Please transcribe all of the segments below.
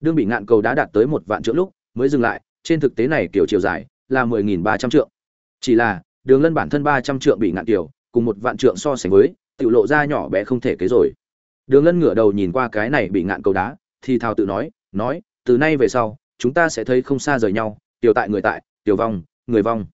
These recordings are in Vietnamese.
đương bị ngạn cầu đã đạt tới một vạn trượng lúc, mới dừng lại, trên thực tế này kiểu chiều dài là mười nghìn ba trăm trượng. Chỉ là, đường lân bản thân ba trăm trượng bị ngạn kiểu, cùng một vạn trượng so sánh với tự lộ ra nhỏ bé không thể kế rồi. Đường lân ngửa đầu nhìn qua cái này bị ngạn cầu đá, thì thào tự nói nói, từ nay về sau, chúng ta sẽ thấy không xa rời nhau, tiểu tại người tại, tiểu vong, người vong.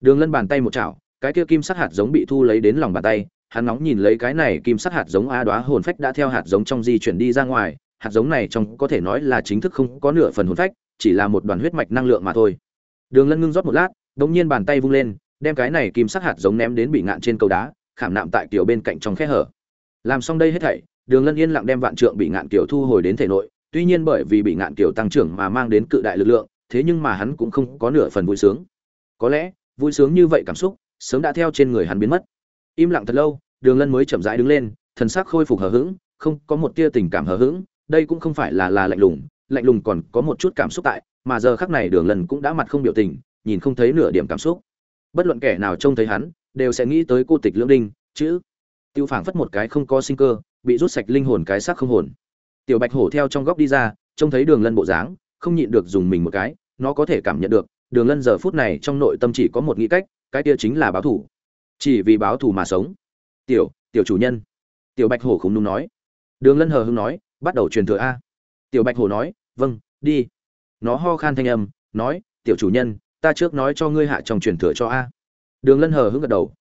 Đường lân bàn tay một chảo, cái kia kim sắc hạt giống bị thu lấy đến lòng bàn tay, hắn nóng nhìn lấy cái này kim sắc hạt giống a đoá hồn phách đã theo hạt giống trong di chuyển đi ra ngoài hạt giống này trong có thể nói là chính thức không có nửa phần hồn phách, chỉ là một đoàn huyết mạch năng lượng mà thôi. Đường lân ngưng rót một lát đột nhiên bàn tay vung lên, đem cái này kim sắc hạt giống ném đến bị ngạn trên cầu đá, khảm nạm tại kiểu bên cạnh trong khe hở. Làm xong đây hết thảy, đường lân yên lặng đem vạn trượng bị ngạn kiểu thu hồi đến thể nội, tuy nhiên bởi vì bị ngạn kiểu tăng trưởng mà mang đến cự đại lực lượng, thế nhưng mà hắn cũng không có nửa phần vui sướng. Có lẽ, vui sướng như vậy cảm xúc, sớm đã theo trên người hắn biến mất. Im lặng thật lâu, đường lân mới chậm rãi đứng lên, thần sắc khôi phục hờ hững, không có một tia tình cảm hờ hững đây cũng không phải là là lạnh lùng lạnh lùng còn có một chút cảm xúc tại, mà giờ khắc này đường lân cũng đã mặt không biểu tình, nhìn không thấy nửa điểm cảm xúc. Bất luận kẻ nào trông thấy hắn, đều sẽ nghĩ tới cô tịch lưỡng đinh, chữ. Tiêu phảng phất một cái không có sinh cơ, bị rút sạch linh hồn cái xác không hồn. Tiểu bạch hổ theo trong góc đi ra, trông thấy đường lân bộ dáng, không nhịn được dùng mình một cái, nó có thể cảm nhận được, đường lân giờ phút này trong nội tâm chỉ có một nghĩ cách, cái kia chính là báo thủ chỉ vì báo thù mà sống. Tiểu tiểu chủ nhân. Tiểu bạch hổ không đúng nói. Đường lân hờ hưng nói bắt đầu truyền thừa a. Tiểu bạch hổ nói vâng đi. Nó ho khan thanh âm, nói, tiểu chủ nhân, ta trước nói cho ngươi hạ trong truyền thừa cho a. Đường lân hờ hững gật đầu.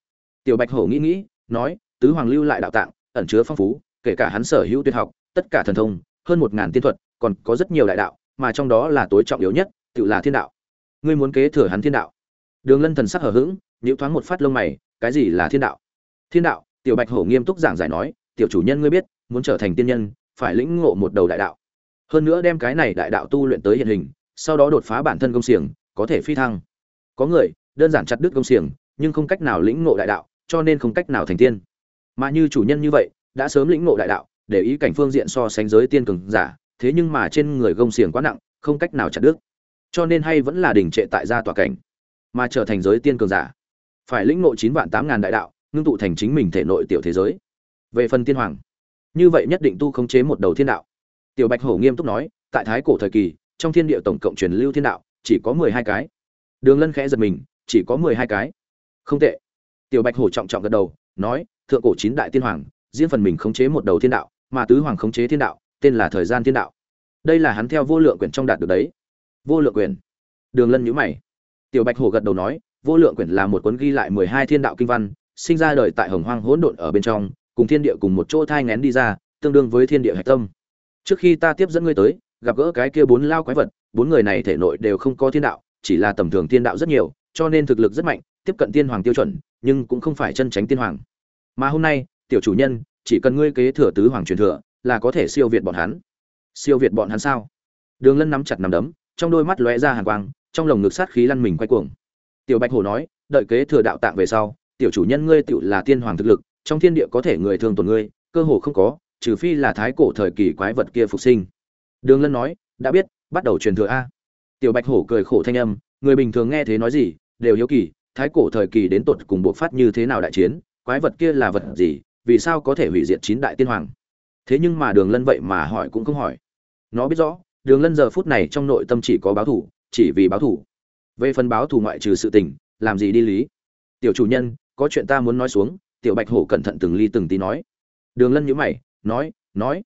Tiểu bạch hổ nghĩ nghĩ, nói, tứ hoàng lưu lại đạo tạng, ẩn chứa phong phú, kể cả hắn sở hữu tuyệt học, tất cả thần thông, hơn một ngàn tiên thuật, còn có rất nhiều đại đạo, mà trong đó là tối trọng yếu nhất, tự là thiên đạo. Ngươi muốn kế thừa hắn thiên đạo? Đường lân thần sắc hờ hững nhữ thoáng một phát lông mày, cái gì là thiên đạo? Thiên đạo? Tiểu bạch hổ nghiêm túc giảng giải nói, tiểu chủ nhân ngươi biết, muốn trở thành tiên nhân phải lĩnh ngộ một đầu đại đạo. Hơn nữa đem cái này đại đạo tu luyện tới hiện hình, sau đó đột phá bản thân công xiềng, có thể phi thăng. Có người, đơn giản chặt đứt công xiềng, nhưng không cách nào lĩnh ngộ đại đạo, cho nên không cách nào thành tiên. Mà như chủ nhân như vậy, đã sớm lĩnh ngộ đại đạo, để ý cảnh phương diện so sánh giới tiên cường giả, thế nhưng mà trên người gông xiềng quá nặng, không cách nào chặt đứt. Cho nên hay vẫn là đình trệ tại gia tòa cảnh, mà trở thành giới tiên cường giả. Phải lĩnh ngộ chín vạn tám ngàn đại đạo, ngưng tụ thành chính mình thể nội tiểu thế giới. Về phần tiên hoàng như vậy nhất định tu khống chế một đầu thiên đạo. Tiểu bạch hổ nghiêm túc nói, tại thái cổ thời kỳ, trong thiên địa tổng cộng truyền lưu thiên đạo, chỉ có mười hai cái. Đường lân khẽ giật mình, chỉ có mười hai cái. Không tệ. Tiểu bạch hổ trọng trọng gật đầu, nói, thượng cổ chín đại tiên hoàng, riêng phần mình khống chế một đầu thiên đạo, mà tứ hoàng khống chế thiên đạo, tên là thời gian thiên đạo. Đây là hắn theo vô lượng quyển trong đạt được đấy. Vô lượng quyển. Đường lân nhíu mày. Tiểu bạch hổ gật đầu nói, vô lượng quyển là một cuốn ghi lại mười hai thiên đạo kinh văn, sinh ra đời tại hồng hoang hỗn độn ở bên trong cùng thiên địa cùng một chỗ thai ngén đi ra, tương đương với thiên địa hạch tâm. Trước khi ta tiếp dẫn ngươi tới, gặp gỡ cái kia bốn lao quái vật, bốn người này thể nội đều không có thiên đạo, chỉ là tầm thường thiên đạo rất nhiều, cho nên thực lực rất mạnh, tiếp cận tiên hoàng tiêu chuẩn, nhưng cũng không phải chân tránh tiên hoàng. Mà hôm nay, tiểu chủ nhân, chỉ cần ngươi kế thừa tứ hoàng truyền thừa, là có thể siêu việt bọn hắn. Siêu việt bọn hắn sao? Đường lân nắm chặt nắm đấm, trong đôi mắt lóe ra hàn quang, trong lồng ngực sát khí lăn mình quay cuồng. Tiểu bạch hổ nói, đợi kế thừa đạo tạng về sau, tiểu chủ nhân ngươi tựu là tiên hoàng thực lực trong thiên địa có thể người thương tổn ngươi, cơ hồ không có, trừ phi là thái cổ thời kỳ quái vật kia phục sinh. Đường lân nói, đã biết, bắt đầu truyền thừa a. Tiểu bạch hổ cười khổ thanh âm, người bình thường nghe thế nói gì, đều hiếu kỳ, thái cổ thời kỳ đến tột cùng buộc phát như thế nào đại chiến, quái vật kia là vật gì, vì sao có thể hủy diệt chín đại tiên hoàng? Thế nhưng mà đường lân vậy mà hỏi cũng không hỏi. Nó biết rõ, đường lân giờ phút này trong nội tâm chỉ có báo thủ chỉ vì báo thủ về phần báo thủ ngoại trừ sự tình, làm gì đi lý? Tiểu chủ nhân, có chuyện ta muốn nói xuống tiểu bạch hổ cẩn thận từng ly từng tí nói. Đường lân nhíu mày, nói nói.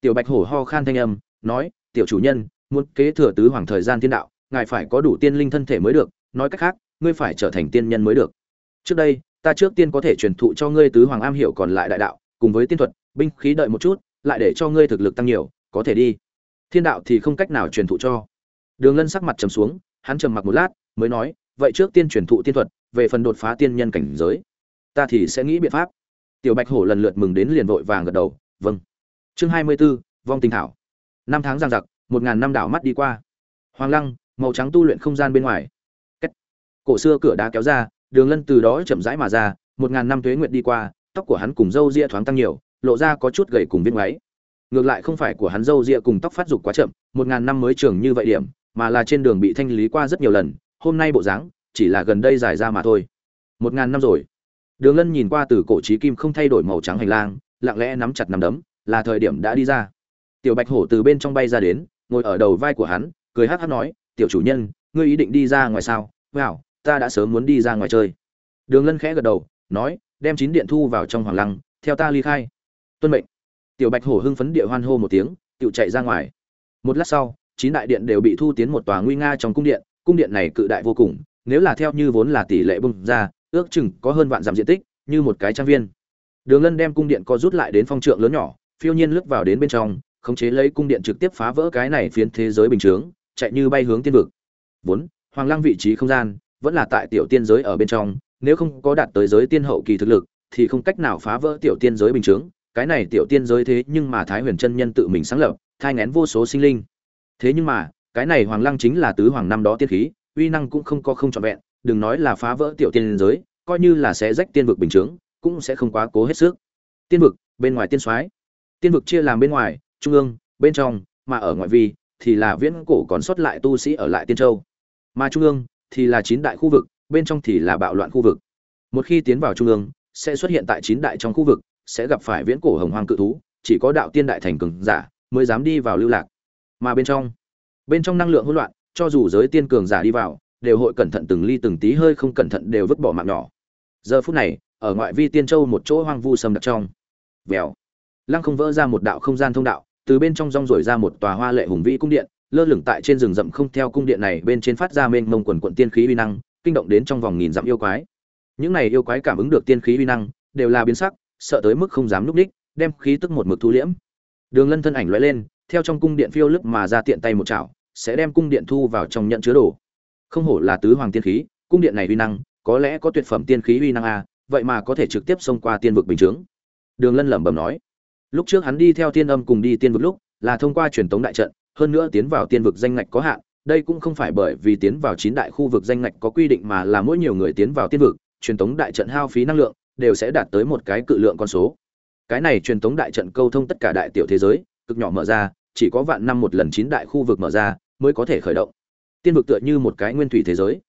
Tiểu bạch hổ ho khan thanh âm, nói, tiểu chủ nhân, muốn kế thừa tứ hoàng thời gian thiên đạo, ngài phải có đủ tiên linh thân thể mới được, nói cách khác, ngươi phải trở thành tiên nhân mới được. Trước đây, ta trước tiên có thể truyền thụ cho ngươi tứ hoàng am hiểu còn lại đại đạo, cùng với tiên thuật, binh khí đợi một chút, lại để cho ngươi thực lực tăng nhiều, có thể đi. Thiên đạo thì không cách nào truyền thụ cho. Đường lân sắc mặt trầm xuống, hắn trầm mặc một lát, mới nói, vậy trước tiên truyền thụ tiên thuật, về phần đột phá tiên nhân cảnh giới ta thì sẽ nghĩ biện pháp. Tiểu bạch hổ lần lượt mừng đến liền vội vàng gật đầu vâng. Chương hai mươi 24, vong tình thảo. Năm tháng giang giặc một ngàn năm đảo mắt đi qua. Hoàng lăng màu trắng tu luyện không gian bên ngoài. Cách. cổ xưa cửa đá kéo ra đường lân từ đó chậm rãi mà ra một ngàn năm tuế nguyện đi qua tóc của hắn cùng râu ria thoáng tăng nhiều lộ ra có chút gầy cùng viên ngoáy. Ngược lại không phải của hắn râu ria cùng tóc phát dục quá chậm một ngàn năm mới trường như vậy điểm mà là trên đường bị thanh lý qua rất nhiều lần hôm nay bộ dáng chỉ là gần đây dài ra mà thôi. Một ngàn năm rồi đường lân nhìn qua từ cổ trí kim không thay đổi màu trắng hành lang, lặng lẽ nắm chặt nắm đấm, là thời điểm đã đi ra. Tiểu bạch hổ từ bên trong bay ra đến, ngồi ở đầu vai của hắn, cười hắc hắc nói, tiểu chủ nhân, ngươi ý định đi ra ngoài sao? Wow ta đã sớm muốn đi ra ngoài chơi. Đường lân khẽ gật đầu, nói, đem chín điện thu vào trong hoàng lăng, theo ta ly khai. Tuân mệnh. Tiểu bạch hổ hưng phấn địa hoan hô một tiếng, tự chạy ra ngoài. Một lát sau, chín đại điện đều bị thu tiến một tòa nguy nga trong cung điện cung điện này cự đại vô cùng, nếu là theo như vốn là tỷ lệ bung ra ước chừng có hơn vạn dặm diện tích, như một cái trang viên. Đường lân đem cung điện co rút lại đến phong trượng lớn nhỏ, phiêu nhiên lướt vào đến bên trong, khống chế lấy cung điện trực tiếp phá vỡ cái này phiến thế giới bình chướng, chạy như bay hướng tiên vực. Vốn, hoàng lăng vị trí không gian vẫn là tại tiểu tiên giới ở bên trong, nếu không có đạt tới giới tiên hậu kỳ thực lực, thì không cách nào phá vỡ tiểu tiên giới bình chướng. Cái này tiểu tiên giới thế nhưng mà thái huyền chân nhân tự mình sáng lập, thai ngén vô số sinh linh. Thế nhưng mà, cái này hoàng lăng chính là tứ hoàng năm đó tiên khí, uy năng cũng không có không trọn vẹn đừng nói là phá vỡ tiểu tiên giới coi như là sẽ rách tiên vực bình thường, cũng sẽ không quá cố hết sức. Tiên vực bên ngoài tiên soái. Tiên vực chia làm bên ngoài trung ương bên trong mà ở ngoại vi thì là viễn cổ còn sót lại tu sĩ ở lại tiên châu. Mà trung ương thì là chín đại khu vực bên trong thì là bạo loạn khu vực. Một khi tiến vào trung ương sẽ xuất hiện tại chín đại trong khu vực sẽ gặp phải viễn cổ hồng hoang cự thú chỉ có đạo tiên đại thành cường giả mới dám đi vào lưu lạc. Mà bên trong bên trong năng lượng hỗn loạn cho dù giới tiên cường giả đi vào đều hội cẩn thận từng ly từng tí hơi không cẩn thận đều vứt bỏ mạng nhỏ. Giờ phút này, ở ngoại vi tiên châu một chỗ hoang vu sầm đặc trong. Vèo. Lăng không vỡ ra một đạo không gian thông đạo, từ bên trong rong rổi ra một tòa hoa lệ hùng vĩ cung điện, lơ lửng tại trên rừng rậm không theo cung điện này bên trên phát ra mênh mông quần quận tiên khí uy năng, kinh động đến trong vòng nghìn dặm yêu quái. Những này yêu quái cảm ứng được tiên khí uy năng, đều là biến sắc, sợ tới mức không dám núp đích, đem khí tức một mực thu liễm. Đường lân thân ảnh lóe lên, theo trong cung điện phiêu lức mà ra tiện tay một chảo, sẽ đem cung điện thu vào trong nhận chứa đồ không hổ là tứ hoàng tiên khí, cung điện này uy năng, có lẽ có tuyệt phẩm tiên khí uy năng a, vậy mà có thể trực tiếp xông qua tiên vực bình chướng. Đường lân lẩm bẩm nói. Lúc trước hắn đi theo tiên âm cùng đi tiên vực lúc, là thông qua truyền tống đại trận, hơn nữa tiến vào tiên vực danh ngạch có hạn, đây cũng không phải bởi vì tiến vào chín đại khu vực danh ngạch có quy định mà là mỗi nhiều người tiến vào tiên vực, truyền tống đại trận hao phí năng lượng, đều sẽ đạt tới một cái cự lượng con số. Cái này truyền tống đại trận câu thông tất cả đại tiểu thế giới, cực nhỏ mở ra, chỉ có vạn năm một lần chín đại khu vực mở ra, mới có thể khởi động tiên vực tựa như một cái nguyên thủy thế giới.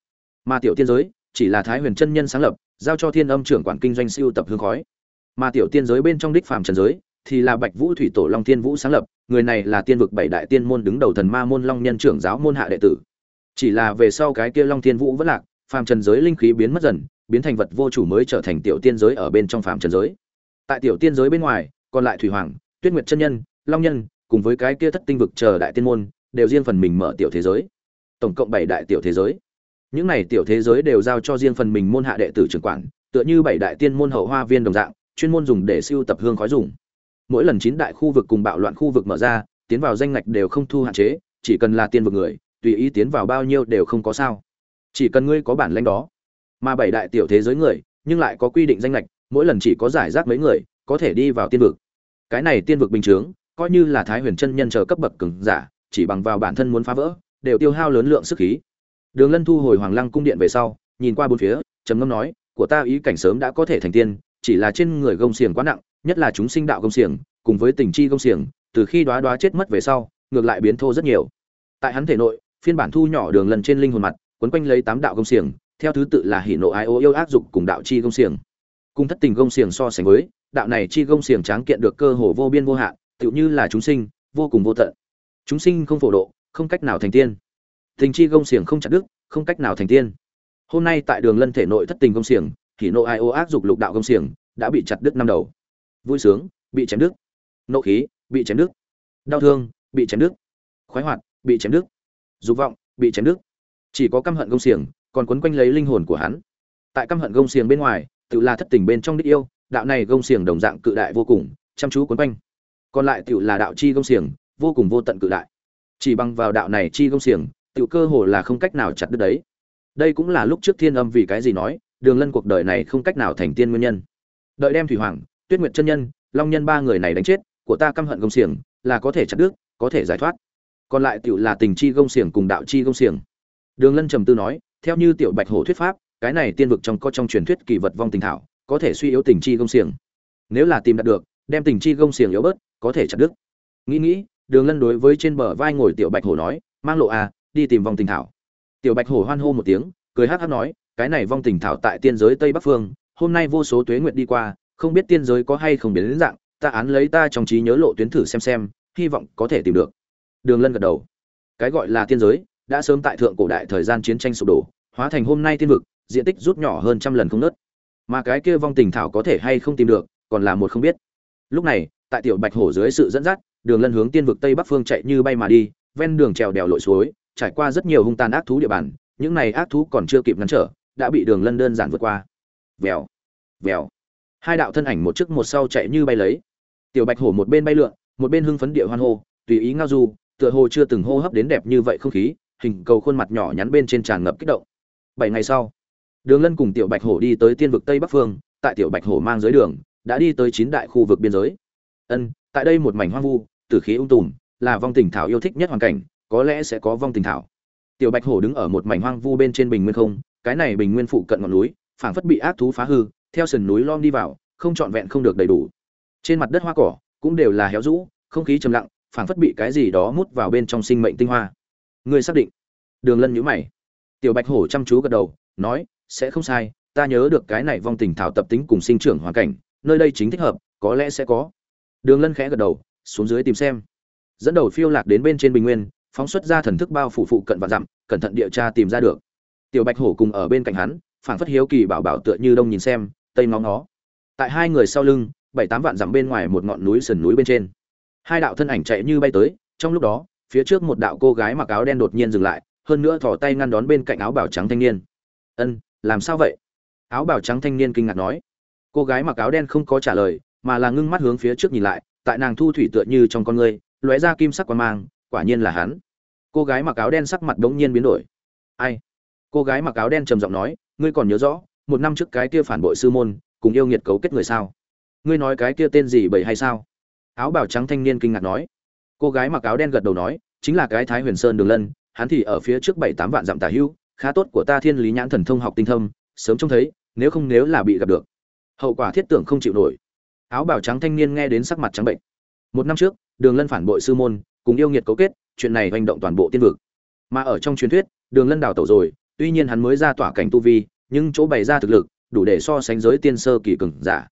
Mà tiểu tiên giới chỉ là thái huyền chân nhân sáng lập, giao cho thiên âm trưởng quản kinh doanh siêu tập hương khói. Mà tiểu tiên giới bên trong đích phàm trần giới thì là bạch vũ thủy tổ long Tiên vũ sáng lập, người này là tiên vực bảy đại tiên môn đứng đầu thần ma môn long nhân trưởng giáo môn hạ đệ tử. Chỉ là về sau cái kia long Tiên vũ vẫn lạc, phàm trần giới linh khí biến mất dần, biến thành vật vô chủ mới trở thành tiểu tiên giới ở bên trong phàm trần giới. Tại tiểu tiên giới bên ngoài, còn lại thủy hoàng, tuyết nguyệt chân nhân, long nhân, cùng với cái kia thất tinh vực chờ đại tiên môn, đều riêng phần mình mở tiểu thế giới tổng cộng bảy đại tiểu thế giới. Những này tiểu thế giới đều giao cho riêng phần mình môn hạ đệ tử trưởng quản tựa như bảy đại tiên môn hậu hoa viên đồng dạng chuyên môn dùng để siêu tập hương khói dùng. Mỗi lần chín đại khu vực cùng bạo loạn khu vực mở ra tiến vào danh ngạch đều không thu hạn chế chỉ cần là tiên vực người tùy ý tiến vào bao nhiêu đều không có sao. Chỉ cần ngươi có bản lãnh đó. Mà bảy đại tiểu thế giới người nhưng lại có quy định danh ngạch mỗi lần chỉ có giải rác mấy người có thể đi vào tiên vực. Cái này tiên vực bình thường, coi như là thái huyền chân nhân chờ cấp bậc cường giả chỉ bằng vào bản thân muốn phá vỡ đều tiêu hao lớn lượng sức khí. Đường lân thu hồi hoàng lăng cung điện về sau, nhìn qua bốn phía, trầm ngâm nói, của ta ý cảnh sớm đã có thể thành tiên, chỉ là trên người gông xiềng quá nặng, nhất là chúng sinh đạo gông xiềng, cùng với tình chi gông xiềng, từ khi đoá đoá chết mất về sau, ngược lại biến thô rất nhiều. Tại hắn thể nội, phiên bản thu nhỏ đường lần trên linh hồn mặt, quấn quanh lấy tám đạo gông xiềng, theo thứ tự là hỉ nộ ai ô yêu ác dục cùng đạo chi gông xiềng. Cùng thất tình gông xiềng so sánh với, đạo này chi gông xiềng tráng kiện được cơ hồ vô biên vô hạn, tựu như là chúng sinh, vô cùng vô tận. Chúng sinh không phổ độ, không cách nào thành tiên tình chi gông xiềng không chặt đứt, không cách nào thành tiên. Hôm nay tại đường lân thể nội thất tình gông xiềng, thì nội ai ô ác dục lục đạo gông xiềng, đã bị chặt đứt năm đầu. Vui sướng, bị chém đứt. Nộ khí, bị chém đứt. Đau thương, bị chém đứt. Khoái hoạt, bị chém đứt. Dục vọng, bị chém đứt. Chỉ có căm hận gông xiềng, còn quấn quanh lấy linh hồn của hắn. Tại căm hận gông xiềng bên ngoài, tự là thất tình bên trong đích yêu, đạo này gông xiềng đồng dạng cự đại vô cùng, chăm chú quấn quanh. Còn lại tự là đạo chi gông xiềng, vô cùng vô tận cự đại. Chỉ bằng vào đạo này chi gông xiềng tiểu cơ hồ là không cách nào chặt đứt đấy. Đây cũng là lúc trước thiên âm vì cái gì nói, đường lân cuộc đời này không cách nào thành tiên nguyên nhân. Đợi đem thủy hoàng, tuyết nguyệt chân nhân, long nhân ba người này đánh chết, của ta căm hận gông xiềng, là có thể chặt đứt, có thể giải thoát. Còn lại tiểu là tình chi gông xiềng cùng đạo chi gông xiềng. Đường lân trầm tư nói, theo như tiểu bạch hổ thuyết pháp, cái này tiên vực trong có trong truyền thuyết kỳ vật vong tình thảo, có thể suy yếu tình chi gông xiềng. Nếu là tìm đạt được, đem tình chi gông xiềng yếu bớt, có thể chặt đứt. Nghĩ nghĩ, đường lân đối với trên bờ vai ngồi tiểu bạch hổ nói, mang lộ à đi tìm vong tình thảo. Tiểu bạch hổ hoan hô một tiếng, cười hắc hắc nói, cái này vong tình thảo tại tiên giới tây bắc phương, hôm nay vô số tuế nguyệt đi qua, không biết tiên giới có hay không biến đến dạng, ta án lấy ta trong trí nhớ lộ tuyến thử xem xem, hy vọng có thể tìm được. Đường lân gật đầu. Cái gọi là tiên giới, đã sớm tại thượng cổ đại thời gian chiến tranh sụp đổ, hóa thành hôm nay tiên vực, diện tích rút nhỏ hơn trăm lần không nớt mà cái kia vong tình thảo có thể hay không tìm được, còn là một không biết. Lúc này, tại tiểu bạch hổ dưới sự dẫn dắt, đường lân hướng tiên vực tây bắc phương chạy như bay mà đi, ven đường trèo đèo lội suối trải qua rất nhiều hung tàn ác thú địa bàn, những này ác thú còn chưa kịp ngăn trở, đã bị đường lân đơn giản vượt qua. Vèo vèo. Hai đạo thân ảnh một trước một sau chạy như bay lấy. Tiểu bạch hổ một bên bay lượn, một bên hưng phấn địa hoan hô, tùy ý ngao du, tựa hồ chưa từng hô hấp đến đẹp như vậy không khí, hình cầu khuôn mặt nhỏ nhắn bên trên tràn ngập kích động. Bảy ngày sau, đường lân cùng tiểu bạch hổ đi tới tiên vực tây bắc phương, tại tiểu bạch hổ mang dưới đường, đã đi tới chín đại khu vực biên giới. Ân, tại đây một mảnh hoang vu, tử khí ung tùm, là vong tình thảo yêu thích nhất hoàn cảnh có lẽ sẽ có vong tình thảo. Tiểu bạch hổ đứng ở một mảnh hoang vu bên trên bình nguyên không, cái này bình nguyên phụ cận ngọn núi, phảng phất bị ác thú phá hư, theo sườn núi lom đi vào, không trọn vẹn không được đầy đủ. Trên mặt đất hoa cỏ cũng đều là héo rũ, không khí trầm lặng, phảng phất bị cái gì đó mút vào bên trong sinh mệnh tinh hoa. Người xác định? Đường lân nhíu mày. Tiểu bạch hổ chăm chú gật đầu, nói, sẽ không sai, ta nhớ được cái này vong tình thảo tập tính cùng sinh trưởng hoàn cảnh, nơi đây chính thích hợp, có lẽ sẽ có. Đường lân khẽ gật đầu, xuống dưới tìm xem. Dẫn đầu phiêu lạc đến bên trên bình nguyên phóng xuất ra thần thức bao phủ phụ cận và dặm, cẩn thận địa tra tìm ra được. Tiểu bạch hổ cùng ở bên cạnh hắn, phảng phất hiếu kỳ bảo bảo tựa như đông nhìn xem, tây ngóng nó tại hai người sau lưng, bảy tám vạn dặm bên ngoài một ngọn núi sườn núi bên trên. Hai đạo thân ảnh chạy như bay tới, trong lúc đó, phía trước một đạo cô gái mặc áo đen đột nhiên dừng lại, hơn nữa thò tay ngăn đón bên cạnh áo bảo trắng thanh niên. Ân, làm sao vậy? Áo bảo trắng thanh niên kinh ngạc nói. Cô gái mặc áo đen không có trả lời, mà là ngưng mắt hướng phía trước nhìn lại, tại nàng thu thủy tựa như trong con người, lóe ra kim sắc quan mang, quả nhiên là hắn cô gái mặc áo đen sắc mặt đống nhiên biến đổi. Ai? Cô gái mặc áo đen trầm giọng nói, ngươi còn nhớ rõ, một năm trước cái kia phản bội sư môn, cùng yêu nghiệt cấu kết người sao? Ngươi nói cái kia tên gì bậy hay sao? Áo bảo trắng thanh niên kinh ngạc nói. Cô gái mặc áo đen gật đầu nói, chính là cái thái huyền sơn đường lân, hắn thì ở phía trước bảy tám vạn dặm tả hưu, khá tốt của ta thiên lý nhãn thần thông học tinh thâm, sớm trông thấy, nếu không nếu là bị gặp được. Hậu quả thiết tưởng không chịu nổi. Áo bảo trắng thanh niên nghe đến sắc mặt trắng bệnh. Một năm trước, đường lân phản bội sư môn, cùng yêu nghiệt cấu kết chuyện này hành động toàn bộ tiên vực. Mà ở trong truyền thuyết, đường lân đào tẩu rồi, tuy nhiên hắn mới ra tỏa cảnh tu vi, nhưng chỗ bày ra thực lực, đủ để so sánh giới tiên sơ kỳ cường giả.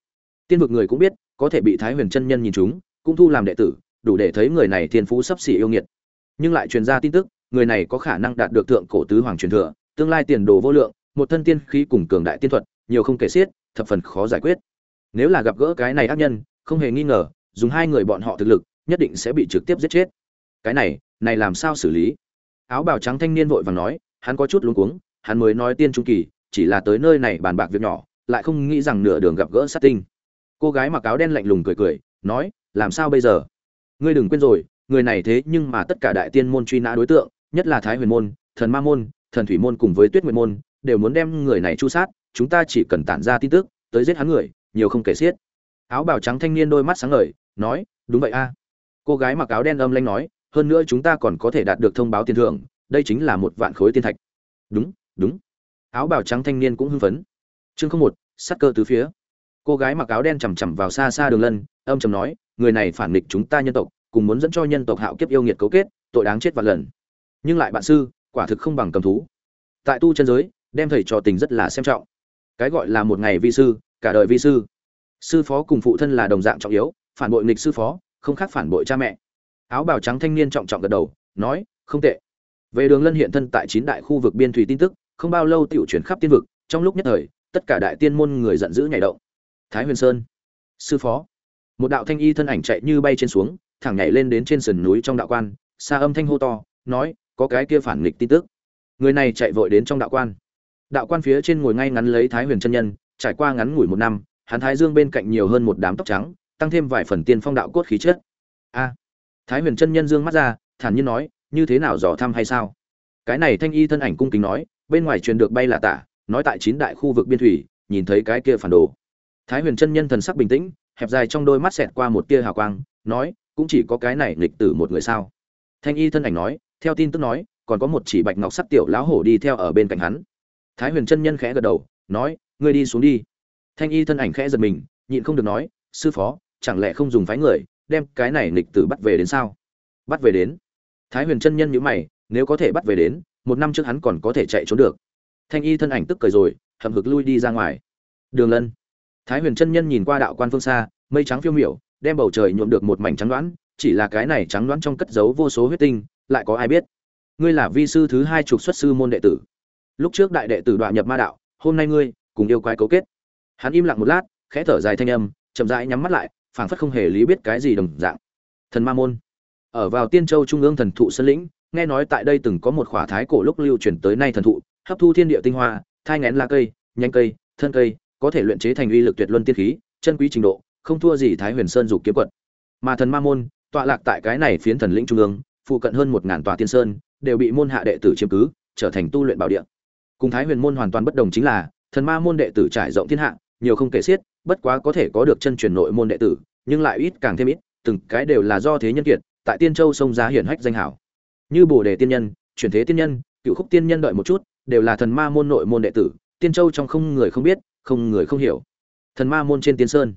Tiên vực người cũng biết, có thể bị thái huyền chân nhân nhìn chúng, cũng thu làm đệ tử, đủ để thấy người này thiên phú sắp xỉ yêu nghiệt. Nhưng lại truyền ra tin tức, người này có khả năng đạt được thượng cổ tứ hoàng truyền thừa, tương lai tiền đồ vô lượng, một thân tiên khí cùng cường đại tiên thuật, nhiều không kể xiết, thập phần khó giải quyết. Nếu là gặp gỡ cái này ác nhân, không hề nghi ngờ, dùng hai người bọn họ thực lực, nhất định sẽ bị trực tiếp giết chết cái này này làm sao xử lý? Áo bào trắng thanh niên vội vàng nói, hắn có chút luống cuống, hắn mới nói tiên trung kỳ, chỉ là tới nơi này bàn bạc việc nhỏ, lại không nghĩ rằng nửa đường gặp gỡ sát tinh. Cô gái mặc áo đen lạnh lùng cười cười, nói, làm sao bây giờ? Ngươi đừng quên rồi, người này thế nhưng mà tất cả đại tiên môn truy nã đối tượng, nhất là thái huyền môn, thần ma môn, thần thủy môn cùng với tuyết nguyệt môn, đều muốn đem người này chu sát, chúng ta chỉ cần tản ra tin tức, tới giết hắn người, nhiều không kể xiết. Áo bào trắng thanh niên đôi mắt sáng ngời, nói, đúng vậy a. Cô gái mặc áo đen âm lanh nói hơn nữa chúng ta còn có thể đạt được thông báo tiền thưởng, đây chính là một vạn khối tiên thạch. Đúng đúng. Áo bào trắng thanh niên cũng hưng phấn. Chương không một, sắc cơ từ phía. Cô gái mặc áo đen chằm chằm vào xa xa đường lân, âm chầm nói, người này phản nghịch chúng ta nhân tộc, cùng muốn dẫn cho nhân tộc hạo kiếp yêu nghiệt cấu kết, tội đáng chết vạn lần. Nhưng lại bạn sư, quả thực không bằng cầm thú. Tại tu chân giới, đem thầy trò tình rất là xem trọng. Cái gọi là một ngày vi sư, cả đời vi sư. Sư phó cùng phụ thân là đồng dạng trọng yếu, phản bội nghịch sư phó, không khác phản bội cha mẹ áo bào trắng thanh niên trọng trọng gật đầu, nói, không tệ. Về đường lân hiện thân tại chín đại khu vực biên thủy tin tức, không bao lâu tiểu chuyển khắp tiên vực, trong lúc nhất thời, tất cả đại tiên môn người giận dữ nhảy động. Thái huyền sơn. Sư phó. Một đạo thanh y thân ảnh chạy như bay trên xuống, thẳng nhảy lên đến trên sườn núi trong đạo quan, xa âm thanh hô to, nói, có cái kia phản nghịch tin tức. Người này chạy vội đến trong đạo quan. Đạo quan phía trên ngồi ngay ngắn lấy thái huyền chân nhân, trải qua ngắn ngủi một năm, hắn thái dương bên cạnh nhiều hơn một đám tóc trắng, tăng thêm vài phần tiên phong đạo cốt khí chất. A thái huyền chân nhân dương mắt ra, thản nhiên nói, như thế nào dò thăm hay sao? Cái này thanh y thân ảnh cung kính nói, bên ngoài truyền được bay là tả, nói tại chín đại khu vực biên thủy, nhìn thấy cái kia phản đồ. Thái huyền chân nhân thần sắc bình tĩnh, hẹp dài trong đôi mắt xẹt qua một tia hào quang, nói, cũng chỉ có cái này nghịch tử một người sao? Thanh y thân ảnh nói, theo tin tức nói, còn có một chỉ bạch ngọc sắc tiểu lão hổ đi theo ở bên cạnh hắn. Thái huyền chân nhân khẽ gật đầu, nói, ngươi đi xuống đi. Thanh y thân ảnh khẽ giật mình, nhịn không được nói, sư phó, chẳng lẽ không dùng phái người đem cái này lịch tử bắt về đến sao? Bắt về đến. Thái huyền chân nhân nhíu mày, nếu có thể bắt về đến, một năm trước hắn còn có thể chạy trốn được. Thanh y thân ảnh tức cười rồi, hậm hực lui đi ra ngoài. Đường lân. Thái huyền chân nhân nhìn qua đạo quan phương xa, mây trắng phiêu miểu, đem bầu trời nhuộm được một mảnh trắng đoán, chỉ là cái này trắng đoán trong cất giấu vô số huyết tinh, lại có ai biết? Ngươi là vi sư thứ hai trục xuất sư môn đệ tử. Lúc trước đại đệ tử đoạn nhập ma đạo, hôm nay ngươi cùng yêu quái cấu kết. Hắn im lặng một lát, khẽ thở dài thanh âm, chậm rãi nhắm mắt lại phảng phất không hề lý biết cái gì đồng dạng. Thần ma môn. Ở vào tiên châu trung ương thần thụ sơn lĩnh, nghe nói tại đây từng có một khỏa thái cổ lúc lưu truyền tới nay thần thụ, hấp thu thiên địa tinh hoa, thai ngén lá cây nhanh cây, thân cây, có thể luyện chế thành uy lực tuyệt luân tiên khí, chân quý trình độ, không thua gì thái huyền sơn dục kiếm quật. Mà thần ma môn, tọa lạc tại cái này phiến thần lĩnh trung ương, phụ cận hơn một ngàn tòa tiên sơn, đều bị môn hạ đệ tử chiếm cứ, trở thành tu luyện bảo địa. Cùng thái huyền môn hoàn toàn bất đồng chính là, thần ma môn đệ tử trải rộng thiên hạ nhiều không kể xiết, bất quá có thể có được chân truyền nội môn đệ tử, nhưng lại ít càng thêm ít, từng cái đều là do thế nhân kiệt, tại tiên châu sông giá hiển hách danh hảo. Như bồ đề tiên nhân, chuyển thế tiên nhân, cựu khúc tiên nhân đợi một chút, đều là thần ma môn nội môn đệ tử, tiên châu trong không người không biết, không người không hiểu. Thần ma môn trên tiên sơn.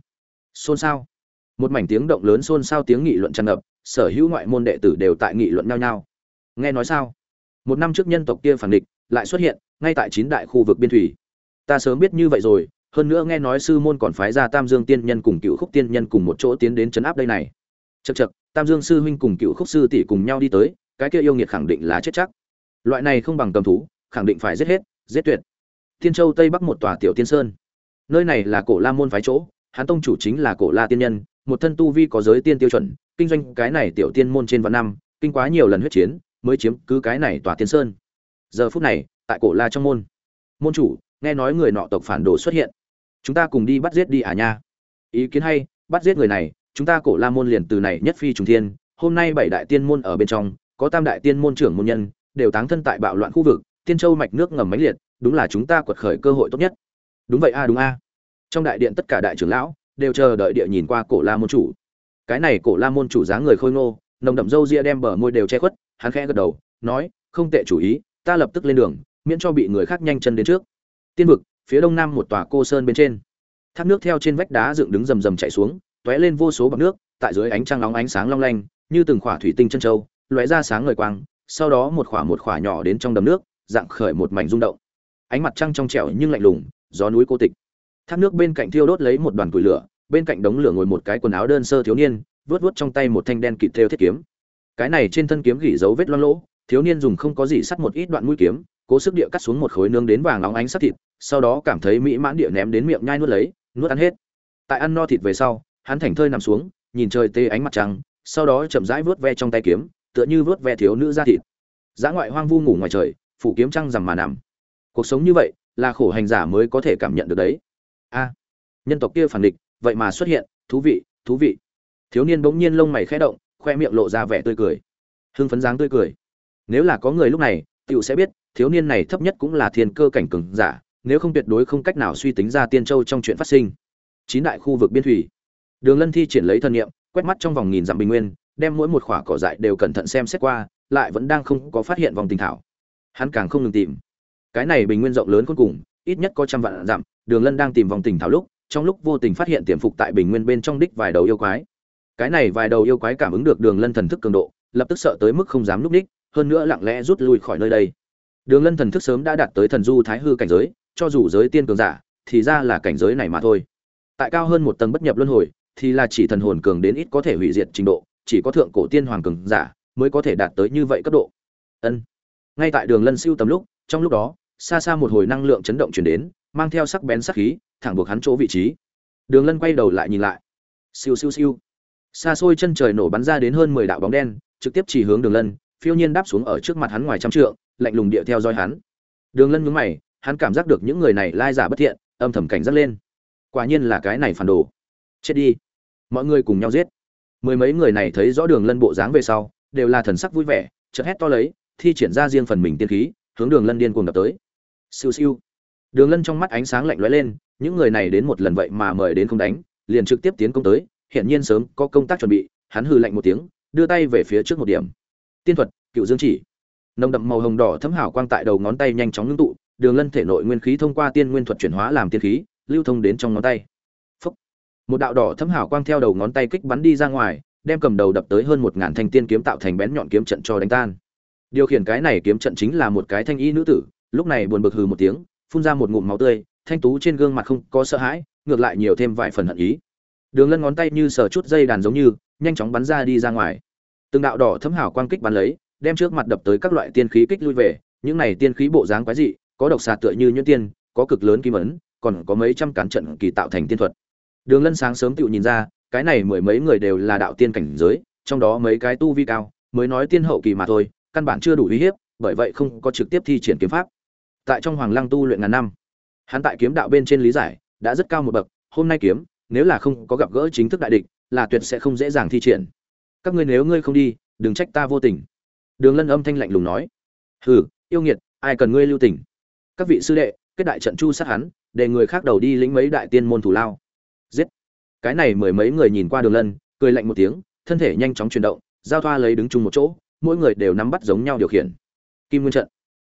Xôn xao. Một mảnh tiếng động lớn xôn xao tiếng nghị luận tràn ngập, sở hữu ngoại môn đệ tử đều tại nghị luận nhau nhau. Nghe nói sao? Một năm trước nhân tộc kia phản địch, lại xuất hiện, ngay tại chín đại khu vực biên thủy. Ta sớm biết như vậy rồi hơn nữa nghe nói sư môn còn phái ra tam dương tiên nhân cùng cựu khúc tiên nhân cùng một chỗ tiến đến chấn áp đây này. Chật chật tam dương sư huynh cùng cựu khúc sư tỷ cùng nhau đi tới, cái kia yêu nghiệt khẳng định là chết chắc. Loại này không bằng cầm thú, khẳng định phải giết hết, giết tuyệt. Thiên châu tây bắc một tòa tiểu tiên sơn. Nơi này là cổ la môn phái chỗ, hán tông chủ chính là cổ la tiên nhân, một thân tu vi có giới tiên tiêu chuẩn, kinh doanh cái này tiểu tiên môn trên vạn năm, kinh quá nhiều lần huyết chiến, mới chiếm cứ cái này tòa tiên sơn. Giờ phút này, tại cổ la trong môn môn chủ, nghe nói người nọ tộc phản đồ xuất hiện chúng ta cùng đi bắt giết đi à nha. Ý kiến hay, bắt giết người này, chúng ta cổ la môn liền từ này nhất phi trùng thiên, hôm nay bảy đại tiên môn ở bên trong, có tam đại tiên môn trưởng môn nhân, đều táng thân tại bạo loạn khu vực tiên châu mạch nước ngầm mãnh liệt, đúng là chúng ta quật khởi cơ hội tốt nhất. Đúng vậy a, đúng a. Trong đại điện tất cả đại trưởng lão, đều chờ đợi địa nhìn qua cổ la môn chủ. Cái này cổ la môn chủ dáng người khôi ngô, nồng đậm râu ria đem bờ môi đều che khuất, hắn khẽ gật đầu, nói, không tệ chủ ý, ta lập tức lên đường, miễn cho bị người khác nhanh chân đến trước. Tiên vực, phía đông nam một tòa cô sơn bên trên thác nước theo trên vách đá dựng đứng rầm rầm chảy xuống, tóe lên vô số bọt nước, tại dưới ánh trăng nóng ánh sáng long lanh, như từng khỏa thủy tinh chân châu, lóe ra sáng ngời quang, sau đó một khỏa một khỏa nhỏ đến trong đầm nước, dạng khởi một mảnh rung động. Ánh mặt trăng trong trẻo nhưng lạnh lùng, gió núi cô tịch. Thác nước bên cạnh thiêu đốt lấy một đoàn củi lửa, bên cạnh đống lửa ngồi một cái quần áo đơn sơ thiếu niên vớt vớt trong tay một thanh đen kịt thêu thiết kiếm. Cái này trên thân kiếm gỉ dấu vết loang lỗ, thiếu niên dùng không có gì sắt một ít đoạn mũi kiếm, cố sức địa cắt xuống một khối nướng đến vàng óng ánh sắc thịt, sau đó cảm thấy mỹ mãn địa ném đến miệng nhai nuốt lấy nuốt ăn hết. Tại ăn no thịt về sau, hắn thành thơi nằm xuống, nhìn trời tê ánh mặt trăng, sau đó chậm rãi vớt ve trong tay kiếm, tựa như vớt ve thiếu nữ ra thịt. Giã ngoại hoang vu ngủ ngoài trời, phủ kiếm trăng rằm mà nằm. Cuộc sống như vậy, là khổ hành giả mới có thể cảm nhận được đấy. A, nhân tộc kia phản địch, vậy mà xuất hiện, thú vị thú vị. Thiếu niên bỗng nhiên lông mày khẽ động, khoe miệng lộ ra vẻ tươi cười. Hưng phấn dáng tươi cười. Nếu là có người lúc này, tiểu sẽ biết, thiếu niên này thấp nhất cũng là thiên cơ cảnh cường giả nếu không tuyệt đối không cách nào suy tính ra tiên châu trong chuyện phát sinh. Chín đại khu vực biên thủy. Đường lân thi triển lấy thân nhiệm quét mắt trong vòng nghìn dặm bình nguyên, đem mỗi một khỏa cỏ dại đều cẩn thận xem xét qua, lại vẫn đang không có phát hiện vòng tình thảo. Hắn càng không ngừng tìm. Cái này bình nguyên rộng lớn cuối cùng, ít nhất có trăm vạn dặm, đường lân đang tìm vòng tình thảo lúc, trong lúc vô tình phát hiện tiềm phục tại bình nguyên bên trong đích vài đầu yêu quái. Cái này vài đầu yêu quái cảm ứng được đường lân thần thức cường độ, lập tức sợ tới mức không dám núp đích, hơn nữa lặng lẽ rút lui khỏi nơi đây. Đường lân thần thức sớm đã đạt tới thần du thái hư cảnh giới cho dù giới tiên cường giả, thì ra là cảnh giới này mà thôi. Tại cao hơn một tầng bất nhập luân hồi, thì là chỉ thần hồn cường đến ít có thể hủy diệt trình độ, chỉ có thượng cổ tiên hoàng cường giả mới có thể đạt tới như vậy cấp độ. Ân. Ngay tại đường lân siêu tầm lúc, trong lúc đó, xa xa một hồi năng lượng chấn động truyền đến, mang theo sắc bén sắc khí, thẳng buộc hắn chỗ vị trí. Đường lân quay đầu lại nhìn lại. Siêu siêu siêu. Xa xôi chân trời nổ bắn ra đến hơn mười đạo bóng đen, trực tiếp chỉ hướng đường lân, phiêu nhiên đáp xuống ở trước mặt hắn ngoài trăm trượng, lạnh lùng địa theo dõi hắn. Đường lân nhướng mày hắn cảm giác được những người này lai giả bất thiện, âm thầm cảnh giác lên. Quả nhiên là cái này phản đồ. Chết đi. Mọi người cùng nhau giết. Mười mấy người này thấy rõ đường lân bộ dáng về sau, đều là thần sắc vui vẻ, chợt hét to lấy, thi triển ra riêng phần mình tiên khí, hướng đường lân điên cuồng đập tới. Siêu siêu. Đường lân trong mắt ánh sáng lạnh lóe lên, những người này đến một lần vậy mà mời đến không đánh, liền trực tiếp tiến công tới hiện nhiên sớm có công tác chuẩn bị, hắn hư lạnh một tiếng, đưa tay về phía trước một điểm. Tiên thuật, cựu dương chỉ. Nồng đậm màu hồng đỏ thấm hảo quang tại đầu ngón tay nhanh chóng ngưng tụ đường lân thể nội nguyên khí thông qua tiên nguyên thuật chuyển hóa làm tiên khí, lưu thông đến trong ngón tay. Phúc. một đạo đỏ thấm hảo quang theo đầu ngón tay kích bắn đi ra ngoài, đem cầm đầu đập tới hơn một ngàn thanh tiên kiếm tạo thành bén nhọn kiếm trận cho đánh tan. Điều khiển cái này kiếm trận chính là một cái thanh y nữ tử, lúc này buồn bực hừ một tiếng, phun ra một ngụm máu tươi, thanh tú trên gương mặt không có sợ hãi, ngược lại nhiều thêm vài phần hận ý. Đường lân ngón tay như sờ chút dây đàn giống như, nhanh chóng bắn ra đi ra ngoài. Từng đạo đỏ thấm hảo quang kích bắn lấy, đem trước mặt đập tới các loại tiên khí kích lui về, những này tiên khí bộ dáng quái dị có độc xà tựa như nhuyễn tiên, có cực lớn kim ấn, còn có mấy trăm cán trận kỳ tạo thành tiên thuật. Đường lân sáng sớm tự nhìn ra, cái này mười mấy người đều là đạo tiên cảnh giới, trong đó mấy cái tu vi cao, mới nói tiên hậu kỳ mà thôi, căn bản chưa đủ uy hiếp, bởi vậy không có trực tiếp thi triển kiếm pháp. Tại trong hoàng lăng tu luyện ngàn năm, hắn tại kiếm đạo bên trên lý giải, đã rất cao một bậc, hôm nay kiếm, nếu là không có gặp gỡ chính thức đại địch, là tuyệt sẽ không dễ dàng thi triển. Các ngươi nếu ngươi không đi, đừng trách ta vô tình. Đường lân âm thanh lạnh lùng nói, hừ, yêu nghiệt, ai cần ngươi lưu tình? Các vị sư đệ, kết đại trận chu sát hắn, để người khác đầu đi lĩnh mấy đại tiên môn thủ lao. Giết. Cái này mười mấy người nhìn qua đường lân, cười lạnh một tiếng, thân thể nhanh chóng chuyển động, giao thoa lấy đứng chung một chỗ, mỗi người đều nắm bắt giống nhau điều khiển. Kim nguyên trận.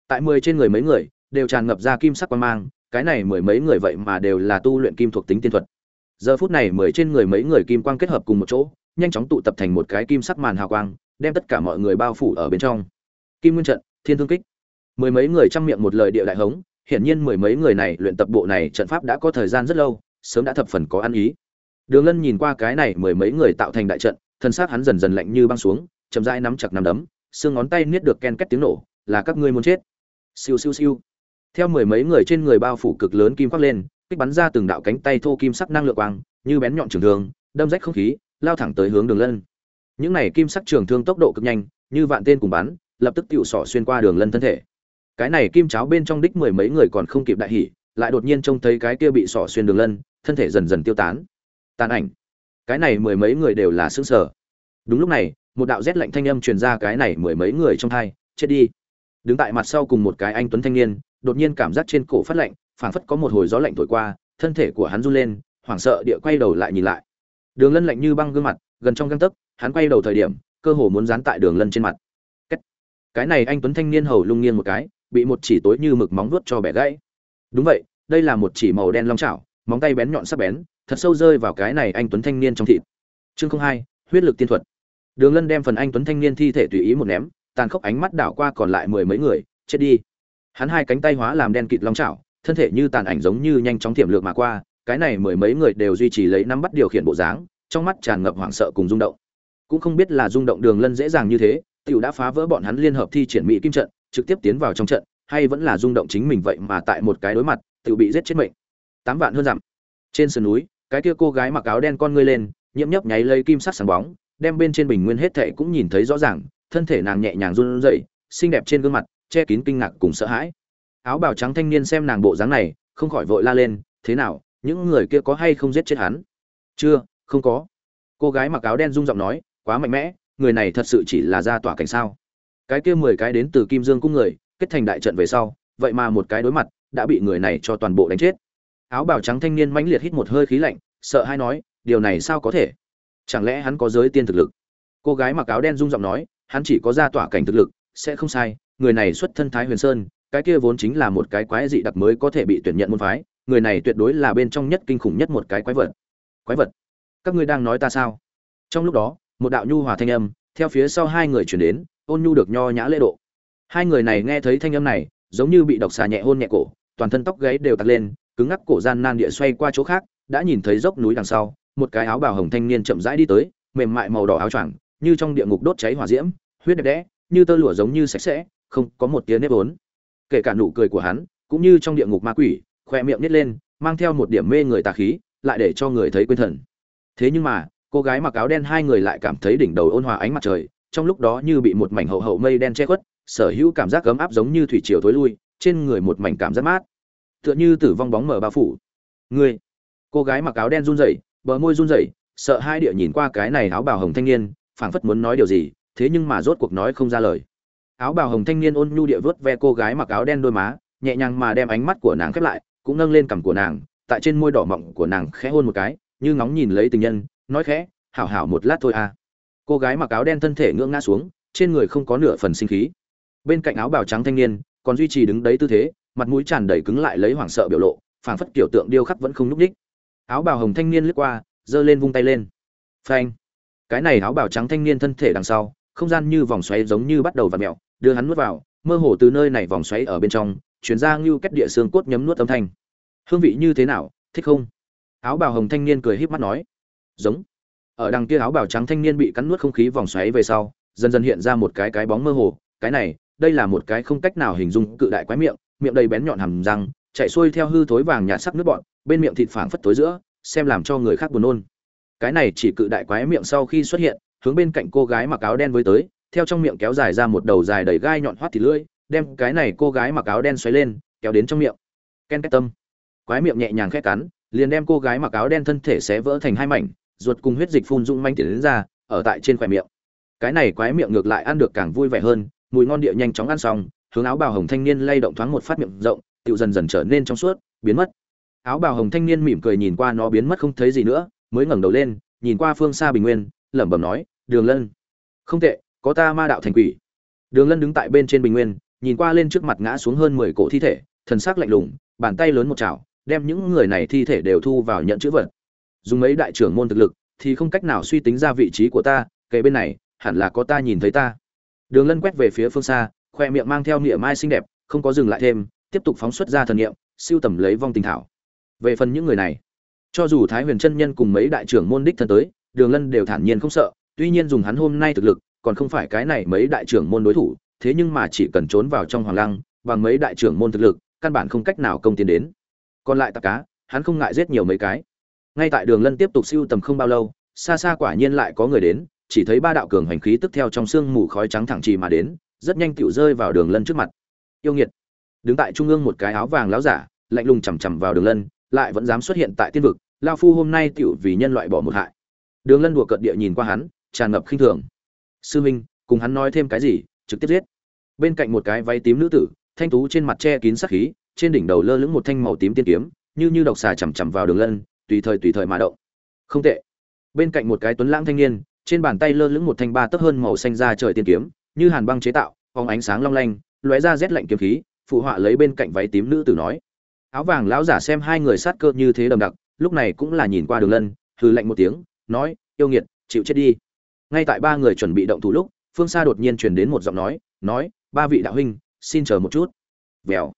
Tại mười trên người mấy người, đều tràn ngập ra kim sắc quan mang, cái này mười mấy người vậy mà đều là tu luyện kim thuộc tính tiên thuật. Giờ phút này mười trên người mấy người kim quang kết hợp cùng một chỗ, nhanh chóng tụ tập thành một cái kim sắc màn hào quang, đem tất cả mọi người bao phủ ở bên trong. Kim nguyên trận, thiên thương kích mười mấy người chăm miệng một lời địa đại hống, hiển nhiên mười mấy người này luyện tập bộ này trận pháp đã có thời gian rất lâu, sớm đã thập phần có ăn ý. Đường lân nhìn qua cái này mười mấy người tạo thành đại trận, thân xác hắn dần dần lạnh như băng xuống, chậm rãi nắm chặt nắm đấm, xương ngón tay niết được ken két tiếng nổ, là các ngươi muốn chết. Siêu siêu siêu. Theo mười mấy người trên người bao phủ cực lớn kim phát lên, kích bắn ra từng đạo cánh tay thô kim sắc năng lượng quang, như bén nhọn trường thương, đâm rách không khí, lao thẳng tới hướng đường lân. Những này kim sắc trường thương tốc độ cực nhanh, như vạn tên cùng bắn, lập tức tựu sỏ xuyên qua đường lân thân thể cái này kim cháo bên trong đích mười mấy người còn không kịp đại hỉ, lại đột nhiên trông thấy cái kia bị sỏ xuyên đường lân, thân thể dần dần tiêu tán. Tàn ảnh. Cái này mười mấy người đều là xương sở đúng lúc này, một đạo rét lạnh thanh âm truyền ra cái này mười mấy người trong thai chết đi. Đứng tại mặt sau cùng một cái anh tuấn thanh niên, đột nhiên cảm giác trên cổ phát lạnh, phảng phất có một hồi gió lạnh thổi qua, thân thể của hắn run lên, hoảng sợ địa quay đầu lại nhìn lại. Đường lân lạnh như băng gương mặt, gần trong găng tấc, hắn quay đầu thời điểm, cơ hồ muốn dán tại đường lân trên mặt. Cái này anh tuấn thanh niên hầu lung nghiêng một cái bị một chỉ tối như mực móng vuốt cho bẻ gãy. Đúng vậy, đây là một chỉ màu đen long chảo, móng tay bén nhọn sắc bén, thật sâu rơi vào cái này anh tuấn thanh niên trong thịt. Chương không hai, huyết lực tiên thuật. Đường lân đem phần anh tuấn thanh niên thi thể tùy ý một ném, tàn khốc ánh mắt đảo qua còn lại mười mấy người, chết đi. Hắn hai cánh tay hóa làm đen kịt long chảo, thân thể như tàn ảnh giống như nhanh chóng tiệm lược mà qua, cái này mười mấy người đều duy trì lấy nắm bắt điều khiển bộ dáng, trong mắt tràn ngập hoảng sợ cùng rung động. Cũng không biết là rung động đường lân dễ dàng như thế, tiểu đã phá vỡ bọn hắn liên hợp thi triển mỹ kim trận trực tiếp tiến vào trong trận, hay vẫn là rung động chính mình vậy mà tại một cái đối mặt, tự bị giết chết mệnh. Tám vạn hơn dặm. Trên sườn núi, cái kia cô gái mặc áo đen con ngươi lên nhiễm nhấp nháy lấy kim sắc sáng bóng, đem bên trên bình nguyên hết thệ cũng nhìn thấy rõ ràng, thân thể nàng nhẹ nhàng run rẩy, xinh đẹp trên gương mặt, che kín kinh ngạc cùng sợ hãi. Áo bào trắng thanh niên xem nàng bộ dáng này, không khỏi vội la lên, thế nào, những người kia có hay không giết chết hắn? Chưa, không có. Cô gái mặc áo đen rung giọng nói, quá mạnh mẽ, người này thật sự chỉ là ra tỏa cảnh sao? Cái kia mười cái đến từ kim dương cung người, kết thành đại trận về sau, vậy mà một cái đối mặt, đã bị người này cho toàn bộ đánh chết. Áo bào trắng thanh niên mãnh liệt hít một hơi khí lạnh, sợ hay nói, điều này sao có thể? Chẳng lẽ hắn có giới tiên thực lực? Cô gái mặc áo đen rung giọng nói, hắn chỉ có ra tỏa cảnh thực lực, sẽ không sai, người này xuất thân thái huyền sơn, cái kia vốn chính là một cái quái dị đặc mới có thể bị tuyển nhận môn phái, người này tuyệt đối là bên trong nhất kinh khủng nhất một cái quái vật. Quái vật? Các ngươi đang nói ta sao? Trong lúc đó, một đạo nhu hòa thanh âm theo phía sau hai người chuyển đến ôn nhu được nho nhã lễ độ. Hai người này nghe thấy thanh âm này, giống như bị độc xà nhẹ hôn nhẹ cổ, toàn thân tóc gáy đều tặc lên, cứng ngắc cổ gian nan địa xoay qua chỗ khác, đã nhìn thấy dốc núi đằng sau, một cái áo bào hồng thanh niên chậm rãi đi tới, mềm mại màu đỏ áo choàng, như trong địa ngục đốt cháy hỏa diễm, huyết đẹp đẽ, như tơ lụa giống như sạch sẽ, không có một tia nếp vốn. Kể cả nụ cười của hắn, cũng như trong địa ngục ma quỷ khoe miệng nít lên, mang theo một điểm mê người tà khí, lại để cho người thấy quên thần. Thế nhưng mà, cô gái mặc áo đen hai người lại cảm thấy đỉnh đầu ôn hòa ánh mặt trời trong lúc đó như bị một mảnh hậu hậu mây đen che khuất, sở hữu cảm giác ấm áp giống như thủy triều thối lui, trên người một mảnh cảm giác mát. Tựa như tử vong bóng mở bao phủ. Người cô gái mặc áo đen run rẩy, bờ môi run rẩy, sợ hai địa nhìn qua cái này áo bào hồng thanh niên, phảng phất muốn nói điều gì, thế nhưng mà rốt cuộc nói không ra lời. Áo bào hồng thanh niên ôn nhu địa vớt ve cô gái mặc áo đen đôi má, nhẹ nhàng mà đem ánh mắt của nàng khép lại, cũng nâng lên cằm của nàng, tại trên môi đỏ mọng của nàng khẽ hôn một cái, như ngóng nhìn lấy tình nhân, nói khẽ, hảo hảo một lát thôi à cô gái mặc áo đen thân thể ngưỡng ngã xuống, trên người không có nửa phần sinh khí. Bên cạnh áo bào trắng thanh niên, còn duy trì đứng đấy tư thế, mặt mũi tràn đầy cứng lại lấy hoảng sợ biểu lộ, phảng phất kiểu tượng điêu khắc vẫn không núp đích. Áo bào hồng thanh niên lướt qua, giơ lên vung tay lên. Phanh! Cái này áo bào trắng thanh niên thân thể đằng sau, không gian như vòng xoáy giống như bắt đầu vặn mèo, đưa hắn nuốt vào, mơ hồ từ nơi này vòng xoáy ở bên trong, chuyển ra ngưu kết địa xương cốt nhấm nuốt âm thanh. Hương vị như thế nào, thích không? Áo bào hồng thanh niên cười híp mắt nói. Giống ở đằng kia áo bào trắng thanh niên bị cắn nuốt không khí vòng xoáy về sau, dần dần hiện ra một cái cái bóng mơ hồ. Cái này, đây là một cái không cách nào hình dung cự đại quái miệng miệng đầy bén nhọn hầm răng, chạy xuôi theo hư thối vàng nhạt sắc nước bọn, bên miệng thịt phảng phất tối giữa, xem làm cho người khác buồn nôn. Cái này chỉ cự đại quái miệng sau khi xuất hiện, hướng bên cạnh cô gái mặc áo đen với tới, theo trong miệng kéo dài ra một đầu dài đầy gai nhọn hoắt thịt lưỡi, đem cái này cô gái mặc áo đen xoáy lên, kéo đến trong miệng. Ken két tâm quái miệng nhẹ nhàng khét cắn, liền đem cô gái mặc áo đen thân thể xé vỡ thành hai mảnh ruột cùng huyết dịch phun dũng manh tiến đến ra, ở tại trên khỏe miệng. Cái này quái miệng ngược lại ăn được càng vui vẻ hơn, mùi ngon địa nhanh chóng ăn xong, hướng áo bào hồng thanh niên lay động thoáng một phát miệng rộng tựu dần dần trở nên trong suốt, biến mất. Áo bào hồng thanh niên mỉm cười nhìn qua nó biến mất không thấy gì nữa, mới ngẩng đầu lên, nhìn qua phương xa bình nguyên, lẩm bẩm nói, đường lân. Không tệ, có ta ma đạo thành quỷ. Đường lân đứng tại bên trên bình nguyên, nhìn qua lên trước mặt ngã xuống hơn mười cổ thi thể, thần sắc lạnh lùng, bàn tay lớn một chảo, đem những người này thi thể đều thu vào nhận chữ vật dùng mấy đại trưởng môn thực lực, thì không cách nào suy tính ra vị trí của ta kể bên này, hẳn là có ta nhìn thấy ta. Đường lân quét về phía phương xa, khoe miệng mang theo niệm mai xinh đẹp, không có dừng lại thêm, tiếp tục phóng xuất ra thần niệm, siêu tầm lấy vong tình thảo. Về phần những người này, cho dù thái huyền chân nhân cùng mấy đại trưởng môn đích thân tới, đường lân đều thản nhiên không sợ, tuy nhiên dùng hắn hôm nay thực lực, còn không phải cái này mấy đại trưởng môn đối thủ, thế nhưng mà chỉ cần trốn vào trong hoàng lăng, bằng mấy đại trưởng môn thực lực, căn bản không cách nào công tiến đến. Còn lại tạc cá, hắn không ngại giết nhiều mấy cái ngay tại đường lân tiếp tục siêu tầm không bao lâu, xa xa quả nhiên lại có người đến, chỉ thấy ba đạo cường hành khí tức theo trong sương mù khói trắng thẳng trì mà đến, rất nhanh tựu rơi vào đường lân trước mặt. Yêu nghiệt. Đứng tại trung ương một cái áo vàng láo giả, lạnh lùng chằm chằm vào đường lân, lại vẫn dám xuất hiện tại tiên vực lao phu hôm nay tựu vì nhân loại bỏ một hại. Đường lân đùa cợt địa nhìn qua hắn, tràn ngập khinh thường. Sư minh, cùng hắn nói thêm cái gì, trực tiếp giết. Bên cạnh một cái váy tím nữ tử, thanh tú trên mặt che kín sắc khí, trên đỉnh đầu lơ lửng một thanh màu tím tiên kiếm, như như độc xà chằm chằm vào đường lân tùy thời tùy thời mà động. Không tệ. Bên cạnh một cái tuấn lãng thanh niên, trên bàn tay lơ lửng một thanh ba tấc hơn màu xanh ra trời tiên kiếm, như hàn băng chế tạo, phóng ánh sáng long lanh, lóe ra rét lạnh kiếm khí, phụ họa lấy bên cạnh váy tím nữ tử nói, áo vàng lão giả xem hai người sát cơ như thế đầm đặc, lúc này cũng là nhìn qua đường lân, hừ lạnh một tiếng, nói, yêu nghiệt, chịu chết đi. Ngay tại ba người chuẩn bị động thủ lúc, phương xa đột nhiên truyền đến một giọng nói nói, ba vị đạo huynh, xin chờ một chút. Vèo.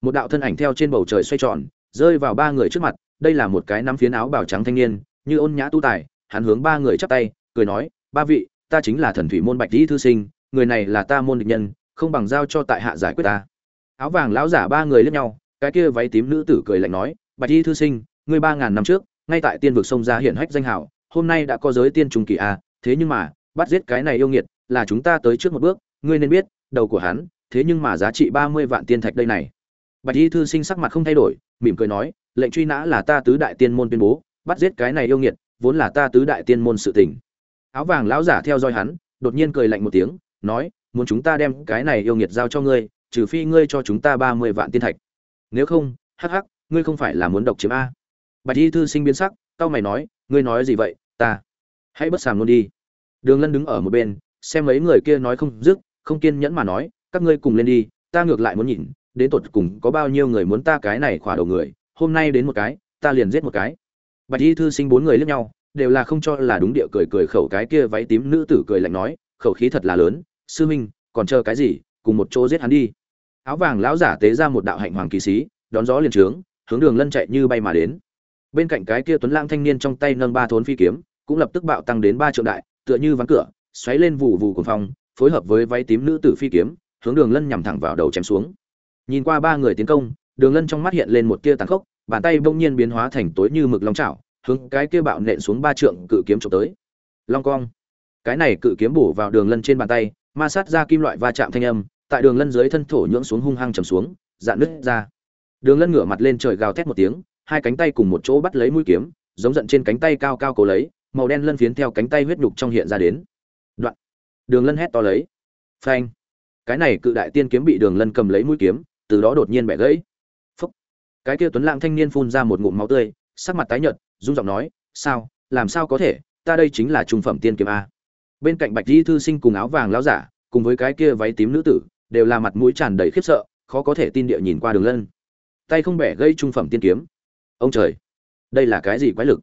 Một đạo thân ảnh theo trên bầu trời xoay tròn, rơi vào ba người trước mặt đây là một cái nắm phiến áo bào trắng thanh niên, như ôn nhã tu tài, hắn hướng ba người chắp tay, cười nói, ba vị, ta chính là thần thủy môn bạch lý thư sinh, người này là ta môn địch nhân, không bằng giao cho tại hạ giải quyết ta. Áo vàng lão giả ba người lướt nhau, cái kia váy tím nữ tử cười lạnh nói, bạch lý thư sinh, ngươi ba ngàn năm trước, ngay tại tiên vực sông ra hiển hách danh hảo hôm nay đã có giới tiên trùng kỳ a, thế nhưng mà, bắt giết cái này yêu nghiệt, là chúng ta tới trước một bước, ngươi nên biết, đầu của hắn, thế nhưng mà giá trị ba mươi vạn tiên thạch đây này. Bạch y thư sinh sắc mặt không thay đổi, mỉm cười nói lệnh truy nã là ta tứ đại tiên môn tuyên bố, bắt giết cái này yêu nghiệt, vốn là ta tứ đại tiên môn sự tình. Áo vàng lão giả theo dõi hắn, đột nhiên cười lạnh một tiếng, nói, muốn chúng ta đem cái này yêu nghiệt giao cho ngươi, trừ phi ngươi cho chúng ta ba mươi vạn tiên thạch. Nếu không, hắc hắc, ngươi không phải là muốn độc chiếm a. Bạch y thư sinh biến sắc tao mày nói, ngươi nói gì vậy, ta? Hãy bất sàm luôn đi. Đường lân đứng ở một bên, xem mấy người kia nói không dứt, không kiên nhẫn mà nói, các ngươi cùng lên đi, ta ngược lại muốn nhìn, đến tột cùng có bao nhiêu người muốn ta cái này khỏa đầu người hôm nay đến một cái, ta liền giết một cái. Bạch y thư sinh bốn người lướt nhau, đều là không cho là đúng địa cười cười khẩu cái kia váy tím nữ tử cười lạnh nói, khẩu khí thật là lớn, sư minh, còn chờ cái gì, cùng một chỗ giết hắn đi. Áo vàng lão giả tế ra một đạo hạnh hoàng kỳ sĩ đón gió liền trướng, hướng đường lân chạy như bay mà đến. Bên cạnh cái kia tuấn lãng thanh niên trong tay nâng ba thốn phi kiếm, cũng lập tức bạo tăng đến ba trượng đại, tựa như ván cửa, xoáy lên vụ vụ cuồng phong, phối hợp với váy tím nữ tử phi kiếm, hướng đường lân nhằm thẳng vào đầu chém xuống. Nhìn qua ba người tiến công đường lân trong mắt hiện lên một tia tàn khốc, bàn tay bỗng nhiên biến hóa thành tối như mực long chảo, hướng cái kia bạo nện xuống ba trượng cự kiếm trộm tới. Long cong. Cái này cự kiếm bổ vào đường lân trên bàn tay, ma sát ra kim loại va chạm thanh âm, tại đường lân dưới thân thổ nhưỡng xuống hung hăng trầm xuống, dạn nứt ra. Đường lân ngửa mặt lên trời gào thét một tiếng, hai cánh tay cùng một chỗ bắt lấy mũi kiếm, giống giận trên cánh tay cao cao cố lấy, màu đen lân phiến theo cánh tay huyết nhục trong hiện ra đến. Đoạn. Đường lân hét to lấy. Phanh. Cái này cự đại tiên kiếm bị đường lân cầm lấy mũi kiếm, từ đó đột nhiên bẻ gãy cái kia tuấn lãng thanh niên phun ra một ngụm máu tươi, sắc mặt tái nhợt rung giọng nói, sao? Làm sao có thể? Ta đây chính là trung phẩm tiên kiếm a. Bên cạnh bạch di thư sinh cùng áo vàng lão giả, cùng với cái kia váy tím nữ tử, đều là mặt mũi tràn đầy khiếp sợ, khó có thể tin địa nhìn qua đường lân. Tay không bẻ gây trung phẩm tiên kiếm. Ông trời, đây là cái gì quái lực?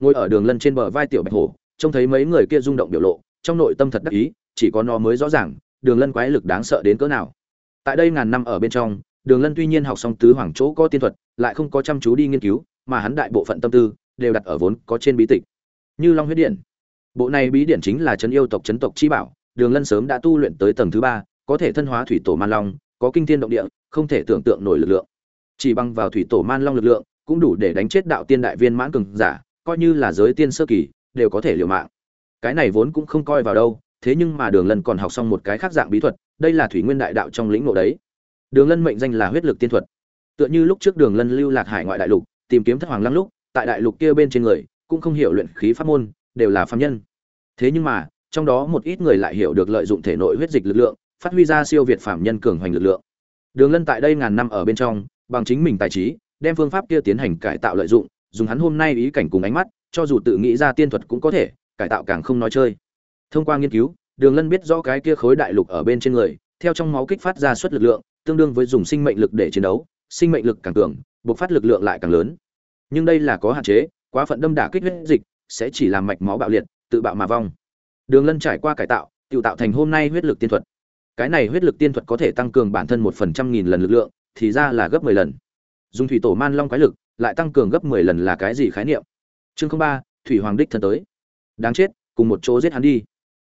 Ngồi ở đường lân trên bờ vai tiểu bạch hổ, trông thấy mấy người kia rung động biểu lộ, trong nội tâm thật đắc ý, chỉ có nó mới rõ ràng, đường lân quái lực đáng sợ đến cỡ nào. Tại đây ngàn năm ở bên trong đường lân tuy nhiên học xong tứ hoàng chỗ có tiên thuật, lại không có chăm chú đi nghiên cứu, mà hắn đại bộ phận tâm tư đều đặt ở vốn có trên bí tịch. Như long huyết điện. Bộ này bí điện chính là trấn yêu tộc trấn tộc chi bảo, đường lân sớm đã tu luyện tới tầng thứ ba, có thể thân hóa thủy tổ man long, có kinh thiên động địa, không thể tưởng tượng nổi lực lượng. Chỉ bằng vào thủy tổ man long lực lượng, cũng đủ để đánh chết đạo tiên đại viên mãn cường giả, coi như là giới tiên sơ kỳ, đều có thể liều mạng. Cái này vốn cũng không coi vào đâu, thế nhưng mà đường lân còn học xong một cái khác dạng bí thuật, đây là thủy nguyên đại đạo trong lĩnh ngộ đấy đường lân mệnh danh là huyết lực tiên thuật. Tựa như lúc trước đường lân lưu lạc hải ngoại đại lục, tìm kiếm thất hoàng lăng lúc, tại đại lục kia bên trên người, cũng không hiểu luyện khí pháp môn, đều là phạm nhân. Thế nhưng mà, trong đó một ít người lại hiểu được lợi dụng thể nội huyết dịch lực lượng, phát huy ra siêu việt phạm nhân cường hoành lực lượng. Đường lân tại đây ngàn năm ở bên trong, bằng chính mình tài trí, đem phương pháp kia tiến hành cải tạo lợi dụng, dùng hắn hôm nay ý cảnh cùng ánh mắt, cho dù tự nghĩ ra tiên thuật cũng có thể, cải tạo càng không nói chơi. Thông qua nghiên cứu, đường lân biết rõ cái kia khối đại lục ở bên trên người, theo trong máu kích phát ra suất lực lượng tương đương với dùng sinh mệnh lực để chiến đấu, sinh mệnh lực càng cường buộc phát lực lượng lại càng lớn. Nhưng đây là có hạn chế, quá phận đâm đả kích huyết dịch, sẽ chỉ làm mạch máu bạo liệt, tự bạo mà vong. Đường lân trải qua cải tạo, tự tạo thành hôm nay huyết lực tiên thuật. Cái này huyết lực tiên thuật có thể tăng cường bản thân một phần trăm nghìn lần lực lượng, thì ra là gấp mười lần. Dùng thủy tổ man long quái lực, lại tăng cường gấp mười lần là cái gì khái niệm? Chương ba, thủy hoàng đích thân tới. Đáng chết, cùng một chỗ giết hắn đi.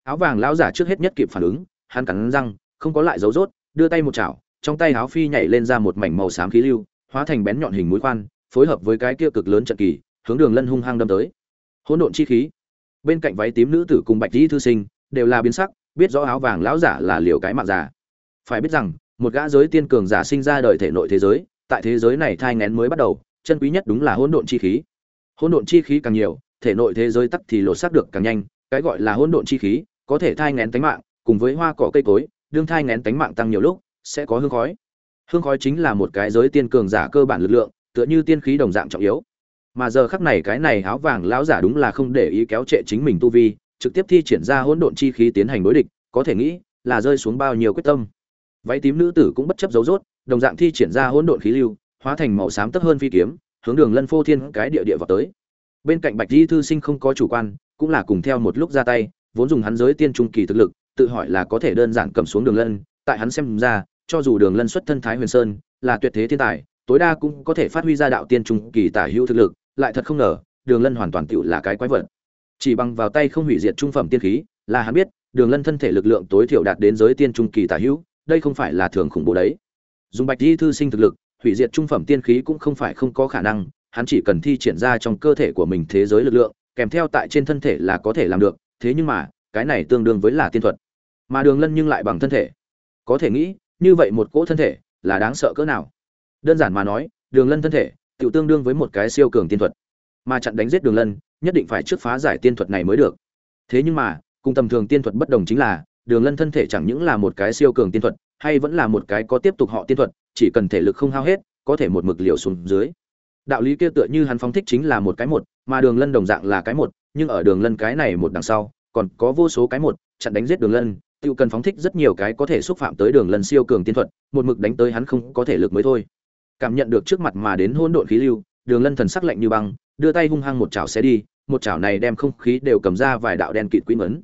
Áo vàng lão giả trước hết nhất kịp phản ứng, hắn cắn răng, không có lại dấu rốt, đưa tay một chảo trong tay áo phi nhảy lên ra một mảnh màu xám khí lưu, hóa thành bén nhọn hình mũi khoan, phối hợp với cái kia cực lớn trận kỳ, hướng đường lân hung hăng đâm tới. Hỗn độn chi khí. Bên cạnh váy tím nữ tử cùng bạch y thư sinh, đều là biến sắc, biết rõ áo vàng lão giả là liều cái mạng giả. Phải biết rằng, một gã giới tiên cường giả sinh ra đời thể nội thế giới, tại thế giới này thai nghén mới bắt đầu, chân quý nhất đúng là hỗn độn chi khí. Hỗn độn chi khí càng nhiều, thể nội thế giới tắc thì lột xác được càng nhanh, cái gọi là hỗn độn chi khí, có thể thai nghén tánh mạng, cùng với hoa cỏ cây cối, đương thai nghén tánh mạng tăng nhiều lúc sẽ có hương khói. Hương khói chính là một cái giới tiên cường giả cơ bản lực lượng, tựa như tiên khí đồng dạng trọng yếu. Mà giờ khắc này cái này áo vàng lão giả đúng là không để ý kéo trệ chính mình tu vi, trực tiếp thi triển ra hỗn độn chi khí tiến hành đối địch, có thể nghĩ là rơi xuống bao nhiêu quyết tâm. Váy tím nữ tử cũng bất chấp dấu rốt, đồng dạng thi triển ra hỗn độn khí lưu, hóa thành màu xám tấp hơn phi kiếm, hướng đường lân phô thiên cái địa địa vào tới. Bên cạnh bạch di thư sinh không có chủ quan, cũng là cùng theo một lúc ra tay, vốn dùng hắn giới tiên trung kỳ thực lực, tự hỏi là có thể đơn giản cầm xuống đường lân, tại hắn xem ra cho dù đường lân xuất thân thái huyền sơn, là tuyệt thế thiên tài, tối đa cũng có thể phát huy ra đạo tiên trung kỳ tả hữu thực lực, lại thật không ngờ, đường lân hoàn toàn tựu là cái quái vật. Chỉ bằng vào tay không hủy diệt trung phẩm tiên khí, là hắn biết, đường lân thân thể lực lượng tối thiểu đạt đến giới tiên trung kỳ tả hữu, đây không phải là thường khủng bố đấy. Dùng bạch di thư sinh thực lực, hủy diệt trung phẩm tiên khí cũng không phải không có khả năng, hắn chỉ cần thi triển ra trong cơ thể của mình thế giới lực lượng, kèm theo tại trên thân thể là có thể làm được, thế nhưng mà, cái này tương đương với là tiên thuật. Mà đường lân nhưng lại bằng thân thể. Có thể nghĩ như vậy một cỗ thân thể là đáng sợ cỡ nào? Đơn giản mà nói, đường lân thân thể tự tương đương với một cái siêu cường tiên thuật. Mà chặn đánh giết đường lân, nhất định phải trước phá giải tiên thuật này mới được. Thế nhưng mà, cùng tầm thường tiên thuật bất đồng chính là, đường lân thân thể chẳng những là một cái siêu cường tiên thuật, hay vẫn là một cái có tiếp tục họ tiên thuật, chỉ cần thể lực không hao hết, có thể một mực liều xuống dưới. Đạo lý kia tựa như hắn phóng thích chính là một cái một, mà đường lân đồng dạng là cái một, nhưng ở đường lân cái này một đằng sau, còn có vô số cái một, chặn đánh giết đường lân tự cần phóng thích rất nhiều cái có thể xúc phạm tới đường lân siêu cường tiên thuật, một mực đánh tới hắn không có thể lực mới thôi. Cảm nhận được trước mặt mà đến hỗn độn khí lưu, đường lân thần sắc lạnh như băng, đưa tay hung hăng một chảo xé đi, một chảo này đem không khí đều cầm ra vài đạo đen kịt quý ngấn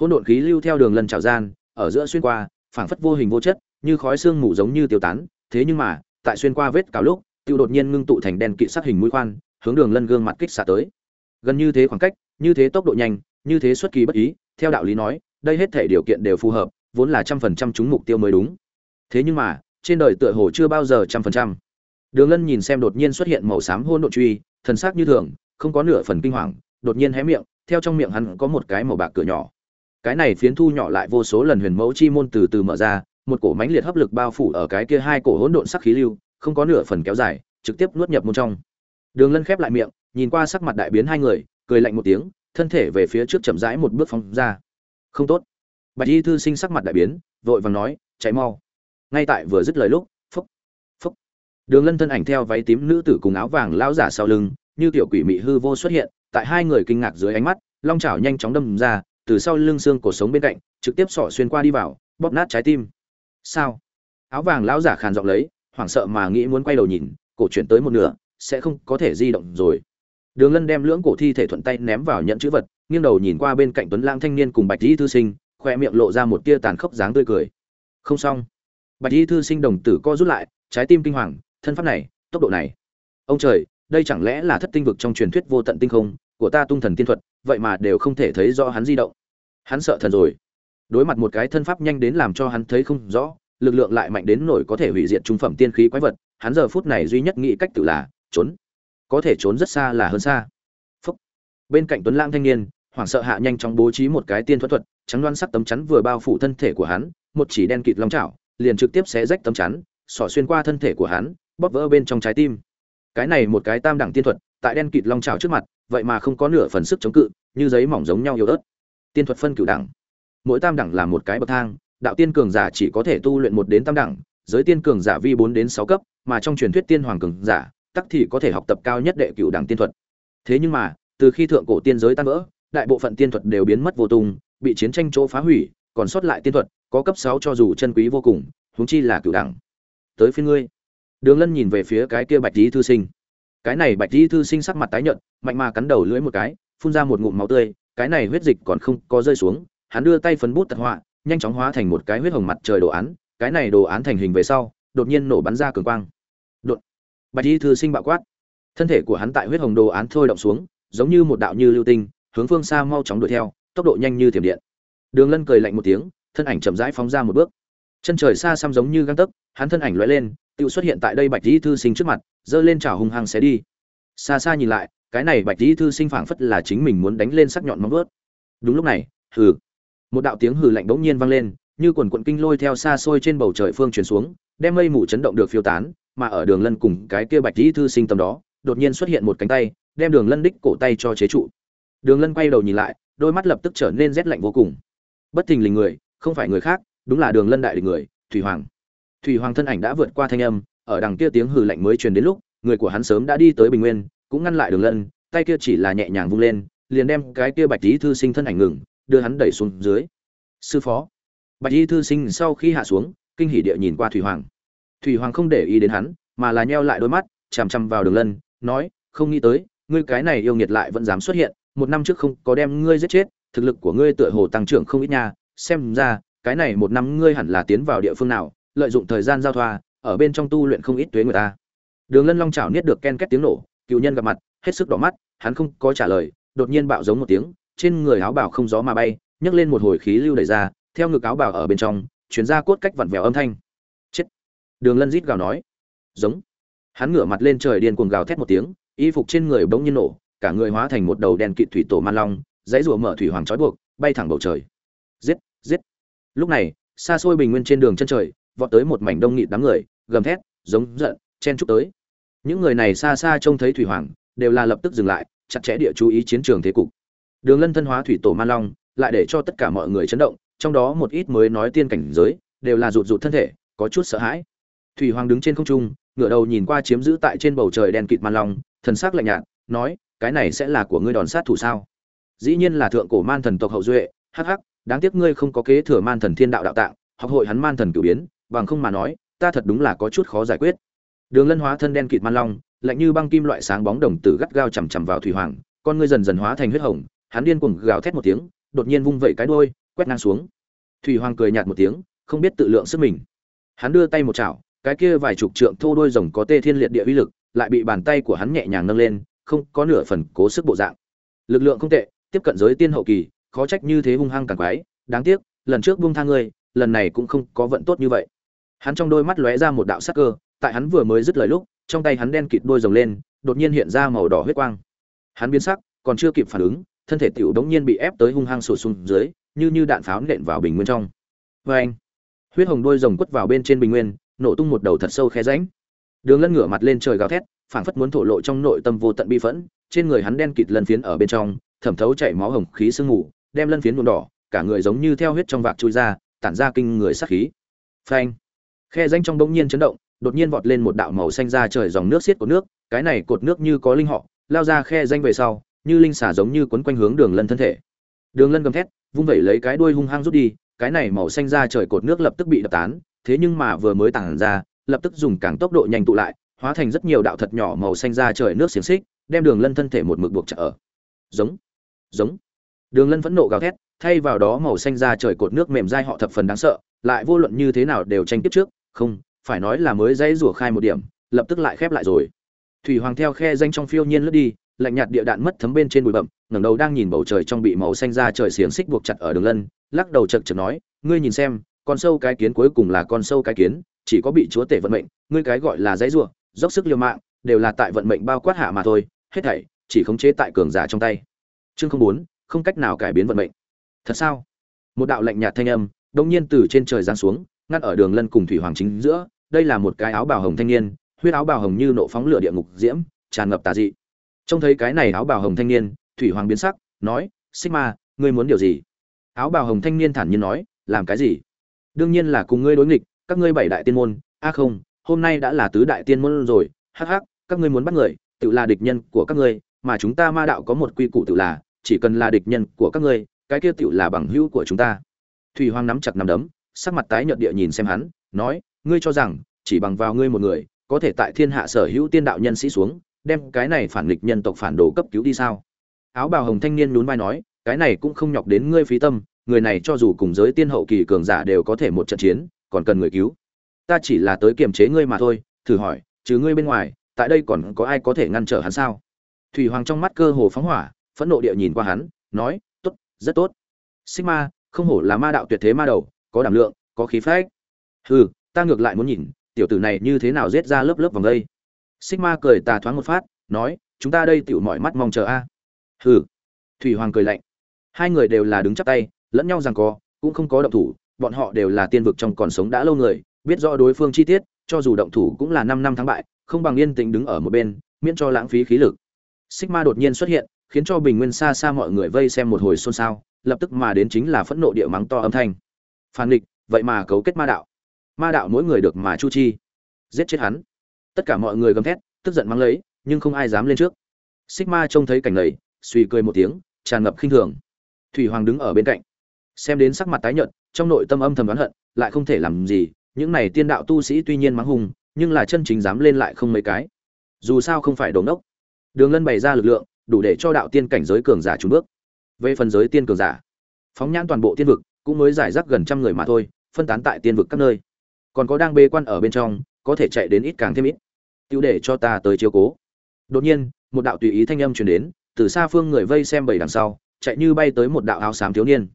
hỗn độn khí lưu theo đường lân chảo gian, ở giữa xuyên qua, phảng phất vô hình vô chất, như khói xương mù giống như tiêu tán, thế nhưng mà, tại xuyên qua vết cào lúc, tiêu đột nhiên ngưng tụ thành đen kịt sát hình mũi khoan, hướng đường lân gương mặt kích xạ tới. Gần như thế khoảng cách, như thế tốc độ nhanh, như thế xuất kỳ bất ý, theo đạo lý nói đây hết thể điều kiện đều phù hợp, vốn là trăm phần trăm trúng mục tiêu mới đúng. Thế nhưng mà, trên đời tựa hồ chưa bao giờ trăm phần trăm. Đường lân nhìn xem đột nhiên xuất hiện màu xám hôn độn truy, thần sắc như thường, không có nửa phần kinh hoàng, đột nhiên hé miệng, theo trong miệng hắn có một cái màu bạc cửa nhỏ. Cái này phiến thu nhỏ lại vô số lần huyền mẫu chi môn từ từ mở ra, một cổ mánh liệt hấp lực bao phủ ở cái kia hai cổ hỗn độn sắc khí lưu, không có nửa phần kéo dài, trực tiếp nuốt nhập môn trong. Đường lân khép lại miệng, nhìn qua sắc mặt đại biến hai người, cười lạnh một tiếng, thân thể về phía trước chậm rãi một bước phóng ra không tốt. Bạch y thư sinh sắc mặt đại biến, vội vàng nói cháy mau. Ngay tại vừa dứt lời lúc, phúc phúc. Đường lân thân ảnh theo váy tím nữ tử cùng áo vàng lão giả sau lưng, như tiểu quỷ mị hư vô xuất hiện, tại hai người kinh ngạc dưới ánh mắt, long chảo nhanh chóng đâm ra, từ sau lưng xương cổ sống bên cạnh, trực tiếp sỏ xuyên qua đi vào, bóp nát trái tim. Sao? Áo vàng lão giả khàn giọng lấy, hoảng sợ mà nghĩ muốn quay đầu nhìn, cổ chuyển tới một nửa, sẽ không có thể di động rồi đường lân đem lưỡng cổ thi thể thuận tay ném vào nhận chữ vật, nghiêng đầu nhìn qua bên cạnh tuấn lãng thanh niên cùng bạch y thư sinh, khoe miệng lộ ra một tia tàn khốc dáng tươi cười. Không xong. Bạch y thư sinh đồng tử co rút lại, trái tim kinh hoàng, thân pháp này, tốc độ này. Ông trời, đây chẳng lẽ là thất tinh vực trong truyền thuyết vô tận tinh không, của ta tung thần tiên thuật, vậy mà đều không thể thấy rõ hắn di động. Hắn sợ thần rồi. Đối mặt một cái thân pháp nhanh đến làm cho hắn thấy không rõ, lực lượng lại mạnh đến nổi có thể hủy diệt trung phẩm tiên khí quái vật, hắn giờ phút này duy nhất nghĩ cách tự là, trốn có thể trốn rất xa là hơn xa. Phúc. bên cạnh tuấn lãng thanh niên, hoảng sợ hạ nhanh chóng bố trí một cái tiên thuật thuật, trắng đoan sắc tấm chắn vừa bao phủ thân thể của hắn, một chỉ đen kịt long chảo, liền trực tiếp xé rách tấm chắn, xỏ xuyên qua thân thể của hắn, bóp vỡ bên trong trái tim. Cái này một cái tam đẳng tiên thuật, tại đen kịt long chảo trước mặt, vậy mà không có nửa phần sức chống cự, như giấy mỏng giống nhau yếu ớt. Tiên thuật phân cửu đẳng. Mỗi tam đẳng là một cái bậc thang, đạo tiên cường giả chỉ có thể tu luyện một đến tam đẳng, giới tiên cường giả vi bốn đến sáu cấp, mà trong truyền thuyết tiên hoàng cường giả tắc thì có thể học tập cao nhất đệ cửu đẳng tiên thuật. Thế nhưng mà, từ khi thượng cổ tiên giới tan vỡ, đại bộ phận tiên thuật đều biến mất vô tung, bị chiến tranh chỗ phá hủy, còn sót lại tiên thuật, có cấp sáu cho dù chân quý vô cùng, huống chi là cửu đẳng. Tới phía ngươi. Đường lân nhìn về phía cái kia bạch Tí thư sinh. Cái này bạch Tí thư sinh sắc mặt tái nhợt, mạnh mà cắn đầu lưỡi một cái, phun ra một ngụm máu tươi, cái này huyết dịch còn không có rơi xuống, hắn đưa tay phấn bút tật họa, nhanh chóng hóa thành một cái huyết hồng mặt trời đồ án, cái này đồ án thành hình về sau, đột nhiên nổ bắn ra cường quang bạch y thư sinh bạo quát. Thân thể của hắn tại huyết hồng đồ án thôi động xuống, giống như một đạo như lưu tinh, hướng phương xa mau chóng đuổi theo, tốc độ nhanh như thiểm điện. Đường lân cười lạnh một tiếng, thân ảnh chậm rãi phóng ra một bước. Chân trời xa xăm giống như găng tấc, hắn thân ảnh lóe lên tự xuất hiện tại đây bạch y thư sinh trước mặt, giơ lên trào hung hăng xé đi. Xa xa nhìn lại, cái này bạch y thư sinh phảng phất là chính mình muốn đánh lên sắc nhọn móng vớt đúng lúc này, hừ. Một đạo tiếng hừ lạnh bỗng nhiên vang lên, như quần quận kinh lôi theo xa xôi trên bầu trời phương truyền xuống, đem mây mù chấn động được phiêu tán mà ở đường lân cùng cái kia bạch dĩ thư sinh tầm đó, đột nhiên xuất hiện một cánh tay, đem đường lân đích cổ tay cho chế trụ. Đường lân quay đầu nhìn lại, đôi mắt lập tức trở nên rét lạnh vô cùng. Bất thình lình người, không phải người khác, đúng là đường lân đại địch người, thủy hoàng. Thủy hoàng thân ảnh đã vượt qua thanh âm, ở đằng kia tiếng hừ lạnh mới truyền đến lúc, người của hắn sớm đã đi tới bình nguyên, cũng ngăn lại đường lân, tay kia chỉ là nhẹ nhàng vung lên, liền đem cái kia bạch lý thư sinh thân ảnh ngừng, đưa hắn đẩy xuống dưới. Sư phó. Bạch lý thư sinh sau khi hạ xuống, kinh hỉ địa nhìn qua thủy hoàng thủy hoàng không để ý đến hắn, mà là nheo lại đôi mắt, chằm chằm vào đường lân, nói, không nghĩ tới, ngươi cái này yêu nghiệt lại vẫn dám xuất hiện, một năm trước không có đem ngươi giết chết, thực lực của ngươi tựa hồ tăng trưởng không ít nha. Xem ra, cái này một năm ngươi hẳn là tiến vào địa phương nào, lợi dụng thời gian giao thoa, ở bên trong tu luyện không ít tuế người ta đường lân long chảo niết được ken két tiếng nổ, cựu nhân gặp mặt, hết sức đỏ mắt, hắn không có trả lời, đột nhiên bạo giống một tiếng, trên người áo bào không gió mà bay, nhấc lên một hồi khí lưu đẩy ra, theo ngực áo bào ở bên trong chuyển ra cốt cách vặn vẹo âm thanh đường lân rít gào nói. Giống. Hắn ngửa mặt lên trời điên cuồng gào thét một tiếng, y phục trên người bỗng nhiên nổ, cả người hóa thành một đầu đèn kịt thủy tổ man long, dãy rủa mở thủy hoàng trói buộc, bay thẳng bầu trời. Giết giết. Lúc này, xa xôi bình nguyên trên đường chân trời, vọt tới một mảnh đông nghịt đám người, gầm thét, giống giận, chen chúc tới. Những người này xa xa trông thấy thủy hoàng, đều là lập tức dừng lại, chặt chẽ địa chú ý chiến trường thế cục. Đường lân thân hóa thủy tổ man long, lại để cho tất cả mọi người chấn động, trong đó một ít mới nói tiên cảnh giới, đều là rụt rụt thân thể, có chút sợ hãi thủy hoàng đứng trên không trung, ngửa đầu nhìn qua chiếm giữ tại trên bầu trời đen kịt man long thần sắc lạnh nhạt, nói, cái này sẽ là của ngươi đòn sát thủ sao? Dĩ nhiên là thượng cổ man thần tộc hậu duệ, hắc hắc, đáng tiếc ngươi không có kế thừa man thần thiên đạo đạo tạng, học hội hắn man thần cửu biến, bằng không mà nói, ta thật đúng là có chút khó giải quyết. Đường lân hóa thân đen kịt man long lạnh như băng kim loại sáng bóng đồng tử gắt gao chằm chằm vào thủy hoàng, con ngươi dần dần hóa thành huyết hồng, hắn điên cuồng gào thét một tiếng, đột nhiên vung vẩy cái đuôi, quét ngang xuống. Thủy hoàng cười nhạt một tiếng, không biết tự lượng sức mình. Hắn đưa tay một chảo cái kia vài chục trượng thô đôi rồng có tê thiên liệt địa uy lực, lại bị bàn tay của hắn nhẹ nhàng nâng lên, không có nửa phần cố sức bộ dạng. Lực lượng không tệ, tiếp cận giới tiên hậu kỳ, khó trách như thế hung hăng càng quái, đáng tiếc, lần trước buông thang ngươi, lần này cũng không có vận tốt như vậy. Hắn trong đôi mắt lóe ra một đạo sắc cơ, tại hắn vừa mới dứt lời lúc, trong tay hắn đen kịt đôi rồng lên, đột nhiên hiện ra màu đỏ huyết quang. Hắn biến sắc, còn chưa kịp phản ứng, thân thể tiểu đống nhiên bị ép tới hung hăng sổ xuống dưới, như như đạn pháo nện vào bình nguyên trong. Vê anh huyết hồng đôi rồng quất vào bên trên bình nguyên nổ tung một đầu thật sâu khe ránh, đường lân ngửa mặt lên trời gào thét phảng phất muốn thổ lộ trong nội tâm vô tận bi phẫn trên người hắn đen kịt lân phiến ở bên trong thẩm thấu chảy máu hồng khí sương mù đem lân phiến nhuộm đỏ cả người giống như theo huyết trong vạc chui ra tản ra kinh người sát khí. Phanh! Khe ránh trong bỗng nhiên chấn động đột nhiên vọt lên một đạo màu xanh ra trời dòng nước xiết của nước cái này cột nước như có linh họ lao ra khe danh về sau như linh xả giống như quấn quanh hướng đường lân thân thể. Đường lân gầm thét vung vẩy lấy cái đuôi hung hăng rút đi cái này màu xanh ra trời cột nước lập tức bị đập tán thế nhưng mà vừa mới tản ra, lập tức dùng càng tốc độ nhanh tụ lại, hóa thành rất nhiều đạo thật nhỏ màu xanh ra trời nước xiển xích, đem đường lân thân thể một mực buộc chặt ở. Giống giống. Đường lân phẫn nộ gào thét, thay vào đó màu xanh ra trời cột nước mềm dai họ thập phần đáng sợ, lại vô luận như thế nào đều tranh tiếp trước, không, phải nói là mới dãy rủa khai một điểm, lập tức lại khép lại rồi. Thủy hoàng theo khe danh trong phiêu nhiên lướt đi, lạnh nhạt địa đạn mất thấm bên trên bụi bậm ngẩng đầu đang nhìn bầu trời trong bị màu xanh ra trời xiển xích buộc chặt ở đường lân, lắc đầu chật chật nói, ngươi nhìn xem con sâu cái kiến cuối cùng là con sâu cái kiến, chỉ có bị chúa tể vận mệnh, ngươi cái gọi là dãy ruộng dốc sức liều mạng, đều là tại vận mệnh bao quát hạ mà thôi, hết thảy chỉ khống chế tại cường giả trong tay. Chương không bốn, không cách nào cải biến vận mệnh. Thật sao? Một đạo lạnh nhạt thanh âm đông nhiên từ trên trời giáng xuống, ngăn ở đường lân cùng thủy hoàng chính giữa, đây là một cái áo bào hồng thanh niên, huyết áo bào hồng như nộ phóng lửa địa ngục diễm, tràn ngập tà dị. Trông thấy cái này áo bào hồng thanh niên, thủy hoàng biến sắc, nói sigma ngươi muốn điều gì? Áo bào hồng thanh niên thản nhiên nói, làm cái gì? Đương nhiên là cùng ngươi đối nghịch, các ngươi bảy đại tiên môn. A không, hôm nay đã là tứ đại tiên môn rồi. Hắc hắc, các ngươi muốn bắt người, tự là địch nhân của các ngươi, mà chúng ta ma đạo có một quy củ tự là, chỉ cần là địch nhân của các ngươi, cái kia tự là bằng hữu của chúng ta. Thủy hoàng nắm chặt nắm đấm, sắc mặt tái nhợt địa nhìn xem hắn, nói, ngươi cho rằng, chỉ bằng vào ngươi một người, có thể tại thiên hạ sở hữu tiên đạo nhân sĩ xuống, đem cái này phản nghịch nhân tộc phản đồ cấp cứu đi sao? Áo bào hồng thanh niên nhún vai nói, cái này cũng không nhọc đến ngươi phí tâm người này cho dù cùng giới tiên hậu kỳ cường giả đều có thể một trận chiến, còn cần người cứu. Ta chỉ là tới kiềm chế ngươi mà thôi, thử hỏi chứ ngươi bên ngoài, tại đây còn có ai có thể ngăn trở hắn sao? Thủy hoàng trong mắt cơ hồ phóng hỏa, phẫn nộ địa nhìn qua hắn, nói, tốt, rất tốt. Sigma, không hổ là ma đạo tuyệt thế ma đầu, có đảm lượng, có khí phách. Hừ, ta ngược lại muốn nhìn, tiểu tử này như thế nào giết ra lớp lớp vòng đây? Sigma cười tà thoáng một phát, nói, chúng ta đây tiểu mọi mắt mong chờ a. Hừ. Thủy hoàng cười lạnh. Hai người đều là đứng chắp tay lẫn nhau rằng co cũng không có động thủ, bọn họ đều là tiên vực trong còn sống đã lâu người, biết rõ đối phương chi tiết, cho dù động thủ cũng là năm năm thắng bại, không bằng yên tĩnh đứng ở một bên, miễn cho lãng phí khí lực. Sigma đột nhiên xuất hiện, khiến cho bình nguyên xa xa mọi người vây xem một hồi xôn xao, lập tức mà đến chính là phẫn nộ địa mắng to âm thanh. Phản địch vậy mà cấu kết ma đạo. Ma đạo mỗi người được mà chu chi. Giết chết hắn. Tất cả mọi người gầm thét, tức giận mắng lấy, nhưng không ai dám lên trước. Sigma trông thấy cảnh này, suy cười một tiếng, tràn ngập khinh thường. Thủy hoàng đứng ở bên cạnh xem đến sắc mặt tái nhợt, trong nội tâm âm thầm oán hận, lại không thể làm gì, những này tiên đạo tu sĩ tuy nhiên mắng hùng, nhưng là chân chính dám lên lại không mấy cái. Dù sao không phải đống đốc đường lân bày ra lực lượng, đủ để cho đạo tiên cảnh giới cường giả trúng bước. Về phần giới tiên cường giả, phóng nhãn toàn bộ tiên vực, cũng mới giải rác gần trăm người mà thôi, phân tán tại tiên vực các nơi. Còn có đang bê quan ở bên trong, có thể chạy đến ít càng thêm ít. Tiêu để cho ta tới chiếu cố. Đột nhiên, một đạo tùy ý thanh âm truyền đến, từ xa phương người vây xem bảy đằng sau, chạy như bay tới một đạo áo xám thiếu niên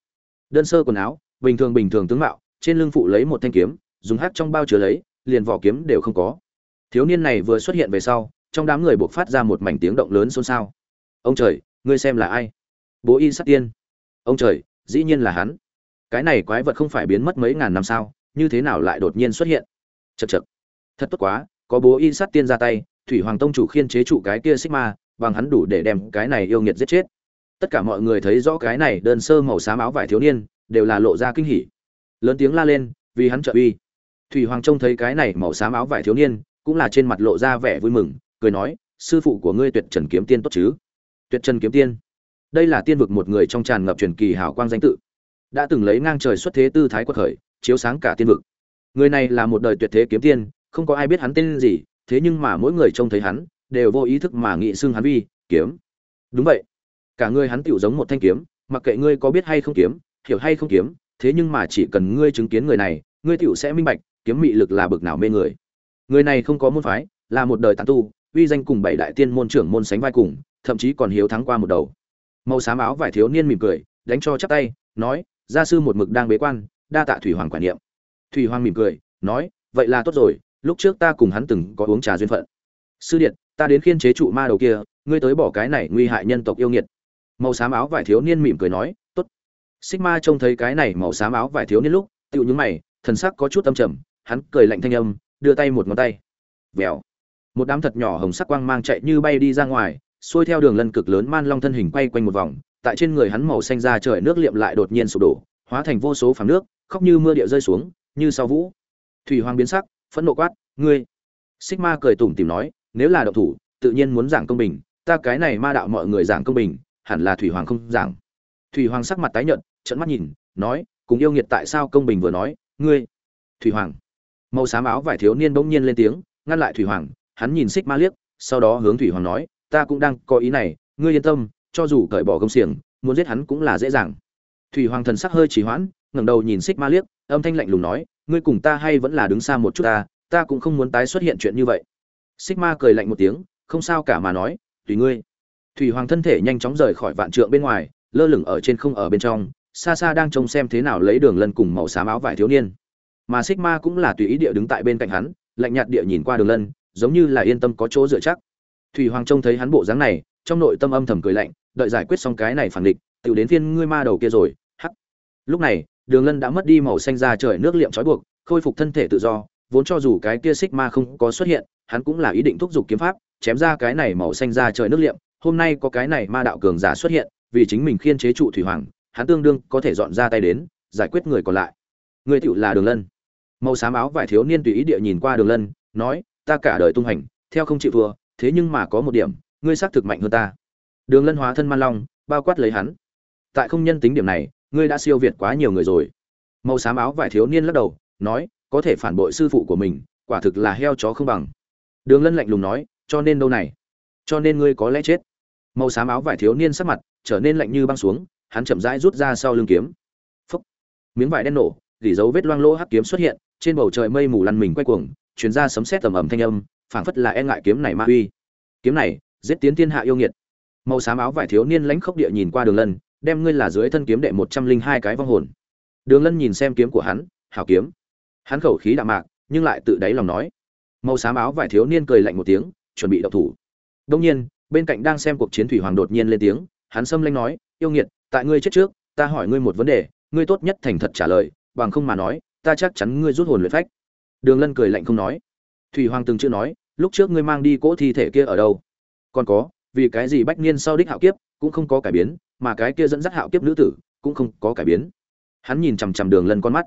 đơn sơ quần áo, bình thường bình thường tướng mạo, trên lưng phụ lấy một thanh kiếm, dùng hát trong bao chứa lấy, liền vỏ kiếm đều không có. Thiếu niên này vừa xuất hiện về sau, trong đám người buộc phát ra một mảnh tiếng động lớn xôn xao. Ông trời, ngươi xem là ai? Bố y sát tiên. Ông trời, dĩ nhiên là hắn. Cái này quái vật không phải biến mất mấy ngàn năm sao, như thế nào lại đột nhiên xuất hiện? Chật chật thật tốt quá, có bố y sát tiên ra tay, thủy hoàng tông chủ khiên chế trụ cái kia xích ma bằng hắn đủ để đem cái này yêu nghiệt giết chết tất cả mọi người thấy rõ cái này đơn sơ màu xám áo vải thiếu niên, đều là lộ ra kinh hỉ. Lớn tiếng la lên, vì hắn trợ uy. Thủy hoàng trông thấy cái này màu xám áo vải thiếu niên, cũng là trên mặt lộ ra vẻ vui mừng, cười nói, sư phụ của ngươi tuyệt trần kiếm tiên tốt chứ? Tuyệt trần kiếm tiên? Đây là tiên vực một người trong tràn ngập truyền kỳ hào quang danh tự. Đã từng lấy ngang trời xuất thế tư thái quật khởi, chiếu sáng cả tiên vực. Người này là một đời tuyệt thế kiếm tiên, không có ai biết hắn tên gì, thế nhưng mà mỗi người trông thấy hắn, đều vô ý thức mà nghĩ xưng hắn vi kiếm. Đúng vậy cả ngươi hắn tựu giống một thanh kiếm, mặc kệ ngươi có biết hay không kiếm, hiểu hay không kiếm, thế nhưng mà chỉ cần ngươi chứng kiến người này, ngươi tựu sẽ minh bạch, kiếm mị lực là bực nào mê người. Người này không có môn phái, là một đời tán tu, uy danh cùng bảy đại tiên môn trưởng môn sánh vai cùng, thậm chí còn hiếu thắng qua một đầu. Màu xám áo vải thiếu niên mỉm cười, đánh cho chắp tay, nói, gia sư một mực đang bế quan, đa tạ thủy hoàng quản niệm. Thủy hoàng mỉm cười, nói, vậy là tốt rồi, lúc trước ta cùng hắn từng có uống trà duyên phận. Sư điện, ta đến khiên chế trụ ma đầu kia, ngươi tới bỏ cái này nguy hại nhân tộc yêu nghiệt màu xám áo vải thiếu niên mỉm cười nói, tốt. Sigma trông thấy cái này màu xám áo vải thiếu niên lúc tựu nhúng mày, thần sắc có chút âm trầm, hắn cười lạnh thanh âm, đưa tay một ngón tay. Vèo. Một đám thật nhỏ hồng sắc quang mang chạy như bay đi ra ngoài, xuôi theo đường lân cực lớn man long thân hình quay quanh một vòng, tại trên người hắn màu xanh ra trời nước liệm lại đột nhiên sụp đổ, hóa thành vô số phản nước, khóc như mưa địa rơi xuống, như sau vũ. Thủy hoàng biến sắc, phẫn nộ quát, ngươi. Sigma cười tủm tìm nói, nếu là độc thủ, tự nhiên muốn giảng công bình, ta cái này ma đạo mọi người giảng công bình hẳn là thủy hoàng không giảng. Thủy hoàng sắc mặt tái nhợt, trợn mắt nhìn, nói, cùng yêu nghiệt tại sao công bình vừa nói, ngươi? Thủy hoàng. Màu xám áo vải thiếu niên bỗng nhiên lên tiếng, ngăn lại thủy hoàng, hắn nhìn xích ma liếc, sau đó hướng thủy hoàng nói, ta cũng đang có ý này, ngươi yên tâm, cho dù cởi bỏ công xiềng, muốn giết hắn cũng là dễ dàng. Thủy hoàng thần sắc hơi trì hoãn, ngẩng đầu nhìn xích ma liếc, âm thanh lạnh lùng nói, ngươi cùng ta hay vẫn là đứng xa một chút ta ta cũng không muốn tái xuất hiện chuyện như vậy. Xích ma cười lạnh một tiếng, không sao cả mà nói, tùy ngươi thủy hoàng thân thể nhanh chóng rời khỏi vạn trượng bên ngoài, lơ lửng ở trên không ở bên trong, xa xa đang trông xem thế nào lấy đường lân cùng màu xám áo vải thiếu niên. Mà xích ma cũng là tùy ý địa đứng tại bên cạnh hắn, lạnh nhạt địa nhìn qua đường lân, giống như là yên tâm có chỗ dựa chắc. Thủy hoàng trông thấy hắn bộ dáng này, trong nội tâm âm thầm cười lạnh, đợi giải quyết xong cái này phản địch tự đến phiên ngươi ma đầu kia rồi, hắc. Lúc này, đường lân đã mất đi màu xanh ra trời nước liệm trói buộc, khôi phục thân thể tự do, vốn cho dù cái kia xích ma không có xuất hiện, hắn cũng là ý định thúc giục kiếm pháp, chém ra cái này màu xanh ra trời nước liệm hôm nay có cái này ma đạo cường giả xuất hiện, vì chính mình khiên chế trụ thủy hoàng, hắn tương đương có thể dọn ra tay đến, giải quyết người còn lại. Người tựu là đường lân. Màu xám áo vải thiếu niên tùy ý địa nhìn qua đường lân, nói, ta cả đời tung hành, theo không chịu vừa thế nhưng mà có một điểm, ngươi xác thực mạnh hơn ta. Đường lân hóa thân man long, bao quát lấy hắn. Tại không nhân tính điểm này, ngươi đã siêu việt quá nhiều người rồi. Màu xám áo vải thiếu niên lắc đầu, nói, có thể phản bội sư phụ của mình, quả thực là heo chó không bằng. Đường lân lạnh lùng nói, cho nên đâu này? Cho nên ngươi có lẽ chết màu xám áo vải thiếu niên sắc mặt trở nên lạnh như băng xuống, hắn chậm rãi rút ra sau lưng kiếm. Phúc. Miếng vải đen nổ, gỉ dấu vết loang lỗ hắc kiếm xuất hiện, trên bầu trời mây mù lăn mình quay cuồng chuyến ra sấm sét tầm ầm thanh âm, phảng phất là e ngại kiếm này ma uy. Kiếm này, giết tiến thiên hạ yêu nghiệt. Màu xám áo vải thiếu niên lãnh khốc địa nhìn qua đường lân, đem ngươi là dưới thân kiếm đệ một trăm linh hai cái vong hồn. Đường lân nhìn xem kiếm của hắn, hảo kiếm. Hắn khẩu khí đạm mạc, nhưng lại tự đáy lòng nói. Màu xám áo vải thiếu niên cười lạnh một tiếng, chuẩn bị đậu thủ. Đông nhiên bên cạnh đang xem cuộc chiến thủy hoàng đột nhiên lên tiếng, hắn xâm lanh nói, yêu nghiệt, tại ngươi chết trước, ta hỏi ngươi một vấn đề, ngươi tốt nhất thành thật trả lời, bằng không mà nói, ta chắc chắn ngươi rút hồn luyện phách. Đường lân cười lạnh không nói. Thủy hoàng từng chưa nói, lúc trước ngươi mang đi cỗ thi thể kia ở đâu? Còn có, vì cái gì bách niên sau đích hạo kiếp cũng không có cải biến, mà cái kia dẫn dắt hạo kiếp nữ tử cũng không có cải biến. Hắn nhìn chằm chằm đường lân con mắt.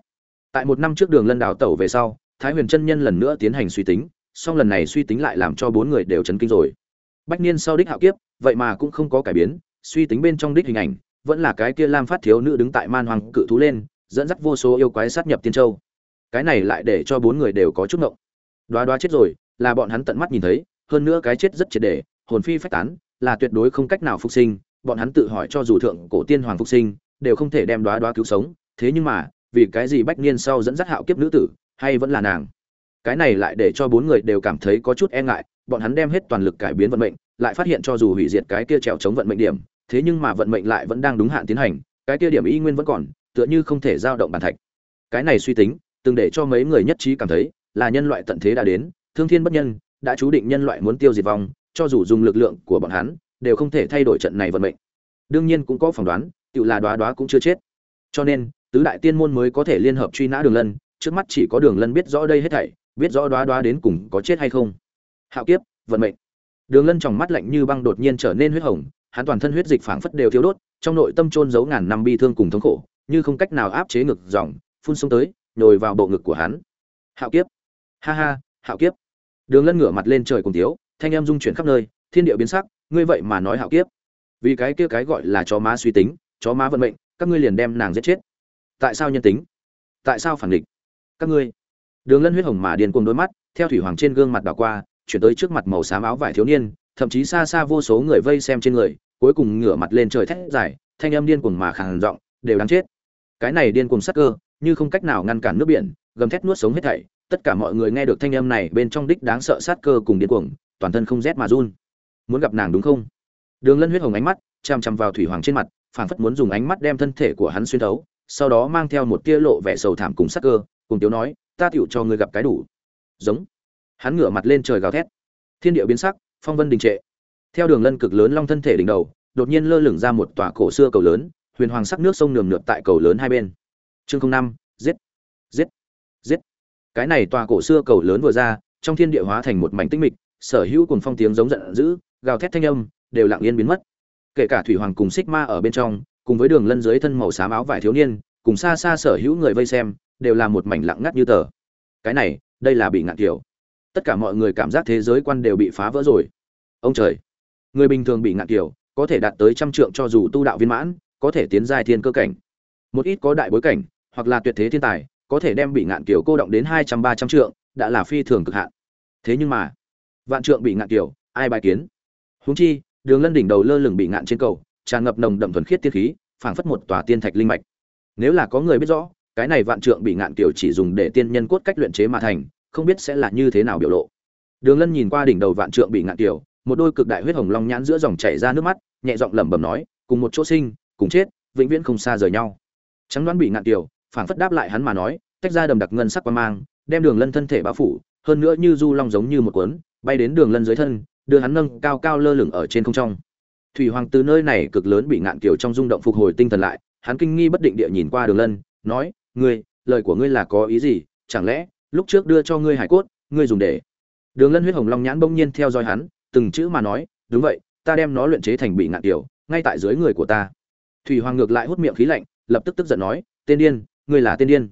Tại một năm trước đường lân đào tẩu về sau, thái huyền chân nhân lần nữa tiến hành suy tính, song lần này suy tính lại làm cho bốn người đều chấn kinh rồi bách niên sau đích hạo kiếp, vậy mà cũng không có cải biến, suy tính bên trong đích hình ảnh, vẫn là cái kia lam phát thiếu nữ đứng tại man hoàng cự thú lên, dẫn dắt vô số yêu quái sát nhập tiên châu. Cái này lại để cho bốn người đều có chút ngộng. Đoá đoá chết rồi, là bọn hắn tận mắt nhìn thấy, hơn nữa cái chết rất triệt để, hồn phi phách tán, là tuyệt đối không cách nào phục sinh, bọn hắn tự hỏi cho dù thượng cổ tiên hoàng phục sinh, đều không thể đem đoá đoá cứu sống, thế nhưng mà, vì cái gì bách niên sau dẫn dắt hạo kiếp nữ tử, hay vẫn là nàng? Cái này lại để cho bốn người đều cảm thấy có chút e ngại bọn hắn đem hết toàn lực cải biến vận mệnh, lại phát hiện cho dù hủy diệt cái kia trèo chống vận mệnh điểm, thế nhưng mà vận mệnh lại vẫn đang đúng hạn tiến hành, cái kia điểm y nguyên vẫn còn, tựa như không thể dao động bàn thạch. Cái này suy tính, từng để cho mấy người nhất trí cảm thấy, là nhân loại tận thế đã đến, thương thiên bất nhân, đã chú định nhân loại muốn tiêu diệt vong, cho dù dùng lực lượng của bọn hắn, đều không thể thay đổi trận này vận mệnh. Đương nhiên cũng có phỏng đoán, tựu là đóa đóa cũng chưa chết. Cho nên, tứ đại tiên môn mới có thể liên hợp truy nã đường lân, trước mắt chỉ có đường lân biết rõ đây hết thảy, biết rõ đóa đóa đến cùng có chết hay không hạo kiếp, vận mệnh. Đường lân tròng mắt lạnh như băng đột nhiên trở nên huyết hồng, hắn toàn thân huyết dịch phảng phất đều thiếu đốt, trong nội tâm trôn giấu ngàn năm bi thương cùng thống khổ, như không cách nào áp chế ngực dòng, phun xuống tới, nhồi vào bộ ngực của hắn. Hạo kiếp. Ha ha, hạo kiếp. Đường lân ngửa mặt lên trời cùng tiếu, thanh em dung chuyển khắp nơi, thiên địa biến sắc, ngươi vậy mà nói hạo kiếp. Vì cái kia cái gọi là chó má suy tính, chó má vận mệnh, các ngươi liền đem nàng giết chết. Tại sao nhân tính? Tại sao phản địch? Các ngươi. Đường lân huyết hồng mà điên cuồng đôi mắt, theo thủy hoàng trên gương mặt đảo qua chuyển tới trước mặt màu xám áo vải thiếu niên, thậm chí xa xa vô số người vây xem trên người, cuối cùng ngửa mặt lên trời thét dài, thanh âm điên cuồng mà khàn giọng, đều đáng chết. Cái này điên cuồng sắc cơ, như không cách nào ngăn cản nước biển, gầm thét nuốt sống hết thảy. Tất cả mọi người nghe được thanh âm này, bên trong đích đáng sợ sát cơ cùng điên cuồng, toàn thân không rét mà run. Muốn gặp nàng đúng không? Đường lân huyết hồng ánh mắt chằm chằm vào thủy hoàng trên mặt, phảng phất muốn dùng ánh mắt đem thân thể của hắn xuyên thấu, sau đó mang theo một tia lộ vẻ sầu thảm cùng sắc cơ, cùng tiếu nói, ta tiểu cho ngươi gặp cái đủ. Giống hắn ngửa mặt lên trời gào thét. Thiên địa biến sắc, phong vân đình trệ. Theo đường lân cực lớn long thân thể đỉnh đầu, đột nhiên lơ lửng ra một tòa cổ xưa cầu lớn, huyền hoàng sắc nước sông nườm nượp tại cầu lớn hai bên. Chương năm, giết giết giết. Cái này tòa cổ xưa cầu lớn vừa ra, trong thiên địa hóa thành một mảnh tĩnh mịch, sở hữu cùng phong tiếng giống giận dữ, gào thét thanh âm, đều lặng yên biến mất. Kể cả thủy hoàng cùng xích ma ở bên trong, cùng với đường lân dưới thân màu xám áo vải thiếu niên, cùng xa xa sở hữu người vây xem, đều là một mảnh lặng ngắt như tờ. Cái này, đây là bị ngạn kiểu tất cả mọi người cảm giác thế giới quan đều bị phá vỡ rồi. Ông trời, người bình thường bị ngạn kiểu, có thể đạt tới trăm trượng cho dù tu đạo viên mãn, có thể tiến giai thiên cơ cảnh. Một ít có đại bối cảnh, hoặc là tuyệt thế thiên tài, có thể đem bị ngạn kiểu cô động đến hai trăm, ba trăm trượng, đã là phi thường cực hạn. Thế nhưng mà, vạn trượng bị ngạn kiểu, ai bài kiến? Huống chi, đường lân đỉnh đầu lơ lửng bị ngạn trên cầu, tràn ngập nồng đậm thuần khiết tiên khí, phảng phất một tòa tiên thạch linh mạch. Nếu là có người biết rõ, cái này vạn trượng bị ngạn kiểu chỉ dùng để tiên nhân cốt cách luyện chế mà thành không biết sẽ là như thế nào biểu lộ. Đường lân nhìn qua đỉnh đầu vạn trượng bị ngạn tiểu, một đôi cực đại huyết hồng long nhãn giữa dòng chảy ra nước mắt nhẹ giọng lẩm bẩm nói cùng một chỗ sinh cùng chết vĩnh viễn không xa rời nhau. Trắng đoán bị ngạn tiểu phảng phất đáp lại hắn mà nói tách ra đầm đặc ngân sắc qua mang đem đường lân thân thể bao phủ hơn nữa như du long giống như một cuốn bay đến đường lân dưới thân đưa hắn nâng cao cao lơ lửng ở trên không trong. Thủy hoàng từ nơi này cực lớn bị ngạn tiểu trong rung động phục hồi tinh thần lại hắn kinh nghi bất định địa nhìn qua đường lân nói ngươi lời của ngươi là có ý gì? Chẳng lẽ lúc trước đưa cho ngươi hải cốt ngươi dùng để. Đường lân huyết hồng long nhãn bỗng nhiên theo dõi hắn từng chữ mà nói đúng vậy ta đem nó luyện chế thành bị ngạn tiểu, ngay tại dưới người của ta. Thủy hoàng ngược lại hút miệng khí lạnh lập tức tức giận nói tên điên ngươi là tên điên.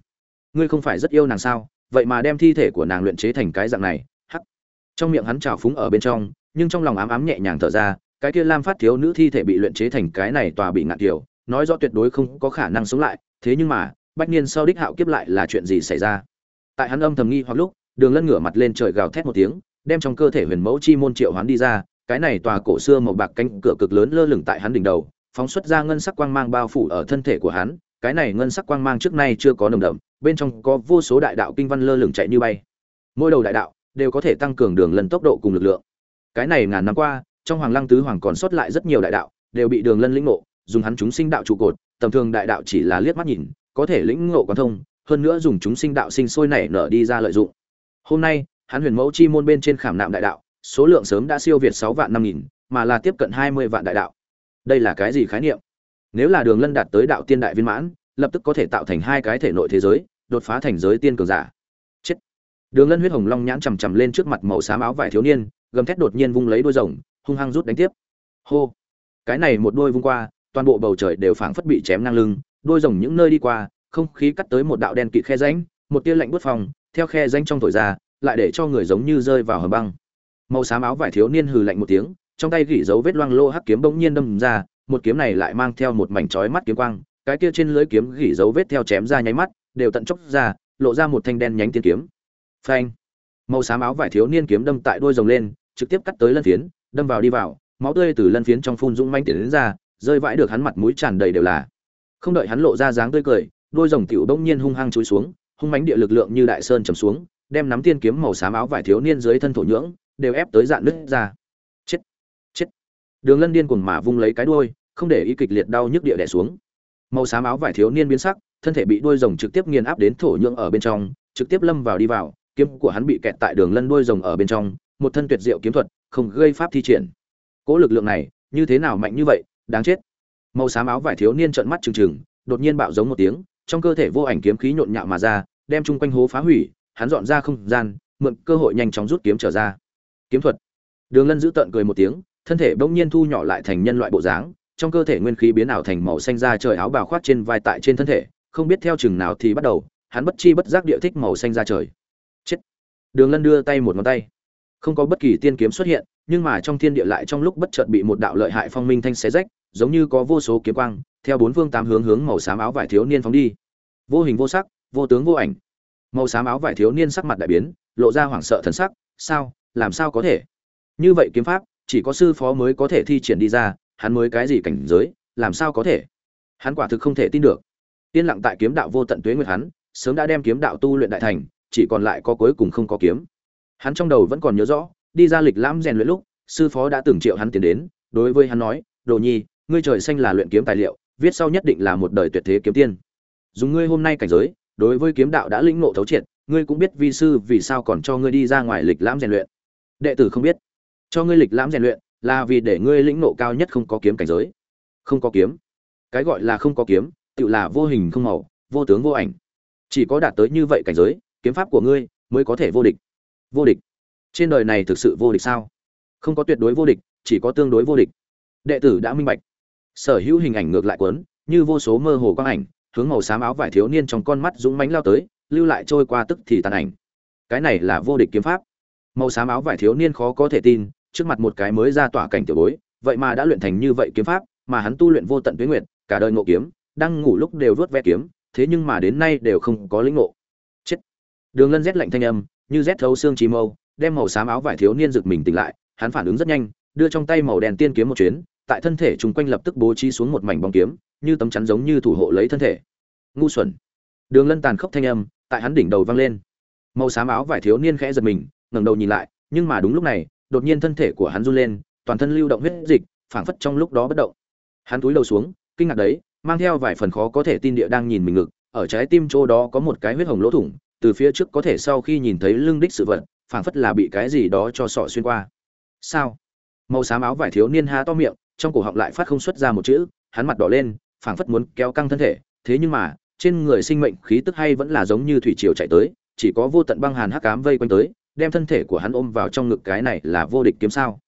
Ngươi không phải rất yêu nàng sao? Vậy mà đem thi thể của nàng luyện chế thành cái dạng này. Hắc. Trong miệng hắn trào phúng ở bên trong nhưng trong lòng ám ám nhẹ nhàng thở ra cái kia lam phát thiếu nữ thi thể bị luyện chế thành cái này tòa bị ngạn tiểu, nói rõ tuyệt đối không có khả năng sống lại thế nhưng mà bách niên sau đích hạo kiếp lại là chuyện gì xảy ra? Tại hắn âm thầm nghi hoặc lúc, đường lân ngửa mặt lên trời gào thét một tiếng, đem trong cơ thể huyền mẫu chi môn triệu hoán đi ra, cái này tòa cổ xưa màu bạc cánh cửa cực lớn lơ lửng tại hắn đỉnh đầu, phóng xuất ra ngân sắc quang mang bao phủ ở thân thể của hắn, cái này ngân sắc quang mang trước nay chưa có nồng đậm, bên trong có vô số đại đạo kinh văn lơ lửng chạy như bay. Mỗi đầu đại đạo đều có thể tăng cường đường lân tốc độ cùng lực lượng. Cái này ngàn năm qua, trong hoàng lăng tứ hoàng còn sót lại rất nhiều đại đạo, đều bị đường lân lĩnh ngộ, dùng hắn chúng sinh đạo trụ cột, tầm thường đại đạo chỉ là liếc mắt nhìn, có thể lĩnh ngộ quan thông hơn nữa dùng chúng sinh đạo sinh sôi nảy nở đi ra lợi dụng. Hôm nay, hắn huyền mẫu chi môn bên trên khảm nạm đại đạo, số lượng sớm đã siêu việt sáu vạn năm nghìn, mà là tiếp cận hai mươi vạn đại đạo. Đây là cái gì khái niệm? Nếu là đường lân đạt tới đạo tiên đại viên mãn, lập tức có thể tạo thành hai cái thể nội thế giới, đột phá thành giới tiên cường giả. Chết. Đường lân huyết hồng long nhãn chằm chằm lên trước mặt màu xám áo vải thiếu niên, gầm thét đột nhiên vung lấy đôi rồng, hung hăng rút đánh tiếp. Hô. Cái này một đôi vung qua, toàn bộ bầu trời đều phảng phất bị chém ngang lưng, đôi rồng những nơi đi qua không khí cắt tới một đạo đen kịt khe rãnh, một tia lạnh buốt phòng, theo khe rãnh trong thổi ra, lại để cho người giống như rơi vào hầm băng. Màu xám áo vải thiếu niên hừ lạnh một tiếng, trong tay gỉ dấu vết loang lô hắc kiếm bỗng nhiên đâm ra, một kiếm này lại mang theo một mảnh chói mắt kiếm quang, cái kia trên lưỡi kiếm gỉ dấu vết theo chém ra nháy mắt, đều tận chốc ra, lộ ra một thanh đen nhánh tiên kiếm. Phanh! Màu xám áo vải thiếu niên kiếm đâm tại đuôi rồng lên, trực tiếp cắt tới lân phiến, đâm vào đi vào, máu tươi từ lân phiến trong phun dũng manh tiến ra, rơi vãi được hắn mặt mũi tràn đầy đều là. Không đợi hắn lộ ra dáng tươi cười đôi rồng tiểu bỗng nhiên hung hăng chúi xuống, hung mãnh địa lực lượng như đại sơn trầm xuống, đem nắm tiên kiếm màu xám áo vải thiếu niên dưới thân thổ nhưỡng, đều ép tới dạn nứt ra. Chết chết. Đường lân điên cuồng mà vung lấy cái đuôi, không để ý kịch liệt đau nhức địa đè xuống. Màu xám áo vải thiếu niên biến sắc, thân thể bị đuôi rồng trực tiếp nghiền áp đến thổ nhưỡng ở bên trong, trực tiếp lâm vào đi vào, kiếm của hắn bị kẹt tại đường lân đuôi rồng ở bên trong, một thân tuyệt diệu kiếm thuật, không gây pháp thi triển. Cố lực lượng này, như thế nào mạnh như vậy, đáng chết. Màu xám áo vải thiếu niên trợn mắt trừng trừng, đột nhiên bạo giống một tiếng trong cơ thể vô ảnh kiếm khí nhộn nhạo mà ra, đem chung quanh hố phá hủy, hắn dọn ra không gian, mượn cơ hội nhanh chóng rút kiếm trở ra. Kiếm thuật. Đường lân giữ tợn cười một tiếng, thân thể bỗng nhiên thu nhỏ lại thành nhân loại bộ dáng, trong cơ thể nguyên khí biến ảo thành màu xanh da trời áo bào khoát trên vai tại trên thân thể, không biết theo chừng nào thì bắt đầu, hắn bất chi bất giác địa thích màu xanh da trời. Chết. Đường lân đưa tay một ngón tay. Không có bất kỳ tiên kiếm xuất hiện, nhưng mà trong thiên địa lại trong lúc bất chợt bị một đạo lợi hại phong minh thanh xé rách giống như có vô số kiếm quang, theo bốn phương tám hướng hướng màu xám áo vải thiếu niên phóng đi. Vô hình vô sắc, vô tướng vô ảnh. Màu xám áo vải thiếu niên sắc mặt đại biến, lộ ra hoảng sợ thần sắc, sao? Làm sao có thể? Như vậy kiếm pháp, chỉ có sư phó mới có thể thi triển đi ra, hắn mới cái gì cảnh giới, làm sao có thể? Hắn quả thực không thể tin được. Yên lặng tại kiếm đạo vô tận tuế nguyệt hắn, sớm đã đem kiếm đạo tu luyện đại thành, chỉ còn lại có cuối cùng không có kiếm. Hắn trong đầu vẫn còn nhớ rõ, đi ra lịch lãm rèn luyện lúc, sư phó đã từng triệu hắn tiến đến, đối với hắn nói, đồ nhi ngươi trời xanh là luyện kiếm tài liệu, viết sau nhất định là một đời tuyệt thế kiếm tiên. Dùng ngươi hôm nay cảnh giới, đối với kiếm đạo đã lĩnh ngộ thấu triệt, ngươi cũng biết vi sư vì sao còn cho ngươi đi ra ngoài lịch lãm rèn luyện. Đệ tử không biết, cho ngươi lịch lãm rèn luyện là vì để ngươi lĩnh ngộ cao nhất không có kiếm cảnh giới. Không có kiếm, cái gọi là không có kiếm, tự là vô hình không màu, vô tướng vô ảnh. Chỉ có đạt tới như vậy cảnh giới, kiếm pháp của ngươi mới có thể vô địch. Vô địch. Trên đời này thực sự vô địch sao? Không có tuyệt đối vô địch, chỉ có tương đối vô địch. Đệ tử đã minh bạch sở hữu hình ảnh ngược lại quấn như vô số mơ hồ quang ảnh, hướng màu xám áo vải thiếu niên trong con mắt dũng mánh lao tới, lưu lại trôi qua tức thì tàn ảnh. Cái này là vô địch kiếm pháp. Màu xám áo vải thiếu niên khó có thể tin, trước mặt một cái mới ra tỏa cảnh tiểu bối, vậy mà đã luyện thành như vậy kiếm pháp, mà hắn tu luyện vô tận tuyến nguyện cả đời ngộ kiếm, đang ngủ lúc đều vớt ve kiếm, thế nhưng mà đến nay đều không có lĩnh ngộ. Chết. Đường lân rét lạnh thanh âm, như rét thấu xương trí mâu, đem màu xám áo vải thiếu niên giật mình tỉnh lại, hắn phản ứng rất nhanh, đưa trong tay màu đèn tiên kiếm một chuyến tại thân thể chúng quanh lập tức bố trí xuống một mảnh bóng kiếm, như tấm chắn giống như thủ hộ lấy thân thể. Ngu xuẩn. Đường lân tàn khốc thanh âm tại hắn đỉnh đầu vang lên. Màu xám áo vải thiếu niên khẽ giật mình, ngẩng đầu nhìn lại, nhưng mà đúng lúc này, đột nhiên thân thể của hắn run lên, toàn thân lưu động huyết dịch, phảng phất trong lúc đó bất động. Hắn cúi đầu xuống, kinh ngạc đấy, mang theo vài phần khó có thể tin địa đang nhìn mình ngực, ở trái tim chỗ đó có một cái huyết hồng lỗ thủng, từ phía trước có thể sau khi nhìn thấy lưng đích sự vật, phảng phất là bị cái gì đó cho sọ xuyên qua. Sao? Màu xám áo vải thiếu niên há to miệng trong cổ họng lại phát không xuất ra một chữ, hắn mặt đỏ lên, phảng phất muốn kéo căng thân thể, thế nhưng mà, trên người sinh mệnh khí tức hay vẫn là giống như thủy triều chạy tới, chỉ có vô tận băng hàn hắc ám vây quanh tới, đem thân thể của hắn ôm vào trong ngực cái này là vô địch kiếm sao.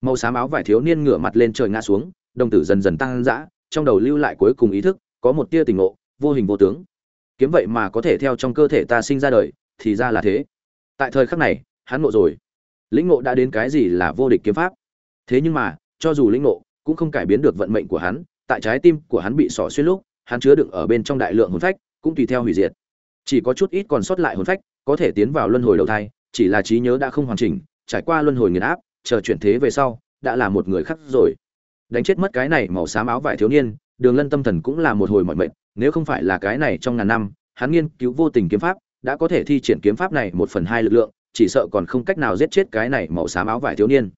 Màu xám áo vải thiếu niên ngửa mặt lên trời ngã xuống, đồng tử dần dần tăng dã, trong đầu lưu lại cuối cùng ý thức, có một tia tình ngộ, vô hình vô tướng. Kiếm vậy mà có thể theo trong cơ thể ta sinh ra đời, thì ra là thế. Tại thời khắc này, hắn ngộ rồi. Lĩnh ngộ đã đến cái gì là vô địch kiếm pháp? Thế nhưng mà, cho dù lĩnh ngộ cũng không cải biến được vận mệnh của hắn, tại trái tim của hắn bị sỏ xuyên lúc, hắn chứa đựng ở bên trong đại lượng hồn phách, cũng tùy theo hủy diệt. Chỉ có chút ít còn sót lại hồn phách, có thể tiến vào luân hồi đầu thai, chỉ là trí nhớ đã không hoàn chỉnh, trải qua luân hồi nghiền áp, chờ chuyển thế về sau, đã là một người khác rồi. Đánh chết mất cái này màu xám áo vải thiếu niên, đường lân tâm thần cũng là một hồi mọi mệnh nếu không phải là cái này trong ngàn năm, hắn nghiên cứu vô tình kiếm pháp, đã có thể thi triển kiếm pháp này một phần hai lực lượng, chỉ sợ còn không cách nào giết chết cái này màu xám áo vải thiếu niên.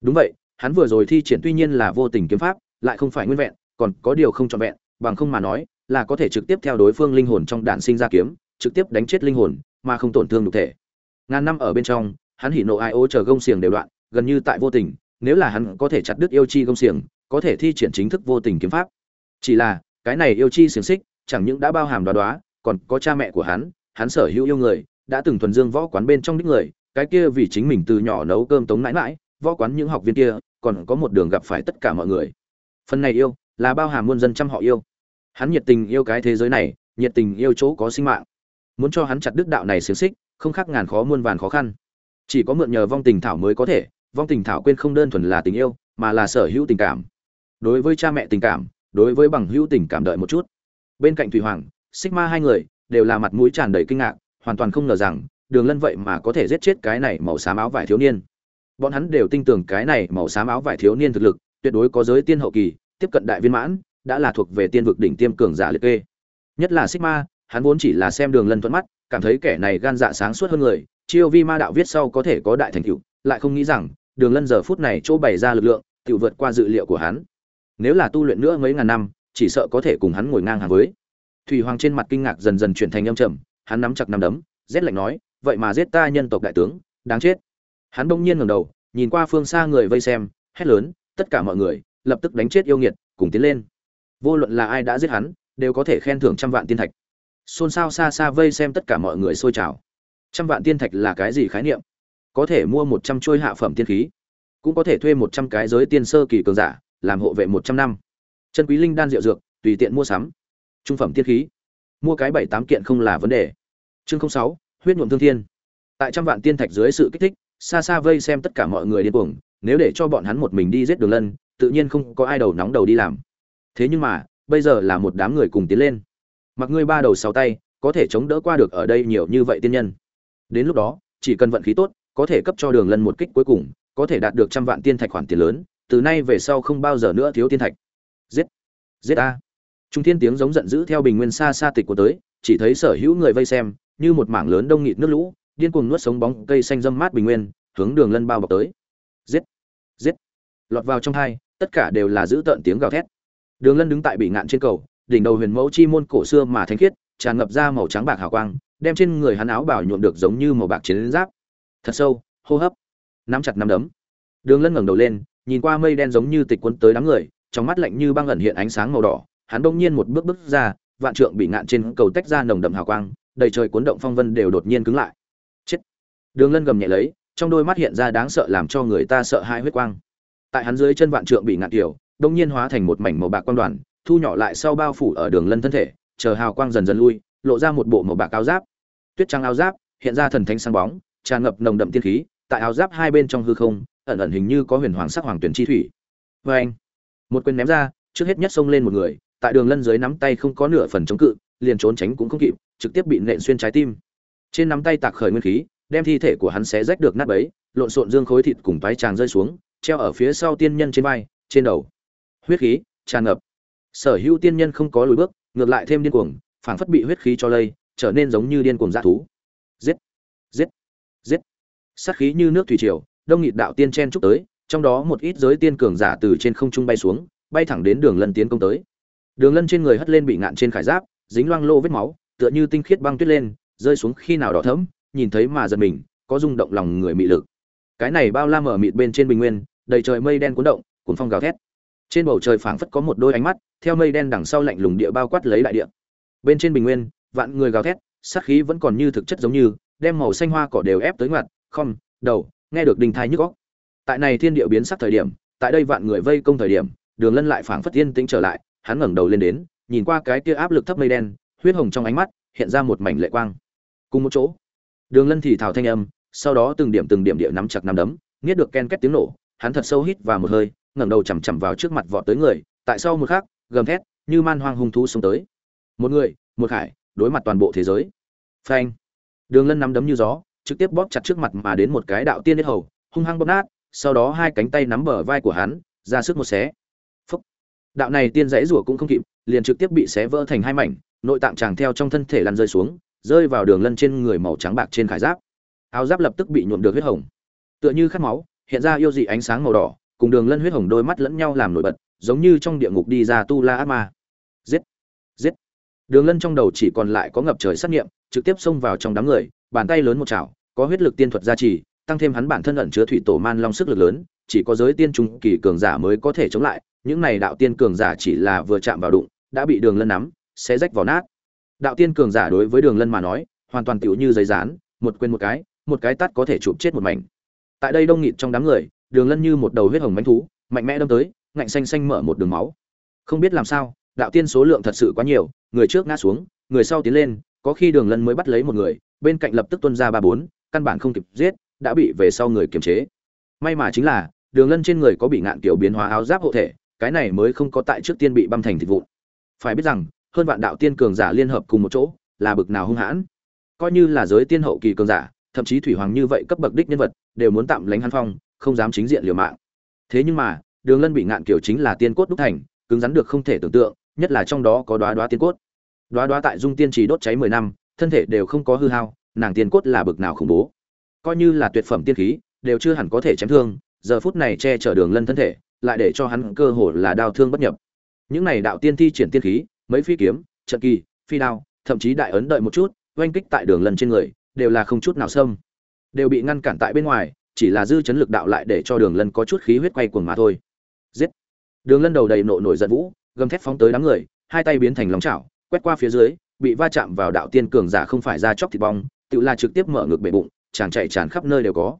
Đúng vậy hắn vừa rồi thi triển tuy nhiên là vô tình kiếm pháp, lại không phải nguyên vẹn, còn có điều không trọn vẹn, bằng không mà nói, là có thể trực tiếp theo đối phương linh hồn trong đạn sinh ra kiếm, trực tiếp đánh chết linh hồn, mà không tổn thương nhục thể. Ngàn năm ở bên trong, hắn hỉ nộ ai ô chờ gông xiềng đều đoạn, gần như tại vô tình, nếu là hắn có thể chặt đứt yêu chi gông xiềng, có thể thi triển chính thức vô tình kiếm pháp. Chỉ là, cái này yêu chi xiềng xích, chẳng những đã bao hàm đoá đoá, còn có cha mẹ của hắn hắn sở hữu yêu người, đã từng thuần dương võ quán bên trong đích người, cái kia vì chính mình từ nhỏ nấu cơm tống mãi mãi, võ quán những học viên kia còn có một đường gặp phải tất cả mọi người. Phần này yêu, là bao hàm muôn dân trăm họ yêu. Hắn nhiệt tình yêu cái thế giới này, nhiệt tình yêu chỗ có sinh mạng. Muốn cho hắn chặt đức đạo này xiềng xích, không khác ngàn khó muôn vàn khó khăn. Chỉ có mượn nhờ vong tình thảo mới có thể, vong tình thảo quên không đơn thuần là tình yêu, mà là sở hữu tình cảm. Đối với cha mẹ tình cảm, đối với bằng hữu tình cảm đợi một chút. Bên cạnh thủy hoàng, sigma hai người, đều là mặt mũi tràn đầy kinh ngạc, hoàn toàn không ngờ rằng, đường lân vậy mà có thể giết chết cái này màu xám áo vải thiếu niên bọn hắn đều tin tưởng cái này màu xám áo vải thiếu niên thực lực, tuyệt đối có giới tiên hậu kỳ, tiếp cận đại viên mãn, đã là thuộc về tiên vực đỉnh tiêm cường giả liệt kê. Nhất là sigma, hắn vốn chỉ là xem đường lân thuận mắt, cảm thấy kẻ này gan dạ sáng suốt hơn người, chiêu vi ma đạo viết sau có thể có đại thành tựu, lại không nghĩ rằng, đường lân giờ phút này chỗ bày ra lực lượng tự vượt qua dự liệu của hắn. Nếu là tu luyện nữa mấy ngàn năm, chỉ sợ có thể cùng hắn ngồi ngang hàng với. Thủy hoàng trên mặt kinh ngạc dần dần chuyển thành âm trầm, hắn nắm chặt nắm đấm, rét lạnh nói, vậy mà giết ta nhân tộc đại tướng, đáng chết hắn bỗng nhiên ngẩng đầu, nhìn qua phương xa người vây xem, hét lớn, tất cả mọi người, lập tức đánh chết yêu nghiệt, cùng tiến lên. Vô luận là ai đã giết hắn, đều có thể khen thưởng trăm vạn tiên thạch. Xôn xao xa xa vây xem tất cả mọi người xôi trào. Trăm vạn tiên thạch là cái gì khái niệm? Có thể mua một trăm trôi hạ phẩm tiên khí, cũng có thể thuê một trăm cái giới tiên sơ kỳ cường giả, làm hộ vệ một trăm năm. Chân quý linh đan rượu dược, tùy tiện mua sắm. Trung phẩm tiên khí, mua cái bảy tám kiện không là vấn đề. Chương sáu, huyết nhuộm thương thiên. Tại trăm vạn tiên thạch dưới sự kích thích xa xa vây xem tất cả mọi người điên cuồng, nếu để cho bọn hắn một mình đi giết đường lân, tự nhiên không có ai đầu nóng đầu đi làm. Thế nhưng mà, bây giờ là một đám người cùng tiến lên. Mặc ngươi ba đầu sáu tay, có thể chống đỡ qua được ở đây nhiều như vậy tiên nhân. Đến lúc đó, chỉ cần vận khí tốt, có thể cấp cho đường lân một kích cuối cùng, có thể đạt được trăm vạn tiên thạch khoản tiền lớn, từ nay về sau không bao giờ nữa thiếu tiên thạch. Giết! Giết a trung thiên tiếng giống giận dữ theo bình nguyên xa xa tịch của tới, chỉ thấy sở hữu người vây xem, như một mảng lớn đông nghịt nước lũ điên cuồng nuốt sống bóng cây xanh râm mát bình nguyên, hướng đường lân bao bọc tới. Giết! Giết! Lọt vào trong hai, tất cả đều là giữ tợn tiếng gào thét. Đường lân đứng tại bị ngạn trên cầu, đỉnh đầu huyền mẫu chi môn cổ xưa mà thanh khiết, tràn ngập ra màu trắng bạc hào quang, đem trên người hắn áo bảo nhuộm được giống như màu bạc chiến giáp. Thật sâu, hô hấp, nắm chặt nắm đấm. Đường lân ngẩng đầu lên, nhìn qua mây đen giống như tịch cuốn tới đám người, trong mắt lạnh như băng ẩn hiện ánh sáng màu đỏ, hắn đông nhiên một bước bước ra, vạn trượng bị ngạn trên cầu tách ra nồng đậm hào quang, đầy trời cuốn động phong vân đều đột nhiên cứng lại đường lân gầm nhẹ lấy, trong đôi mắt hiện ra đáng sợ làm cho người ta sợ hãi huyết quang. Tại hắn dưới chân vạn trượng bị ngạn tiểu, đông nhiên hóa thành một mảnh màu bạc quang đoàn, thu nhỏ lại sau bao phủ ở đường lân thân thể, chờ hào quang dần dần lui, lộ ra một bộ màu bạc áo giáp. Tuyết trắng áo giáp, hiện ra thần thánh sáng bóng, tràn ngập nồng đậm tiên khí, tại áo giáp hai bên trong hư không, ẩn ẩn hình như có huyền hoàng sắc hoàng tuyển chi thủy. Vê anh một quyền ném ra, trước hết nhất xông lên một người, tại đường lân dưới nắm tay không có nửa phần chống cự, liền trốn tránh cũng không kịp, trực tiếp bị nện xuyên trái tim. Trên nắm tay tạc khởi nguyên khí đem thi thể của hắn xé rách được nát bấy, lộn xộn dương khối thịt cùng toái tràng rơi xuống, treo ở phía sau tiên nhân trên vai, trên đầu. Huyết khí tràn ngập. Sở hữu tiên nhân không có lùi bước, ngược lại thêm điên cuồng, phảng phất bị huyết khí cho lây, trở nên giống như điên cuồng dã thú. Giết giết giết. Sát khí như nước thủy triều, đông nghịt đạo tiên chen chúc tới, trong đó một ít giới tiên cường giả từ trên không trung bay xuống, bay thẳng đến đường lân tiến công tới. Đường lân trên người hất lên bị ngạn trên khải giáp, dính loang lô vết máu, tựa như tinh khiết băng tuyết lên, rơi xuống khi nào đỏ thẫm nhìn thấy mà giật mình, có rung động lòng người mị lực. Cái này bao la mở mịt bên trên bình nguyên, đầy trời mây đen cuốn động, cuốn phong gào thét. Trên bầu trời phảng phất có một đôi ánh mắt, theo mây đen đằng sau lạnh lùng địa bao quát lấy đại địa. Bên trên bình nguyên, vạn người gào thét, sát khí vẫn còn như thực chất giống như, đem màu xanh hoa cỏ đều ép tới ngoặt không đầu, nghe được đình thai nhức óc. Tại này thiên địa biến sắc thời điểm, tại đây vạn người vây công thời điểm, đường lân lại phảng phất yên tĩnh trở lại, hắn ngẩng đầu lên đến, nhìn qua cái kia áp lực thấp mây đen, huyết hồng trong ánh mắt, hiện ra một mảnh lệ quang. Cùng một chỗ đường lân thì thào thanh âm, sau đó từng điểm từng điểm địa nắm chặt nắm đấm, nghiết được ken két tiếng nổ, hắn thật sâu hít vào một hơi, ngẩng đầu chằm chằm vào trước mặt vọt tới người, tại sau một khắc, gầm thét, như man hoang hung thú xông tới. Một người, một hải đối mặt toàn bộ thế giới. Phanh. Đường lân nắm đấm như gió, trực tiếp bóp chặt trước mặt mà đến một cái đạo tiên huyết hầu, hung hăng bóp nát, sau đó hai cánh tay nắm bờ vai của hắn, ra sức một xé. Phúc. đạo này tiên dãy rủa cũng không kịp, liền trực tiếp bị xé vỡ thành hai mảnh, nội tạng chàng theo trong thân thể lăn rơi xuống rơi vào đường lân trên người màu trắng bạc trên khải giáp. Áo giáp lập tức bị nhuộm được huyết hồng. Tựa như khát máu, hiện ra yêu dị ánh sáng màu đỏ, cùng đường lân huyết hồng đôi mắt lẫn nhau làm nổi bật, giống như trong địa ngục đi ra tu la ác ma. Giết! Giết! Đường lân trong đầu chỉ còn lại có ngập trời sát nghiệm, trực tiếp xông vào trong đám người, bàn tay lớn một chảo, có huyết lực tiên thuật gia trì, tăng thêm hắn bản thân ẩn chứa thủy tổ man long sức lực lớn, chỉ có giới tiên trung kỳ cường giả mới có thể chống lại, những này đạo tiên cường giả chỉ là vừa chạm vào đụng, đã bị đường lân nắm sẽ rách vào nát đạo tiên cường giả đối với đường lân mà nói, hoàn toàn tựu như giấy rán một quên một cái một cái tắt có thể chụp chết một mảnh. Tại đây đông nghịt trong đám người, đường lân như một đầu huyết hồng mánh thú, mạnh mẽ đâm tới, ngạnh xanh xanh mở một đường máu. Không biết làm sao, đạo tiên số lượng thật sự quá nhiều, người trước ngã xuống, người sau tiến lên, có khi đường lân mới bắt lấy một người, bên cạnh lập tức tuân ra ba bốn, căn bản không kịp giết, đã bị về sau người kiềm chế. May mà chính là, đường lân trên người có bị ngạn kiểu biến hóa áo giáp hộ thể, cái này mới không có tại trước tiên bị băm thành thịt vụn. Phải biết rằng hơn vạn đạo tiên cường giả liên hợp cùng một chỗ, là bực nào hung hãn. Coi như là giới tiên hậu kỳ cường giả, thậm chí thủy hoàng như vậy cấp bậc đích nhân vật, đều muốn tạm lánh hắn phong, không dám chính diện liều mạng. Thế nhưng mà, đường lân bị ngạn kiểu chính là tiên cốt đúc thành, cứng rắn được không thể tưởng tượng, nhất là trong đó có đoá đoá tiên cốt. Đoá đoá tại dung tiên trì đốt cháy mười năm, thân thể đều không có hư hao, nàng tiên cốt là bực nào khủng bố. Coi như là tuyệt phẩm tiên khí, đều chưa hẳn có thể chém thương, giờ phút này che chở đường lân thân thể, lại để cho hắn cơ hội là đau thương bất nhập. Những này đạo tiên thi triển tiên khí mấy phi kiếm, trận kỳ, phi đao, thậm chí đại ấn đợi một chút, oanh kích tại đường lân trên người, đều là không chút nào xâm. Đều bị ngăn cản tại bên ngoài, chỉ là dư chấn lực đạo lại để cho đường lân có chút khí huyết quay cuồng mà thôi. Giết! Đường lân đầu đầy nộ nổi giận vũ, gầm thét phóng tới đám người, hai tay biến thành lòng chảo, quét qua phía dưới, bị va chạm vào đạo tiên cường giả không phải ra chóc thịt bong, tự là trực tiếp mở ngực bể bụng tràn chạy tràn khắp nơi đều có.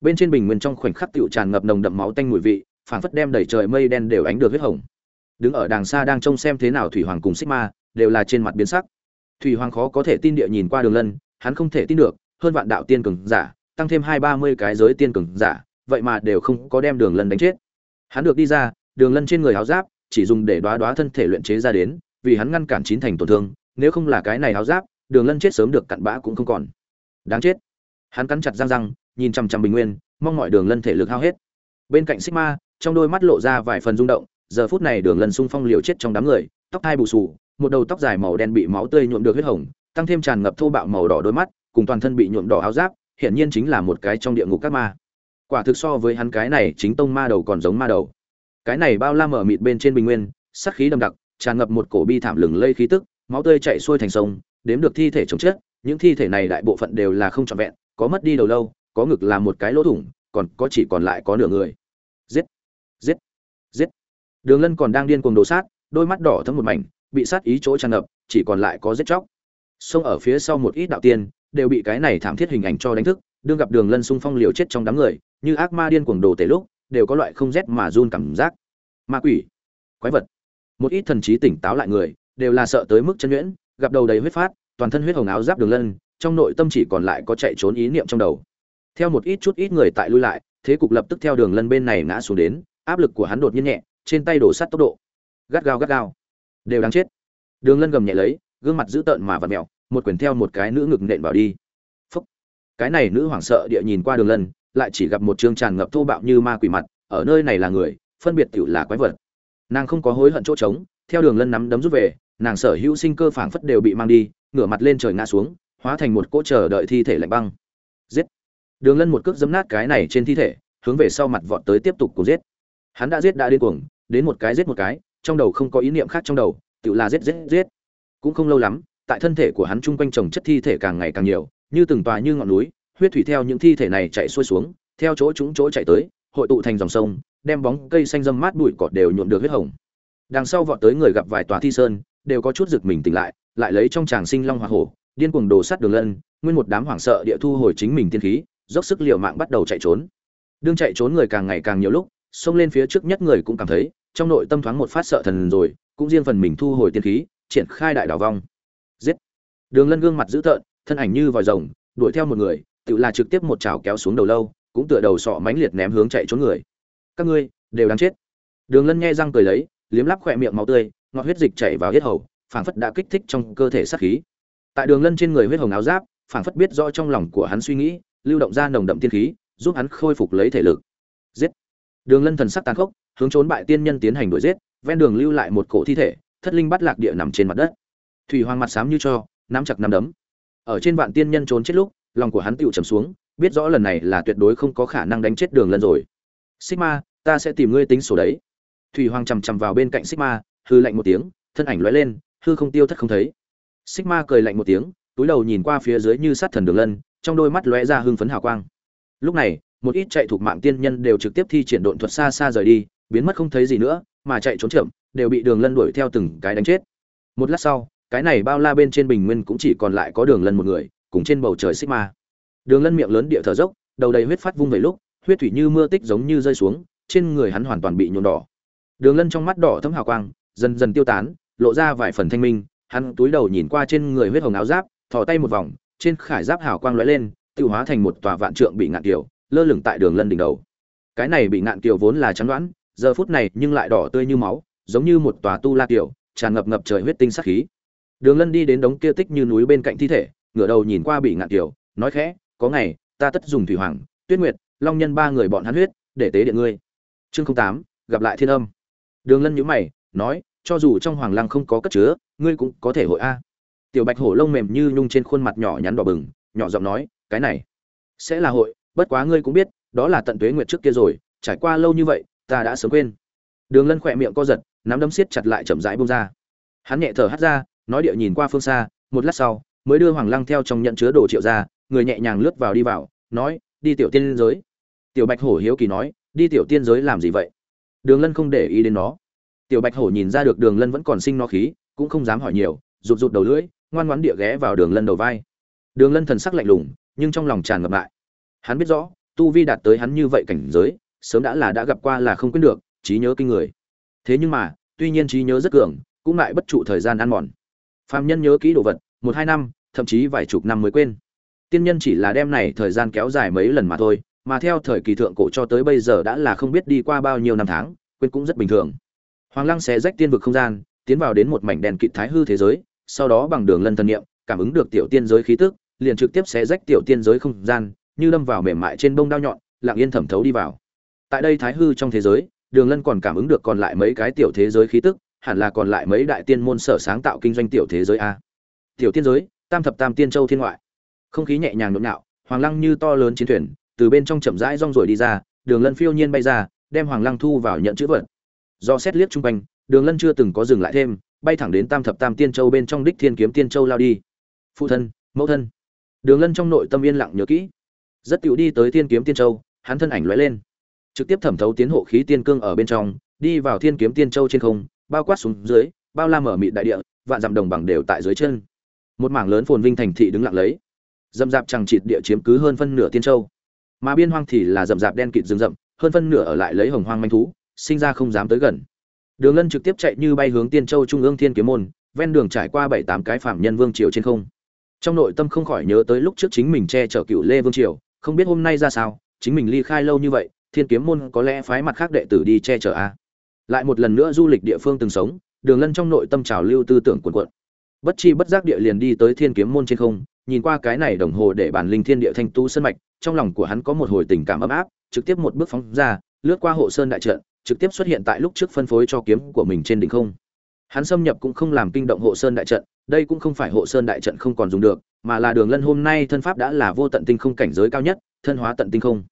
Bên trên bình nguyên trong khoảnh khắc tựu tràn ngập nồng đậm máu tanh mùi vị, phảng phất đem đầy trời mây đen đều ánh được huyết hồng đứng ở đàng xa đang trông xem thế nào thủy hoàng cùng xích ma đều là trên mặt biến sắc. Thủy hoàng khó có thể tin địa nhìn qua đường lân, hắn không thể tin được, hơn vạn đạo tiên cường giả, tăng thêm hai ba mươi cái giới tiên cường giả, vậy mà đều không có đem đường lân đánh chết. Hắn được đi ra, đường lân trên người háo giáp, chỉ dùng để đoá đoá thân thể luyện chế ra đến, vì hắn ngăn cản chín thành tổn thương, nếu không là cái này háo giáp, đường lân chết sớm được cặn bã cũng không còn. Đáng chết. Hắn cắn chặt răng răng, nhìn chằm chằm bình nguyên, mong mọi đường lân thể lực hao hết. Bên cạnh xích ma trong đôi mắt lộ ra vài phần rung động giờ phút này đường lần xung phong liều chết trong đám người, tóc hai bù xù, một đầu tóc dài màu đen bị máu tươi nhuộm được huyết hồng, tăng thêm tràn ngập thô bạo màu đỏ đôi mắt, cùng toàn thân bị nhuộm đỏ áo giáp, hiển nhiên chính là một cái trong địa ngục các ma. Quả thực so với hắn cái này chính tông ma đầu còn giống ma đầu. Cái này bao la mở mịt bên trên bình nguyên, sát khí đậm đặc, tràn ngập một cổ bi thảm lừng lây khí tức, máu tươi chảy xuôi thành sông, đếm được thi thể chồng chết, những thi thể này đại bộ phận đều là không trọn vẹn, có mất đi đầu lâu, có ngực là một cái lỗ thủng, còn có chỉ còn lại có nửa người. Giết! Giết! Đường lân còn đang điên cuồng đồ sát, đôi mắt đỏ thấm một mảnh, bị sát ý chỗ tràn ngập, chỉ còn lại có giết chóc. Xông ở phía sau một ít đạo tiên, đều bị cái này thảm thiết hình ảnh cho đánh thức, đương gặp đường lân xung phong liều chết trong đám người, như ác ma điên cuồng đồ tể lúc, đều có loại không rét mà run cảm giác. Ma quỷ, quái vật. Một ít thần trí tỉnh táo lại người, đều là sợ tới mức chân nhuyễn, gặp đầu đầy huyết phát, toàn thân huyết hồng áo giáp đường lân, trong nội tâm chỉ còn lại có chạy trốn ý niệm trong đầu. Theo một ít chút ít người tại lui lại, thế cục lập tức theo đường lân bên này ngã xuống đến, áp lực của hắn đột nhiên nhẹ trên tay đổ sắt tốc độ. Gắt gao gắt gao. Đều đáng chết. Đường lân gầm nhẹ lấy, gương mặt dữ tợn mà vặt mẹo một quyền theo một cái nữ ngực nện vào đi. Phúc. Cái này nữ hoảng sợ địa nhìn qua đường lân, lại chỉ gặp một chương tràn ngập thô bạo như ma quỷ mặt, ở nơi này là người, phân biệt tiểu là quái vật. Nàng không có hối hận chỗ trống, theo đường lân nắm đấm rút về, nàng sở hữu sinh cơ phảng phất đều bị mang đi, ngửa mặt lên trời ngã xuống, hóa thành một cỗ chờ đợi thi thể lạnh băng. Giết. Đường lân một cước giấm nát cái này trên thi thể, hướng về sau mặt vọt tới tiếp tục cùng giết. Hắn đã giết đã điên cuồng đến một cái giết một cái, trong đầu không có ý niệm khác trong đầu, tự là giết giết giết. Cũng không lâu lắm, tại thân thể của hắn chung quanh trồng chất thi thể càng ngày càng nhiều, như từng tòa như ngọn núi, huyết thủy theo những thi thể này chạy xuôi xuống, theo chỗ chúng chỗ chạy tới, hội tụ thành dòng sông, đem bóng cây xanh râm mát bụi cọt đều nhuộm được huyết hồng. Đằng sau vọt tới người gặp vài tòa thi sơn, đều có chút giật mình tỉnh lại lại lấy trong tràng sinh long hoa hổ, điên cuồng đồ sắt đường lân, nguyên một đám hoảng sợ địa thu hồi chính mình tiên khí, dốc sức liều mạng bắt đầu chạy trốn. Đương chạy trốn người càng ngày càng nhiều lúc xông lên phía trước nhất người cũng cảm thấy, trong nội tâm thoáng một phát sợ thần rồi, cũng riêng phần mình thu hồi tiên khí, triển khai đại đảo vong. Giết! Đường lân gương mặt dữ tợn, thân ảnh như vòi rồng, đuổi theo một người, tự là trực tiếp một chảo kéo xuống đầu lâu, cũng tựa đầu sọ mánh liệt ném hướng chạy trốn người. Các ngươi, đều đang chết. Đường lân nghe răng cười lấy, liếm lắp khỏe miệng máu tươi, ngọt huyết dịch chảy vào hết hầu, phảng phất đã kích thích trong cơ thể sát khí. Tại đường lân trên người huyết hồng áo giáp, phảng phất biết rõ trong lòng của hắn suy nghĩ, lưu động ra nồng đậm tiên khí, giúp hắn khôi phục lấy thể lực. Giết! Đường lân thần sắc tàn khốc, hướng trốn bại tiên nhân tiến hành đuổi giết, ven đường lưu lại một cổ thi thể, thất linh bắt lạc địa nằm trên mặt đất. Thủy hoàng mặt xám như cho, nắm chặt nắm đấm. Ở trên vạn tiên nhân trốn chết lúc, lòng của hắn tựu trầm xuống, biết rõ lần này là tuyệt đối không có khả năng đánh chết đường lân rồi. Sigma, ta sẽ tìm ngươi tính sổ đấy. Thủy hoàng chầm chậm vào bên cạnh sigma, hư lạnh một tiếng, thân ảnh lóe lên, hư không tiêu thất không thấy. Sigma cười lạnh một tiếng, túi đầu nhìn qua phía dưới như sát thần đường lân, trong đôi mắt lóe ra hưng phấn hào quang. Lúc này một ít chạy thuộc mạng tiên nhân đều trực tiếp thi triển độn thuật xa xa rời đi biến mất không thấy gì nữa mà chạy trốn chậm đều bị đường lân đuổi theo từng cái đánh chết. Một lát sau cái này bao la bên trên bình nguyên cũng chỉ còn lại có đường lân một người cùng trên bầu trời sigma. Đường lân miệng lớn địa thở dốc đầu đầy huyết phát vung về lúc huyết thủy như mưa tích giống như rơi xuống trên người hắn hoàn toàn bị nhuộm đỏ. Đường lân trong mắt đỏ thấm hào quang dần dần tiêu tán lộ ra vài phần thanh minh hắn túi đầu nhìn qua trên người huyết hồng áo giáp thò tay một vòng trên khải giáp hào quang lóe lên tự hóa thành một tòa vạn trượng bị ngạn tiểu, lơ lửng tại đường lân đỉnh đầu. Cái này bị ngạn kiều vốn là trắng đoán, giờ phút này nhưng lại đỏ tươi như máu, giống như một tòa tu la kiều, tràn ngập ngập trời huyết tinh sắc khí. Đường lân đi đến đống kia tích như núi bên cạnh thi thể, ngửa đầu nhìn qua bị ngạn kiều, nói khẽ, có ngày, ta tất dùng thủy hoàng, tuyết nguyệt, long nhân ba người bọn hắn huyết, để tế điện ngươi. Chương tám, gặp lại thiên âm. Đường lân nhíu mày, nói, cho dù trong hoàng lăng không có cất chứa, ngươi cũng có thể hội a. Tiểu bạch hổ lông mềm như nhung trên khuôn mặt nhỏ nhắn đỏ bừng, nhỏ giọng nói, cái này sẽ là hội bất quá ngươi cũng biết, đó là tận tuế nguyệt trước kia rồi, trải qua lâu như vậy, ta đã sớm quên. Đường lân khỏe miệng co giật, nắm đấm siết chặt lại chậm rãi bông ra. Hắn nhẹ thở hắt ra, nói địa nhìn qua phương xa, một lát sau, mới đưa hoàng lăng theo trong nhận chứa đồ triệu ra, người nhẹ nhàng lướt vào đi vào, nói, đi tiểu tiên giới. Tiểu bạch hổ hiếu kỳ nói, đi tiểu tiên giới làm gì vậy? Đường lân không để ý đến nó. Tiểu bạch hổ nhìn ra được đường lân vẫn còn sinh no khí, cũng không dám hỏi nhiều, rụt rụt đầu lưỡi, ngoan ngoãn địa ghé vào đường lân đầu vai. Đường lân thần sắc lạnh lùng, nhưng trong lòng tràn ngập lại hắn biết rõ, tu vi đạt tới hắn như vậy cảnh giới, sớm đã là đã gặp qua là không quên được, trí nhớ kinh người. Thế nhưng mà, tuy nhiên trí nhớ rất cường, cũng lại bất trụ thời gian ăn mòn. Phạm nhân nhớ kỹ đồ vật, một hai năm, thậm chí vài chục năm mới quên. Tiên nhân chỉ là đem này thời gian kéo dài mấy lần mà thôi, mà theo thời kỳ thượng cổ cho tới bây giờ đã là không biết đi qua bao nhiêu năm tháng, quên cũng rất bình thường. Hoàng lăng xé rách tiên vực không gian, tiến vào đến một mảnh đèn kịt thái hư thế giới, sau đó bằng đường lân thần niệm, cảm ứng được tiểu tiên giới khí tức, liền trực tiếp xé rách tiểu tiên giới không gian như đâm vào mềm mại trên bông đao nhọn, lặng yên thẩm thấu đi vào. Tại đây thái hư trong thế giới, đường lân còn cảm ứng được còn lại mấy cái tiểu thế giới khí tức, hẳn là còn lại mấy đại tiên môn sở sáng tạo kinh doanh tiểu thế giới a. Tiểu tiên giới, tam thập tam tiên châu thiên ngoại. Không khí nhẹ nhàng nhộn nhạo, hoàng lăng như to lớn chiến thuyền, từ bên trong chậm rãi rong rồi đi ra, đường lân phiêu nhiên bay ra, đem hoàng lăng thu vào nhận chữ vật. Do xét liếc chung quanh, đường lân chưa từng có dừng lại thêm, bay thẳng đến tam thập tam tiên châu bên trong đích thiên kiếm tiên châu lao đi. Phụ thân, mẫu thân. Đường lân trong nội tâm yên lặng nhớ kỹ rất tiểu đi tới thiên kiếm tiên châu, hắn thân ảnh lóe lên, trực tiếp thẩm thấu tiến hộ khí tiên cương ở bên trong, đi vào thiên kiếm tiên châu trên không, bao quát xuống dưới, bao la mở mịt đại địa, vạn dặm đồng bằng đều tại dưới chân. Một mảng lớn phồn vinh thành thị đứng lặng lấy dầm dạp chẳng chịt địa chiếm cứ hơn phân nửa tiên châu. Mà biên hoang thì là dầm dạp đen kịt rừng rậm, hơn phân nửa ở lại lấy hồng hoang manh thú, sinh ra không dám tới gần. Đường lân trực tiếp chạy như bay hướng tiên châu trung ương thiên kiếm môn, ven đường trải qua bảy tám cái phạm nhân vương triều trên không. Trong nội tâm không khỏi nhớ tới lúc trước chính mình che chở cựu lê vương triều không biết hôm nay ra sao, chính mình ly khai lâu như vậy, thiên kiếm môn có lẽ phái mặt khác đệ tử đi che chở a. Lại một lần nữa du lịch địa phương từng sống, đường lân trong nội tâm trào lưu tư tưởng cuồn cuộn. Bất chi bất giác địa liền đi tới thiên kiếm môn trên không, nhìn qua cái này đồng hồ để bản linh thiên địa thanh tu sân mạch, trong lòng của hắn có một hồi tình cảm ấm áp, trực tiếp một bước phóng ra, lướt qua hộ sơn đại trận, trực tiếp xuất hiện tại lúc trước phân phối cho kiếm của mình trên đỉnh không hắn xâm nhập cũng không làm kinh động hộ sơn đại trận, đây cũng không phải hộ sơn đại trận không còn dùng được, mà là đường lân hôm nay thân pháp đã là vô tận tinh không cảnh giới cao nhất, thân hóa tận tinh không.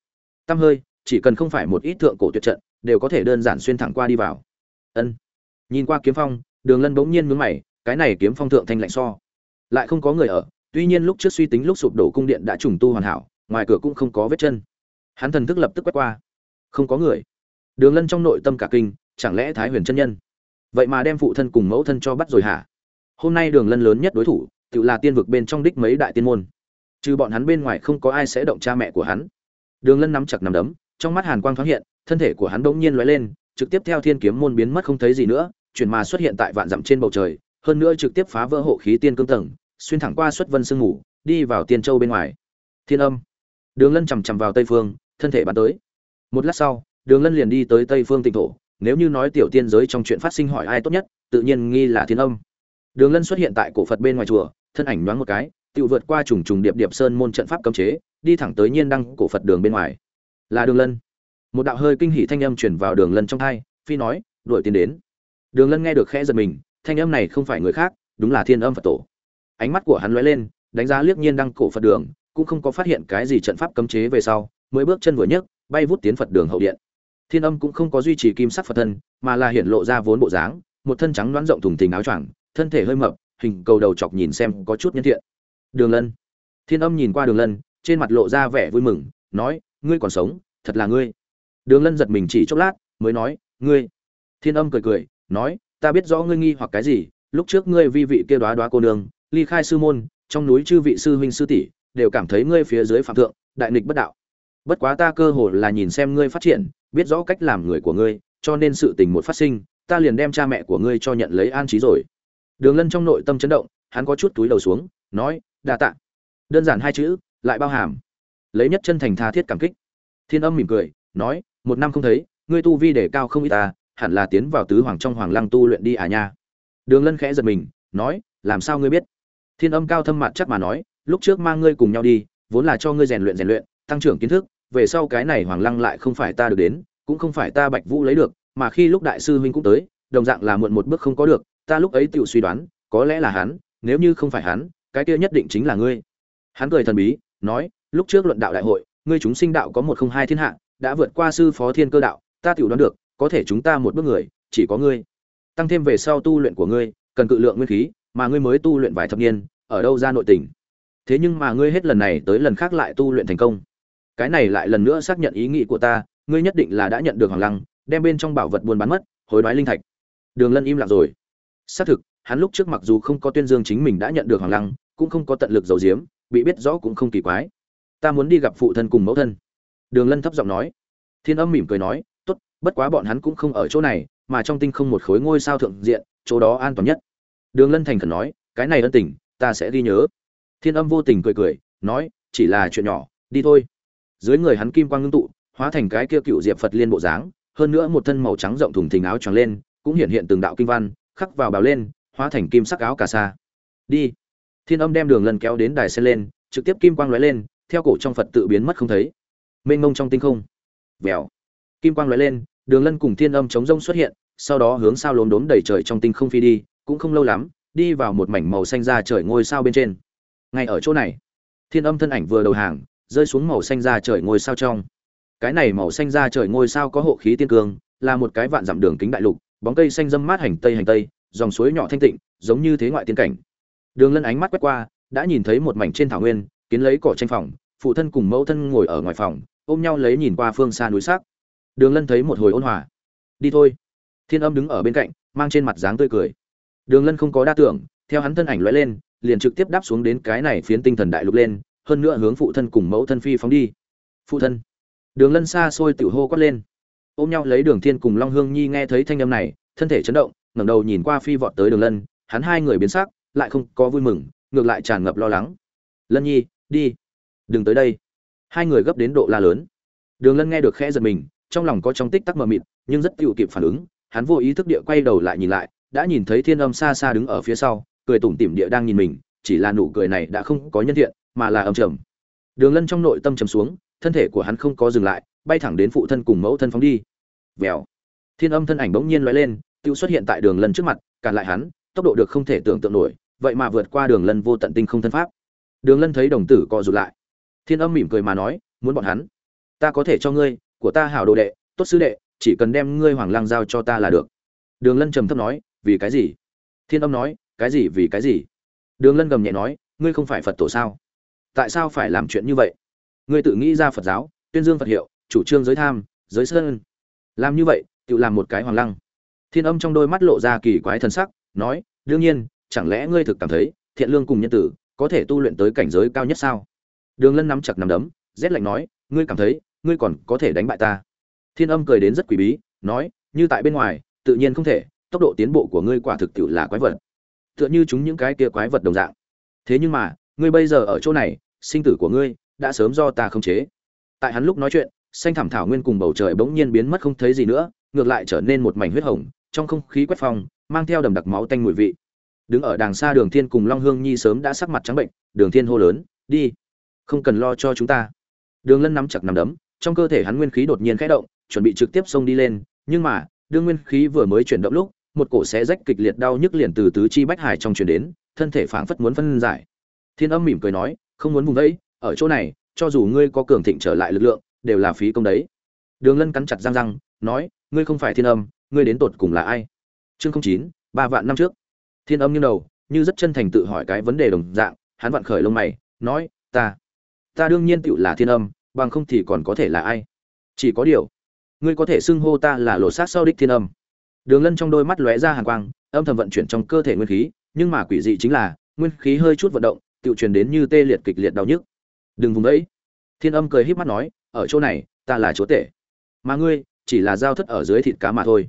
Tăm hơi, chỉ cần không phải một ít thượng cổ tuyệt trận, đều có thể đơn giản xuyên thẳng qua đi vào. Ân. Nhìn qua kiếm phong, đường lân bỗng nhiên mướn mày, cái này kiếm phong thượng thanh lạnh so. Lại không có người ở, tuy nhiên lúc trước suy tính lúc sụp đổ cung điện đã trùng tu hoàn hảo, ngoài cửa cũng không có vết chân. Hắn thần thức lập tức quét qua. Không có người. Đường lân trong nội tâm cả kinh, chẳng lẽ thái huyền chân nhân? Vậy mà đem phụ thân cùng mẫu thân cho bắt rồi hả? Hôm nay đường lân lớn nhất đối thủ, tự là tiên vực bên trong đích mấy đại tiên môn. Trừ bọn hắn bên ngoài không có ai sẽ động cha mẹ của hắn. Đường lân nắm chặt nắm đấm, trong mắt hàn quang thoáng hiện, thân thể của hắn bỗng nhiên lóe lên, trực tiếp theo thiên kiếm môn biến mất không thấy gì nữa, chuyển mà xuất hiện tại vạn dặm trên bầu trời, hơn nữa trực tiếp phá vỡ hộ khí tiên cương tầng, xuyên thẳng qua xuất vân sương ngủ đi vào tiên châu bên ngoài. Thiên âm. Đường lân chằm chằm vào tây phương, thân thể bắn tới. Một lát sau, đường lân liền đi tới tây phương tịnh thổ nếu như nói tiểu tiên giới trong chuyện phát sinh hỏi ai tốt nhất, tự nhiên nghi là thiên âm. Đường lân xuất hiện tại cổ phật bên ngoài chùa, thân ảnh nhoáng một cái tự vượt qua trùng trùng điệp điệp sơn môn trận pháp cấm chế, đi thẳng tới nhiên đăng cổ phật đường bên ngoài. Là đường lân. Một đạo hơi kinh hỉ thanh âm truyền vào đường lân trong thai, phi nói, đuổi tiến đến. Đường lân nghe được khẽ giật mình, thanh âm này không phải người khác, đúng là thiên âm phật tổ. Ánh mắt của hắn lóe lên, đánh giá liếc nhiên đăng cổ phật đường, cũng không có phát hiện cái gì trận pháp cấm chế về sau, mới bước chân vừa nhấc, bay vút tiến phật đường hậu điện thiên âm cũng không có duy trì kim sắc phật thân, mà là hiện lộ ra vốn bộ dáng, một thân trắng loáng rộng thùng thình áo choàng, thân thể hơi mập, hình cầu đầu chọc nhìn xem có chút nhân thiện. Đường lân. Thiên âm nhìn qua đường lân, trên mặt lộ ra vẻ vui mừng, nói, ngươi còn sống, thật là ngươi. Đường lân giật mình chỉ chốc lát, mới nói, ngươi. Thiên âm cười cười, nói, ta biết rõ ngươi nghi hoặc cái gì, lúc trước ngươi vi vị kia đoá đoá cô nương, ly khai sư môn, trong núi chư vị sư huynh sư tỷ, đều cảm thấy ngươi phía dưới phạm thượng, đại nghịch bất đạo. Bất quá ta cơ hồ là nhìn xem ngươi phát triển biết rõ cách làm người của ngươi, cho nên sự tình một phát sinh, ta liền đem cha mẹ của ngươi cho nhận lấy an trí rồi. Đường lân trong nội tâm chấn động, hắn có chút túi đầu xuống, nói, đa tạ. Đơn giản hai chữ, lại bao hàm. Lấy nhất chân thành tha thiết cảm kích. Thiên âm mỉm cười, nói, một năm không thấy, ngươi tu vi để cao không ít ta hẳn là tiến vào tứ hoàng trong hoàng lăng tu luyện đi à nha. Đường lân khẽ giật mình, nói, làm sao ngươi biết? Thiên âm cao thâm mặt chắc mà nói, lúc trước mang ngươi cùng nhau đi, vốn là cho ngươi rèn luyện rèn luyện, tăng trưởng kiến thức về sau cái này hoàng lăng lại không phải ta được đến, cũng không phải ta bạch vũ lấy được, mà khi lúc đại sư huynh cũng tới, đồng dạng là muộn một bước không có được, ta lúc ấy tự suy đoán, có lẽ là hắn, nếu như không phải hắn, cái kia nhất định chính là ngươi. Hắn cười thần bí, nói, lúc trước luận đạo đại hội, ngươi chúng sinh đạo có một không hai thiên hạ, đã vượt qua sư phó thiên cơ đạo, ta tự đoán được, có thể chúng ta một bước người, chỉ có ngươi. Tăng thêm về sau tu luyện của ngươi, cần cự lượng nguyên khí, mà ngươi mới tu luyện vài thập niên, ở đâu ra nội tình. Thế nhưng mà ngươi hết lần này tới lần khác lại tu luyện thành công cái này lại lần nữa xác nhận ý nghĩ của ta ngươi nhất định là đã nhận được hoàng lăng đem bên trong bảo vật buôn bán mất hối đoái linh thạch. Đường lân im lặng rồi. Xác thực hắn lúc trước mặc dù không có tuyên dương chính mình đã nhận được hoàng lăng cũng không có tận lực giấu diếm, bị biết rõ cũng không kỳ quái. Ta muốn đi gặp phụ thân cùng mẫu thân. Đường lân thấp giọng nói. Thiên âm mỉm cười nói tốt bất quá bọn hắn cũng không ở chỗ này mà trong tinh không một khối ngôi sao thượng diện chỗ đó an toàn nhất. Đường lân thành khẩn nói cái này ân tình ta sẽ ghi nhớ. Thiên âm vô tình cười cười nói chỉ là chuyện nhỏ đi thôi dưới người hắn kim quang ngưng tụ, hóa thành cái kia cựu diệp phật liên bộ dáng, hơn nữa một thân màu trắng rộng thùng thình áo tròn lên, cũng hiện hiện từng đạo kinh văn, khắc vào bào lên, hóa thành kim sắc áo cà sa. Đi. Thiên âm đem đường lần kéo đến đài sen lên, trực tiếp kim quang lóe lên, theo cổ trong phật tự biến mất không thấy. Mênh mông trong tinh không. Vèo. Kim quang lóe lên, đường lân cùng thiên âm chống rông xuất hiện, sau đó hướng sao lốm đốm đầy trời trong tinh không phi đi, cũng không lâu lắm, đi vào một mảnh màu xanh ra trời ngôi sao bên trên. Ngay ở chỗ này, thiên âm thân ảnh vừa đầu hàng rơi xuống màu xanh ra trời ngôi sao trong. Cái này màu xanh ra trời ngôi sao có hộ khí tiên cương, là một cái vạn dặm đường kính đại lục, bóng cây xanh dâm mát hành tây hành tây, dòng suối nhỏ thanh tịnh, giống như thế ngoại tiên cảnh. Đường lân ánh mắt quét qua, đã nhìn thấy một mảnh trên thảo nguyên, kiến lấy cỏ tranh phòng, phụ thân cùng mẫu thân ngồi ở ngoài phòng, ôm nhau lấy nhìn qua phương xa núi sắc. Đường lân thấy một hồi ôn hòa. Đi thôi. Thiên âm đứng ở bên cạnh, mang trên mặt dáng tươi cười. Đường lân không có đa tưởng, theo hắn thân ảnh lóe lên, liền trực tiếp đáp xuống đến cái này phiến tinh thần đại lục lên hơn nữa hướng phụ thân cùng mẫu thân phi phóng đi. Phụ thân. Đường lân xa xôi tiểu hô quát lên. Ôm nhau lấy đường thiên cùng long hương nhi nghe thấy thanh âm này, thân thể chấn động, ngẩng đầu nhìn qua phi vọt tới đường lân, hắn hai người biến sắc, lại không có vui mừng, ngược lại tràn ngập lo lắng. Lân nhi, đi. Đừng tới đây. Hai người gấp đến độ la lớn. Đường lân nghe được khẽ giật mình, trong lòng có trong tích tắc mờ mịt, nhưng rất tựu kịp phản ứng, hắn vô ý thức địa quay đầu lại nhìn lại, đã nhìn thấy thiên âm xa xa đứng ở phía sau, cười tủm tỉm địa đang nhìn mình, chỉ là nụ cười này đã không có nhân thiện mà là âm trầm. Đường lân trong nội tâm trầm xuống, thân thể của hắn không có dừng lại, bay thẳng đến phụ thân cùng mẫu thân phóng đi. Vèo. Thiên âm thân ảnh bỗng nhiên lóe lên tự xuất hiện tại đường lân trước mặt, cản lại hắn, tốc độ được không thể tưởng tượng nổi, vậy mà vượt qua đường lân vô tận tinh không thân pháp. Đường lân thấy đồng tử co rụt lại. Thiên âm mỉm cười mà nói, muốn bọn hắn, ta có thể cho ngươi, của ta hảo đồ đệ, tốt sư đệ, chỉ cần đem ngươi hoàng lang giao cho ta là được. Đường lân trầm thấp nói, vì cái gì? Thiên âm nói, cái gì vì cái gì? Đường lân gầm nhẹ nói, ngươi không phải phật tổ sao? Tại sao phải làm chuyện như vậy? Ngươi tự nghĩ ra phật giáo, tuyên dương phật hiệu, chủ trương giới tham, giới sơn làm như vậy, tự làm một cái hoàng lăng. Thiên âm trong đôi mắt lộ ra kỳ quái thần sắc, nói, đương nhiên, chẳng lẽ ngươi thực cảm thấy, thiện lương cùng nhân tử, có thể tu luyện tới cảnh giới cao nhất sao? Đường lân nắm chặt nắm đấm, rét lạnh nói, ngươi cảm thấy, ngươi còn có thể đánh bại ta. Thiên âm cười đến rất quỷ bí, nói, như tại bên ngoài, tự nhiên không thể, tốc độ tiến bộ của ngươi quả thực tự là quái vật. Tựa như chúng những cái kia quái vật đồng dạng. Thế nhưng mà ngươi bây giờ ở chỗ này, sinh tử của ngươi đã sớm do ta khống chế. Tại hắn lúc nói chuyện, xanh thảm thảo nguyên cùng bầu trời bỗng nhiên biến mất không thấy gì nữa, ngược lại trở nên một mảnh huyết hồng, trong không khí quét phong, mang theo đầm đặc máu tanh mùi vị. Đứng ở đàng xa đường thiên cùng long hương nhi sớm đã sắc mặt trắng bệnh, đường thiên hô lớn, đi, không cần lo cho chúng ta. Đường lân nắm chặt nắm đấm, trong cơ thể hắn nguyên khí đột nhiên khẽ động, chuẩn bị trực tiếp xông đi lên, nhưng mà, đương nguyên khí vừa mới chuyển động lúc, một cổ xé rách kịch liệt đau nhức liền từ tứ chi bách hải trong truyền đến, thân thể phảng phất muốn phân giải thiên âm mỉm cười nói, không muốn vùng vẫy, ở chỗ này, cho dù ngươi có cường thịnh trở lại lực lượng, đều là phí công đấy. Đường lân cắn chặt răng răng, nói, ngươi không phải thiên âm, ngươi đến tột cùng là ai? Chương không chín, ba vạn năm trước. Thiên âm như đầu, như rất chân thành tự hỏi cái vấn đề đồng dạng, hắn vặn khởi lông mày, nói, ta ta đương nhiên tựu là thiên âm, bằng không thì còn có thể là ai? Chỉ có điều, ngươi có thể xưng hô ta là lột xác sau đích thiên âm. Đường lân trong đôi mắt lóe ra hàng quang, âm thầm vận chuyển trong cơ thể nguyên khí, nhưng mà quỷ dị chính là, nguyên khí hơi chút vận động tự truyền đến như tê liệt kịch liệt đau nhức. Đừng vùng đấy. Thiên âm cười híp mắt nói, ở chỗ này, ta là chúa tể. Mà ngươi, chỉ là giao thất ở dưới thịt cá mà thôi.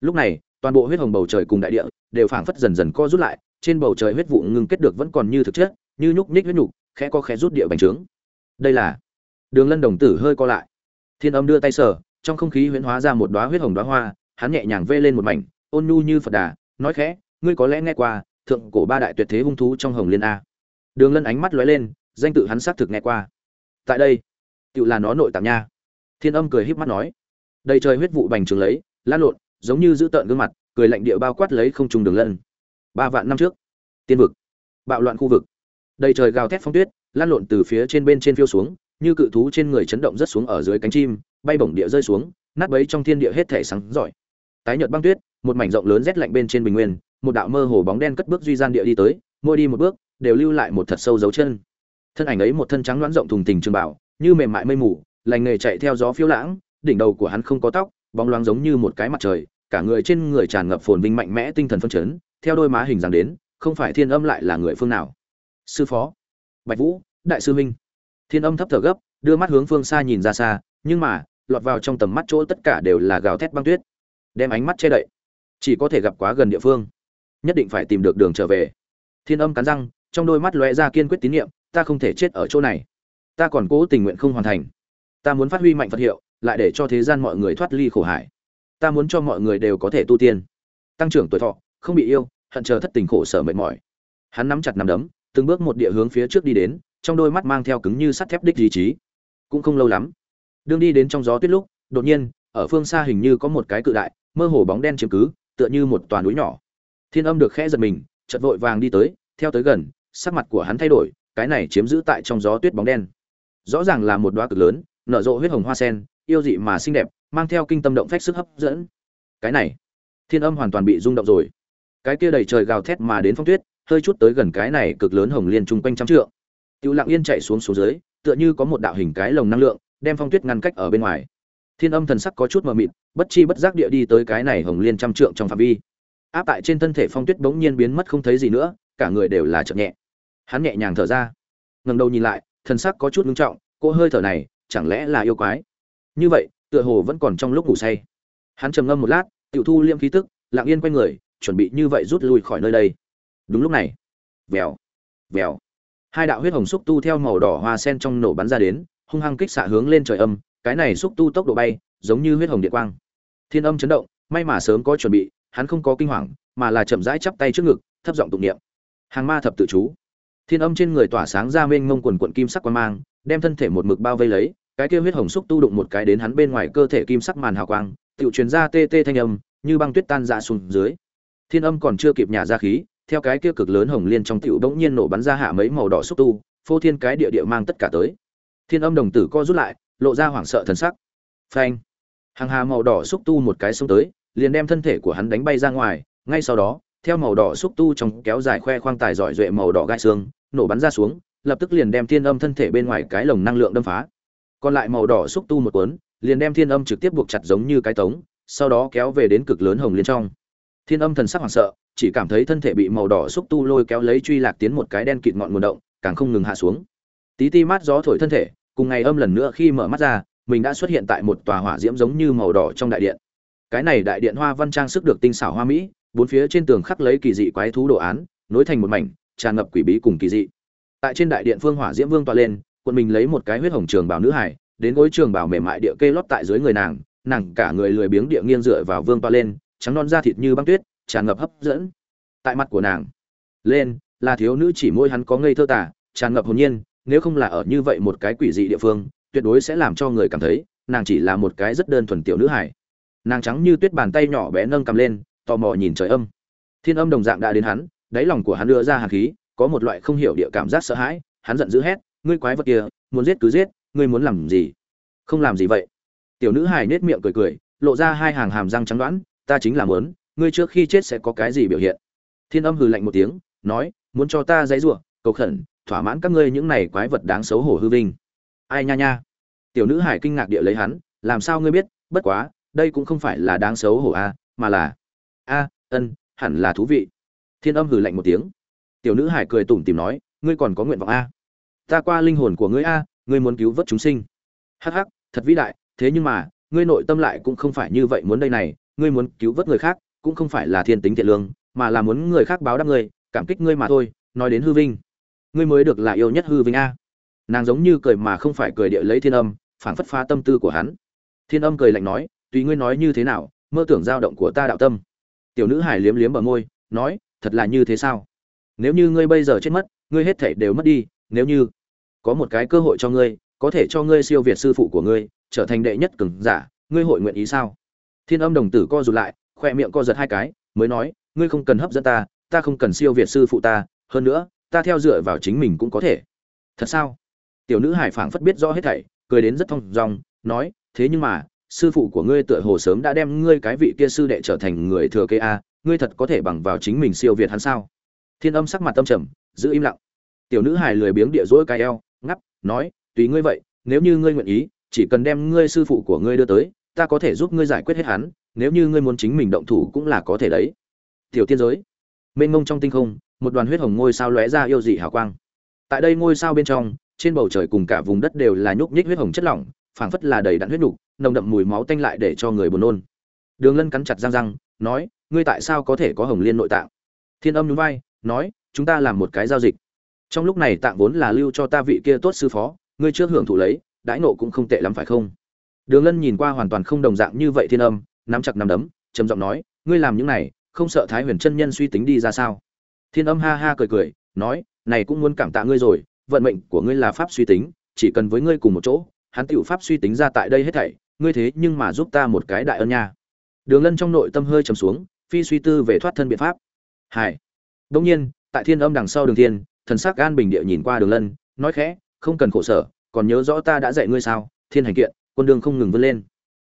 Lúc này, toàn bộ huyết hồng bầu trời cùng đại địa đều phảng phất dần dần co rút lại, trên bầu trời huyết vụ ngưng kết được vẫn còn như thực chất, như nhúc nhích huyết nhục, khẽ co khẽ rút địa bành trướng. Đây là đường lân đồng tử hơi co lại. Thiên âm đưa tay sờ, trong không khí huyễn hóa ra một đóa huyết hồng đóa hoa, hắn nhẹ nhàng vê lên một mảnh, ôn nhu như phật đà, nói khẽ, ngươi có lẽ nghe qua thượng cổ ba đại tuyệt thế hung thú trong hồng liên a. Đường lân ánh mắt lóe lên, danh tự hắn xác thực nghe qua. Tại đây tự là nó nội tạng nha. Thiên âm cười híp mắt nói. Đầy trời huyết vụ bành trướng lấy, lan lộn, giống như giữ tợn gương mặt, cười lạnh địa bao quát lấy không trùng đường lân. Ba vạn năm trước, tiên vực, bạo loạn khu vực. Đầy trời gào thét phong tuyết, lan lộn từ phía trên bên trên phiêu xuống, như cự thú trên người chấn động rất xuống ở dưới cánh chim, bay bổng địa rơi xuống, nát bấy trong thiên địa hết thể sáng giỏi. Tái nhợt băng tuyết, một mảnh rộng lớn rét lạnh bên trên bình nguyên một đạo mơ hồ bóng đen cất bước duy gian địa đi tới mỗi đi một bước, đều lưu lại một thật sâu dấu chân. Thân ảnh ấy một thân trắng loãng rộng thùng tình trường bảo như mềm mại mây mù, lành nghề chạy theo gió phiêu lãng, đỉnh đầu của hắn không có tóc, bóng loáng giống như một cái mặt trời, cả người trên người tràn ngập phồn vinh mạnh mẽ tinh thần phân chấn, theo đôi má hình dáng đến, không phải thiên âm lại là người phương nào. Sư phó, bạch vũ, đại sư minh. Thiên âm thấp thở gấp, đưa mắt hướng phương xa nhìn ra xa, nhưng mà, lọt vào trong tầm mắt chỗ tất cả đều là gào thét băng tuyết. Đem ánh mắt che đậy. Chỉ có thể gặp quá gần địa phương nhất định phải tìm được đường trở về. Thiên âm cắn răng, trong đôi mắt lóe ra kiên quyết tín nhiệm, ta không thể chết ở chỗ này. Ta còn cố tình nguyện không hoàn thành. Ta muốn phát huy mạnh phật hiệu, lại để cho thế gian mọi người thoát ly khổ hải ta muốn cho mọi người đều có thể tu tiên. Tăng trưởng tuổi thọ, không bị yêu, hận chờ thất tình khổ sở mệt mỏi. Hắn nắm chặt nắm đấm, từng bước một địa hướng phía trước đi đến, trong đôi mắt mang theo cứng như sắt thép đích ý chí. Cũng không lâu lắm, đương đi đến trong gió tuyết lúc, đột nhiên, ở phương xa hình như có một cái cự đại, mơ hồ bóng đen chiếm cứ, tựa như một toàn núi nhỏ thiên âm được khẽ giật mình chợt vội vàng đi tới theo tới gần sắc mặt của hắn thay đổi cái này chiếm giữ tại trong gió tuyết bóng đen rõ ràng là một đóa cực lớn nở rộ huyết hồng hoa sen yêu dị mà xinh đẹp mang theo kinh tâm động phách sức hấp dẫn cái này thiên âm hoàn toàn bị rung động rồi cái kia đầy trời gào thét mà đến phong tuyết hơi chút tới gần cái này cực lớn hồng liên chung quanh trăm trượng Tiêu Lặng Yên chạy xuống xuống dưới, tựa như có một đạo hình cái lồng năng lượng, đem phong tuyết ngăn cách ở bên ngoài. Thiên Âm thần sắc có chút mờ mịt, bất chi bất giác địa đi tới cái này hồng liên trăm trượng trong phạm vi. Áp tại trên thân thể phong tuyết bỗng nhiên biến mất không thấy gì nữa, cả người đều là chậm nhẹ. Hắn nhẹ nhàng thở ra, ngẩng đầu nhìn lại, thần sắc có chút ngưng trọng, cô hơi thở này, chẳng lẽ là yêu quái? Như vậy, tựa hồ vẫn còn trong lúc ngủ say. Hắn trầm ngâm một lát, tiểu thu liêm khí tức, Lặng Yên quay người, chuẩn bị như vậy rút lui khỏi nơi đây. Đúng lúc này, vèo, vèo, hai đạo huyết hồng xúc tu theo màu đỏ hoa sen trong nổ bắn ra đến hung hăng kích xạ hướng lên trời âm cái này xúc tu tốc độ bay giống như huyết hồng điện quang thiên âm chấn động may mà sớm có chuẩn bị hắn không có kinh hoàng mà là chậm rãi chắp tay trước ngực thấp giọng tụng niệm. Hàng ma thập tự chú. Thiên âm trên người tỏa sáng ra mênh mông quần quần kim sắc quang mang đem thân thể một mực bao vây lấy cái kia huyết hồng xúc tu đụng một cái đến hắn bên ngoài cơ thể kim sắc màn hào quang tiểu truyền ra tê tê thanh âm như băng tuyết tan ra xuống dưới. Thiên âm còn chưa kịp nhả ra khí theo cái kia cực lớn hồng liên trong tiểu bỗng nhiên nổ bắn ra hạ mấy màu đỏ xúc tu, phô thiên cái địa địa mang tất cả tới. Thiên âm đồng tử co rút lại, lộ ra hoảng sợ thần sắc. Phanh. Hàng hà màu đỏ xúc tu một cái xông tới liền đem thân thể của hắn đánh bay ra ngoài, ngay sau đó, theo màu đỏ xúc tu trong kéo dài khoe khoang tài giỏi duệ màu đỏ gai xương, nổ bắn ra xuống, lập tức liền đem thiên âm thân thể bên ngoài cái lồng năng lượng đâm phá. Còn lại màu đỏ xúc tu một cuốn, liền đem thiên âm trực tiếp buộc chặt giống như cái tống, sau đó kéo về đến cực lớn hồng liên trong. Thiên âm thần sắc hoảng sợ, chỉ cảm thấy thân thể bị màu đỏ xúc tu lôi kéo lấy truy lạc tiến một cái đen kịt ngọn nguồn động, càng không ngừng hạ xuống. Tí ti mát gió thổi thân thể, cùng ngày âm lần nữa khi mở mắt ra, mình đã xuất hiện tại một tòa hỏa diễm giống như màu đỏ trong đại điện cái này đại điện hoa văn trang sức được tinh xảo hoa mỹ, bốn phía trên tường khắc lấy kỳ dị quái thú đồ án, nối thành một mảnh, tràn ngập quỷ bí cùng kỳ dị. Tại trên đại điện phương hỏa diễm vương tọa lên quân mình lấy một cái huyết hồng trường bảo nữ hải, đến gối trường bảo mềm mại địa kê lót tại dưới người nàng nàng cả người lười biếng địa nghiêng dựa vào vương tọa lên, trắng non da thịt như băng tuyết, tràn ngập hấp dẫn. Tại mặt của nàng, lên, là thiếu nữ chỉ môi hắn có ngây thơ tả, tràn ngập hồn nhiên, nếu không là ở như vậy một cái quỷ dị địa phương, tuyệt đối sẽ làm cho người cảm thấy, nàng chỉ là một cái rất đơn thuần tiểu nữ hải nàng trắng như tuyết bàn tay nhỏ bé nâng cầm lên, tò mò nhìn trời âm. Thiên âm đồng dạng đã đến hắn, đáy lòng của hắn đưa ra hàn khí, có một loại không hiểu địa cảm giác sợ hãi, hắn giận dữ hét, ngươi quái vật kia, muốn giết cứ giết, ngươi muốn làm gì? Không làm gì vậy. Tiểu nữ hài nết miệng cười cười, lộ ra hai hàng hàm răng trắng đoán, ta chính là muốn, ngươi trước khi chết sẽ có cái gì biểu hiện? Thiên âm hừ lạnh một tiếng, nói, muốn cho ta dãy rủa, cầu khẩn, thỏa mãn các ngươi những này quái vật đáng xấu hổ hư vinh. Ai nha nha. Tiểu nữ hải kinh ngạc địa lấy hắn, làm sao ngươi biết, bất quá đây cũng không phải là đáng xấu hổ a, mà là, a, ân, hẳn là thú vị. Thiên âm hừ lạnh một tiếng. Tiểu nữ hải cười tủm tìm nói, ngươi còn có nguyện vọng a? Ta qua linh hồn của ngươi a, ngươi muốn cứu vớt chúng sinh. Hắc hắc, thật vĩ đại, thế nhưng mà, ngươi nội tâm lại cũng không phải như vậy muốn đây này, ngươi muốn cứu vớt người khác, cũng không phải là thiên tính thiện lương, mà là muốn người khác báo đáp ngươi, cảm kích ngươi mà thôi, nói đến hư vinh. Ngươi mới được là yêu nhất hư vinh a. Nàng giống như cười mà không phải cười địa lấy thiên âm, phảng phất phá tâm tư của hắn. Thiên âm cười lạnh nói tùy ngươi nói như thế nào, mơ tưởng dao động của ta đạo tâm. Tiểu nữ hải liếm liếm bờ môi, nói, thật là như thế sao? Nếu như ngươi bây giờ chết mất, ngươi hết thảy đều mất đi, nếu như có một cái cơ hội cho ngươi, có thể cho ngươi siêu việt sư phụ của ngươi, trở thành đệ nhất cường giả, ngươi hội nguyện ý sao? Thiên âm đồng tử co rụt lại, khoe miệng co giật hai cái, mới nói, ngươi không cần hấp dẫn ta ta không cần siêu việt sư phụ ta, hơn nữa, ta theo dựa vào chính mình cũng có thể. Thật sao? Tiểu nữ hải phảng phất biết rõ hết thảy, cười đến rất thong dong, nói, thế nhưng mà sư phụ của ngươi tựa hồ sớm đã đem ngươi cái vị kia sư đệ trở thành người thừa kế a, ngươi thật có thể bằng vào chính mình siêu việt hắn sao? Thiên âm sắc mặt tâm trầm, giữ im lặng. Tiểu nữ hài lười biếng địa dỗi cái eo ngắp nói, tùy ngươi vậy, nếu như ngươi nguyện ý, chỉ cần đem ngươi sư phụ của ngươi đưa tới, ta có thể giúp ngươi giải quyết hết hắn, nếu như ngươi muốn chính mình động thủ cũng là có thể đấy. Tiểu tiên giới. Mênh mông trong tinh không, một đoàn huyết hồng ngôi sao lóe ra yêu dị hào quang. Tại đây ngôi sao bên trong, trên bầu trời cùng cả vùng đất đều là nhúc nhích huyết hồng chất lỏng phảng phất là đầy đặn huyết nục, nồng đậm mùi máu tanh lại để cho người buồn nôn. Đường lân cắn chặt răng răng, nói, ngươi tại sao có thể có hồng liên nội tạng? Thiên âm nhún vai, nói, chúng ta làm một cái giao dịch. Trong lúc này tạng vốn là lưu cho ta vị kia tốt sư phó, ngươi trước hưởng thụ lấy, đãi nộ cũng không tệ lắm phải không? Đường lân nhìn qua hoàn toàn không đồng dạng như vậy thiên âm, nắm chặt nắm đấm, trầm giọng nói, ngươi làm những này, không sợ thái huyền chân nhân suy tính đi ra sao? Thiên âm ha ha cười cười, nói, này cũng muốn cảm tạ ngươi rồi, vận mệnh của ngươi là pháp suy tính, chỉ cần với ngươi cùng một chỗ hắn tiểu pháp suy tính ra tại đây hết thảy, ngươi thế nhưng mà giúp ta một cái đại ân nha. Đường lân trong nội tâm hơi trầm xuống, phi suy tư về thoát thân biện pháp. Hải Đương nhiên, tại thiên âm đằng sau đường thiên, thần sắc an bình địa nhìn qua đường lân, nói khẽ, không cần khổ sở, còn nhớ rõ ta đã dạy ngươi sao, thiên hành kiện, quân đường không ngừng vươn lên.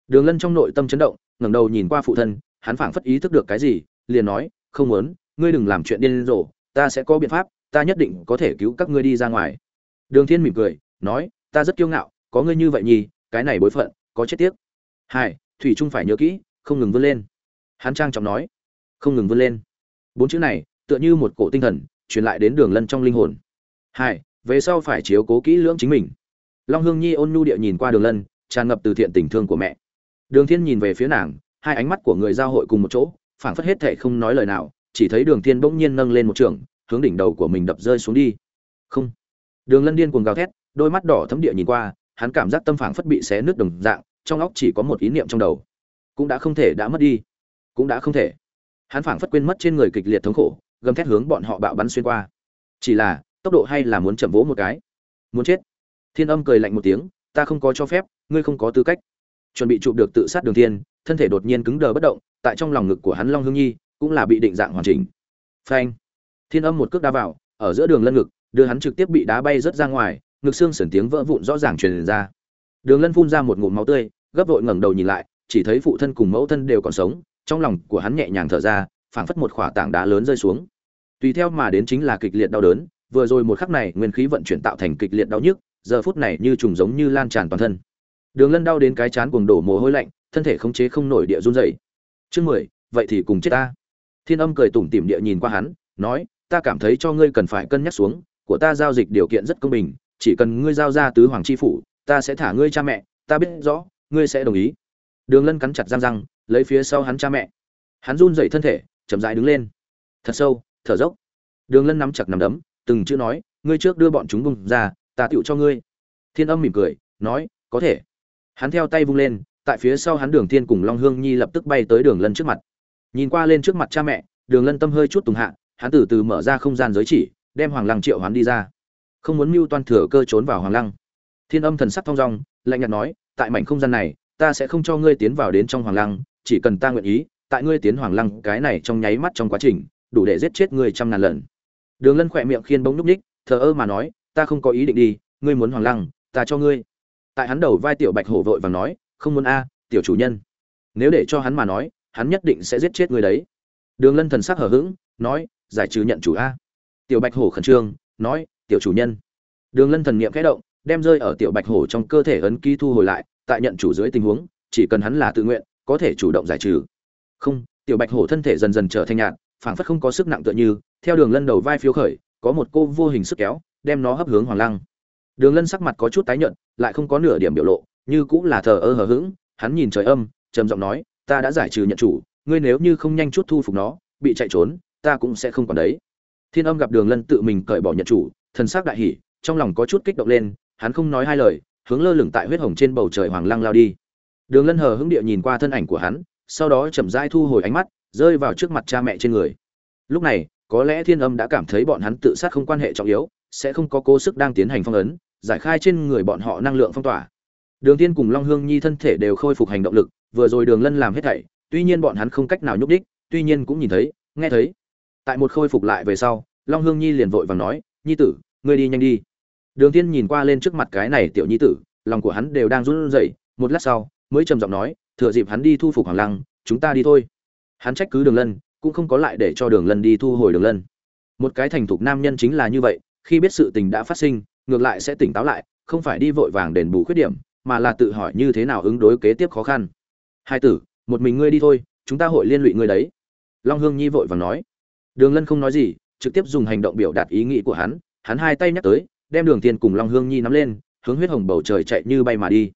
Đường lân trong nội tâm chấn động, ngẩng đầu nhìn qua phụ thân, hắn phảng phất ý thức được cái gì, liền nói, không muốn, ngươi đừng làm chuyện điên rồ, ta sẽ có biện pháp, ta nhất định có thể cứu các ngươi đi ra ngoài. Đường thiên mỉm cười, nói, ta rất kiêu ngạo có ngươi như vậy nhì, cái này bối phận, có chết tiếc. Hai, thủy trung phải nhớ kỹ, không ngừng vươn lên. Hắn trang trọng nói, không ngừng vươn lên. Bốn chữ này, tựa như một cổ tinh thần, truyền lại đến đường lân trong linh hồn. Hai, về sau phải chiếu cố kỹ lưỡng chính mình. Long hương nhi ôn nhu địa nhìn qua đường lân, tràn ngập từ thiện tình thương của mẹ. Đường thiên nhìn về phía nàng, hai ánh mắt của người giao hội cùng một chỗ, phảng phất hết thể không nói lời nào, chỉ thấy đường thiên bỗng nhiên nâng lên một trường, hướng đỉnh đầu của mình đập rơi xuống đi. Không. Đường lân điên cuồng gào thét, đôi mắt đỏ thấm địa nhìn qua hắn cảm giác tâm phảng phất bị xé nứt đồng dạng, trong óc chỉ có một ý niệm trong đầu. Cũng đã không thể đã mất đi. Cũng đã không thể. Hắn phảng phất quên mất trên người kịch liệt thống khổ, gầm thét hướng bọn họ bạo bắn xuyên qua. Chỉ là, tốc độ hay là muốn chậm vỗ một cái? Muốn chết. Thiên âm cười lạnh một tiếng, ta không có cho phép, ngươi không có tư cách. Chuẩn bị chụp được tự sát đường thiên, thân thể đột nhiên cứng đờ bất động, tại trong lòng ngực của hắn long hương nhi cũng là bị định dạng hoàn chỉnh. Phanh. Thiên âm một cước đá vào, ở giữa đường lân ngực, đưa hắn trực tiếp bị đá bay rớt ra ngoài ngực xương sườn tiếng vỡ vụn rõ ràng truyền ra. Đường lân phun ra một ngụm máu tươi, gấp vội ngẩng đầu nhìn lại, chỉ thấy phụ thân cùng mẫu thân đều còn sống, trong lòng của hắn nhẹ nhàng thở ra, phảng phất một khỏa tảng đá lớn rơi xuống. Tùy theo mà đến chính là kịch liệt đau đớn, vừa rồi một khắc này nguyên khí vận chuyển tạo thành kịch liệt đau nhức, giờ phút này như trùng giống như lan tràn toàn thân. Đường lân đau đến cái chán cuồng đổ mồ hôi lạnh, thân thể khống chế không nổi địa run rẩy. Chương mười, vậy thì cùng chết ta. Thiên âm cười tủm tỉm địa nhìn qua hắn, nói, ta cảm thấy cho ngươi cần phải cân nhắc xuống, của ta giao dịch điều kiện rất công bình chỉ cần ngươi giao ra tứ hoàng chi phủ, ta sẽ thả ngươi cha mẹ, ta biết rõ, ngươi sẽ đồng ý. Đường lân cắn chặt răng răng, lấy phía sau hắn cha mẹ. Hắn run dậy thân thể, chậm rãi đứng lên. Thật sâu, thở dốc. Đường lân nắm chặt nằm đấm, từng chữ nói, ngươi trước đưa bọn chúng bung ra, ta tựu cho ngươi. Thiên âm mỉm cười, nói, có thể. Hắn theo tay vung lên, tại phía sau hắn đường thiên cùng long hương nhi lập tức bay tới đường lân trước mặt. Nhìn qua lên trước mặt cha mẹ, đường lân tâm hơi chút tùng hạ, hắn từ từ mở ra không gian giới chỉ, đem hoàng lăng triệu hắn đi ra không muốn mưu toan thừa cơ trốn vào hoàng lăng. Thiên âm thần sắc thong dong, lạnh nhạt nói, tại mảnh không gian này, ta sẽ không cho ngươi tiến vào đến trong hoàng lăng, chỉ cần ta nguyện ý, tại ngươi tiến hoàng lăng, cái này trong nháy mắt trong quá trình, đủ để giết chết ngươi trăm ngàn lần. Đường lân khỏe miệng khiên bỗng núp ních thờ ơ mà nói, ta không có ý định đi, ngươi muốn hoàng lăng, ta cho ngươi. Tại hắn đầu vai tiểu bạch hổ vội vàng nói, không muốn a, tiểu chủ nhân. Nếu để cho hắn mà nói, hắn nhất định sẽ giết chết ngươi đấy. Đường lân thần sắc hở h ữ g nói, giải trừ nhận chủ a. Tiểu bạch hổ khẩn trương, nói tiểu chủ nhân. Đường lân thần niệm khẽ động, đem rơi ở tiểu bạch hổ trong cơ thể ấn ký thu hồi lại, tại nhận chủ dưới tình huống, chỉ cần hắn là tự nguyện, có thể chủ động giải trừ. Không, tiểu bạch hổ thân thể dần dần trở thành nhạt, phảng phất không có sức nặng tựa như, theo đường lân đầu vai phiếu khởi, có một cô vô hình sức kéo, đem nó hấp hướng hoàng lăng. Đường lân sắc mặt có chút tái nhợt, lại không có nửa điểm biểu lộ, như cũng là thờ ơ hờ hững, hắn nhìn trời âm, trầm giọng nói, ta đã giải trừ nhận chủ, ngươi nếu như không nhanh chút thu phục nó, bị chạy trốn, ta cũng sẽ không còn đấy. Thiên âm gặp đường lân tự mình cởi bỏ nhận chủ thần sắc đại hỉ trong lòng có chút kích động lên hắn không nói hai lời hướng lơ lửng tại huyết hồng trên bầu trời hoàng lăng lao đi. Đường lân hờ hững địa nhìn qua thân ảnh của hắn sau đó chậm rãi thu hồi ánh mắt rơi vào trước mặt cha mẹ trên người. Lúc này có lẽ thiên âm đã cảm thấy bọn hắn tự sát không quan hệ trọng yếu sẽ không có cố sức đang tiến hành phong ấn giải khai trên người bọn họ năng lượng phong tỏa. Đường Tiên cùng Long Hương Nhi thân thể đều khôi phục hành động lực, vừa rồi Đường Lân làm hết thảy, tuy nhiên bọn hắn không cách nào nhúc đích, tuy nhiên cũng nhìn thấy, nghe thấy. Tại một khôi phục lại về sau, Long Hương Nhi liền vội vàng nói, "Nhi tử, ngươi đi nhanh đi." Đường Thiên nhìn qua lên trước mặt cái này tiểu nhi tử, lòng của hắn đều đang run rẩy, một lát sau, mới trầm giọng nói, "Thừa dịp hắn đi thu phục Hoàng Lăng, chúng ta đi thôi." Hắn trách cứ Đường Lân, cũng không có lại để cho Đường Lân đi thu hồi Đường Lân. Một cái thành thục nam nhân chính là như vậy, khi biết sự tình đã phát sinh, ngược lại sẽ tỉnh táo lại, không phải đi vội vàng đền bù khuyết điểm, mà là tự hỏi như thế nào ứng đối kế tiếp khó khăn hai tử một mình ngươi đi thôi chúng ta hội liên lụy ngươi đấy long hương nhi vội vàng nói đường lân không nói gì trực tiếp dùng hành động biểu đạt ý nghĩ của hắn hắn hai tay nhắc tới, đem đường tiên cùng long hương nhi nắm lên, hướng huyết hồng bầu trời chạy như bay mà đi.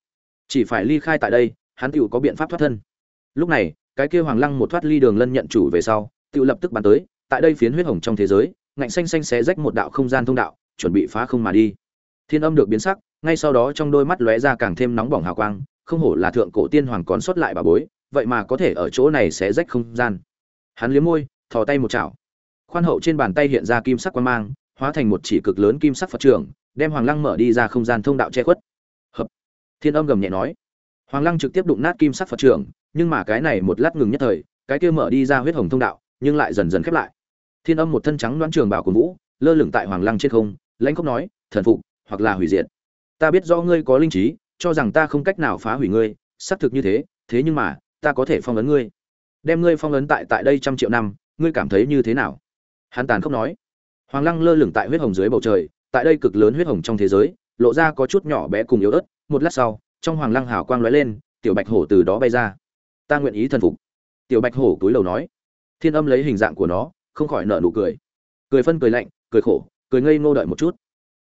Chỉ phải ly khai tại đây, hắn tựu có biện pháp thoát thân. Lúc này, cái kia hoàng lăng một thoát ly đường lân nhận chủ về sau, tựu lập tức bắn tới, tại đây phiến huyết hồng trong thế giới, ngạnh xanh xanh xé rách một đạo không gian thông đạo, chuẩn bị phá không mà đi. Thiên âm được biến sắc, ngay sau đó trong đôi mắt lóe ra càng thêm nóng bỏng hào quang, không hổ là thượng cổ tiên hoàng còn sót lại bà bối, vậy mà có thể ở chỗ này sẽ rách không gian. Hắn liếm môi, thò tay một chảo. Khoan hậu trên bàn tay hiện ra kim sắc quan mang hóa thành một chỉ cực lớn kim sắc phật trường, đem hoàng lăng mở đi ra không gian thông đạo che khuất. Hợp. Thiên âm gầm nhẹ nói. Hoàng lăng trực tiếp đụng nát kim sắc phật trường, nhưng mà cái này một lát ngừng nhất thời, cái kia mở đi ra huyết hồng thông đạo, nhưng lại dần dần khép lại. Thiên âm một thân trắng đoán trường bảo của vũ, lơ lửng tại hoàng lăng trên không, lãnh không nói, thần phục, hoặc là hủy diệt. Ta biết do ngươi có linh trí, cho rằng ta không cách nào phá hủy ngươi, xác thực như thế thế nhưng mà, ta có thể phong ấn ngươi. Đem ngươi phong ấn tại tại đây trăm triệu năm, ngươi cảm thấy như thế nào? Hắn tàn khốc nói hoàng lăng lơ lửng tại huyết hồng dưới bầu trời, tại đây cực lớn huyết hồng trong thế giới, lộ ra có chút nhỏ bé cùng yếu ớt. Một lát sau, trong hoàng lăng hào quang lóe lên, tiểu bạch hổ từ đó bay ra. Ta nguyện ý thần phục. Tiểu bạch hổ túi lầu nói. Thiên âm lấy hình dạng của nó, không khỏi nở nụ cười. Cười phân cười lạnh, cười khổ, cười ngây ngô đợi một chút.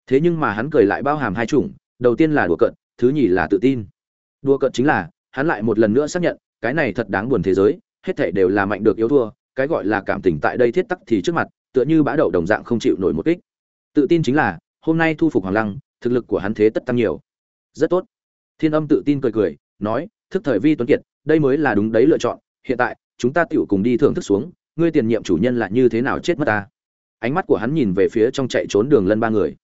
Thế nhưng mà hắn cười lại bao hàm hai chủng, đầu tiên là đùa cợt, thứ nhì là tự tin. Đùa cợt chính là, hắn lại một lần nữa xác nhận, cái này thật đáng buồn thế giới, hết thảy đều là mạnh được yếu thua, cái gọi là cảm tình tại đây thiết tắc thì trước mặt tựa như bã đậu đồng dạng không chịu nổi một kích. Tự tin chính là hôm nay thu phục hoàng lăng thực lực của hắn thế tất tăng nhiều. Rất tốt. Thiên âm tự tin cười cười nói thức thời vi tuấn kiệt đây mới là đúng đấy lựa chọn. Hiện tại chúng ta tiểu cùng đi thưởng thức xuống ngươi tiền nhiệm chủ nhân là như thế nào chết mất ta? Ánh mắt của hắn nhìn về phía trong chạy trốn đường lân ba người.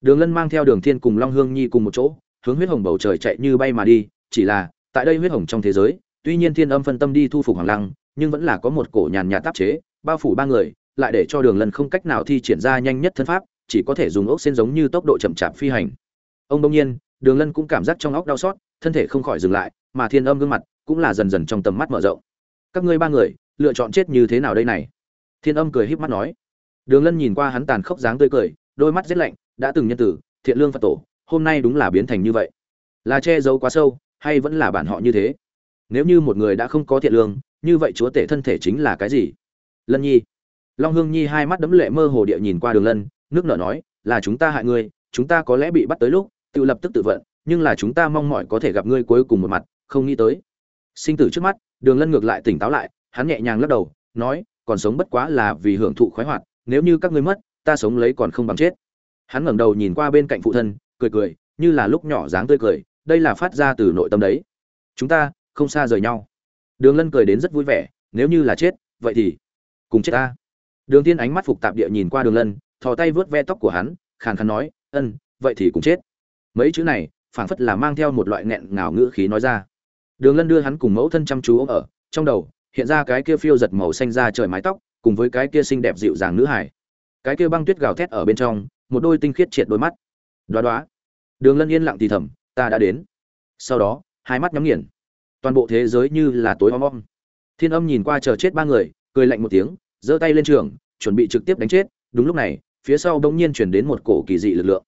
Đường Lân mang theo Đường Thiên cùng Long Hương Nhi cùng một chỗ, hướng huyết hồng bầu trời chạy như bay mà đi, chỉ là, tại đây huyết hồng trong thế giới, tuy nhiên Thiên Âm phân tâm đi thu phục Hoàng Lăng, nhưng vẫn là có một cổ nhàn nhạt tác chế, bao phủ ba người, lại để cho Đường Lân không cách nào thi triển ra nhanh nhất thân pháp, chỉ có thể dùng ốc xen giống như tốc độ chậm chạp phi hành. Ông đương nhiên, Đường Lân cũng cảm giác trong óc đau xót, thân thể không khỏi dừng lại mà thiên âm gương mặt cũng là dần dần trong tầm mắt mở rộng. Các ngươi ba người lựa chọn chết như thế nào đây này? Thiên âm cười híp mắt nói. Đường lân nhìn qua hắn tàn khốc dáng tươi cười đôi mắt rét lạnh đã từng nhân tử thiện lương phật tổ hôm nay đúng là biến thành như vậy. Là che giấu quá sâu hay vẫn là bản họ như thế? Nếu như một người đã không có thiện lương như vậy chúa tể thân thể chính là cái gì? Lân nhi long hương nhi hai mắt đấm lệ mơ hồ địa nhìn qua đường lân, nước nở nói, là chúng ta hại ngươi, chúng ta có lẽ bị bắt tới lúc, tự lập tức tự vận, nhưng là chúng ta mong mỏi có thể gặp ngươi cuối cùng một mặt, không nghĩ tới. Sinh tử trước mắt, đường lân ngược lại tỉnh táo lại, hắn nhẹ nhàng lắc đầu, nói, còn sống bất quá là vì hưởng thụ khoái hoạt, nếu như các ngươi mất, ta sống lấy còn không bằng chết. Hắn ngẩng đầu nhìn qua bên cạnh phụ thân, cười cười, như là lúc nhỏ dáng tươi cười, đây là phát ra từ nội tâm đấy. Chúng ta không xa rời nhau. Đường lân cười đến rất vui vẻ, nếu như là chết, vậy thì cùng chết ta đường tiên ánh mắt phục tạp địa nhìn qua đường lân, thò tay vớt ve tóc của hắn, khàn khàn nói, ân, vậy thì cũng chết. Mấy chữ này, phảng phất là mang theo một loại nghẹn ngào ngữ khí nói ra. Đường lân đưa hắn cùng mẫu thân chăm chú ôm ở trong đầu, hiện ra cái kia phiêu giật màu xanh ra trời mái tóc, cùng với cái kia xinh đẹp dịu dàng nữ hải cái kia băng tuyết gào thét ở bên trong, một đôi tinh khiết triệt đôi mắt. Đoá đoá. Đường lân yên lặng thì thầm, ta đã đến. Sau đó, hai mắt nhắm nghiền. Toàn bộ thế giới như là tối om om. Thiên âm nhìn qua chờ chết ba người, cười lạnh một tiếng giơ tay lên trường, chuẩn bị trực tiếp đánh chết. Đúng lúc này, phía sau bỗng nhiên chuyển đến một cổ kỳ dị lực lượng.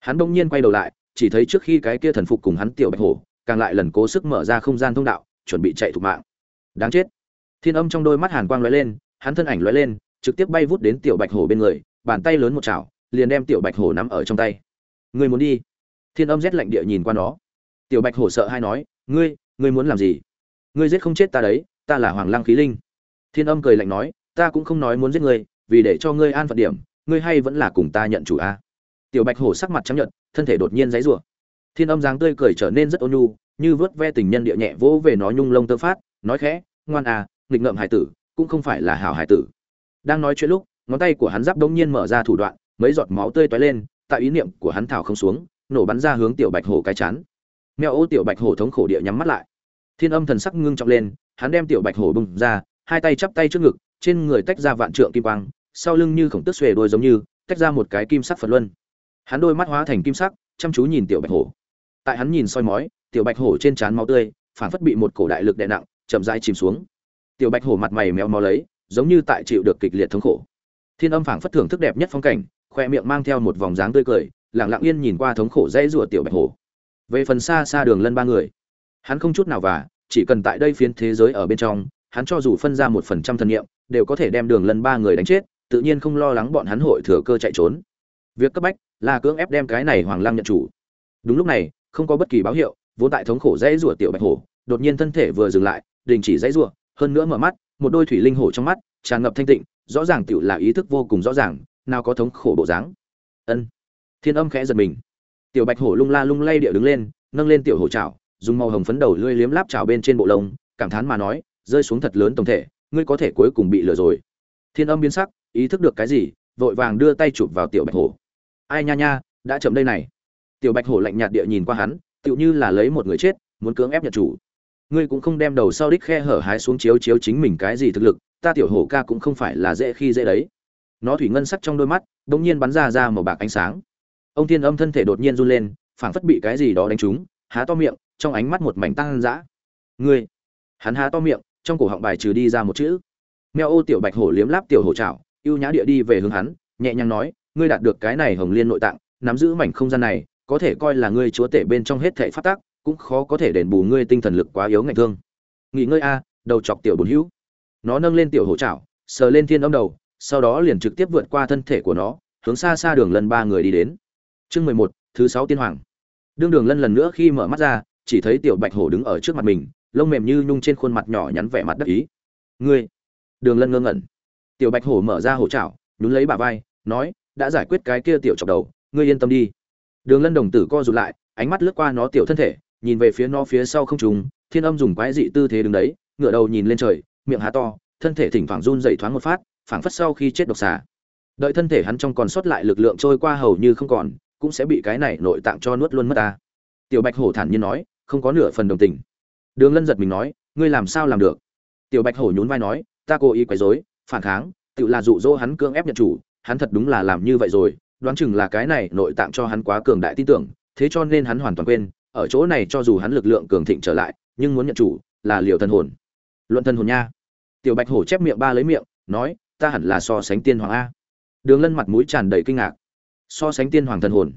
Hắn bỗng nhiên quay đầu lại, chỉ thấy trước khi cái kia thần phục cùng hắn tiểu bạch hổ, càng lại lần cố sức mở ra không gian thông đạo, chuẩn bị chạy thục mạng. Đáng chết. Thiên âm trong đôi mắt hàn quang lóe lên, hắn thân ảnh lóe lên, trực tiếp bay vút đến tiểu bạch hổ bên người, bàn tay lớn một chảo, liền đem tiểu bạch hổ nắm ở trong tay. Ngươi muốn đi? Thiên âm rét lạnh địa nhìn qua nó. Tiểu bạch hổ sợ hay nói, ngươi ngươi muốn làm gì? Ngươi giết không chết ta đấy, ta là hoàng lăng khí linh. Thiên âm cười lạnh nói ta cũng không nói muốn giết ngươi, vì để cho ngươi an phận điểm, ngươi hay vẫn là cùng ta nhận chủ a. Tiểu bạch hổ sắc mặt chấp nhận thân thể đột nhiên dãy rủa thiên âm dáng tươi cười trở nên rất ôn nhu, như vớt ve tình nhân địa nhẹ vỗ về nó nhung lông tơ phát, nói khẽ, ngoan à nghịch ngợm hải tử, cũng không phải là hảo hải tử. Đang nói chuyện lúc, ngón tay của hắn giáp đống nhiên mở ra thủ đoạn, mấy giọt máu tươi toái lên, tại ý niệm của hắn thảo không xuống, nổ bắn ra hướng tiểu bạch hổ cái chán. Mèo ô tiểu bạch hổ thống khổ địa nhắm mắt lại. Thiên âm thần sắc ngưng trọng lên, hắn đem tiểu bạch hổ bung ra, hai tay chắp tay trước ngực trên người tách ra vạn trượng kim quang, sau lưng như khổng tước xuề đôi giống như, tách ra một cái kim sắc phật luân. Hắn đôi mắt hóa thành kim sắc, chăm chú nhìn tiểu bạch hổ. Tại hắn nhìn soi mói, tiểu bạch hổ trên trán máu tươi, phản phất bị một cổ đại lực đè nặng, chậm rãi chìm xuống. Tiểu bạch hổ mặt mày méo mó lấy, giống như tại chịu được kịch liệt thống khổ. Thiên âm phảng phất thưởng thức đẹp nhất phong cảnh, khoe miệng mang theo một vòng dáng tươi cười, lặng lặng yên nhìn qua thống khổ dãy rủa tiểu bạch hổ. Về phần xa xa đường lân ba người, hắn không chút nào và, chỉ cần tại đây phiến thế giới ở bên trong hắn cho dù phân ra một phần trăm thân nhiệm đều có thể đem đường lân ba người đánh chết, tự nhiên không lo lắng bọn hắn hội thừa cơ chạy trốn. Việc cấp bách là cưỡng ép đem cái này hoàng lăng nhận chủ. Đúng lúc này, không có bất kỳ báo hiệu, vốn tại thống khổ dãy rủa tiểu bạch hổ, đột nhiên thân thể vừa dừng lại, đình chỉ dãy rủa, hơn nữa mở mắt, một đôi thủy linh hổ trong mắt tràn ngập thanh tịnh, rõ ràng tiểu là ý thức vô cùng rõ ràng, nào có thống khổ bộ dáng. Ân. Thiên âm khẽ giật mình. Tiểu bạch hổ lung la lung lay địa đứng lên, nâng lên tiểu hổ chảo, dùng màu hồng phấn đầu lưỡi liếm láp chảo bên trên bộ lông, cảm thán mà nói rơi xuống thật lớn tổng thể, ngươi có thể cuối cùng bị lừa rồi. Thiên âm biến sắc, ý thức được cái gì, vội vàng đưa tay chụp vào tiểu bạch hổ. Ai nha nha, đã chậm đây này. Tiểu bạch hổ lạnh nhạt địa nhìn qua hắn, tựu như là lấy một người chết, muốn cưỡng ép nhận chủ. Ngươi cũng không đem đầu sau đích khe hở hái xuống chiếu chiếu chính mình cái gì thực lực, ta tiểu hổ ca cũng không phải là dễ khi dễ đấy. Nó thủy ngân sắc trong đôi mắt bỗng nhiên bắn ra ra màu bạc ánh sáng. Ông thiên âm thân thể đột nhiên run lên, phảng phất bị cái gì đó đánh trúng, há to miệng, trong ánh mắt một mảnh tăng dã. Ngươi, hắn há to miệng trong cổ họng bài trừ đi ra một chữ. Mèo ô tiểu bạch hổ liếm láp tiểu hổ trảo ưu nhã địa đi về hướng hắn, nhẹ nhàng nói, ngươi đạt được cái này hồng liên nội tạng, nắm giữ mảnh không gian này, có thể coi là ngươi chúa tể bên trong hết thảy phát tác cũng khó có thể đền bù ngươi tinh thần lực quá yếu ngạnh thương. Nghỉ ngơi a, đầu chọc tiểu bồn hữu. Nó nâng lên tiểu hổ trảo sờ lên thiên âm đầu, sau đó liền trực tiếp vượt qua thân thể của nó, hướng xa xa đường lân ba người đi đến. Chương mười một, thứ sáu tiên hoàng. Đương đường lân lần nữa khi mở mắt ra, chỉ thấy tiểu bạch hổ đứng ở trước mặt mình lông mềm như nhung trên khuôn mặt nhỏ nhắn vẻ mặt đắc ý. Ngươi đường lân ngơ ngẩn. Tiểu bạch hổ mở ra hổ chảo, nhún lấy bà vai nói đã giải quyết cái kia tiểu chọc đầu ngươi yên tâm đi. Đường lân đồng tử co rụt lại ánh mắt lướt qua nó tiểu thân thể nhìn về phía nó phía sau không trùng thiên âm dùng quái dị tư thế đứng đấy ngửa đầu nhìn lên trời miệng há to thân thể thỉnh thoảng run dậy thoáng một phát phảng phất sau khi chết độc xà. Đợi thân thể hắn trong còn sót lại lực lượng trôi qua hầu như không còn cũng sẽ bị cái này nội tạng cho nuốt luôn mất ta. Tiểu bạch hổ thản nhiên nói không có nửa phần đồng tình đường lân giật mình nói, ngươi làm sao làm được? Tiểu bạch hổ nhún vai nói, ta cố ý quấy rối, phản kháng, tự là dụ dỗ hắn cưỡng ép nhận chủ, hắn thật đúng là làm như vậy rồi, đoán chừng là cái này nội tạng cho hắn quá cường đại tin tưởng, thế cho nên hắn hoàn toàn quên, ở chỗ này cho dù hắn lực lượng cường thịnh trở lại, nhưng muốn nhận chủ là liều thân hồn. Luận thân hồn nha. Tiểu bạch hổ chép miệng ba lấy miệng, nói, ta hẳn là so sánh tiên hoàng a. Đường lân mặt mũi tràn đầy kinh ngạc. So sánh tiên hoàng thần hồn?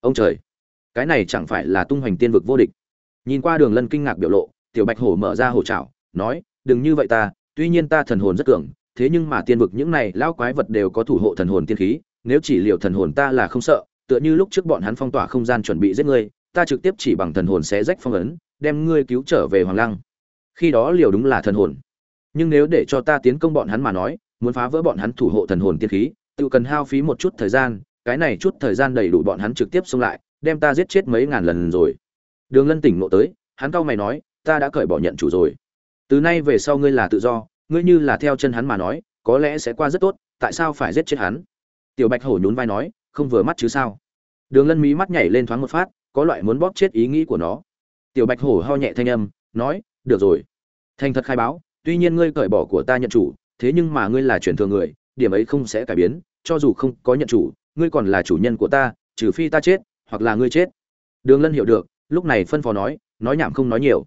Ông trời, cái này chẳng phải là tung hoành tiên vực vô địch. Nhìn qua đường lân kinh ngạc biểu lộ tiểu bạch hổ mở ra hổ trảo nói, đừng như vậy ta, tuy nhiên ta thần hồn rất cường, thế nhưng mà tiên vực những này lão quái vật đều có thủ hộ thần hồn tiên khí, nếu chỉ liều thần hồn ta là không sợ, tựa như lúc trước bọn hắn phong tỏa không gian chuẩn bị giết ngươi, ta trực tiếp chỉ bằng thần hồn sẽ rách phong ấn, đem ngươi cứu trở về hoàng lăng. Khi đó liều đúng là thần hồn. Nhưng nếu để cho ta tiến công bọn hắn mà nói, muốn phá vỡ bọn hắn thủ hộ thần hồn tiên khí, tự cần hao phí một chút thời gian, cái này chút thời gian đầy đủ bọn hắn trực tiếp xông lại, đem ta giết chết mấy ngàn lần rồi. Đường lân tỉnh ngộ tới, hắn cau mày nói ta đã cởi bỏ nhận chủ rồi. Từ nay về sau ngươi là tự do, ngươi như là theo chân hắn mà nói, có lẽ sẽ qua rất tốt, tại sao phải giết chết hắn? Tiểu bạch hổ nhún vai nói, không vừa mắt chứ sao? Đường lân mí mắt nhảy lên thoáng một phát, có loại muốn bóp chết ý nghĩ của nó. Tiểu bạch hổ ho nhẹ thanh âm, nói, được rồi. Thành thật khai báo, tuy nhiên ngươi cởi bỏ của ta nhận chủ, thế nhưng mà ngươi là truyền thừa người, điểm ấy không sẽ cải biến, cho dù không có nhận chủ, ngươi còn là chủ nhân của ta, trừ phi ta chết, hoặc là ngươi chết. Đường lân hiểu được, lúc này phân phó nói nói nhảm không nói nhiều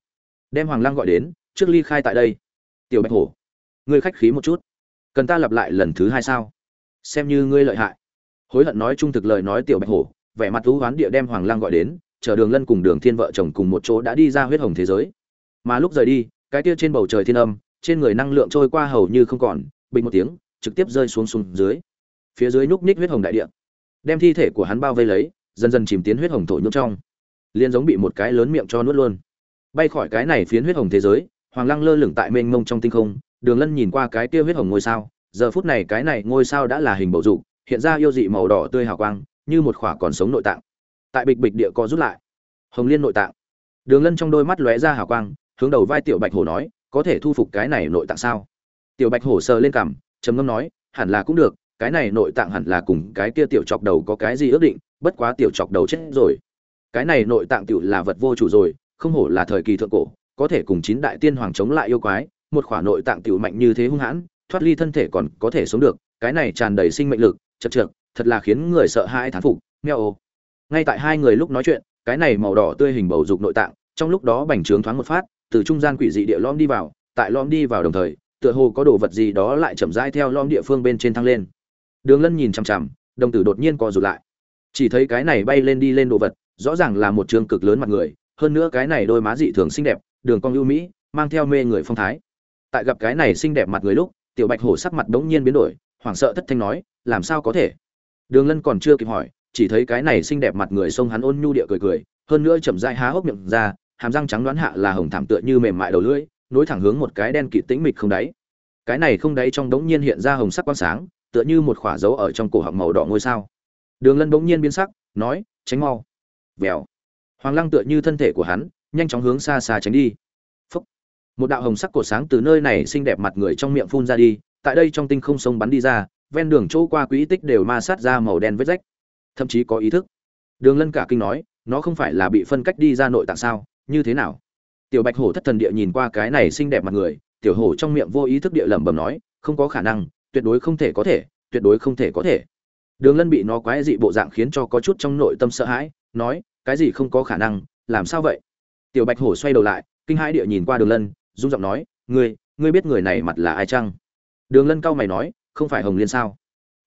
đem hoàng lăng gọi đến, trước ly khai tại đây. Tiểu bạch hổ, ngươi khách khí một chút. Cần ta lặp lại lần thứ hai sao? Xem như ngươi lợi hại. Hối hận nói trung thực lời nói tiểu bạch hổ, vẻ mặt thú hoán địa đem hoàng lăng gọi đến chờ đường lân cùng đường thiên vợ chồng cùng một chỗ đã đi ra huyết hồng thế giới. Mà lúc rời đi, cái kia trên bầu trời thiên âm, trên người năng lượng trôi qua hầu như không còn, bình một tiếng, trực tiếp rơi xuống xuống dưới. Phía dưới nhúc nhích huyết hồng đại địa. Đem thi thể của hắn bao vây lấy, dần dần chìm tiến huyết hồng thổ nhũng trong. Liên giống bị một cái lớn miệng cho nuốt luôn bay khỏi cái này phiến huyết hồng thế giới, hoàng lăng lơ lửng tại mênh mông trong tinh không, đường lân nhìn qua cái kia huyết hồng ngôi sao, giờ phút này cái này ngôi sao đã là hình bầu dục, hiện ra yêu dị màu đỏ tươi hào quang, như một khỏa còn sống nội tạng. Tại bịch bịch địa co rút lại. Hồng liên nội tạng. Đường lân trong đôi mắt lóe ra hào quang, hướng đầu vai tiểu bạch hổ nói, có thể thu phục cái này nội tạng sao? Tiểu bạch hổ sờ lên cằm, trầm ngâm nói, hẳn là cũng được, cái này nội tạng hẳn là cùng cái kia tiểu chọc đầu có cái gì ước định, bất quá tiểu chọc đầu chết rồi. Cái này nội tạng tiểu là vật vô chủ rồi không hổ là thời kỳ thượng cổ, có thể cùng chín đại tiên hoàng chống lại yêu quái, một khỏa nội tạng tiểu mạnh như thế hung hãn, thoát ly thân thể còn có thể sống được, cái này tràn đầy sinh mệnh lực, chật chật thật là khiến người sợ hãi thán phục, meo ngay tại hai người lúc nói chuyện, cái này màu đỏ tươi hình bầu dục nội tạng, trong lúc đó bành trướng thoáng một phát, từ trung gian quỷ dị địa lõm đi vào, tại lõm đi vào đồng thời, tựa hồ có đồ vật gì đó lại chậm rãi theo lõm địa phương bên trên thăng lên. Đường lân nhìn chằm chằm, đồng tử đột nhiên co rụt lại. Chỉ thấy cái này bay lên đi lên đồ vật, rõ ràng là một trường cực lớn mặt người hơn nữa cái này đôi má dị thường xinh đẹp, đường cong ưu mỹ, mang theo mê người phong thái. Tại gặp cái này xinh đẹp mặt người lúc, tiểu bạch hổ sắc mặt đống nhiên biến đổi, hoảng sợ thất thanh nói, làm sao có thể? Đường lân còn chưa kịp hỏi, chỉ thấy cái này xinh đẹp mặt người xông hắn ôn nhu địa cười cười, hơn nữa chậm dai há hốc miệng ra, hàm răng trắng đoán hạ là hồng thảm tựa như mềm mại đầu lưỡi, nối thẳng hướng một cái đen kịt tĩnh mịch không đáy. Cái này không đáy trong đống nhiên hiện ra hồng sắc quang sáng, tựa như một khỏa dấu ở trong cổ họng màu đỏ ngôi sao. Đường lân bỗng nhiên biến sắc, nói, tránh mau. Vèo hoàng lăng tựa như thân thể của hắn, nhanh chóng hướng xa xa tránh đi. Phúc. một đạo hồng sắc cổ sáng từ nơi này xinh đẹp mặt người trong miệng phun ra đi, tại đây trong tinh không sông bắn đi ra, ven đường chỗ qua quỹ tích đều ma sát ra màu đen vết rách. Thậm chí có ý thức. Đường lân cả kinh nói, nó không phải là bị phân cách đi ra nội tạng sao, như thế nào? Tiểu bạch hổ thất thần địa nhìn qua cái này xinh đẹp mặt người, tiểu hổ trong miệng vô ý thức địa lẩm bẩm nói, không có khả năng, tuyệt đối không thể có thể, tuyệt đối không thể có thể. Đường lân bị nó quái dị bộ dạng khiến cho có chút trong nội tâm sợ hãi nói, cái gì không có khả năng, làm sao vậy? Tiểu bạch hổ xoay đầu lại, kinh hãi địa nhìn qua đường lân rung giọng nói, ngươi ngươi biết người này mặt là ai chăng? Đường lân cau mày nói, không phải hồng liên sao?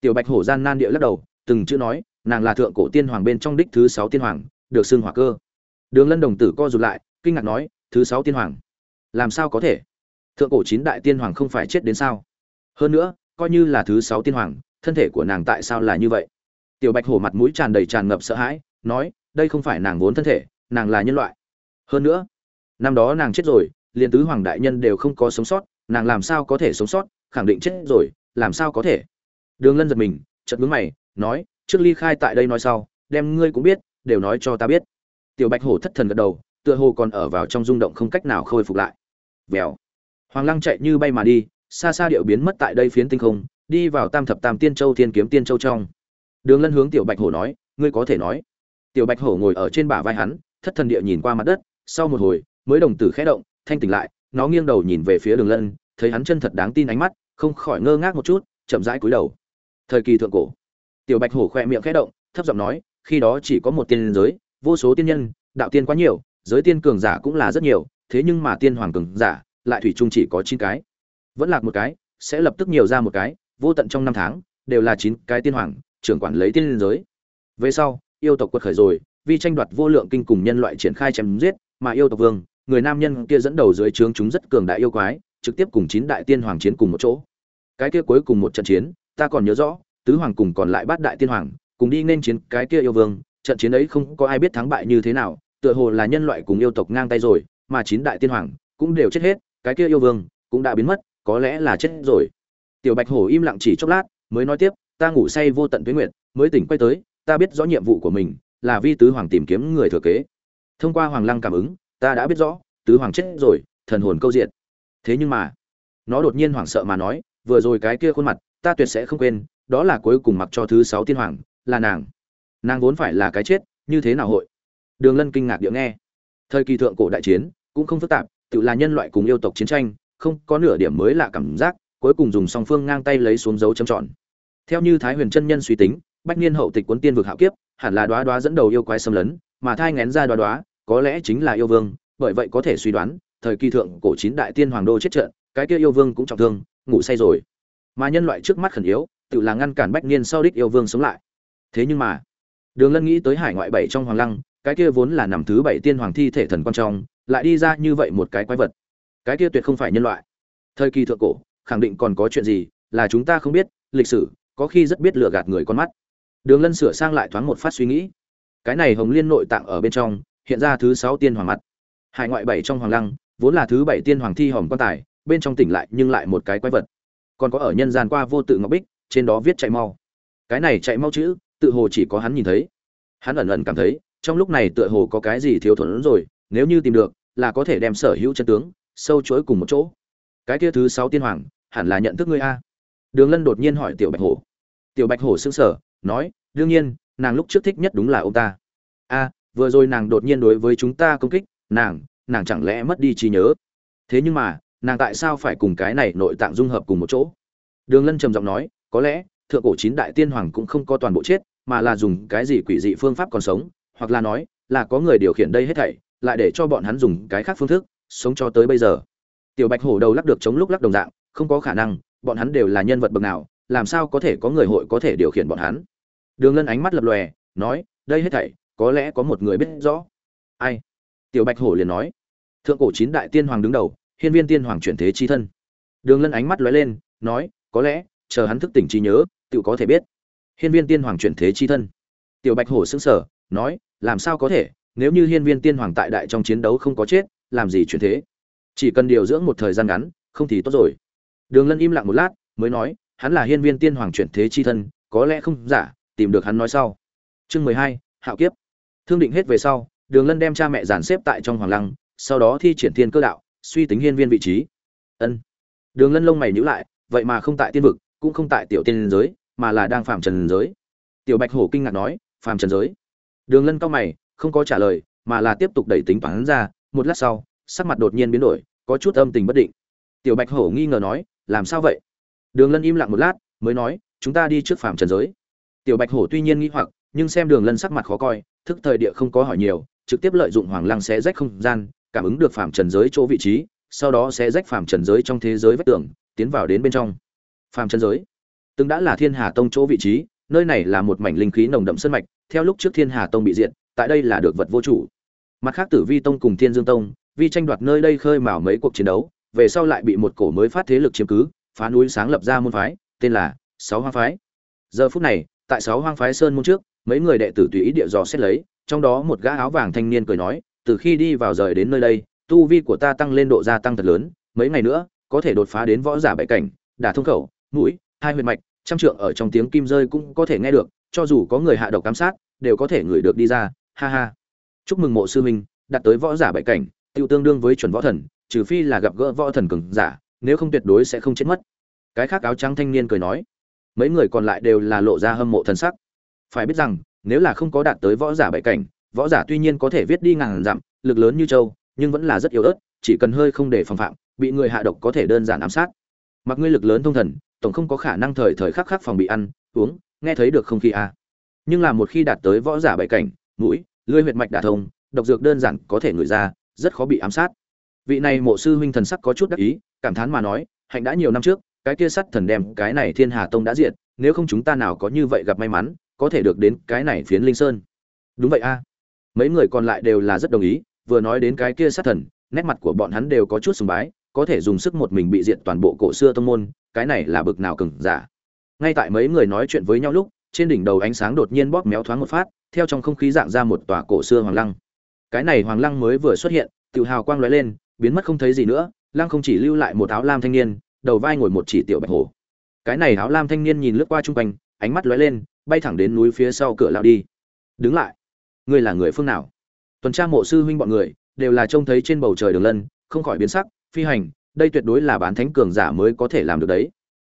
Tiểu bạch hổ gian nan địa lắc đầu, từng chữ nói, nàng là thượng cổ tiên hoàng bên trong đích thứ sáu tiên hoàng, được xưng hỏa cơ. Đường lân đồng tử co rụt lại, kinh ngạc nói, thứ sáu tiên hoàng? Làm sao có thể? Thượng cổ chín đại tiên hoàng không phải chết đến sao? Hơn nữa, coi như là thứ sáu tiên hoàng, thân thể của nàng tại sao là như vậy? Tiểu bạch hổ mặt mũi tràn đầy tràn ngập sợ hãi nói, đây không phải nàng vốn thân thể, nàng là nhân loại. Hơn nữa, năm đó nàng chết rồi, liền tứ hoàng đại nhân đều không có sống sót, nàng làm sao có thể sống sót, khẳng định chết rồi, làm sao có thể? Đường lân giật mình chật mướn mày, nói, trước ly khai tại đây nói sau, đem ngươi cũng biết, đều nói cho ta biết. Tiểu bạch hổ thất thần gật đầu, tựa hồ còn ở vào trong rung động không cách nào khôi phục lại. Vèo. Hoàng lăng chạy như bay mà đi, xa xa điệu biến mất tại đây phiến tinh không, đi vào tam thập tam tiên châu thiên kiếm tiên châu trong. Đường lân hướng tiểu bạch hổ nói, ngươi có thể nói tiểu bạch hổ ngồi ở trên bả vai hắn, thất thần địa nhìn qua mặt đất, sau một hồi, mới đồng tử khẽ động, thanh tỉnh lại, nó nghiêng đầu nhìn về phía đường lân, thấy hắn chân thật đáng tin ánh mắt, không khỏi ngơ ngác một chút, chậm rãi cúi đầu. Thời kỳ thượng cổ. Tiểu bạch hổ khoe miệng khẽ động, thấp giọng nói, khi đó chỉ có một tiên giới, vô số tiên nhân, đạo tiên quá nhiều, giới tiên cường giả cũng là rất nhiều, thế nhưng mà tiên hoàng cường giả, lại thủy chung chỉ có chín cái. Vẫn lạc một cái, sẽ lập tức nhiều ra một cái, vô tận trong năm tháng, đều là chín cái tiên hoàng, trưởng quản lấy tiên giới. Về sau yêu tộc quật khởi rồi vì tranh đoạt vô lượng kinh cùng nhân loại triển khai chém giết, mà yêu tộc vương, người nam nhân kia dẫn đầu dưới trướng chúng rất cường đại yêu quái, trực tiếp cùng chín đại tiên hoàng chiến cùng một chỗ. Cái kia cuối cùng một trận chiến, ta còn nhớ rõ, tứ hoàng cùng còn lại bát đại tiên hoàng, cùng đi nên chiến cái kia yêu vương, trận chiến ấy không có ai biết thắng bại như thế nào, tựa hồ là nhân loại cùng yêu tộc ngang tay rồi, mà chín đại tiên hoàng cũng đều chết hết, cái kia yêu vương cũng đã biến mất, có lẽ là chết rồi. Tiểu bạch hổ im lặng chỉ chốc lát, mới nói tiếp, ta ngủ say vô tận tuyến nguyện mới tỉnh quay tới ta biết rõ nhiệm vụ của mình, là vi tứ hoàng tìm kiếm người thừa kế. Thông qua hoàng lăng cảm ứng, ta đã biết rõ, tứ hoàng chết rồi, thần hồn câu diện thế nhưng mà, nó đột nhiên hoảng sợ mà nói, vừa rồi cái kia khuôn mặt, ta tuyệt sẽ không quên, đó là cuối cùng mặc cho thứ sáu tiên hoàng, là nàng. Nàng vốn phải là cái chết, như thế nào hội? Đường lân kinh ngạc điệu nghe. Thời kỳ thượng cổ đại chiến, cũng không phức tạp, tự là nhân loại cùng yêu tộc chiến tranh, không có nửa điểm mới lạ cảm giác, cuối cùng dùng song phương ngang tay lấy xuống dấu châm tròn. Theo như thái huyền chân nhân suy tính bách niên hậu tịch cuốn tiên vực hạo kiếp, hẳn là đoá đoá dẫn đầu yêu quái xâm lấn, mà thai ngén ra đoá đoá, có lẽ chính là yêu vương, bởi vậy có thể suy đoán, thời kỳ thượng cổ chín đại tiên hoàng đô chết trận, cái kia yêu vương cũng trọng thương, ngủ say rồi. Mà nhân loại trước mắt khẩn yếu, tự là ngăn cản bách niên sau đích yêu vương sống lại. Thế nhưng mà, đường lân nghĩ tới hải ngoại bảy trong hoàng lăng, cái kia vốn là nằm thứ bảy tiên hoàng thi thể thần quan trọng lại đi ra như vậy một cái quái vật. Cái kia tuyệt không phải nhân loại. Thời kỳ thượng cổ, khẳng định còn có chuyện gì, là chúng ta không biết, lịch sử, có khi rất biết lừa gạt người con mắt đường lân sửa sang lại thoáng một phát suy nghĩ. Cái này hồng liên nội tạng ở bên trong, hiện ra thứ sáu tiên hoàng mặt. Hải ngoại bảy trong hoàng lăng, vốn là thứ bảy tiên hoàng thi hòm quan tài, bên trong tỉnh lại nhưng lại một cái quái vật. Còn có ở nhân gian qua vô tự ngọc bích, trên đó viết chạy mau. Cái này chạy mau chữ, tự hồ chỉ có hắn nhìn thấy. Hắn ẩn ẩn cảm thấy, trong lúc này tựa hồ có cái gì thiếu thốn rồi, nếu như tìm được, là có thể đem sở hữu chân tướng, sâu chuỗi cùng một chỗ. Cái kia thứ sáu tiên hoàng, hẳn là nhận thức ngươi a. Đường lân đột nhiên hỏi tiểu bạch hổ. Tiểu bạch hổ sững sờ nói, đương nhiên, nàng lúc trước thích nhất đúng là ông ta. A, vừa rồi nàng đột nhiên đối với chúng ta công kích, nàng nàng chẳng lẽ mất đi trí nhớ? Thế nhưng mà, nàng tại sao phải cùng cái này nội tạng dung hợp cùng một chỗ? Đường lân trầm giọng nói, có lẽ, thượng cổ chín đại tiên hoàng cũng không có toàn bộ chết, mà là dùng cái gì quỷ dị phương pháp còn sống, hoặc là nói, là có người điều khiển đây hết thảy, lại để cho bọn hắn dùng cái khác phương thức, sống cho tới bây giờ. Tiểu bạch hổ đầu lắc được chống lúc lắc đồng dạng, không có khả năng, bọn hắn đều là nhân vật bậc nào, làm sao có thể có người hội có thể điều khiển bọn hắn? Đường lân ánh mắt lập lòe nói đây hết thảy có lẽ có một người biết rõ. Ai? Tiểu bạch hổ liền nói. Thượng cổ chín đại tiên hoàng đứng đầu hiên viên tiên hoàng chuyển thế chi thân. Đường lân ánh mắt lóe lên nói có lẽ chờ hắn thức tỉnh trí nhớ tự có thể biết. Hiên viên tiên hoàng chuyển thế chi thân. Tiểu bạch hổ sững sờ, nói làm sao có thể? Nếu như hiên viên tiên hoàng tại đại trong chiến đấu không có chết làm gì chuyển thế? Chỉ cần điều dưỡng một thời gian ngắn không thì tốt rồi. Đường lân im lặng một lát mới nói hắn là hiên viên tiên hoàng chuyển thế chi thân có lẽ không giả tìm được hắn nói sau. Chương mười hai, hạo kiếp. Thương định hết về sau, đường lân đem cha mẹ dàn xếp tại trong hoàng lăng, sau đó thi triển thiên cơ đạo, suy tính hiên viên vị trí. Ân. Đường lân lông mày nhữ lại, vậy mà không tại tiên vực, cũng không tại tiểu tiên giới, mà là đang phạm trần giới. Tiểu bạch hổ kinh ngạc nói phạm trần giới. Đường lân cao mày, không có trả lời, mà là tiếp tục đẩy tính toán ra, một lát sau, sắc mặt đột nhiên biến đổi, có chút âm tình bất định. Tiểu bạch hổ nghi ngờ nói, làm sao vậy? Đường lân im lặng một lát, mới nói, chúng ta đi trước phạm trần giới tiểu bạch hổ tuy nhiên nghĩ hoặc, nhưng xem đường lân sắc mặt khó coi, thức thời địa không có hỏi nhiều, trực tiếp lợi dụng hoàng lăng xé rách không gian, cảm ứng được phạm trần giới chỗ vị trí, sau đó sẽ rách phạm trần giới trong thế giới vách tường, tiến vào đến bên trong. Phạm trần giới? Từng đã là thiên hà tông chỗ vị trí, nơi này là một mảnh linh khí nồng đậm sân mạch, theo lúc trước thiên hà tông bị diệt, tại đây là được vật vô chủ. Mặt khác tử vi tông cùng thiên dương tông, vì tranh đoạt nơi đây khơi mào mấy cuộc chiến đấu, về sau lại bị một cổ mới phát thế lực chiếm cứ, phá núi sáng lập ra môn phái, tên là sáu Hoa phái. Giờ phút này tại sáu hoang phái sơn môn trước, mấy người đệ tử tùy ý địa dò xét lấy, trong đó một gã áo vàng thanh niên cười nói, từ khi đi vào rời đến nơi đây, tu vi của ta tăng lên độ gia tăng thật lớn, mấy ngày nữa, có thể đột phá đến võ giả bảy cảnh, đả thông khẩu, mũi, hai huyệt mạch, trăm trượng ở trong tiếng kim rơi cũng có thể nghe được, cho dù có người hạ độc giám sát, đều có thể ngửi được đi ra. Ha ha. Chúc mừng mộ sư huynh, đạt tới võ giả bảy cảnh, tiêu tương đương với chuẩn võ thần, trừ phi là gặp gỡ võ thần cường giả, nếu không tuyệt đối sẽ không chết mất. Cái khác áo trắng thanh niên cười nói mấy người còn lại đều là lộ ra hâm mộ thần sắc. Phải biết rằng, nếu là không có đạt tới võ giả bảy cảnh, võ giả tuy nhiên có thể viết đi ngàn dặm, lực lớn như châu, nhưng vẫn là rất yếu ớt, chỉ cần hơi không để phòng phạm, bị người hạ độc có thể đơn giản ám sát. Mặc ngươi lực lớn thông thần, tổng không có khả năng thời thời khắc khắc phòng bị ăn, uống, nghe thấy được không khí a à. nhưng là một khi đạt tới võ giả bảy cảnh, mũi, lưỡi huyệt mạch đả thông, độc dược đơn giản có thể ngửi ra, rất khó bị ám sát. Vị này mộ sư huynh thần sắc có chút đắc ý, cảm thán mà nói, hạnh đã nhiều năm trước cái kia sắt thần đem cái này thiên hà tông đã diệt, nếu không chúng ta nào có như vậy gặp may mắn, có thể được đến cái này phiến linh sơn. Đúng vậy a. Mấy người còn lại đều là rất đồng ý, vừa nói đến cái kia sát thần, nét mặt của bọn hắn đều có chút sùng bái, có thể dùng sức một mình bị diệt toàn bộ cổ xưa tông môn, cái này là bực nào cừng giả. Ngay tại mấy người nói chuyện với nhau lúc, trên đỉnh đầu ánh sáng đột nhiên bóp méo thoáng một phát, theo trong không khí dạng ra một tòa cổ xưa hoàng lăng. Cái này hoàng lăng mới vừa xuất hiện, tự hào quang lóe lên, biến mất không thấy gì nữa, lăng không chỉ lưu lại một áo lam thanh niên đầu vai ngồi một chỉ tiểu bạch hổ cái này áo lam thanh niên nhìn lướt qua chung quanh, ánh mắt lóe lên, bay thẳng đến núi phía sau cửa lao đi. Đứng lại. Ngươi là người phương nào? Tuần tra mộ sư huynh bọn người, đều là trông thấy trên bầu trời đường lân, không khỏi biến sắc, phi hành, đây tuyệt đối là bán thánh cường giả mới có thể làm được đấy.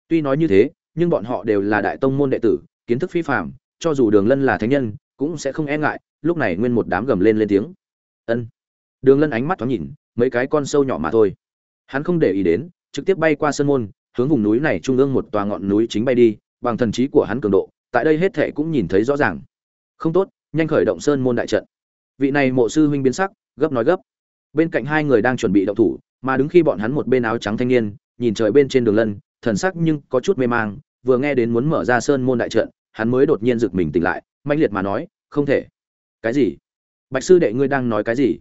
Tuy nói như thế, nhưng bọn họ đều là đại tông môn đệ tử, kiến thức phi phạm cho dù đường lân là thánh nhân, cũng sẽ không e ngại, lúc này nguyên một đám gầm lên lên tiếng. Ân. Đường lân ánh mắt thoáng nhìn, mấy cái con sâu nhỏ mà thôi. Hắn không để ý đến trực tiếp bay qua Sơn môn, hướng vùng núi này trung ương một tòa ngọn núi chính bay đi, bằng thần trí của hắn cường độ, tại đây hết thể cũng nhìn thấy rõ ràng. Không tốt, nhanh khởi động sơn môn đại trận. Vị này mộ sư huynh biến sắc, gấp nói gấp. Bên cạnh hai người đang chuẩn bị động thủ, mà đứng khi bọn hắn một bên áo trắng thanh niên, nhìn trời bên trên đường lân, thần sắc nhưng có chút mê mang, vừa nghe đến muốn mở ra sơn môn đại trận, hắn mới đột nhiên giựt mình tỉnh lại, mãnh liệt mà nói, không thể. Cái gì? Bạch sư đệ ngươi đang nói cái gì?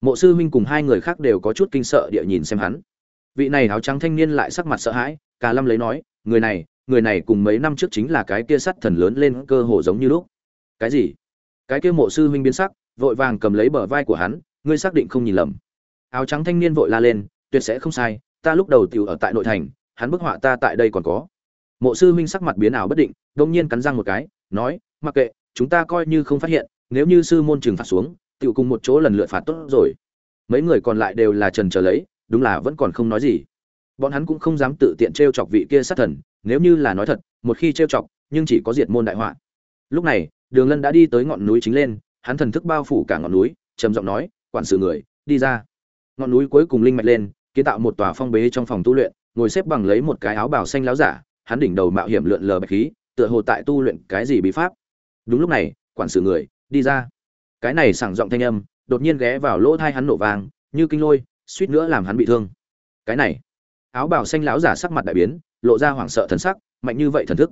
Mộ sư huynh cùng hai người khác đều có chút kinh sợ địa nhìn xem hắn vị này áo trắng thanh niên lại sắc mặt sợ hãi cả lâm lấy nói, người này người này cùng mấy năm trước chính là cái kia sắt thần lớn lên cơ hồ giống như lúc. Cái gì? Cái kia mộ sư huynh biến sắc, vội vàng cầm lấy bờ vai của hắn, ngươi xác định không nhìn lầm. Áo trắng thanh niên vội la lên, tuyệt sẽ không sai, ta lúc đầu tiểu ở tại nội thành, hắn bức họa ta tại đây còn có. Mộ sư huynh sắc mặt biến ảo bất định, đông nhiên cắn răng một cái, nói, mặc kệ, chúng ta coi như không phát hiện, nếu như sư môn trừng phạt xuống, tiểu cùng một chỗ lần lượt phạt tốt rồi. Mấy người còn lại đều là trần trở lấy đúng là vẫn còn không nói gì. Bọn hắn cũng không dám tự tiện t r e o chọc vị kia sát thần, nếu như là nói thật, một khi t r e o chọc, nhưng chỉ có diệt môn đại họa. Lúc này, đường lân đã đi tới ngọn núi chính lên, hắn thần thức bao phủ cả ngọn núi, trầm giọng nói, quản sự người, đi ra. Ngọn núi cuối cùng linh mạch lên, kiến tạo một tòa phong bế trong phòng tu luyện, ngồi xếp bằng lấy một cái áo bào xanh láo giả, hắn đỉnh đầu mạo hiểm lượn lờ bạch khí, tựa hồ tại tu luyện cái gì bí pháp. Đúng lúc này, quản sự người, đi ra. Cái này sảng giọng thanh âm, đột nhiên ghé vào lỗ thai hắn nổ vàng như kinh lôi suýt nữa làm hắn bị thương. Cái này, áo bào xanh láo giả sắc mặt đại biến, lộ ra hoảng sợ thần sắc, mạnh như vậy thần thức.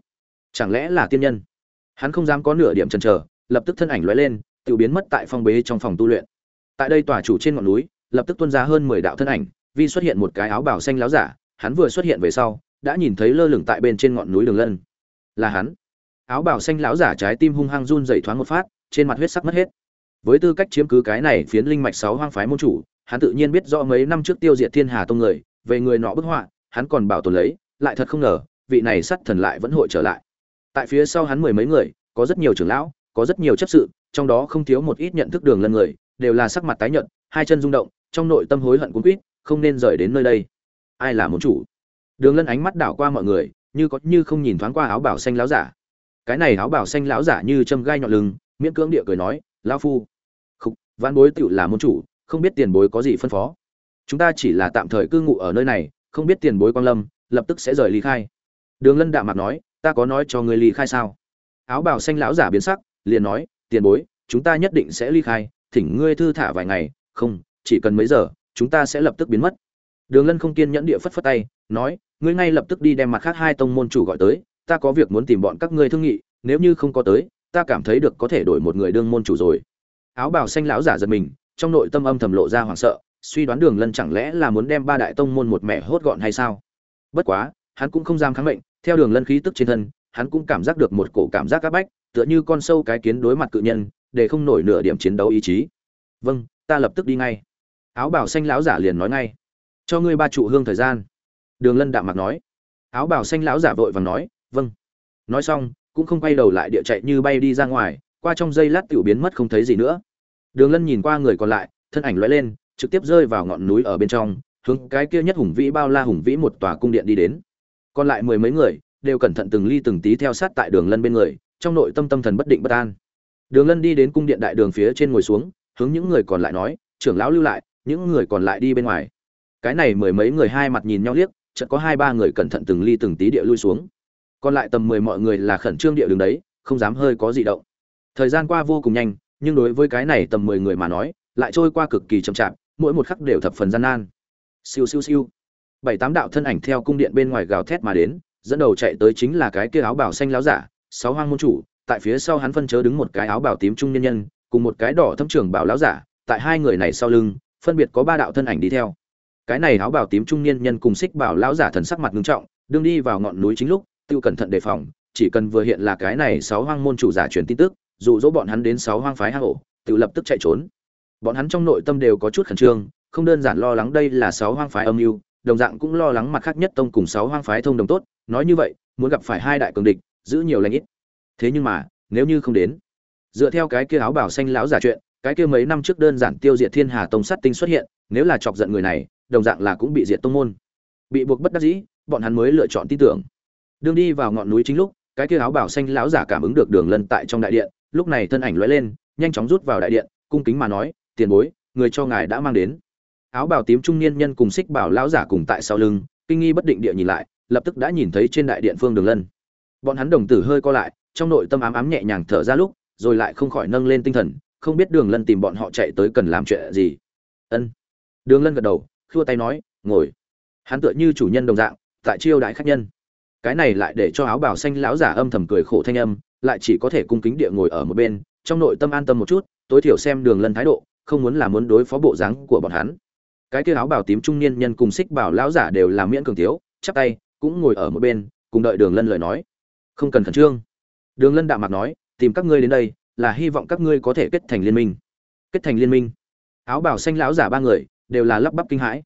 Chẳng lẽ là tiên nhân? Hắn không dám có nửa điểm chần chờ, lập tức thân ảnh lóe lên tự biến mất tại phong bế trong phòng tu luyện. Tại đây tòa chủ trên ngọn núi, lập tức tuôn ra hơn mười đạo thân ảnh vi xuất hiện một cái áo bào xanh láo giả, hắn vừa xuất hiện về sau, đã nhìn thấy lơ lửng tại bên trên ngọn núi đường lân. Là hắn. Áo bào xanh láo giả trái tim hung hăng run dày thoáng một phát, trên mặt huyết sắc mất hết. Với tư cách chiếm cứ cái này phiến linh mạch sáu hoang phái môn chủ hắn tự nhiên biết rõ mấy năm trước tiêu diệt thiên hà tông người, về người nọ bức họa, hắn còn bảo tồn lấy, lại thật không ngờ, vị này sắt thần lại vẫn hội trở lại. Tại phía sau hắn mười mấy người, có rất nhiều trưởng lão, có rất nhiều chấp sự, trong đó không thiếu một ít nhận thức đường lân người, đều là sắc mặt tái nhợt, hai chân rung động, trong nội tâm hối hận cuốn quýt, không nên rời đến nơi đây. Ai là môn chủ? Đường lân ánh mắt đảo qua mọi người, như có như không nhìn thoáng qua áo bảo xanh láo giả. Cái này áo bảo xanh lão giả như châm gai nhọn lưng, miễn cưỡng địa cười nói, lão phu. Khục văn bối tựu là môn chủ không biết tiền bối có gì phân phó. Chúng ta chỉ là tạm thời cư ngụ ở nơi này, không biết tiền bối quang lâm lập tức sẽ rời ly khai. Đường lân đạm mặt nói, ta có nói cho người ly khai sao? Áo bào xanh lão giả biến sắc, liền nói, tiền bối, chúng ta nhất định sẽ ly khai, thỉnh ngươi thư thả vài ngày, không, chỉ cần mấy giờ, chúng ta sẽ lập tức biến mất. Đường lân không kiên nhẫn địa phất phất tay, nói, ngươi ngay lập tức đi đem mặt khác hai tông môn chủ gọi tới, ta có việc muốn tìm bọn các ngươi thương nghị, nếu như không có tới, ta cảm thấy được có thể đổi một người đương môn chủ rồi. Áo bào xanh lão giả giật mình trong nội tâm âm thầm lộ ra hoảng sợ, suy đoán đường lân chẳng lẽ là muốn đem ba đại tông môn một mẻ hốt gọn hay sao? Bất quá, hắn cũng không dám kháng mệnh, theo đường lân khí tức trên thân, hắn cũng cảm giác được một cổ cảm giác áp bách, tựa như con sâu cái kiến đối mặt cự nhân, để không nổi nửa điểm chiến đấu ý chí. Vâng ta lập tức đi ngay. Áo bảo xanh lão giả liền nói ngay. Cho ngươi ba trụ hương thời gian. Đường lân đạm mặt nói. Áo bảo xanh lão giả vội vàng nói vâng. Nói xong, cũng không quay đầu lại địa chạy như bay đi ra ngoài, qua trong giây lát tiểu biến mất không thấy gì nữa đường lân nhìn qua người còn lại, thân ảnh lóe lên, trực tiếp rơi vào ngọn núi ở bên trong, hướng cái kia nhất hùng vĩ bao la hùng vĩ một tòa cung điện đi đến. Còn lại mười mấy người, đều cẩn thận từng ly từng tí theo sát tại đường lân bên người, trong nội tâm tâm thần bất định bất an. Đường lân đi đến cung điện đại đường phía trên ngồi xuống, hướng những người còn lại nói, trưởng lão lưu lại, những người còn lại đi bên ngoài. Cái này mười mấy người hai mặt nhìn nhau liếc, chợt có hai ba người cẩn thận từng ly từng tí địa lui xuống. Còn lại tầm mười mọi người là khẩn trương địa đường đấy, không dám hơi có gì động. Thời gian qua vô cùng nhanh nhưng đối với cái này tầm mười người mà nói, lại trôi qua cực kỳ chậm chạp, mỗi một khắc đều thập phần gian nan. Siêu siêu siêu. Bảy tám đạo thân ảnh theo cung điện bên ngoài gào thét mà đến, dẫn đầu chạy tới chính là cái kia áo bào xanh láo giả, sáu hoang môn chủ, tại phía sau hắn phân chớ đứng một cái áo bào tím trung nhân nhân, cùng một cái đỏ thâm trưởng bảo láo giả, tại hai người này sau lưng, phân biệt có ba đạo thân ảnh đi theo. Cái này áo bào tím trung niên nhân cùng xích bảo lão giả thần sắc mặt nghiêm trọng, đương đi vào ngọn núi chính lúc, tiêu cẩn thận đề phòng, chỉ cần vừa hiện là cái này sáu hoang môn chủ giả truyền tin tức dụ dỗ bọn hắn đến sáu hoang phái hang ổ, tự lập tức chạy trốn. Bọn hắn trong nội tâm đều có chút khẩn trương, không đơn giản lo lắng đây là sáu hoang phái âm mưu, đồng dạng cũng lo lắng mặt khác nhất tông cùng sáu hoang phái thông đồng tốt, nói như vậy, muốn gặp phải hai đại cường địch, giữ nhiều lãnh ít. Thế nhưng mà, nếu như không đến, dựa theo cái kia áo bảo xanh lão giả chuyện, cái kia mấy năm trước đơn giản tiêu diệt thiên hà tông sát tinh xuất hiện, nếu là chọc giận người này, đồng dạng là cũng bị diệt tông môn. Bị buộc bất đắc dĩ, bọn hắn mới lựa chọn tin tưởng. Đương đi vào ngọn núi chính lúc, cái kia áo bảo xanh lão giả cảm ứng được đường lân tại trong đại điện lúc này thân ảnh lóe lên, nhanh chóng rút vào đại điện, cung kính mà nói, tiền bối, người cho ngài đã mang đến. Áo bào tím trung niên nhân cùng xích bảo lão giả cùng tại sau lưng, kinh nghi bất định địa nhìn lại, lập tức đã nhìn thấy trên đại điện phương đường lân. Bọn hắn đồng tử hơi co lại, trong nội tâm ám ám nhẹ nhàng thở ra lúc, rồi lại không khỏi nâng lên tinh thần, không biết đường lân tìm bọn họ chạy tới cần làm chuyện gì. Ân. Đường lân gật đầu, khua tay nói, ngồi. Hắn tựa như chủ nhân đồng dạng, tại chiêu đãi khách nhân. Cái này lại để cho áo bào xanh lão giả âm thầm cười khổ thanh âm lại chỉ có thể cung kính địa ngồi ở một bên, trong nội tâm an tâm một chút, tối thiểu xem đường lân thái độ, không muốn là muốn đối phó bộ dáng của bọn hắn. Cái kia áo bảo tím trung niên nhân cùng xích bảo lão giả đều là miễn cường thiếu, chắp tay, cũng ngồi ở một bên, cùng đợi đường lân lời nói. Không cần khẩn trương. Đường lân đạm mặt nói, tìm các ngươi đến đây, là hy vọng các ngươi có thể kết thành liên minh. Kết thành liên minh. Áo bảo xanh lão giả ba người, đều là lắp bắp kinh hãi.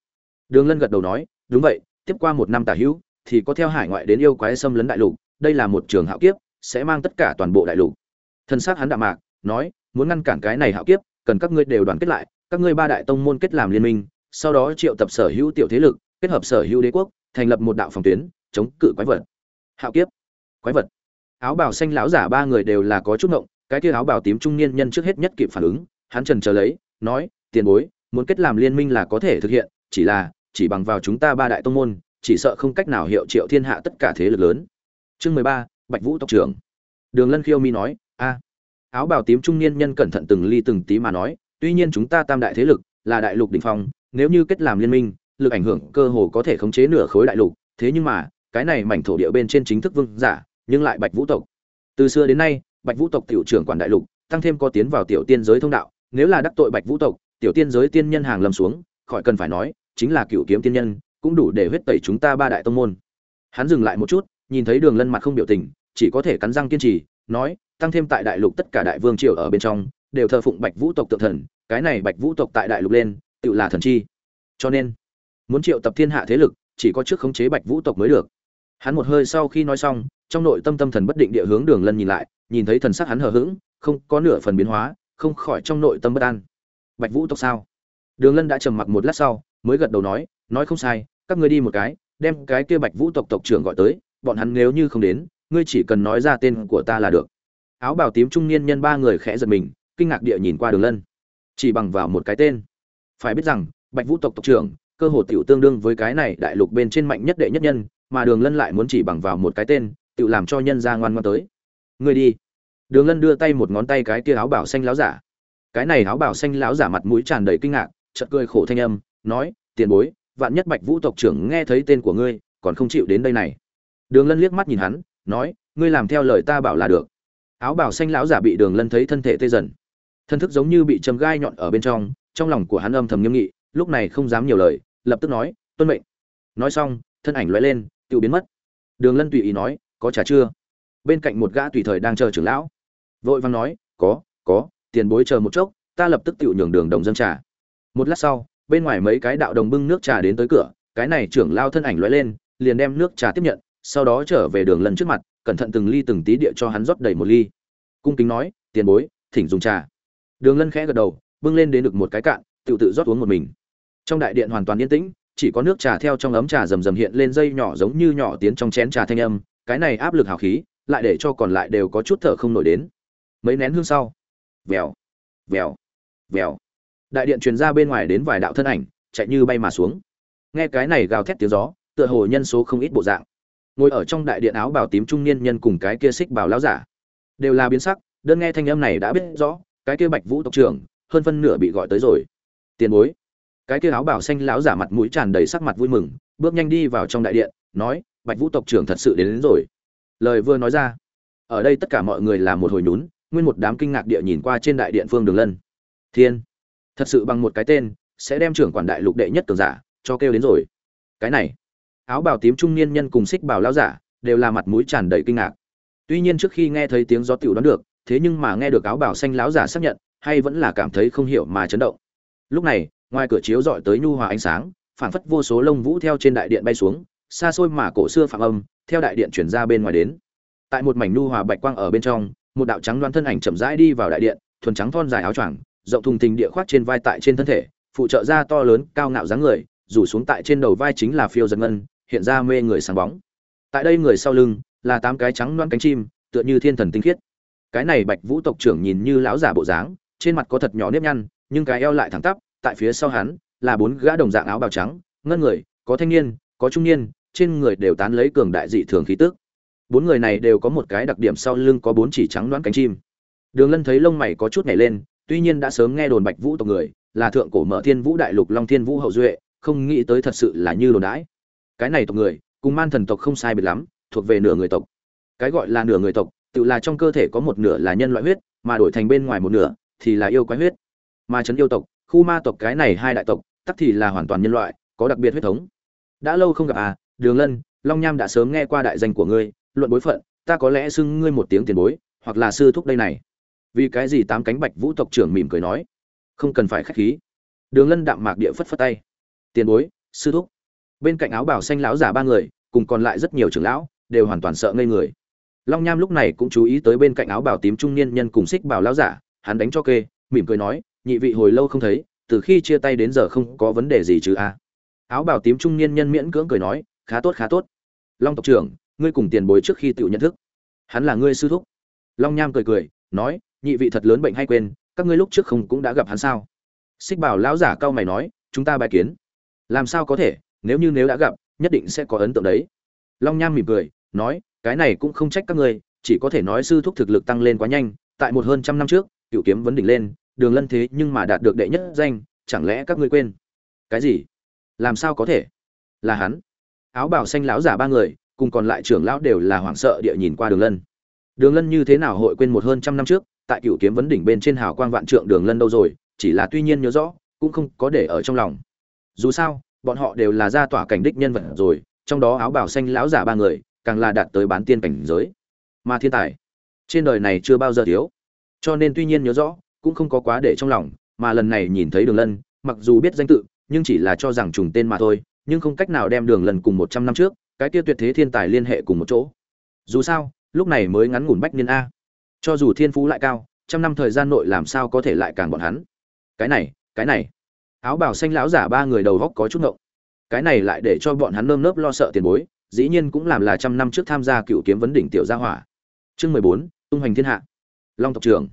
Đường lân gật đầu nói, đúng vậy, tiếp qua một năm tả hữu, thì có theo hải ngoại đến yêu quái xâm lấn đại lục, đây là một trường hạo kiếp sẽ mang tất cả toàn bộ đại lục. Thân xác hắn đạm mạc, nói, muốn ngăn cản cái này hạo kiếp, cần các ngươi đều đoàn kết lại, các ngươi ba đại tông môn kết làm liên minh, sau đó triệu tập sở hữu tiểu thế lực, kết hợp sở hữu đế quốc, thành lập một đạo phòng tuyến, chống cự quái vật. Hạo kiếp, quái vật. Áo bào xanh lão giả ba người đều là có chút ngộng, cái kia áo bào tím trung niên nhân trước hết nhất kịp phản ứng, hắn trần chờ lấy, nói, tiền bối, muốn kết làm liên minh là có thể thực hiện, chỉ là, chỉ bằng vào chúng ta ba đại tông môn, chỉ sợ không cách nào hiệu triệu thiên hạ tất cả thế lực lớn. Chương mười ba bạch vũ tộc trưởng. Đường lân khiêu mi nói, a, áo bào tím trung niên nhân cẩn thận từng ly từng tí mà nói, tuy nhiên chúng ta tam đại thế lực là đại lục đỉnh phong, nếu như kết làm liên minh, lực ảnh hưởng cơ hồ có thể khống chế nửa khối đại lục. Thế nhưng mà, cái này mảnh thổ địa bên trên chính thức vương giả, nhưng lại bạch vũ tộc. Từ xưa đến nay, bạch vũ tộc tiểu trưởng quản đại lục, tăng thêm có tiến vào tiểu tiên giới thông đạo. Nếu là đắc tội bạch vũ tộc, tiểu tiên giới tiên nhân hàng lâm xuống, khỏi cần phải nói, chính là cựu kiếm tiên nhân, cũng đủ để huyết tẩy chúng ta ba đại tông môn. Hắn dừng lại một chút nhìn thấy đường lân mặt không biểu tình, chỉ có thể cắn răng kiên trì, nói, tăng thêm tại đại lục tất cả đại vương triều ở bên trong, đều thờ phụng bạch vũ tộc tượng thần, cái này bạch vũ tộc tại đại lục lên, tự là thần chi. Cho nên, muốn triệu tập thiên hạ thế lực, chỉ có trước khống chế bạch vũ tộc mới được. Hắn một hơi sau khi nói xong, trong nội tâm tâm thần bất định địa hướng đường lân nhìn lại, nhìn thấy thần sắc hắn hờ hững, không có nửa phần biến hóa, không khỏi trong nội tâm bất an. Bạch vũ tộc sao? Đường lân đã trầm mặc một lát sau, mới gật đầu nói nói không sai, các ngươi đi một cái, đem cái kia bạch vũ tộc tộc trưởng gọi tới bọn hắn nếu như không đến, ngươi chỉ cần nói ra tên của ta là được. Áo bào tím trung niên nhân ba người khẽ giật mình, kinh ngạc địa nhìn qua đường lân. Chỉ bằng vào một cái tên. Phải biết rằng, bạch vũ tộc tộc trưởng, cơ hồ tiểu tương đương với cái này đại lục bên trên mạnh nhất đệ nhất nhân, mà đường lân lại muốn chỉ bằng vào một cái tên, tự làm cho nhân ra ngoan ngoan tới. Ngươi đi. Đường lân đưa tay một ngón tay cái kia áo bảo xanh láo giả. Cái này áo bảo xanh láo giả mặt mũi tràn đầy kinh ngạc, chợt cười khổ thanh âm, nói, tiền bối, vạn nhất bạch vũ tộc trưởng nghe thấy tên của ngươi, còn không chịu đến đây này đường lân liếc mắt nhìn hắn, nói, ngươi làm theo lời ta bảo là được. Áo bảo xanh lão giả bị đường lân thấy thân thể tê dần. Thân thức giống như bị châm gai nhọn ở bên trong trong lòng của hắn âm thầm nghiêm nghị, lúc này không dám nhiều lời, lập tức nói, tuân mệnh. Nói xong, thân ảnh lóe lên tự biến mất. Đường lân tùy ý nói, có trà chưa? Bên cạnh một gã tùy thời đang chờ trưởng lão. Vội vàng nói, có có, tiền bối chờ một chốc, ta lập tức tự nhường đường đồng dân trà. Một lát sau, bên ngoài mấy cái đạo đồng bưng nước trà đến tới cửa, cái này trưởng lao thân ảnh lóe lên, liền đem nước trà tiếp nhận sau đó trở về đường lần trước mặt, cẩn thận từng ly từng tí địa cho hắn rót đầy một ly. Cung kính nói, tiền bối, thỉnh dùng trà. Đường lân khẽ gật đầu, bưng lên đến được một cái cạn, tự tự rót uống một mình. Trong đại điện hoàn toàn yên tĩnh, chỉ có nước trà theo trong ấm trà rầm rầm hiện lên dây nhỏ giống như nhỏ tiến trong chén trà thanh âm, cái này áp lực hào khí, lại để cho còn lại đều có chút thở không nổi đến. Mấy nén hương sau, vèo vèo vèo. Đại điện truyền ra bên ngoài đến vài đạo thân ảnh, chạy như bay mà xuống. Nghe cái này gào thét tiếng gió, tựa hồ nhân số không ít bộ dạng ngồi ở trong đại điện áo bào tím trung niên nhân cùng cái kia xích bào lão giả. Đều là biến sắc đơn nghe thanh âm này đã biết rõ cái kia bạch vũ tộc trưởng hơn phân nửa bị gọi tới rồi. Tiền bối. Cái kia áo bào xanh lão giả mặt mũi tràn đầy sắc mặt vui mừng bước nhanh đi vào trong đại điện nói bạch vũ tộc trưởng thật sự đến, đến rồi. Lời vừa nói ra ở đây tất cả mọi người là một hồi nhún nguyên một đám kinh ngạc địa nhìn qua trên đại điện phương đường lân. Thiên thật sự bằng một cái tên sẽ đem trưởng quản đại lục đệ nhất cường giả cho kêu đến rồi. Cái này áo bào tím trung niên nhân cùng xích bào lão giả, đều là mặt mũi tràn đầy kinh ngạc. Tuy nhiên trước khi nghe thấy tiếng gió tiểu đoán được, thế nhưng mà nghe được áo bào xanh lão giả xác nhận, hay vẫn là cảm thấy không hiểu mà chấn động. Lúc này, ngoài cửa chiếu dọi tới nhu hòa ánh sáng, phảng phất vô số lông vũ theo trên đại điện bay xuống, xa xôi mà cổ xưa phạm âm, theo đại điện chuyển ra bên ngoài đến. Tại một mảnh nhu hòa bạch quang ở bên trong, một đạo trắng đoan thân ảnh chậm rãi đi vào đại điện, thuần trắng thon dài áo choàng, rộng thùng thình địa khoác trên vai tại trên thân thể, phụ trợ da to lớn, cao ngạo dáng người, rủ xuống tại trên đầu vai chính là phiêu giật ngân hiện ra mê người sáng bóng. Tại đây người sau lưng là tám cái trắng loan cánh chim, tựa như thiên thần tinh khiết. Cái này bạch vũ tộc trưởng nhìn như lão giả bộ dáng, trên mặt có thật nhỏ nếp nhăn, nhưng cái eo lại thẳng tắp, tại phía sau hắn là bốn gã đồng dạng áo bào trắng, ngân người, có thanh niên, có trung niên, trên người đều tán lấy cường đại dị thường khí tức. Bốn người này đều có một cái đặc điểm sau lưng có bốn chỉ trắng đoán cánh chim. Đường lân thấy lông mày có chút nhảy lên, tuy nhiên đã sớm nghe đồn bạch vũ tộc người là thượng cổ mở thiên vũ đại lục long thiên vũ hậu duệ, không nghĩ tới thật sự là như đồn đãi cái này tộc người, cùng man thần tộc không sai biệt lắm, thuộc về nửa người tộc. Cái gọi là nửa người tộc, tự là trong cơ thể có một nửa là nhân loại huyết, mà đổi thành bên ngoài một nửa thì là yêu quái huyết. Mà trấn yêu tộc, khu ma tộc cái này hai đại tộc, tắc thì là hoàn toàn nhân loại, có đặc biệt huyết thống. Đã lâu không gặp à đường lân, long nham đã sớm nghe qua đại danh của ngươi, luận bối phận, ta có lẽ xưng ngươi một tiếng tiền bối, hoặc là sư thúc đây này. Vì cái gì tám cánh bạch vũ tộc trưởng mỉm cười nói? Không cần phải khách khí. Đường lân đạm mạc địa phất phất tay. Tiền bối, sư thúc bên cạnh áo bảo xanh lão giả ba người, cùng còn lại rất nhiều trưởng lão, đều hoàn toàn sợ ngây người. Long nham lúc này cũng chú ý tới bên cạnh áo bảo tím trung niên nhân cùng xích bảo lão giả hắn đánh cho kê, mỉm cười nói, nhị vị hồi lâu không thấy, từ khi chia tay đến giờ không có vấn đề gì chứ a. Áo bảo tím trung niên nhân miễn cưỡng cười nói, khá tốt khá tốt. Long tộc trưởng, ngươi cùng tiền bối trước khi tự nhận thức. Hắn là ngươi sư thúc. Long nham cười cười, nói, nhị vị thật lớn bệnh hay quên, các ngươi lúc trước không cũng đã gặp hắn sao? Xích bảo lão giả cao mày nói, chúng ta bài kiến. Làm sao có thể? Nếu như nếu đã gặp, nhất định sẽ có ấn tượng đấy. Long nham mỉm cười, nói, cái này cũng không trách các ngươi, chỉ có thể nói sư thúc thực lực tăng lên quá nhanh, tại một hơn trăm năm trước, cựu kiếm vấn đỉnh lên, đường lân thế nhưng mà đạt được đệ nhất danh, chẳng lẽ các ngươi quên? Cái gì? Làm sao có thể? Là hắn. Áo bảo xanh lão giả ba người, cùng còn lại trưởng lão đều là hoảng sợ địa nhìn qua đường lân. Đường lân như thế nào hội quên một hơn trăm năm trước, tại cựu kiếm vấn đỉnh bên trên hào quang vạn trượng đường lân đâu rồi, chỉ là tuy nhiên nhớ rõ, cũng không có để ở trong lòng. Dù sao bọn họ đều là gia tỏa cảnh đích nhân vật rồi, trong đó áo bảo xanh lão giả ba người, càng là đạt tới bán tiên cảnh giới. Mà thiên tài, trên đời này chưa bao giờ thiếu. Cho nên tuy nhiên nhớ rõ, cũng không có quá để trong lòng, mà lần này nhìn thấy đường lân, mặc dù biết danh tự, nhưng chỉ là cho rằng trùng tên mà thôi, nhưng không cách nào đem đường lần cùng một trăm năm trước, cái tiêu tuyệt thế thiên tài liên hệ cùng một chỗ. Dù sao, lúc này mới ngắn ngủn bách niên a. Cho dù thiên phú lại cao, trăm năm thời gian nội làm sao có thể lại càng bọn hắn? Cái này cái này áo bào xanh lão giả ba người đầu góc có chút ngộng. Cái này lại để cho bọn hắn nơm nớp lo sợ tiền bối, dĩ nhiên cũng làm là trăm năm trước tham gia cựu kiếm vấn đỉnh tiểu gia hỏa. Chương mười bốn, tung hoành thiên hạ. Long tộc trưởng.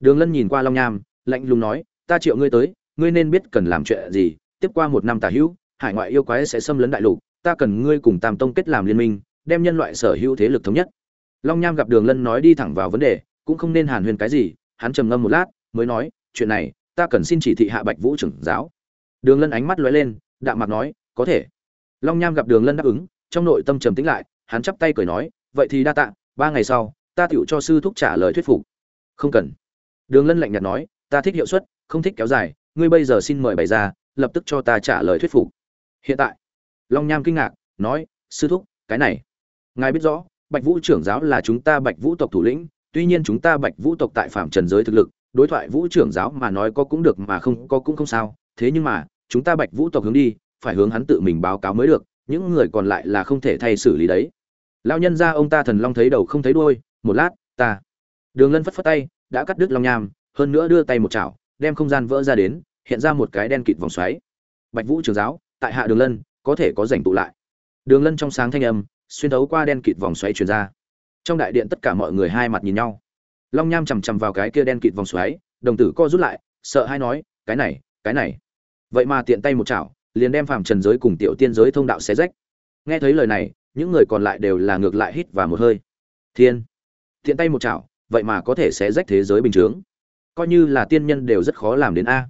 Đường lân nhìn qua long nham, lạnh lùng nói, ta triệu ngươi tới, ngươi nên biết cần làm chuyện gì, tiếp qua một năm tả hữu, hải ngoại yêu quái sẽ xâm lấn đại lục, ta cần ngươi cùng tam tông kết làm liên minh, đem nhân loại sở hữu thế lực thống nhất. Long nham gặp đường lân nói đi thẳng vào vấn đề, cũng không nên hàn huyền cái gì, hắn trầm ngâm một lát, mới nói, chuyện này ta cần xin chỉ thị hạ bạch vũ trưởng giáo. Đường lân ánh mắt lóe lên, đạm mặt nói, có thể. Long nham gặp đường lân đáp ứng, trong nội tâm trầm tĩnh lại, hắn chắp tay cười nói, vậy thì đa tạ, ba ngày sau, ta tựu cho sư thúc trả lời thuyết phục. Không cần. Đường lân lạnh nhạt nói, ta thích hiệu suất, không thích kéo dài, ngươi bây giờ xin mời bày ra, lập tức cho ta trả lời thuyết phục. Hiện tại, long nham kinh ngạc, nói, sư thúc, cái này. Ngài biết rõ, bạch vũ trưởng giáo là chúng ta bạch vũ tộc thủ lĩnh, tuy nhiên chúng ta bạch vũ tộc tại phạm trần giới thực lực đối thoại vũ trưởng giáo mà nói có cũng được mà không có cũng không sao. Thế nhưng mà, chúng ta bạch vũ tộc hướng đi, phải hướng hắn tự mình báo cáo mới được, những người còn lại là không thể thay xử lý đấy. Lao nhân ra ông ta thần long thấy đầu không thấy đuôi, một lát, ta. Đường lân phất phất tay, đã cắt đứt long nham, hơn nữa đưa tay một chảo, đem không gian vỡ ra đến, hiện ra một cái đen kịt vòng xoáy. Bạch vũ trường giáo, tại hạ đường lân, có thể có rảnh tụ lại. Đường lân trong sáng thanh âm, xuyên thấu qua đen kịt vòng xoáy truyền ra. Trong đại điện tất cả mọi người hai mặt nhìn nhau long nham chằm chằm vào cái kia đen kịt vòng xoáy, đồng tử co rút lại, sợ hay nói, cái này cái này. Vậy mà tiện tay một chảo, liền đem phàm trần giới cùng tiểu tiên giới thông đạo xé rách. Nghe thấy lời này, những người còn lại đều là ngược lại hít và một hơi. Thiên, tiện tay một chảo, vậy mà có thể xé rách thế giới bình chướng. Coi như là tiên nhân đều rất khó làm đến a.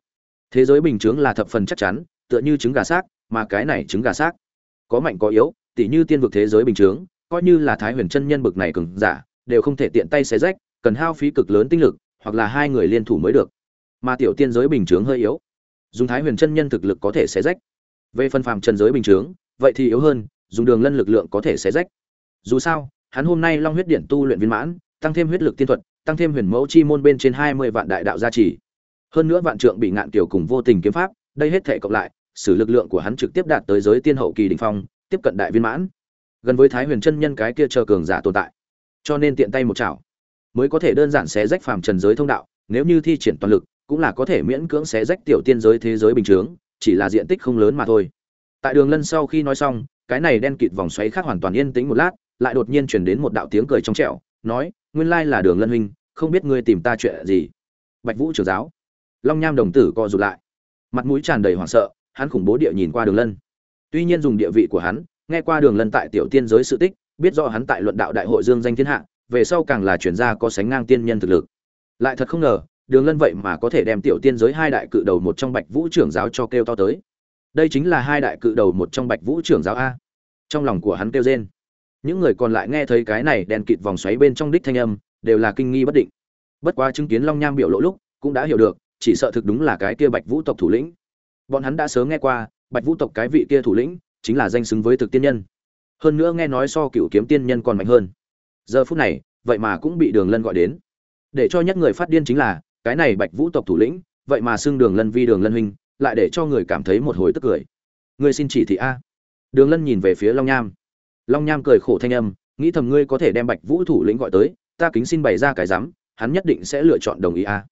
Thế giới bình chướng là thập phần chắc chắn, tựa như trứng gà xác, mà cái này trứng gà xác có mạnh có yếu, tỉ như tiên vực thế giới bình chướng, coi như là thái huyền chân nhân bực này cường giả, đều không thể tiện tay xé rách cần hao phí cực lớn tinh lực, hoặc là hai người liên thủ mới được. Mà tiểu tiên giới bình chướng hơi yếu. Dùng thái huyền chân nhân thực lực có thể xé rách. Về phân phàm trần giới bình chướng, vậy thì yếu hơn, dùng đường lân lực lượng có thể xé rách. Dù sao, hắn hôm nay long huyết điện tu luyện viên mãn, tăng thêm huyết lực tiên thuật, tăng thêm huyền mẫu chi môn bên trên hai mươi vạn đại đạo gia trì. Hơn nữa vạn trượng bị ngạn tiểu cùng vô tình kiếm pháp, đây hết thể cộng lại, sử lực lượng của hắn trực tiếp đạt tới giới tiên hậu kỳ đỉnh phong, tiếp cận đại viên mãn. Gần với thái huyền chân nhân cái kia chờ cường giả tồn tại. Cho nên tiện tay một chảo mới có thể đơn giản xé rách phàm trần giới thông đạo, nếu như thi triển toàn lực, cũng là có thể miễn cưỡng xé rách tiểu tiên giới thế giới bình thường chỉ là diện tích không lớn mà thôi. Tại đường lân sau khi nói xong, cái này đen kịt vòng xoáy khác hoàn toàn yên tĩnh một lát, lại đột nhiên chuyển đến một đạo tiếng cười trong trẻo, nói, nguyên lai là đường lân huynh, không biết ngươi tìm ta chuyện gì? Bạch vũ trưởng giáo. Long nham đồng tử co rụt lại. Mặt mũi tràn đầy hoảng sợ, hắn khủng bố địa nhìn qua đường lân. Tuy nhiên dùng địa vị của hắn, nghe qua đường lân tại tiểu tiên giới sự tích, biết rõ hắn tại luận đạo đại hội dương danh thiên hạ về sau càng là chuyển gia có sánh ngang tiên nhân thực lực. Lại thật không ngờ, đường lân vậy mà có thể đem tiểu tiên giới hai đại cự đầu một trong bạch vũ trưởng giáo cho kêu to tới. Đây chính là hai đại cự đầu một trong bạch vũ trưởng giáo a. Trong lòng của hắn kêu rên. Những người còn lại nghe thấy cái này đèn kịt vòng xoáy bên trong đích thanh âm, đều là kinh nghi bất định. Bất quá chứng kiến long nham biểu lộ lúc, cũng đã hiểu được, chỉ sợ thực đúng là cái kia bạch vũ tộc thủ lĩnh. Bọn hắn đã sớm nghe qua, bạch vũ tộc cái vị kia thủ lĩnh, chính là danh xứng với thực tiên nhân. Hơn nữa nghe nói so cựu kiếm tiên nhân còn mạnh hơn giờ phút này, vậy mà cũng bị đường lân gọi đến. Để cho nhất người phát điên chính là, cái này bạch vũ tộc thủ lĩnh, vậy mà xưng đường lân vi đường lân huynh, lại để cho người cảm thấy một hồi tức cười. Ngươi xin chỉ thị a. Đường lân nhìn về phía long nham. Long nham cười khổ thanh âm, nghĩ thầm ngươi có thể đem bạch vũ thủ lĩnh gọi tới, ta kính xin bày ra cái rắm hắn nhất định sẽ lựa chọn đồng ý a.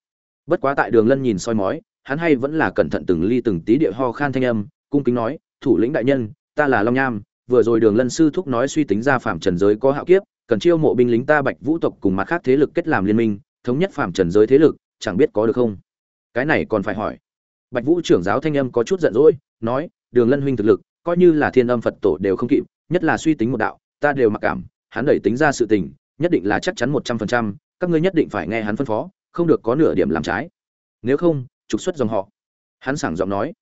Bất quá tại đường lân nhìn soi mói, hắn hay vẫn là cẩn thận từng ly từng tí địa ho khan thanh âm, cung kính nói, thủ lĩnh đại nhân, ta là long nham, vừa rồi đường lân sư thúc nói suy tính ra phạm trần giới có hạo kiếp cần chiêu mộ binh lính ta bạch vũ tộc cùng mặt khác thế lực kết làm liên minh, thống nhất phạm trần giới thế lực, chẳng biết có được không? Cái này còn phải hỏi. Bạch vũ trưởng giáo thanh âm có chút giận dỗi, nói, đường lân huynh thực lực, coi như là thiên âm phật tổ đều không kịp, nhất là suy tính một đạo, ta đều mặc cảm, hắn đẩy tính ra sự tình, nhất định là chắc chắn một trăm phần trăm, các ngươi nhất định phải nghe hắn phân phó, không được có nửa điểm làm trái. Nếu không, trục xuất dòng họ. Hắn sảng giọng nói.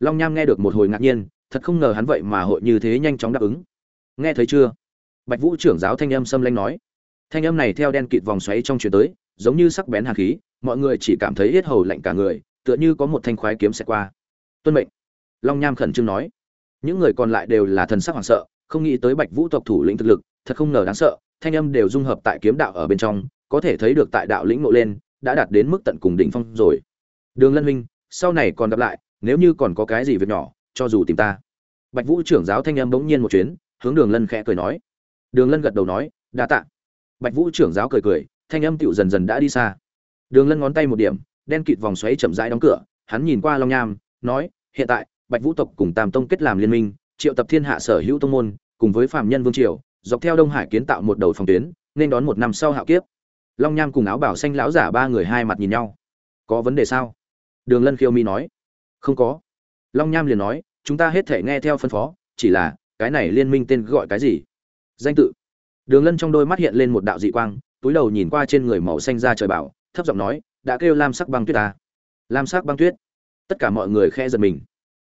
Long nham nghe được một hồi ngạc nhiên, thật không ngờ hắn vậy mà hội như thế nhanh chóng đáp ứng. Nghe thấy chưa? Bạch vũ trưởng giáo thanh âm xâm lanh nói. Thanh âm này theo đen kịt vòng xoáy trong chuyển tới, giống như sắc bén hàn khí, mọi người chỉ cảm thấy yết hầu lạnh cả người, tựa như có một thanh khoái kiếm xẹt qua. Tuân mệnh. Long nham khẩn trương nói. Những người còn lại đều là thần sắc hoảng sợ, không nghĩ tới bạch vũ tộc thủ lĩnh thực lực, thật không ngờ đáng sợ, thanh âm đều dung hợp tại kiếm đạo ở bên trong, có thể thấy được tại đạo lĩnh ngộ lên, đã đạt đến mức tận cùng đỉnh phong rồi. Đường lân huynh, sau này còn gặp lại, nếu như còn có cái gì việc nhỏ, cho dù tìm ta. Bạch vũ trưởng giáo thanh âm bỗng nhiên một chuyến, hướng đường lân khẽ cười nói đường lân gật đầu nói, đa tạ. Bạch vũ trưởng giáo cười cười, thanh âm tựu dần dần đã đi xa. Đường lân ngón tay một điểm, đen kịt vòng xoáy chậm rãi đóng cửa, hắn nhìn qua long nham, nói, hiện tại, bạch vũ tộc cùng tam tông kết làm liên minh, triệu tập thiên hạ sở hữu tông môn, cùng với phạm nhân vương triều, dọc theo đông hải kiến tạo một đầu phòng tuyến, nên đón một năm sau hạo kiếp. Long nham cùng áo bảo xanh lão giả ba người hai mặt nhìn nhau. Có vấn đề sao? Đường lân khiêu mi nói. Không có. Long nham liền nói, chúng ta hết thể nghe theo phân phó, chỉ là, cái này liên minh tên gọi cái gì? Danh tự. Đường lân trong đôi mắt hiện lên một đạo dị quang, túi đầu nhìn qua trên người màu xanh ra trời bảo, thấp giọng nói, đã kêu lam sắc băng tuyết ta lam sắc băng tuyết? Tất cả mọi người khe giật mình.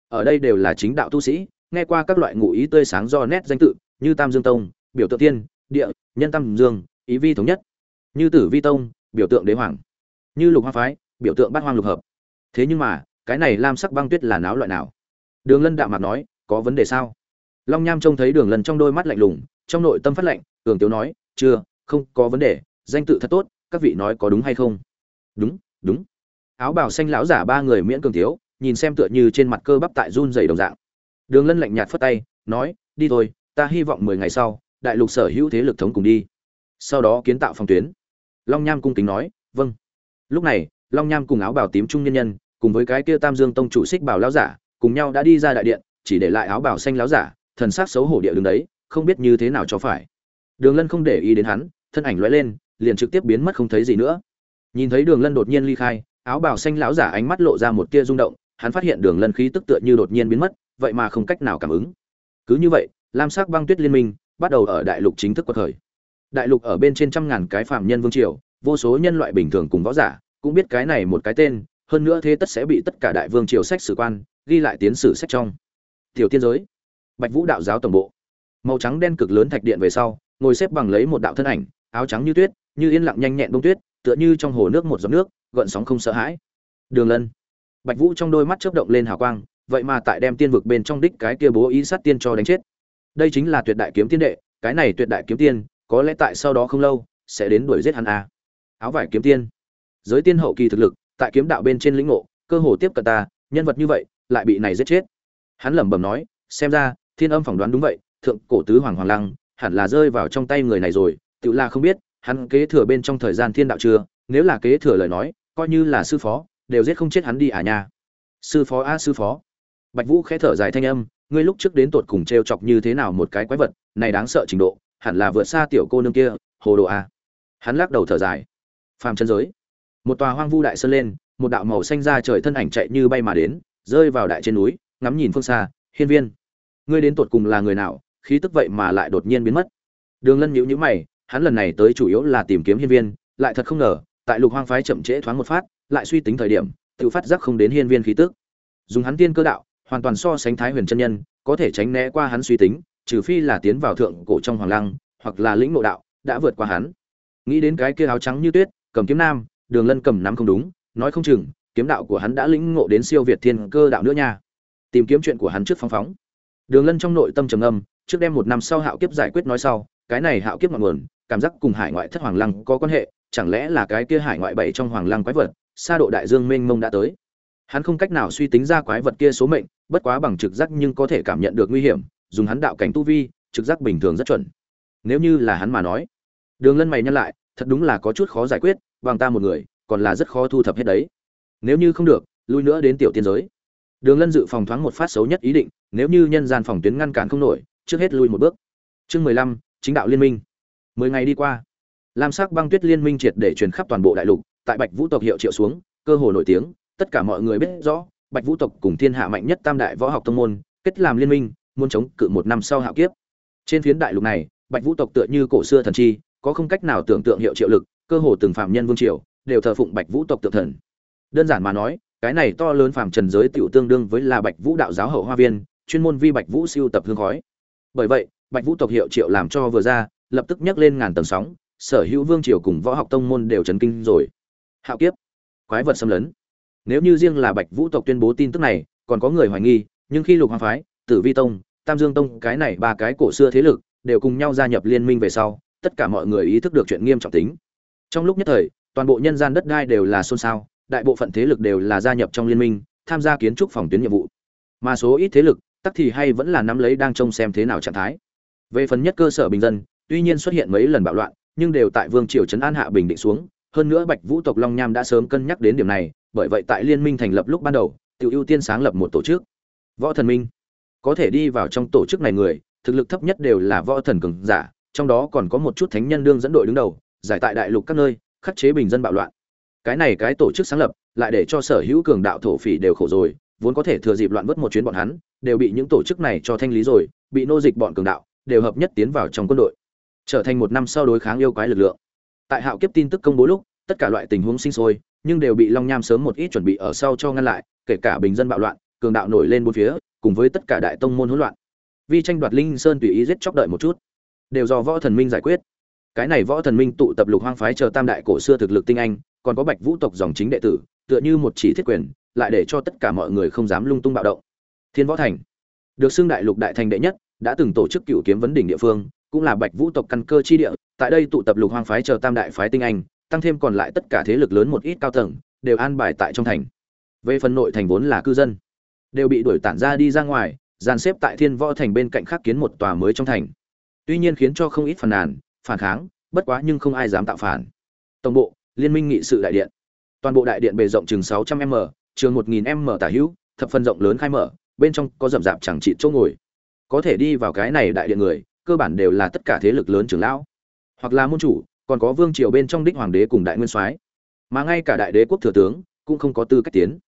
Ở đây đều là chính đạo tu sĩ, nghe qua các loại ngụ ý tươi sáng do nét danh tự, như tam dương tông, biểu tượng tiên địa, nhân tam dương, ý vi thống nhất, như tử vi tông, biểu tượng đế hoàng, như lục hoa phái, biểu tượng bát hoang lục hợp. Thế nhưng mà, cái này lam sắc băng tuyết là náo loại nào? Đường lân đạm mặt nói, có vấn đề sao? Long nham trông thấy đường lân trong đôi mắt lạnh lùng trong nội tâm phát lệnh, cường tiếu nói chưa không có vấn đề danh tự thật tốt các vị nói có đúng hay không? Đúng đúng. Áo bào xanh lão giả ba người miễn cường tiếu nhìn xem tựa như trên mặt cơ bắp tại run dày đồng dạng. Đường lân lạnh nhạt phất tay nói đi thôi ta hy vọng mười ngày sau đại lục sở hữu thế lực thống cùng đi. Sau đó kiến tạo phòng tuyến. Long nham cung kính nói vâng. Lúc này long nham cùng áo bào tím trung nhân nhân cùng với cái kia tam dương tông chủ xích bảo lão giả cùng nhau đã đi ra đại điện chỉ để lại áo bào xanh lão giả thần sắc xấu hổ địa đứng đấy không biết như thế nào cho phải. Đường lân không để ý đến hắn, thân ảnh lóe lên, liền trực tiếp biến mất không thấy gì nữa. Nhìn thấy đường lân đột nhiên ly khai, áo bào xanh lão giả ánh mắt lộ ra một tia rung động, hắn phát hiện đường lân khí tức tựa như đột nhiên biến mất, vậy mà không cách nào cảm ứng. Cứ như vậy, lam sắc băng tuyết liên minh bắt đầu ở đại lục chính thức quật khởi. Đại lục ở bên trên trăm ngàn cái phạm nhân vương triều, vô số nhân loại bình thường cùng võ giả, cũng biết cái này một cái tên, hơn nữa thế tất sẽ bị tất cả đại vương triều sách sử quan, ghi lại tiến sử sách trong. Tiểu tiên giới, bạch vũ đạo giáo tổng bộ màu trắng đen cực lớn thạch điện về sau, ngồi xếp bằng lấy một đạo thân ảnh, áo trắng như tuyết, như yên lặng nhanh nhẹn bông tuyết, tựa như trong hồ nước một giọt nước, gợn sóng không sợ hãi. Đường lân. Bạch vũ trong đôi mắt chớp động lên hào quang, vậy mà tại đem tiên vực bên trong đích cái kia bố ý sát tiên cho đánh chết. Đây chính là tuyệt đại kiếm tiên đệ, cái này tuyệt đại kiếm tiên, có lẽ tại sau đó không lâu, sẽ đến đuổi giết hắn à. áo vải kiếm tiên. Giới tiên hậu kỳ thực lực, tại kiếm đạo bên trên lĩnh ngộ, cơ hồ tiếp cận ta, nhân vật như vậy, lại bị này giết chết. Hắn lẩm bẩm nói, xem ra, thiên âm phỏng đoán đúng vậy thượng cổ tứ hoàng hoàng lăng, hẳn là rơi vào trong tay người này rồi, tự là không biết, hắn kế thừa bên trong thời gian thiên đạo chưa, nếu là kế thừa lời nói, coi như là sư phó, đều giết không chết hắn đi à nha. Sư phó a, sư phó. Bạch vũ khẽ thở dài thanh âm, ngươi lúc trước đến tột cùng t chọc như thế nào một cái quái vật, này đáng sợ trình độ, hẳn là vượt xa tiểu cô nương kia, hồ đồ a. Hắn lắc đầu thở dài. Phàm chân giới. Một tòa hoang vu đại sơn lên, một đạo màu xanh ra trời thân ảnh chạy như bay mà đến, rơi vào đại trên núi, ngắm nhìn phương xa, hiên viên. Ngươi đến tột cùng là người nào khí tức vậy mà lại đột nhiên biến mất. Đường lân nhíu nhíu mày, hắn lần này tới chủ yếu là tìm kiếm hiên viên, lại thật không ngờ, tại lục hoang phái chậm trễ thoáng một phát, lại suy tính thời điểm, tự phát giác không đến hiên viên khí tức. Dùng hắn tiên cơ đạo, hoàn toàn so sánh thái huyền chân nhân, có thể tránh né qua hắn suy tính, trừ phi là tiến vào thượng cổ trong hoàng lăng, hoặc là lĩnh ngộ đạo, đã vượt qua hắn. Nghĩ đến cái kia áo trắng như tuyết, cầm kiếm nam, đường lân cầm nắm không đúng, nói không chừng, kiếm đạo của hắn đã lĩnh ngộ đến siêu việt thiên cơ đạo nữa nha. Tìm kiếm chuyện của hắn trước phóng phóng đường lân trong nội tâm trầm âm trước đem một năm sau hạo kiếp giải quyết nói sau, cái này hạo kiếp ngọn nguồn, cảm giác cùng hải ngoại thất hoàng lăng có quan hệ, chẳng lẽ là cái kia hải ngoại bảy trong hoàng lăng quái vật xa độ đại dương mênh mông đã tới. Hắn không cách nào suy tính ra quái vật kia số mệnh, bất quá bằng trực giác nhưng có thể cảm nhận được nguy hiểm, dùng hắn đạo cảnh tu vi, trực giác bình thường rất chuẩn. Nếu như là hắn mà nói, đường lân mày nhăn lại, thật đúng là có chút khó giải quyết, bằng ta một người, còn là rất khó thu thập hết đấy. Nếu như không được, lui nữa đến tiểu tiên giới đường lân dự phòng thoáng một phát xấu nhất ý định, nếu như nhân gian phòng tuyến ngăn cản không nổi, trước hết lui một bước. Chương mười lăm, chính đạo liên minh. Mười ngày đi qua, lam sắc băng tuyết liên minh triệt để truyền khắp toàn bộ đại lục, tại bạch vũ tộc hiệu triệu xuống, cơ hồ nổi tiếng, tất cả mọi người biết rõ, bạch vũ tộc cùng thiên hạ mạnh nhất tam đại võ học tông môn, kết làm liên minh, muốn chống cự một năm sau hạo kiếp. Trên phiến đại lục này, bạch vũ tộc tựa như cổ xưa thần chi, có không cách nào tưởng tượng hiệu triệu lực, cơ hồ từng phạm nhân vương triều, đều thờ phụng bạch vũ tộc tượng thần. Đơn giản mà nói cái này to lớn phàm trần giới tiểu tương đương với là bạch vũ đạo giáo hậu hoa viên, chuyên môn vi bạch vũ siêu tập hương khói. Bởi vậy, bạch vũ tộc hiệu triệu làm cho vừa ra, lập tức nhấc lên ngàn tầng sóng, sở hữu vương triều cùng võ học tông môn đều chấn kinh rồi. Hạo kiếp, quái vật xâm lấn. Nếu như riêng là bạch vũ tộc tuyên bố tin tức này, còn có người hoài nghi, nhưng khi lục hoàng phái, tử vi tông, tam dương tông, cái này ba cái cổ xưa thế lực, đều cùng nhau gia nhập liên minh về sau, tất cả mọi người ý thức được chuyện nghiêm trọng tính. Trong lúc nhất thời, toàn bộ nhân gian đất đai đều là xôn xao đại bộ phận thế lực đều là gia nhập trong liên minh, tham gia kiến trúc phòng tuyến nhiệm vụ. Mà số ít thế lực, tắc thì hay vẫn là nắm lấy đang trông xem thế nào trạng thái. Về phần nhất cơ sở bình dân, tuy nhiên xuất hiện mấy lần bạo loạn, nhưng đều tại vương triều trấn an hạ bình định xuống. Hơn nữa bạch vũ tộc long nham đã sớm cân nhắc đến điểm này, bởi vậy tại liên minh thành lập lúc ban đầu, tiểu ưu tiên sáng lập một tổ chức. Võ thần minh. Có thể đi vào trong tổ chức này người, thực lực thấp nhất đều là võ thần cường giả, trong đó còn có một chút thánh nhân đương dẫn đội đứng đầu, giải tại đại lục các nơi, khắc chế bình dân bạo loạn cái này cái tổ chức sáng lập lại để cho sở hữu cường đạo thổ phỉ đều khổ rồi, vốn có thể thừa dịp loạn vớt một chuyến bọn hắn, đều bị những tổ chức này cho thanh lý rồi, bị nô dịch bọn cường đạo, đều hợp nhất tiến vào trong quân đội, trở thành một năm sau đối kháng yêu quái lực lượng. Tại hạo kiếp tin tức công bố lúc, tất cả loại tình huống sinh sôi, nhưng đều bị long nham sớm một ít chuẩn bị ở sau cho ngăn lại, kể cả bình dân bạo loạn, cường đạo nổi lên bốn phía, cùng với tất cả đại tông môn hỗn loạn. Vi tranh đoạt linh sơn tùy ý giết chóc đợi một chút. Đều do võ thần minh giải quyết cái này võ thần minh tụ tập lục hoang phái chờ tam đại cổ xưa thực lực tinh anh, còn có bạch vũ tộc dòng chính đệ tử, tựa như một chỉ thiết quyền, lại để cho tất cả mọi người không dám lung tung bạo động. Thiên võ thành. Được xưng đại lục đại thành đệ nhất, đã từng tổ chức cựu kiếm vấn đỉnh địa phương, cũng là bạch vũ tộc căn cơ chi địa, tại đây tụ tập lục hoang phái chờ tam đại phái tinh anh, tăng thêm còn lại tất cả thế lực lớn một ít cao tầng, đều an bài tại trong thành. Về phần nội thành vốn là cư dân, đều bị đuổi tản ra đi ra ngoài, dàn xếp tại thiên võ thành bên cạnh khác kiến một tòa mới trong thành. Tuy nhiên khiến cho không ít phàn nàn phản kháng, bất quá nhưng không ai dám tạo phản. Tổng bộ, liên minh nghị sự đại điện. Toàn bộ đại điện bề rộng chừng 600 m, trường 1000 m tả hữu, thập phần rộng lớn khai mở, bên trong có rậm rạp chẳng trị chỗ ngồi. Có thể đi vào cái này đại điện người, cơ bản đều là tất cả thế lực lớn trưởng lão. Hoặc là môn chủ, còn có vương triều bên trong đích hoàng đế cùng đại nguyên soái. Mà ngay cả đại đế quốc thừa tướng, cũng không có tư cách tiến.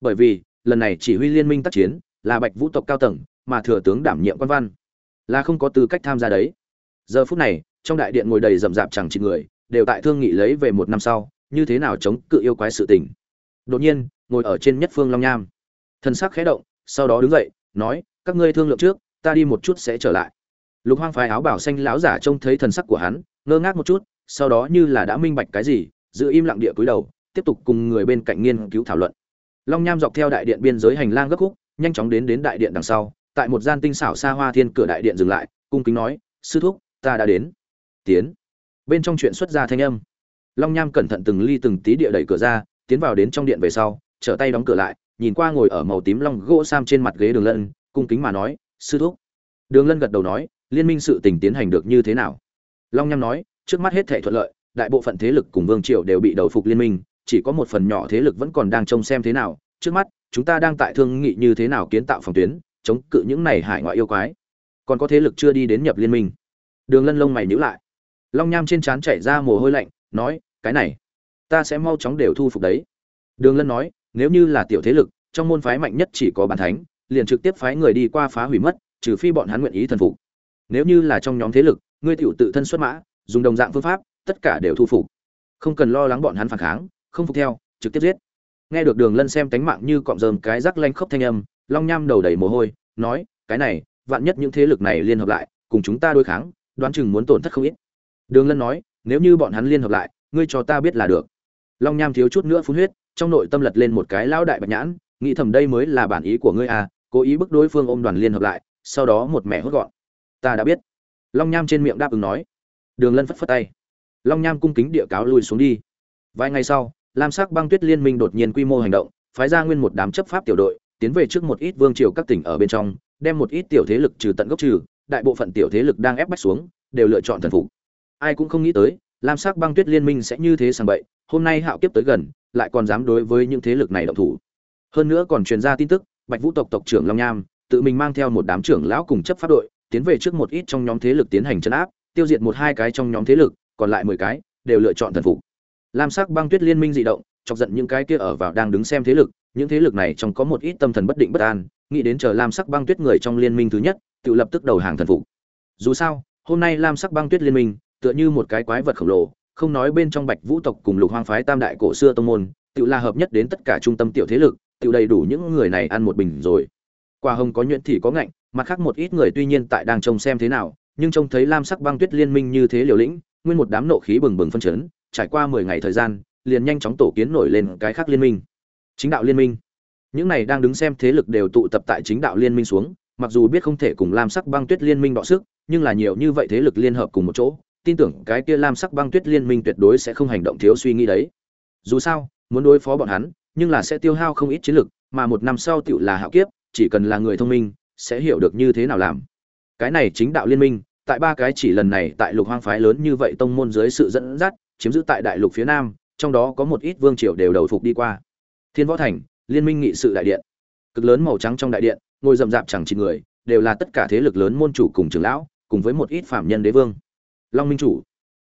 Bởi vì, lần này chỉ huy liên minh tác chiến, là bạch vũ tộc cao tầng, mà thừa tướng đảm nhiệm quan văn. Là không có tư cách tham gia đấy. Giờ phút này trong đại điện ngồi đầy rậm rạp chẳng chỉ người, đều tại thương nghị lấy về một năm sau, như thế nào chống cự yêu quái sự tình. Đột nhiên, ngồi ở trên nhất phương long nham. Thân sắc khẽ động, sau đó đứng dậy, nói, các ngươi thương lượng trước, ta đi một chút sẽ trở lại. Lục hoang phái áo bảo xanh lão giả trông thấy thần sắc của hắn, ngơ ngác một chút, sau đó như là đã minh bạch cái gì, giữ im lặng địa cúi đầu, tiếp tục cùng người bên cạnh nghiên cứu thảo luận. Long nham dọc theo đại điện biên giới hành lang gấp khúc, nhanh chóng đến đến đại điện đằng sau, tại một gian tinh xảo xa hoa thiên cửa đại điện dừng lại, cung kính nói, sư thúc, ta đã đến tiến. Bên trong chuyện xuất ra thanh âm. Long nham cẩn thận từng ly từng tí địa đẩy cửa ra, tiến vào đến trong điện về sau, trở tay đóng cửa lại, nhìn qua ngồi ở màu tím long gỗ sam trên mặt ghế đường lân, cung kính mà nói, sư thúc. Đường lân gật đầu nói, liên minh sự tình tiến hành được như thế nào? Long nham nói, trước mắt hết thể thuận lợi, đại bộ phận thế lực cùng vương triều đều bị đầu phục liên minh, chỉ có một phần nhỏ thế lực vẫn còn đang trông xem thế nào. Trước mắt, chúng ta đang tại thương nghị như thế nào kiến tạo phòng tuyến, chống cự những này hải ngoại yêu quái. Còn có thế lực chưa đi đến nhập liên minh. Đường lân lông mày nhíu lại long nham trên trán chảy ra mồ hôi lạnh, nói, cái này, ta sẽ mau chóng đều thu phục đấy. Đường lân nói, nếu như là tiểu thế lực, trong môn phái mạnh nhất chỉ có bản thánh, liền trực tiếp phái người đi qua phá hủy mất, trừ phi bọn hắn nguyện ý thần phục. Nếu như là trong nhóm thế lực, ngươi tiểu tự thân xuất mã, dùng đồng dạng phương pháp, tất cả đều thu phục. Không cần lo lắng bọn hắn phản kháng, không phục theo, trực tiếp giết. Nghe được đường lân xem tánh mạng như cọm rơm cái rắc lanh khốc thanh âm, long nham đầu đầy mồ hôi, nói, cái này, vạn nhất những thế lực này liên hợp lại, cùng chúng ta đối kháng, đoán chừng muốn tổn thất không ít đường lân nói, nếu như bọn hắn liên hợp lại, ngươi cho ta biết là được. Long nham thiếu chút nữa phun huyết, trong nội tâm lật lên một cái lão đại bạch nhãn, nghĩ thầm đây mới là bản ý của ngươi à cố ý bức đối phương ôm đoàn liên hợp lại, sau đó một mẹ hốt gọn. Ta đã biết. Long nham trên miệng đáp ứng nói. Đường lân phất phất tay. Long nham cung kính địa cáo lui xuống đi. Vài ngày sau, lam sắc băng tuyết liên minh đột nhiên quy mô hành động, phái ra nguyên một đám chấp pháp tiểu đội, tiến về trước một ít vương triều các tỉnh ở bên trong, đem một ít tiểu thế lực trừ tận gốc trừ, đại bộ phận tiểu thế lực đang ép bách xuống, đều lựa chọn thần phục ai cũng không nghĩ tới, lam sắc băng tuyết liên minh sẽ như thế sàng bậy, hôm nay hạo kiếp tới gần, lại còn dám đối với những thế lực này động thủ. Hơn nữa còn truyền ra tin tức, bạch vũ tộc tộc trưởng long nham, tự mình mang theo một đám trưởng lão cùng chấp pháp đội, tiến về trước một ít trong nhóm thế lực tiến hành chấn áp, tiêu diệt một hai cái trong nhóm thế lực, còn lại mười cái, đều lựa chọn thần phục. Lam sắc băng tuyết liên minh dị động, chọc giận những cái kia ở vào đang đứng xem thế lực, những thế lực này trong có một ít tâm thần bất định bất an, nghĩ đến chờ lam sắc băng tuyết người trong liên minh thứ nhất, tự lập tức đầu hàng thần phục. Dù sao, hôm nay lam sắc băng tuyết liên minh tựa như một cái quái vật khổng lồ, không nói bên trong bạch vũ tộc cùng lục hoang phái tam đại cổ xưa tông môn, tự là hợp nhất đến tất cả trung tâm tiểu thế lực, tự đầy đủ những người này ăn một bình rồi. Quả hồng có nhuyễn thì có ngạnh, mặt khác một ít người tuy nhiên tại đang trông xem thế nào, nhưng trông thấy lam sắc băng tuyết liên minh như thế liều lĩnh, nguyên một đám nộ khí bừng bừng phân chấn, trải qua mười ngày thời gian, liền nhanh chóng tổ kiến nổi lên cái khác liên minh. Chính đạo liên minh. Những này đang đứng xem thế lực đều tụ tập tại chính đạo liên minh xuống, mặc dù biết không thể cùng lam sắc băng tuyết liên minh đọ sức, nhưng là nhiều như vậy thế lực liên hợp cùng một chỗ tin tưởng cái kia lam sắc băng tuyết liên minh tuyệt đối sẽ không hành động thiếu suy nghĩ đấy. Dù sao, muốn đối phó bọn hắn, nhưng là sẽ tiêu hao không ít chiến lực, mà một năm sau tựu là hạo kiếp, chỉ cần là người thông minh, sẽ hiểu được như thế nào làm. Cái này chính đạo liên minh, tại ba cái chỉ lần này tại lục hoang phái lớn như vậy tông môn dưới sự dẫn dắt, chiếm giữ tại đại lục phía nam, trong đó có một ít vương triều đều đầu phục đi qua. Thiên võ thành, liên minh nghị sự đại điện. Cực lớn màu trắng trong đại điện ngồi rậm rạp chẳng chỉ người, đều là tất cả thế lực lớn môn chủ cùng trưởng lão, cùng với một ít phạm nhân đế vương long minh chủ.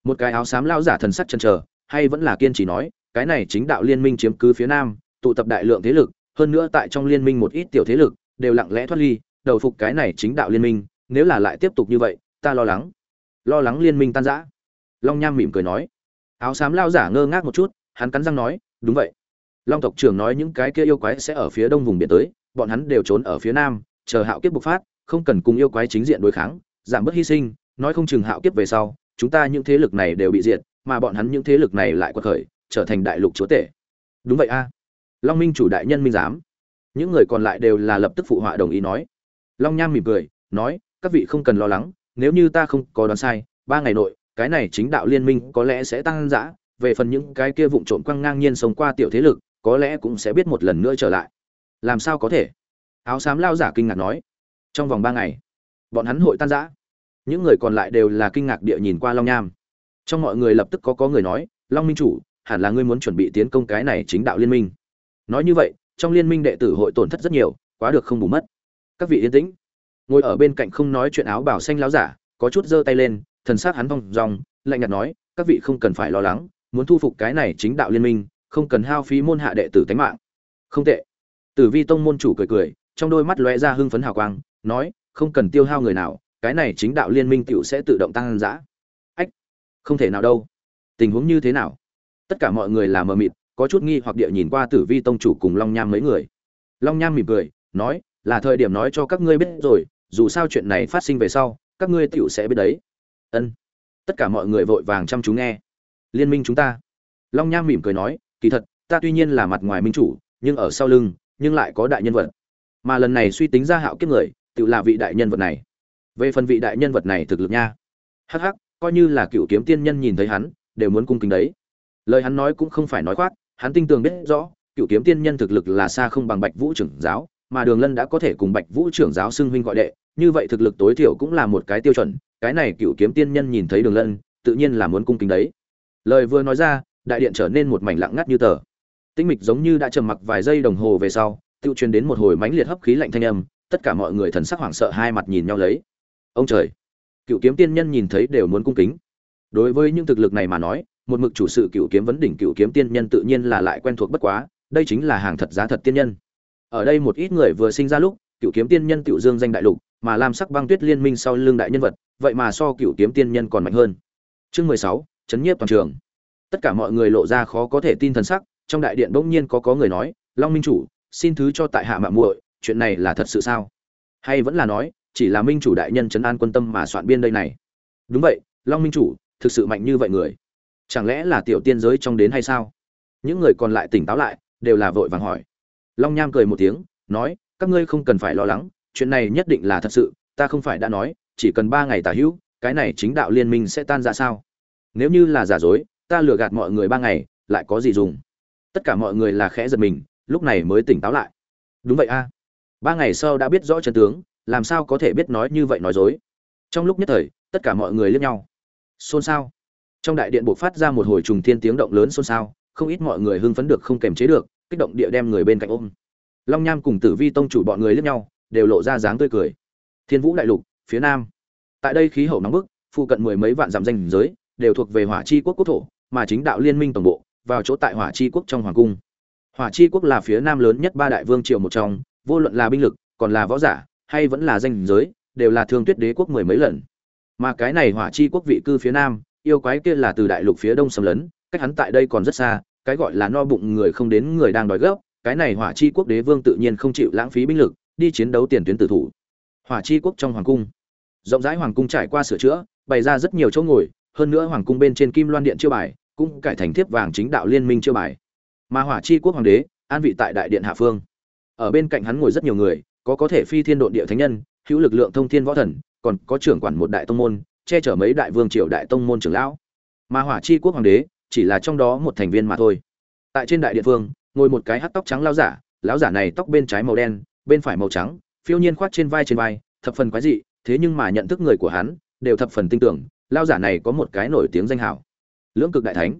Một cái áo xám lão giả thần sắc chân chờ, hay vẫn là kiên trì nói, cái này chính đạo liên minh chiếm cứ phía nam, tụ tập đại lượng thế lực, hơn nữa tại trong liên minh một ít tiểu thế lực, đều lặng lẽ thoát ly, đầu phục cái này chính đạo liên minh, nếu là lại tiếp tục như vậy, ta lo lắng. Lo lắng liên minh tan rã. Long nham mỉm cười nói. Áo xám lao giả ngơ ngác một chút, hắn cắn răng nói, đúng vậy. Long tộc trưởng nói những cái kia yêu quái sẽ ở phía đông vùng biển tới, bọn hắn đều trốn ở phía nam, chờ hạo kiếp bộc phát, không cần cùng yêu quái chính diện đối kháng, giảm bớt hy sinh nói không chừng hạo kiếp về sau, chúng ta những thế lực này đều bị diệt, mà bọn hắn những thế lực này lại quật khởi, trở thành đại lục chúa tể. Đúng vậy a. Long minh chủ đại nhân minh giám. Những người còn lại đều là lập tức phụ họa đồng ý nói. Long nham mỉm cười, nói, các vị không cần lo lắng, nếu như ta không có đoán sai, ba ngày nội, cái này chính đạo liên minh có lẽ sẽ tăng dã, về phần những cái kia vụn trộm quăng ngang nhiên sống qua tiểu thế lực, có lẽ cũng sẽ biết một lần nữa trở lại. Làm sao có thể? Áo xám lao giả kinh ngạc nói. Trong vòng ba ngày, bọn hắn hội tan giã những người còn lại đều là kinh ngạc địa nhìn qua long nham. Trong mọi người lập tức có có người nói, long minh chủ, hẳn là ngươi muốn chuẩn bị tiến công cái này chính đạo liên minh. Nói như vậy, trong liên minh đệ tử hội tổn thất rất nhiều, quá được không bù mất. Các vị yên tĩnh. Ngồi ở bên cạnh không nói chuyện áo bảo xanh láo giả, có chút giơ tay lên, thần s á c hắn vòng dòng lạnh nhạt nói, các vị không cần phải lo lắng, muốn thu phục cái này chính đạo liên minh, không cần hao phí môn hạ đệ tử tánh mạng. Không tệ. Tử vi tông môn chủ cười cười, trong đôi mắt lóe ra hưng phấn hào quang, nói, không cần tiêu hao người nào cái này chính đạo liên minh tiểu sẽ tự động tăng giã ách, không thể nào đâu. Tình huống như thế nào? Tất cả mọi người là mờ mịt, có chút nghi hoặc địa nhìn qua tử vi tông chủ cùng long nham mấy người. Long nham mỉm cười, nói, là thời điểm nói cho các ngươi biết rồi, dù sao chuyện này phát sinh về sau, các ngươi tiểu sẽ biết đấy. Ân. Tất cả mọi người vội vàng chăm chú nghe. Liên minh chúng ta. Long nham mỉm cười nói, kỳ thật, ta tuy nhiên là mặt ngoài minh chủ, nhưng ở sau lưng, nhưng lại có đại nhân vật. Mà lần này suy tính ra hạo kiếp người, tự là vị đại nhân vật này về phần vị đại nhân vật này thực lực nha. Hắc hắc, coi như là cựu kiếm tiên nhân nhìn thấy hắn, đều muốn cung kính đấy. Lời hắn nói cũng không phải nói khoác, hắn tin tưởng biết rõ, cựu kiếm tiên nhân thực lực là xa không bằng bạch vũ trưởng giáo, mà đường lân đã có thể cùng bạch vũ trưởng giáo xưng huynh gọi đệ, như vậy thực lực tối thiểu cũng là một cái tiêu chuẩn, cái này cựu kiếm tiên nhân nhìn thấy đường lân, tự nhiên là muốn cung kính đấy. Lời vừa nói ra, đại điện trở nên một mảnh lặng ngắt như tờ. Tinh mịch giống như đã trầm mặc vài giây đồng hồ về sau tự truyền đến một hồi mãnh liệt hấp khí lạnh thanh âm, tất cả mọi người thần sắc hoảng sợ hai mặt nhìn nhau lấy ông trời! Cựu kiếm tiên nhân nhìn thấy đều muốn cung kính. Đối với những thực lực này mà nói, một mực chủ sự cựu kiếm vấn đỉnh cựu kiếm tiên nhân tự nhiên là lại quen thuộc bất quá, đây chính là hàng thật giá thật tiên nhân. Ở đây một ít người vừa sinh ra lúc, cựu kiếm tiên nhân cựu dương danh đại lục, mà lam sắc băng tuyết liên minh sau lưng đại nhân vật, vậy mà so cựu kiếm tiên nhân còn mạnh hơn. Chương mười sáu, chấn nhiếp toàn trường. Tất cả mọi người lộ ra khó có thể tin thần sắc, trong đại điện bỗng nhiên có có người nói, long minh chủ, xin thứ cho tại hạ mạng muội, chuyện này là thật sự sao? Hay vẫn là nói chỉ là minh chủ đại nhân trấn an quân tâm mà soạn biên đây này. Đúng vậy, long minh chủ, thực sự mạnh như vậy người. Chẳng lẽ là tiểu tiên giới trong đến hay sao? Những người còn lại tỉnh táo lại, đều là vội vàng hỏi. Long nham cười một tiếng, nói, các ngươi không cần phải lo lắng, chuyện này nhất định là thật sự, ta không phải đã nói, chỉ cần ba ngày tả hữu, cái này chính đạo liên minh sẽ tan ra sao? Nếu như là giả dối, ta lừa gạt mọi người ba ngày, lại có gì dùng? Tất cả mọi người là khẽ giật mình, lúc này mới tỉnh táo lại. Đúng vậy a. Ba ngày sau đã biết rõ chân tướng làm sao có thể biết nói như vậy nói dối? Trong lúc nhất thời, tất cả mọi người liếc nhau. Xôn xao. Trong đại điện buộc phát ra một hồi trùng thiên tiếng động lớn xôn xao, không ít mọi người hưng phấn được không kềm chế được, kích động địa đem người bên cạnh ôm. Long nham cùng tử vi tông chủ bọn người liếc nhau, đều lộ ra dáng tươi cười. Thiên vũ đại lục, phía nam. Tại đây khí hậu nóng bức phụ cận mười mấy vạn dặm danh giới, đều thuộc về hỏa chi quốc quốc thổ, mà chính đạo liên minh tổng bộ, vào chỗ tại hỏa chi quốc trong hoàng cung. Hỏa chi quốc là phía nam lớn nhất ba đại vương triều một trong, vô luận là binh lực, còn là võ giả hay vẫn là danh giới, đều là thương tuyết đế quốc mười mấy lần. Mà cái này hỏa chi quốc vị cư phía nam, yêu quái kia là từ đại lục phía đông xâm lấn, cách hắn tại đây còn rất xa, cái gọi là no bụng người không đến người đang đói gấp cái này hỏa chi quốc đế vương tự nhiên không chịu lãng phí binh lực, đi chiến đấu tiền tuyến tử thủ. Hỏa chi quốc trong hoàng cung, rộng rãi hoàng cung trải qua sửa chữa, bày ra rất nhiều chỗ ngồi, hơn nữa hoàng cung bên trên kim loan điện chiêu bài, cũng cải thành thiếp vàng chính đạo liên minh chiêu bài. Mà hỏa chi quốc hoàng đế, an vị tại đại điện hạ phương. Ở bên cạnh hắn ngồi rất nhiều người có có thể phi thiên độn địa thánh nhân hữu lực lượng thông thiên võ thần còn có trưởng quản một đại tông môn che chở mấy đại vương triều đại tông môn trưởng lão. Mà hỏa chi quốc hoàng đế chỉ là trong đó một thành viên mà thôi. Tại trên đại điện vương, ngồi một cái hắc tóc trắng lão giả lão giả này tóc bên trái màu đen bên phải màu trắng phiêu nhiên khoác trên vai trên vai thập phần quái dị thế nhưng mà nhận thức người của hắn đều thập phần tin tưởng lão giả này có một cái nổi tiếng danh hào, lưỡng cực đại thánh.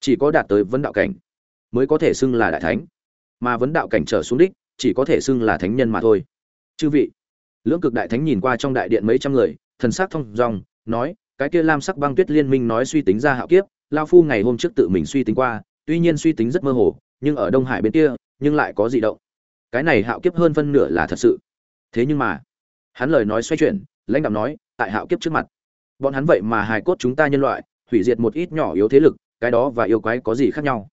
Chỉ có đạt tới vấn đạo cảnh mới có thể xưng là đại thánh. Mà vấn đạo cảnh trở xuống đích chỉ có thể xưng là thánh nhân mà thôi. Chư vị, lưỡng cực đại thánh nhìn qua trong đại điện mấy trăm người, thần sắc thông dong, nói, cái kia lam sắc băng tuyết liên minh nói suy tính ra hạo kiếp, lao phu ngày hôm trước tự mình suy tính qua, tuy nhiên suy tính rất mơ hồ, nhưng ở đông hải bên kia, nhưng lại có gì động. Cái này hạo kiếp hơn phân nửa là thật sự. Thế nhưng mà, hắn lời nói xoay chuyển, lãnh đạo nói, tại hạo kiếp trước mặt, bọn hắn vậy mà hài cốt chúng ta nhân loại, hủy diệt một ít nhỏ yếu thế lực, cái đó và yêu quái có gì khác nhau?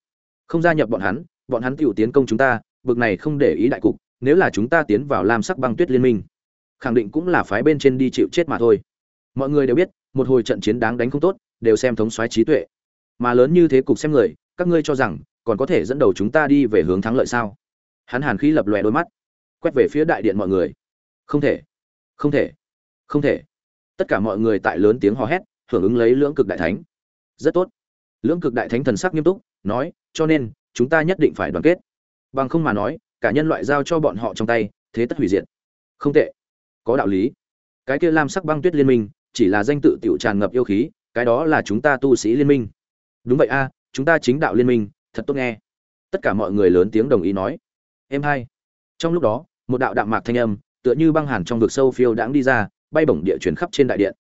Không gia nhập bọn hắn bọn hắn tiểu tiến công chúng ta bực này không để ý đại cục, nếu là chúng ta tiến vào lam sắc băng tuyết liên minh, khẳng định cũng là phái bên trên đi chịu chết mà thôi. Mọi người đều biết, một hồi trận chiến đáng đánh không tốt, đều xem thống soái trí tuệ. Mà lớn như thế cục xem người, các ngươi cho rằng, còn có thể dẫn đầu chúng ta đi về hướng thắng lợi sao? Hắn hàn khí lập lòe đôi mắt, quét về phía đại điện mọi người. Không thể không thể không thể. Tất cả mọi người tại lớn tiếng hò hét, hưởng ứng lấy lưỡng cực đại thánh. Rất tốt. Lưỡng cực đại thánh thần sắc nghiêm túc, nói, cho nên, chúng ta nhất định phải đoàn kết bằng không mà nói, cả nhân loại giao cho bọn họ trong tay, thế tất hủy diệt. Không tệ. Có đạo lý. Cái kia lam sắc băng tuyết liên minh, chỉ là danh tự tiểu tràn ngập yêu khí, cái đó là chúng ta tu sĩ liên minh. Đúng vậy a, chúng ta chính đạo liên minh, thật tốt nghe. Tất cả mọi người lớn tiếng đồng ý nói. Em hai. Trong lúc đó, một đạo đạm mạc thanh âm, tựa như băng hàn trong vực sâu phiêu đãng đi ra, bay bổng địa chuyển khắp trên đại điện.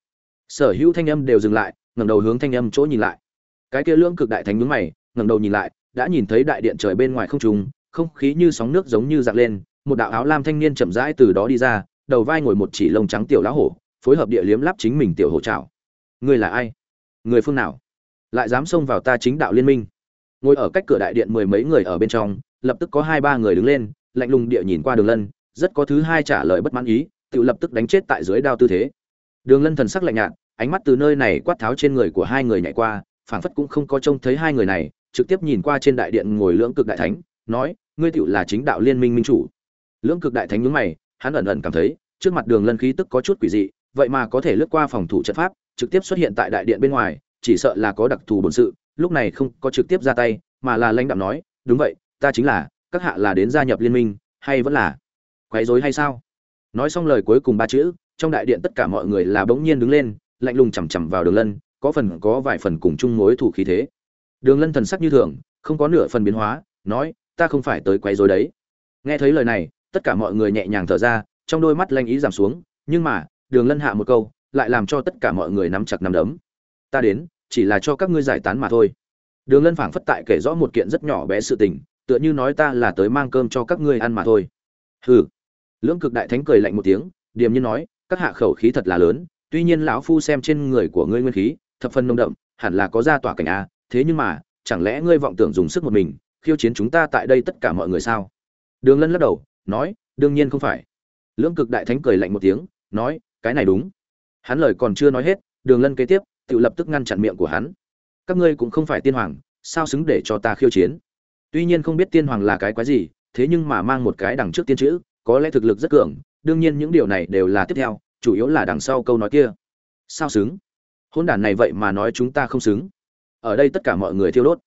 Sở hữu thanh âm đều dừng lại, ngẩng đầu hướng thanh âm chỗ nhìn lại. Cái kia lưỡng cực đại thánh nhướng mày, ngẩng đầu nhìn lại, đã nhìn thấy đại điện trời bên ngoài không trùng không khí như sóng nước giống như giặc lên, một đạo áo lam thanh niên chậm rãi từ đó đi ra, đầu vai ngồi một chỉ lông trắng tiểu lá hổ, phối hợp địa liếm lắp chính mình tiểu hổ trảo ngươi là ai? Người phương nào? Lại dám xông vào ta chính đạo liên minh. Ngồi ở cách cửa đại điện mười mấy người ở bên trong, lập tức có hai ba người đứng lên, lạnh lùng địa nhìn qua đường lân, rất có thứ hai trả lời bất mãn ý, tự lập tức đánh chết tại dưới đao tư thế. Đường lân thần sắc lạnh nhạt, ánh mắt từ nơi này quát tháo trên người của hai người nhảy qua, phảng phất cũng không có trông thấy hai người này, trực tiếp nhìn qua trên đại điện ngồi lưỡng cực đại thánh nói, ngươi tựu là chính đạo liên minh minh chủ. Lưỡng cực đại thánh nhướng mày, hắn ẩn ẩn cảm thấy, trước mặt đường lân khí tức có chút quỷ dị, vậy mà có thể lướt qua phòng thủ trận pháp, trực tiếp xuất hiện tại đại điện bên ngoài, chỉ sợ là có đặc thù bổn sự, lúc này không có trực tiếp ra tay, mà là lãnh đạo nói, đúng vậy, ta chính là, các hạ là đến gia nhập liên minh, hay vẫn là quấy rối hay sao? Nói xong lời cuối cùng ba chữ, trong đại điện tất cả mọi người là bỗng nhiên đứng lên, lạnh lùng chằm chằm vào đường lân, có phần, có vài phần cùng chung mối thủ khí thế. Đường lân thần sắc như thường, không có nửa phần biến hóa, nói ta không phải tới quấy rối đấy. Nghe thấy lời này, tất cả mọi người nhẹ nhàng thở ra, trong đôi mắt lanh ý giảm xuống, nhưng mà, đường lân hạ một câu, lại làm cho tất cả mọi người nắm chặt nắm đấm. Ta đến, chỉ là cho các ngươi giải tán mà thôi. Đường lân phảng phất tại kể rõ một kiện rất nhỏ bé sự tình, tựa như nói ta là tới mang cơm cho các ngươi ăn mà thôi. Hừ. Lưỡng cực đại thánh cười lạnh một tiếng, điềm nhiên nói, các hạ khẩu khí thật là lớn, tuy nhiên lão phu xem trên người của ngươi nguyên khí, thập phần nông đậm, hẳn là có ra tỏa cảnh a, thế nhưng mà, chẳng lẽ ngươi vọng tưởng dùng sức một mình khiêu chiến chúng ta tại đây tất cả mọi người sao? Đường lân lắc đầu, nói, đương nhiên không phải. Lưỡng cực đại thánh cười lạnh một tiếng, nói, cái này đúng. Hắn lời còn chưa nói hết, đường lân kế tiếp, tự lập tức ngăn chặn miệng của hắn. Các ngươi cũng không phải tiên hoàng, sao xứng để cho ta khiêu chiến? Tuy nhiên không biết tiên hoàng là cái quái gì, thế nhưng mà mang một cái đằng trước tiên chữ, có lẽ thực lực rất cường, đương nhiên những điều này đều là tiếp theo, chủ yếu là đằng sau câu nói kia. Sao xứng? Hôn đản này vậy mà nói chúng ta không xứng. Ở đây tất cả mọi người thiêu đốt.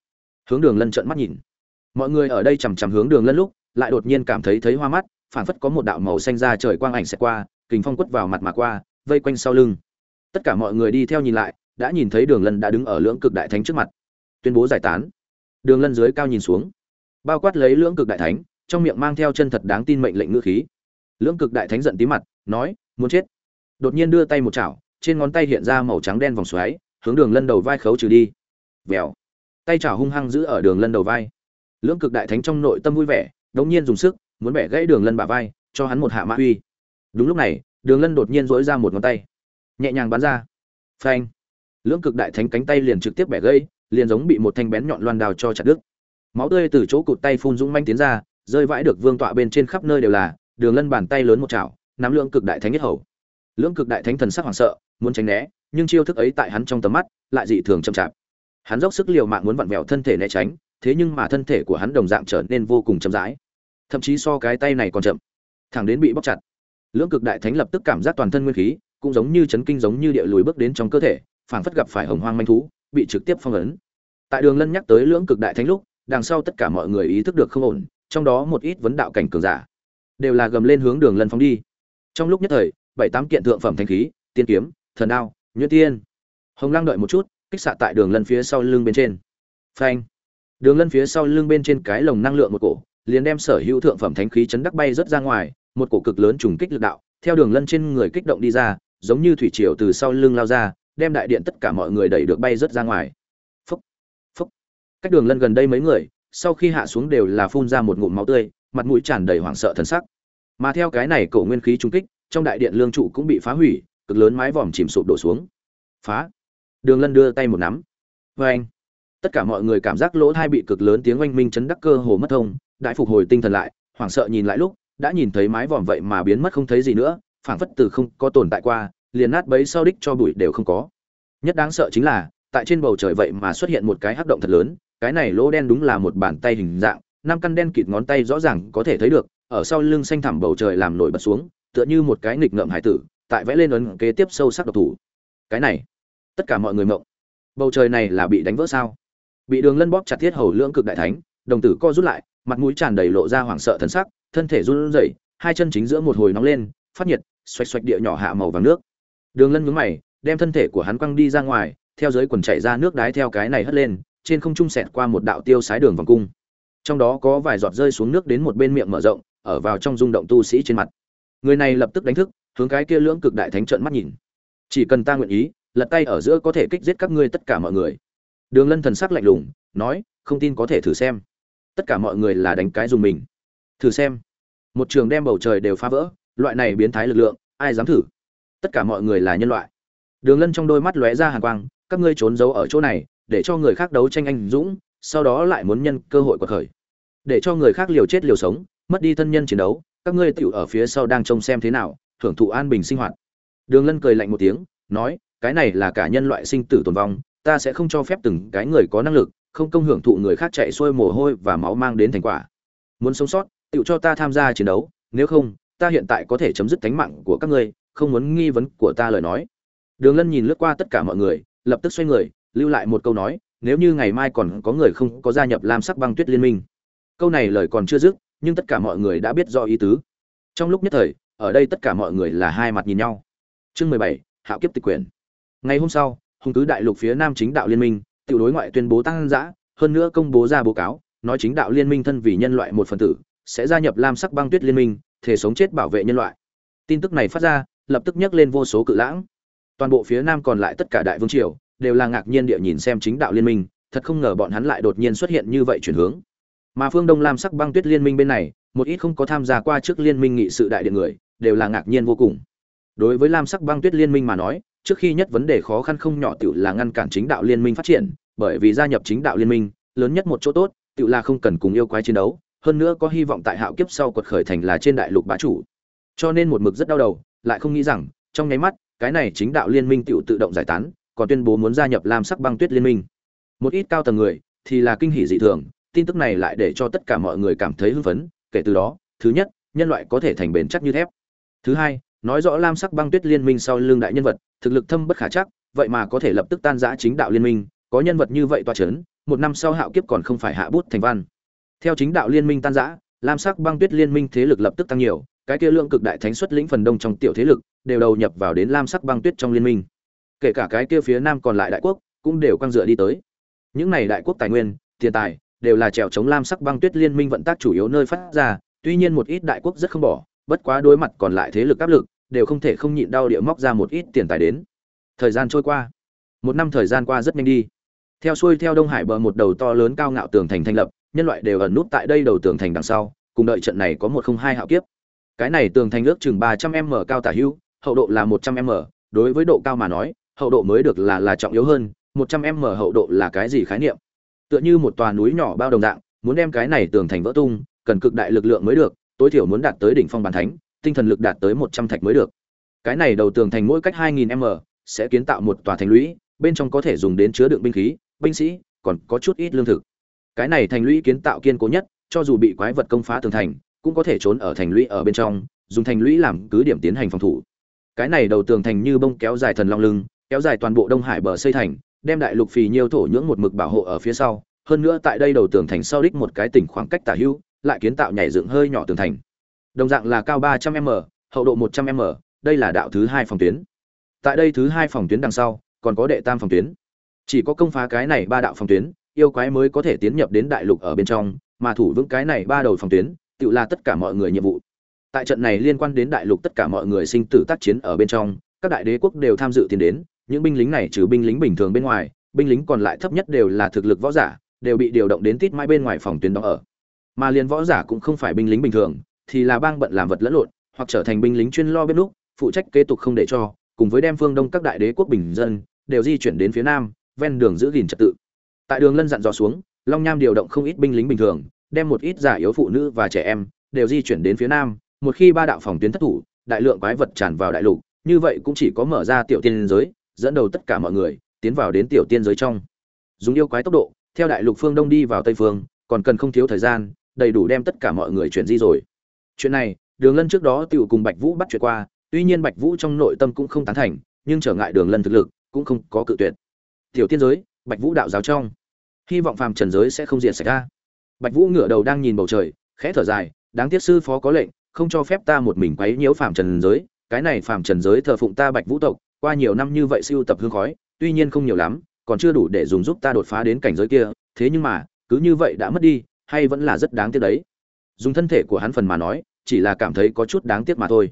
Hướng đường lân trợn mắt nhìn mọi người ở đây chằm chằm hướng đường lân lúc, lại đột nhiên cảm thấy thấy hoa mắt, phảng phất có một đạo màu xanh ra trời quang ảnh sẽ qua, kình phong quất vào mặt mà qua, vây quanh sau lưng. Tất cả mọi người đi theo nhìn lại, đã nhìn thấy đường lân đã đứng ở lưỡng cực đại thánh trước mặt. Tuyên bố giải tán. Đường lân dưới cao nhìn xuống. Bao quát lấy lưỡng cực đại thánh, trong miệng mang theo chân thật đáng tin mệnh lệnh ngữ khí. Lưỡng cực đại thánh giận tí mặt, nói, muốn chết. Đột nhiên đưa tay một chảo, trên ngón tay hiện ra màu trắng đen vòng xoáy, hướng đường lân đầu vai khấu trừ đi. Vèo. Tay chảo hung hăng giữ ở đường lân đầu vai lưỡng cực đại thánh trong nội tâm vui vẻ, đống nhiên dùng sức, muốn bẻ gãy đường lân bả vai, cho hắn một hạ mã uy. Đúng lúc này, đường lân đột nhiên dỗi ra một ngón tay. Nhẹ nhàng bắn ra. Phanh. Lưỡng cực đại thánh cánh tay liền trực tiếp bẻ gãy, liền giống bị một thanh bén nhọn loan đào cho chặt đứt. Máu tươi từ chỗ cụt tay phun dũng manh tiến ra, rơi vãi được vương tọa bên trên khắp nơi đều là, đường lân bàn tay lớn một chảo, nắm lưỡng cực đại thánh nhất hầu. Lưỡng cực đại thánh thần sắc hoảng sợ, muốn tránh né, nhưng chiêu thức ấy tại hắn trong tầm mắt, lại dị thường chậm chạp. Hắn dốc sức liều mạng muốn vặn vẹo thân thể né tránh thế nhưng mà thân thể của hắn đồng dạng trở nên vô cùng chậm rãi. Thậm chí so cái tay này còn chậm. Thẳng đến bị bóc chặt. Lưỡng cực đại thánh lập tức cảm giác toàn thân nguyên khí, cũng giống như chấn kinh giống như địa lùi bước đến trong cơ thể, phảng phất gặp phải hồng hoang manh thú, bị trực tiếp phong ấn. Tại đường lân nhắc tới lưỡng cực đại thánh lúc, đằng sau tất cả mọi người ý thức được không ổn, trong đó một ít vấn đạo cảnh cường giả đều là gầm lên hướng đường lân phóng đi. Trong lúc nhất thời, bảy tám kiện thượng phẩm thanh khí, tiên kiếm, thần đao, nhuyễn tiên. Hồng lăng đợi một chút, kích xạ tại đường lân phía sau lưng bên trên. Phanh đường lân phía sau lưng bên trên cái lồng năng lượng một cổ, liền đem sở hữu thượng phẩm thánh khí chấn đắc bay rất ra ngoài, một cổ cực lớn trùng kích lực đạo, theo đường lân trên người kích động đi ra, giống như thủy triều từ sau lưng lao ra, đem đại điện tất cả mọi người đẩy được bay rất ra ngoài. Phúc phúc. Cách đường lân gần đây mấy người, sau khi hạ xuống đều là phun ra một ngụm máu tươi, mặt mũi tràn đầy hoảng sợ thần sắc. Mà theo cái này cổ nguyên khí trùng kích, trong đại điện lương trụ cũng bị phá hủy, cực lớn mái vòm chìm sụp đổ xuống. Phá. Đường lân đưa tay một nắm. Vê tất cả mọi người cảm giác lỗ thai bị cực lớn tiếng oanh minh chấn đắc cơ hồ mất thông, đại phục hồi tinh thần lại, hoảng sợ nhìn lại lúc, đã nhìn thấy mái vòm vậy mà biến mất không thấy gì nữa, phảng phất từ không có tồn tại qua, liền nát bấy sau đích cho bụi đều không có. Nhất đáng sợ chính là, tại trên bầu trời vậy mà xuất hiện một cái hắc động thật lớn, cái này lỗ đen đúng là một bàn tay hình dạng, năm căn đen kịt ngón tay rõ ràng có thể thấy được, ở sau lưng xanh thẳm bầu trời làm nổi bật xuống, tựa như một cái nghịch ngợm hải tử, tại vẽ lên ấn kế tiếp sâu sắc độc thủ. Cái này, tất cả mọi người mộng. Bầu trời này là bị đánh vỡ sao? Bị đường lân bóp chặt thiết hầu lưỡng cực đại thánh, đồng tử co rút lại, mặt mũi tràn đầy lộ ra hoảng sợ thần sắc, thân thể run rẩy, hai chân chính giữa một hồi nóng lên, phát nhiệt, xoạch xoạch địa nhỏ hạ màu vàng nước. Đường lân nhướng mày, đem thân thể của hắn quăng đi ra ngoài, theo dưới quần chảy ra nước đái theo cái này hất lên, trên không trung sẹt qua một đạo tiêu sái đường vòng cung. Trong đó có vài giọt rơi xuống nước đến một bên miệng mở rộng, ở vào trong rung động tu sĩ trên mặt. Người này lập tức đánh thức, hướng cái kia lưỡng cực đại thánh trợn mắt nhìn. Chỉ cần ta nguyện ý, lật tay ở giữa có thể kích giết các ngươi tất cả mọi người đường lân thần sắc lạnh lùng, nói, không tin có thể thử xem. Tất cả mọi người là đánh cái dùng mình. Thử xem. Một trường đem bầu trời đều phá vỡ, loại này biến thái lực lượng, ai dám thử? Tất cả mọi người là nhân loại. Đường lân trong đôi mắt lóe ra hàn quang, các ngươi trốn giấu ở chỗ này, để cho người khác đấu tranh anh dũng, sau đó lại muốn nhân cơ hội quật khởi. Để cho người khác liều chết liều sống, mất đi thân nhân chiến đấu, các ngươi tựu ở phía sau đang trông xem thế nào, thưởng thụ an bình sinh hoạt. Đường lân cười lạnh một tiếng, nói, cái này là cả nhân loại sinh tử tồn vong ta sẽ không cho phép từng cái người có năng lực, không công hưởng thụ người khác chạy xuôi mồ hôi và máu mang đến thành quả. Muốn sống sót, tự cho ta tham gia chiến đấu, nếu không, ta hiện tại có thể chấm dứt tánh mạng của các ngươi, không muốn nghi vấn của ta lời nói. Đường lân nhìn lướt qua tất cả mọi người, lập tức xoay người, lưu lại một câu nói, nếu như ngày mai còn có người không có gia nhập lam sắc băng tuyết liên minh. Câu này lời còn chưa dứt, nhưng tất cả mọi người đã biết do ý tứ. Trong lúc nhất thời, ở đây tất cả mọi người là hai mặt nhìn nhau. Chương mười bảy, hạo kiếp tịch quyền. Ngày hôm sau hùng cứ đại lục phía nam chính đạo liên minh tự đối ngoại tuyên bố tăng giã hơn nữa công bố ra báo cáo, nói chính đạo liên minh thân vì nhân loại một phần tử, sẽ gia nhập lam sắc băng tuyết liên minh, thể sống chết bảo vệ nhân loại. Tin tức này phát ra, lập tức nhắc lên vô số cự lãng. Toàn bộ phía nam còn lại tất cả đại vương triều, đều là ngạc nhiên địa nhìn xem chính đạo liên minh, thật không ngờ bọn hắn lại đột nhiên xuất hiện như vậy chuyển hướng. Mà phương đông lam sắc băng tuyết liên minh bên này, một ít không có tham gia qua trước liên minh nghị sự đại điện người, đều là ngạc nhiên vô cùng. Đối với lam sắc băng tuyết liên minh mà nói trước khi nhất vấn đề khó khăn không nhỏ tiểu là ngăn cản chính đạo liên minh phát triển, bởi vì gia nhập chính đạo liên minh, lớn nhất một chỗ tốt, tiểu là không cần cùng yêu quái chiến đấu, hơn nữa có hy vọng tại hạo kiếp sau quật khởi thành là trên đại lục bá chủ. Cho nên một mực rất đau đầu, lại không nghĩ rằng, trong nháy mắt, cái này chính đạo liên minh tiểu tự động giải tán, còn tuyên bố muốn gia nhập lam sắc băng tuyết liên minh. Một ít cao tầng người, thì là kinh hỉ dị thường, tin tức này lại để cho tất cả mọi người cảm thấy hưng phấn, kể từ đó, thứ nhất, nhân loại có thể thành bền chắc như thép. Thứ hai, nói rõ lam sắc băng tuyết liên minh sau lưng đại nhân vật thực lực thâm bất khả chắc vậy mà có thể lập tức tan rã chính đạo liên minh có nhân vật như vậy tỏa chấn một năm sau hạo kiếp còn không phải hạ bút thành văn. Theo chính đạo liên minh tan rã, lam sắc băng tuyết liên minh thế lực lập tức tăng nhiều cái kia lượng cực đại thánh xuất lĩnh phần đông trong tiểu thế lực đều đầu nhập vào đến lam sắc băng tuyết trong liên minh. Kể cả cái kia phía nam còn lại đại quốc cũng đều quang dựa đi tới. Những này đại quốc tài nguyên tiền tài đều là trèo chống lam sắc băng tuyết liên minh vận tác chủ yếu nơi phát ra tuy nhiên một ít đại quốc rất không bỏ bất quá đối mặt còn lại thế lực áp lực đều không thể không nhịn đau địa móc ra một ít tiền tài đến. Thời gian trôi qua. Một năm thời gian qua rất nhanh đi. Theo xuôi theo đông hải bờ một đầu to lớn cao ngạo tường thành thành lập, nhân loại đều ẩn nút tại đây đầu tường thành đằng sau, cùng đợi trận này có một không hai hạo kiếp. Cái này tường thành ước chừng ba trăm m cao tả hữu hậu độ là một trăm m, đối với độ cao mà nói, hậu độ mới được là là trọng yếu hơn, một trăm m hậu độ là cái gì khái niệm? Tựa như một tòa núi nhỏ bao đồng dạng, muốn đem cái này tường thành vỡ tung, cần cực đại lực lượng mới được, tối thiểu muốn đạt tới đỉnh phong bàn thánh tinh thần lực đạt tới một trăm thạch mới được. Cái này đầu tường thành mỗi cách hai nghìn m sẽ kiến tạo một tòa thành lũy, bên trong có thể dùng đến chứa đựng binh khí, binh sĩ, còn có chút ít lương thực. Cái này thành lũy kiến tạo kiên cố nhất, cho dù bị quái vật công phá tường thành, cũng có thể trốn ở thành lũy ở bên trong, dùng thành lũy làm cứ điểm tiến hành phòng thủ. Cái này đầu tường thành như bông kéo dài thần long lưng, kéo dài toàn bộ đông hải bờ xây thành, đem đại lục phì nhiêu thổ nhưỡng một mực bảo hộ ở phía sau. Hơn nữa tại đây đầu tường thành sau đích một cái tỉnh khoảng cách tả hữu lại kiến tạo nhảy dựng hơi nhỏ tường thành đồng dạng là cao ba trăm m, hậu độ một trăm m, đây là đạo thứ hai phòng tuyến. Tại đây thứ hai phòng tuyến đằng sau, còn có đệ tam phòng tuyến. Chỉ có công phá cái này ba đạo phòng tuyến, yêu quái mới có thể tiến nhập đến đại lục ở bên trong, mà thủ vững cái này ba đầu phòng tuyến, tự là tất cả mọi người nhiệm vụ. Tại trận này liên quan đến đại lục tất cả mọi người sinh tử tác chiến ở bên trong, các đại đế quốc đều tham dự tiến đến, những binh lính này trừ binh lính bình thường bên ngoài, binh lính còn lại thấp nhất đều là thực lực võ giả, đều bị điều động đến tít mãi bên ngoài phòng tuyến đó ở. Mà liền võ giả cũng không phải binh lính bình thường thì là bang bận làm vật lẫn lộn, hoặc trở thành binh lính chuyên lo bếp núc, phụ trách kế tục không để cho, cùng với đem phương đông các đại đế quốc bình dân, đều di chuyển đến phía nam, ven đường giữ gìn trật tự. Tại đường lân dặn dò xuống, long nham điều động không ít binh lính bình thường, đem một ít giả yếu phụ nữ và trẻ em, đều di chuyển đến phía nam, một khi ba đạo phòng tuyến thất thủ, đại lượng quái vật tràn vào đại lục, như vậy cũng chỉ có mở ra tiểu tiên giới, dẫn đầu tất cả mọi người, tiến vào đến tiểu tiên giới trong. Dùng yêu quái tốc độ, theo đại lục phương đông đi vào tây phương, còn cần không thiếu thời gian, đầy đủ đem tất cả mọi người chuyển di rồi chuyện này, đường lân trước đó tiểu cùng bạch vũ bắt chuyện qua, tuy nhiên bạch vũ trong nội tâm cũng không tán thành, nhưng trở ngại đường lân thực lực, cũng không có cự tuyệt. Tiểu tiên giới, bạch vũ đạo giáo trong, hy vọng phàm trần giới sẽ không diệt xảy ra bạch vũ ngửa đầu đang nhìn bầu trời, khẽ thở dài, đáng tiếc sư phó có lệnh, không cho phép ta một mình quấy nhiễu phàm trần giới, cái này phàm trần giới thờ phụng ta bạch vũ tộc, qua nhiều năm như vậy siêu tập hương khói, tuy nhiên không nhiều lắm, còn chưa đủ để dùng giúp ta đột phá đến cảnh giới kia, thế nhưng mà, cứ như vậy đã mất đi, hay vẫn là rất đáng tiếc đấy. Dùng thân thể của hắn phần mà nói chỉ là cảm thấy có chút đáng tiếc mà thôi.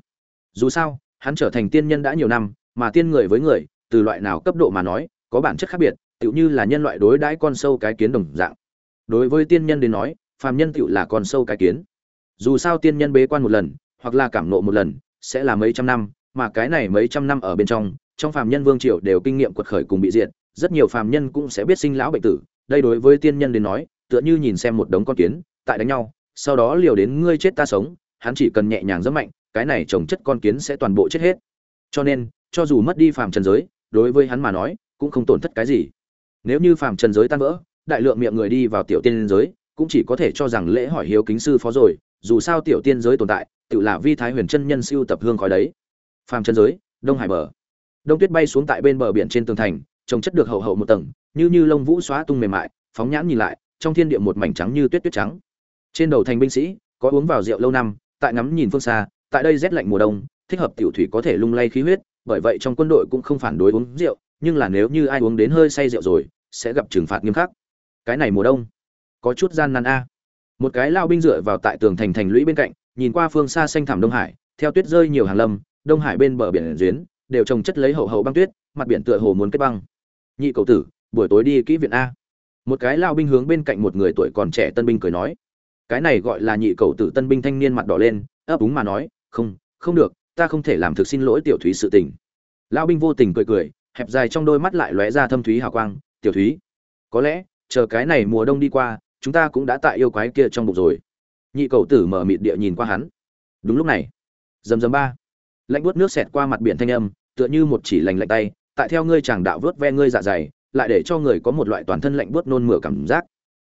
Dù sao, hắn trở thành tiên nhân đã nhiều năm, mà tiên người với người, từ loại nào cấp độ mà nói, có bản chất khác biệt, tựu như là nhân loại đối đãi con sâu cái kiến đồng dạng. Đối với tiên nhân đến nói, phàm nhân tựu là con sâu cái kiến. Dù sao tiên nhân bế quan một lần, hoặc là cảm nộ một lần, sẽ là mấy trăm năm, mà cái này mấy trăm năm ở bên trong trong phàm nhân vương triều đều kinh nghiệm quật khởi cùng bị diệt, rất nhiều phàm nhân cũng sẽ biết sinh lão bệnh tử. Đây đối với tiên nhân đến nói, tựa như nhìn xem một đống con kiến, tại đánh nhau, sau đó liều đến ngươi chết ta sống hắn chỉ cần nhẹ nhàng rất mạnh, cái này trồng chất con kiến sẽ toàn bộ chết hết. Cho nên, cho dù mất đi phàm trần giới, đối với hắn mà nói, cũng không tổn thất cái gì. Nếu như phàm trần giới tan vỡ, đại lượng miệng người đi vào tiểu tiên giới, cũng chỉ có thể cho rằng lễ hỏi hiếu kính sư phó rồi, dù sao tiểu tiên giới tồn tại, tự là vi thái huyền chân nhân siêu tập hương khói đấy. Phàm trần giới, đông hải bờ. Đông tuyết bay xuống tại bên bờ biển trên tường thành, trồng chất được hậu hậu một tầng, như như lông vũ xóa tung mềm mại, phóng nhãn nhìn lại, trong thiên địa một mảnh trắng như tuyết tuyết trắng. Trên đầu thành binh sĩ, có uống vào rượu lâu năm tại ngắm nhìn phương xa tại đây rét lạnh mùa đông thích hợp tiểu thủy có thể lung lay khí huyết bởi vậy trong quân đội cũng không phản đối uống rượu nhưng là nếu như ai uống đến hơi say rượu rồi sẽ gặp trừng phạt nghiêm khắc. Cái này mùa đông có chút gian nan a. Một cái lao binh dựa vào tại tường thành thành lũy bên cạnh nhìn qua phương xa xanh thẳm đông hải theo tuyết rơi nhiều hàng lâm đông hải bên bờ biển duyên, đều trồng chất lấy hậu hậu băng tuyết mặt biển tựa hồ muốn kết băng. Nhị cầu tử buổi tối đi kỹ viện a. Một cái lao binh hướng bên cạnh một người tuổi còn trẻ tân binh cười nói cái này gọi là nhị cầu tử tân binh thanh niên mặt đỏ lên, ấp úng mà nói, không không được, ta không thể làm thực xin lỗi tiểu thúy sự tình. Lão binh vô tình cười cười, hẹp dài trong đôi mắt lại lóe ra thâm thúy hào quang, tiểu thúy, có lẽ, chờ cái này mùa đông đi qua, chúng ta cũng đã tại yêu quái kia trong bụng rồi. Nhị cầu tử mở mịt địa nhìn qua hắn. Đúng lúc này dầm dầm ba. Lạnh buốt nước xẹt qua mặt biển thanh âm, tựa như một chỉ lành lạnh tay, tại theo ngươi chàng đạo vớt ve ngươi dạ dày, lại để cho người có một loại toàn thân lạnh buốt nôn mửa cảm giác.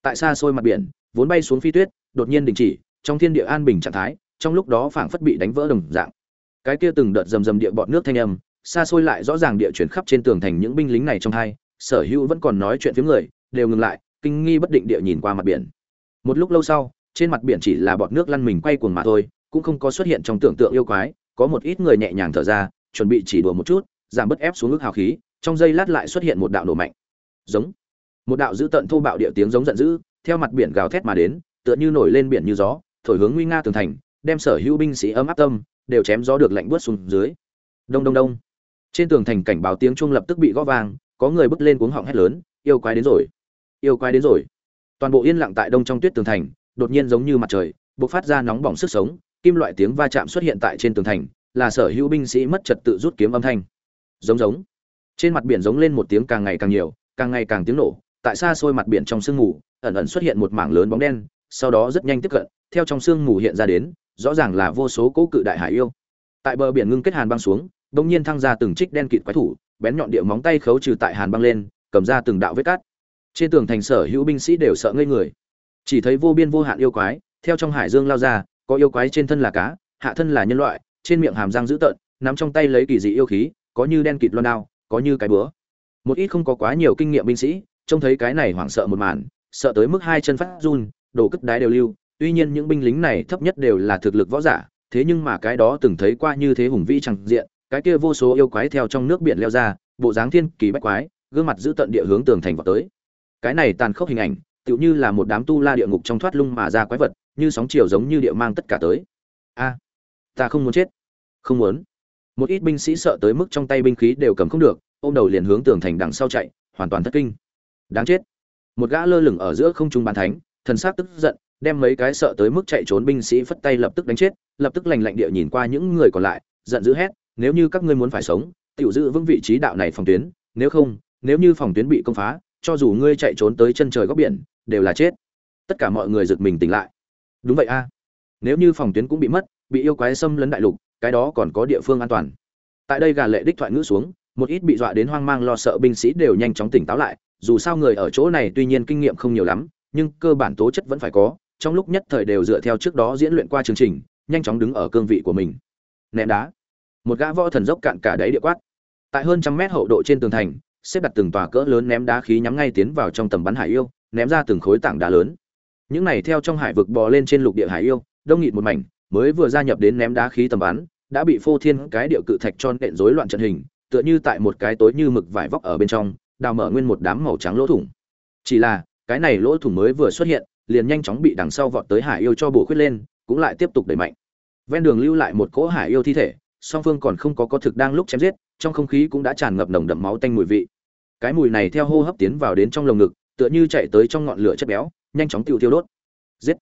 Tại xa xôi mặt biển vốn bay xuống phi tuyết, đột nhiên đình chỉ, trong thiên địa an bình trạng thái, trong lúc đó phảng phất bị đánh vỡ đồng dạng. Cái kia từng đợt rầm rầm địa bọt nước thanh âm, xa xôi lại rõ ràng địa chuyển khắp trên tường thành những binh lính này trong hai, sở hữu vẫn còn nói chuyện với người, đều ngừng lại, kinh nghi bất định địa nhìn qua mặt biển. Một lúc lâu sau, trên mặt biển chỉ là bọt nước lăn mình quay cuồng mà thôi, cũng không có xuất hiện trong tưởng tượng yêu quái, có một ít người nhẹ nhàng thở ra, chuẩn bị chỉ đùa một chút, giảm bớt ép xuống ước hào khí, trong giây lát lại xuất hiện một đạo nổ mạnh. Giống. Một đạo dữ tận thô bạo địa tiếng giống giận dữ theo mặt biển gào thét mà đến, tựa như nổi lên biển như gió, thổi hướng nguy nga tường thành, đem sở hữu binh sĩ ấm áp tâm, đều chém gió được lạnh buốt xuống dưới. Đông đông đông. Trên tường thành cảnh báo tiếng chuông lập tức bị gõ vang, có người bước lên cuống họng hét lớn, yêu quái đến rồi! Yêu quái đến rồi! Toàn bộ yên lặng tại đông trong tuyết tường thành, đột nhiên giống như mặt trời, bộc phát ra nóng bỏng sức sống, kim loại tiếng va chạm xuất hiện tại trên tường thành, là sở hữu binh sĩ mất trật tự rút kiếm âm thanh. Giống giống. Trên mặt biển giống lên một tiếng càng ngày càng nhiều, càng ngày càng tiếng nổ, tại xa xôi mặt biển trong sương mù ẩn ẩn xuất hiện một mảng lớn bóng đen, sau đó rất nhanh tiếp cận, theo trong sương mù hiện ra đến, rõ ràng là vô số cố cự đại hải yêu. Tại bờ biển ngưng kết hàn băng xuống, bỗng nhiên thăng ra từng trích đen kịt quái thủ, bén nhọn địa móng tay khấu trừ tại hàn băng lên, cầm ra từng đạo vết cắt trên tường thành sở hữu binh sĩ đều sợ ngây người. Chỉ thấy vô biên vô hạn yêu quái, theo trong hải dương lao ra, có yêu quái trên thân là cá, hạ thân là nhân loại, trên miệng hàm răng dữ tợn, nắm trong tay lấy kỳ dị yêu khí, có như đen kịt loan đao, có như cái búa. Một ít không có quá nhiều kinh nghiệm binh sĩ, trông thấy cái này hoảng sợ một màn sợ tới mức hai chân phát run, đồ cất đái đều lưu. Tuy nhiên những binh lính này thấp nhất đều là thực lực võ giả, thế nhưng mà cái đó từng thấy qua như thế hùng vĩ chẳng diện, cái kia vô số yêu quái theo trong nước biển leo ra, bộ dáng thiên kỳ bách quái, gương mặt giữ tận địa hướng tường thành vào tới. Cái này tàn khốc hình ảnh, tựu như là một đám tu la địa ngục trong thoát lung mà ra quái vật, như sóng chiều giống như địa mang tất cả tới. A, ta không muốn chết. Không muốn. Một ít binh sĩ sợ tới mức trong tay binh khí đều cầm không được, ôm đầu liền hướng tường thành đằng sau chạy, hoàn toàn thất kinh. Đáng chết một gã lơ lửng ở giữa không trung bàn thánh, thần sắc tức giận, đem mấy cái sợ tới mức chạy trốn binh sĩ phất tay lập tức đánh chết, lập tức lành lạnh địa nhìn qua những người còn lại, giận dữ hét, nếu như các ngươi muốn phải sống, tiểu giữ vững vị trí đạo này phòng tuyến, nếu không, nếu như phòng tuyến bị công phá, cho dù ngươi chạy trốn tới chân trời góc biển, đều là chết. Tất cả mọi người giật mình tỉnh lại. Đúng vậy a, nếu như phòng tuyến cũng bị mất, bị yêu quái xâm lấn đại lục, cái đó còn có địa phương an toàn. Tại đây gà lệ đích thoại ngữ xuống, một ít bị dọa đến hoang mang lo sợ binh sĩ đều nhanh chóng tỉnh táo lại dù sao người ở chỗ này tuy nhiên kinh nghiệm không nhiều lắm, nhưng cơ bản tố chất vẫn phải có, trong lúc nhất thời đều dựa theo trước đó diễn luyện qua chương trình, nhanh chóng đứng ở cương vị của mình. Ném đá. Một gã võ thần dốc cạn cả đáy địa quát. Tại hơn trăm mét hậu độ trên tường thành, xếp đặt từng tòa cỡ lớn ném đá khí nhắm ngay tiến vào trong tầm bắn hải yêu, ném ra từng khối tảng đá lớn. Những này theo trong hải vực bò lên trên lục địa hải yêu, đông nghịt một mảnh, mới vừa gia nhập đến ném đá khí tầm bắn, đã bị phô thiên cái địa cự thạch tròn nện rối loạn trận hình, tựa như tại một cái tối như mực vải vóc ở bên trong đào mở nguyên một đám màu trắng lỗ thủng. Chỉ là, cái này lỗ thủng mới vừa xuất hiện, liền nhanh chóng bị đằng sau vọt tới hải yêu cho bổ khuyết lên, cũng lại tiếp tục đẩy mạnh. Ven đường lưu lại một cỗ hải yêu thi thể, song phương còn không có có thực đang lúc chém giết, trong không khí cũng đã tràn ngập nồng đậm máu tanh mùi vị. Cái mùi này theo hô hấp tiến vào đến trong lồng ngực, tựa như chạy tới trong ngọn lửa chất béo, nhanh chóng tiêu tiêu đốt. Giết!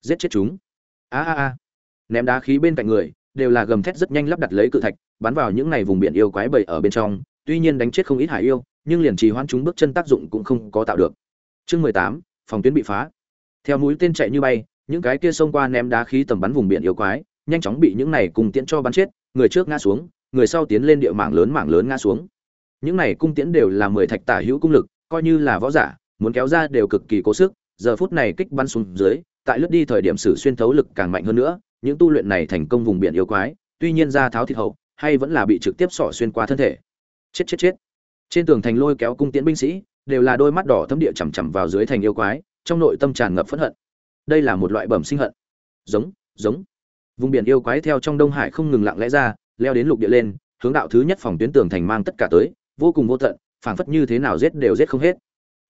Giết chết chúng! A a a! Ném đá khí bên cạnh người, đều là gầm thét rất nhanh lắp đặt lấy cự thạch, bắn vào những này vùng biển yêu quái bầy ở bên trong, tuy nhiên đánh chết không ít hải yêu nhưng liền trì hoãn chúng bước chân tác dụng cũng không có tạo được. Chương mười tám, phòng tuyến bị phá. Theo mũi tên chạy như bay, những cái kia xông qua ném đá khí tầm bắn vùng biển yêu quái, nhanh chóng bị những này cùng tiễn cho bắn chết, người trước ngã xuống, người sau tiến lên địa mảng lớn mảng lớn ngã xuống. Những này cung tiễn đều là mười thạch tả hữu cung lực, coi như là võ giả, muốn kéo ra đều cực kỳ cố sức, giờ phút này kích bắn xuống dưới, tại lướt đi thời điểm sử xuyên thấu lực càng mạnh hơn nữa, những tu luyện này thành công vùng biển yêu quái, tuy nhiên ra tháo thịt hậu, hay vẫn là bị trực tiếp xỏ xuyên qua thân thể. Chết chết chết trên tường thành lôi kéo cung tiễn binh sĩ, đều là đôi mắt đỏ thấm địa chằm chằm vào dưới thành yêu quái, trong nội tâm tràn ngập phẫn hận. Đây là một loại bẩm sinh hận. Giống giống. Vùng biển yêu quái theo trong đông hải không ngừng lặng lẽ ra, leo đến lục địa lên, hướng đạo thứ nhất phòng tuyến tường thành mang tất cả tới, vô cùng vô tận, phảng phất như thế nào giết đều giết không hết.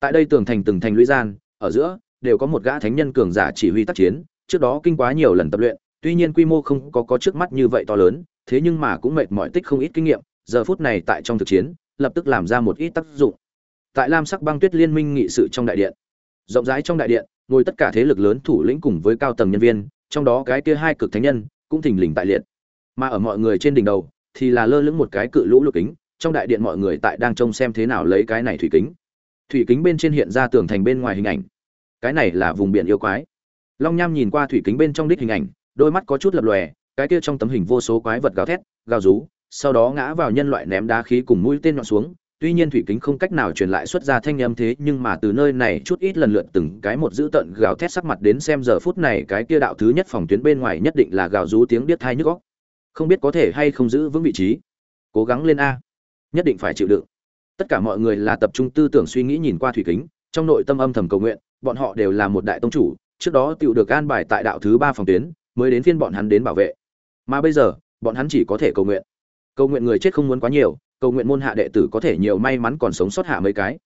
Tại đây tường thành từng thành lũy gian, ở giữa, đều có một gã thánh nhân cường giả chỉ huy tác chiến, trước đó kinh quá nhiều lần tập luyện, tuy nhiên quy mô không có có trước mắt như vậy to lớn, thế nhưng mà cũng mệt mỏi tích không ít kinh nghiệm, giờ phút này tại trong thực chiến lập tức làm ra một ít tác dụng. Tại lam sắc băng tuyết liên minh nghị sự trong đại điện, rộng rãi trong đại điện, ngồi tất cả thế lực lớn thủ lĩnh cùng với cao tầng nhân viên, trong đó cái kia hai cực thánh nhân cũng thình lình tại liệt. Mà ở mọi người trên đỉnh đầu thì là lơ lửng một cái cự lũ lục kính, trong đại điện mọi người tại đang trông xem thế nào lấy cái này thủy kính. Thủy kính bên trên hiện ra tường thành bên ngoài hình ảnh. Cái này là vùng biển yêu quái. Long nham nhìn qua thủy kính bên trong đích hình ảnh, đôi mắt có chút lập lòe, cái kia trong tấm hình vô số quái vật gào thét, gào rú sau đó ngã vào nhân loại ném đá khí cùng mũi tên nhọn xuống. Tuy nhiên thủy kính không cách nào truyền lại xuất ra thanh âm thế, nhưng mà từ nơi này chút ít lần lượt từng cái một giữ tận gào thét sắc mặt đến xem giờ phút này cái kia đạo thứ nhất phòng tuyến bên ngoài nhất định là gào rú tiếng biết thai nhức góc không biết có thể hay không giữ vững vị trí. Cố gắng lên a. Nhất định phải chịu đựng. Tất cả mọi người là tập trung tư tưởng suy nghĩ nhìn qua thủy kính, trong nội tâm âm thầm cầu nguyện, bọn họ đều là một đại tông chủ, trước đó tựu được an bài tại đạo thứ ba phòng tuyến, mới đến phiên bọn hắn đến bảo vệ. Mà bây giờ, bọn hắn chỉ có thể cầu nguyện cầu nguyện người chết không muốn quá nhiều, cầu nguyện môn hạ đệ tử có thể nhiều may mắn còn sống sót hạ mấy cái.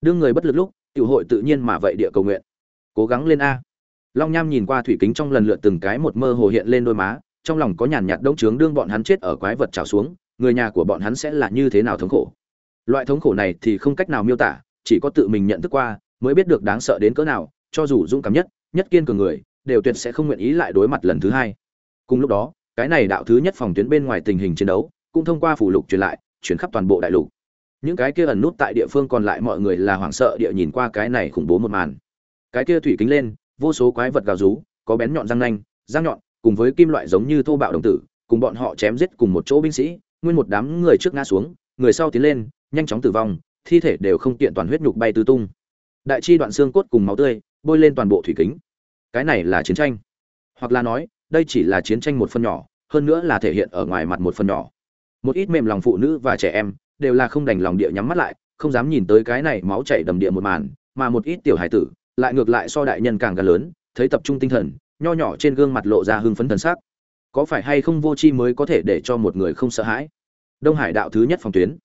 Đương người bất lực lúc, tiểu hội tự nhiên mà vậy địa cầu nguyện. Cố gắng lên a. Long nham nhìn qua thủy kính trong lần lượt từng cái một mơ hồ hiện lên đôi má, trong lòng có nhàn nhạt đông trướng đương bọn hắn chết ở quái vật trào xuống, người nhà của bọn hắn sẽ là như thế nào thống khổ. Loại thống khổ này thì không cách nào miêu tả, chỉ có tự mình nhận thức qua, mới biết được đáng sợ đến cỡ nào, cho dù dũng cảm nhất nhất kiên cường người, đều tuyệt sẽ không nguyện ý lại đối mặt lần thứ hai. Cùng lúc đó, cái này đạo thứ nhất phòng tuyến bên ngoài tình hình chiến đấu cũng thông qua phủ lục truyền lại, chuyển khắp toàn bộ đại lục. Những cái kia ẩn nút tại địa phương còn lại mọi người là hoảng sợ địa nhìn qua cái này khủng bố một màn. Cái kia thủy kính lên, vô số quái vật gào rú, có bén nhọn răng nanh, răng nhọn, cùng với kim loại giống như thô bạo đồng tử, cùng bọn họ chém giết cùng một chỗ binh sĩ, nguyên một đám người trước ngã xuống, người sau tiến lên, nhanh chóng tử vong, thi thể đều không tiện toàn huyết nhục bay tứ tung. Đại chi đoạn xương cốt cùng máu tươi, bôi lên toàn bộ thủy kính. Cái này là chiến tranh. Hoặc là nói, đây chỉ là chiến tranh một phần nhỏ, hơn nữa là thể hiện ở ngoài mặt một phần nhỏ một ít mềm lòng phụ nữ và trẻ em đều là không đành lòng địa nhắm mắt lại, không dám nhìn tới cái này máu chảy đầm địa một màn, mà một ít tiểu hải tử lại ngược lại so đại nhân càng gần lớn, thấy tập trung tinh thần, nho nhỏ trên gương mặt lộ ra hưng phấn thần sắc. Có phải hay không vô chi mới có thể để cho một người không sợ hãi? Đông hải đạo thứ nhất phòng tuyến.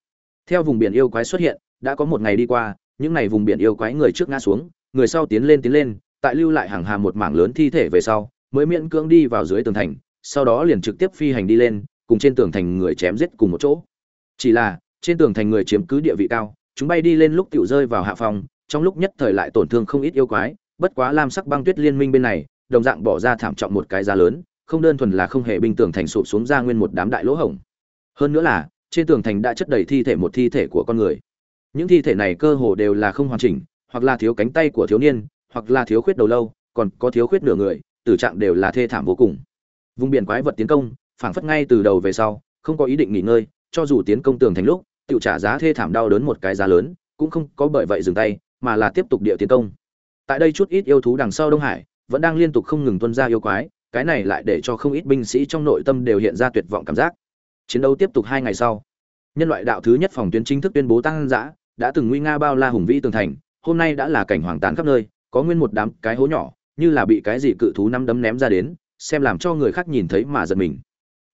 Theo vùng biển yêu quái xuất hiện, đã có một ngày đi qua, những ngày vùng biển yêu quái người trước ngã xuống, người sau tiến lên tiến lên, tại lưu lại hàng hà một mảng lớn thi thể về sau, mới miễn cưỡng đi vào dưới tường thành, sau đó liền trực tiếp phi hành đi lên cùng trên tường thành người chém giết cùng một chỗ. Chỉ là, trên tường thành người chiếm cứ địa vị cao, chúng bay đi lên lúc tiểu rơi vào hạ phòng, trong lúc nhất thời lại tổn thương không ít yêu quái, bất quá lam sắc băng tuyết liên minh bên này, đồng dạng bỏ ra thảm trọng một cái giá lớn, không đơn thuần là không hề binh tường thành sụp xuống ra nguyên một đám đại lỗ hổng. Hơn nữa là, trên tường thành đã chất đầy thi thể một thi thể của con người. Những thi thể này cơ hồ đều là không hoàn chỉnh, hoặc là thiếu cánh tay của thiếu niên, hoặc là thiếu khuyết đầu lâu, còn có thiếu khuyết nửa người, tử trạng đều là thê thảm vô cùng. Vùng biển quái vật tiến công phảng phất ngay từ đầu về sau, không có ý định nghỉ ngơi, cho dù tiến công tường thành lúc tự trả giá thê thảm đau đớn một cái giá lớn, cũng không có bởi vậy dừng tay, mà là tiếp tục địa tiến công. Tại đây chút ít yêu thú đằng sau đông hải, vẫn đang liên tục không ngừng tuân ra yêu quái, cái này lại để cho không ít binh sĩ trong nội tâm đều hiện ra tuyệt vọng cảm giác. Chiến đấu tiếp tục hai ngày sau, nhân loại đạo thứ nhất phòng tuyến chính thức tuyên bố tăng giã, đã từng nguy nga bao la hùng vĩ tường thành, hôm nay đã là cảnh hoàng tán khắp nơi, có nguyên một đám cái hố nhỏ, như là bị cái gì cự thú năm đấm ném ra đến, xem làm cho người khác nhìn thấy mà giật mình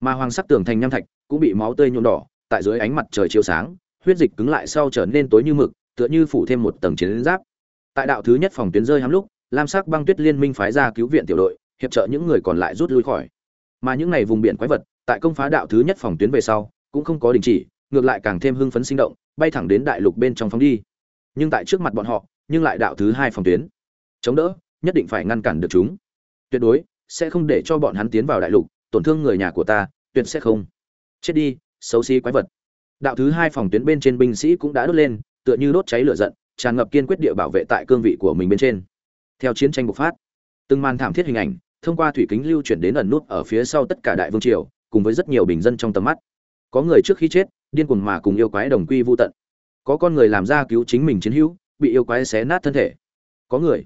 mà hoàng sắc tường thành nham thạch cũng bị máu tươi nhuộm đỏ, tại dưới ánh mặt trời chiếu sáng, huyết dịch cứng lại sau trở nên tối như mực, tựa như phủ thêm một tầng chiến giáp. Tại đạo thứ nhất phòng tuyến rơi hắm lúc, lam sắc băng tuyết liên minh phái ra cứu viện tiểu đội, hiệp trợ những người còn lại rút lui khỏi. Mà những ngày vùng biển quái vật, tại công phá đạo thứ nhất phòng tuyến về sau, cũng không có đình chỉ, ngược lại càng thêm hưng phấn sinh động, bay thẳng đến đại lục bên trong phóng đi. Nhưng tại trước mặt bọn họ, nhưng lại đạo thứ hai phòng tuyến. Chống đỡ, nhất định phải ngăn cản được chúng. Tuyệt đối, sẽ không để cho bọn hắn tiến vào đại lục, tổn thương người nhà của ta tuyệt sẽ không. Chết đi, xấu xí quái vật. Đạo thứ hai phòng tuyến bên trên binh sĩ cũng đã đốt lên, tựa như đốt cháy lửa giận, tràn ngập kiên quyết địa bảo vệ tại cương vị của mình bên trên. Theo chiến tranh bộc phát, từng màn thảm thiết hình ảnh thông qua thủy kính lưu chuyển đến ẩn nút ở phía sau tất cả đại vương triều, cùng với rất nhiều bình dân trong tầm mắt. Có người trước khi chết, điên cuồng mà cùng yêu quái đồng quy vô tận. Có con người làm ra cứu chính mình chiến hữu, bị yêu quái xé nát thân thể. Có người,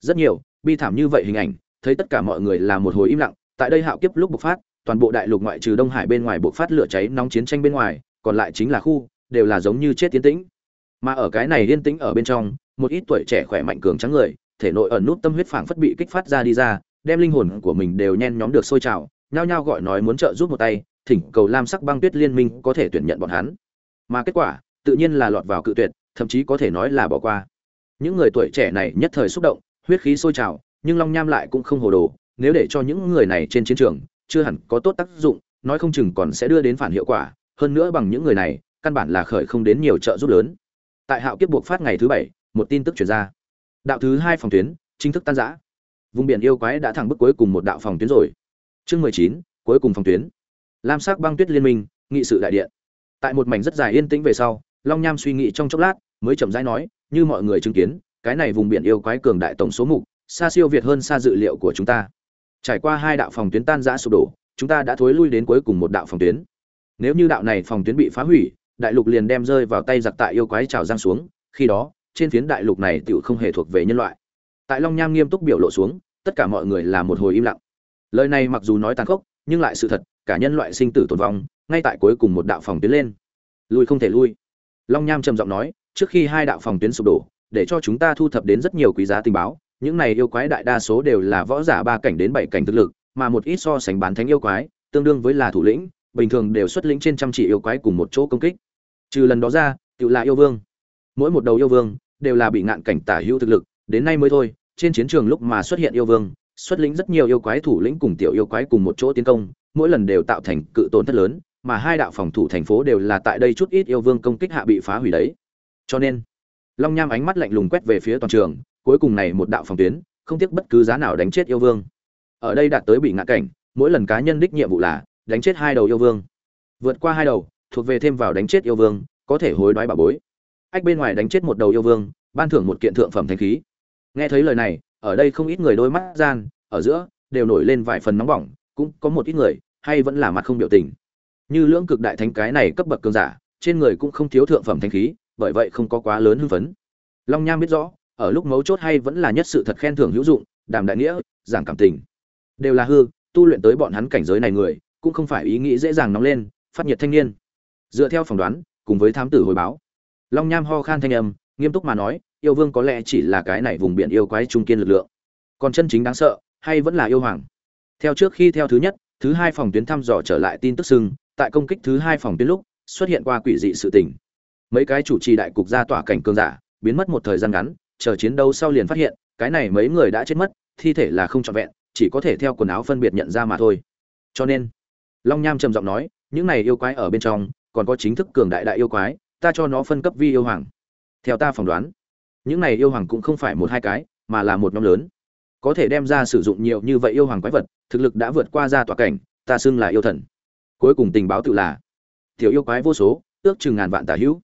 rất nhiều, bi thảm như vậy hình ảnh, thấy tất cả mọi người là một hồi im lặng, tại đây hạo kiếp lúc bộc phát toàn bộ đại lục ngoại trừ đông hải bên ngoài bộc phát lửa cháy nóng chiến tranh bên ngoài, còn lại chính là khu, đều là giống như chết tiến tĩnh. Mà ở cái này yên tĩnh ở bên trong, một ít tuổi trẻ khỏe mạnh cường trắng người, thể nội ẩn nút tâm huyết phảng phất bị kích phát ra đi ra, đem linh hồn của mình đều nhen nhóm được sôi trào, nhao nhao gọi nói muốn trợ giúp một tay, thỉnh cầu lam sắc băng tuyết liên minh có thể tuyển nhận bọn hắn. Mà kết quả, tự nhiên là lọt vào cự tuyệt, thậm chí có thể nói là bỏ qua. Những người tuổi trẻ này nhất thời xúc động, huyết khí sôi trào, nhưng long nham lại cũng không hồ đồ, nếu để cho những người này trên chiến trường chưa hẳn có tốt tác dụng, nói không chừng còn sẽ đưa đến phản hiệu quả, hơn nữa bằng những người này, căn bản là khởi không đến nhiều trợ giúp lớn. Tại hạo kiếp buộc phát ngày thứ bảy, một tin tức chuyển ra. Đạo thứ hai phòng tuyến, chính thức tan giã vùng biển yêu quái đã thẳng bước cuối cùng một đạo phòng tuyến rồi. Chương mười chín, cuối cùng phòng tuyến. Lam sắc băng tuyết liên minh, nghị sự đại điện. Tại một mảnh rất dài yên tĩnh về sau, long nham suy nghĩ trong chốc lát, mới chậm rãi nói, như mọi người chứng kiến, cái này vùng biển yêu quái cường đại tổng số mục, xa siêu việt hơn xa dự liệu của chúng ta trải qua hai đạo phòng tuyến tan rã sụp đổ, chúng ta đã thối lui đến cuối cùng một đạo phòng tuyến. Nếu như đạo này phòng tuyến bị phá hủy, đại lục liền đem rơi vào tay giặc tại yêu quái trào giang xuống, khi đó, trên phiến đại lục này tựu không hề thuộc về nhân loại. Tại long nham nghiêm túc biểu lộ xuống, tất cả mọi người là một hồi im lặng. Lời này mặc dù nói tàn khốc, nhưng lại sự thật, cả nhân loại sinh tử tồn vong, ngay tại cuối cùng một đạo phòng tuyến lên. Lui không thể lui. Long nham trầm giọng nói, trước khi hai đạo phòng tuyến sụp đổ, để cho chúng ta thu thập đến rất nhiều quý giá tình báo những này yêu quái đại đa số đều là võ giả ba cảnh đến bảy cảnh thực lực, mà một ít so sánh bán thánh yêu quái, tương đương với là thủ lĩnh, bình thường đều xuất lĩnh trên trăm chỉ yêu quái cùng một chỗ công kích. Trừ lần đó ra, tự là yêu vương. Mỗi một đầu yêu vương đều là bị ngạn cảnh tả hữu thực lực, đến nay mới thôi, trên chiến trường lúc mà xuất hiện yêu vương, xuất lĩnh rất nhiều yêu quái thủ lĩnh cùng tiểu yêu quái cùng một chỗ tiến công, mỗi lần đều tạo thành cự tổn thất lớn, mà hai đạo phòng thủ thành phố đều là tại đây chút ít yêu vương công kích hạ bị phá hủy đấy. Cho nên, long nham ánh mắt lạnh lùng quét về phía toàn trường cuối cùng này một đạo phòng tuyến, không tiếc bất cứ giá nào đánh chết yêu vương. Ở đây đạt tới bị ngã cảnh, mỗi lần cá nhân đích nhiệm vụ là đánh chết hai đầu yêu vương. Vượt qua hai đầu, thuộc về thêm vào đánh chết yêu vương, có thể hối đoái bà bối. Ách bên ngoài đánh chết một đầu yêu vương, ban thưởng một kiện thượng phẩm thanh khí. Nghe thấy lời này, ở đây không ít người đôi mắt gian, ở giữa, đều nổi lên vài phần nóng bỏng, cũng có một ít người, hay vẫn là mặt không biểu tình. Như lưỡng cực đại thánh cái này cấp bậc cường giả, trên người cũng không thiếu thượng phẩm thanh khí, bởi vậy không có quá lớn hưng phấn. Long nham biết rõ ở lúc mấu chốt hay vẫn là nhất sự thật khen thưởng hữu dụng, đàm đại nghĩa, giảng cảm tình. Đều là hư, tu luyện tới bọn hắn cảnh giới này người, cũng không phải ý nghĩ dễ dàng nóng lên, phát nhiệt thanh niên. Dựa theo phỏng đoán, cùng với thám tử hồi báo. Long nham ho khan thanh âm, nghiêm túc mà nói, yêu vương có lẽ chỉ là cái này vùng biển yêu quái trung kiên lực lượng. Còn chân chính đáng sợ, hay vẫn là yêu hoàng? Theo trước khi theo thứ nhất, thứ hai phòng tuyến thăm dò trở lại tin tức sưng tại công kích thứ hai phòng tuyến lúc, xuất hiện qua quỷ dị sự tình. Mấy cái chủ trì đại cục ra tỏa cảnh cường giả, biến mất một thời gian ngắn chờ chiến đấu sau liền phát hiện, cái này mấy người đã chết mất, thi thể là không trọn vẹn, chỉ có thể theo quần áo phân biệt nhận ra mà thôi. Cho nên, long nham trầm giọng nói, những này yêu quái ở bên trong, còn có chính thức cường đại đại yêu quái, ta cho nó phân cấp vi yêu hoàng. Theo ta phỏng đoán, những này yêu hoàng cũng không phải một hai cái, mà là một nhóm lớn. Có thể đem ra sử dụng nhiều như vậy yêu hoàng quái vật, thực lực đã vượt qua ra tòa cảnh, ta xưng là yêu thần. Cuối cùng tình báo tự là, tiểu yêu quái vô số, ước chừng ngàn vạn tả hữu.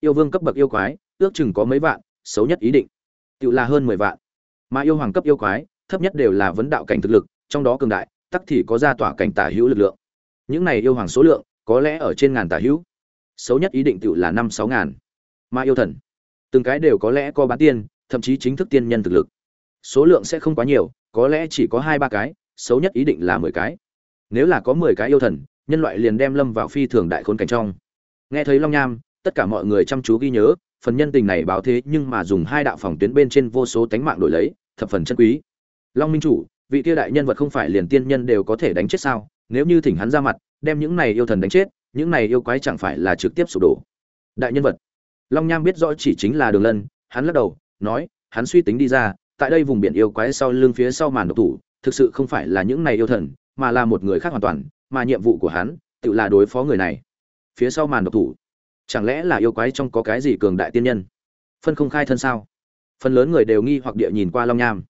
Yêu vương cấp bậc yêu quái, ước chừng có mấy vạn, xấu nhất ý định tự là hơn mười vạn. Mà yêu hoàng cấp yêu quái, thấp nhất đều là vấn đạo cảnh thực lực, trong đó cường đại, tắc thì có ra tỏa cảnh tả hữu lực lượng. Những này yêu hoàng số lượng, có lẽ ở trên ngàn tả hữu. Xấu nhất ý định tự là năm sáu ngàn. Mà yêu thần, từng cái đều có lẽ có bán tiên, thậm chí chính thức tiên nhân thực lực. Số lượng sẽ không quá nhiều, có lẽ chỉ có hai ba cái, xấu nhất ý định là mười cái. Nếu là có mười cái yêu thần, nhân loại liền đem lâm vào phi thường đại khốn cảnh trong. Nghe thấy long nham, tất cả mọi người chăm chú ghi nhớ phần nhân tình này báo thế nhưng mà dùng hai đạo phòng tuyến bên trên vô số tánh mạng đổi lấy, thập phần chân quý. Long minh chủ, vị kia đại nhân vật không phải liền tiên nhân đều có thể đánh chết sao? Nếu như thỉnh hắn ra mặt, đem những này yêu thần đánh chết, những này yêu quái chẳng phải là trực tiếp sụp đổ. Đại nhân vật. Long nham biết rõ chỉ chính là đường lân, hắn lắc đầu, nói, hắn suy tính đi ra, tại đây vùng biển yêu quái sau lưng phía sau màn độc thủ, thực sự không phải là những này yêu thần, mà là một người khác hoàn toàn, mà nhiệm vụ của hắn, tự là đối phó người này. Phía sau màn độc thủ chẳng lẽ là yêu quái trong có cái gì cường đại tiên nhân? Phân không khai thân sao? Phần lớn người đều nghi hoặc địa nhìn qua long nham.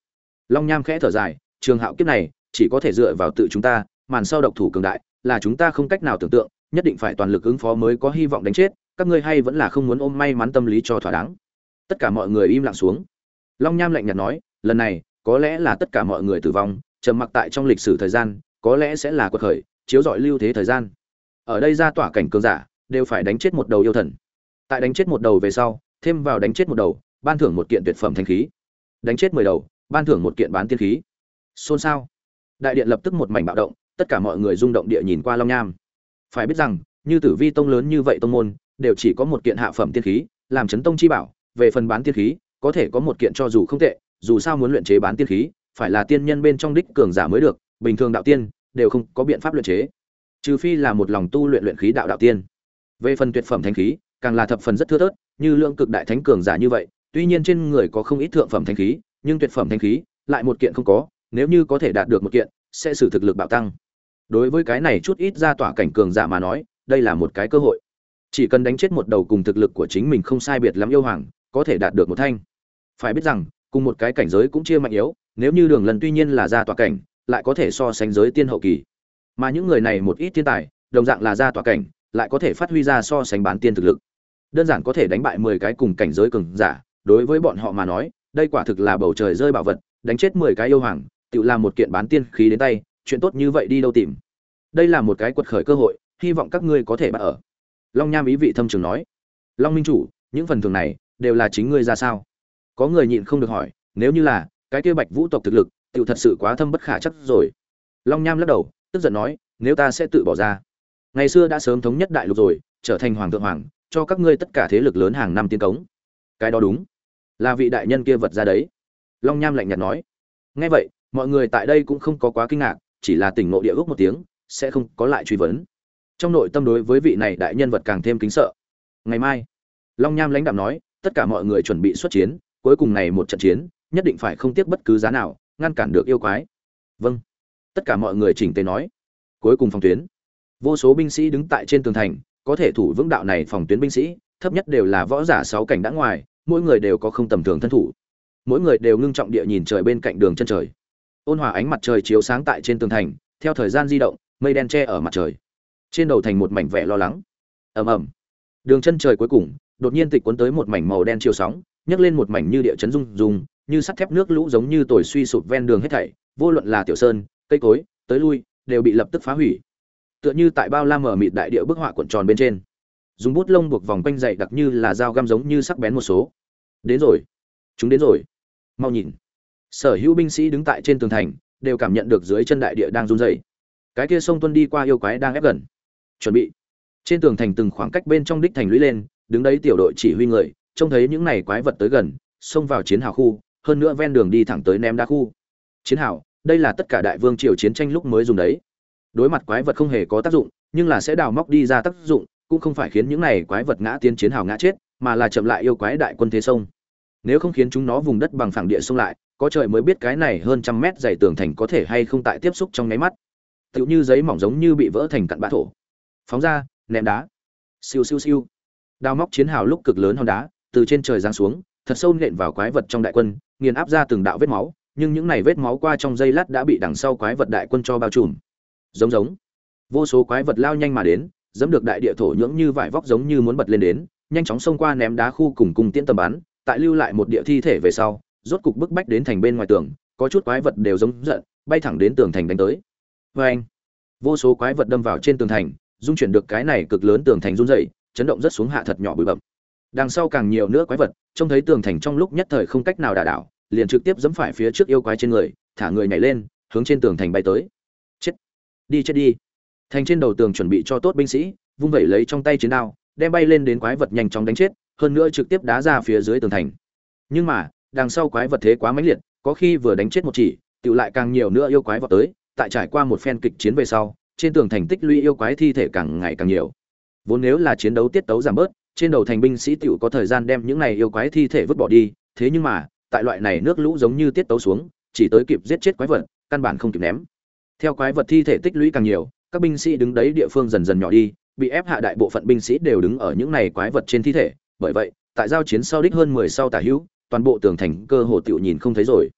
Long nham khẽ thở dài, trường hạo kiếp này, chỉ có thể dựa vào tự chúng ta, màn sau độc thủ cường đại, là chúng ta không cách nào tưởng tượng, nhất định phải toàn lực ứng phó mới có hy vọng đánh chết, các ngươi hay vẫn là không muốn ôm may mắn tâm lý cho thỏa đáng. Tất cả mọi người im lặng xuống. Long nham lạnh nhạt nói, lần này, có lẽ là tất cả mọi người tử vong, trầm mặc tại trong lịch sử thời gian, có lẽ sẽ là cuộc khởi, chiếu dọi lưu thế thời gian. Ở đây ra tỏa cảnh cường giả đều phải đánh chết một đầu yêu thần. Tại đánh chết một đầu về sau, thêm vào đánh chết một đầu, ban thưởng một kiện tuyệt phẩm thanh khí. Đánh chết mười đầu, ban thưởng một kiện bán tiên khí. Xôn xao. Đại điện lập tức một mảnh bạo động, tất cả mọi người rung động địa nhìn qua long nham. Phải biết rằng, như tử vi tông lớn như vậy tông môn, đều chỉ có một kiện hạ phẩm tiên khí, làm chấn tông chi bảo, về phần bán tiên khí, có thể có một kiện cho dù không tệ, dù sao muốn luyện chế bán tiên khí, phải là tiên nhân bên trong đích cường giả mới được, bình thường đạo tiên, đều không có biện pháp luyện chế. Trừ phi là một lòng tu luyện luyện khí đạo đạo tiên về phần tuyệt phẩm thanh khí, càng là thập phần rất thưa thớt, như lượng cực đại thánh cường giả như vậy, tuy nhiên trên người có không ít thượng phẩm thanh khí, nhưng tuyệt phẩm thanh khí, lại một kiện không có, nếu như có thể đạt được một kiện, sẽ sử thực lực bạo tăng. Đối với cái này chút ít ra tỏa cảnh cường giả mà nói, đây là một cái cơ hội. Chỉ cần đánh chết một đầu cùng thực lực của chính mình không sai biệt lắm yêu hoàng, có thể đạt được một thanh. Phải biết rằng, cùng một cái cảnh giới cũng chia mạnh yếu, nếu như đường lần tuy nhiên là ra tỏa cảnh, lại có thể so sánh giới tiên hậu kỳ. Mà những người này một ít thiên tài, đồng dạng là ra tỏa cảnh lại có thể phát huy ra so sánh bán tiên thực lực. Đơn giản có thể đánh bại mười cái cùng cảnh giới cường giả, đối với bọn họ mà nói, đây quả thực là bầu trời rơi bảo vật, đánh chết mười cái yêu hoàng, tự làm một kiện bán tiên khí đến tay, chuyện tốt như vậy đi đâu tìm. Đây là một cái quật khởi cơ hội, hy vọng các ngươi có thể bắt ở. Long nham ý vị thâm trường nói. Long minh chủ, những phần thưởng này, đều là chính ngươi ra sao? Có người nhịn không được hỏi, nếu như là, cái kia bạch vũ tộc thực lực, tự thật sự quá thâm bất khả chắc rồi. Long nham lắc đầu, tức giận nói, nếu ta sẽ tự bỏ ra ngày xưa đã sớm thống nhất đại lục rồi, trở thành hoàng thượng hoàng, cho các ngươi tất cả thế lực lớn hàng năm tiến cống. Cái đó đúng. Là vị đại nhân kia vật ra đấy. Long nham lạnh nhạt nói. Nghe vậy, mọi người tại đây cũng không có quá kinh ngạc, chỉ là tỉnh ngộ địa ước một tiếng, sẽ không có lại truy vấn. Trong nội tâm đối với vị này đại nhân vật càng thêm kính sợ. Ngày mai, long nham lãnh đạm nói, tất cả mọi người chuẩn bị xuất chiến, cuối cùng này một trận chiến, nhất định phải không tiếc bất cứ giá nào, ngăn cản được yêu quái. Vâng. Tất cả mọi người chỉnh tề nói. Cuối cùng phòng tuyến vô số binh sĩ đứng tại trên tường thành, có thể thủ vững đạo này phòng tuyến binh sĩ, thấp nhất đều là võ giả sáu cảnh đã ngoài, mỗi người đều có không tầm thường thân thủ. Mỗi người đều ngưng trọng địa nhìn trời bên cạnh đường chân trời. Ôn hòa ánh mặt trời chiếu sáng tại trên tường thành, theo thời gian di động, mây đen che ở mặt trời. Trên đầu thành một mảnh vẻ lo lắng. Ầm ầm. Đường chân trời cuối cùng, đột nhiên tịch cuốn tới một mảnh màu đen chiều sóng, nhấc lên một mảnh như địa chấn rung rung, như sắt thép nước lũ giống như tồi suy sụp ven đường hết thảy, vô luận là tiểu sơn, cây cối, tới lui, đều bị lập tức phá hủy tựa như tại bao la mở mịt đại địa bức họa cuộn tròn bên trên. Dùng bút lông buộc vòng quanh dày đặc như là dao găm giống như sắc bén một số. Đến rồi. Chúng đến rồi. Mau nhìn. Sở hữu binh sĩ đứng tại trên tường thành, đều cảm nhận được dưới chân đại địa đang run rẩy. Cái kia sông tuân đi qua yêu quái đang ép gần. Chuẩn bị. Trên tường thành từng khoảng cách bên trong đích thành lũy lên, đứng đấy tiểu đội chỉ huy người, trông thấy những này quái vật tới gần, xông vào chiến hào khu, hơn nữa ven đường đi thẳng tới ném đá khu. Chiến hào, đây là tất cả đại vương triều chiến tranh lúc mới dùng đấy đối mặt quái vật không hề có tác dụng, nhưng là sẽ đào móc đi ra tác dụng, cũng không phải khiến những này quái vật ngã tiến chiến hào ngã chết, mà là chậm lại yêu quái đại quân thế sông. Nếu không khiến chúng nó vùng đất bằng phẳng địa sông lại, có trời mới biết cái này hơn trăm mét dày tường thành có thể hay không tại tiếp xúc trong nháy mắt. Tựu như giấy mỏng giống như bị vỡ thành cặn bã thổ. Phóng ra, ném đá. Siêu siêu siêu. Đào móc chiến hào lúc cực lớn hòn đá, từ trên trời giáng xuống, thật sâu nện vào quái vật trong đại quân, nghiền áp ra từng đạo vết máu, nhưng những này vết máu qua trong dây lát đã bị đằng sau quái vật đại quân cho bao trùm giống giống. Vô số quái vật lao nhanh mà đến, dẫm được đại địa thổ nhưỡng như vải vóc giống như muốn bật lên đến, nhanh chóng xông qua ném đá khu cùng cùng tiễn tầm bắn, tại lưu lại một địa thi thể về sau, rốt cục bức bách đến thành bên ngoài tường, có chút quái vật đều giống giận, bay thẳng đến tường thành đánh tới. Vê anh, vô số quái vật đâm vào trên tường thành, dung chuyển được cái này cực lớn tường thành run dậy chấn động rất xuống hạ thật nhỏ bụi bậm đằng sau càng nhiều nữa quái vật, trông thấy tường thành trong lúc nhất thời không cách nào đả đảo, liền trực tiếp dẫm phải phía trước yêu quái trên người, thả người nhảy lên, hướng trên tường thành bay tới đi chết đi. Thành trên đầu tường chuẩn bị cho tốt binh sĩ, vung vẩy lấy trong tay chiến đao, đem bay lên đến quái vật nhanh chóng đánh chết, hơn nữa trực tiếp đá ra phía dưới tường thành. Nhưng mà, đằng sau quái vật thế quá mãnh liệt, có khi vừa đánh chết một chỉ tự lại càng nhiều nữa yêu quái vào tới, tại trải qua một phen kịch chiến về sau, trên tường thành tích lũy yêu quái thi thể càng ngày càng nhiều. Vốn nếu là chiến đấu tiết tấu giảm bớt, trên đầu thành binh sĩ tiểu có thời gian đem những này yêu quái thi thể vứt bỏ đi, thế nhưng mà, tại loại này nước lũ giống như tiết tấu xuống, chỉ tới kịp giết chết quái vật, căn bản không kịp ném theo quái vật thi thể tích lũy càng nhiều, các binh sĩ đứng đấy địa phương dần dần nhỏ đi, bị ép hạ đại bộ phận binh sĩ đều đứng ở những này quái vật trên thi thể. Bởi vậy, tại giao chiến sau đích hơn mười sau tả hữu, toàn bộ tường thành cơ hồ tiểu nhìn không thấy rồi.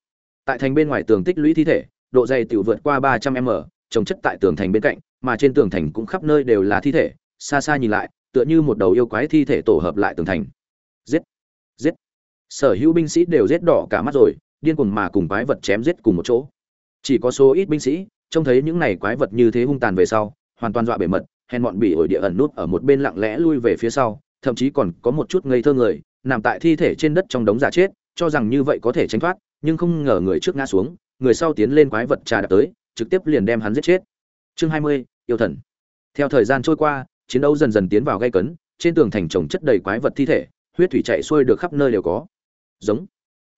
Tại thành bên ngoài tường tích lũy thi thể, độ dày tiểu vượt qua ba trăm m, trồng chất tại tường thành bên cạnh, mà trên tường thành cũng khắp nơi đều là thi thể. Xa xa nhìn lại, tựa như một đầu yêu quái thi thể tổ hợp lại tường thành. Giết! Giết! Sở hữu binh sĩ đều giết đỏ cả mắt rồi, điên cuồng mà cùng quái vật chém giết cùng một chỗ. Chỉ có số ít binh sĩ trông thấy những này quái vật như thế hung tàn về sau, hoàn toàn dọa bể mật, hèn bọn bị ổi địa ẩn nút ở một bên lặng lẽ lui về phía sau, thậm chí còn có một chút ngây thơ người, nằm tại thi thể trên đất trong đống giả chết, cho rằng như vậy có thể tránh thoát, nhưng không ngờ người trước ngã xuống, người sau tiến lên quái vật trà đập tới, trực tiếp liền đem hắn giết chết. Chương hai mươi, yêu thần. Theo thời gian trôi qua, chiến đấu dần dần tiến vào gây cấn, trên tường thành trồng chất đầy quái vật thi thể, huyết thủy chạy xuôi được khắp nơi đều có. Giống.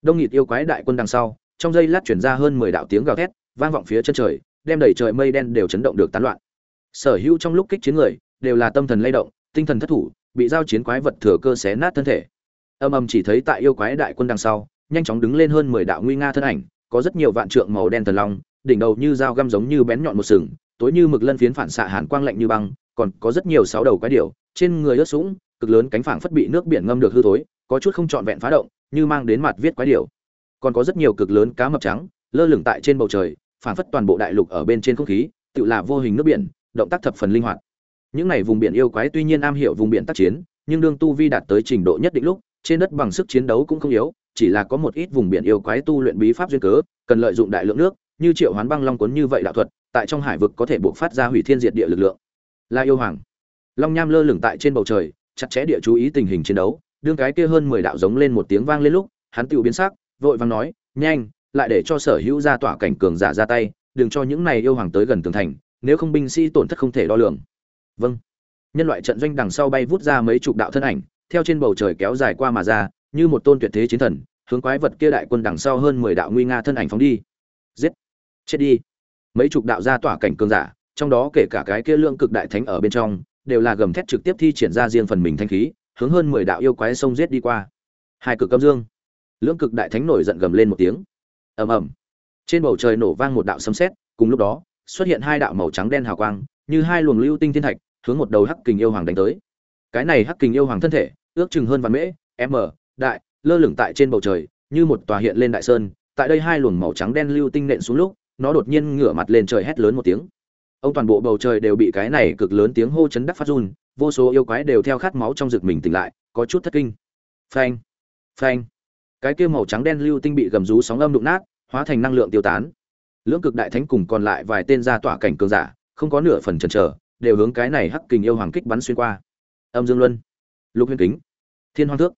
Đông nghịt yêu quái đại quân đằng sau, trong giây lát chuyển ra hơn mười đạo tiếng gào thét, vang vọng phía chân trời đem đầy trời mây đen đều chấn động được tán loạn. Sở hữu trong lúc kích chiến người, đều là tâm thần lay động, tinh thần thất thủ, bị giao chiến quái vật thừa cơ xé nát thân thể. Âm âm chỉ thấy tại yêu quái đại quân đằng sau, nhanh chóng đứng lên hơn mười đạo nguy nga thân ảnh, có rất nhiều vạn trượng màu đen thần long, đỉnh đầu như dao găm giống như bén nhọn một sừng, tối như mực lân phiến phản xạ hàn quang lạnh như băng, còn có rất nhiều sáu đầu quái điểu, trên người ướt sũng, cực lớn cánh phảng phất bị nước biển ngâm được hư thối, có chút không trọn vẹn phá động, như mang đến mặt viết quái điểu. Còn có rất nhiều cực lớn cá mập trắng, lơ lửng tại trên bầu trời phản phất toàn bộ đại lục ở bên trên không khí, tự là vô hình nước biển, động tác thập phần linh hoạt. Những này vùng biển yêu quái tuy nhiên am hiểu vùng biển tác chiến, nhưng đương tu vi đạt tới trình độ nhất định lúc, trên đất bằng sức chiến đấu cũng không yếu, chỉ là có một ít vùng biển yêu quái tu luyện bí pháp duyên cớ, cần lợi dụng đại lượng nước, như triệu hoán băng long cuốn như vậy đạo thuật, tại trong hải vực có thể buộc phát ra hủy thiên diệt địa lực lượng. Là yêu hoàng. Long nham lơ lửng tại trên bầu trời, chặt chẽ địa chú ý tình hình chiến đấu, đương cái kia hơn mười đạo giống lên một tiếng vang lên lúc, hắn tự biến sắc, vội vàng nói, nhanh lại để cho sở hữu ra tỏa cảnh cường giả ra tay, đừng cho những này yêu hoàng tới gần tường thành, nếu không binh sĩ tổn thất không thể đo lường. Vâng. Nhân loại trận doanh đằng sau bay vút ra mấy chục đạo thân ảnh, theo trên bầu trời kéo dài qua mà ra, như một tôn tuyệt thế chiến thần, hướng quái vật kia đại quân đằng sau hơn mười đạo nguy nga thân ảnh phóng đi. Giết. Chết đi. Mấy chục đạo ra tỏa cảnh cường giả, trong đó kể cả cái kia lượng cực đại thánh ở bên trong, đều là gầm thét trực tiếp thi triển ra riêng phần mình thanh khí, hướng hơn mười đạo yêu quái sông giết đi qua. Hai cực âm dương. Lưỡng cực đại thánh nổi giận gầm lên một tiếng ầm ầm. Trên bầu trời nổ vang một đạo sấm sét, cùng lúc đó, xuất hiện hai đạo màu trắng đen hào quang, như hai luồng lưu tinh thiên thạch, hướng một đầu hắc kình yêu hoàng đánh tới. Cái này hắc kình yêu hoàng thân thể, ước chừng hơn vạn mễ, m, đại, lơ lửng tại trên bầu trời, như một tòa hiện lên đại sơn. Tại đây hai luồng màu trắng đen lưu tinh nện xuống lúc, nó đột nhiên ngửa mặt lên trời hét lớn một tiếng. Ông toàn bộ bầu trời đều bị cái này cực lớn tiếng hô chấn đắc phát run, vô số yêu quái đều theo khát máu trong rực mình tỉnh lại, có chút thất kinh. Phanh phanh cái kia màu trắng đen lưu tinh bị gầm rú sóng âm đụng nát, hóa thành năng lượng tiêu tán. Lưỡng cực đại thánh cùng còn lại vài tên ra tỏa cảnh cường giả, không có nửa phần chần chờ, đều hướng cái này hắc kình yêu hoàng kích bắn xuyên qua. Âm dương luân, lục huyền kính, thiên hoang thước.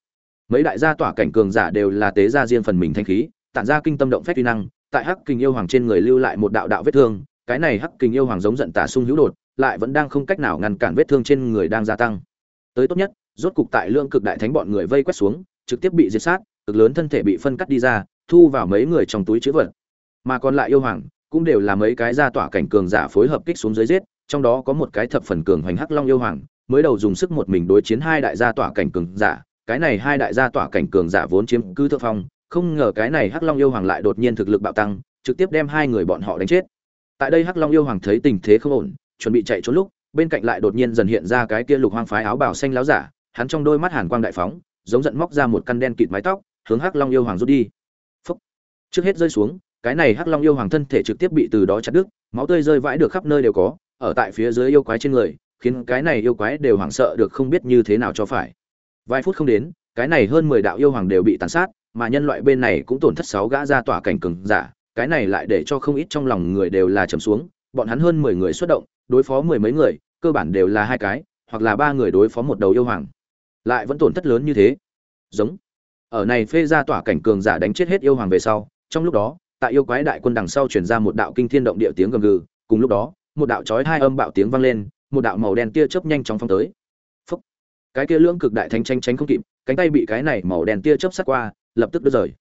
Mấy đại gia tỏa cảnh cường giả đều là tế gia riêng phần mình thanh khí, tản ra kinh tâm động phép uy năng, tại hắc kình yêu hoàng trên người lưu lại một đạo đạo vết thương, cái này hắc kình yêu hoàng giống giận tả sung hữu đột, lại vẫn đang không cách nào ngăn cản vết thương trên người đang gia tăng. Tới tốt nhất, rốt cục tại lương cực đại thánh bọn người vây quét xuống, trực tiếp bị diệt sát cực lớn thân thể bị phân cắt đi ra, thu vào mấy người trong túi chữ vật. Mà còn lại yêu hoàng, cũng đều là mấy cái gia tỏa cảnh cường giả phối hợp kích xuống dưới giết, trong đó có một cái thập phần cường hoành hắc long yêu hoàng, mới đầu dùng sức một mình đối chiến hai đại gia tỏa cảnh cường giả. Cái này hai đại gia tỏa cảnh cường giả vốn chiếm cứ thượng phong, không ngờ cái này hắc long yêu hoàng lại đột nhiên thực lực bạo tăng, trực tiếp đem hai người bọn họ đánh chết. Tại đây hắc long yêu hoàng thấy tình thế không ổn, chuẩn bị chạy trốn lúc, bên cạnh lại đột nhiên dần hiện ra cái kia lục hoang phái áo bào xanh láo giả, hắn trong đôi mắt hàn quang đại phóng, giống giận móc ra một căn đen kịt mái tóc hướng hắc long yêu hoàng rút đi. Phúc. trước hết rơi xuống, cái này hắc long yêu hoàng thân thể trực tiếp bị từ đó chặt đứt, máu tươi rơi vãi được khắp nơi đều có, ở tại phía dưới yêu quái trên người, khiến cái này yêu quái đều hoảng sợ được không biết như thế nào cho phải. Vài phút không đến, cái này hơn mười đạo yêu hoàng đều bị tàn sát, mà nhân loại bên này cũng tổn thất sáu gã ra tỏa cảnh cường giả, cái này lại để cho không ít trong lòng người đều là trầm xuống, bọn hắn hơn mười người xuất động, đối phó mười mấy người, cơ bản đều là hai cái, hoặc là ba người đối phó một đầu yêu hoàng. Lại vẫn tổn thất lớn như thế. Giống ở này phê ra tỏa cảnh cường giả đánh chết hết yêu hoàng về sau, trong lúc đó, tại yêu quái đại quân đằng sau chuyển ra một đạo kinh thiên động địa tiếng gầm gừ, cùng lúc đó, một đạo chói hai âm bạo tiếng vang lên, một đạo màu đen tia chớp nhanh chóng phóng tới. Phúc. cái kia lưỡng cực đại thanh tranh tránh không kịp, cánh tay bị cái này màu đen tia chớp sát qua, lập tức đứt rời.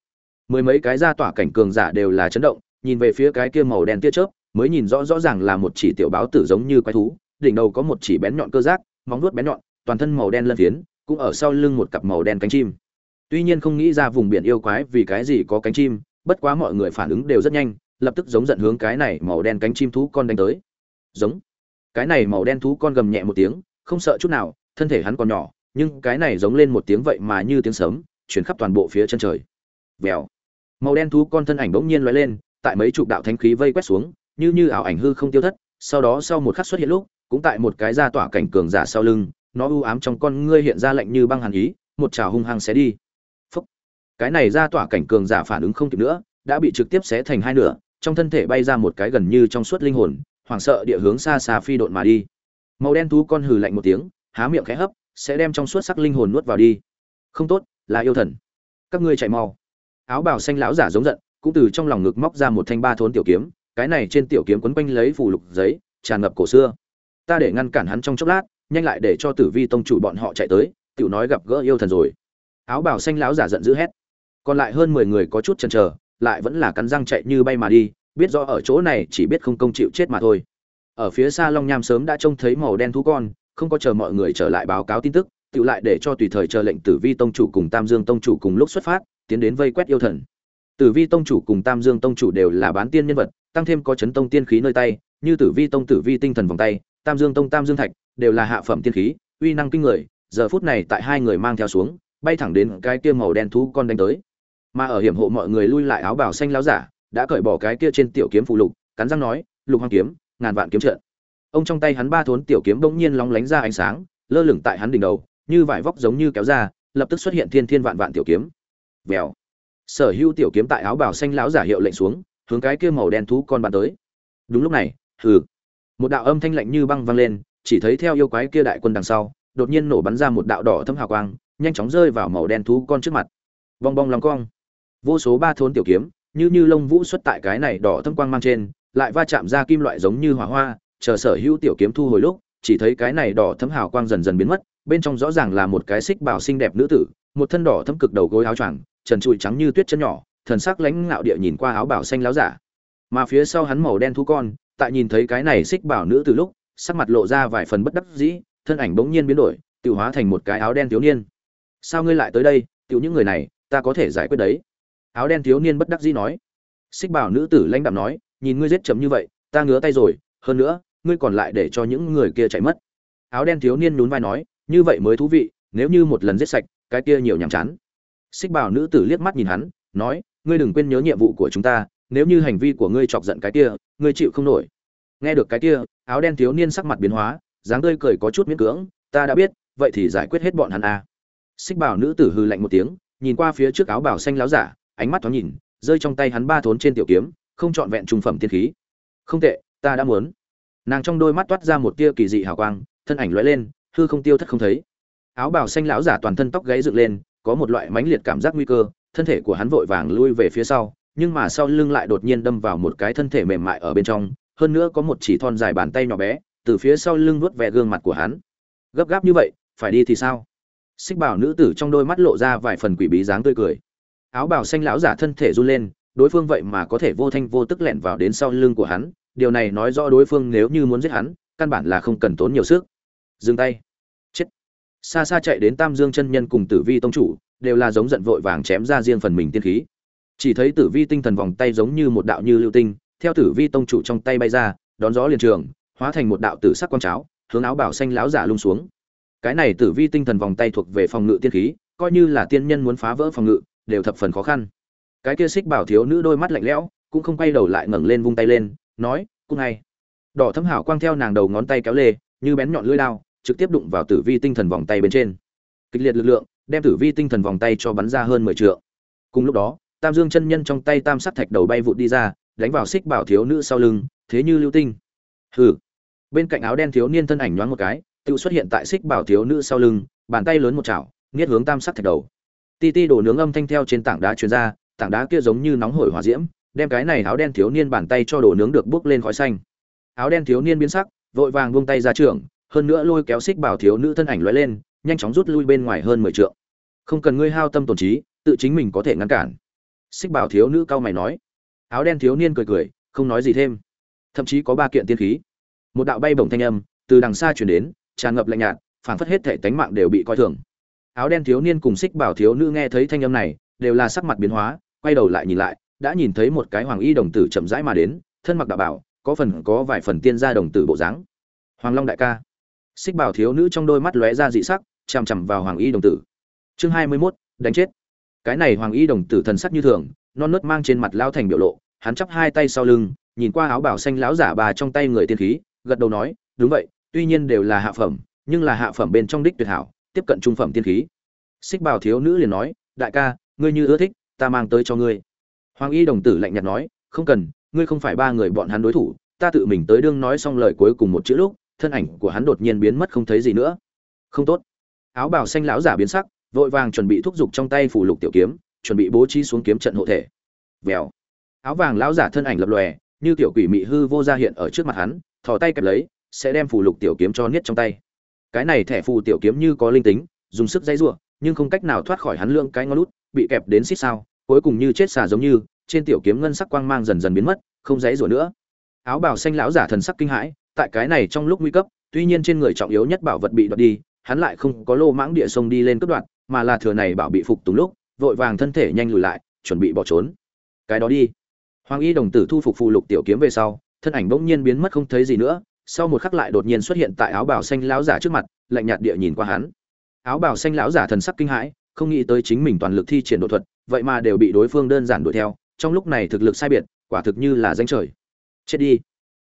Mười mấy cái ra tỏa cảnh cường giả đều là chấn động, nhìn về phía cái kia màu đen tia chớp, mới nhìn rõ rõ ràng là một chỉ tiểu báo tử giống như quái thú, đỉnh đầu có một chỉ bén nhọn cơ giác, móng vuốt bén nhọn, toàn thân màu đen lân phiến, cũng ở sau lưng một cặp màu đen cánh chim tuy nhiên không nghĩ ra vùng biển yêu quái vì cái gì có cánh chim, bất quá mọi người phản ứng đều rất nhanh, lập tức giống giận hướng cái này màu đen cánh chim thú con đánh tới. Giống. Cái này màu đen thú con gầm nhẹ một tiếng, không sợ chút nào, thân thể hắn còn nhỏ, nhưng cái này giống lên một tiếng vậy mà như tiếng sấm, chuyển khắp toàn bộ phía chân trời. Vèo. Màu đen thú con thân ảnh bỗng nhiên lóe lên, tại mấy chục đạo thánh khí vây quét xuống, như như ảo ảnh hư không tiêu thất, sau đó sau một khắc xuất hiện lúc, cũng tại một cái ra tỏa cảnh cường giả sau lưng, nó u ám trong con ngươi hiện ra lạnh như băng hàn ý, một trào hung hăng xé đi cái này ra tỏa cảnh cường giả phản ứng không kịp nữa, đã bị trực tiếp xé thành hai nửa, trong thân thể bay ra một cái gần như trong suốt linh hồn, hoảng sợ địa hướng xa xa phi độn mà đi. Màu đen thú con hừ lạnh một tiếng, há miệng khẽ hấp, sẽ đem trong suốt sắc linh hồn nuốt vào đi. Không tốt, là yêu thần. Các ngươi chạy mau. Áo bào xanh lão giả giống giận, cũng từ trong lòng ngực móc ra một thanh ba thốn tiểu kiếm, cái này trên tiểu kiếm quấn quanh lấy phủ lục giấy, tràn ngập cổ xưa. Ta để ngăn cản hắn trong chốc lát, nhanh lại để cho tử vi tông chủ bọn họ chạy tới, tiểu nói gặp gỡ yêu thần rồi. Áo bào xanh lão giả giận dữ hét còn lại hơn mười người có chút chần chờ, lại vẫn là cắn răng chạy như bay mà đi, biết rõ ở chỗ này chỉ biết không công chịu chết mà thôi. Ở phía xa long nham sớm đã trông thấy màu đen thú con, không có chờ mọi người trở lại báo cáo tin tức, tự lại để cho tùy thời chờ lệnh tử vi tông chủ cùng tam dương tông chủ cùng lúc xuất phát, tiến đến vây quét yêu thần. Tử vi tông chủ cùng tam dương tông chủ đều là bán tiên nhân vật, tăng thêm có chấn tông tiên khí nơi tay, như tử vi tông tử vi tinh thần vòng tay, tam dương tông tam dương thạch, đều là hạ phẩm tiên khí, uy năng kinh người, giờ phút này tại hai người mang theo xuống, bay thẳng đến cái kia màu đen thú con đánh tới mà ở hiểm hộ mọi người lui lại áo bào xanh láo giả, đã cởi bỏ cái kia trên tiểu kiếm phụ lục, cắn răng nói, lục hoàng kiếm, ngàn vạn kiếm trận. Ông trong tay hắn ba thốn tiểu kiếm bỗng nhiên lóng lánh ra ánh sáng, lơ lửng tại hắn đỉnh đầu, như vải vóc giống như kéo ra, lập tức xuất hiện thiên thiên vạn vạn tiểu kiếm. Vèo. Sở hữu tiểu kiếm tại áo bào xanh láo giả hiệu lệnh xuống, hướng cái kia màu đen thú con bàn tới. Đúng lúc này, hừ. Một đạo âm thanh lạnh như băng vang lên, chỉ thấy theo yêu quái kia đại quân đằng sau, đột nhiên nổ bắn ra một đạo đỏ thâm hào quang, nhanh chóng rơi vào màu đen thú con trước mặt. Bong bong lòng cong vô số ba thốn tiểu kiếm, như như lông vũ xuất tại cái này đỏ thâm quang mang trên, lại va chạm ra kim loại giống như hỏa hoa, chờ sở hữu tiểu kiếm thu hồi lúc, chỉ thấy cái này đỏ thấm hào quang dần dần biến mất, bên trong rõ ràng là một cái xích bảo xinh đẹp nữ tử, một thân đỏ thấm cực đầu gối áo choàng, trần trụi trắng như tuyết chân nhỏ, thần sắc lãnh ngạo địa nhìn qua áo bảo xanh láo giả. Mà phía sau hắn màu đen thú con, tại nhìn thấy cái này xích bảo nữ từ lúc, sắc mặt lộ ra vài phần bất đắc dĩ, thân ảnh bỗng nhiên biến đổi, tự hóa thành một cái áo đen thiếu niên. Sao ngươi lại tới đây? Tự những người này, ta có thể giải quyết đấy áo đen thiếu niên bất đắc dĩ nói. Xích bảo nữ tử lãnh đạm nói, nhìn ngươi giết chấm như vậy, ta ngứa tay rồi, hơn nữa, ngươi còn lại để cho những người kia chạy mất. Áo đen thiếu niên nhún vai nói, như vậy mới thú vị, nếu như một lần giết sạch, cái kia nhiều nhàm chán. Xích bảo nữ tử liếc mắt nhìn hắn, nói, ngươi đừng quên nhớ nhiệm vụ của chúng ta, nếu như hành vi của ngươi chọc giận cái kia, ngươi chịu không nổi. Nghe được cái kia, áo đen thiếu niên sắc mặt biến hóa, dáng tươi cười có chút miễn cưỡng, ta đã biết, vậy thì giải quyết hết bọn hắn a à. xích bảo nữ tử hư lạnh một tiếng, nhìn qua phía trước áo bảo xanh láo giả ánh mắt thoáng nhìn, rơi trong tay hắn ba thốn trên tiểu kiếm, không trọn vẹn trung phẩm tiên khí. Không tệ, ta đã muốn. Nàng trong đôi mắt toát ra một tia kỳ dị hào quang, thân ảnh lóe lên, hư không tiêu thất không thấy. Áo bào xanh lão giả toàn thân tóc gáy dựng lên, có một loại mãnh liệt cảm giác nguy cơ, thân thể của hắn vội vàng lui về phía sau, nhưng mà sau lưng lại đột nhiên đâm vào một cái thân thể mềm mại ở bên trong, hơn nữa có một chỉ thon dài bàn tay nhỏ bé, từ phía sau lưng vuốt ve gương mặt của hắn. Gấp gáp như vậy, phải đi thì sao? Xích bảo nữ tử trong đôi mắt lộ ra vài phần quỷ bí dáng tươi cười áo bào xanh lão giả thân thể run lên, đối phương vậy mà có thể vô thanh vô tức lẻn vào đến sau lưng của hắn, điều này nói rõ đối phương nếu như muốn giết hắn, căn bản là không cần tốn nhiều sức. Dừng tay. Chết. Xa xa chạy đến tam dương chân nhân cùng tử vi tông chủ, đều là giống giận vội vàng chém ra riêng phần mình tiên khí. Chỉ thấy tử vi tinh thần vòng tay giống như một đạo như lưu tinh, theo tử vi tông chủ trong tay bay ra, đón gió liền trường, hóa thành một đạo tử sắc quang cháo, hướng áo bảo xanh lão giả lung xuống. Cái này tử vi tinh thần vòng tay thuộc về phòng ngự tiên khí, coi như là tiên nhân muốn phá vỡ phòng ngự đều thập phần khó khăn. Cái kia xích bảo thiếu nữ đôi mắt lạnh lẽo, cũng không quay đầu lại ngẩng lên vung tay lên, nói cung ngay. Đỏ thấm hảo quang theo nàng đầu ngón tay kéo lê, như bén nhọn lưỡi đao, trực tiếp đụng vào tử vi tinh thần vòng tay bên trên. Kịch liệt lực lượng, đem tử vi tinh thần vòng tay cho bắn ra hơn mười trượng. Cùng lúc đó, tam dương chân nhân trong tay tam sắc thạch đầu bay vụt đi ra, đánh vào xích bảo thiếu nữ sau lưng, thế như lưu tinh. Hừ. Bên cạnh áo đen thiếu niên thân ảnh nhoáng một cái tự xuất hiện tại xích bảo thiếu nữ sau lưng, bàn tay lớn một chảo, nghiết hướng tam sắc thạch đầu ti ti đổ nướng âm thanh theo trên tảng đá truyền ra, tảng đá kia giống như nóng hổi hỏa diễm, đem cái này áo đen thiếu niên bàn tay cho đổ nướng được bước lên khói xanh. Áo đen thiếu niên biến sắc, vội vàng buông tay ra trường, hơn nữa lôi kéo xích bảo thiếu nữ thân ảnh lóe lên, nhanh chóng rút lui bên ngoài hơn mười trượng. Không cần ngươi hao tâm tổn trí, tự chính mình có thể ngăn cản. Xích bảo thiếu nữ cao mày nói. Áo đen thiếu niên cười cười, không nói gì thêm. Thậm chí có ba kiện tiên khí. Một đạo bay bổng thanh âm, từ đằng xa chuyển đến, tràn ngập lạnh nhạt, phảng phất hết thể tánh mạng đều bị coi thường áo đen thiếu niên cùng xích bảo thiếu nữ nghe thấy thanh âm này đều là sắc mặt biến hóa quay đầu lại nhìn lại đã nhìn thấy một cái hoàng y đồng tử chậm rãi mà đến thân mặc đạo bảo có phần có vài phần tiên gia đồng tử bộ dáng. Hoàng long đại ca. Xích bảo thiếu nữ trong đôi mắt lóe ra dị sắc chằm chằm vào hoàng y đồng tử. Chương hai mươi 21, đánh chết. Cái này hoàng y đồng tử thần sắc như thường non nớt mang trên mặt lao thành biểu lộ hắn chắp hai tay sau lưng nhìn qua áo bảo xanh lão giả bà trong tay người tiên khí gật đầu nói đúng vậy tuy nhiên đều là hạ phẩm nhưng là hạ phẩm bên trong đích tuyệt hảo tiếp cận trung phẩm tiên khí. Xích bảo thiếu nữ liền nói, đại ca, ngươi như ưa thích, ta mang tới cho ngươi. Hoàng y đồng tử lạnh nhạt nói, không cần, ngươi không phải ba người bọn hắn đối thủ, ta tự mình tới đương nói xong lời cuối cùng một chữ lúc, thân ảnh của hắn đột nhiên biến mất không thấy gì nữa. Không tốt. Áo bào xanh lão giả biến sắc, vội vàng chuẩn bị thúc giục trong tay phủ lục tiểu kiếm, chuẩn bị bố trí xuống kiếm trận hộ thể. Vèo. Áo vàng lão giả thân ảnh lập lòe, như tiểu quỷ mị hư vô ra hiện ở trước mặt hắn, thò tay kẹp lấy, sẽ đem phủ lục tiểu kiếm cho niết trong tay cái này thẻ phù tiểu kiếm như có linh tính, dùng sức dây giụa nhưng không cách nào thoát khỏi hắn lượng cái ngón lút, bị kẹp đến xít sao, cuối cùng như chết xà giống như, trên tiểu kiếm ngân sắc quang mang dần dần biến mất, không dãy rủa nữa. Áo bào xanh lão giả thần sắc kinh hãi, tại cái này trong lúc nguy cấp, tuy nhiên trên người trọng yếu nhất bảo vật bị đoạt đi, hắn lại không có lô mãng địa sông đi lên cướp đoạt, mà là thừa này bảo bị phục tùng lúc, vội vàng thân thể nhanh lùi lại, chuẩn bị bỏ trốn. Cái đó đi. Hoàng y đồng tử thu phục phù lục tiểu kiếm về sau, thân ảnh bỗng nhiên biến mất không thấy gì nữa sau một khắc lại đột nhiên xuất hiện tại áo bào xanh lão giả trước mặt, lạnh nhạt địa nhìn qua hắn. Áo bào xanh lão giả thần sắc kinh hãi, không nghĩ tới chính mình toàn lực thi triển độ thuật, vậy mà đều bị đối phương đơn giản đuổi theo, trong lúc này thực lực sai biệt, quả thực như là danh trời. Chết đi.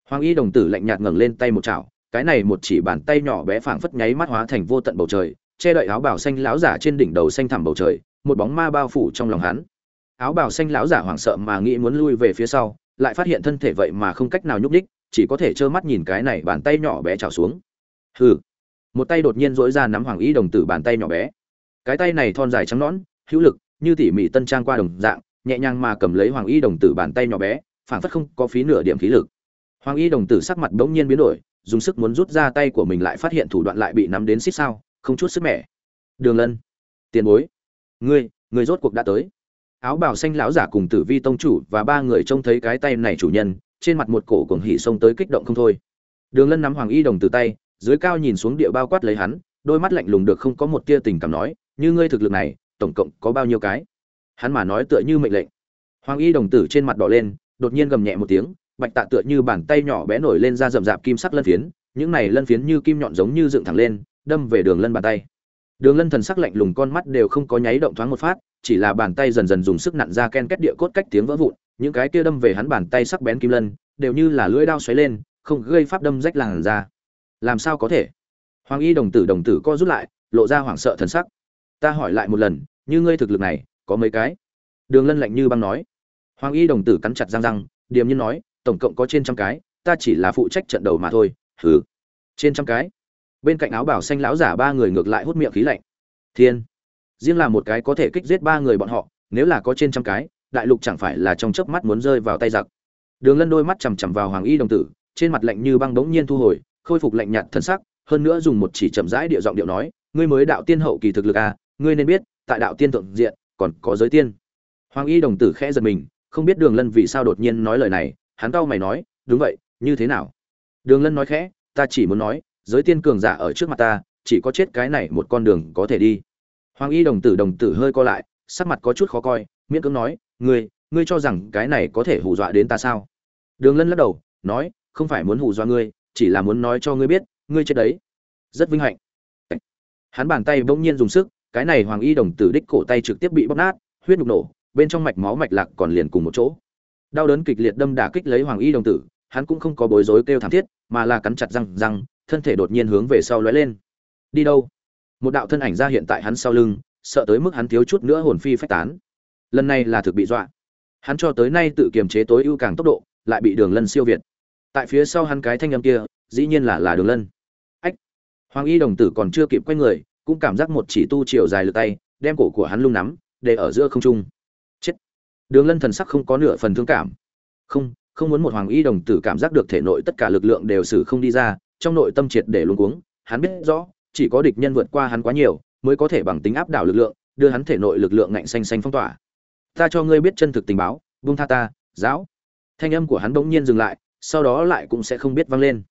Hoàng y đồng tử lạnh nhạt ngẩng lên tay một chảo, cái này một chỉ bàn tay nhỏ bé phảng phất nháy mắt hóa thành vô tận bầu trời, che đậy áo bào xanh lão giả trên đỉnh đầu xanh thẳm bầu trời, một bóng ma bao phủ trong lòng hắn. Áo bào xanh lão giả hoảng sợ mà nghĩ muốn lui về phía sau, lại phát hiện thân thể vậy mà không cách nào nhúc đích chỉ có thể trơ mắt nhìn cái này bàn tay nhỏ bé trào xuống. Hừ. Một tay đột nhiên dỗi ra nắm hoàng y đồng tử bàn tay nhỏ bé. Cái tay này thon dài trắng nõn, hữu lực, như tỉ mỉ tân trang qua đồng dạng, nhẹ nhàng mà cầm lấy hoàng y đồng tử bàn tay nhỏ bé, phảng phất không có phí nửa điểm khí lực. Hoàng y đồng tử sắc mặt bỗng nhiên biến đổi, dùng sức muốn rút ra tay của mình lại phát hiện thủ đoạn lại bị nắm đến xích sao, không chút sức mẻ. Đường lân. Tiền bối. Ngươi ngươi rốt cuộc đã tới. Áo bào xanh lão giả cùng tử vi tông chủ và ba người trông thấy cái tay này chủ nhân trên mặt một cổ cuồng hỉ xông tới kích động không thôi. Đường lân nắm hoàng y đồng từ tay, dưới cao nhìn xuống địa bao quát lấy hắn, đôi mắt lạnh lùng được không có một tia tình cảm nói, như ngươi thực lực này, tổng cộng có bao nhiêu cái? Hắn mà nói tựa như mệnh lệnh. Hoàng y đồng tử trên mặt đỏ lên, đột nhiên gầm nhẹ một tiếng, bạch tạ tựa như bàn tay nhỏ bé nổi lên ra rậm rạp kim sắc lân phiến, những này lân phiến như kim nhọn giống như dựng thẳng lên, đâm về đường lân bàn tay. Đường lân thần sắc lạnh lùng con mắt đều không có nháy động thoáng một phát, chỉ là bàn tay dần dần dùng sức nặn ra ken kết địa cốt cách tiếng vỡ vụn những cái kia đâm về hắn bàn tay sắc bén kim lân, đều như là lưỡi đao xoáy lên, không gây pháp đâm rách làn ra làm sao có thể? Hoàng y đồng tử đồng tử co rút lại, lộ ra hoảng sợ thần sắc. Ta hỏi lại một lần, như ngươi thực lực này, có mấy cái? Đường lân lạnh như băng nói. Hoàng y đồng tử cắn chặt răng răng, điềm nhiên nói, tổng cộng có trên trăm cái, ta chỉ là phụ trách trận đầu mà thôi, hừ. Trên trăm cái? Bên cạnh áo bảo xanh lão giả ba người ngược lại hút miệng khí lạnh. Thiên. Riêng là một cái có thể kích giết ba người bọn họ, nếu là có trên trăm cái đại lục chẳng phải là trong chớp mắt muốn rơi vào tay giặc. Đường lân đôi mắt chằm chằm vào hoàng y đồng tử, trên mặt lạnh như băng bỗng nhiên thu hồi, khôi phục lạnh nhạt thân sắc, hơn nữa dùng một chỉ chậm rãi địa giọng điệu nói, ngươi mới đạo tiên hậu kỳ thực lực à ngươi nên biết, tại đạo tiên thượng diện, còn có giới tiên. Hoàng y đồng tử khẽ giật mình, không biết đường lân vì sao đột nhiên nói lời này, hắn cau mày nói, đúng vậy, như thế nào? Đường lân nói khẽ, ta chỉ muốn nói, giới tiên cường giả ở trước mặt ta, chỉ có chết cái này một con đường có thể đi. Hoàng y đồng tử đồng tử hơi co lại, sắc mặt có chút khó coi, miễn cưỡng nói ngươi ngươi cho rằng cái này có thể hù dọa đến ta sao? Đường lân lắc đầu, nói, không phải muốn hù dọa ngươi, chỉ là muốn nói cho ngươi biết, ngươi chết đấy. Rất vinh hạnh. Hắn bàn tay bỗng nhiên dùng sức, cái này hoàng y đồng tử đích cổ tay trực tiếp bị bóc nát, huyết nhục nổ, bên trong mạch máu mạch lạc còn liền cùng một chỗ. Đau đớn kịch liệt đâm đả kích lấy hoàng y đồng tử, hắn cũng không có bối rối kêu thảm thiết, mà là cắn chặt răng răng, thân thể đột nhiên hướng về sau lóe lên. Đi đâu? Một đạo thân ảnh ra hiện tại hắn sau lưng, sợ tới mức hắn thiếu chút nữa hồn phi phách tán lần này là thực bị dọa. Hắn cho tới nay tự kiềm chế tối ưu càng tốc độ, lại bị đường lân siêu việt. Tại phía sau hắn cái thanh âm kia, dĩ nhiên là là đường lân. Ách! Hoàng y đồng tử còn chưa kịp quay người, cũng cảm giác một chỉ tu chiều dài lượt tay, đem cổ của hắn lung nắm, để ở giữa không trung. Chết! Đường lân thần sắc không có nửa phần thương cảm. Không không muốn một hoàng y đồng tử cảm giác được thể nội tất cả lực lượng đều xử không đi ra, trong nội tâm triệt để luống cuống. Hắn biết rõ, chỉ có địch nhân vượt qua hắn quá nhiều, mới có thể bằng tính áp đảo lực lượng, đưa hắn thể nội lực lượng ngạnh xanh xanh phong tỏa ta cho ngươi biết chân thực tình báo vung tha ta, giáo. Thanh âm của hắn bỗng nhiên dừng lại, sau đó lại cũng sẽ không biết vang lên.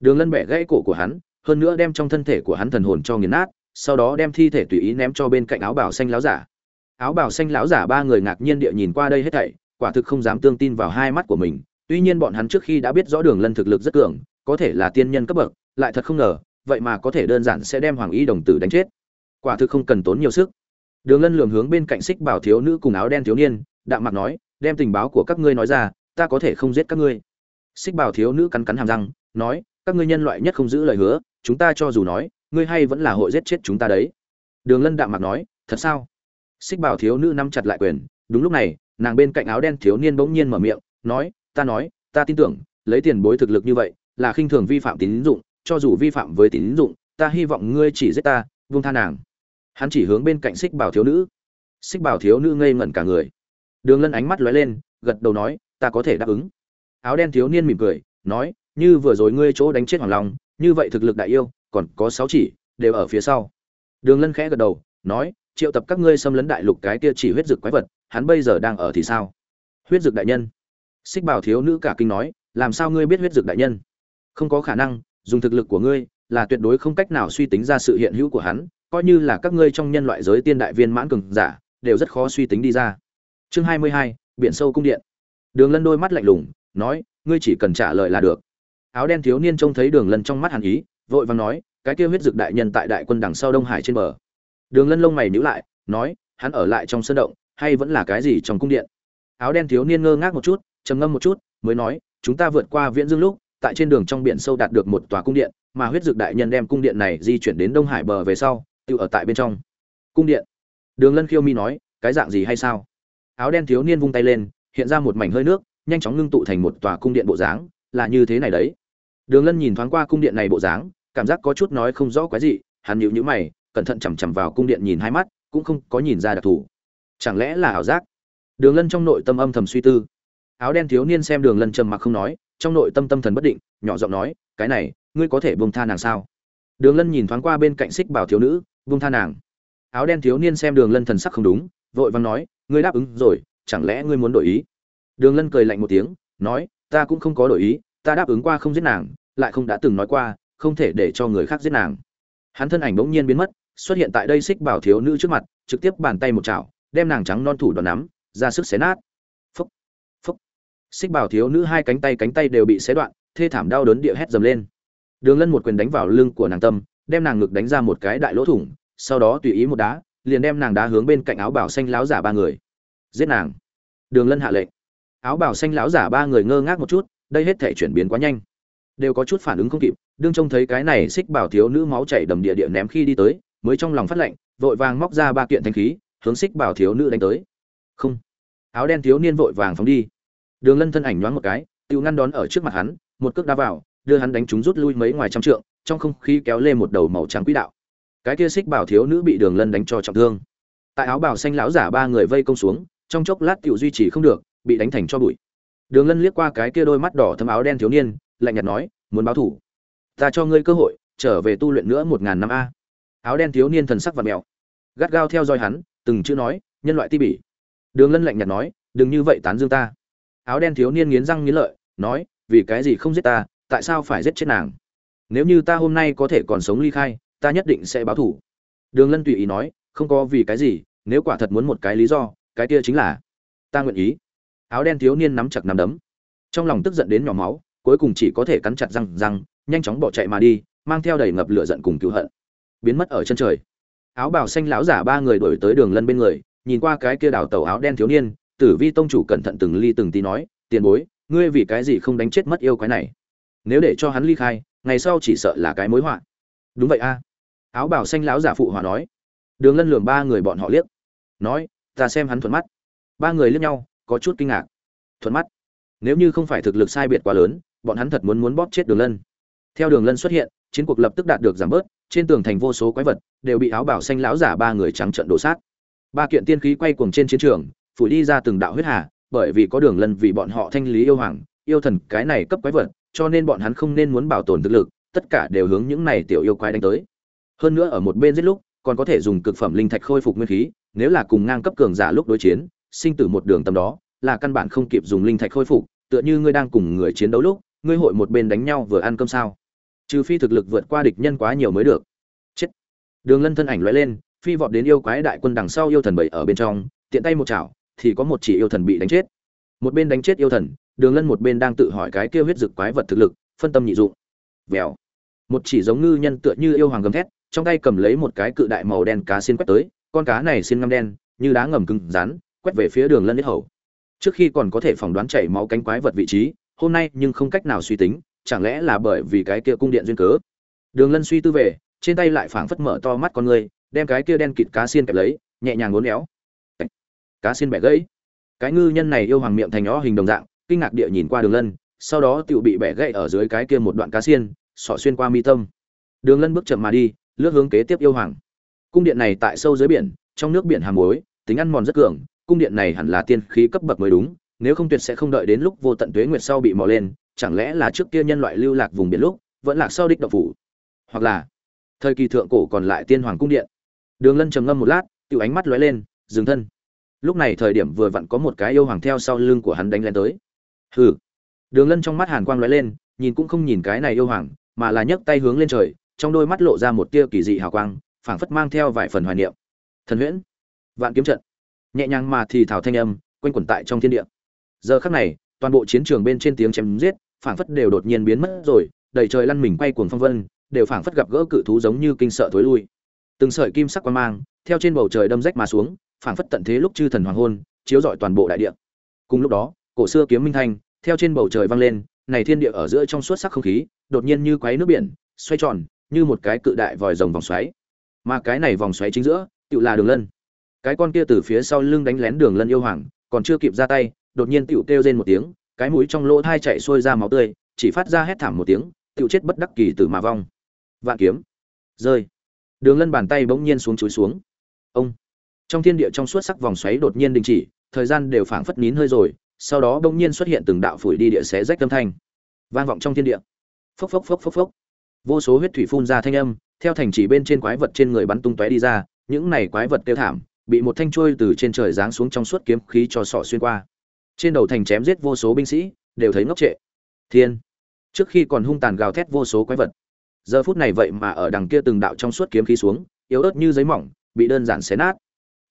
Đường lân bẻ gãy cổ của hắn, hơn nữa đem trong thân thể của hắn thần hồn cho nghiền nát, sau đó đem thi thể tùy ý ném cho bên cạnh áo bảo xanh láo giả. Áo bảo xanh láo giả ba người ngạc nhiên địa nhìn qua đây hết thảy, quả thực không dám tương tin vào hai mắt của mình. Tuy nhiên bọn hắn trước khi đã biết rõ đường lân thực lực rất cường, có thể là tiên nhân cấp bậc, lại thật không ngờ, vậy mà có thể đơn giản sẽ đem hoàng y đồng tử đánh chết. Quả thực không cần tốn nhiều sức đường lân lường hướng bên cạnh xích bảo thiếu nữ cùng áo đen thiếu niên, đạm mặt nói, đem tình báo của các ngươi nói ra, ta có thể không giết các ngươi. Xích bảo thiếu nữ cắn cắn hàm răng, nói, các ngươi nhân loại nhất không giữ lời hứa, chúng ta cho dù nói, ngươi hay vẫn là hội giết chết chúng ta đấy. Đường lân đạm mặt nói, thật sao? Xích bảo thiếu nữ nắm chặt lại quyền, đúng lúc này, nàng bên cạnh áo đen thiếu niên bỗng nhiên mở miệng, nói, ta nói, ta tin tưởng, lấy tiền bối thực lực như vậy, là khinh thường vi phạm tín dụng, cho dù vi phạm với tín dụng, ta hy vọng ngươi chỉ giết ta, buông tha nàng hắn chỉ hướng bên cạnh xích bảo thiếu nữ. Xích bảo thiếu nữ ngây ngẩn cả người. Đường lân ánh mắt lóe lên, gật đầu nói, ta có thể đáp ứng. Áo đen thiếu niên mỉm cười, nói, như vừa rồi ngươi chỗ đánh chết hoàng long, như vậy thực lực đại yêu, còn có sáu chỉ, đều ở phía sau. Đường lân khẽ gật đầu, nói, triệu tập các ngươi xâm lấn đại lục cái kia chỉ huyết dực quái vật, hắn bây giờ đang ở thì sao? Huyết dực đại nhân. Xích bảo thiếu nữ cả kinh nói, làm sao ngươi biết huyết dực đại nhân? Không có khả năng, dùng thực lực của ngươi là tuyệt đối không cách nào suy tính ra sự hiện hữu của hắn coi như là các ngươi trong nhân loại giới tiên đại viên mãn cường giả, đều rất khó suy tính đi ra. Chương hai mươi hai, biển sâu cung điện. Đường lân đôi mắt lạnh lùng, nói, ngươi chỉ cần trả lời là được. Áo đen thiếu niên trông thấy đường lân trong mắt hàn ý, vội vàng nói, cái kia huyết dực đại nhân tại đại quân đằng sau đông hải trên bờ. Đường lân lông mày nhíu lại, nói, hắn ở lại trong sân động, hay vẫn là cái gì trong cung điện? Áo đen thiếu niên ngơ ngác một chút, trầm ngâm một chút, mới nói, chúng ta vượt qua viễn dương lúc, tại trên đường trong biển sâu đạt được một tòa cung điện, mà huyết dực đại nhân đem cung điện này di chuyển đến đông hải bờ về sau tự ở tại bên trong. Cung điện. Đường lân khiêu mi nói, cái dạng gì hay sao? Áo đen thiếu niên vung tay lên, hiện ra một mảnh hơi nước, nhanh chóng ngưng tụ thành một tòa cung điện bộ dáng, là như thế này đấy. Đường lân nhìn thoáng qua cung điện này bộ dáng, cảm giác có chút nói không rõ quái gì hắn nhịu nhữ mày, cẩn thận chằm chằm vào cung điện nhìn hai mắt, cũng không có nhìn ra đặc thù. Chẳng lẽ là ảo giác? Đường lân trong nội tâm âm thầm suy tư. Áo đen thiếu niên xem đường lân trầm mặc không nói, trong nội tâm tâm thần bất định, nhỏ giọng nói, cái này, ngươi có thể buông tha nàng sao? Đường lân nhìn thoáng qua bên cạnh xích bảo thiếu nữ buông tha nàng. Áo đen thiếu niên xem đường lân thần sắc không đúng, vội vàng nói, ngươi đáp ứng rồi, chẳng lẽ ngươi muốn đổi ý? Đường lân cười lạnh một tiếng, nói, ta cũng không có đổi ý, ta đáp ứng qua không giết nàng, lại không đã từng nói qua, không thể để cho người khác giết nàng. Hắn thân ảnh bỗng nhiên biến mất, xuất hiện tại đây xích bảo thiếu nữ trước mặt, trực tiếp bàn tay một chảo, đem nàng trắng non thủ đòn nắm, ra sức xé nát. Phúc phúc. Xích bảo thiếu nữ hai cánh tay cánh tay đều bị xé đoạn, thê thảm đau đớn địa hét dầm lên. Đường lân một quyền đánh vào lưng của nàng tâm đem nàng ngực đánh ra một cái đại lỗ thủng, sau đó tùy ý một đá, liền đem nàng đá hướng bên cạnh áo bảo xanh láo giả ba người. Giết nàng. Đường lân hạ lệnh. Áo bảo xanh láo giả ba người ngơ ngác một chút, đây hết thể chuyển biến quá nhanh. Đều có chút phản ứng không kịp, đương trông thấy cái này xích bảo thiếu nữ máu chảy đầm địa địa ném khi đi tới, mới trong lòng phát lệnh, vội vàng móc ra ba kiện thanh khí, hướng xích bảo thiếu nữ đánh tới. Không. Áo đen thiếu niên vội vàng phóng đi. Đường lân thân ảnh nhoáng một cái tự ngăn đón ở trước mặt hắn, một cước đá vào đưa hắn đánh trúng rút lui mấy ngoài trăm trượng, trong không khí kéo lên một đầu màu trắng quỹ đạo. Cái kia xích bảo thiếu nữ bị đường lân đánh cho trọng thương. Tại áo bào xanh lão giả ba người vây công xuống, trong chốc lát tiểu duy trì không được, bị đánh thành cho bụi. Đường lân liếc qua cái kia đôi mắt đỏ thâm áo đen thiếu niên, lạnh nhạt nói, muốn báo thủ? Ta cho ngươi cơ hội, trở về tu luyện nữa một ngàn năm a. Áo đen thiếu niên thần sắc vặn mèo, gắt gao theo dõi hắn, từng chữ nói, nhân loại ti bỉ. Đường lân lạnh nhạt nói, đừng như vậy tán dương ta. Áo đen thiếu niên nghiến răng nghiến lợi, nói, vì cái gì không giết ta tại sao phải giết chết nàng? Nếu như ta hôm nay có thể còn sống ly khai, ta nhất định sẽ báo thủ. Đường lân tùy ý nói, không có vì cái gì, nếu quả thật muốn một cái lý do, cái kia chính là, ta nguyện ý. Áo đen thiếu niên nắm chặt nắm đấm. Trong lòng tức giận đến nhỏ máu, cuối cùng chỉ có thể cắn chặt răng răng, nhanh chóng bỏ chạy mà đi, mang theo đầy ngập lửa giận cùng cứu hận. Biến mất ở chân trời. Áo bào xanh lão giả ba người đuổi tới đường lân bên người, nhìn qua cái kia đào tàu áo đen thiếu niên, tử vi tông chủ cẩn thận từng ly từng tí nói, tiền bối, ngươi vì cái gì không đánh chết mất yêu quái này? Nếu để cho hắn ly khai, ngày sau chỉ sợ là cái mối họa. Đúng vậy a. Áo bảo xanh lão giả phụ hòa nói. Đường lân lường ba người bọn họ liếc. Nói, ta xem hắn thuận mắt. Ba người liếc nhau, có chút kinh ngạc. Thuận mắt. Nếu như không phải thực lực sai biệt quá lớn, bọn hắn thật muốn muốn bóp chết đường lân. Theo đường lân xuất hiện, chiến cuộc lập tức đạt được giảm bớt, trên tường thành vô số quái vật đều bị áo bảo xanh lão giả ba người trắng trận đổ sát. Ba kiện tiên khí quay cuồng trên chiến trường phủ đi ra từng đạo huyết hà, bởi vì có đường lân vì bọn họ thanh lý yêu hoàng, yêu thần, cái này cấp quái vật cho nên bọn hắn không nên muốn bảo tồn thực lực, tất cả đều hướng những này tiểu yêu quái đánh tới. Hơn nữa ở một bên giết lúc, còn có thể dùng cực phẩm linh thạch khôi phục nguyên khí, nếu là cùng ngang cấp cường giả lúc đối chiến, sinh tử một đường tầm đó, là căn bản không kịp dùng linh thạch khôi phục, tựa như ngươi đang cùng người chiến đấu lúc, ngươi hội một bên đánh nhau vừa ăn cơm sao? Trừ phi thực lực vượt qua địch nhân quá nhiều mới được. Chết. Đường lân thân ảnh lóe lên, phi vọt đến yêu quái đại quân đằng sau yêu thần bảy ở bên trong, tiện tay một chảo, thì có một chỉ yêu thần bị đánh chết. Một bên đánh chết yêu thần đường lân một bên đang tự hỏi cái kia huyết dực quái vật thực lực, phân tâm nhị dụng. Vèo. Một chỉ giống ngư nhân tựa như yêu hoàng gầm thét, trong tay cầm lấy một cái cự đại màu đen cá xin quét tới, con cá này xin ngâm đen, như đá ngầm cứng rắn, quét về phía đường lân nhất hầu. Trước khi còn có thể phỏng đoán chảy máu cánh quái vật vị trí, hôm nay nhưng không cách nào suy tính, chẳng lẽ là bởi vì cái kia cung điện duyên cớ? Đường lân suy tư về, trên tay lại phảng phất mở to mắt con người, đem cái kia đen kịt cá xiên kẹp lấy, nhẹ nhàng ngốn éo. Cá xiên bẻ gãy. Cái ngư nhân này yêu hoàng miệng thành nhỏ hình đồng dạng kinh ngạc địa nhìn qua đường lân, sau đó tựu bị bẻ gãy ở dưới cái kia một đoạn cá xiên sọ xuyên qua mi tâm. Đường lân bước chậm mà đi, lướt hướng kế tiếp yêu hoàng. Cung điện này tại sâu dưới biển, trong nước biển hàm muối, tính ăn mòn rất cường, cung điện này hẳn là tiên khí cấp bậc mới đúng, nếu không tuyệt sẽ không đợi đến lúc vô tận tuế nguyệt sau bị mò lên, chẳng lẽ là trước kia nhân loại lưu lạc vùng biển lúc, vẫn lạc sau đích độc phủ? Hoặc là, thời kỳ thượng cổ còn lại tiên hoàng cung điện. Đường lân trầm ngâm một lát tự ánh mắt lóe lên, dừng thân. Lúc này thời điểm vừa vặn có một cái yêu hoàng theo sau lưng của hắn đánh lên tới hừ. Đường lân trong mắt hàn quang lóe lên, nhìn cũng không nhìn cái này yêu hoàng, mà là nhấc tay hướng lên trời, trong đôi mắt lộ ra một tia kỳ dị hào quang, phảng phất mang theo vài phần hoài niệm. Thần huyễn. Vạn kiếm trận. Nhẹ nhàng mà thì thảo thanh âm, quanh quẩn tại trong thiên địa. Giờ khắc này, toàn bộ chiến trường bên trên tiếng chém giết, phảng phất đều đột nhiên biến mất rồi, đầy trời lăn mình quay cuồng phong vân, đều phảng phất gặp gỡ cự thú giống như kinh sợ thối lui. Từng sợi kim sắc quang mang, theo trên bầu trời đâm rách mà xuống, phảng phất tận thế lúc chư thần hoàng hôn, chiếu rọi toàn bộ đại địa. Cùng lúc đó, cổ xưa kiếm minh thanh theo trên bầu trời vang lên, này thiên địa ở giữa trong suốt sắc không khí, đột nhiên như quái nước biển, xoay tròn, như một cái cự đại vòi rồng vòng xoáy. Mà cái này vòng xoáy chính giữa tự là đường lân. Cái con kia từ phía sau lưng đánh lén đường lân yêu hoàng, còn chưa kịp ra tay, đột nhiên tựu kêu rên một tiếng, cái mũi trong lỗ thai chạy xuôi ra máu tươi, chỉ phát ra hét thảm một tiếng, tựu chết bất đắc kỳ từ mà vong. Vạn kiếm. Rơi. Đường lân bàn tay bỗng nhiên xuống chúi xuống. Ông. Trong thiên địa trong suốt sắc vòng xoáy đột nhiên đình chỉ, thời gian đều phảng phất nín hơi rồi sau đó bỗng nhiên xuất hiện từng đạo phủi đi địa xé rách âm thanh. Vang vọng trong thiên địa. Phốc phốc phốc phốc phốc. Vô số huyết thủy phun ra thanh âm, theo thành chỉ bên trên quái vật trên người bắn tung tóe đi ra, những này quái vật tiêu thảm, bị một thanh trôi từ trên trời giáng xuống trong suốt kiếm khí cho sọ xuyên qua. Trên đầu thành chém giết vô số binh sĩ, đều thấy ngốc trệ. Thiên. Trước khi còn hung tàn gào thét vô số quái vật. Giờ phút này vậy mà ở đằng kia từng đạo trong suốt kiếm khí xuống, yếu ớt như giấy mỏng, bị đơn giản xé nát.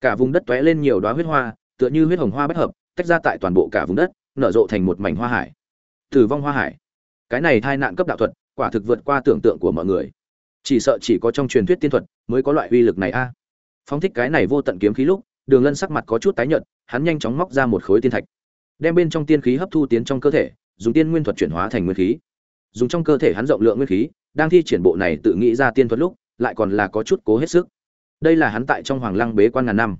Cả vùng đất tóe lên nhiều đóa huyết hoa, tựa như huyết hồng hoa bất hợp tách ra tại toàn bộ cả vùng đất, nở rộ thành một mảnh hoa hải. Tử vong hoa hải. Cái này tai nạn cấp đạo thuật, quả thực vượt qua tưởng tượng của mọi người. Chỉ sợ chỉ có trong truyền thuyết tiên thuật mới có loại uy lực này a. À. phóng thích cái này vô tận kiếm khí lúc, đường lân sắc mặt có chút tái nhợt, hắn nhanh chóng móc ra một khối tiên thạch, đem bên trong tiên khí hấp thu tiến trong cơ thể, dùng tiên nguyên thuật chuyển hóa thành nguyên khí. Dùng trong cơ thể hắn rộng lượng nguyên khí, đang thi triển bộ này tự nghĩ ra tiên thuật lúc, lại còn là có chút cố hết sức. Đây là hắn tại trong hoàng lăng bế quan ngàn năm.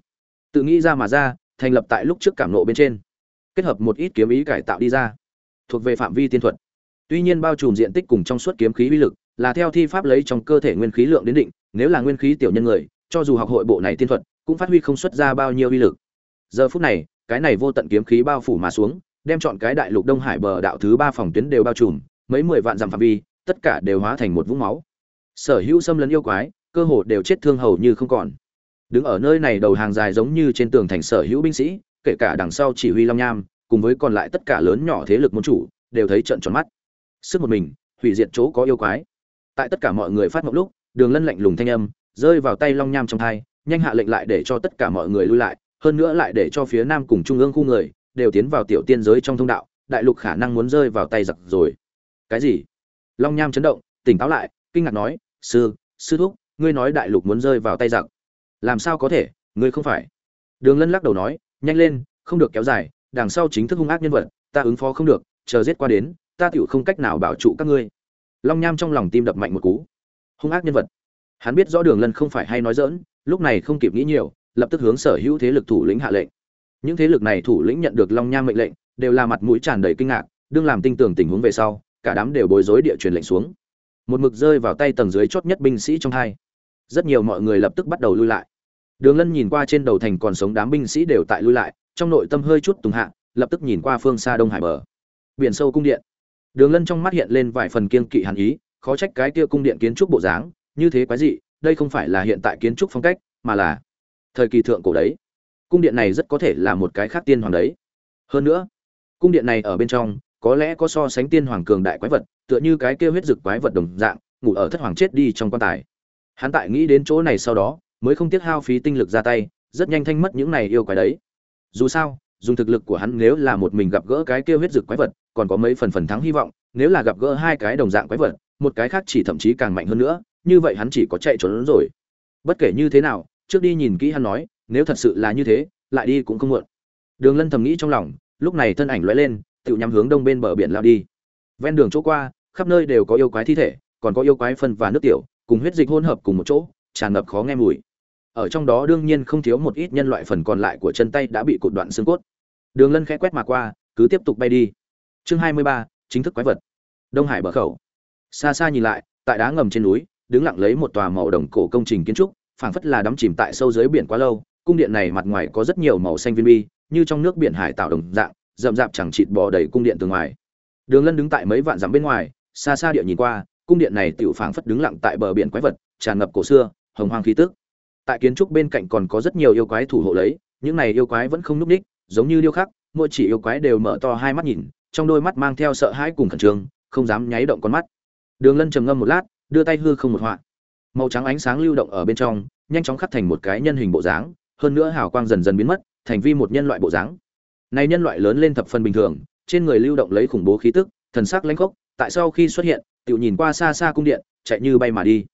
Tự nghĩ ra mà ra thành lập tại lúc trước cảm nộ bên trên, kết hợp một ít kiếm ý cải tạo đi ra, thuộc về phạm vi tiên thuật. Tuy nhiên bao trùm diện tích cùng trong suốt kiếm khí uy lực là theo thi pháp lấy trong cơ thể nguyên khí lượng đến định, nếu là nguyên khí tiểu nhân người, cho dù học hội bộ này tiên thuật, cũng phát huy không xuất ra bao nhiêu uy lực. Giờ phút này, cái này vô tận kiếm khí bao phủ mà xuống, đem chọn cái đại lục đông hải bờ đạo thứ ba phòng tuyến đều bao trùm, mấy mười vạn dặm phạm vi, tất cả đều hóa thành một vũng máu. Sở hữu xâm lấn yêu quái, cơ hồ đều chết thương hầu như không còn đứng ở nơi này đầu hàng dài giống như trên tường thành sở hữu binh sĩ, kể cả đằng sau chỉ huy long nham, cùng với còn lại tất cả lớn nhỏ thế lực môn chủ, đều thấy trận tròn mắt. Sức một mình, hủy diệt chỗ có yêu quái. Tại tất cả mọi người phát mộng lúc, đường lân lạnh lùng thanh âm, rơi vào tay long nham trong thai, nhanh hạ lệnh lại để cho tất cả mọi người lui lại, hơn nữa lại để cho phía nam cùng trung ương khu người, đều tiến vào tiểu tiên giới trong thông đạo, đại lục khả năng muốn rơi vào tay giặc rồi. Cái gì? Long nham chấn động, tỉnh táo lại, kinh ngạc nói, sư sư thúc, ngươi nói đại lục muốn rơi vào tay giặc làm sao có thể, ngươi không phải. Đường lân lắc đầu nói, nhanh lên, không được kéo dài, đằng sau chính thức hung ác nhân vật, ta ứng phó không được, chờ giết qua đến, ta tựu không cách nào bảo trụ các ngươi. Long nham trong lòng tim đập mạnh một cú. Hung ác nhân vật. Hắn biết rõ đường lân không phải hay nói dỡn lúc này không kịp nghĩ nhiều, lập tức hướng sở hữu thế lực thủ lĩnh hạ lệnh. Những thế lực này thủ lĩnh nhận được long nham mệnh lệnh, đều là mặt mũi tràn đầy kinh ngạc, đương làm tinh tường tình huống về sau, cả đám đều bối rối địa truyền lệnh xuống. Một mực rơi vào tay tầng dưới chót nhất binh sĩ trong hai. Rất nhiều mọi người lập tức bắt đầu lui lại đường lân nhìn qua trên đầu thành còn sống đám binh sĩ đều tại lui lại, trong nội tâm hơi chút tùng hạ, lập tức nhìn qua phương xa đông hải bờ. Biển sâu cung điện. Đường lân trong mắt hiện lên vài phần kiên kỵ hàn ý, khó trách cái kia cung điện kiến trúc bộ dáng, như thế quái dị, đây không phải là hiện tại kiến trúc phong cách, mà là thời kỳ thượng cổ đấy. Cung điện này rất có thể là một cái khác tiên hoàng đấy. Hơn nữa, cung điện này ở bên trong, có lẽ có so sánh tiên hoàng cường đại quái vật, tựa như cái kia huyết dực quái vật đồng dạng, ngủ ở thất hoàng chết đi trong quan tài. Hắn tại nghĩ đến chỗ này sau đó mới không tiếc hao phí tinh lực ra tay, rất nhanh thanh mất những này yêu quái đấy. Dù sao, dùng thực lực của hắn nếu là một mình gặp gỡ cái kia huyết dực quái vật, còn có mấy phần phần thắng hy vọng, nếu là gặp gỡ hai cái đồng dạng quái vật, một cái khác chỉ thậm chí càng mạnh hơn nữa, như vậy hắn chỉ có chạy trốn rồi. Bất kể như thế nào, trước đi nhìn kỹ hắn nói, nếu thật sự là như thế, lại đi cũng không muộn. Đường lân thầm nghĩ trong lòng, lúc này thân ảnh lóe lên, tự nhắm hướng đông bên bờ biển lao đi. Ven đường chỗ qua, khắp nơi đều có yêu quái thi thể, còn có yêu quái phân và nước tiểu, cùng huyết dịch hỗn hợp cùng một chỗ, tràn ngập khó nghe mùi ở trong đó đương nhiên không thiếu một ít nhân loại phần còn lại của chân tay đã bị cụt đoạn xương cốt. Đường lân khẽ quét mà qua, cứ tiếp tục bay đi. Chương hai mươi ba, chính thức quái vật. Đông hải bờ khẩu. Xa xa nhìn lại, tại đá ngầm trên núi, đứng lặng lấy một tòa màu đồng cổ công trình kiến trúc, phảng phất là đắm chìm tại sâu dưới biển quá lâu, cung điện này mặt ngoài có rất nhiều màu xanh viên bi, như trong nước biển hải tạo đồng dạng, rậm rạp chẳng chịt bò đầy cung điện từ ngoài. Đường lân đứng tại mấy vạn dặm bên ngoài, xa xa địa nhìn qua, cung điện này tiểu phảng phất đứng lặng tại bờ biển quái vật, tràn ngập cổ xưa, hồng hoang khí tức tại kiến trúc bên cạnh còn có rất nhiều yêu quái thủ hộ lấy, những này yêu quái vẫn không núp ních giống như điêu khắc, mỗi chỉ yêu quái đều mở to hai mắt nhìn, trong đôi mắt mang theo sợ hãi cùng khẩn trương, không dám nháy động con mắt. Đường lân trầm ngâm một lát, đưa tay hư không một họa. Màu trắng ánh sáng lưu động ở bên trong, nhanh chóng khắc thành một cái nhân hình bộ dáng, hơn nữa hào quang dần dần biến mất, thành vi một nhân loại bộ dáng. Này nhân loại lớn lên thập phần bình thường, trên người lưu động lấy khủng bố khí tức, thần sắc lãnh khốc, tại sau khi xuất hiện, tự nhìn qua xa xa cung điện, chạy như bay mà đi.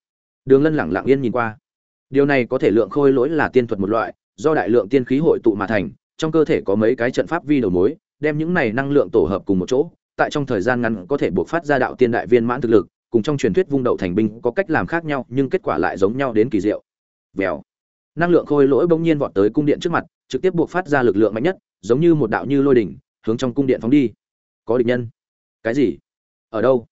Đường lân lẳng lặng yên nhìn qua điều này có thể lượng khôi lỗi là tiên thuật một loại, do đại lượng tiên khí hội tụ mà thành, trong cơ thể có mấy cái trận pháp vi đầu mối, đem những này năng lượng tổ hợp cùng một chỗ, tại trong thời gian ngắn có thể buộc phát ra đạo tiên đại viên mãn thực lực, cùng trong truyền thuyết vung đậu thành binh có cách làm khác nhau, nhưng kết quả lại giống nhau đến kỳ diệu. Vèo. Năng lượng khôi lỗi bỗng nhiên vọt tới cung điện trước mặt, trực tiếp buộc phát ra lực lượng mạnh nhất, giống như một đạo như lôi đỉnh, hướng trong cung điện phóng đi. Có địch nhân. Cái gì? Ở đâu?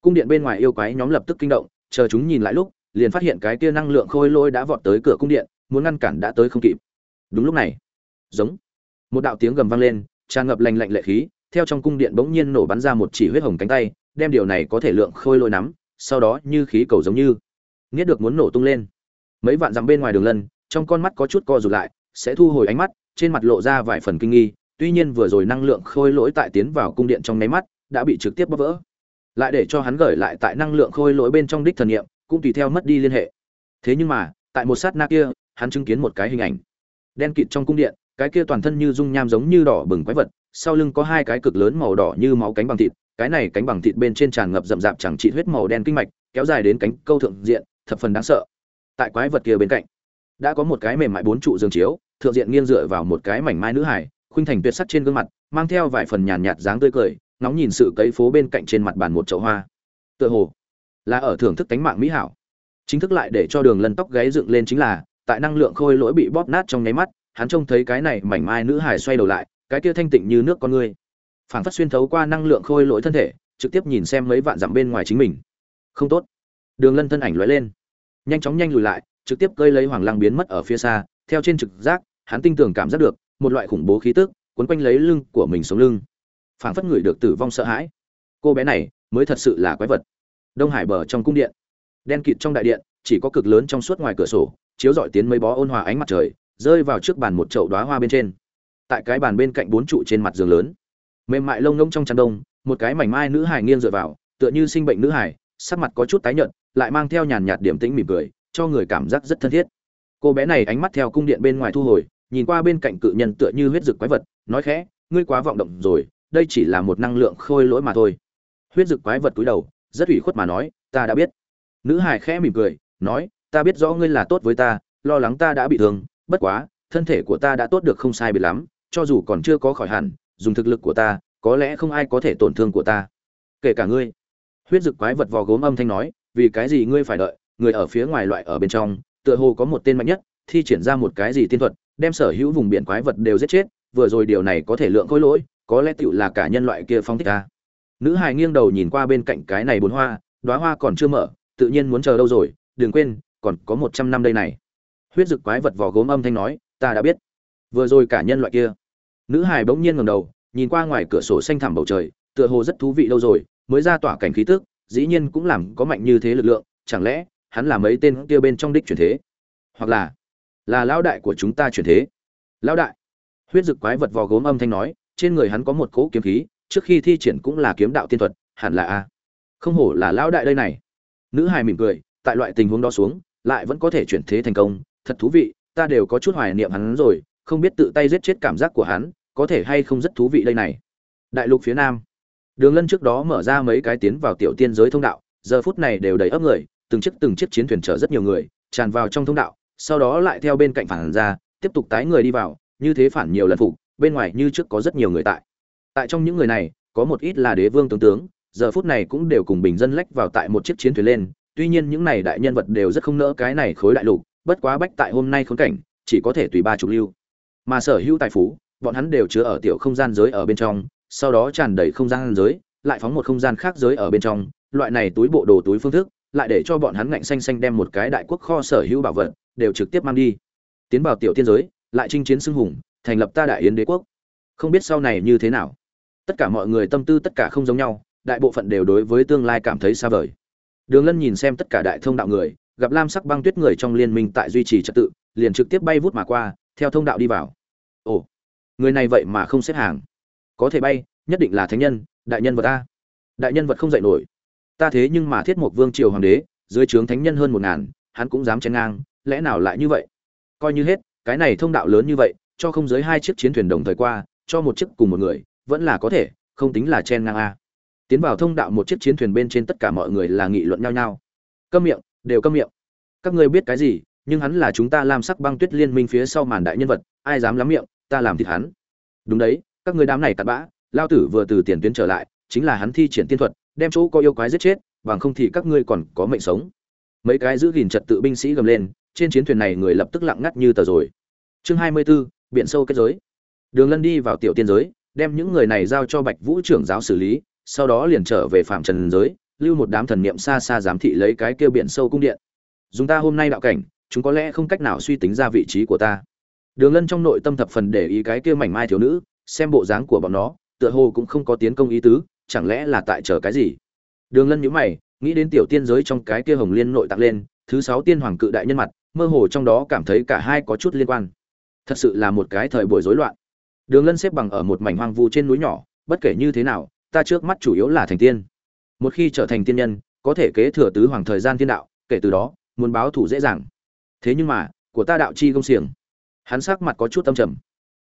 Cung điện bên ngoài yêu quái nhóm lập tức kinh động, chờ chúng nhìn lại lúc liền phát hiện cái kia năng lượng khôi lỗi đã vọt tới cửa cung điện, muốn ngăn cản đã tới không kịp đúng lúc này, giống, một đạo tiếng gầm vang lên, tràn ngập lành lạnh lệ khí, theo trong cung điện bỗng nhiên nổ bắn ra một chỉ huyết hồng cánh tay, đem điều này có thể lượng khôi lỗi nắm, sau đó như khí cầu giống như, nghiết được muốn nổ tung lên mấy vạn dặm bên ngoài đường lân, trong con mắt có chút co rụt lại, sẽ thu hồi ánh mắt, trên mặt lộ ra vài phần kinh nghi, tuy nhiên vừa rồi năng lượng khôi lỗi tại tiến vào cung điện trong nháy mắt, đã bị trực tiếp bóp vỡ lại để cho hắn gửi lại tại năng lượng khôi lỗi bên trong đích thần niệm cũng tùy theo mất đi liên hệ. Thế nhưng mà, tại một sát na kia, hắn chứng kiến một cái hình ảnh. Đen kịt trong cung điện, cái kia toàn thân như dung nham giống như đỏ bừng quái vật, sau lưng có hai cái cực lớn màu đỏ như máu cánh bằng thịt, cái này cánh bằng thịt bên trên tràn ngập rậm rạp chẳng trị huyết màu đen kinh mạch, kéo dài đến cánh câu thượng diện, thập phần đáng sợ. Tại quái vật kia bên cạnh, đã có một cái mềm mại bốn trụ giường chiếu, thượng diện nghiêng dựa vào một cái mảnh mai nữ hải khuynh thành tuyệt sắc trên gương mặt, mang theo vài phần nhàn nhạt dáng tươi cười nóng nhìn sự cấy phố bên cạnh trên mặt bàn một chậu hoa. Tựa hồ là ở thưởng thức tánh mạng mỹ hảo. Chính thức lại để cho đường lân tóc gáy dựng lên chính là, tại năng lượng khôi lỗi bị bóp nát trong nháy mắt, hắn trông thấy cái này mảnh mai nữ hải xoay đầu lại, cái kia thanh tịnh như nước con ngươi phảng phất xuyên thấu qua năng lượng khôi lỗi thân thể, trực tiếp nhìn xem mấy vạn dặm bên ngoài chính mình. Không tốt. Đường lân thân ảnh lóe lên. Nhanh chóng nhanh lùi lại, trực tiếp cơi lấy hoàng lăng biến mất ở phía xa, theo trên trực giác, hắn tinh tường cảm giác được, một loại khủng bố khí tức quấn quanh lấy lưng của mình sống lưng. Phảng phất người được tử vong sợ hãi. Cô bé này mới thật sự là quái vật đông hải bờ trong cung điện. Đen kịt trong đại điện chỉ có cực lớn trong suốt ngoài cửa sổ chiếu dọi tiến mấy bó ôn hòa ánh mặt trời rơi vào trước bàn một chậu đóa hoa bên trên. Tại cái bàn bên cạnh bốn trụ trên mặt giường lớn. Mềm mại lông ngông trong chăn đông một cái mảnh mai nữ hải nghiêng dựa vào tựa như sinh bệnh nữ hải, sắc mặt có chút tái nhợt lại mang theo nhàn nhạt điểm tĩnh mỉm cười cho người cảm giác rất thân thiết. Cô bé này ánh mắt theo cung điện bên ngoài thu hồi nhìn qua bên cạnh cự nhân tựa như huyết dực quái vật nói khẽ ngươi quá vọng động rồi đây chỉ là một năng lượng khôi lỗi mà thôi. Huyết dực quái vật túi đầu rất ủy khuất mà nói, ta đã biết. Nữ hải khẽ mỉm cười, nói, ta biết rõ ngươi là tốt với ta, lo lắng ta đã bị thương, bất quá, thân thể của ta đã tốt được không sai biệt lắm, cho dù còn chưa có khỏi hẳn, dùng thực lực của ta, có lẽ không ai có thể tổn thương của ta. Kể cả ngươi. Huyết dực quái vật vò gốm âm thanh nói, vì cái gì ngươi phải đợi? Người ở phía ngoài loại ở bên trong, tựa hồ có một tên mạnh nhất, thi triển ra một cái gì tiên thuật, đem sở hữu vùng biển quái vật đều giết chết, vừa rồi điều này có thể lượng khối lỗi, có lẽ tựu là cả nhân loại kia phong thích ta nữ hài nghiêng đầu nhìn qua bên cạnh cái này bốn hoa đoá hoa còn chưa mở, tự nhiên muốn chờ đâu rồi, đừng quên, còn có một trăm năm đây này. Huyết dực quái vật vỏ gốm âm thanh nói, ta đã biết. Vừa rồi cả nhân loại kia. Nữ hài bỗng nhiên ngầm đầu, nhìn qua ngoài cửa sổ xanh thẳm bầu trời, tựa hồ rất thú vị đâu rồi, mới ra tỏa cảnh khí tức, dĩ nhiên cũng làm có mạnh như thế lực lượng, chẳng lẽ, hắn là mấy tên kia bên trong đích chuyển thế? Hoặc là là lão đại của chúng ta chuyển thế? Lão đại. Huyết dực quái vật vò gốm âm thanh nói, trên người hắn có một cỗ kiếm khí trước khi thi triển cũng là kiếm đạo tiên thuật, hẳn là a. Không hổ là lão đại đây này. Nữ hài mỉm cười, tại loại tình huống đó xuống, lại vẫn có thể chuyển thế thành công. Thật thú vị, ta đều có chút hoài niệm hắn rồi, không biết tự tay giết chết cảm giác của hắn, có thể hay không rất thú vị đây này. Đại lục phía nam. Đường lân trước đó mở ra mấy cái tiến vào tiểu tiên giới thông đạo, giờ phút này đều đầy ấp người, từng chiếc từng chiếc chiến thuyền chở rất nhiều người, tràn vào trong thông đạo, sau đó lại theo bên cạnh phản ra, tiếp tục tái người đi vào, như thế phản nhiều lần phục, bên ngoài như trước có rất nhiều người tại tại trong những người này, có một ít là đế vương tướng tướng, giờ phút này cũng đều cùng bình dân lách vào tại một chiếc chiến thuyền lên, tuy nhiên những này đại nhân vật đều rất không nỡ cái này khối đại lục, bất quá bách tại hôm nay khốn cảnh, chỉ có thể tùy ba chục lưu. Mà sở hữu tài phú, bọn hắn đều chứa ở tiểu không gian giới ở bên trong, sau đó tràn đầy không gian giới, lại phóng một không gian khác giới ở bên trong, loại này túi bộ đồ túi phương thức, lại để cho bọn hắn ngạnh xanh xanh đem một cái đại quốc kho sở hữu bảo vật, đều trực tiếp mang đi. Tiến vào tiểu tiên giới, lại chinh chiến xưng hùng, thành lập ta đại yến đế quốc. Không biết sau này như thế nào tất cả mọi người tâm tư tất cả không giống nhau, đại bộ phận đều đối với tương lai cảm thấy xa vời. Đường lân nhìn xem tất cả đại thông đạo người, gặp lam sắc băng tuyết người trong liên minh tại duy trì trật tự, liền trực tiếp bay vút mà qua, theo thông đạo đi vào. Ồ, người này vậy mà không xếp hàng. Có thể bay, nhất định là thánh nhân, đại nhân vật ta. Đại nhân vật không dạy nổi. Ta thế nhưng mà thiết một vương triều hoàng đế, dưới trướng thánh nhân hơn một ngàn, hắn cũng dám chen ngang, lẽ nào lại như vậy? Coi như hết, cái này thông đạo lớn như vậy, cho không dưới hai chiếc chiến thuyền đồng thời qua, cho một chiếc cùng một người vẫn là có thể không tính là chen ngang a. Tiến vào thông đạo một chiếc chiến thuyền bên trên tất cả mọi người là nghị luận nhau nhau. Câm miệng đều câm miệng. Các ngươi biết cái gì nhưng hắn là chúng ta làm sắc băng tuyết liên minh phía sau màn đại nhân vật ai dám lắm miệng ta làm thịt hắn. Đúng đấy các ngươi đám này cặn bã lao tử vừa từ tiền tuyến trở lại chính là hắn thi triển tiên thuật đem chỗ có yêu quái giết chết bằng không thì các ngươi còn có mệnh sống. Mấy cái giữ gìn trật tự binh sĩ gầm lên trên chiến thuyền này người lập tức lặng ngắt như tờ rồi. Chương hai mươi 24, biển sâu kết giới. Đường lân đi vào tiểu tiên giới đem những người này giao cho bạch vũ trưởng giáo xử lý, sau đó liền trở về phạm trần giới, lưu một đám thần niệm xa xa giám thị lấy cái kia biển sâu cung điện. Dùng ta hôm nay đạo cảnh, chúng có lẽ không cách nào suy tính ra vị trí của ta. Đường lân trong nội tâm thập phần để ý cái kia mảnh mai thiếu nữ, xem bộ dáng của bọn nó, tựa hồ cũng không có tiến công ý tứ, chẳng lẽ là tại chờ cái gì? Đường lân nhíu mày, nghĩ đến tiểu tiên giới trong cái kia hồng liên nội tặng lên, thứ sáu tiên hoàng cự đại nhân mặt, mơ hồ trong đó cảm thấy cả hai có chút liên quan. Thật sự là một cái thời buổi rối loạn đường lân xếp bằng ở một mảnh hoang vu trên núi nhỏ, bất kể như thế nào, ta trước mắt chủ yếu là thành tiên. Một khi trở thành tiên nhân, có thể kế thừa tứ hoàng thời gian thiên đạo, kể từ đó, muốn báo thủ dễ dàng. Thế nhưng mà, của ta đạo chi công xiềng. Hắn sắc mặt có chút tâm trầm.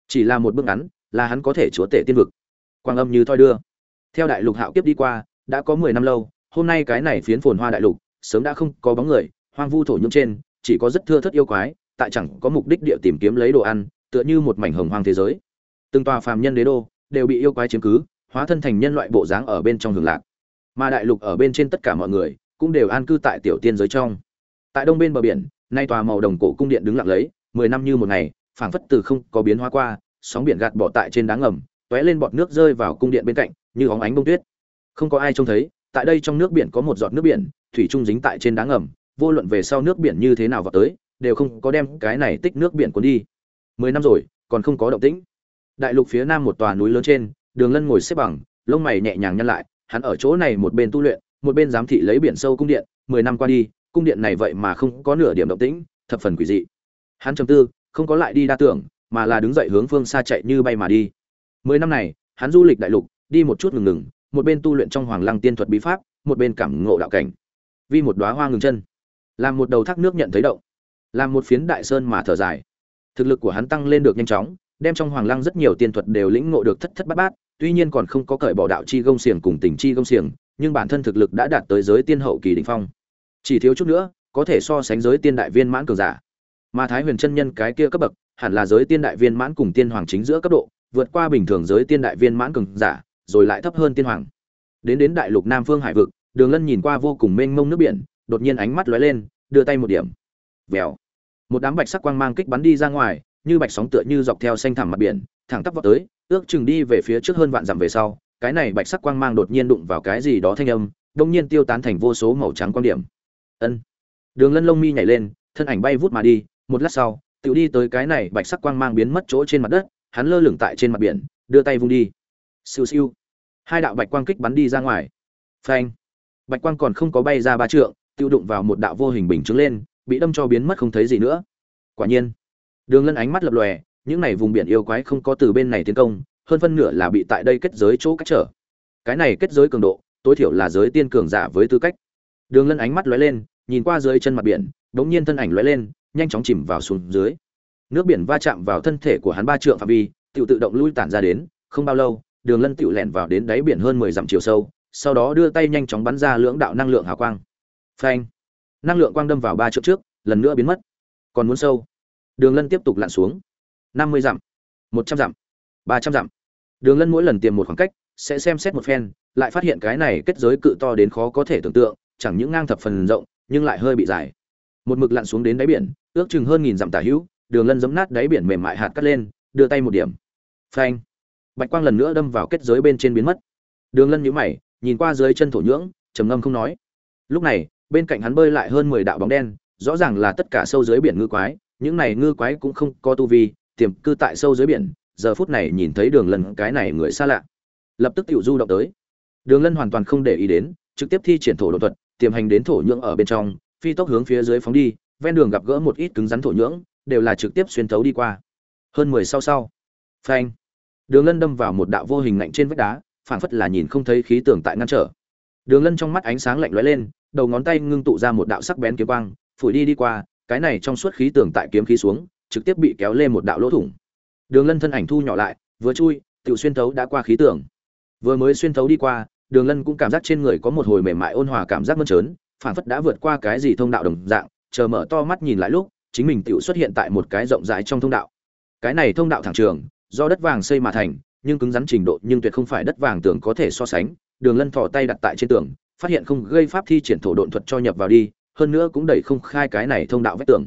Chỉ là một bước ngắn, là hắn có thể chúa tể tiên vực. Quang âm như thoi đưa. Theo đại lục hạo kiếp đi qua, đã có mười năm lâu, hôm nay cái này phiến phồn hoa đại lục, sớm đã không có bóng người, hoang vu thổ nhưỡng trên, chỉ có rất thưa thất yêu quái, tại chẳng có mục đích địa tìm kiếm lấy đồ ăn, tựa như một mảnh hồng hoang thế giới từng tòa phàm nhân đế đô đều bị yêu quái chiếm cứ, hóa thân thành nhân loại bộ dáng ở bên trong hưởng lạc. Mà đại lục ở bên trên tất cả mọi người cũng đều an cư tại tiểu tiên giới trong. Tại đông bên bờ biển, nay tòa màu đồng cổ cung điện đứng lặng lấy, mười năm như một ngày, phảng phất từ không có biến hóa qua, sóng biển gạt bỏ tại trên đá ngầm, tóe lên bọt nước rơi vào cung điện bên cạnh, như óng ánh bông tuyết. Không có ai trông thấy, tại đây trong nước biển có một giọt nước biển, thủy trung dính tại trên đá ngầm, vô luận về sau nước biển như thế nào vào tới, đều không có đem cái này tích nước biển cuốn đi. Mười năm rồi, còn không có động tĩnh đại lục phía nam một tòa núi lớn trên, đường lân ngồi xếp bằng, lông mày nhẹ nhàng nhăn lại, hắn ở chỗ này một bên tu luyện, một bên giám thị lấy biển sâu cung điện, mười năm qua đi, cung điện này vậy mà không có nửa điểm động tĩnh, thập phần quỷ dị. Hắn trầm tư, không có lại đi đa tưởng, mà là đứng dậy hướng phương xa chạy như bay mà đi. Mười năm này, hắn du lịch đại lục, đi một chút ngừng ngừng, một bên tu luyện trong hoàng lăng tiên thuật bí pháp, một bên cảm ngộ đạo cảnh. Vì một đóa hoa ngừng chân. Làm một đầu thác nước nhận thấy động. Làm một phiến đại sơn mà thở dài. Thực lực của hắn tăng lên được nhanh chóng đem trong hoàng lăng rất nhiều tiên thuật đều lĩnh ngộ được thất thất bát bát, tuy nhiên còn không có cởi bỏ đạo chi gông xiềng cùng tình chi gông xiềng, nhưng bản thân thực lực đã đạt tới giới tiên hậu kỳ đỉnh phong. Chỉ thiếu chút nữa, có thể so sánh giới tiên đại viên mãn cường giả. Mà thái huyền chân nhân cái kia cấp bậc, hẳn là giới tiên đại viên mãn cùng tiên hoàng chính giữa cấp độ, vượt qua bình thường giới tiên đại viên mãn cường giả, rồi lại thấp hơn tiên hoàng. Đến đến đại lục nam phương hải vực, đường lân nhìn qua vô cùng mênh mông nước biển, đột nhiên ánh mắt lóe lên, đưa tay một điểm. Vèo. Một đám bạch sắc quang mang kích bắn đi ra ngoài như bạch sóng tựa như dọc theo xanh thẳm mặt biển, thẳng tắp vọt tới, ước chừng đi về phía trước hơn vạn dặm về sau, cái này bạch sắc quang mang đột nhiên đụng vào cái gì đó thanh âm, đông nhiên tiêu tán thành vô số màu trắng quan điểm. Ân. Đường lân lông mi nhảy lên, thân ảnh bay vút mà đi, một lát sau tự đi tới cái này bạch sắc quang mang biến mất chỗ trên mặt đất, hắn lơ lửng tại trên mặt biển, đưa tay vung đi. Siêu siêu. Hai đạo bạch quang kích bắn đi ra ngoài. Phanh. Bạch quang còn không có bay ra ba trượng, tiêu đụng vào một đạo vô hình bình chứng lên, bị đâm cho biến mất không thấy gì nữa. Quả nhiên đường lân ánh mắt lập lòe, những này vùng biển yêu quái không có từ bên này tiến công, hơn phân nửa là bị tại đây kết giới chỗ cách trở. Cái này kết giới cường độ, tối thiểu là giới tiên cường giả với tư cách. Đường lân ánh mắt lóe lên, nhìn qua dưới chân mặt biển đống nhiên thân ảnh lóe lên, nhanh chóng chìm vào xuống dưới. Nước biển va chạm vào thân thể của hắn ba trượng phạm vi, tiểu tự động lui tản ra đến, không bao lâu, đường lân tiểu lẻn vào đến đáy biển hơn mười dặm chiều sâu, sau đó đưa tay nhanh chóng bắn ra lưỡng đạo năng lượng hào quang. Phanh! Năng lượng quang đâm vào ba trượng trước, lần nữa biến mất. Còn muốn sâu đường lân tiếp tục lặn xuống. Năm mươi dặm, một trăm dặm, ba trăm dặm. Đường lân mỗi lần tìm một khoảng cách, sẽ xem xét một phen, lại phát hiện cái này kết giới cự to đến khó có thể tưởng tượng, chẳng những ngang thập phần rộng, nhưng lại hơi bị dài. Một mực lặn xuống đến đáy biển, ước chừng hơn nghìn dặm tả hữu, đường lân giấm nát đáy biển mềm mại hạt cắt lên, đưa tay một điểm. Phanh! Bạch quang lần nữa đâm vào kết giới bên trên biến mất. Đường lân nhíu mày, nhìn qua dưới chân thổ nhưỡng, trầm ngâm không nói. Lúc này, bên cạnh hắn bơi lại hơn mười đạo bóng đen, rõ ràng là tất cả sâu dưới biển ngư quái những này ngư quái cũng không có tu vi, tiềm cư tại sâu dưới biển, giờ phút này nhìn thấy đường lân cái này người xa lạ. Lập tức tiểu du động tới. Đường lân hoàn toàn không để ý đến, trực tiếp thi triển thổ đột thuật, tiềm hành đến thổ nhưỡng ở bên trong, phi tốc hướng phía dưới phóng đi, ven đường gặp gỡ một ít cứng rắn thổ nhưỡng, đều là trực tiếp xuyên thấu đi qua. Hơn mười sau sau. Phanh. Đường lân đâm vào một đạo vô hình lạnh trên vách đá, phảng phất là nhìn không thấy khí tưởng tại ngăn trở. Đường lân trong mắt ánh sáng lạnh lóe lên, đầu ngón tay ngưng tụ ra một đạo sắc bén kiếm quang, phủi đi đi qua cái này trong suốt khí tường tại kiếm khí xuống, trực tiếp bị kéo lên một đạo lỗ thủng. Đường lân thân ảnh thu nhỏ lại, vừa chui tự xuyên thấu đã qua khí tường. vừa mới xuyên thấu đi qua, đường lân cũng cảm giác trên người có một hồi mềm mại ôn hòa cảm giác mơn trớn, phảng phất đã vượt qua cái gì thông đạo đồng dạng, chờ mở to mắt nhìn lại lúc, chính mình tự xuất hiện tại một cái rộng rãi trong thông đạo. Cái này thông đạo thẳng trường, do đất vàng xây mà thành, nhưng cứng rắn trình độ nhưng tuyệt không phải đất vàng tường có thể so sánh. Đường lân thò tay đặt tại trên tường, phát hiện không gây pháp thi triển thổ độn thuật cho nhập vào đi hơn nữa cũng đẩy không khai cái này thông đạo vách tường.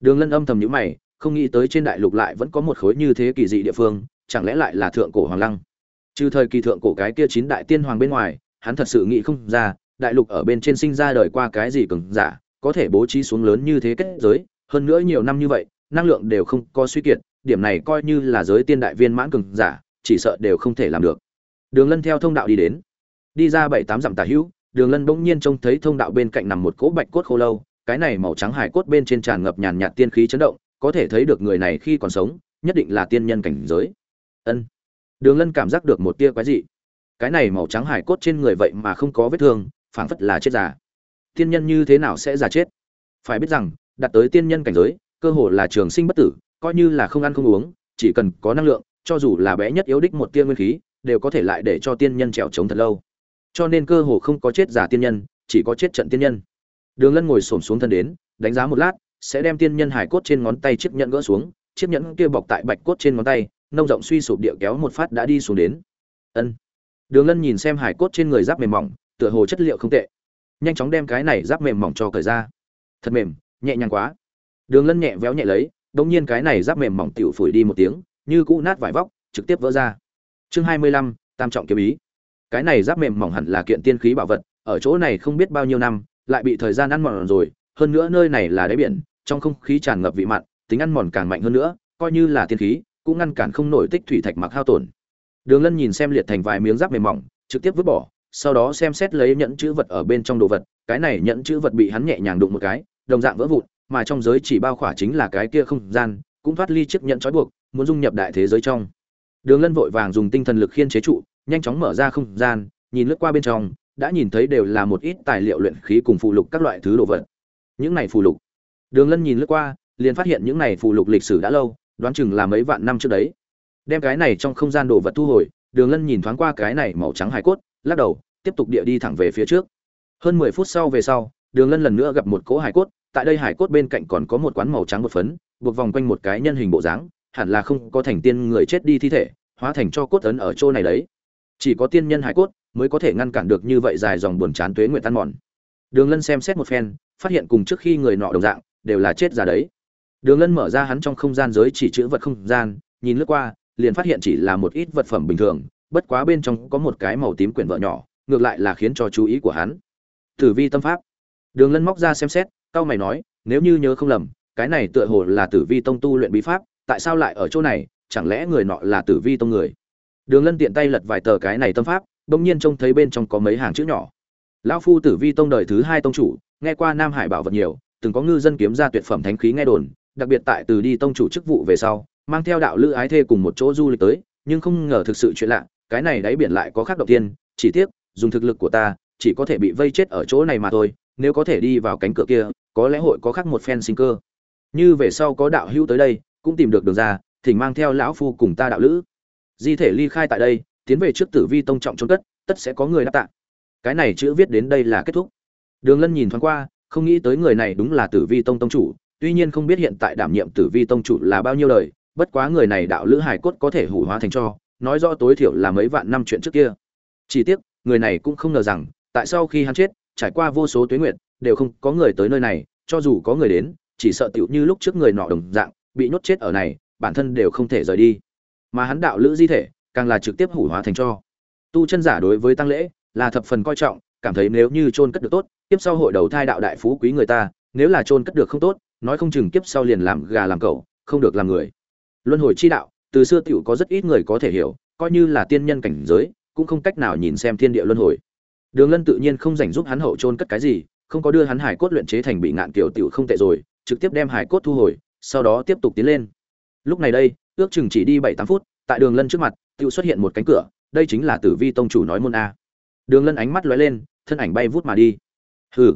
Đường lân âm thầm nhíu mày, không nghĩ tới trên đại lục lại vẫn có một khối như thế kỳ dị địa phương, chẳng lẽ lại là thượng cổ hoàng lăng? Trừ thời kỳ thượng cổ cái kia chín đại tiên hoàng bên ngoài, hắn thật sự nghĩ không ra, đại lục ở bên trên sinh ra đời qua cái gì cường giả, có thể bố trí xuống lớn như thế kết giới, hơn nữa nhiều năm như vậy, năng lượng đều không có suy kiệt, điểm này coi như là giới tiên đại viên mãn cường giả, chỉ sợ đều không thể làm được. Đường lân theo thông đạo đi đến. Đi ra bảy tám dặm tả hữu đường lân bỗng nhiên trông thấy thông đạo bên cạnh nằm một cỗ bạch cốt khô lâu, cái này màu trắng hải cốt bên trên tràn ngập nhàn nhạt tiên khí chấn động, có thể thấy được người này khi còn sống, nhất định là tiên nhân cảnh giới. Ân. Đường lân cảm giác được một tia quái dị. Cái này màu trắng hải cốt trên người vậy mà không có vết thương, phảng phất là chết già. Tiên nhân như thế nào sẽ già chết? Phải biết rằng, đạt tới tiên nhân cảnh giới, cơ hồ là trường sinh bất tử, coi như là không ăn không uống, chỉ cần có năng lượng, cho dù là bé nhất yếu đích một tia nguyên khí, đều có thể lại để cho tiên nhân trèo trống thật lâu cho nên cơ hồ không có chết giả tiên nhân, chỉ có chết trận tiên nhân. Đường lân ngồi xổm xuống thân đến, đánh giá một lát, sẽ đem tiên nhân hải cốt trên ngón tay chiếc nhẫn gỡ xuống, chiếc nhẫn kia bọc tại bạch cốt trên ngón tay, nông rộng suy sụp địa kéo một phát đã đi xuống đến. Ân. Đường lân nhìn xem hải cốt trên người giáp mềm mỏng, tựa hồ chất liệu không tệ. Nhanh chóng đem cái này giáp mềm mỏng cho cởi ra. Thật mềm, nhẹ nhàng quá. Đường lân nhẹ véo nhẹ lấy, đống nhiên cái này giáp mềm mỏng tiểu phủi đi một tiếng, như cũ nát vải vóc, trực tiếp vỡ ra. Chương hai mươi lăm, tam trọng kiếm ý cái này giáp mềm mỏng hẳn là kiện tiên khí bảo vật, ở chỗ này không biết bao nhiêu năm, lại bị thời gian ăn mòn rồi, hơn nữa nơi này là đáy biển, trong không khí tràn ngập vị mặn, tính ăn mòn càng mạnh hơn nữa, coi như là tiên khí, cũng ngăn cản không nổi tích thủy thạch mặc hao tổn. Đường lân nhìn xem liệt thành vài miếng giáp mềm mỏng, trực tiếp vứt bỏ, sau đó xem xét lấy nhẫn chữ vật ở bên trong đồ vật, cái này nhẫn chữ vật bị hắn nhẹ nhàng đụng một cái, đồng dạng vỡ vụn, mà trong giới chỉ bao khỏa chính là cái kia không gian, cũng thoát ly chiếc nhẫn trói buộc, muốn dung nhập đại thế giới trong. Đường lân vội vàng dùng tinh thần lực khiên chế trụ nhanh chóng mở ra không gian, nhìn lướt qua bên trong, đã nhìn thấy đều là một ít tài liệu luyện khí cùng phụ lục các loại thứ đồ vật. Những này phụ lục. Đường lân nhìn lướt qua, liền phát hiện những này phụ lục lịch sử đã lâu, đoán chừng là mấy vạn năm trước đấy. Đem cái này trong không gian đồ vật thu hồi, đường lân nhìn thoáng qua cái này màu trắng hải cốt, lắc đầu, tiếp tục địa đi thẳng về phía trước. Hơn mười phút sau về sau, đường lân lần nữa gặp một cỗ hải cốt, tại đây hải cốt bên cạnh còn có một quán màu trắng một phấn, buộc vòng quanh một cái nhân hình bộ dáng, hẳn là không có thành tiên người chết đi thi thể, hóa thành cho cốt ấn ở chỗ này đấy chỉ có tiên nhân hải cốt mới có thể ngăn cản được như vậy dài dòng buồn chán tuế nguyện tan mòn. Đường lân xem xét một phen, phát hiện cùng trước khi người nọ đồng dạng, đều là chết già đấy. Đường lân mở ra hắn trong không gian giới chỉ chữ vật không gian, nhìn lướt qua, liền phát hiện chỉ là một ít vật phẩm bình thường, bất quá bên trong có một cái màu tím quyển vợ nhỏ, ngược lại là khiến cho chú ý của hắn. Tử vi tâm pháp. Đường lân móc ra xem xét cao mày nói, nếu như nhớ không lầm, cái này tựa hồ là tử vi tông tu luyện bí pháp, tại sao lại ở chỗ này, chẳng lẽ người nọ là tử vi tông người? Đường lân tiện tay lật vài tờ cái này tâm pháp, bỗng nhiên trông thấy bên trong có mấy hàng chữ nhỏ. Lão phu tử vi tông đời thứ hai tông chủ, nghe qua nam hải bảo vật nhiều, từng có ngư dân kiếm ra tuyệt phẩm thánh khí nghe đồn, đặc biệt tại từ đi tông chủ chức vụ về sau, mang theo đạo lữ ái thê cùng một chỗ du lịch tới, nhưng không ngờ thực sự chuyện lạ, cái này đáy biển lại có khác đầu tiên, chỉ tiếc, dùng thực lực của ta, chỉ có thể bị vây chết ở chỗ này mà thôi, nếu có thể đi vào cánh cửa kia, có lẽ hội có khác một phen sinh cơ. Như về sau có đạo hữu tới đây, cũng tìm được đường ra, thỉnh mang theo lão phu cùng ta đạo lữ di thể ly khai tại đây, tiến về trước tử vi tông trọng trốn cất, tất sẽ có người đáp tạ. Cái này chữ viết đến đây là kết thúc. Đường lân nhìn thoáng qua, không nghĩ tới người này đúng là tử vi tông tông chủ, tuy nhiên không biết hiện tại đảm nhiệm tử vi tông chủ là bao nhiêu đời, bất quá người này đạo lữ hải cốt có thể hủ hóa thành cho, nói rõ tối thiểu là mấy vạn năm chuyện trước kia. Chỉ tiếc, người này cũng không ngờ rằng, tại sau khi hắn chết, trải qua vô số tuế nguyện đều không có người tới nơi này, cho dù có người đến, chỉ sợ tiểu như lúc trước người nọ đồng dạng, bị nhốt chết ở này, bản thân đều không thể rời đi mà hắn đạo lữ di thể càng là trực tiếp hủ hóa thành cho. Tu chân giả đối với tăng lễ là thập phần coi trọng, cảm thấy nếu như chôn cất được tốt tiếp sau hội đầu thai đạo đại phú quý người ta, nếu là chôn cất được không tốt, nói không chừng kiếp sau liền làm gà làm cẩu, không được làm người. Luân hồi chi đạo, từ xưa tiểu có rất ít người có thể hiểu, coi như là tiên nhân cảnh giới, cũng không cách nào nhìn xem thiên địa luân hồi. Đường lân tự nhiên không dành giúp hắn hậu chôn cất cái gì, không có đưa hắn hải cốt luyện chế thành bị ngạn kiểu tiểu không tệ rồi, trực tiếp đem hải cốt thu hồi, sau đó tiếp tục tiến lên. Lúc này đây ước chừng chỉ đi bảy tám phút, tại đường lân trước mặt tự xuất hiện một cánh cửa, đây chính là tử vi tông chủ nói môn a. Đường lân ánh mắt lóe lên, thân ảnh bay vút mà đi. Hừ.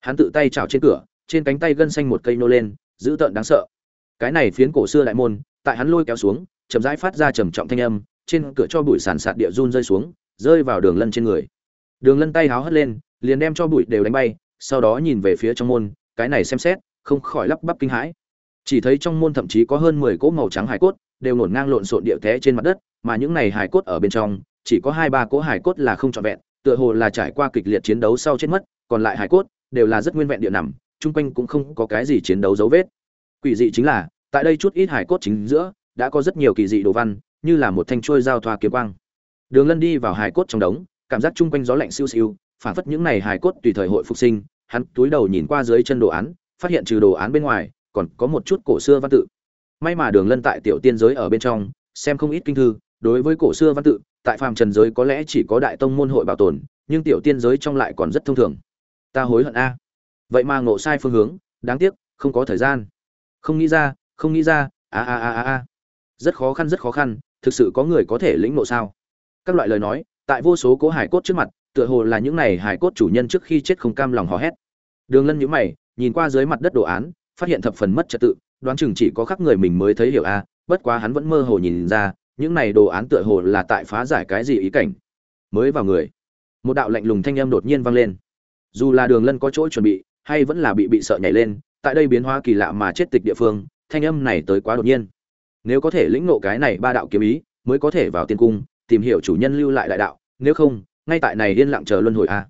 Hắn tự tay chảo trên cửa, trên cánh tay gân xanh một cây nô lên, dữ tợn đáng sợ. Cái này phiến cổ xưa đại môn, tại hắn lôi kéo xuống, chậm rãi phát ra trầm trọng thanh âm, trên cửa cho bụi sàn sạt địa run rơi xuống, rơi vào đường lân trên người. Đường lân tay háo hất lên, liền đem cho bụi đều đánh bay, sau đó nhìn về phía trong môn, cái này xem xét, không khỏi lắp bắp kinh hãi chỉ thấy trong môn thậm chí có hơn mười cỗ màu trắng hải cốt, đều nổn ngang lộn xộn địa thế trên mặt đất, mà những này hải cốt ở bên trong, chỉ có hai ba cỗ hải cốt là không trọn vẹn, tựa hồ là trải qua kịch liệt chiến đấu sau chết mất, còn lại hải cốt đều là rất nguyên vẹn địa nằm, chung quanh cũng không có cái gì chiến đấu dấu vết. Quỷ dị chính là, tại đây chút ít hải cốt chính giữa, đã có rất nhiều kỳ dị đồ văn, như là một thanh trôi giao thoa kiếm quang. Đường lân đi vào hải cốt trong đống, cảm giác chung quanh gió lạnh siêu siêu phản phất những này hải cốt tùy thời hội phục sinh, hắn túi đầu nhìn qua dưới chân đồ án, phát hiện trừ đồ án bên ngoài còn có một chút cổ xưa văn tự. May mà đường lân tại tiểu tiên giới ở bên trong, xem không ít kinh thư, đối với cổ xưa văn tự, tại phàm trần giới có lẽ chỉ có đại tông môn hội bảo tồn, nhưng tiểu tiên giới trong lại còn rất thông thường. Ta hối hận a. Vậy mà ngộ sai phương hướng, đáng tiếc, không có thời gian. Không nghĩ ra, không nghĩ ra, a a a a a. Rất khó khăn, rất khó khăn, thực sự có người có thể lĩnh ngộ sao? Các loại lời nói, tại vô số cố hải cốt trước mặt, tựa hồ là những này hải cốt chủ nhân trước khi chết không cam lòng hò hét. Đường lân nhíu mày, nhìn qua dưới mặt đất đồ án phát hiện thập phần mất trật tự, đoán chừng chỉ có khắc người mình mới thấy hiểu a, bất quá hắn vẫn mơ hồ nhìn ra, những này đồ án tựa hồ là tại phá giải cái gì ý cảnh. Mới vào người, một đạo lạnh lùng thanh âm đột nhiên vang lên. Dù là đường lân có chỗ chuẩn bị, hay vẫn là bị bị sợ nhảy lên, tại đây biến hóa kỳ lạ mà chết tịch địa phương, thanh âm này tới quá đột nhiên. Nếu có thể lĩnh ngộ cái này ba đạo kiếm ý, mới có thể vào tiên cung, tìm hiểu chủ nhân lưu lại đại đạo, nếu không, ngay tại này yên lặng chờ luân hồi a. À.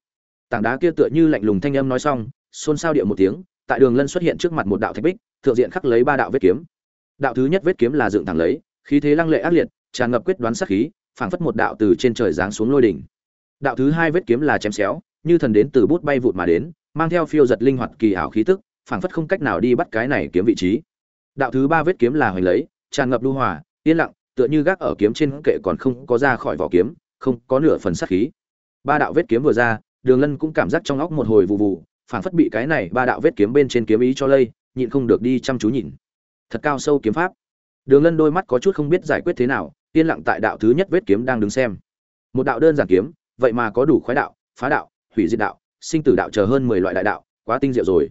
tảng đá kia tựa như lạnh lùng thanh âm nói xong, xôn xao điệu một tiếng tại đường lân xuất hiện trước mặt một đạo thạch bích, thượng diện khắc lấy ba đạo vết kiếm. Đạo thứ nhất vết kiếm là dựng thẳng lấy, khí thế lăng lệ ác liệt, tràn ngập quyết đoán sát khí, phảng phất một đạo từ trên trời giáng xuống lôi đỉnh. Đạo thứ hai vết kiếm là chém xéo, như thần đến từ bút bay vụt mà đến, mang theo phiêu giật linh hoạt kỳ ảo khí tức, phảng phất không cách nào đi bắt cái này kiếm vị trí. Đạo thứ ba vết kiếm là hoành lấy, tràn ngập lưu hòa, yên lặng, tựa như gác ở kiếm trên kệ còn không có ra khỏi vỏ kiếm, không có nửa phần sát khí. Ba đạo vết kiếm vừa ra, đường lân cũng cảm giác trong óc một hồi vụ vụ phảng phất bị cái này ba đạo vết kiếm bên trên kiếm ý cho lây, nhịn không được đi chăm chú nhìn. Thật cao sâu kiếm pháp. Đường lân đôi mắt có chút không biết giải quyết thế nào, yên lặng tại đạo thứ nhất vết kiếm đang đứng xem. Một đạo đơn giản kiếm, vậy mà có đủ khoái đạo, phá đạo, hủy diệt đạo, sinh tử đạo chờ hơn mười loại đại đạo, quá tinh diệu rồi.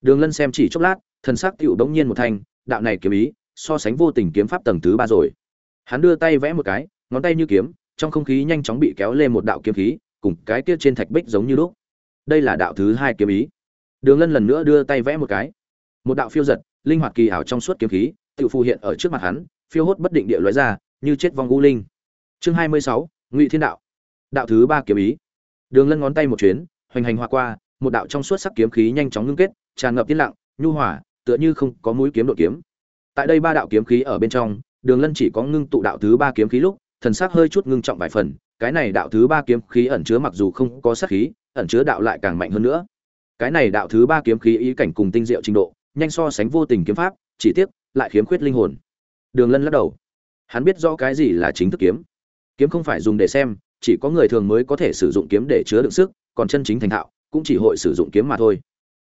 Đường lân xem chỉ chốc lát, thần sắc tựu bỗng nhiên một thanh, đạo này kiếm ý, so sánh vô tình kiếm pháp tầng thứ ba rồi. Hắn đưa tay vẽ một cái, ngón tay như kiếm, trong không khí nhanh chóng bị kéo lên một đạo kiếm khí, cùng cái kia trên thạch bích giống như lúc đây là đạo thứ hai kiếm ý. Đường lân lần nữa đưa tay vẽ một cái. Một đạo phiêu giật, linh hoạt kỳ ảo trong suốt kiếm khí, tự phù hiện ở trước mặt hắn, phiêu hốt bất định địa lóe ra, như chết vong u linh. Chương hai mươi sáu, ngụy thiên đạo. Đạo thứ ba kiếm ý. Đường lân ngón tay một chuyến, hoành hành hoa qua, một đạo trong suốt sắc kiếm khí nhanh chóng ngưng kết, tràn ngập yên lặng, nhu hỏa tựa như không có mũi kiếm đột kiếm. Tại đây ba đạo kiếm khí ở bên trong, đường lân chỉ có ngưng tụ đạo thứ ba kiếm khí lúc, thần sắc hơi chút ngưng trọng vài phần, cái này đạo thứ ba kiếm khí ẩn chứa mặc dù không có sát khí ẩn chứa đạo lại càng mạnh hơn nữa. Cái này đạo thứ ba kiếm khí ý cảnh cùng tinh diệu trình độ, nhanh so sánh vô tình kiếm pháp, chỉ tiếc, lại khiếm khuyết linh hồn. Đường lân lắc đầu. Hắn biết rõ cái gì là chính thức kiếm. Kiếm không phải dùng để xem, chỉ có người thường mới có thể sử dụng kiếm để chứa đựng sức, còn chân chính thành thạo, cũng chỉ hội sử dụng kiếm mà thôi.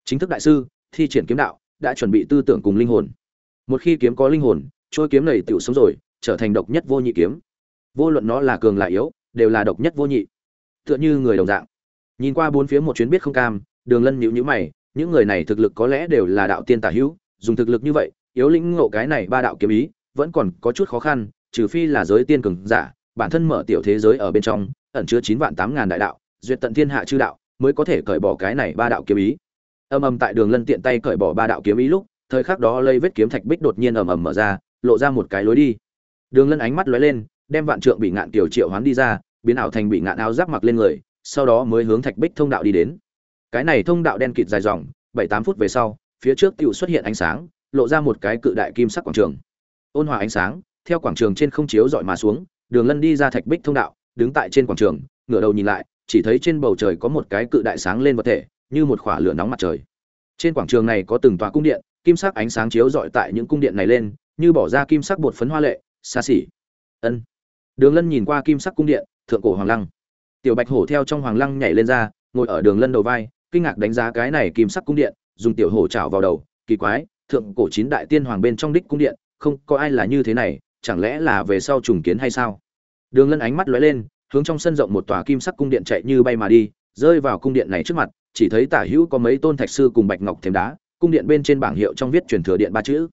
Chính thức đại sư, thi triển kiếm đạo, đã chuẩn bị tư tưởng cùng linh hồn. Một khi kiếm có linh hồn, trôi kiếm này tựu sống rồi, trở thành độc nhất vô nhị kiếm. Vô luận nó là cường là yếu, đều là độc nhất vô nhị. Tựa như người đồng dạng nhìn qua bốn phía một chuyến biết không cam, đường lân nhíu nhíu mày, những người này thực lực có lẽ đều là đạo tiên tả hữu, dùng thực lực như vậy, yếu lĩnh ngộ cái này ba đạo kiếm ý, vẫn còn có chút khó khăn, trừ phi là giới tiên cường giả, bản thân mở tiểu thế giới ở bên trong, ẩn chứa chín vạn tám ngàn đại đạo, duyệt tận thiên hạ chư đạo, mới có thể cởi bỏ cái này ba đạo kiếm ý. Âm âm tại đường lân tiện tay cởi bỏ ba đạo kiếm ý lúc, thời khắc đó lây vết kiếm thạch bích đột nhiên ầm ầm mở ra, lộ ra một cái lối đi. Đường lân ánh mắt lóe lên, đem vạn trượng bị ngạn tiểu triệu hoán đi ra, biến ảo thành bị ngạn áo giáp mặc lên người sau đó mới hướng thạch bích thông đạo đi đến. Cái này thông đạo đen kịt dài dòng, bảy tám phút về sau, phía trước tựu xuất hiện ánh sáng, lộ ra một cái cự đại kim sắc quảng trường. Ôn hòa ánh sáng, theo quảng trường trên không chiếu dọi mà xuống, đường lân đi ra thạch bích thông đạo, đứng tại trên quảng trường, ngửa đầu nhìn lại, chỉ thấy trên bầu trời có một cái cự đại sáng lên vật thể, như một khỏa lửa nóng mặt trời. Trên quảng trường này có từng tòa cung điện, kim sắc ánh sáng chiếu dọi tại những cung điện này lên, như bỏ ra kim sắc bột phấn hoa lệ, xa xỉ. Ân. Đường lân nhìn qua kim sắc cung điện, thượng cổ hoàng lăng tiểu bạch hổ theo trong hoàng lăng nhảy lên ra, ngồi ở đường lân đầu vai, kinh ngạc đánh giá cái này kim sắc cung điện, dùng tiểu hổ chảo vào đầu, kỳ quái, thượng cổ chín đại tiên hoàng bên trong đích cung điện, không có ai là như thế này, chẳng lẽ là về sau trùng kiến hay sao? Đường lân ánh mắt lóe lên, hướng trong sân rộng một tòa kim sắc cung điện chạy như bay mà đi, rơi vào cung điện này trước mặt, chỉ thấy tả hữu có mấy tôn thạch sư cùng bạch ngọc thềm đá, cung điện bên trên bảng hiệu trong viết truyền thừa điện ba chữ.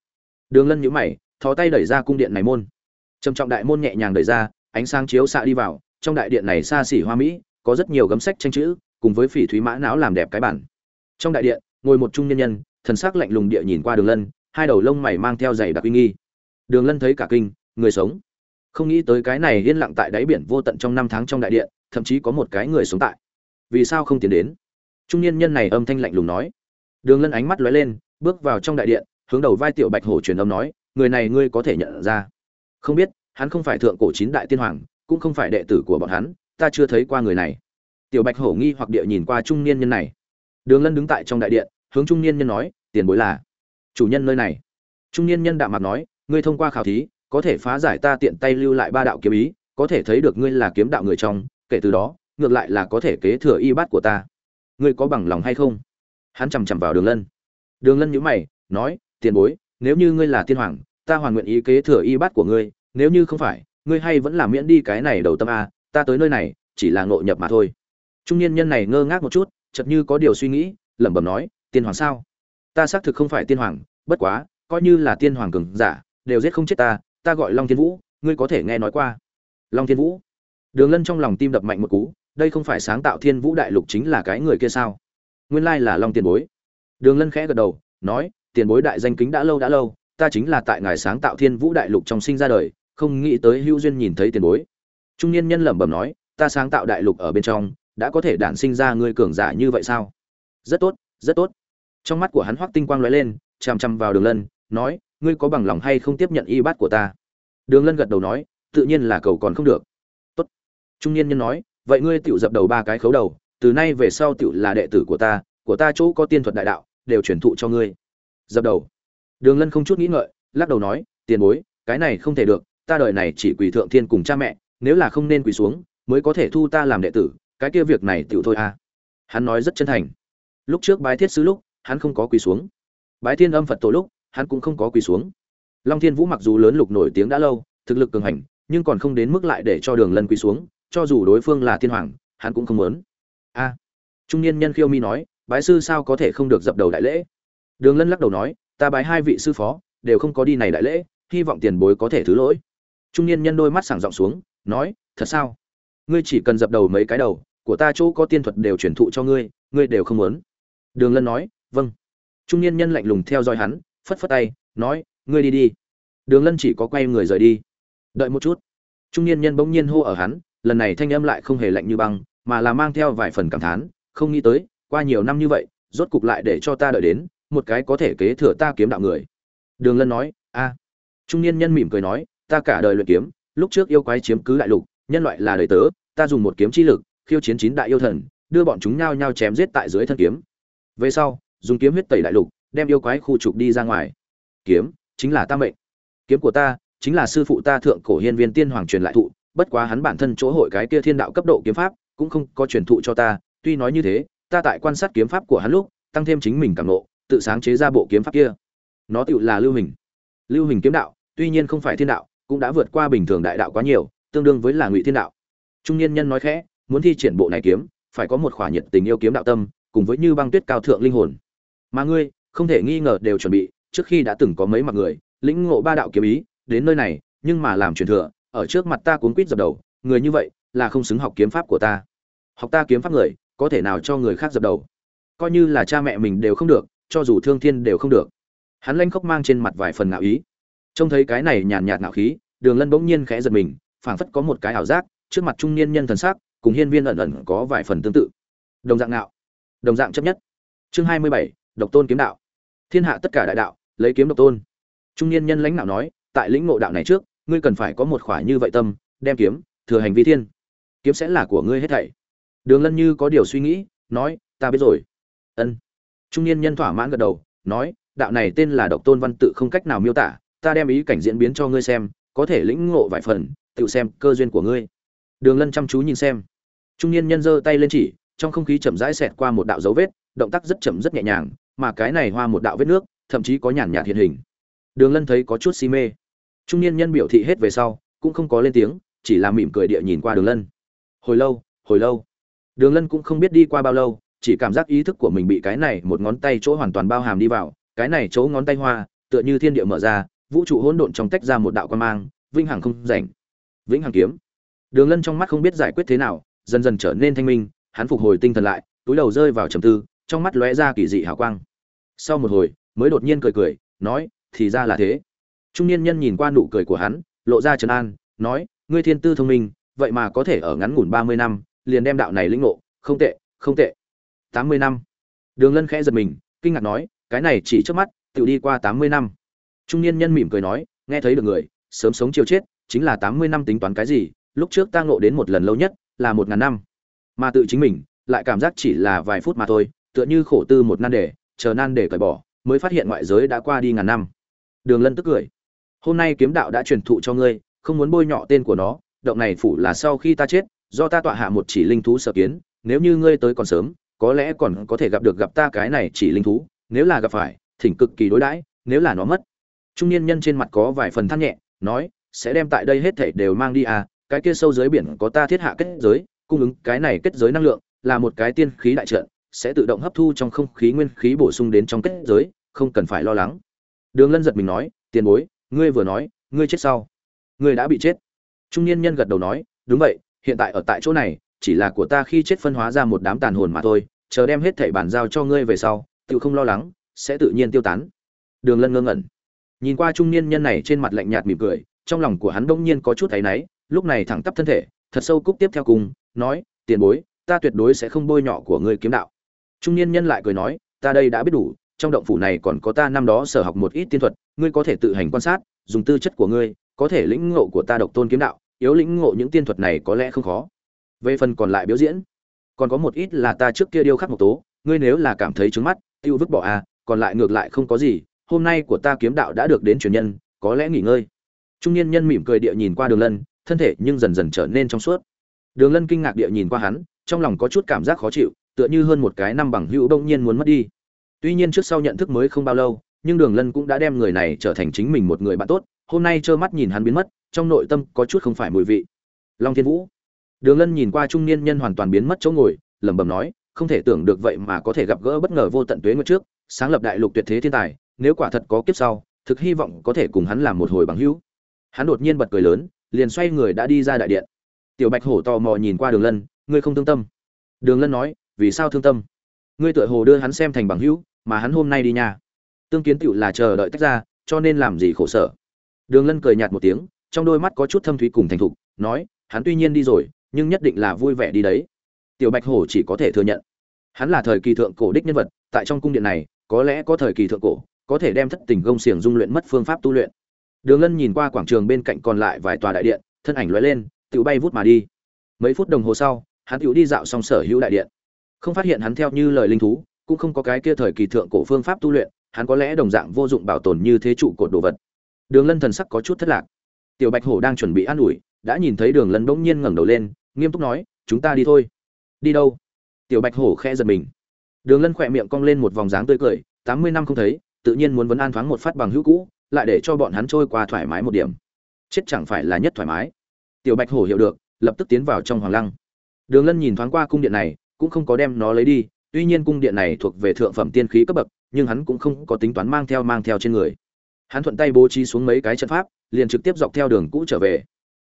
Đường lân nhũ mày, thò tay đẩy ra cung điện này môn. Trầm trọng đại môn nhẹ nhàng đẩy ra, ánh sáng chiếu xạ đi vào trong đại điện này xa xỉ hoa mỹ, có rất nhiều gấm sách tranh chữ, cùng với phỉ thúy mã não làm đẹp cái bản. Trong đại điện, ngồi một trung nhân nhân, thần sắc lạnh lùng địa nhìn qua đường lân, hai đầu lông mày mang theo giày đặc uy nghi. Đường lân thấy cả kinh, người sống. Không nghĩ tới cái này yên lặng tại đáy biển vô tận trong năm tháng trong đại điện, thậm chí có một cái người sống tại. Vì sao không tiến đến? Trung niên nhân này âm thanh lạnh lùng nói. Đường lân ánh mắt lóe lên, bước vào trong đại điện, hướng đầu vai tiểu bạch hổ truyền âm nói, người này ngươi có thể nhận ra. Không biết, hắn không phải thượng cổ chín đại tiên hoàng cũng không phải đệ tử của bọn hắn, ta chưa thấy qua người này. Tiểu bạch hổ nghi hoặc địa nhìn qua trung niên nhân này. Đường lân đứng tại trong đại điện, hướng trung niên nhân nói, tiền bối là chủ nhân nơi này. Trung niên nhân đạm mặt nói, ngươi thông qua khảo thí, có thể phá giải ta tiện tay lưu lại ba đạo kiếm ý, có thể thấy được ngươi là kiếm đạo người trong, kể từ đó, ngược lại là có thể kế thừa y bát của ta. Ngươi có bằng lòng hay không? Hắn chằm chằm vào đường lân. Đường lân nhíu mày, nói, tiền bối, nếu như ngươi là tiên hoàng, ta hoàn nguyện ý kế thừa y bát của ngươi, nếu như không phải ngươi hay vẫn là miễn đi cái này đầu tâm a, ta tới nơi này, chỉ là ngộ nhập mà thôi. Trung niên nhân này ngơ ngác một chút, chợt như có điều suy nghĩ, lẩm bẩm nói, tiên hoàng sao? Ta xác thực không phải tiên hoàng, bất quá, coi như là tiên hoàng cường giả, đều giết không chết ta ta gọi long thiên vũ, ngươi có thể nghe nói qua. Long thiên vũ. Đường lân trong lòng tim đập mạnh một cú, đây không phải sáng tạo thiên vũ đại lục chính là cái người kia sao? Nguyên lai là long tiền bối. Đường lân khẽ gật đầu, nói, tiền bối đại danh kính đã lâu đã lâu, ta chính là tại ngài sáng tạo thiên vũ đại lục trong sinh ra đời không nghĩ tới hữu duyên nhìn thấy tiền bối. Trung niên nhân lẩm bẩm nói, ta sáng tạo đại lục ở bên trong, đã có thể đản sinh ra ngươi cường giả như vậy sao? Rất tốt rất tốt. Trong mắt của hắn hoắc tinh quang lóe lên, chằm chằm vào đường lân, nói, ngươi có bằng lòng hay không tiếp nhận y bát của ta? Đường lân gật đầu nói, tự nhiên là cầu còn không được. Tốt. Trung niên nhân nói, vậy ngươi tựu dập đầu ba cái khấu đầu, từ nay về sau tựu là đệ tử của ta của ta chỗ có tiên thuật đại đạo, đều truyền thụ cho ngươi. Dập đầu. Đường lân không chút nghĩ ngợi, lắc đầu nói, tiền bối, cái này không thể được ta đời này chỉ quỳ thượng thiên cùng cha mẹ, nếu là không nên quỳ xuống, mới có thể thu ta làm đệ tử, cái kia việc này tựu thôi à. Hắn nói rất chân thành. Lúc trước bái thiết sứ lúc, hắn không có quỳ xuống. Bái thiên âm phật tổ lúc, hắn cũng không có quỳ xuống. Long thiên vũ mặc dù lớn lục nổi tiếng đã lâu, thực lực cường hành, nhưng còn không đến mức lại để cho đường lân quỳ xuống, cho dù đối phương là thiên hoàng, hắn cũng không muốn. A. Trung niên nhân khiêu mi nói, bái sư sao có thể không được dập đầu đại lễ? Đường lân lắc đầu nói, ta bái hai vị sư phó, đều không có đi này đại lễ, hy vọng tiền bối có thể thứ lỗi trung niên nhân đôi mắt sảng giọng xuống, nói, thật sao? Ngươi chỉ cần dập đầu mấy cái đầu, của ta chỗ có tiên thuật đều truyền thụ cho ngươi ngươi đều không muốn. Đường lân nói vâng. Trung niên nhân lạnh lùng theo dõi hắn, phất phất tay, nói, ngươi đi đi. Đường lân chỉ có quay người rời đi. Đợi một chút. Trung niên nhân bỗng nhiên hô ở hắn, lần này thanh âm lại không hề lạnh như băng, mà là mang theo vài phần cảm thán, không nghĩ tới, qua nhiều năm như vậy, rốt cục lại để cho ta đợi đến, một cái có thể kế thừa ta kiếm đạo người. Đường lân nói, a. Trung niên nhân mỉm cười nói ta cả đời luyện kiếm, lúc trước yêu quái chiếm cứ đại lục, nhân loại là đời tớ, ta dùng một kiếm chi lực, khiêu chiến chín đại yêu thần, đưa bọn chúng nhao nhao chém giết tại dưới thân kiếm. Về sau, dùng kiếm huyết tẩy đại lục, đem yêu quái khu trục đi ra ngoài. Kiếm, chính là ta mệnh. Kiếm của ta, chính là sư phụ ta thượng cổ hiên viên tiên hoàng truyền lại thụ, bất quá hắn bản thân chỗ hội cái kia thiên đạo cấp độ kiếm pháp, cũng không có truyền thụ cho ta, tuy nói như thế, ta tại quan sát kiếm pháp của hắn lúc, tăng thêm chính mình cảm nộ tự sáng chế ra bộ kiếm pháp kia. Nó tựu là lưu hình. Lưu hình kiếm đạo, tuy nhiên không phải thiên đạo cũng đã vượt qua bình thường đại đạo quá nhiều, tương đương với là ngụy thiên đạo. Trung niên nhân nói khẽ, muốn thi triển bộ này kiếm, phải có một khỏa nhiệt tình yêu kiếm đạo tâm, cùng với như băng tuyết cao thượng linh hồn. Mà ngươi, không thể nghi ngờ đều chuẩn bị, trước khi đã từng có mấy mặt người, lĩnh ngộ ba đạo kiếm ý, đến nơi này, nhưng mà làm truyền thừa, ở trước mặt ta cuốn quýt dập đầu, người như vậy là không xứng học kiếm pháp của ta. Học ta kiếm pháp người, có thể nào cho người khác dập đầu? Coi như là cha mẹ mình đều không được, cho dù thương thiên đều không được. Hắn lanh khóc mang trên mặt vài phần ngạo ý trông thấy cái này nhàn nhạt ngạo khí, đường lân bỗng nhiên khẽ giật mình, phảng phất có một cái ảo giác, trước mặt trung niên nhân thần sắc, cùng hiên viên ẩn ẩn có vài phần tương tự. Đồng dạng ngạo, đồng dạng chấp nhất. Chương hai mươi bảy, độc tôn kiếm đạo. Thiên hạ tất cả đại đạo, lấy kiếm độc tôn. Trung niên nhân lãnh đạo nói, tại lĩnh ngộ đạo này trước, ngươi cần phải có một khỏa như vậy tâm, đem kiếm, thừa hành vi thiên. Kiếm sẽ là của ngươi hết thảy. Đường lân như có điều suy nghĩ, nói, ta biết rồi. Ân. Trung niên nhân thỏa mãn gật đầu, nói, đạo này tên là độc tôn văn tự không cách nào miêu tả ta đem ý cảnh diễn biến cho ngươi xem, có thể lĩnh ngộ vài phần, tự xem cơ duyên của ngươi. Đường lân chăm chú nhìn xem. Trung niên nhân giơ tay lên chỉ, trong không khí chậm rãi xẹt qua một đạo dấu vết, động tác rất chậm rất nhẹ nhàng, mà cái này hoa một đạo vết nước, thậm chí có nhàn nhạt hiện hình. Đường lân thấy có chút si mê. Trung niên nhân biểu thị hết về sau, cũng không có lên tiếng, chỉ là mỉm cười địa nhìn qua đường lân. Hồi lâu hồi lâu. Đường lân cũng không biết đi qua bao lâu, chỉ cảm giác ý thức của mình bị cái này một ngón tay chỗ hoàn toàn bao hàm đi vào, cái này chỗ ngón tay hoa, tựa như thiên địa mở ra vũ trụ hỗn độn trong tách ra một đạo quan mang, vĩnh hằng không rảnh. Vĩnh hằng kiếm. Đường lân trong mắt không biết giải quyết thế nào, dần dần trở nên thanh minh, hắn phục hồi tinh thần lại, túi đầu rơi vào trầm tư, trong mắt lóe ra kỳ dị hào quang. Sau một hồi, mới đột nhiên cười cười, nói, thì ra là thế. Trung niên nhân nhìn qua nụ cười của hắn, lộ ra trấn an, nói, ngươi thiên tư thông minh, vậy mà có thể ở ngắn ngủn ba mươi năm, liền đem đạo này lĩnh ngộ, không tệ không tệ. Tám mươi năm. Đường lân khẽ giật mình, kinh ngạc nói, cái này chỉ trước mắt tự đi qua tám mươi năm trung niên nhân mỉm cười nói, nghe thấy được người, sớm sống chiều chết, chính là tám mươi năm tính toán cái gì, lúc trước ta ngộ đến một lần lâu nhất là một ngàn năm. Mà tự chính mình, lại cảm giác chỉ là vài phút mà thôi, tựa như khổ tư một nan đề, chờ nan đề cởi bỏ, mới phát hiện ngoại giới đã qua đi ngàn năm. Đường lân tức cười, hôm nay kiếm đạo đã truyền thụ cho ngươi, không muốn bôi nhọ tên của nó, động này phủ là sau khi ta chết, do ta tọa hạ một chỉ linh thú sở kiến, nếu như ngươi tới còn sớm, có lẽ còn có thể gặp được gặp ta cái này chỉ linh thú, nếu là gặp phải, thỉnh cực kỳ đối đãi, nếu là nó mất trung niên nhân trên mặt có vài phần than nhẹ, nói, sẽ đem tại đây hết thảy đều mang đi à cái kia sâu dưới biển có ta thiết hạ kết giới, cung ứng cái này kết giới năng lượng, là một cái tiên khí đại trận, sẽ tự động hấp thu trong không khí nguyên khí bổ sung đến trong kết giới, không cần phải lo lắng. Đường lân giật mình nói, tiền bối, ngươi vừa nói, ngươi chết sau. Ngươi đã bị chết. Trung niên nhân gật đầu nói, đúng vậy, hiện tại ở tại chỗ này, chỉ là của ta khi chết phân hóa ra một đám tàn hồn mà thôi, chờ đem hết thảy bản giao cho ngươi về sau tự không lo lắng, sẽ tự nhiên tiêu tán. Đường lân ngơ ngẩn nhìn qua trung niên nhân này trên mặt lạnh nhạt mỉm cười, trong lòng của hắn đông nhiên có chút thấy náy, lúc này thẳng tắp thân thể, thật sâu cúc tiếp theo cùng, nói, tiền bối, ta tuyệt đối sẽ không bôi nhọ của ngươi kiếm đạo. Trung niên nhân lại cười nói, ta đây đã biết đủ, trong động phủ này còn có ta năm đó sở học một ít tiên thuật, ngươi có thể tự hành quan sát, dùng tư chất của ngươi, có thể lĩnh ngộ của ta độc tôn kiếm đạo, yếu lĩnh ngộ những tiên thuật này có lẽ không khó. Về phần còn lại biểu diễn, còn có một ít là ta trước kia điêu khắc một tố, ngươi nếu là cảm thấy trứng mắt, tiêu vứt bỏ à còn lại ngược lại không có gì hôm nay của ta kiếm đạo đã được đến truyền nhân, có lẽ nghỉ ngơi. Trung niên nhân mỉm cười địa nhìn qua đường lân, thân thể nhưng dần dần trở nên trong suốt. Đường lân kinh ngạc địa nhìn qua hắn, trong lòng có chút cảm giác khó chịu, tựa như hơn một cái năm bằng hữu đông nhiên muốn mất đi. Tuy nhiên trước sau nhận thức mới không bao lâu, nhưng đường lân cũng đã đem người này trở thành chính mình một người bạn tốt, hôm nay trơ mắt nhìn hắn biến mất, trong nội tâm có chút không phải mùi vị. Long thiên vũ. Đường lân nhìn qua trung niên nhân hoàn toàn biến mất chỗ ngồi, lẩm bẩm nói, không thể tưởng được vậy mà có thể gặp gỡ bất ngờ vô tận tuế nguyệt trước, sáng lập đại lục tuyệt thế thiên tài nếu quả thật có kiếp sau, thực hy vọng có thể cùng hắn làm một hồi bằng hữu. Hắn đột nhiên bật cười lớn, liền xoay người đã đi ra đại điện. Tiểu bạch hổ tò mò nhìn qua đường lân, ngươi không thương tâm. Đường lân nói, vì sao thương tâm? Ngươi tựa hồ đưa hắn xem thành bằng hữu, mà hắn hôm nay đi nhà. Tương kiến tựu là chờ đợi tách ra, cho nên làm gì khổ sở. Đường lân cười nhạt một tiếng, trong đôi mắt có chút thâm thúy cùng thành thục, nói, hắn tuy nhiên đi rồi, nhưng nhất định là vui vẻ đi đấy. Tiểu bạch hổ chỉ có thể thừa nhận. Hắn là thời kỳ thượng cổ đích nhân vật, tại trong cung điện này, có lẽ có thời kỳ thượng cổ có thể đem thất tình gông xiềng dung luyện mất phương pháp tu luyện. Đường lân nhìn qua quảng trường bên cạnh còn lại vài tòa đại điện, thân ảnh lóe lên tự bay vút mà đi. Mấy phút đồng hồ sau, hắn tự đi dạo xong sở hữu đại điện. Không phát hiện hắn theo như lời linh thú, cũng không có cái kia thời kỳ thượng cổ phương pháp tu luyện, hắn có lẽ đồng dạng vô dụng bảo tồn như thế trụ cột đồ vật. Đường lân thần sắc có chút thất lạc. Tiểu bạch hổ đang chuẩn bị an ủi, đã nhìn thấy đường lân bỗng nhiên ngẩng đầu lên, nghiêm túc nói, chúng ta đi thôi. Đi đâu? Tiểu bạch hổ khẽ giật mình. Đường lân khỏe miệng cong lên một vòng dáng tươi cười, tám mươi năm không thấy tự nhiên muốn vấn an thoáng một phát bằng hữu cũ, lại để cho bọn hắn trôi qua thoải mái một điểm. Chết chẳng phải là nhất thoải mái. Tiểu bạch hổ hiểu được, lập tức tiến vào trong hoàng lăng. Đường lân nhìn thoáng qua cung điện này, cũng không có đem nó lấy đi, tuy nhiên cung điện này thuộc về thượng phẩm tiên khí cấp bậc, nhưng hắn cũng không có tính toán mang theo mang theo trên người. Hắn thuận tay bố trí xuống mấy cái trận pháp, liền trực tiếp dọc theo đường cũ trở về.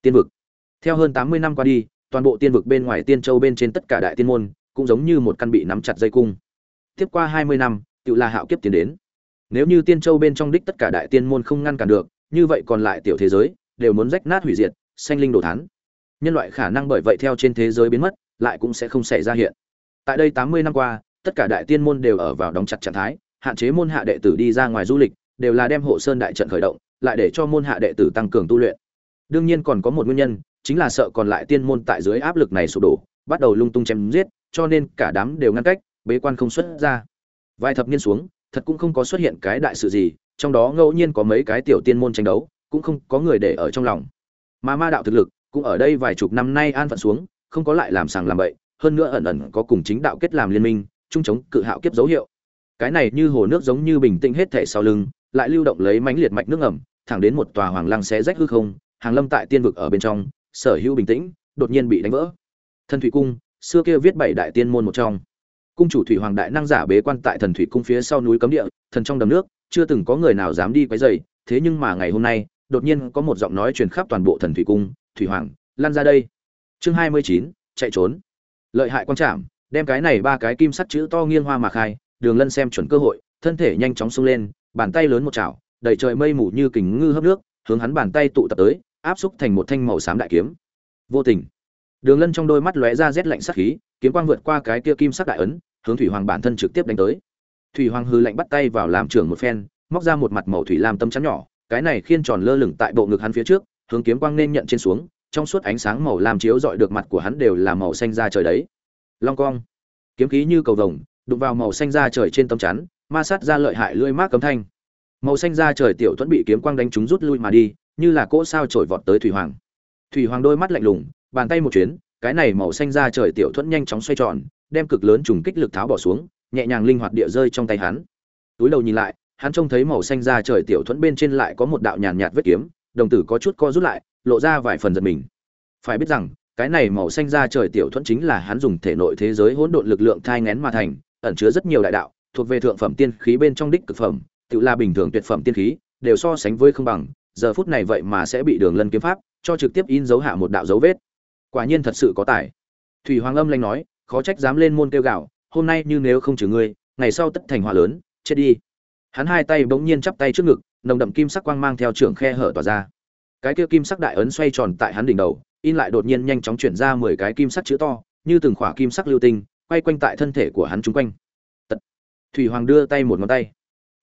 Tiên vực. Theo hơn tám mươi năm qua đi, toàn bộ tiên vực bên ngoài tiên châu bên trên tất cả đại tiên môn, cũng giống như một căn bị nắm chặt dây cung. Tiếp qua hai mươi năm tự là hạo kiếp tiến đến nếu như tiên châu bên trong đích tất cả đại tiên môn không ngăn cản được, như vậy còn lại tiểu thế giới đều muốn rách nát hủy diệt, sanh linh đồ thán. Nhân loại khả năng bởi vậy theo trên thế giới biến mất, lại cũng sẽ không xảy ra hiện. Tại đây tám mươi năm qua, tất cả đại tiên môn đều ở vào đóng chặt trạng thái, hạn chế môn hạ đệ tử đi ra ngoài du lịch, đều là đem hộ sơn đại trận khởi động, lại để cho môn hạ đệ tử tăng cường tu luyện. Đương nhiên còn có một nguyên nhân, chính là sợ còn lại tiên môn tại dưới áp lực này sụp đổ, bắt đầu lung tung chém giết, cho nên cả đám đều ngăn cách, bế quan không xuất ra. Vài thập niên xuống thật cũng không có xuất hiện cái đại sự gì, trong đó ngẫu nhiên có mấy cái tiểu tiên môn tranh đấu, cũng không có người để ở trong lòng. Mà ma đạo thực lực cũng ở đây vài chục năm nay an phận xuống, không có lại làm sàng làm bậy, hơn nữa ẩn ẩn có cùng chính đạo kết làm liên minh, chung chống cự hạo kiếp dấu hiệu. Cái này như hồ nước giống như bình tĩnh hết thể sau lưng, lại lưu động lấy mãnh liệt mạch nước ngầm, thẳng đến một tòa hoàng lăng xé rách hư không, hàng lâm tại tiên vực ở bên trong, sở hữu bình tĩnh, đột nhiên bị đánh vỡ. Thần thủy cung, xưa kia viết bảy đại tiên môn một trong cung chủ thủy hoàng đại năng giả bế quan tại thần thủy cung phía sau núi cấm địa, thần trong đầm nước, chưa từng có người nào dám đi quấy dày thế nhưng mà ngày hôm nay, đột nhiên có một giọng nói truyền khắp toàn bộ thần thủy cung, thủy hoàng, lan ra đây. Chương hai mươi chín, chạy trốn. Lợi hại quan trảm, đem cái này ba cái kim sắt chữ to nghiêng hoa mà khai, đường lân xem chuẩn cơ hội, thân thể nhanh chóng sung lên, bàn tay lớn một chảo, đầy trời mây mù như kình ngư hấp nước, hướng hắn bàn tay tụ tập tới, áp xúc thành một thanh màu xám đại kiếm. Vô tình, đường lân trong đôi mắt lóe ra rét lạnh sắc khí kiếm quang vượt qua cái kia kim sắc đại ấn, hướng thủy hoàng bản thân trực tiếp đánh tới. Thủy hoàng hư lạnh bắt tay vào làm trưởng một phen, móc ra một mặt màu thủy lam tâm chắn nhỏ, cái này khiên tròn lơ lửng tại bộ ngực hắn phía trước, hướng kiếm quang nên nhận trên xuống, trong suốt ánh sáng màu lam chiếu rọi được mặt của hắn đều là màu xanh da trời đấy. Long cong. Kiếm khí như cầu vồng, đụng vào màu xanh da trời trên tấm chắn, ma sát ra lợi hại lưỡi mát cấm thanh. Màu xanh da trời tiểu thuẫn bị kiếm quang đánh trúng rút lui mà đi, như là cỗ sao trổi vọt tới thủy hoàng. Thủy hoàng đôi mắt lạnh lùng, bàn tay một chuyến cái này màu xanh da trời tiểu thuẫn nhanh chóng xoay tròn, đem cực lớn trùng kích lực tháo bỏ xuống, nhẹ nhàng linh hoạt địa rơi trong tay hắn. Túi đầu nhìn lại, hắn trông thấy màu xanh da trời tiểu thuẫn bên trên lại có một đạo nhàn nhạt vết kiếm, đồng tử có chút co rút lại, lộ ra vài phần giật mình. Phải biết rằng, cái này màu xanh da trời tiểu thuẫn chính là hắn dùng thể nội thế giới hỗn độn lực lượng thai ngén mà thành, ẩn chứa rất nhiều đại đạo, thuộc về thượng phẩm tiên khí bên trong đích cực phẩm, tự là bình thường tuyệt phẩm tiên khí, đều so sánh với không bằng, giờ phút này vậy mà sẽ bị đường lân kiếm pháp cho trực tiếp in dấu hạ một đạo dấu vết quả nhiên thật sự có tài. Thủy hoàng âm lanh nói, khó trách dám lên môn kêu gạo, hôm nay như nếu không trừ ngươi, ngày sau tất thành họa lớn, chết đi. Hắn hai tay bỗng nhiên chắp tay trước ngực, nồng đậm kim sắc quang mang theo trưởng khe hở tỏa ra. Cái kia kim sắc đại ấn xoay tròn tại hắn đỉnh đầu, in lại đột nhiên nhanh chóng chuyển ra mười cái kim sắc chữ to, như từng khỏa kim sắc lưu tinh, quay quanh tại thân thể của hắn chung quanh. Tật. thủy hoàng đưa tay một ngón tay.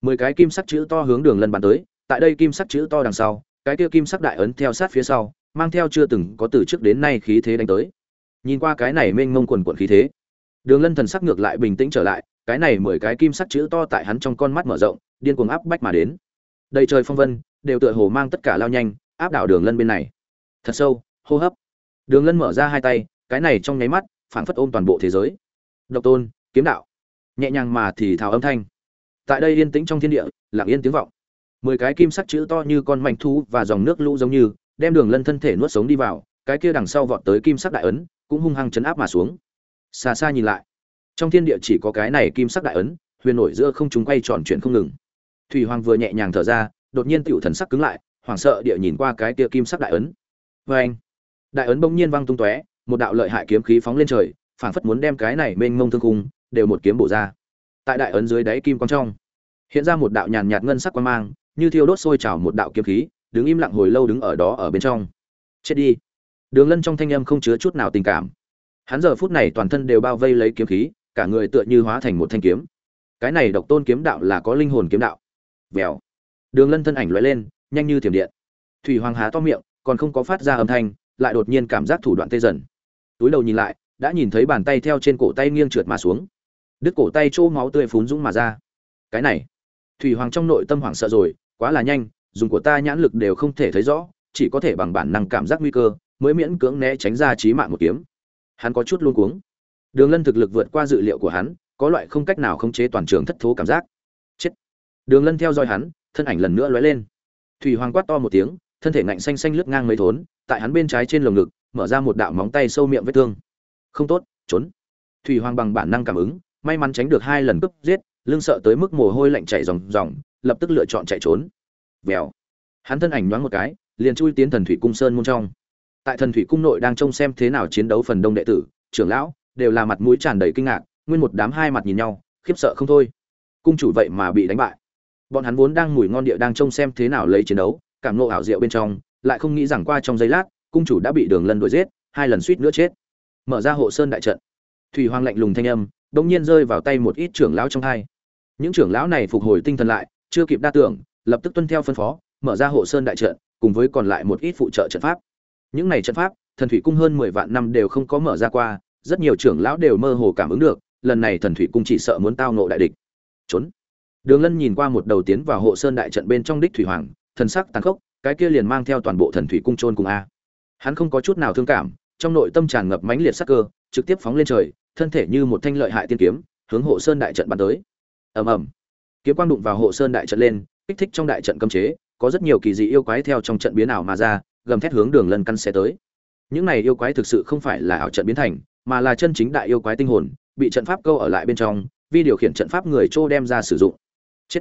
Mười cái kim sắc chữ to hướng đường lân bàn tới, tại đây kim sắc chữ to đằng sau, cái kia kim sắc đại ấn theo sát phía sau mang theo chưa từng có từ trước đến nay khí thế đánh tới. Nhìn qua cái này mênh mông quần quận khí thế, đường lân thần sắc ngược lại bình tĩnh trở lại, cái này mười cái kim sắc chữ to tại hắn trong con mắt mở rộng, điên cuồng áp bách mà đến. Đầy trời phong vân, đều tựa hồ mang tất cả lao nhanh, áp đảo đường lân bên này. Thật sâu, hô hấp. Đường lân mở ra hai tay, cái này trong nháy mắt, phảng phất ôm toàn bộ thế giới. Độc tôn, kiếm đạo. Nhẹ nhàng mà thì thào âm thanh. Tại đây yên tĩnh trong thiên địa, lặng yên tiếng vọng. Mười cái kim sắc chữ to như con mảnh thú và dòng nước lũ giống như đem đường lân thân thể nuốt sống đi vào, cái kia đằng sau vọt tới kim sắc đại ấn, cũng hung hăng chấn áp mà xuống. Xa xa nhìn lại, trong thiên địa chỉ có cái này kim sắc đại ấn, huyền nổi giữa không chúng quay tròn chuyện không ngừng. Thủy hoàng vừa nhẹ nhàng thở ra, đột nhiên tựu thần sắc cứng lại, hoảng sợ địa nhìn qua cái kia kim sắc đại ấn. Vê anh, đại ấn bỗng nhiên văng tung tóe, một đạo lợi hại kiếm khí phóng lên trời, phảng phất muốn đem cái này mênh mông thương cung đều một kiếm bổ ra. Tại đại ấn dưới đáy kim quang trong, hiện ra một đạo nhàn nhạt ngân sắc quang mang, như thiêu đốt sôi trào một đạo kiếm khí đứng im lặng hồi lâu đứng ở đó ở bên trong. Chết đi. Đường lân trong thanh âm không chứa chút nào tình cảm. Hắn giờ phút này toàn thân đều bao vây lấy kiếm khí, cả người tựa như hóa thành một thanh kiếm. Cái này độc tôn kiếm đạo là có linh hồn kiếm đạo. Vèo. Đường lân thân ảnh loại lên, nhanh như thiểm điện. Thủy hoàng há to miệng, còn không có phát ra âm thanh, lại đột nhiên cảm giác thủ đoạn tê dần. Túi đầu nhìn lại, đã nhìn thấy bàn tay theo trên cổ tay nghiêng trượt mà xuống. Đứt cổ tay chỗ máu tươi phún dũng mà ra. Cái này. Thủy hoàng trong nội tâm hoảng sợ rồi, quá là nhanh dùng của ta nhãn lực đều không thể thấy rõ, chỉ có thể bằng bản năng cảm giác nguy cơ, mới miễn cưỡng né tránh ra trí mạng một kiếm. Hắn có chút luống cuống. Đường lân thực lực vượt qua dự liệu của hắn, có loại không cách nào khống chế toàn trường thất thố cảm giác. Chết. Đường lân theo dõi hắn, thân ảnh lần nữa lóe lên. Thủy hoàng quát to một tiếng, thân thể ngạnh xanh xanh lướt ngang mấy thốn, tại hắn bên trái trên lồng ngực, mở ra một đạo móng tay sâu miệng vết thương. Không tốt, trốn. Thủy hoàng bằng bản năng cảm ứng, may mắn tránh được hai lần cướp giết, lưng sợ tới mức mồ hôi lạnh chảy ròng ròng, lập tức lựa chọn chạy trốn vèo. Hắn thân ảnh nhoáng một cái, liền chui tiến thần thủy cung sơn môn trong. Tại thần thủy cung nội đang trông xem thế nào chiến đấu phần đông đệ tử, trưởng lão đều là mặt mũi tràn đầy kinh ngạc, nguyên một đám hai mặt nhìn nhau, khiếp sợ không thôi. Cung chủ vậy mà bị đánh bại. Bọn hắn vốn đang mùi ngon địa đang trông xem thế nào lấy chiến đấu, cảm nộ ảo diệu bên trong, lại không nghĩ rằng qua trong giây lát, cung chủ đã bị đường lân đuổi giết, hai lần suýt nữa chết. Mở ra hộ sơn đại trận. Thủy hoàng lạnh lùng thanh âm bỗng nhiên rơi vào tay một ít trưởng lão trong hai. Những trưởng lão này phục hồi tinh thần lại, chưa kịp đa tưởng lập tức tuân theo phân phó, mở ra hộ sơn đại trận, cùng với còn lại một ít phụ trợ trận pháp. Những này trận pháp, thần thủy cung hơn mười vạn năm đều không có mở ra qua, rất nhiều trưởng lão đều mơ hồ cảm ứng được, lần này thần thủy cung chỉ sợ muốn tao nộ đại địch. Trốn. Đường lân nhìn qua một đầu tiến vào hộ sơn đại trận bên trong đích thủy hoàng, thần sắc tàn khốc, cái kia liền mang theo toàn bộ thần thủy cung trôn cùng a. Hắn không có chút nào thương cảm, trong nội tâm tràn ngập mãnh liệt sắc cơ, trực tiếp phóng lên trời, thân thể như một thanh lợi hại tiên kiếm, hướng hộ sơn đại trận bắn tới. Ầm ầm. Kiếm quang đụng vào hộ sơn đại trận lên kích thích trong đại trận cấm chế, có rất nhiều kỳ dị yêu quái theo trong trận biến ảo mà ra, gầm thét hướng đường lân căn xe tới. Những này yêu quái thực sự không phải là ảo trận biến thành, mà là chân chính đại yêu quái tinh hồn, bị trận pháp câu ở lại bên trong, vi điều khiển trận pháp người trô đem ra sử dụng. Chết.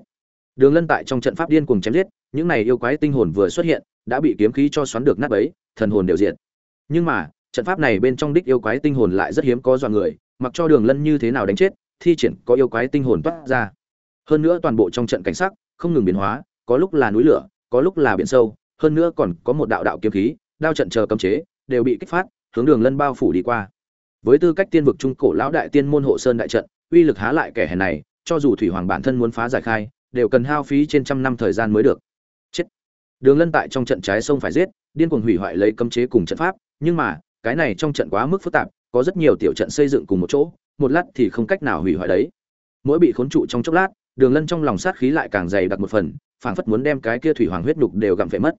Đường lân tại trong trận pháp điên cuồng chém giết, những này yêu quái tinh hồn vừa xuất hiện, đã bị kiếm khí cho xoắn được nát bấy, thần hồn đều diệt. Nhưng mà, trận pháp này bên trong đích yêu quái tinh hồn lại rất hiếm có dọa người, mặc cho đường lân như thế nào đánh chết, thi triển có yêu quái tinh hồn toát ra. Hơn nữa toàn bộ trong trận cảnh sắc không ngừng biến hóa, có lúc là núi lửa, có lúc là biển sâu, hơn nữa còn có một đạo đạo kiếm khí, đao trận chờ cấm chế, đều bị kích phát, hướng đường lân bao phủ đi qua. Với tư cách tiên vực trung cổ lão đại tiên môn hộ sơn đại trận, uy lực há lại kẻ hèn này, cho dù thủy hoàng bản thân muốn phá giải khai, đều cần hao phí trên trăm năm thời gian mới được. Chết. Đường lân tại trong trận trái sông phải giết, điên cuồng hủy hoại lấy cấm chế cùng trận pháp, nhưng mà, cái này trong trận quá mức phức tạp, có rất nhiều tiểu trận xây dựng cùng một chỗ, một lát thì không cách nào hủy hoại đấy. Mỗi bị khốn trụ trong chốc lát đường lân trong lòng sát khí lại càng dày đặc một phần, phảng phất muốn đem cái kia thủy hoàng huyết nhục đều gặm phệ mất.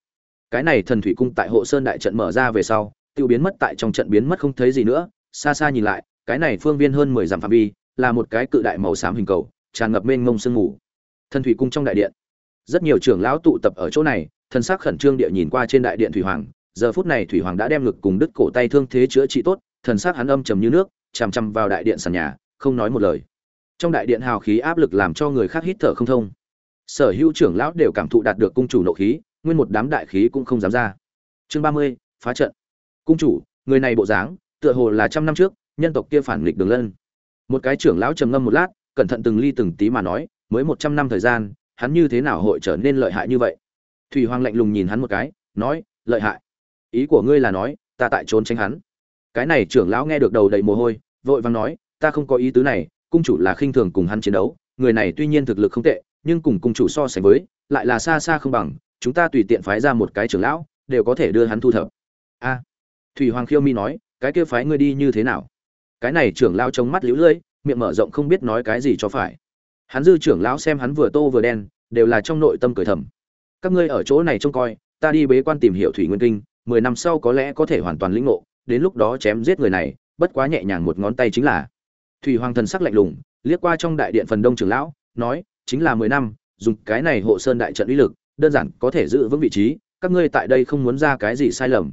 Cái này thần thủy cung tại hộ sơn đại trận mở ra về sau, tiêu biến mất tại trong trận biến mất không thấy gì nữa, xa xa nhìn lại, cái này phương viên hơn mười dặm phạm vi, là một cái cự đại màu xám hình cầu, tràn ngập mênh mông sương mù. Thần thủy cung trong đại điện. Rất nhiều trưởng lão tụ tập ở chỗ này thân xác khẩn trương địa nhìn qua trên đại điện thủy hoàng, giờ phút này thủy hoàng đã đem ngực cùng đứt cổ tay thương thế chữa trị tốt, thần xác hắn âm trầm như nước, chằm chằm vào đại điện sàn nhà, không nói một lời trong đại điện hào khí áp lực làm cho người khác hít thở không thông. Sở hữu trưởng lão đều cảm thụ đạt được cung chủ nộ khí, nguyên một đám đại khí cũng không dám ra. Chương ba mươi, phá trận. Cung chủ, người này bộ dáng, tựa hồ là trăm năm trước, nhân tộc kia phản nghịch đường lân. Một cái trưởng lão trầm ngâm một lát, cẩn thận từng ly từng tí mà nói, mới một trăm năm thời gian, hắn như thế nào hội trở nên lợi hại như vậy? Thủy hoàng lạnh lùng nhìn hắn một cái, nói, lợi hại. Ý của ngươi là nói, ta tại trốn tránh hắn. Cái này trưởng lão nghe được đầu đầy mồ hôi, vội vàng nói, ta không có ý tứ này cung chủ là khinh thường cùng hắn chiến đấu, người này tuy nhiên thực lực không tệ, nhưng cùng cung chủ so sánh với, lại là xa xa không bằng, chúng ta tùy tiện phái ra một cái trưởng lão, đều có thể đưa hắn thu thập. A, thủy hoàng khiêu mi nói, cái kia phái ngươi đi như thế nào? Cái này trưởng lão trông mắt liễu lưỡi miệng mở rộng không biết nói cái gì cho phải. Hắn dư trưởng lão xem hắn vừa tô vừa đen, đều là trong nội tâm cười thầm. Các ngươi ở chỗ này trông coi, ta đi bế quan tìm hiểu thủy nguyên kinh, mười năm sau có lẽ có thể hoàn toàn lĩnh ngộ, đến lúc đó chém giết người này, bất quá nhẹ nhàng một ngón tay chính là thủy hoàng thần sắc lạnh lùng, liếc qua trong đại điện phần đông trưởng lão, nói, chính là mười năm, dùng cái này hộ sơn đại trận uy lực, đơn giản có thể giữ vững vị trí, các ngươi tại đây không muốn ra cái gì sai lầm.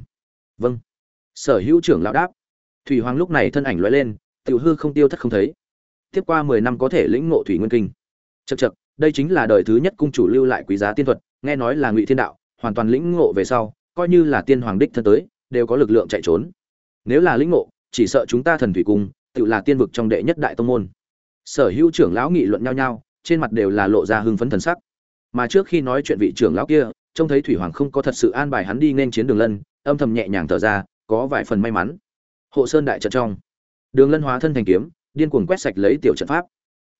Vâng. Sở hữu trưởng lão đáp. Thủy hoàng lúc này thân ảnh lóe lên, tiểu hư không tiêu thất không thấy. Tiếp qua mười năm có thể lĩnh ngộ thủy nguyên kinh. Chật chật đây chính là đời thứ nhất cung chủ lưu lại quý giá tiên thuật, nghe nói là ngụy thiên đạo, hoàn toàn lĩnh ngộ về sau, coi như là tiên hoàng đích thân tới, đều có lực lượng chạy trốn. Nếu là lĩnh ngộ, chỉ sợ chúng ta thần thủy cung tự là tiên vực trong đệ nhất đại tông môn. Sở hữu trưởng lão nghị luận nhau nhau, trên mặt đều là lộ ra hưng phấn thần sắc. Mà trước khi nói chuyện vị trưởng lão kia, trông thấy thủy hoàng không có thật sự an bài hắn đi nên chiến đường lân, âm thầm nhẹ nhàng thở ra, có vài phần may mắn. Hộ sơn đại trận trong, đường lân hóa thân thành kiếm, điên cuồng quét sạch lấy tiểu trận pháp.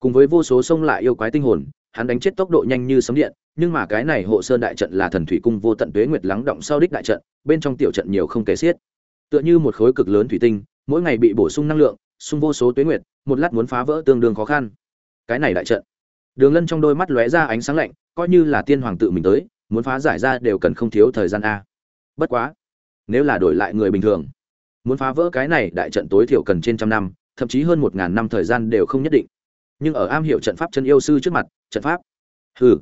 Cùng với vô số sông lại yêu quái tinh hồn, hắn đánh chết tốc độ nhanh như sấm điện, nhưng mà cái này hộ sơn đại trận là thần thủy cung vô tận tuế nguyệt lắng động sau đích đại trận, bên trong tiểu trận nhiều không kể xiết. Tựa như một khối cực lớn thủy tinh, mỗi ngày bị bổ sung năng lượng xung vô số tuyết nguyệt, một lát muốn phá vỡ tương đương khó khăn. Cái này đại trận. Đường lân trong đôi mắt lóe ra ánh sáng lạnh, coi như là tiên hoàng tự mình tới, muốn phá giải ra đều cần không thiếu thời gian a. Bất quá, nếu là đổi lại người bình thường, muốn phá vỡ cái này đại trận tối thiểu cần trên trăm năm, thậm chí hơn một ngàn năm thời gian đều không nhất định. Nhưng ở am hiểu trận pháp chân yêu sư trước mặt, trận pháp. Hừ.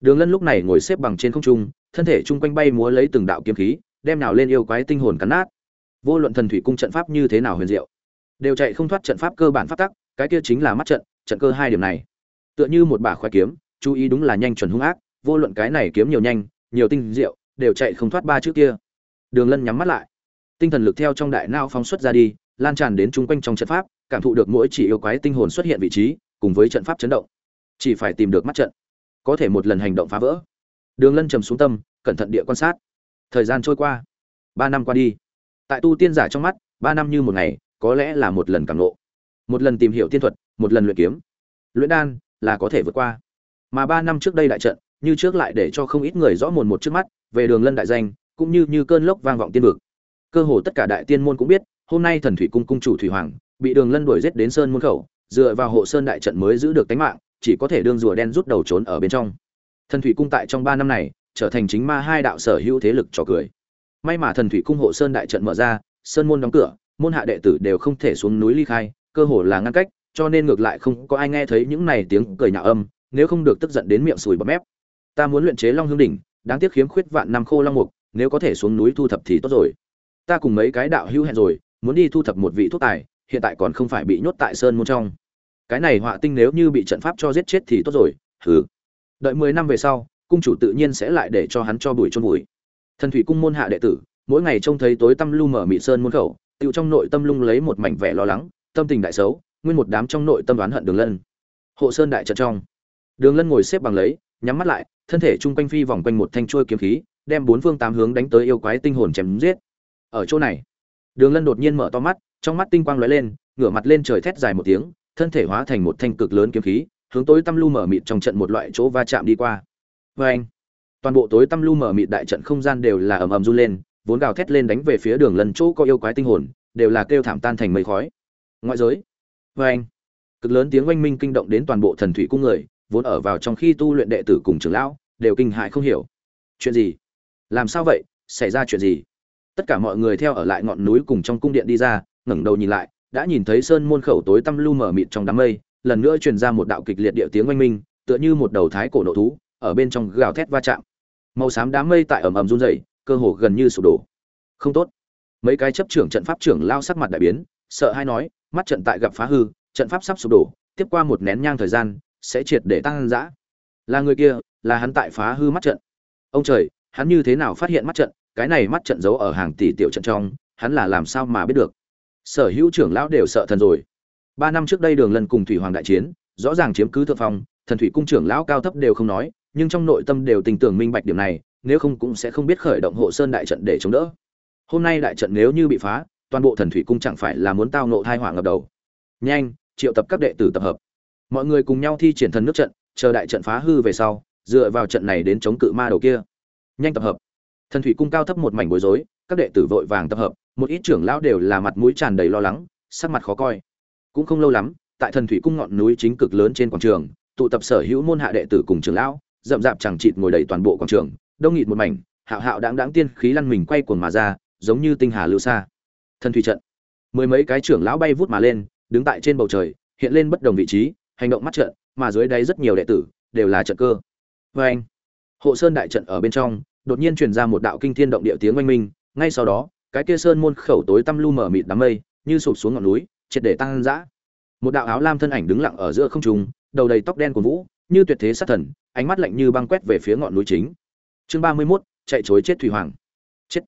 Đường lân lúc này ngồi xếp bằng trên không trung, thân thể chung quanh bay múa lấy từng đạo kiếm khí, đem nào lên yêu quái tinh hồn cắn nát. Vô luận thần thủy cung trận pháp như thế nào huyền diệu đều chạy không thoát trận pháp cơ bản phát tắc, cái kia chính là mắt trận trận cơ hai điểm này. Tựa như một bà khoe kiếm, chú ý đúng là nhanh chuẩn hung ác, vô luận cái này kiếm nhiều nhanh, nhiều tinh diệu, đều chạy không thoát ba chữ kia. Đường lân nhắm mắt lại. Tinh thần lực theo trong đại não phóng xuất ra đi, lan tràn đến chung quanh trong trận pháp, cảm thụ được mỗi chỉ yêu quái tinh hồn xuất hiện vị trí, cùng với trận pháp chấn động. Chỉ phải tìm được mắt trận, có thể một lần hành động phá vỡ. Đường lân trầm xuống tâm, cẩn thận địa quan sát. Thời gian trôi qua. Ba năm qua đi. Tại tu tiên giả trong mắt, ba năm như một ngày có lẽ là một lần cảm ngộ một lần tìm hiểu tiên thuật, một lần luyện kiếm. Luyện đan là có thể vượt qua. Mà ba năm trước đây đại trận, như trước lại để cho không ít người rõ mồn một trước mắt, về đường lân đại danh, cũng như như cơn lốc vang vọng tiên vực. Cơ hồ tất cả đại tiên môn cũng biết, hôm nay thần thủy cung cung chủ thủy hoàng, bị đường lân đuổi giết đến sơn môn khẩu, dựa vào hộ sơn đại trận mới giữ được tính mạng, chỉ có thể đương rùa đen rút đầu trốn ở bên trong. Thần thủy cung tại trong ba năm này, trở thành chính ma hai đạo sở hữu thế lực trò cười. May mà thần thủy cung hộ sơn đại trận mở ra, sơn môn đóng cửa môn hạ đệ tử đều không thể xuống núi ly khai, cơ hồ là ngăn cách, cho nên ngược lại không có ai nghe thấy những này tiếng cười nhạo âm, nếu không được tức giận đến miệng sùi bọt mép. Ta muốn luyện chế long hương đỉnh, đáng tiếc khiếm khuyết vạn năm khô long mục, nếu có thể xuống núi thu thập thì tốt rồi. Ta cùng mấy cái đạo hữu hẹn rồi, muốn đi thu thập một vị thuốc tài, hiện tại còn không phải bị nhốt tại sơn môn trong. Cái này họa tinh nếu như bị trận pháp cho giết chết thì tốt rồi, hừ. Đợi mười năm về sau, cung chủ tự nhiên sẽ lại để cho hắn cho bụi chôn bụi. Thần thủy cung môn hạ đệ tử, mỗi ngày trông thấy tối tăm lu mở mị sơn môn khẩu tự trong nội tâm lung lấy một mảnh vẻ lo lắng, tâm tình đại xấu, nguyên một đám trong nội tâm đoán hận đường lân. Hộ sơn đại trận trong. Đường lân ngồi xếp bằng lấy, nhắm mắt lại, thân thể trung quanh phi vòng quanh một thanh trôi kiếm khí, đem bốn phương tám hướng đánh tới yêu quái tinh hồn chém giết. Ở chỗ này, đường lân đột nhiên mở to mắt, trong mắt tinh quang lóe lên, ngửa mặt lên trời thét dài một tiếng, thân thể hóa thành một thanh cực lớn kiếm khí, hướng tối tăm lu mở mịt trong trận một loại chỗ va chạm đi qua. Vê anh, toàn bộ tối tăm lu mở mịt đại trận không gian đều là ầm ầm run lên vốn gào thét lên đánh về phía đường lần chỗ có yêu quái tinh hồn, đều là kêu thảm tan thành mây khói. Ngoại giới vê anh, cực lớn tiếng oanh minh kinh động đến toàn bộ thần thủy cung người, vốn ở vào trong khi tu luyện đệ tử cùng trưởng lão, đều kinh hại không hiểu. Chuyện gì? Làm sao vậy? Xảy ra chuyện gì? Tất cả mọi người theo ở lại ngọn núi cùng trong cung điện đi ra, ngẩng đầu nhìn lại, đã nhìn thấy sơn môn khẩu tối tăm lu mở mịt trong đám mây, lần nữa truyền ra một đạo kịch liệt địa tiếng oanh minh, tựa như một đầu thái cổ nộ thú, ở bên trong gào thét va chạm. Màu xám đám mây tại ầm ầm run rẩy cơ hồ gần như sụp đổ. Không tốt. Mấy cái chấp trưởng trận pháp trưởng lao sắc mặt đại biến, sợ hay nói, mắt trận tại gặp phá hư, trận pháp sắp sụp đổ, tiếp qua một nén nhang thời gian, sẽ triệt để tăng dã. Là người kia, là hắn tại phá hư mắt trận. Ông trời, hắn như thế nào phát hiện mắt trận? Cái này mắt trận giấu ở hàng tỷ tiểu trận trong, hắn là làm sao mà biết được? Sở hữu trưởng lão đều sợ thần rồi. Ba năm trước đây đường lần cùng thủy hoàng đại chiến, rõ ràng chiếm cứ thượng phong, thần thủy cung trưởng lão cao thấp đều không nói, nhưng trong nội tâm đều tình tưởng minh bạch điểm này nếu không cũng sẽ không biết khởi động hộ sơn đại trận để chống đỡ. Hôm nay đại trận nếu như bị phá, toàn bộ thần thủy cung chẳng phải là muốn tao nộ thai hỏa ngập đầu. Nhanh, triệu tập các đệ tử tập hợp. Mọi người cùng nhau thi triển thần nước trận, chờ đại trận phá hư về sau, dựa vào trận này đến chống cự ma đầu kia. Nhanh tập hợp. Thần thủy cung cao thấp một mảnh bối rối, các đệ tử vội vàng tập hợp, một ít trưởng lão đều là mặt mũi tràn đầy lo lắng, sắc mặt khó coi. Cũng không lâu lắm, tại thần thủy cung ngọn núi chính cực lớn trên quảng trường, tụ tập sở hữu môn hạ đệ tử cùng trưởng lão, rậm rạp chẳng chịt ngồi đầy toàn bộ quảng trường đông nghịt một mảnh, hạo hạo đáng đáng tiên khí lăn mình quay cuồng mà ra, giống như tinh hà lưu xa. Thần thủy trận. Mười mấy cái trưởng lão bay vút mà lên, đứng tại trên bầu trời, hiện lên bất đồng vị trí, hành động mắt trận, mà dưới đáy rất nhiều đệ tử, đều là trận cơ. Vê anh, hộ sơn đại trận ở bên trong, đột nhiên truyền ra một đạo kinh thiên động địa tiếng oanh minh, ngay sau đó, cái kia sơn môn khẩu tối tăm lu mở mịt đám mây, như sụp xuống ngọn núi, triệt để tăng dã. Một đạo áo lam thân ảnh đứng lặng ở giữa không trung, đầu đầy tóc đen của vũ, như tuyệt thế sát thần, ánh mắt lạnh như băng quét về phía ngọn núi chính chương ba mươi 31, chạy chối chết thủy hoàng. Chết.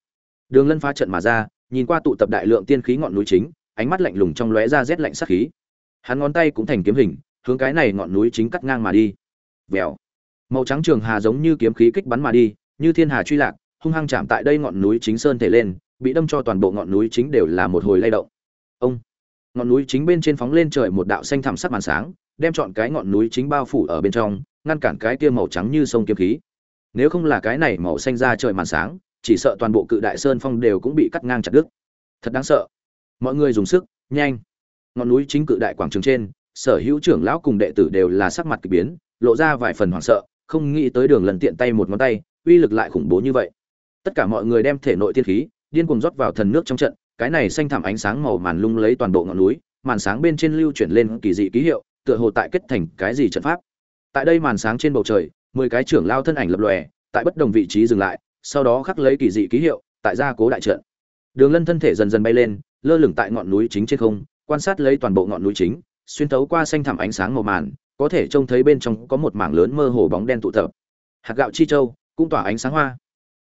Đường lân phá trận mà ra nhìn qua tụ tập đại lượng tiên khí ngọn núi chính ánh mắt lạnh lùng trong lóe ra rét lạnh sát khí. Hắn ngón tay cũng thành kiếm hình hướng cái này ngọn núi chính cắt ngang mà đi. Vèo. Màu trắng trường hà giống như kiếm khí kích bắn mà đi như thiên hà truy lạc hung hăng chạm tại đây ngọn núi chính sơn thể lên bị đâm cho toàn bộ ngọn núi chính đều là một hồi lay động. Ông. Ngọn núi chính bên trên phóng lên trời một đạo xanh thẳm sắc màn sáng đem chọn cái ngọn núi chính bao phủ ở bên trong ngăn cản cái kia màu trắng như sông kiếm khí nếu không là cái này màu xanh ra trời màn sáng, chỉ sợ toàn bộ cự đại sơn phong đều cũng bị cắt ngang chặt đứt. Thật đáng sợ. Mọi người dùng sức, nhanh. Ngọn núi chính cự đại quảng trường trên, sở hữu trưởng lão cùng đệ tử đều là sắc mặt kỳ biến, lộ ra vài phần hoảng sợ, không nghĩ tới đường lần tiện tay một ngón tay, uy lực lại khủng bố như vậy. Tất cả mọi người đem thể nội tiên khí, điên cuồng rót vào thần nước trong trận, cái này xanh thảm ánh sáng màu màn lung lấy toàn bộ ngọn núi, màn sáng bên trên lưu chuyển lên kỳ dị ký hiệu, tựa hồ tại kết thành cái gì trận pháp. Tại đây màn sáng trên bầu trời mười cái trưởng lao thân ảnh lập lòe, tại bất đồng vị trí dừng lại, sau đó khắc lấy kỳ dị ký hiệu, tại gia cố đại trận. Đường lân thân thể dần dần bay lên, lơ lửng tại ngọn núi chính trên không, quan sát lấy toàn bộ ngọn núi chính, xuyên thấu qua xanh thảm ánh sáng màu màn, có thể trông thấy bên trong có một mảng lớn mơ hồ bóng đen tụ tập. Hạt gạo chi châu, cũng tỏa ánh sáng hoa.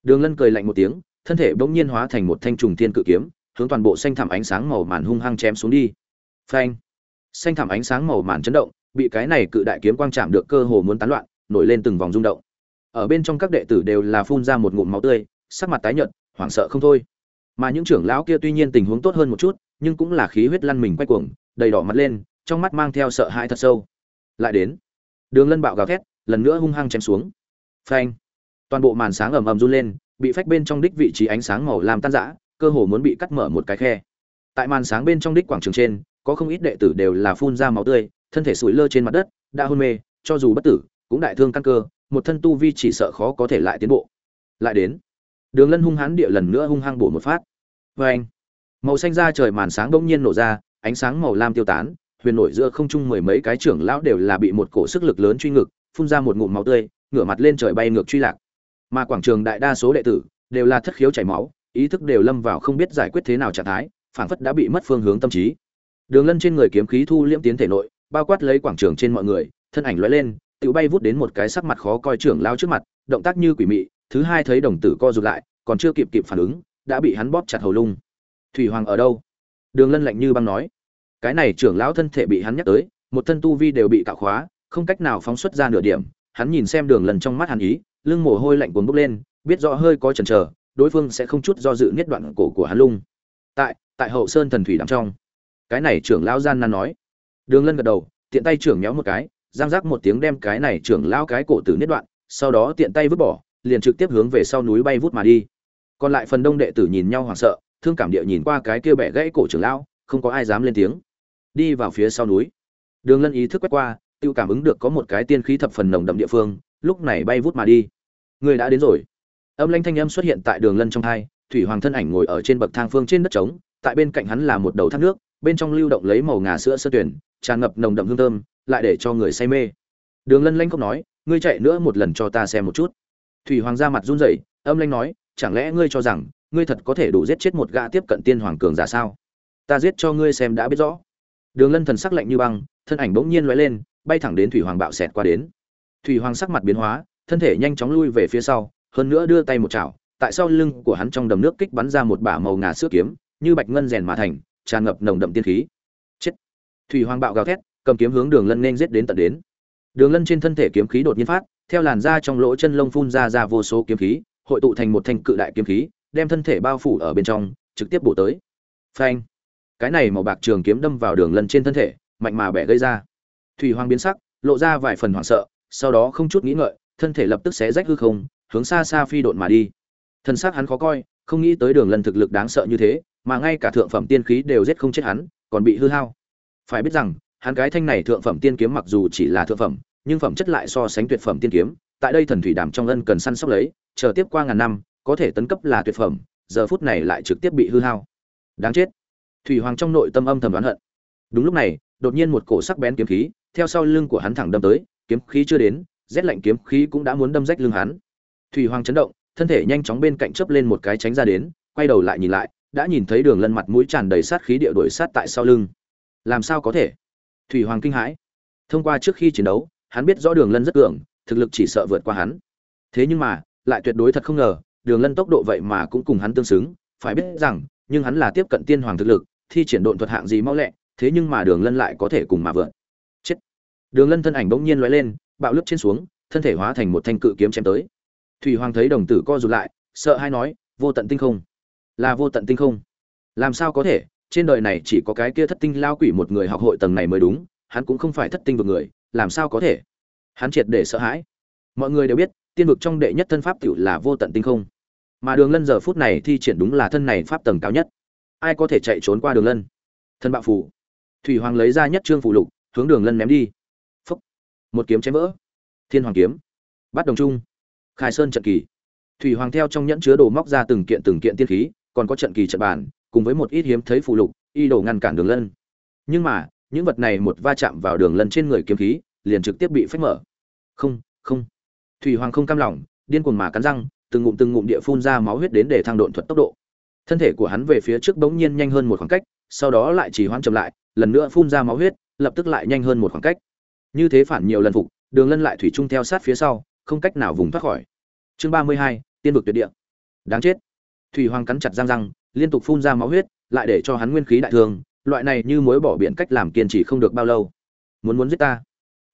Đường lân cười lạnh một tiếng, thân thể bỗng nhiên hóa thành một thanh trùng thiên cự kiếm, hướng toàn bộ xanh thảm ánh sáng màu màn hung hăng chém xuống đi. Phanh! Xanh thảm ánh sáng màu màn chấn động, bị cái này cự đại kiếm quang chạm được cơ hồ muốn tán loạn nổi lên từng vòng rung động. Ở bên trong các đệ tử đều là phun ra một ngụm máu tươi, sắc mặt tái nhợt, hoảng sợ không thôi. Mà những trưởng lão kia tuy nhiên tình huống tốt hơn một chút, nhưng cũng là khí huyết lăn mình quay cuồng, đầy đỏ mặt lên, trong mắt mang theo sợ hãi thật sâu. Lại đến, đường lân bạo gào thét, lần nữa hung hăng chém xuống. Phanh! Toàn bộ màn sáng ầm ầm run lên, bị phách bên trong đích vị trí ánh sáng màu làm tan rã, cơ hồ muốn bị cắt mở một cái khe. Tại màn sáng bên trong đích quảng trường trên, có không ít đệ tử đều là phun ra máu tươi, thân thể sủi lơ trên mặt đất, đã hôn mê, cho dù bất tử cũng đại thương căn cơ, một thân tu vi chỉ sợ khó có thể lại tiến bộ. Lại đến, đường lân hung hãn địa lần nữa hung hăng bổ một phát. Vê anh, màu xanh ra trời màn sáng bỗng nhiên nổ ra, ánh sáng màu lam tiêu tán, huyền nổi giữa không trung mười mấy cái trưởng lão đều là bị một cổ sức lực lớn truy ngực, phun ra một ngụm máu tươi, ngửa mặt lên trời bay ngược truy lạc. Mà quảng trường đại đa số đệ tử đều là thất khiếu chảy máu, ý thức đều lâm vào không biết giải quyết thế nào trạng thái, phảng phất đã bị mất phương hướng tâm trí. Đường lân trên người kiếm khí thu liễm tiến thể nội, bao quát lấy quảng trường trên mọi người, thân ảnh lóe lên tự bay vút đến một cái sắc mặt khó coi trưởng lao trước mặt, động tác như quỷ mị, thứ hai thấy đồng tử co rụt lại, còn chưa kịp kịp phản ứng, đã bị hắn bóp chặt hầu lung. Thủy hoàng ở đâu? Đường lân lạnh như băng nói. Cái này trưởng lão thân thể bị hắn nhắc tới, một thân tu vi đều bị cạo khóa, không cách nào phóng xuất ra nửa điểm. Hắn nhìn xem đường lần trong mắt hắn ý, lưng mồ hôi lạnh cuốn bốc lên, biết rõ hơi có chần chờ, đối phương sẽ không chút do dự nhất đoạn cổ của hắn lung. Tại tại hậu sơn thần thủy đắm trong. Cái này trưởng lão gian nan nói. Đường lân gật đầu, tiện tay trưởng nhéo một cái giang giác một tiếng đem cái này trưởng lão cái cổ tử niết đoạn, sau đó tiện tay vứt bỏ, liền trực tiếp hướng về sau núi bay vút mà đi. Còn lại phần đông đệ tử nhìn nhau hoảng sợ, thương cảm địa nhìn qua cái kia bẻ gãy cổ trưởng lão, không có ai dám lên tiếng. Đi vào phía sau núi. Đường lân ý thức quét qua, tiêu cảm ứng được có một cái tiên khí thập phần nồng đậm địa phương, lúc này bay vút mà đi. Người đã đến rồi. Âm lanh thanh âm xuất hiện tại đường lân trong hai, thủy hoàng thân ảnh ngồi ở trên bậc thang phương trên đất trống, tại bên cạnh hắn là một đầu thác nước bên trong lưu động lấy màu ngà sữa sơ tuyển, tràn ngập nồng đậm hương thơm, lại để cho người say mê. Đường lân lanh không nói, ngươi chạy nữa một lần cho ta xem một chút. Thủy hoàng ra mặt run rẩy, âm lanh nói, chẳng lẽ ngươi cho rằng, ngươi thật có thể đủ giết chết một gã tiếp cận tiên hoàng cường giả sao? Ta giết cho ngươi xem đã biết rõ. Đường lân thần sắc lạnh như băng, thân ảnh bỗng nhiên lóe lên, bay thẳng đến thủy hoàng bạo xẹt qua đến. Thủy hoàng sắc mặt biến hóa, thân thể nhanh chóng lui về phía sau, hơn nữa đưa tay một chảo, tại sau lưng của hắn trong đầm nước kích bắn ra một bả màu ngà sữa kiếm, như bạch ngân rèn mà thành tràn ngập nồng đậm tiên khí. Chết. Thủy hoàng bạo gào thét, cầm kiếm hướng đường lân nên giết đến tận đến. Đường lân trên thân thể kiếm khí đột nhiên phát, theo làn da trong lỗ chân lông phun ra ra vô số kiếm khí, hội tụ thành một thanh cự đại kiếm khí, đem thân thể bao phủ ở bên trong, trực tiếp bổ tới. Phanh. Cái này màu bạc trường kiếm đâm vào đường lân trên thân thể, mạnh mà bẻ gây ra. Thủy hoàng biến sắc, lộ ra vài phần hoảng sợ, sau đó không chút nghĩ ngợi, thân thể lập tức xé rách hư không, hướng xa xa phi độn mà đi. Thân xác hắn khó coi, không nghĩ tới đường lân thực lực đáng sợ như thế mà ngay cả thượng phẩm tiên khí đều giết không chết hắn, còn bị hư hao. Phải biết rằng, hắn cái thanh này thượng phẩm tiên kiếm mặc dù chỉ là thượng phẩm, nhưng phẩm chất lại so sánh tuyệt phẩm tiên kiếm, tại đây thần thủy đàm trong ân cần săn sóc lấy, chờ tiếp qua ngàn năm, có thể tấn cấp là tuyệt phẩm, giờ phút này lại trực tiếp bị hư hao. Đáng chết. Thủy hoàng trong nội tâm âm thầm đoán hận. Đúng lúc này, đột nhiên một cổ sắc bén kiếm khí, theo sau lưng của hắn thẳng đâm tới, kiếm khí chưa đến, rét lạnh kiếm khí cũng đã muốn đâm rách lưng hắn. Thủy hoàng chấn động, thân thể nhanh chóng bên cạnh chớp lên một cái tránh ra đến, quay đầu lại nhìn lại đã nhìn thấy đường lân mặt mũi tràn đầy sát khí địa đuổi sát tại sau lưng. Làm sao có thể? Thủy hoàng kinh hãi. Thông qua trước khi chiến đấu, hắn biết rõ đường lân rất cường, thực lực chỉ sợ vượt qua hắn. Thế nhưng mà, lại tuyệt đối thật không ngờ, đường lân tốc độ vậy mà cũng cùng hắn tương xứng. Phải biết rằng, nhưng hắn là tiếp cận tiên hoàng thực lực, thi triển độn thuật hạng gì mau lẹ, thế nhưng mà đường lân lại có thể cùng mà vượt. Chết. Đường lân thân ảnh bỗng nhiên loại lên, bạo lướt trên xuống, thân thể hóa thành một thanh cự kiếm chém tới. Thủy hoàng thấy đồng tử co rụt lại, sợ hay nói, vô tận tinh không là vô tận tinh không. Làm sao có thể? Trên đời này chỉ có cái kia thất tinh lao quỷ một người học hội tầng này mới đúng, hắn cũng không phải thất tinh vực người, làm sao có thể? Hắn triệt để sợ hãi. Mọi người đều biết, tiên vực trong đệ nhất thân pháp tiểu là vô tận tinh không. Mà đường lân giờ phút này thi triển đúng là thân này pháp tầng cao nhất. Ai có thể chạy trốn qua đường lân? Thân bạo phủ thủy hoàng lấy ra nhất trương phủ lục, hướng đường lân ném đi. Phúc. Một kiếm chém vỡ. Thiên hoàng kiếm. Bắt đồng trung. Khai sơn trận kỳ. Thủy hoàng theo trong nhẫn chứa đồ móc ra từng kiện từng kiện tiên khí còn có trận kỳ trận bản cùng với một ít hiếm thấy phụ lục, y đồ ngăn cản đường lân. Nhưng mà, những vật này một va chạm vào đường lân trên người kiếm khí, liền trực tiếp bị phách mở. Không không. Thủy hoàng không cam lòng, điên cuồng mà cắn răng, từng ngụm từng ngụm địa phun ra máu huyết đến để thăng độn thuật tốc độ. Thân thể của hắn về phía trước bỗng nhiên nhanh hơn một khoảng cách, sau đó lại chỉ hoãn chậm lại, lần nữa phun ra máu huyết, lập tức lại nhanh hơn một khoảng cách. Như thế phản nhiều lần phục, đường lân lại thủy chung theo sát phía sau, không cách nào vùng thoát khỏi. Chương ba mươi hai, tiên vực tuyệt địa. Đáng chết thủy hoàng cắn chặt răng răng liên tục phun ra máu huyết lại để cho hắn nguyên khí đại thương loại này như mối bỏ biển cách làm kiên trì không được bao lâu. Muốn muốn giết ta?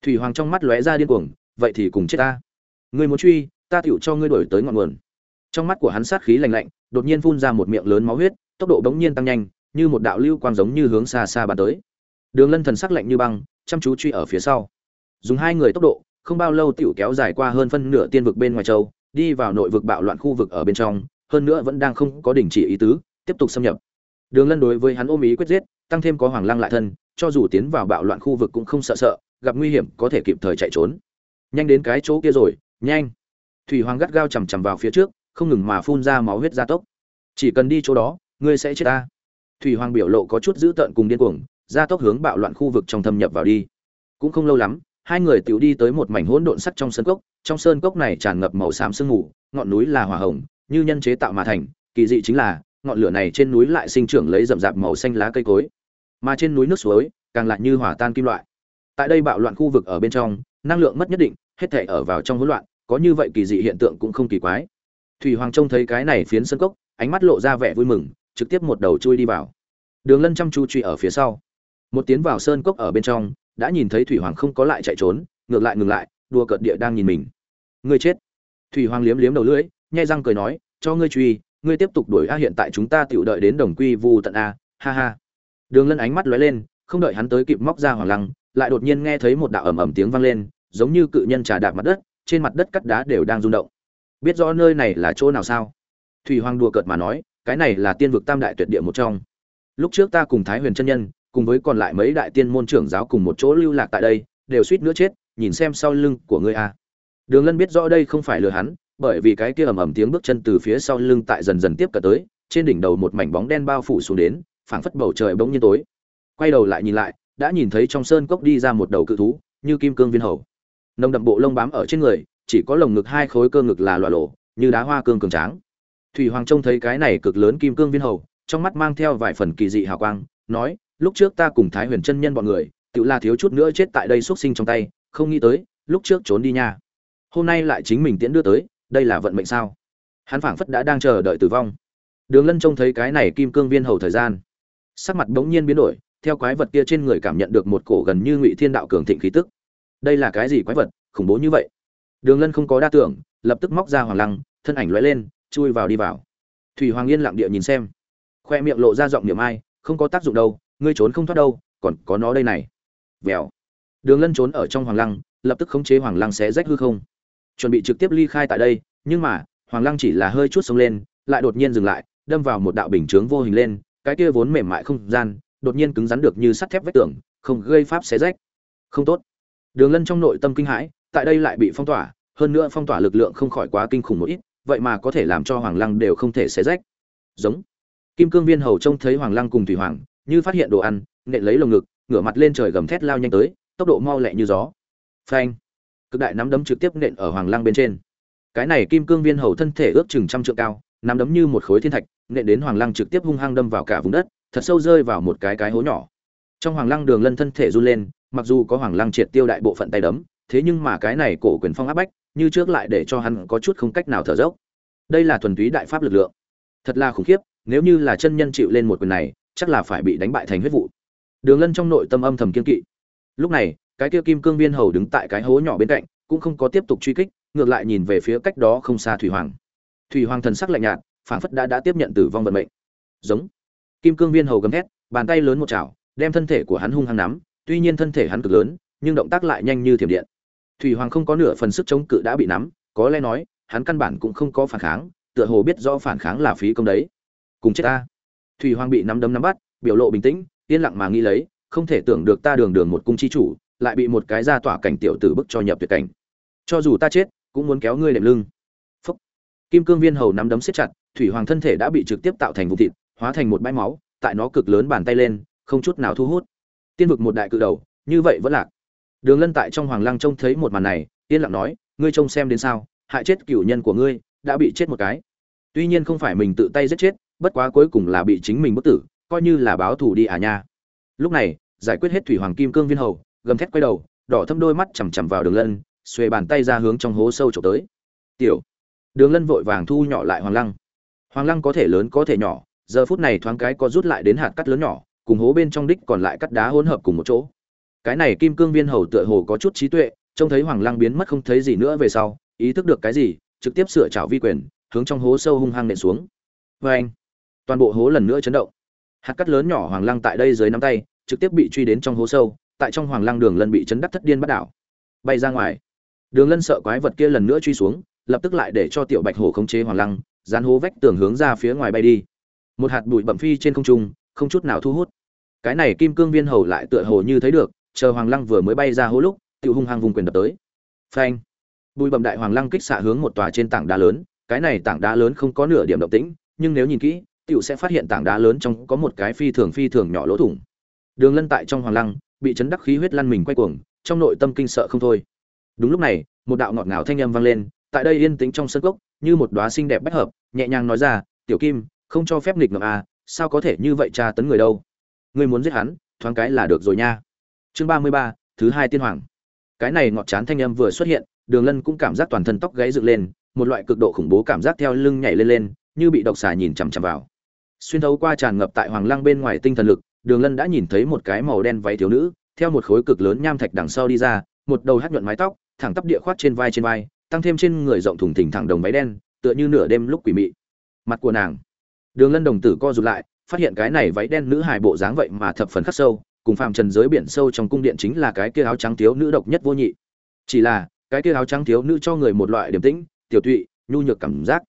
Thủy hoàng trong mắt lóe ra điên cuồng vậy thì cùng chết ta. Ngươi muốn truy ta tựu cho ngươi đổi tới ngọn nguồn. Trong mắt của hắn sát khí lạnh lạnh đột nhiên phun ra một miệng lớn máu huyết tốc độ bỗng nhiên tăng nhanh như một đạo lưu quang giống như hướng xa xa bắn tới. Đường lân thần sắc lạnh như băng chăm chú truy ở phía sau. Dùng hai người tốc độ không bao lâu tiểu kéo dài qua hơn phân nửa tiên vực bên ngoài châu, đi vào nội vực bạo loạn khu vực ở bên trong, hơn nữa vẫn đang không có đình chỉ ý tứ, tiếp tục xâm nhập. Đường Lân đối với hắn ôm ý quyết giết, tăng thêm có Hoàng Lăng lại thân, cho dù tiến vào bạo loạn khu vực cũng không sợ sợ, gặp nguy hiểm có thể kịp thời chạy trốn. Nhanh đến cái chỗ kia rồi, nhanh. Thủy Hoàng gắt gao chầm chầm vào phía trước, không ngừng mà phun ra máu huyết gia tốc. Chỉ cần đi chỗ đó, ngươi sẽ chết ta. Thủy Hoàng biểu lộ có chút dữ tợn cùng điên cuồng, gia tốc hướng bạo loạn khu vực trong thâm nhập vào đi. Cũng không lâu lắm, hai người tiểu đi tới một mảnh hỗn độn sắt trong sơn cốc, trong sơn cốc này tràn ngập màu xám sương mù, ngọn núi là hỏa hồng, như nhân chế tạo mà thành, kỳ dị chính là, ngọn lửa này trên núi lại sinh trưởng lấy rậm rạp màu xanh lá cây cối, mà trên núi nước suối càng lại như hỏa tan kim loại. Tại đây bạo loạn khu vực ở bên trong, năng lượng mất nhất định, hết thảy ở vào trong hỗn loạn, có như vậy kỳ dị hiện tượng cũng không kỳ quái. Thủy Hoàng trông thấy cái này phiến sơn cốc, ánh mắt lộ ra vẻ vui mừng, trực tiếp một đầu chui đi vào. Đường Lân chăm chú truy ở phía sau. Một tiến vào sơn cốc ở bên trong, đã nhìn thấy Thủy Hoàng không có lại chạy trốn, ngược lại ngừng lại, đua cợt địa đang nhìn mình. Ngươi chết. Thủy Hoàng liếm liếm đầu lưỡi, nhai răng cười nói, cho ngươi truy, ngươi tiếp tục đuổi a hiện tại chúng ta tiểu đợi đến đồng quy vu tận a, ha ha. Đường Lân ánh mắt lóe lên, không đợi hắn tới kịp móc ra Hoàng Lăng, lại đột nhiên nghe thấy một đạo ầm ầm tiếng vang lên, giống như cự nhân trà đạp mặt đất, trên mặt đất cắt đá đều đang rung động. Biết rõ nơi này là chỗ nào sao? Thủy Hoàng đùa cợt mà nói, cái này là tiên vực tam đại tuyệt địa một trong. Lúc trước ta cùng Thái Huyền chân nhân, cùng với còn lại mấy đại tiên môn trưởng giáo cùng một chỗ lưu lạc tại đây, đều suýt nữa chết, nhìn xem sau lưng của ngươi a. Đường Lân biết rõ đây không phải lừa hắn, bởi vì cái kia ầm ầm tiếng bước chân từ phía sau lưng tại dần dần tiếp cận tới, trên đỉnh đầu một mảnh bóng đen bao phủ xuống đến, phảng phất bầu trời bỗng nhiên tối. Quay đầu lại nhìn lại, đã nhìn thấy trong sơn cốc đi ra một đầu cự thú, như kim cương viên hầu. nông đậm bộ lông bám ở trên người, chỉ có lồng ngực hai khối cơ ngực là lòa lộ, như đá hoa cương cường tráng. Thủy Hoàng trông thấy cái này cực lớn kim cương viên hầu, trong mắt mang theo vài phần kỳ dị hào quang, nói: "Lúc trước ta cùng Thái Huyền chân nhân bọn người, tự là thiếu chút nữa chết tại đây xuất sinh trong tay, không nghĩ tới, lúc trước trốn đi nha. Hôm nay lại chính mình tiễn đưa tới, đây là vận mệnh sao?" Hắn phảng phất đã đang chờ đợi tử vong. Đường Lân trông thấy cái này kim cương viên hầu thời gian, sắc mặt bỗng nhiên biến đổi, theo quái vật kia trên người cảm nhận được một cổ gần như ngụy thiên đạo cường thịnh khí tức. Đây là cái gì quái vật, khủng bố như vậy? Đường Lân không có đa tưởng, lập tức móc ra hoàng lăng, thân ảnh lóe lên, chui vào đi vào. Thủy Hoàng Yên lặng địa nhìn xem, khoe miệng lộ ra giọng niệm ai, không có tác dụng đâu, ngươi trốn không thoát đâu, còn có nó đây này. Vèo. Đường Lân trốn ở trong hoàng lăng, lập tức khống chế hoàng lăng xé rách hư không, chuẩn bị trực tiếp ly khai tại đây, nhưng mà, hoàng lăng chỉ là hơi chút sống lên, lại đột nhiên dừng lại, đâm vào một đạo bình chướng vô hình lên, cái kia vốn mềm mại không gian, đột nhiên cứng rắn được như sắt thép vách tường, không gây pháp xé rách. Không tốt. Đường Lân trong nội tâm kinh hãi, tại đây lại bị phong tỏa, hơn nữa phong tỏa lực lượng không khỏi quá kinh khủng một ít, vậy mà có thể làm cho Hoàng Lăng đều không thể xé rách. Giống. Kim Cương Viên hầu trông thấy Hoàng Lăng cùng Thủy Hoàng, như phát hiện đồ ăn, nện lấy lồng ngực, ngửa mặt lên trời gầm thét lao nhanh tới, tốc độ mau lẹ như gió. Phanh. Cực đại nắm đấm trực tiếp nện ở Hoàng Lăng bên trên. Cái này Kim Cương Viên hầu thân thể ước chừng trăm trượng cao, nắm đấm như một khối thiên thạch, nện đến Hoàng Lăng trực tiếp hung hăng đâm vào cả vùng đất, thật sâu rơi vào một cái cái hố nhỏ. Trong Hoàng Lăng Đường Lân thân thể run lên, mặc dù có Hoàng Lăng triệt tiêu đại bộ phận tay đấm, thế nhưng mà cái này cổ quyền phong áp bách, như trước lại để cho hắn có chút không cách nào thở dốc. Đây là thuần túy đại pháp lực lượng, thật là khủng khiếp, nếu như là chân nhân chịu lên một quyền này, chắc là phải bị đánh bại thành huyết vụ. Đường Lân trong nội tâm âm thầm kiên kỵ. Lúc này, cái kia kim cương viên hầu đứng tại cái hố nhỏ bên cạnh, cũng không có tiếp tục truy kích, ngược lại nhìn về phía cách đó không xa thủy hoàng. Thủy hoàng thần sắc lạnh nhạt, phảng phất đã đã tiếp nhận tử vong vận mệnh. Giống. Kim cương viên hầu gầm thét, bàn tay lớn một chảo, đem thân thể của hắn hung hăng nắm, tuy nhiên thân thể hắn cực lớn, nhưng động tác lại nhanh như thiểm điện. Thủy hoàng không có nửa phần sức chống cự đã bị nắm, có lẽ nói, hắn căn bản cũng không có phản kháng, tựa hồ biết rõ phản kháng là phí công đấy. Cùng chết ta. Thủy hoàng bị nắm đấm nắm bắt, biểu lộ bình tĩnh, yên lặng mà nghĩ lấy, không thể tưởng được ta đường đường một cung chi chủ, lại bị một cái ra tỏa cảnh tiểu tử bức cho nhập tuyệt cảnh. Cho dù ta chết, cũng muốn kéo ngươi đệm lưng. Phúc. Kim cương viên hầu nắm đấm siết chặt, thủy hoàng thân thể đã bị trực tiếp tạo thành vụ thịt, hóa thành một bãi máu, tại nó cực lớn bàn tay lên, không chút nào thu hút. Tiên vực một đại cự đầu, như vậy vẫn lạc. Đường Lân tại trong hoàng lăng trông thấy một màn này, yên lặng nói, ngươi trông xem đến sao, hại chết cửu nhân của ngươi, đã bị chết một cái. Tuy nhiên không phải mình tự tay giết chết, bất quá cuối cùng là bị chính mình bức tử, coi như là báo thù đi à nha. Lúc này, giải quyết hết thủy hoàng kim cương viên hầu, gầm thét quay đầu, đỏ thâm đôi mắt chằm chằm vào Đường Lân, xuề bàn tay ra hướng trong hố sâu chụp tới. Tiểu. Đường Lân vội vàng thu nhỏ lại hoàng lăng. Hoàng lăng có thể lớn có thể nhỏ, giờ phút này thoáng cái có rút lại đến hạt cắt lớn nhỏ, cùng hố bên trong đích còn lại cắt đá hỗn hợp cùng một chỗ. Cái này kim cương viên hầu tựa hồ có chút trí tuệ, trông thấy hoàng lăng biến mất không thấy gì nữa về sau, ý thức được cái gì, trực tiếp sửa chảo vi quyền, hướng trong hố sâu hung hăng nện xuống. Và anh, toàn bộ hố lần nữa chấn động. Hạt cắt lớn nhỏ hoàng lăng tại đây dưới nắm tay, trực tiếp bị truy đến trong hố sâu, tại trong hoàng lăng đường lần bị chấn đắc thất điên bắt đảo, bay ra ngoài. đường lân sợ quái vật kia lần nữa truy xuống lập tức lại để cho tiểu bạch hổ khống chế hoàng lăng dán hố vách tường hướng ra phía ngoài bay đi. Một hạt bụi bẩm phi trên không trung không chút nào thu hút. Cái này kim cương viên hầu lại tựa hồ như thấy được chờ hoàng lăng vừa mới bay ra hố lúc tự hung hăng vùng quyền đập tới. Phanh. Bụi bẩm đại hoàng lăng kích xạ hướng một tòa trên tảng đá lớn cái này tảng đá lớn không có nửa điểm động tĩnh nhưng nếu nhìn kỹ tiểu sẽ phát hiện tảng đá lớn trong có một cái phi thường phi thường nhỏ lỗ thủng. Đường lân tại trong hoàng lăng bị chấn đắc khí huyết lăn mình quay cuồng, trong nội tâm kinh sợ không thôi. Đúng lúc này, một đạo ngọt ngào thanh âm vang lên, tại đây yên tĩnh trong sân cốc, như một đóa xinh đẹp bách hợp, nhẹ nhàng nói ra, tiểu kim, không cho phép nghịch ngợm à sao có thể như vậy tra tấn người đâu? Ngươi muốn giết hắn, thoáng cái là được rồi nha. Chương ba mươi ba, thứ hai tiên hoàng. Cái này ngọt chán thanh âm vừa xuất hiện, đường lân cũng cảm giác toàn thân tóc gáy dựng lên, một loại cực độ khủng bố cảm giác theo lưng nhảy lên lên, như bị độc xà nhìn chằm chằm vào. Xuyên thấu qua tràn ngập tại hoàng lăng bên ngoài tinh thần lực đường lân đã nhìn thấy một cái màu đen váy thiếu nữ, theo một khối cực lớn nham thạch đằng sau đi ra, một đầu hát nhuận mái tóc, thẳng tắp địa khoát trên vai trên vai, tăng thêm trên người rộng thùng thình thẳng đồng váy đen, tựa như nửa đêm lúc quỷ mị. Mặt của nàng. Đường lân đồng tử co rụt lại, phát hiện cái này váy đen nữ hài bộ dáng vậy mà thập phần khắc sâu, cùng phàm trần giới biển sâu trong cung điện chính là cái kia áo trắng thiếu nữ độc nhất vô nhị. Chỉ là, cái kia áo trắng thiếu nữ cho người một loại điềm tĩnh, tiểu tụy, nhu nhược cảm giác.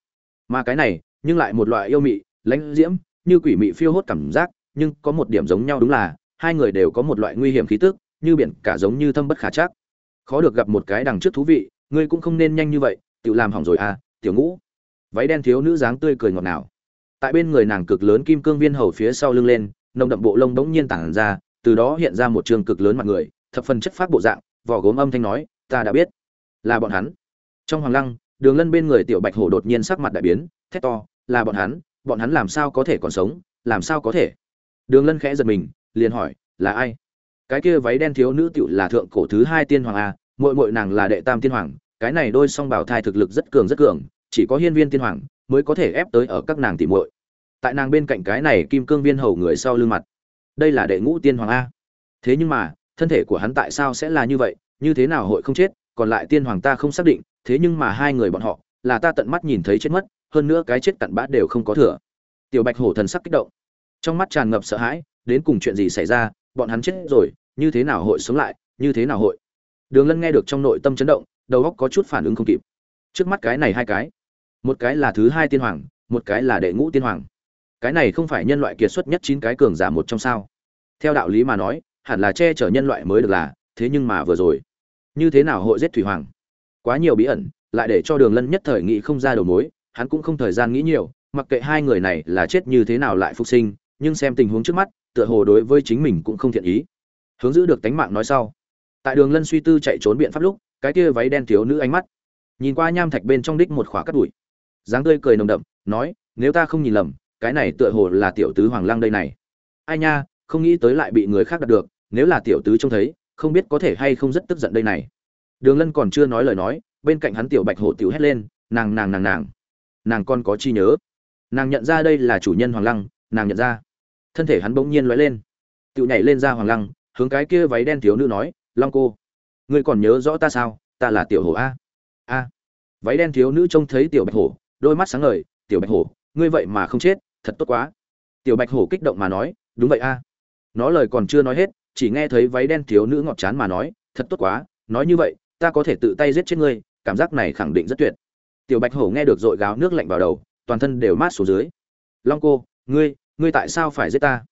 Mà cái này, nhưng lại một loại yêu mị, lãnh diễm, như quỷ mị phiêu hốt cảm giác nhưng có một điểm giống nhau đúng là, hai người đều có một loại nguy hiểm khí tức, như biển cả giống như thâm bất khả chắc. Khó được gặp một cái đằng trước thú vị, ngươi cũng không nên nhanh như vậy tự làm hỏng rồi à tiểu ngũ. Váy đen thiếu nữ dáng tươi cười ngọt ngào. Tại bên người nàng cực lớn kim cương viên hầu phía sau lưng lên, nồng đậm bộ lông bỗng nhiên tản ra, từ đó hiện ra một trường cực lớn mặt người, thập phần chất phát bộ dạng, vỏ gốm âm thanh nói, ta đã biết. Là bọn hắn. Trong hoàng lăng, đường lân bên người tiểu bạch hổ đột nhiên sắc mặt đại biến, thét to, là bọn hắn bọn hắn làm sao có thể còn sống, làm sao có thể? Đường lân khẽ giật mình, liền hỏi, là ai? Cái kia váy đen thiếu nữ tiểu là thượng cổ thứ hai tiên hoàng a muội muội nàng là đệ tam tiên hoàng, cái này đôi song bảo thai thực lực rất cường rất cường, chỉ có hiên viên tiên hoàng mới có thể ép tới ở các nàng tỷ muội. Tại nàng bên cạnh cái này kim cương viên hầu người sau lưng mặt, đây là đệ ngũ tiên hoàng a. Thế nhưng mà, thân thể của hắn tại sao sẽ là như vậy, như thế nào hội không chết, còn lại tiên hoàng ta không xác định, thế nhưng mà hai người bọn họ là ta tận mắt nhìn thấy chết mất, hơn nữa cái chết cặn bã đều không có thừa. Tiểu bạch hổ thần sắc kích động trong mắt tràn ngập sợ hãi, đến cùng chuyện gì xảy ra, bọn hắn chết rồi, như thế nào hội sống lại, như thế nào hội? Đường lân nghe được trong nội tâm chấn động, đầu óc có chút phản ứng không kịp. Trước mắt cái này hai cái, một cái là thứ hai tiên hoàng, một cái là đệ ngũ tiên hoàng. Cái này không phải nhân loại kiệt xuất nhất chín cái cường giả một trong sao? Theo đạo lý mà nói, hẳn là che chở nhân loại mới được là, thế nhưng mà vừa rồi, như thế nào hội giết thủy hoàng? Quá nhiều bí ẩn, lại để cho đường lân nhất thời nghĩ không ra đầu mối, hắn cũng không thời gian nghĩ nhiều, mặc kệ hai người này là chết như thế nào lại phục sinh nhưng xem tình huống trước mắt, tựa hồ đối với chính mình cũng không thiện ý. Hướng giữ được tánh mạng nói sau. Tại đường lân suy tư chạy trốn biện pháp lúc, cái kia váy đen thiếu nữ ánh mắt, nhìn qua nham thạch bên trong đích một khỏa cắt đùi dáng tươi cười nồng đậm, nói, nếu ta không nhìn lầm, cái này tựa hồ là tiểu tứ hoàng lăng đây này. Ai nha, không nghĩ tới lại bị người khác đặt được, nếu là tiểu tứ trông thấy, không biết có thể hay không rất tức giận đây này. Đường lân còn chưa nói lời nói, bên cạnh hắn tiểu bạch hổ tiểu hét lên, nàng nàng nàng nàng nàng con có chi nhớ. Nàng nhận ra đây là chủ nhân hoàng lăng, nàng nhận ra thân thể hắn bỗng nhiên lóe lên. Tự nhảy lên ra hoàng lăng, hướng cái kia váy đen thiếu nữ nói, long cô, ngươi còn nhớ rõ ta sao? Ta là tiểu hổ a. A. Váy đen thiếu nữ trông thấy tiểu bạch hổ, đôi mắt sáng ngời, tiểu bạch hổ, ngươi vậy mà không chết, thật tốt quá. Tiểu bạch hổ kích động mà nói, đúng vậy a. Nó lời còn chưa nói hết, chỉ nghe thấy váy đen thiếu nữ ngọt chán mà nói, thật tốt quá, nói như vậy, ta có thể tự tay giết chết ngươi, cảm giác này khẳng định rất tuyệt. Tiểu bạch hổ nghe được dội gáo nước lạnh vào đầu, toàn thân đều mát xuống dưới. Long cô, ngươi ngươi tại sao phải giết ta?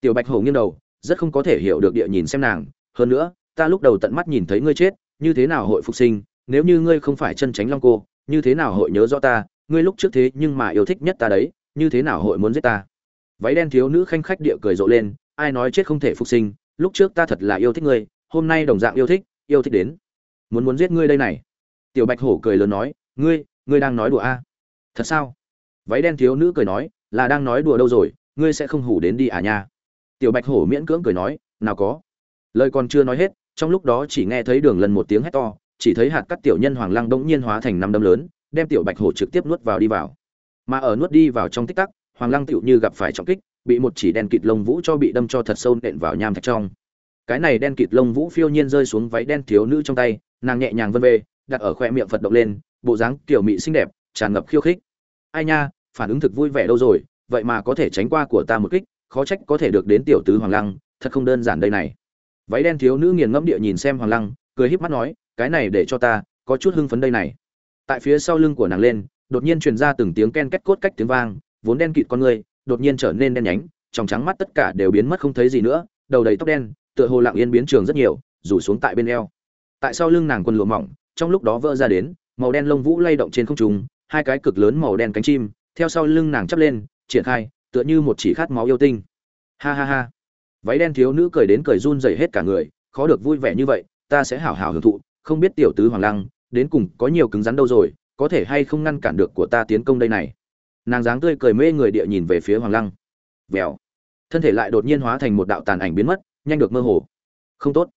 Tiểu bạch hổ nghiêng đầu, rất không có thể hiểu được địa nhìn xem nàng. Hơn nữa, ta lúc đầu tận mắt nhìn thấy ngươi chết, như thế nào hội phục sinh? Nếu như ngươi không phải chân tránh long cô, như thế nào hội nhớ rõ ta? Ngươi lúc trước thế nhưng mà yêu thích nhất ta đấy, như thế nào hội muốn giết ta? Váy đen thiếu nữ khanh khách địa cười rộ lên, ai nói chết không thể phục sinh, lúc trước ta thật là yêu thích ngươi, hôm nay đồng dạng yêu thích yêu thích đến. Muốn muốn giết ngươi đây này. Tiểu bạch hổ cười lớn nói, ngươi ngươi đang nói đùa a? À? thật sao? Váy đen thiếu nữ cười nói, là đang nói đùa đâu rồi? Ngươi sẽ không hủ đến đi à nha. Tiểu bạch hổ miễn cưỡng cười nói, nào có. Lời còn chưa nói hết, trong lúc đó chỉ nghe thấy đường lần một tiếng hét to, chỉ thấy hạt cắt tiểu nhân hoàng lăng bỗng nhiên hóa thành năm đâm lớn, đem tiểu bạch hổ trực tiếp nuốt vào đi vào. Mà ở nuốt đi vào trong tích tắc, hoàng lăng tựu như gặp phải trọng kích, bị một chỉ đen kịt lông vũ cho bị đâm cho thật sâu nện vào nham thạch trong. Cái này đen kịt lông vũ phiêu nhiên rơi xuống váy đen thiếu nữ trong tay, nàng nhẹ nhàng vân vê đặt ở khoe miệng phật động lên, bộ dáng kiểu mị xinh đẹp, tràn ngập khiêu khích. Ai nha, phản ứng thực vui vẻ đâu rồi vậy mà có thể tránh qua của ta một kích, khó trách có thể được đến tiểu tứ hoàng lăng, thật không đơn giản đây này. Váy đen thiếu nữ nghiền ngẫm địa nhìn xem hoàng lăng, cười híp mắt nói, cái này để cho ta, có chút hưng phấn đây này. Tại phía sau lưng của nàng lên, đột nhiên truyền ra từng tiếng ken két cốt cách tiếng vang, vốn đen kịt con người, đột nhiên trở nên đen nhánh, trong trắng mắt tất cả đều biến mất không thấy gì nữa, đầu đầy tóc đen, tựa hồ lặng yên biến trường rất nhiều, rủ xuống tại bên eo. Tại sau lưng nàng quần lụa mỏng, trong lúc đó vỡ ra đến, màu đen lông vũ lay động trên không trung, hai cái cực lớn màu đen cánh chim, theo sau lưng nàng chắp lên triển khai, tựa như một chỉ khát máu yêu tinh. Ha ha ha. Váy đen thiếu nữ cười đến cười run rẩy hết cả người, khó được vui vẻ như vậy, ta sẽ hảo hảo hưởng thụ, không biết tiểu tứ hoàng lăng, đến cùng có nhiều cứng rắn đâu rồi, có thể hay không ngăn cản được của ta tiến công đây này. Nàng dáng tươi cười mê người địa nhìn về phía hoàng lăng. Vèo. Thân thể lại đột nhiên hóa thành một đạo tàn ảnh biến mất, nhanh được mơ hồ. Không tốt.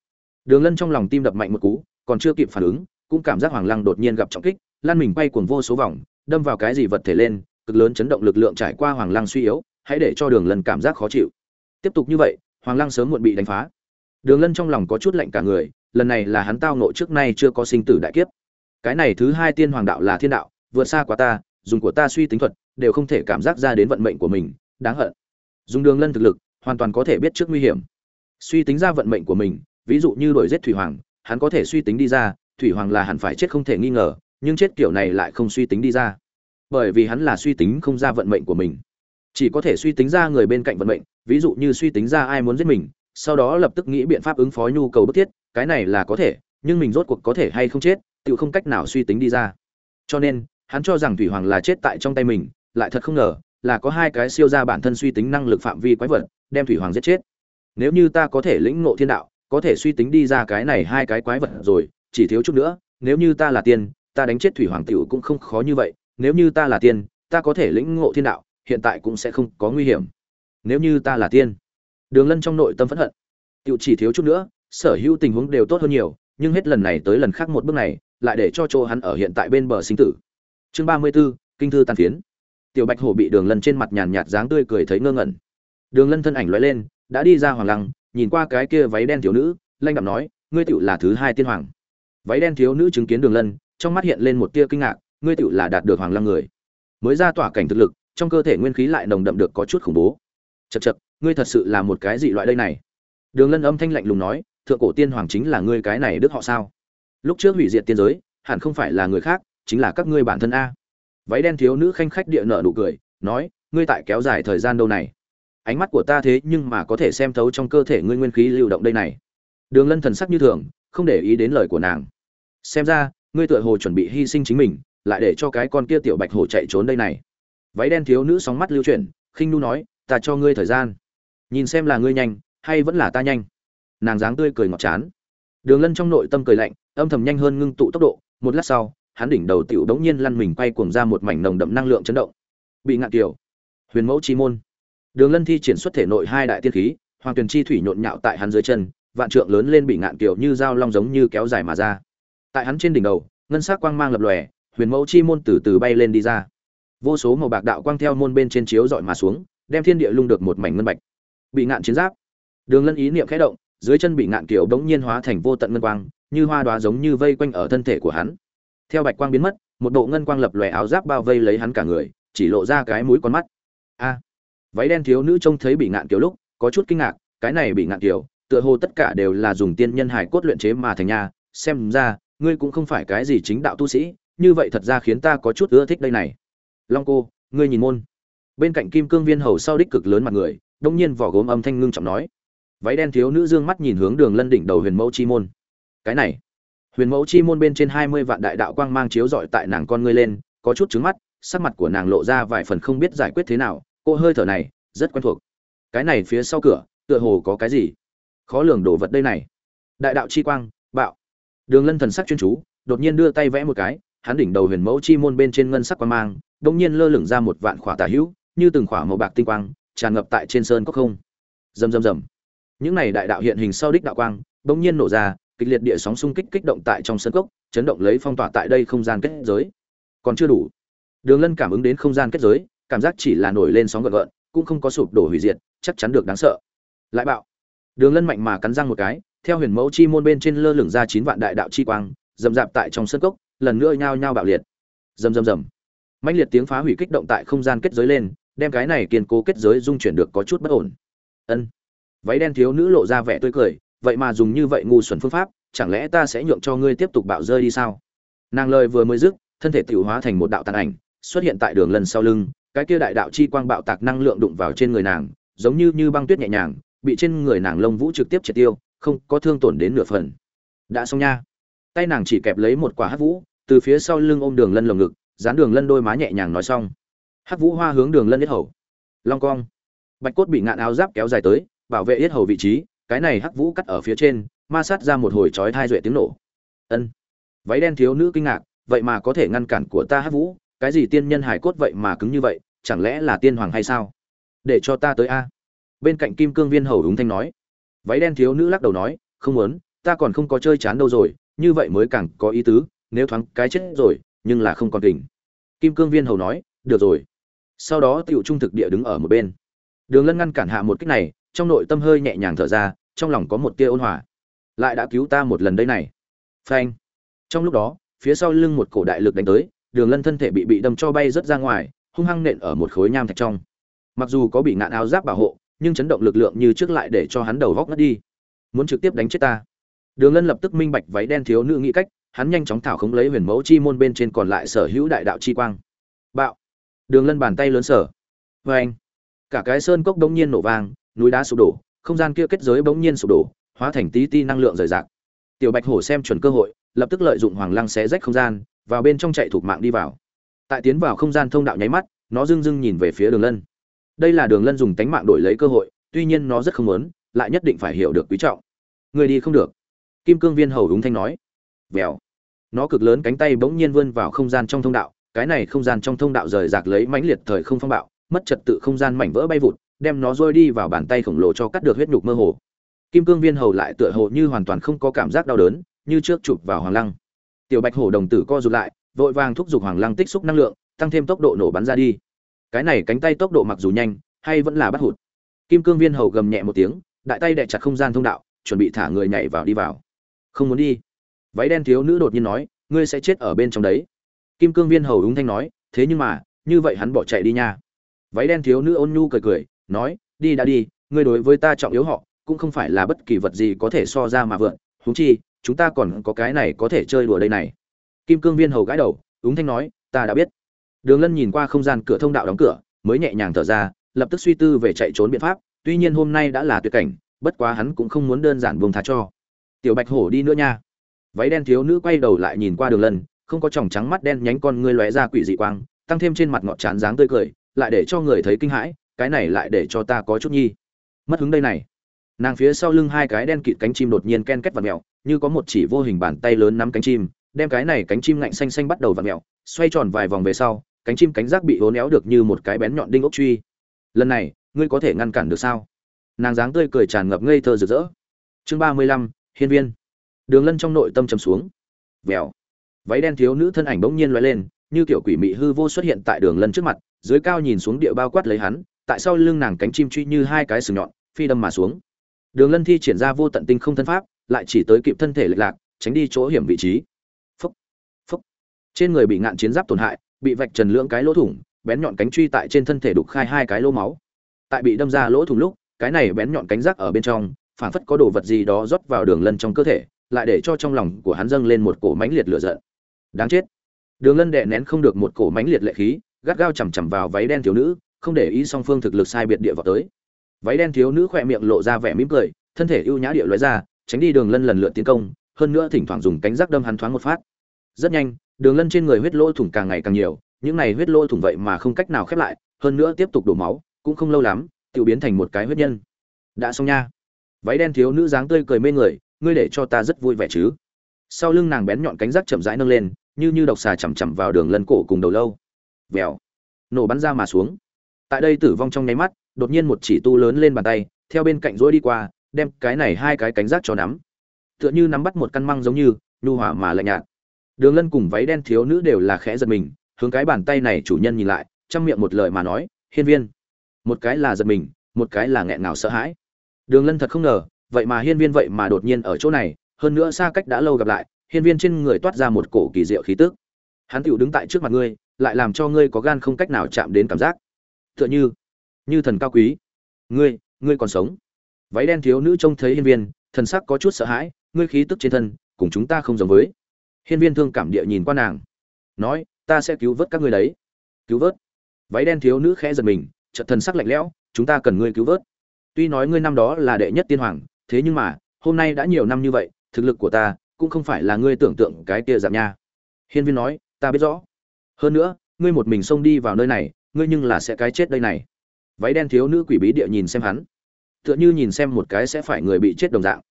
Đường lân trong lòng tim đập mạnh một cú, còn chưa kịp phản ứng, cũng cảm giác hoàng lăng đột nhiên gặp trọng kích lan mình bay cuồng vô số vòng, đâm vào cái gì vật thể lên cực lớn chấn động lực lượng trải qua hoàng lăng suy yếu, hãy để cho đường lân cảm giác khó chịu. Tiếp tục như vậy, hoàng lăng sớm muộn bị đánh phá. Đường lân trong lòng có chút lạnh cả người, lần này là hắn tao nộ trước nay chưa có sinh tử đại kiếp. Cái này thứ hai tiên hoàng đạo là thiên đạo, vượt xa quá ta, dùng của ta suy tính thuật, đều không thể cảm giác ra đến vận mệnh của mình, đáng hận. Dùng đường lân thực lực, hoàn toàn có thể biết trước nguy hiểm. Suy tính ra vận mệnh của mình, ví dụ như đổi giết thủy hoàng, hắn có thể suy tính đi ra, thủy hoàng là hẳn phải chết không thể nghi ngờ, nhưng chết kiểu này lại không suy tính đi ra bởi vì hắn là suy tính không ra vận mệnh của mình. Chỉ có thể suy tính ra người bên cạnh vận mệnh, ví dụ như suy tính ra ai muốn giết mình, sau đó lập tức nghĩ biện pháp ứng phó nhu cầu bức thiết, cái này là có thể, nhưng mình rốt cuộc có thể hay không chết tự không cách nào suy tính đi ra. Cho nên, hắn cho rằng thủy hoàng là chết tại trong tay mình, lại thật không ngờ, là có hai cái siêu ra bản thân suy tính năng lực phạm vi quái vật, đem thủy hoàng giết chết. Nếu như ta có thể lĩnh ngộ thiên đạo, có thể suy tính đi ra cái này hai cái quái vật rồi, chỉ thiếu chút nữa, nếu như ta là tiên, ta đánh chết thủy hoàng tiểu cũng không khó như vậy nếu như ta là tiên ta có thể lĩnh ngộ thiên đạo hiện tại cũng sẽ không có nguy hiểm. Nếu như ta là tiên đường lân trong nội tâm phẫn hận. Tiểu chỉ thiếu chút nữa sở hữu tình huống đều tốt hơn nhiều nhưng hết lần này tới lần khác một bước này lại để cho chỗ hắn ở hiện tại bên bờ sinh tử. Chương ba mươi 34, kinh thư tàn phiến. Tiểu bạch hổ bị đường lân trên mặt nhàn nhạt dáng tươi cười thấy ngơ ngẩn. Đường lân thân ảnh lóe lên đã đi ra hoàng lăng nhìn qua cái kia váy đen thiếu nữ lanh đạm nói ngươi tựu là thứ hai tiên hoàng. Váy đen thiếu nữ chứng kiến đường lân trong mắt hiện lên một tia kinh ngạc ngươi tựu là đạt được hoàng lăng người. Mới ra tỏa cảnh thực lực, trong cơ thể nguyên khí lại nồng đậm được có chút khủng bố. Chật chật ngươi thật sự là một cái dị loại đây này. Đường lân âm thanh lạnh lùng nói, thượng cổ tiên hoàng chính là ngươi cái này đức họ sao? Lúc trước hủy diệt tiên giới, hẳn không phải là người khác, chính là các ngươi bản thân a. Váy đen thiếu nữ khanh khách địa nợ nụ cười, nói, ngươi tại kéo dài thời gian đâu này? Ánh mắt của ta thế nhưng mà có thể xem thấu trong cơ thể ngươi nguyên khí lưu động đây này. Đường lân thần sắc như thường, không để ý đến lời của nàng. Xem ra, ngươi tựa hồ chuẩn bị hy sinh chính mình lại để cho cái con kia tiểu bạch hổ chạy trốn đây này. Váy đen thiếu nữ sóng mắt lưu chuyển, khinh nu nói, ta cho ngươi thời gian. Nhìn xem là ngươi nhanh, hay vẫn là ta nhanh. Nàng dáng tươi cười ngọt chán. Đường lân trong nội tâm cười lạnh, âm thầm nhanh hơn ngưng tụ tốc độ. Một lát sau, hắn đỉnh đầu tiểu đống nhiên lăn mình quay cuồng ra một mảnh nồng đậm năng lượng chấn động. Bị ngạn kiều huyền mẫu chi môn. Đường lân thi triển xuất thể nội hai đại tiên khí, hoàng tuyền chi thủy nhộn nhạo tại hắn dưới chân, vạn trượng lớn lên bị ngạn kiều như dao long giống như kéo dài mà ra. Tại hắn trên đỉnh đầu, ngân sắc quang mang lập lòe huyền mẫu chi môn từ từ bay lên đi ra. Vô số màu bạc đạo quang theo môn bên trên chiếu dọi mà xuống, đem thiên địa lung được một mảnh ngân bạch. Bị ngạn chiến giáp. Đường lân ý niệm khẽ động, dưới chân bị ngạn kiều bỗng nhiên hóa thành vô tận ngân quang, như hoa đoá giống như vây quanh ở thân thể của hắn. Theo bạch quang biến mất, một bộ ngân quang lập lòe áo giáp bao vây lấy hắn cả người, chỉ lộ ra cái mũi con mắt. A! Váy đen thiếu nữ trông thấy bị ngạn kiều lúc, có chút kinh ngạc, cái này bị ngạn kiều tựa hồ tất cả đều là dùng tiên nhân hải cốt luyện chế mà thành nhà xem ra, ngươi cũng không phải cái gì chính đạo tu sĩ như vậy thật ra khiến ta có chút ưa thích đây này. Long cô, ngươi nhìn môn. Bên cạnh kim cương viên hầu sau đích cực lớn mặt người, đông nhiên vỏ gốm âm thanh ngưng trọng nói. Váy đen thiếu nữ dương mắt nhìn hướng đường lân đỉnh đầu huyền mẫu chi môn. Cái này, huyền mẫu chi môn bên trên hai mươi vạn đại đạo quang mang chiếu rọi tại nàng con ngươi lên, có chút trứng mắt, sắc mặt của nàng lộ ra vài phần không biết giải quyết thế nào, cô hơi thở này, rất quen thuộc. Cái này phía sau cửa, tựa hồ có cái gì? Khó lường đồ vật đây này. Đại đạo chi quang, bạo. Đường lân thần sắc chuyên chú, đột nhiên đưa tay vẽ một cái hắn đỉnh đầu huyền mẫu chi môn bên trên ngân sắc quang mang, đột nhiên lơ lửng ra một vạn khỏa tà hữu, như từng khỏa màu bạc tinh quang, tràn ngập tại trên sơn cốc không. Rầm rầm rầm. Những này đại đạo hiện hình sau đích đạo quang, đột nhiên nổ ra, kịch liệt địa sóng xung kích kích động tại trong sân cốc, chấn động lấy phong tỏa tại đây không gian kết giới. Còn chưa đủ. Đường lân cảm ứng đến không gian kết giới, cảm giác chỉ là nổi lên sóng gợn gợn, cũng không có sụp đổ hủy diệt, chắc chắn được đáng sợ. Lại bạo. Đường lân mạnh mà cắn răng một cái, theo huyền mẫu chi môn bên trên lơ lửng ra chín vạn đại đạo chi quang dầm dạp tại trong sân cốc lần nữa nhao nhao bạo liệt. Rầm rầm rầm. Mạnh liệt tiếng phá hủy kích động tại không gian kết giới lên, đem cái này kiên cố kết giới dung chuyển được có chút bất ổn. Ân. Váy đen thiếu nữ lộ ra vẻ tươi cười, vậy mà dùng như vậy ngu xuẩn phương pháp, chẳng lẽ ta sẽ nhượng cho ngươi tiếp tục bạo rơi đi sao? Nàng lời vừa mới dứt, thân thể tiểu hóa thành một đạo tàn ảnh, xuất hiện tại đường lần sau lưng, cái kia đại đạo chi quang bạo tạc năng lượng đụng vào trên người nàng, giống như như băng tuyết nhẹ nhàng, bị trên người nàng lông vũ trực tiếp triệt tiêu, không có thương tổn đến nửa phần. Đã xong nha. Tay nàng chỉ kẹp lấy một quả hắc vũ từ phía sau lưng ôm đường lân lồng ngực, dán đường lân đôi má nhẹ nhàng nói xong. Hắc vũ hoa hướng đường lân yết hầu. Long cong. Bạch cốt bị ngạn áo giáp kéo dài tới, bảo vệ yết hầu vị trí, cái này hắc vũ cắt ở phía trên, ma sát ra một hồi chói thai duệ tiếng nổ. Ân. Váy đen thiếu nữ kinh ngạc, vậy mà có thể ngăn cản của ta hắc vũ, cái gì tiên nhân hải cốt vậy mà cứng như vậy, chẳng lẽ là tiên hoàng hay sao? Để cho ta tới a. Bên cạnh kim cương viên hầu đúng thanh nói. Váy đen thiếu nữ lắc đầu nói, không muốn, ta còn không có chơi chán đâu rồi, như vậy mới càng có ý tứ nếu thoáng cái chết rồi, nhưng là không còn kình. Kim cương viên hầu nói, được rồi. Sau đó tiểu trung thực địa đứng ở một bên. Đường lân ngăn cản hạ một cách này, trong nội tâm hơi nhẹ nhàng thở ra, trong lòng có một tia ôn hòa. Lại đã cứu ta một lần đây này. Phanh. Trong lúc đó, phía sau lưng một cổ đại lực đánh tới, đường lân thân thể bị bị đâm cho bay rớt ra ngoài, hung hăng nện ở một khối nham thạch trong. Mặc dù có bị ngạn áo giáp bảo hộ, nhưng chấn động lực lượng như trước lại để cho hắn đầu góc ngất đi. Muốn trực tiếp đánh chết ta? Đường lân lập tức minh bạch váy đen thiếu nữ nghĩ cách hắn nhanh chóng thảo khống lấy huyền mẫu chi môn bên trên còn lại sở hữu đại đạo chi quang. Bạo. Đường lân bàn tay lớn sở. Vê anh. Cả cái sơn cốc bỗng nhiên nổ vang, núi đá sụp đổ, không gian kia kết giới bỗng nhiên sụp đổ, hóa thành tí ti năng lượng rời rạc. Tiểu bạch hổ xem chuẩn cơ hội, lập tức lợi dụng hoàng lăng xé rách không gian, vào bên trong chạy thuộc mạng đi vào. Tại tiến vào không gian thông đạo nháy mắt, nó dưng dưng nhìn về phía đường lân. Đây là đường lân dùng tánh mạng đổi lấy cơ hội, tuy nhiên nó rất không muốn, lại nhất định phải hiểu được quý trọng. Người đi không được. Kim cương viên hầu đúng thanh nói vèo. Nó cực lớn cánh tay bỗng nhiên vươn vào không gian trong thông đạo, cái này không gian trong thông đạo rời rạc lấy mãnh liệt thời không phong bạo, mất trật tự không gian mảnh vỡ bay vụt, đem nó rôi đi vào bàn tay khổng lồ cho cắt được huyết nhục mơ hồ. Kim cương viên hầu lại tựa hồ như hoàn toàn không có cảm giác đau đớn, như trước chụp vào hoàng lăng. Tiểu bạch hổ đồng tử co rụt lại, vội vàng thúc giục hoàng lăng tích xúc năng lượng, tăng thêm tốc độ nổ bắn ra đi. Cái này cánh tay tốc độ mặc dù nhanh, hay vẫn là bắt hụt. Kim cương viên hầu gầm nhẹ một tiếng, đại tay đè chặt không gian thông đạo, chuẩn bị thả người nhảy vào đi vào. Không muốn đi váy đen thiếu nữ đột nhiên nói, ngươi sẽ chết ở bên trong đấy. Kim cương viên hầu đúng thanh nói, thế nhưng mà, như vậy hắn bỏ chạy đi nha. Váy đen thiếu nữ ôn nhu cười cười, nói, đi đã đi, ngươi đối với ta trọng yếu họ, cũng không phải là bất kỳ vật gì có thể so ra mà vượn. Huống chi, chúng ta còn có cái này có thể chơi đùa đây này. Kim cương viên hầu gãi đầu, ứng thanh nói, ta đã biết. Đường lân nhìn qua không gian cửa thông đạo đóng cửa, mới nhẹ nhàng thở ra, lập tức suy tư về chạy trốn biện pháp, tuy nhiên hôm nay đã là tuyệt cảnh, bất quá hắn cũng không muốn đơn giản buông thả cho. Tiểu bạch hổ đi nữa nha váy đen thiếu nữ quay đầu lại nhìn qua đường lân, không có tròng trắng mắt đen nhánh con ngươi lóe ra quỷ dị quang, tăng thêm trên mặt ngọt trán dáng tươi cười, lại để cho người thấy kinh hãi, cái này lại để cho ta có chút nhi. Mất hứng đây này. Nàng phía sau lưng hai cái đen kịt cánh chim đột nhiên ken két và mèo như có một chỉ vô hình bàn tay lớn nắm cánh chim, đem cái này cánh chim ngạnh xanh xanh bắt đầu và mèo xoay tròn vài vòng về sau, cánh chim cánh rác bị hố néo được như một cái bén nhọn đinh ốc truy. Lần này, ngươi có thể ngăn cản được sao? Nàng dáng tươi cười tràn ngập ngây thơ rực rỡ. Chương ba mươi lăm, hiên viên đường lân trong nội tâm trầm xuống. Vèo. Váy đen thiếu nữ thân ảnh bỗng nhiên loại lên, như kiểu quỷ mị hư vô xuất hiện tại đường lân trước mặt, dưới cao nhìn xuống địa bao quát lấy hắn, tại sau lưng nàng cánh chim truy như hai cái sừng nhọn, phi đâm mà xuống. Đường lân thi triển ra vô tận tinh không thân pháp, lại chỉ tới kịp thân thể lệch lạc, tránh đi chỗ hiểm vị trí. Phúc. Phúc. Trên người bị ngạn chiến giáp tổn hại, bị vạch trần lưỡng cái lỗ thủng, bén nhọn cánh truy tại trên thân thể đục khai hai cái lỗ máu. Tại bị đâm ra lỗ thủng lúc, cái này bén nhọn cánh rác ở bên trong phản phất có đồ vật gì đó rót vào đường lân trong cơ thể lại để cho trong lòng của hắn dâng lên một cổ mãnh liệt lửa giận. Đáng chết. Đường lân đè nén không được một cổ mãnh liệt lệ khí, gắt gao chầm chầm vào váy đen thiếu nữ, không để ý song phương thực lực sai biệt địa vào tới. Váy đen thiếu nữ khỏe miệng lộ ra vẻ mỉm cười, thân thể ưu nhã địa lóe ra, tránh đi đường lân lần lượt tiến công, hơn nữa thỉnh thoảng dùng cánh rắc đâm hắn thoáng một phát. Rất nhanh, đường lân trên người huyết lỗ thủng càng ngày càng nhiều, những này huyết lỗ thủng vậy mà không cách nào khép lại, hơn nữa tiếp tục đổ máu, cũng không lâu lắm, tiểu biến thành một cái huyết nhân. Đã xong nha. Váy đen thiếu nữ dáng tươi cười mê người ngươi để cho ta rất vui vẻ chứ? Sau lưng nàng bén nhọn cánh rác chậm rãi nâng lên, như như độc xà chằm chằm vào đường lân cổ cùng đầu lâu. Vèo. Nổ bắn ra mà xuống. Tại đây tử vong trong nháy mắt, đột nhiên một chỉ tu lớn lên bàn tay, theo bên cạnh rỗi đi qua, đem cái này hai cái cánh rác cho nắm. Tựa như nắm bắt một căn măng giống như, nhu hỏa mà lạnh nhạt. Đường lân cùng váy đen thiếu nữ đều là khẽ giật mình, hướng cái bàn tay này chủ nhân nhìn lại trong miệng một lời mà nói, hiên viên. Một cái là giật mình, một cái là nghẹn ngào sợ hãi. Đường lân thật không ngờ vậy mà hiên viên vậy mà đột nhiên ở chỗ này, hơn nữa xa cách đã lâu gặp lại, hiên viên trên người toát ra một cổ kỳ diệu khí tức. Hắn tựu đứng tại trước mặt ngươi, lại làm cho ngươi có gan không cách nào chạm đến cảm giác. Tựa như như thần cao quý. Ngươi ngươi còn sống. Váy đen thiếu nữ trông thấy hiên viên, thần sắc có chút sợ hãi, ngươi khí tức trên thân, cùng chúng ta không giống với. Hiên viên thương cảm địa nhìn qua nàng. Nói, ta sẽ cứu vớt các ngươi đấy. Cứu vớt. Váy đen thiếu nữ khẽ giật mình, chợt thần sắc lạnh lẽo, chúng ta cần ngươi cứu vớt. Tuy nói ngươi năm đó là đệ nhất tiên hoàng thế nhưng mà, hôm nay đã nhiều năm như vậy, thực lực của ta cũng không phải là ngươi tưởng tượng cái kia giảm nha. Hiên viên nói, ta biết rõ. Hơn nữa, ngươi một mình xông đi vào nơi này, ngươi nhưng là sẽ cái chết đây này. Váy đen thiếu nữ quỷ bí địa nhìn xem hắn. Tựa như nhìn xem một cái sẽ phải người bị chết đồng dạng.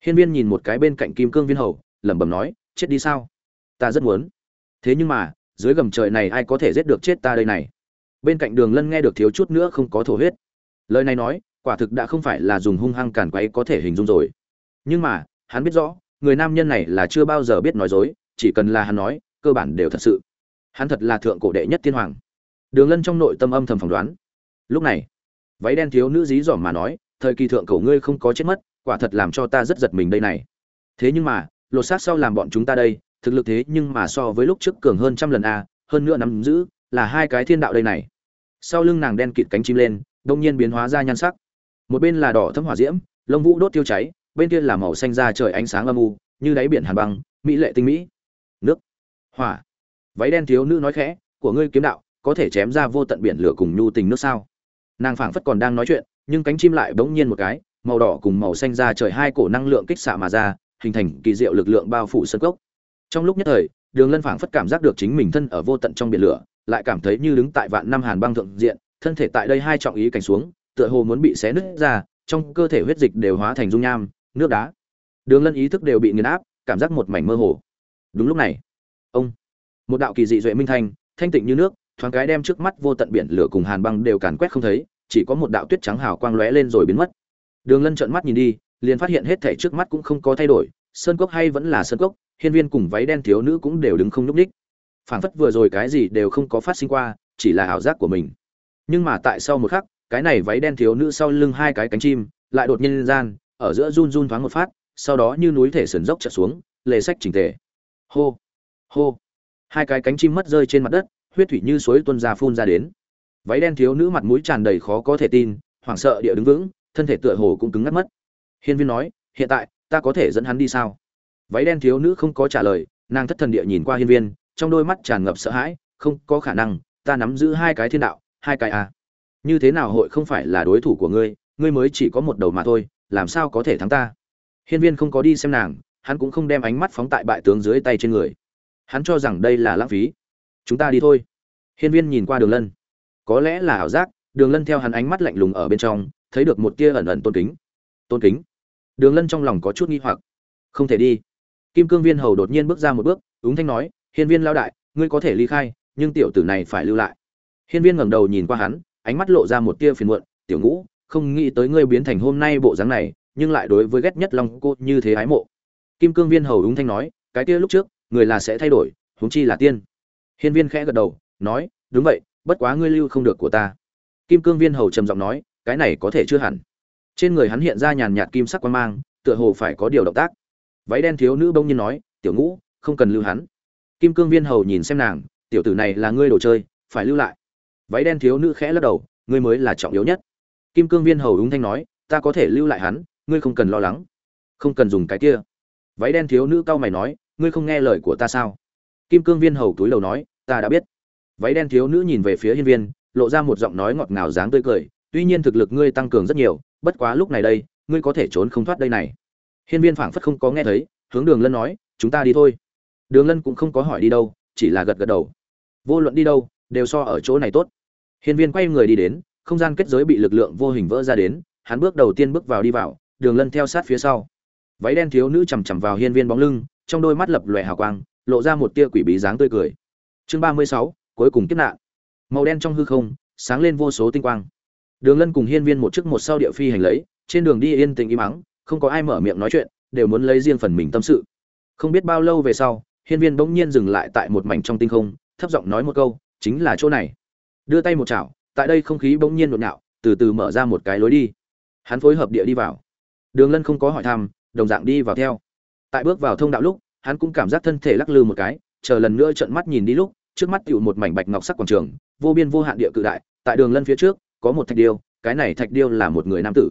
Hiên viên nhìn một cái bên cạnh kim cương viên hầu, lẩm bẩm nói, chết đi sao? Ta rất muốn. Thế nhưng mà, dưới gầm trời này ai có thể giết được chết ta đây này? Bên cạnh đường lân nghe được thiếu chút nữa không có thổ huyết. Lời này nói quả thực đã không phải là dùng hung hăng càn quấy có thể hình dung rồi. Nhưng mà, hắn biết rõ, người nam nhân này là chưa bao giờ biết nói dối, chỉ cần là hắn nói, cơ bản đều thật sự. Hắn thật là thượng cổ đệ nhất tiên hoàng. Đường lân trong nội tâm âm thầm phỏng đoán. Lúc này, váy đen thiếu nữ dí dỏm mà nói, thời kỳ thượng cổ ngươi không có chết mất, quả thật làm cho ta rất giật mình đây này. Thế nhưng mà, lột xác sau làm bọn chúng ta đây, thực lực thế nhưng mà so với lúc trước cường hơn trăm lần a, hơn nữa nắm giữ là hai cái thiên đạo đây này. Sau lưng nàng đen kịt cánh chim lên đông nhiên biến hóa ra nhan sắc một bên là đỏ thấm hỏa diễm, lông vũ đốt tiêu cháy, bên kia là màu xanh da trời ánh sáng âm u, như đáy biển hàn băng, mỹ lệ tinh mỹ. Nước, hỏa. Váy đen thiếu nữ nói khẽ, của ngươi kiếm đạo, có thể chém ra vô tận biển lửa cùng nhu tình nước sao? Nàng phảng phất còn đang nói chuyện, nhưng cánh chim lại bỗng nhiên một cái, màu đỏ cùng màu xanh da trời hai cổ năng lượng kích xạ mà ra, hình thành kỳ diệu lực lượng bao phủ sân cốc. Trong lúc nhất thời, đường lân phảng phất cảm giác được chính mình thân ở vô tận trong biển lửa, lại cảm thấy như đứng tại vạn năm hàn băng thượng diện, thân thể tại đây hai trọng ý cảnh xuống tựa hồ muốn bị xé nứt ra, trong cơ thể huyết dịch đều hóa thành dung nham, nước đá. Đường lân ý thức đều bị nghiền áp, cảm giác một mảnh mơ hồ. Đúng lúc này, ông, một đạo kỳ dị duệ minh thanh thanh tịnh như nước, thoáng cái đem trước mắt vô tận biển lửa cùng hàn băng đều càn quét không thấy, chỉ có một đạo tuyết trắng hào quang lóe lên rồi biến mất. Đường lân trợn mắt nhìn đi, liền phát hiện hết thảy trước mắt cũng không có thay đổi, sơn cốc hay vẫn là sơn cốc, hiên viên cùng váy đen thiếu nữ cũng đều đứng không nhúc nhích. phảng phất vừa rồi cái gì đều không có phát sinh qua, chỉ là ảo giác của mình. Nhưng mà tại sau một khắc cái này váy đen thiếu nữ sau lưng hai cái cánh chim, lại đột nhiên gian, ở giữa run run thoáng một phát, sau đó như núi thể sườn dốc trở xuống, lề sách chỉnh tề. Hô hô. Hai cái cánh chim mất rơi trên mặt đất, huyết thủy như suối tuôn ra phun ra đến. Váy đen thiếu nữ mặt mũi tràn đầy khó có thể tin, hoảng sợ địa đứng vững, thân thể tựa hồ cũng cứng ngắt mất. Hiên viên nói, hiện tại, ta có thể dẫn hắn đi sao? Váy đen thiếu nữ không có trả lời, nàng thất thần địa nhìn qua hiên viên, trong đôi mắt tràn ngập sợ hãi, không có khả năng, ta nắm giữ hai cái thiên đạo, hai cái à như thế nào hội không phải là đối thủ của ngươi ngươi mới chỉ có một đầu mà thôi, làm sao có thể thắng ta? Hiên viên không có đi xem nàng, hắn cũng không đem ánh mắt phóng tại bại tướng dưới tay trên người. Hắn cho rằng đây là lãng phí. Chúng ta đi thôi. Hiên viên nhìn qua đường lân. Có lẽ là ảo giác, đường lân theo hắn ánh mắt lạnh lùng ở bên trong, thấy được một tia ẩn ẩn tôn kính. Tôn kính? Đường lân trong lòng có chút nghi hoặc. Không thể đi. Kim cương viên hầu đột nhiên bước ra một bước ứng thanh nói, hiên viên lao đại, ngươi có thể ly khai, nhưng tiểu tử này phải lưu lại. Hiên viên ngẩng đầu nhìn qua hắn ánh mắt lộ ra một tia phiền muộn, tiểu ngũ, không nghĩ tới ngươi biến thành hôm nay bộ dáng này, nhưng lại đối với ghét nhất long cô như thế ái mộ. Kim cương viên hầu ứng thanh nói, cái kia lúc trước, người là sẽ thay đổi, huống chi là tiên. Hiên viên khẽ gật đầu, nói, đúng vậy, bất quá ngươi lưu không được của ta. Kim cương viên hầu trầm giọng nói, cái này có thể chưa hẳn. Trên người hắn hiện ra nhàn nhạt kim sắc quan mang, tựa hồ phải có điều động tác. Váy đen thiếu nữ bỗng nhiên nói, tiểu ngũ, không cần lưu hắn. Kim cương viên hầu nhìn xem nàng, tiểu tử này là ngươi đồ chơi, phải lưu lại váy đen thiếu nữ khẽ lắc đầu, ngươi mới là trọng yếu nhất. Kim cương viên hầu đúng thanh nói, ta có thể lưu lại hắn, ngươi không cần lo lắng. Không cần dùng cái kia. Váy đen thiếu nữ cau mày nói, ngươi không nghe lời của ta sao? Kim cương viên hầu túi lầu nói, ta đã biết. Váy đen thiếu nữ nhìn về phía hiên viên, lộ ra một giọng nói ngọt ngào dáng tươi cười, tuy nhiên thực lực ngươi tăng cường rất nhiều, bất quá lúc này đây, ngươi có thể trốn không thoát đây này. Hiên viên phảng phất không có nghe thấy, hướng đường lân nói, chúng ta đi thôi. Đường lân cũng không có hỏi đi đâu, chỉ là gật gật đầu. Vô luận đi đâu, đều so ở chỗ này tốt hiên viên quay người đi đến, không gian kết giới bị lực lượng vô hình vỡ ra đến, hắn bước đầu tiên bước vào đi vào, đường lân theo sát phía sau. Váy đen thiếu nữ chầm chậm vào hiên viên bóng lưng, trong đôi mắt lập lòe hào quang, lộ ra một tia quỷ bí dáng tươi cười. Chương ba mươi sáu, cuối cùng kiếp nạn. Màu đen trong hư không, sáng lên vô số tinh quang. Đường lân cùng hiên viên một trước một sau địa phi hành lấy, trên đường đi yên tĩnh im mắng không có ai mở miệng nói chuyện, đều muốn lấy riêng phần mình tâm sự. Không biết bao lâu về sau, hiên viên bỗng nhiên dừng lại tại một mảnh trong tinh không, thấp giọng nói một câu, chính là chỗ này đưa tay một chảo, tại đây không khí bỗng nhiên nhộn nhạo, từ từ mở ra một cái lối đi. Hắn phối hợp địa đi vào. Đường lân không có hỏi thăm, đồng dạng đi vào theo. Tại bước vào thông đạo lúc, hắn cũng cảm giác thân thể lắc lư một cái, chờ lần nữa trợn mắt nhìn đi lúc, trước mắt tựu một mảnh bạch ngọc sắc quảng trường, vô biên vô hạn địa cự đại, tại đường lân phía trước, có một thạch điêu, cái này thạch điêu là một người nam tử.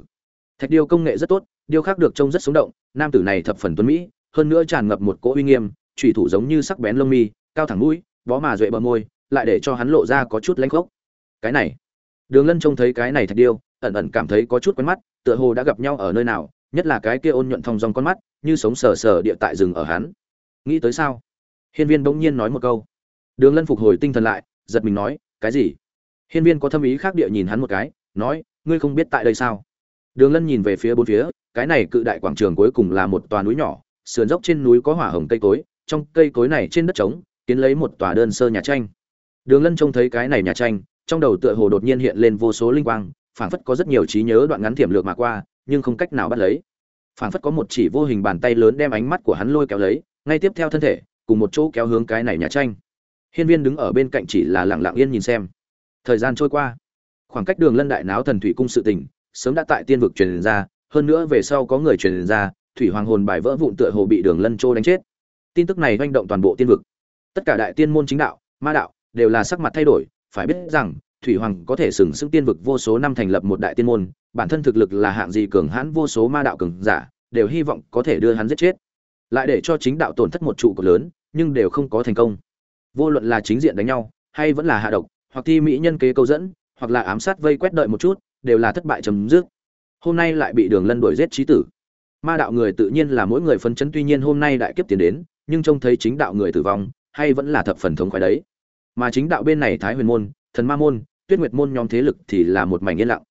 Thạch điêu công nghệ rất tốt, điêu khắc được trông rất sống động, nam tử này thập phần tuấn mỹ, hơn nữa tràn ngập một cỗ uy nghiêm, chủy thủ giống như sắc bén lông mi, cao thẳng mũi, bó mà duệ bờ môi lại để cho hắn lộ ra có chút lãnh khốc. Cái này, đường lân trông thấy cái này thạch điêu, ẩn ẩn cảm thấy có chút quen mắt, tựa hồ đã gặp nhau ở nơi nào, nhất là cái kia ôn nhuận thong dong con mắt, như sống sờ sờ địa tại rừng ở hắn. Nghĩ tới sao? Hiên viên bỗng nhiên nói một câu. Đường lân phục hồi tinh thần lại, giật mình nói, cái gì? Hiên viên có thâm ý khác địa nhìn hắn một cái, nói, ngươi không biết tại đây sao? Đường lân nhìn về phía bốn phía, cái này cự đại quảng trường cuối cùng là một tòa núi nhỏ, sườn dốc trên núi có hỏa hồng cây cối, trong cây cối này trên đất trống, kiến lấy một tòa đơn sơ nhà tranh đường lân trông thấy cái này nhà tranh, trong đầu tựa hồ đột nhiên hiện lên vô số linh quang, phảng phất có rất nhiều trí nhớ đoạn ngắn thiểm lược mà qua, nhưng không cách nào bắt lấy. Phảng phất có một chỉ vô hình bàn tay lớn đem ánh mắt của hắn lôi kéo lấy, ngay tiếp theo thân thể, cùng một chỗ kéo hướng cái này nhà tranh. Hiên viên đứng ở bên cạnh chỉ là lặng lặng yên nhìn xem. Thời gian trôi qua. Khoảng cách đường lân đại náo thần thủy cung sự tình, sớm đã tại tiên vực truyền ra, hơn nữa về sau có người truyền ra, thủy hoàng hồn bài vỡ vụn tựa hồ bị đường lân trô đánh chết. Tin tức này hoành động toàn bộ tiên vực. Tất cả đại tiên môn chính đạo, ma đạo đều là sắc mặt thay đổi, phải biết rằng, thủy hoàng có thể sừng sững tiên vực vô số năm thành lập một đại tiên môn, bản thân thực lực là hạng gì cường hãn vô số ma đạo cường giả, đều hy vọng có thể đưa hắn giết chết. Lại để cho chính đạo tổn thất một trụ cột lớn, nhưng đều không có thành công. Vô luận là chính diện đánh nhau, hay vẫn là hạ độc, hoặc thi mỹ nhân kế câu dẫn, hoặc là ám sát vây quét đợi một chút, đều là thất bại chấm dứt. Hôm nay lại bị đường lân đuổi giết trí tử. Ma đạo người tự nhiên là mỗi người phấn chấn, tuy nhiên hôm nay đại kiếp tiến đến, nhưng trông thấy chính đạo người tử vong, hay vẫn là thập phần thống khoái đấy mà chính đạo bên này thái huyền môn, thần ma môn, tuyết nguyệt môn nhóm thế lực thì là một mảnh yên lặng.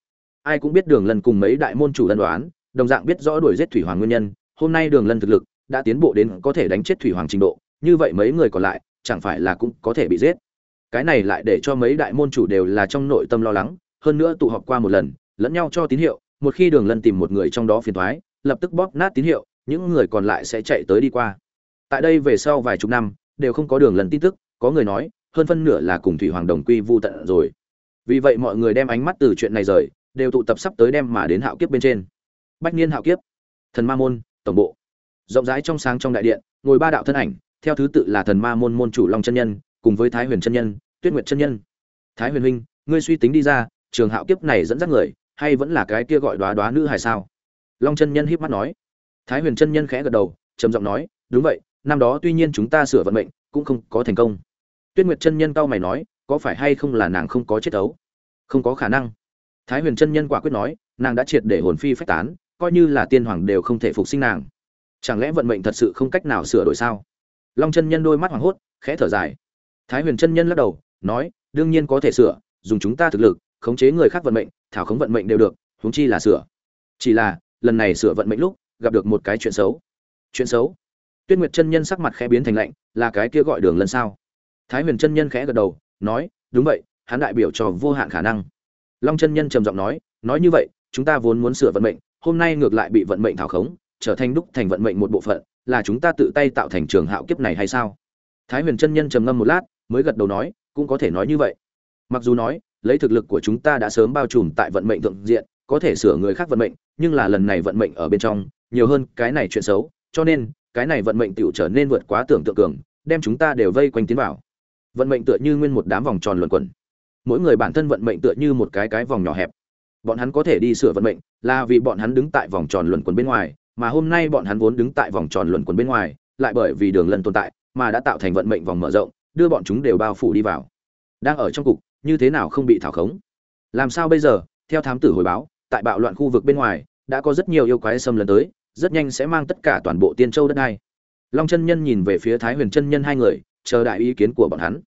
Ai cũng biết đường lân cùng mấy đại môn chủ lân đoán đồng dạng biết rõ đuổi giết thủy hoàng nguyên nhân, hôm nay đường lân thực lực đã tiến bộ đến có thể đánh chết thủy hoàng trình độ, như vậy mấy người còn lại, chẳng phải là cũng có thể bị giết. Cái này lại để cho mấy đại môn chủ đều là trong nội tâm lo lắng, hơn nữa tụ họp qua một lần, lẫn nhau cho tín hiệu, một khi đường lân tìm một người trong đó phiền thoái lập tức bóp nát tín hiệu, những người còn lại sẽ chạy tới đi qua. Tại đây về sau vài chục năm, đều không có đường lần tin tức, có người nói hơn phân nửa là cùng thủy hoàng đồng quy vu tận rồi. Vì vậy mọi người đem ánh mắt từ chuyện này rời, đều tụ tập sắp tới đem mà đến hạo kiếp bên trên. Bách niên hạo kiếp, thần ma môn, tổng bộ. Rộng rãi trong sáng trong đại điện, ngồi ba đạo thân ảnh, theo thứ tự là thần ma môn môn chủ long chân nhân, cùng với thái huyền chân nhân, tuyết nguyệt chân nhân. Thái huyền huynh, ngươi suy tính đi ra, trường hạo kiếp này dẫn dắt người, hay vẫn là cái kia gọi đoá đoá nữ hay sao? Long chân nhân híp mắt nói. Thái huyền chân nhân khẽ gật đầu, trầm giọng nói, đúng vậy, năm đó tuy nhiên chúng ta sửa vận mệnh, cũng không có thành công tuyết nguyệt chân nhân cao mày nói, có phải hay không là nàng không có chết ấu? Không có khả năng. Thái huyền chân nhân quả quyết nói, nàng đã triệt để hồn phi phách tán, coi như là tiên hoàng đều không thể phục sinh nàng. Chẳng lẽ vận mệnh thật sự không cách nào sửa đổi sao? Long chân nhân đôi mắt hoảng hốt, khẽ thở dài. Thái huyền chân nhân lắc đầu, nói, đương nhiên có thể sửa, dùng chúng ta thực lực, khống chế người khác vận mệnh, thảo khống vận mệnh đều được, huống chi là sửa. Chỉ là, lần này sửa vận mệnh lúc, gặp được một cái chuyện xấu. Chuyện xấu? Tuyết nguyệt chân nhân sắc mặt khẽ biến thành lạnh, là cái kia gọi đường lần sao? Thái huyền chân nhân khẽ gật đầu, nói, đúng vậy, hắn đại biểu cho vô hạn khả năng. Long chân nhân trầm giọng nói nói như vậy, chúng ta vốn muốn sửa vận mệnh, hôm nay ngược lại bị vận mệnh thảo khống, trở thành đúc thành vận mệnh một bộ phận, là chúng ta tự tay tạo thành trường hạo kiếp này hay sao? Thái huyền chân nhân trầm ngâm một lát, mới gật đầu nói, cũng có thể nói như vậy. Mặc dù nói, lấy thực lực của chúng ta đã sớm bao trùm tại vận mệnh thượng diện, có thể sửa người khác vận mệnh, nhưng là lần này vận mệnh ở bên trong, nhiều hơn cái này chuyện xấu, cho nên, cái này vận mệnh tựu trở nên vượt quá tưởng tượng cường, đem chúng ta đều vây quanh tiến vào vận mệnh tựa như nguyên một đám vòng tròn luẩn quẩn. Mỗi người bản thân vận mệnh tựa như một cái cái vòng nhỏ hẹp. Bọn hắn có thể đi sửa vận mệnh, là vì bọn hắn đứng tại vòng tròn luẩn quẩn bên ngoài, mà hôm nay bọn hắn vốn đứng tại vòng tròn luẩn quẩn bên ngoài, lại bởi vì đường lần tồn tại, mà đã tạo thành vận mệnh vòng mở rộng, đưa bọn chúng đều bao phủ đi vào. Đang ở trong cục, như thế nào không bị thảo khống? Làm sao bây giờ? Theo thám tử hồi báo, tại bạo loạn khu vực bên ngoài, đã có rất nhiều yêu quái xâm lấn tới, rất nhanh sẽ mang tất cả toàn bộ tiên châu đất này long chân nhân nhìn về phía thái huyền chân nhân hai người chờ đại ý kiến của bọn hắn.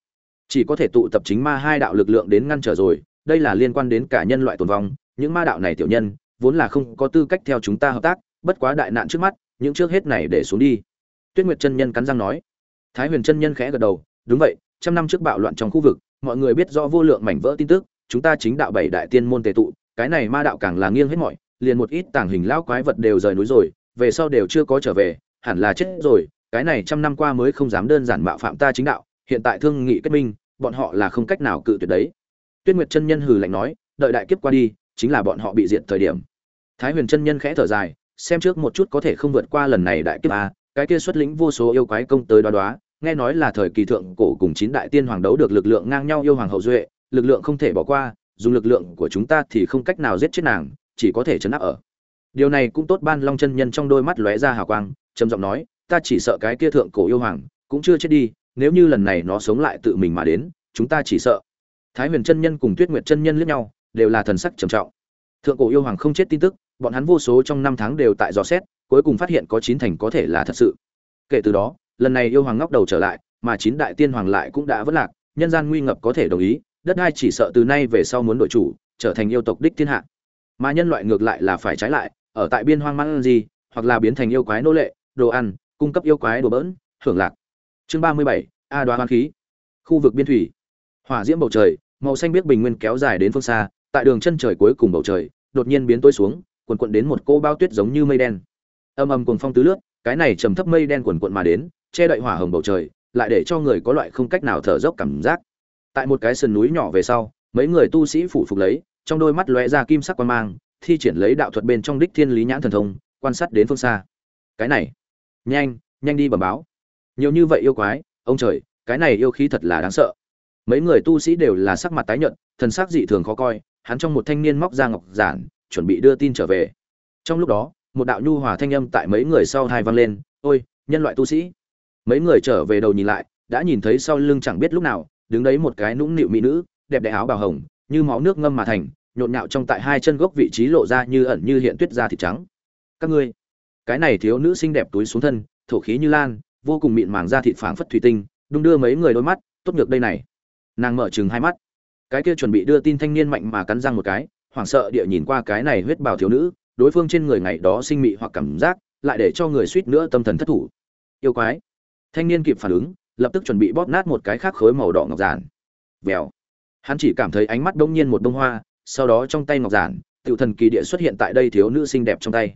Chỉ có thể tụ tập chính ma hai đạo lực lượng đến ngăn trở rồi, đây là liên quan đến cả nhân loại tồn vong, những ma đạo này tiểu nhân, vốn là không có tư cách theo chúng ta hợp tác, bất quá đại nạn trước mắt, những trước hết này để xuống đi. Tuyết nguyệt chân nhân cắn răng nói. Thái huyền chân nhân khẽ gật đầu, đúng vậy, trăm năm trước bạo loạn trong khu vực, mọi người biết rõ vô lượng mảnh vỡ tin tức, chúng ta chính đạo bảy đại tiên môn tề tụ, cái này ma đạo càng là nghiêng hết mọi, liền một ít tàng hình lão quái vật đều rời núi rồi, về sau đều chưa có trở về, hẳn là chết rồi cái này trăm năm qua mới không dám đơn giản mạo phạm ta chính đạo, hiện tại thương nghị kết minh, bọn họ là không cách nào cự tuyệt đấy. Tuyết nguyệt chân nhân hừ lạnh nói, đợi đại kiếp qua đi, chính là bọn họ bị diệt thời điểm. Thái huyền chân nhân khẽ thở dài, xem trước một chút có thể không vượt qua lần này đại kiếp a cái kia xuất lĩnh vô số yêu quái công tới đoá đoá, nghe nói là thời kỳ thượng cổ cùng chín đại tiên hoàng đấu được lực lượng ngang nhau yêu hoàng hậu duệ, lực lượng không thể bỏ qua, dùng lực lượng của chúng ta thì không cách nào giết chết nàng, chỉ có thể chấn áp ở. Điều này cũng tốt, ban long chân nhân trong đôi mắt lóe ra hào quang, trầm giọng nói ta chỉ sợ cái kia thượng cổ yêu hoàng, cũng chưa chết đi, nếu như lần này nó sống lại tự mình mà đến, chúng ta chỉ sợ. Thái huyền chân nhân cùng tuyết nguyệt chân nhân liếc nhau, đều là thần sắc trầm trọng. Thượng cổ yêu hoàng không chết tin tức, bọn hắn vô số trong năm tháng đều tại dò xét, cuối cùng phát hiện có chín thành có thể là thật sự. Kể từ đó, lần này yêu hoàng ngóc đầu trở lại, mà chín đại tiên hoàng lại cũng đã vất lạc, nhân gian nguy ngập có thể đồng ý, đất đai chỉ sợ từ nay về sau muốn đổi chủ, trở thành yêu tộc đích thiên hạ. Mà nhân loại ngược lại là phải trái lại, ở tại biên hoang mang gì hoặc là biến thành yêu quái nô lệ, đồ ăn cung cấp yêu quái đồ bỡn, hưởng lạc. Chương ba mươi bảy, a đoá hoang khí. Khu vực biên thủy. Hỏa diễm bầu trời, màu xanh biếc bình nguyên kéo dài đến phương xa, tại đường chân trời cuối cùng bầu trời, đột nhiên biến tối xuống quần quận đến một cô bao tuyết giống như mây đen. Âm âm cuồng phong tứ lướt, cái này trầm thấp mây đen quần quận mà đến, che đậy hỏa hồng bầu trời, lại để cho người có loại không cách nào thở dốc cảm giác. Tại một cái sườn núi nhỏ về sau, mấy người tu sĩ phủ phục lấy, trong đôi mắt lóe ra kim sắc quan mang, thi triển lấy đạo thuật bên trong đích thiên lý nhãn thần thông, quan sát đến phương xa. Cái này nhanh nhanh đi bẩm báo. Nhiều như vậy yêu quái, ông trời, cái này yêu khí thật là đáng sợ. Mấy người tu sĩ đều là sắc mặt tái nhợt, thần sắc dị thường khó coi, hắn trong một thanh niên móc ra ngọc giản, chuẩn bị đưa tin trở về. Trong lúc đó, một đạo nhu hòa thanh âm tại mấy người sau hai vang lên, ôi, nhân loại tu sĩ. Mấy người trở về đầu nhìn lại, đã nhìn thấy sau lưng chẳng biết lúc nào, đứng đấy một cái nũng nịu mỹ nữ, đẹp đẽ áo bào hồng, như máu nước ngâm mà thành, nhộn nhạo trong tại hai chân gốc vị trí lộ ra như ẩn như hiện tuyết da thịt trắng. Các ngươi cái này thiếu nữ xinh đẹp túi xuống thân, thổ khí như lan, vô cùng mịn màng da thịt phảng phất thủy tinh, đung đưa mấy người đôi mắt, tốt ngược đây này. Nàng mở chừng hai mắt. Cái kia chuẩn bị đưa tin thanh niên mạnh mà cắn răng một cái, hoảng sợ địa nhìn qua cái này huyết bào thiếu nữ, đối phương trên người ngày đó sinh mị hoặc cảm giác, lại để cho người suýt nữa tâm thần thất thủ. Yêu quái. Thanh niên kịp phản ứng, lập tức chuẩn bị bóp nát một cái khác khối màu đỏ ngọc giản. Vèo. Hắn chỉ cảm thấy ánh mắt đông nhiên một bông hoa, sau đó trong tay ngọc giản, tiểu thần kỳ địa xuất hiện tại đây thiếu nữ xinh đẹp trong tay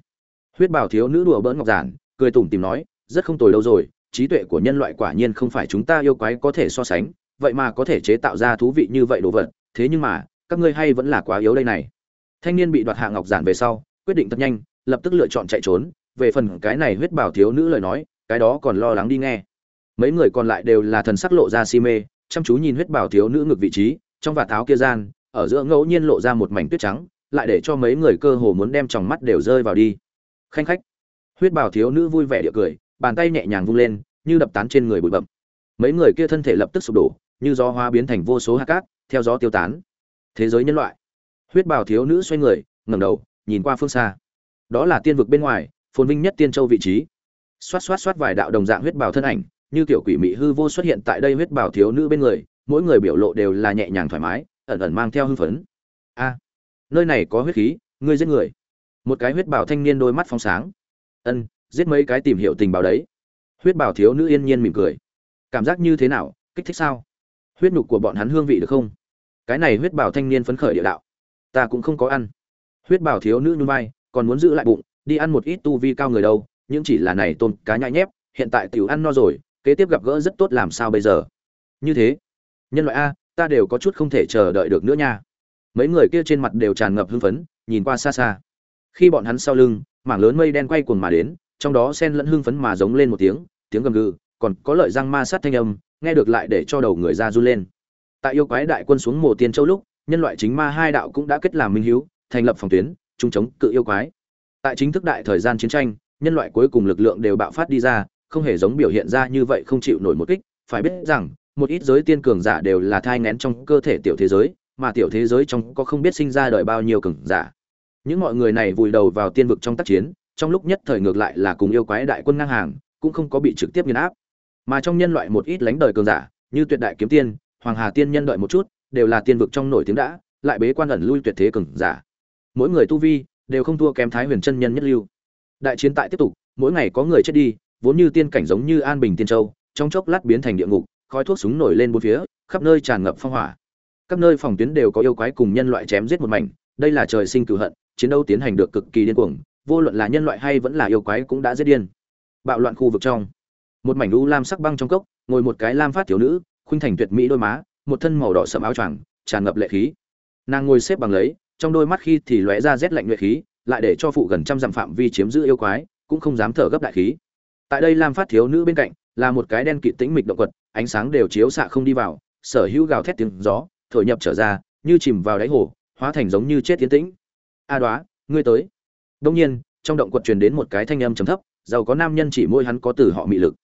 huyết bảo thiếu nữ đùa bỡn ngọc giản, cười tủm tìm nói, rất không tồi đâu rồi, trí tuệ của nhân loại quả nhiên không phải chúng ta yêu quái có thể so sánh, vậy mà có thể chế tạo ra thú vị như vậy đồ vật, thế nhưng mà, các ngươi hay vẫn là quá yếu đây này. Thanh niên bị đoạt hạ ngọc giản về sau, quyết định thật nhanh, lập tức lựa chọn chạy trốn. Về phần cái này huyết bảo thiếu nữ lời nói, cái đó còn lo lắng đi nghe. Mấy người còn lại đều là thần sắc lộ ra si mê, chăm chú nhìn huyết bảo thiếu nữ ngược vị trí, trong vạt áo kia gian, ở giữa ngẫu nhiên lộ ra một mảnh tuyết trắng, lại để cho mấy người cơ hồ muốn đem tròng mắt đều rơi vào đi khanh khách. Huyết bảo thiếu nữ vui vẻ địa cười, bàn tay nhẹ nhàng vung lên, như đập tán trên người bụi bậm mấy người kia thân thể lập tức sụp đổ, như gió hoa biến thành vô số hạt cát, theo gió tiêu tán. Thế giới nhân loại. Huyết bảo thiếu nữ xoay người, ngẩng đầu, nhìn qua phương xa. Đó là tiên vực bên ngoài, phồn vinh nhất tiên châu vị trí. Xoát xoát xoát vài đạo đồng dạng huyết bảo thân ảnh, như kiểu quỷ mị hư vô xuất hiện tại đây huyết bảo thiếu nữ bên người, mỗi người biểu lộ đều là nhẹ nhàng thoải mái, ẩn ẩn mang theo hưng phấn. A, nơi này có huyết khí, ngươi giết người một cái huyết bảo thanh niên đôi mắt phóng sáng. Ân, giết mấy cái tìm hiểu tình báo đấy. Huyết bảo thiếu nữ yên nhiên mỉm cười. Cảm giác như thế nào? Kích thích sao? Huyết nhục của bọn hắn hương vị được không? Cái này huyết bảo thanh niên phấn khởi địa đạo. Ta cũng không có ăn. Huyết bảo thiếu nữ nhún vai, còn muốn giữ lại bụng, đi ăn một ít tu vi cao người đâu, nhưng chỉ là này tôn cá nhãi nhép, hiện tại tiểu ăn no rồi, kế tiếp gặp gỡ rất tốt làm sao bây giờ? Như thế. Nhân loại a, ta đều có chút không thể chờ đợi được nữa nha. Mấy người kia trên mặt đều tràn ngập hưng phấn, nhìn qua xa xa khi bọn hắn sau lưng, mảng lớn mây đen quay cuồng mà đến, trong đó sen lẫn hưng phấn mà giống lên một tiếng tiếng gầm gừ, còn có lợi răng ma sát thanh âm, nghe được lại để cho đầu người ra run lên. Tại yêu quái đại quân xuống mồ tiên châu lúc, nhân loại chính ma hai đạo cũng đã kết làm minh hiếu, thành lập phòng tuyến, chung chống cự yêu quái. Tại chính thức đại thời gian chiến tranh, nhân loại cuối cùng lực lượng đều bạo phát đi ra, không hề giống biểu hiện ra như vậy không chịu nổi một kích. Phải biết rằng, một ít giới tiên cường giả đều là thai ngén trong cơ thể tiểu thế giới, mà tiểu thế giới trong có không biết sinh ra đời bao nhiêu cường giả những mọi người này vùi đầu vào tiên vực trong tác chiến, trong lúc nhất thời ngược lại là cùng yêu quái đại quân ngang hàng, cũng không có bị trực tiếp nghiền áp. Mà trong nhân loại một ít lánh đời cường giả, như tuyệt đại kiếm tiên, hoàng hà tiên nhân đợi một chút, đều là tiên vực trong nổi tiếng đã, lại bế quan ẩn lui tuyệt thế cường giả. Mỗi người tu vi đều không thua kém thái huyền chân nhân nhất lưu. Đại chiến tại tiếp tục, mỗi ngày có người chết đi, vốn như tiên cảnh giống như an bình tiên châu, trong chốc lát biến thành địa ngục, khói thuốc súng nổi lên bốn phía, khắp nơi tràn ngập phong hỏa. Các nơi phòng tuyến đều có yêu quái cùng nhân loại chém giết một mảnh, đây là trời sinh cửu hận chiến đấu tiến hành được cực kỳ điên cuồng, vô luận là nhân loại hay vẫn là yêu quái cũng đã giết điên. Bạo loạn khu vực trong. Một mảnh u lam sắc băng trong cốc, ngồi một cái lam phát thiếu nữ, khuynh thành tuyệt mỹ đôi má, một thân màu đỏ sẫm áo choàng, tràn ngập lệ khí. Nàng ngồi xếp bằng lấy, trong đôi mắt khi thì lóe ra rét lạnh nhuệ khí, lại để cho phụ gần trăm dặm phạm vi chiếm giữ yêu quái, cũng không dám thở gấp đại khí. Tại đây lam phát thiếu nữ bên cạnh, là một cái đen kịt tĩnh mịch động quật ánh sáng đều chiếu xạ không đi vào, sở hữu gào thét tiếng gió, thổi nhập trở ra, như chìm vào đáy hồ, hóa thành giống như chết tiến tĩnh a đoá, ngươi tới. Đông nhiên, trong động quật truyền đến một cái thanh âm trầm thấp, giàu có nam nhân chỉ môi hắn có từ họ mị lực.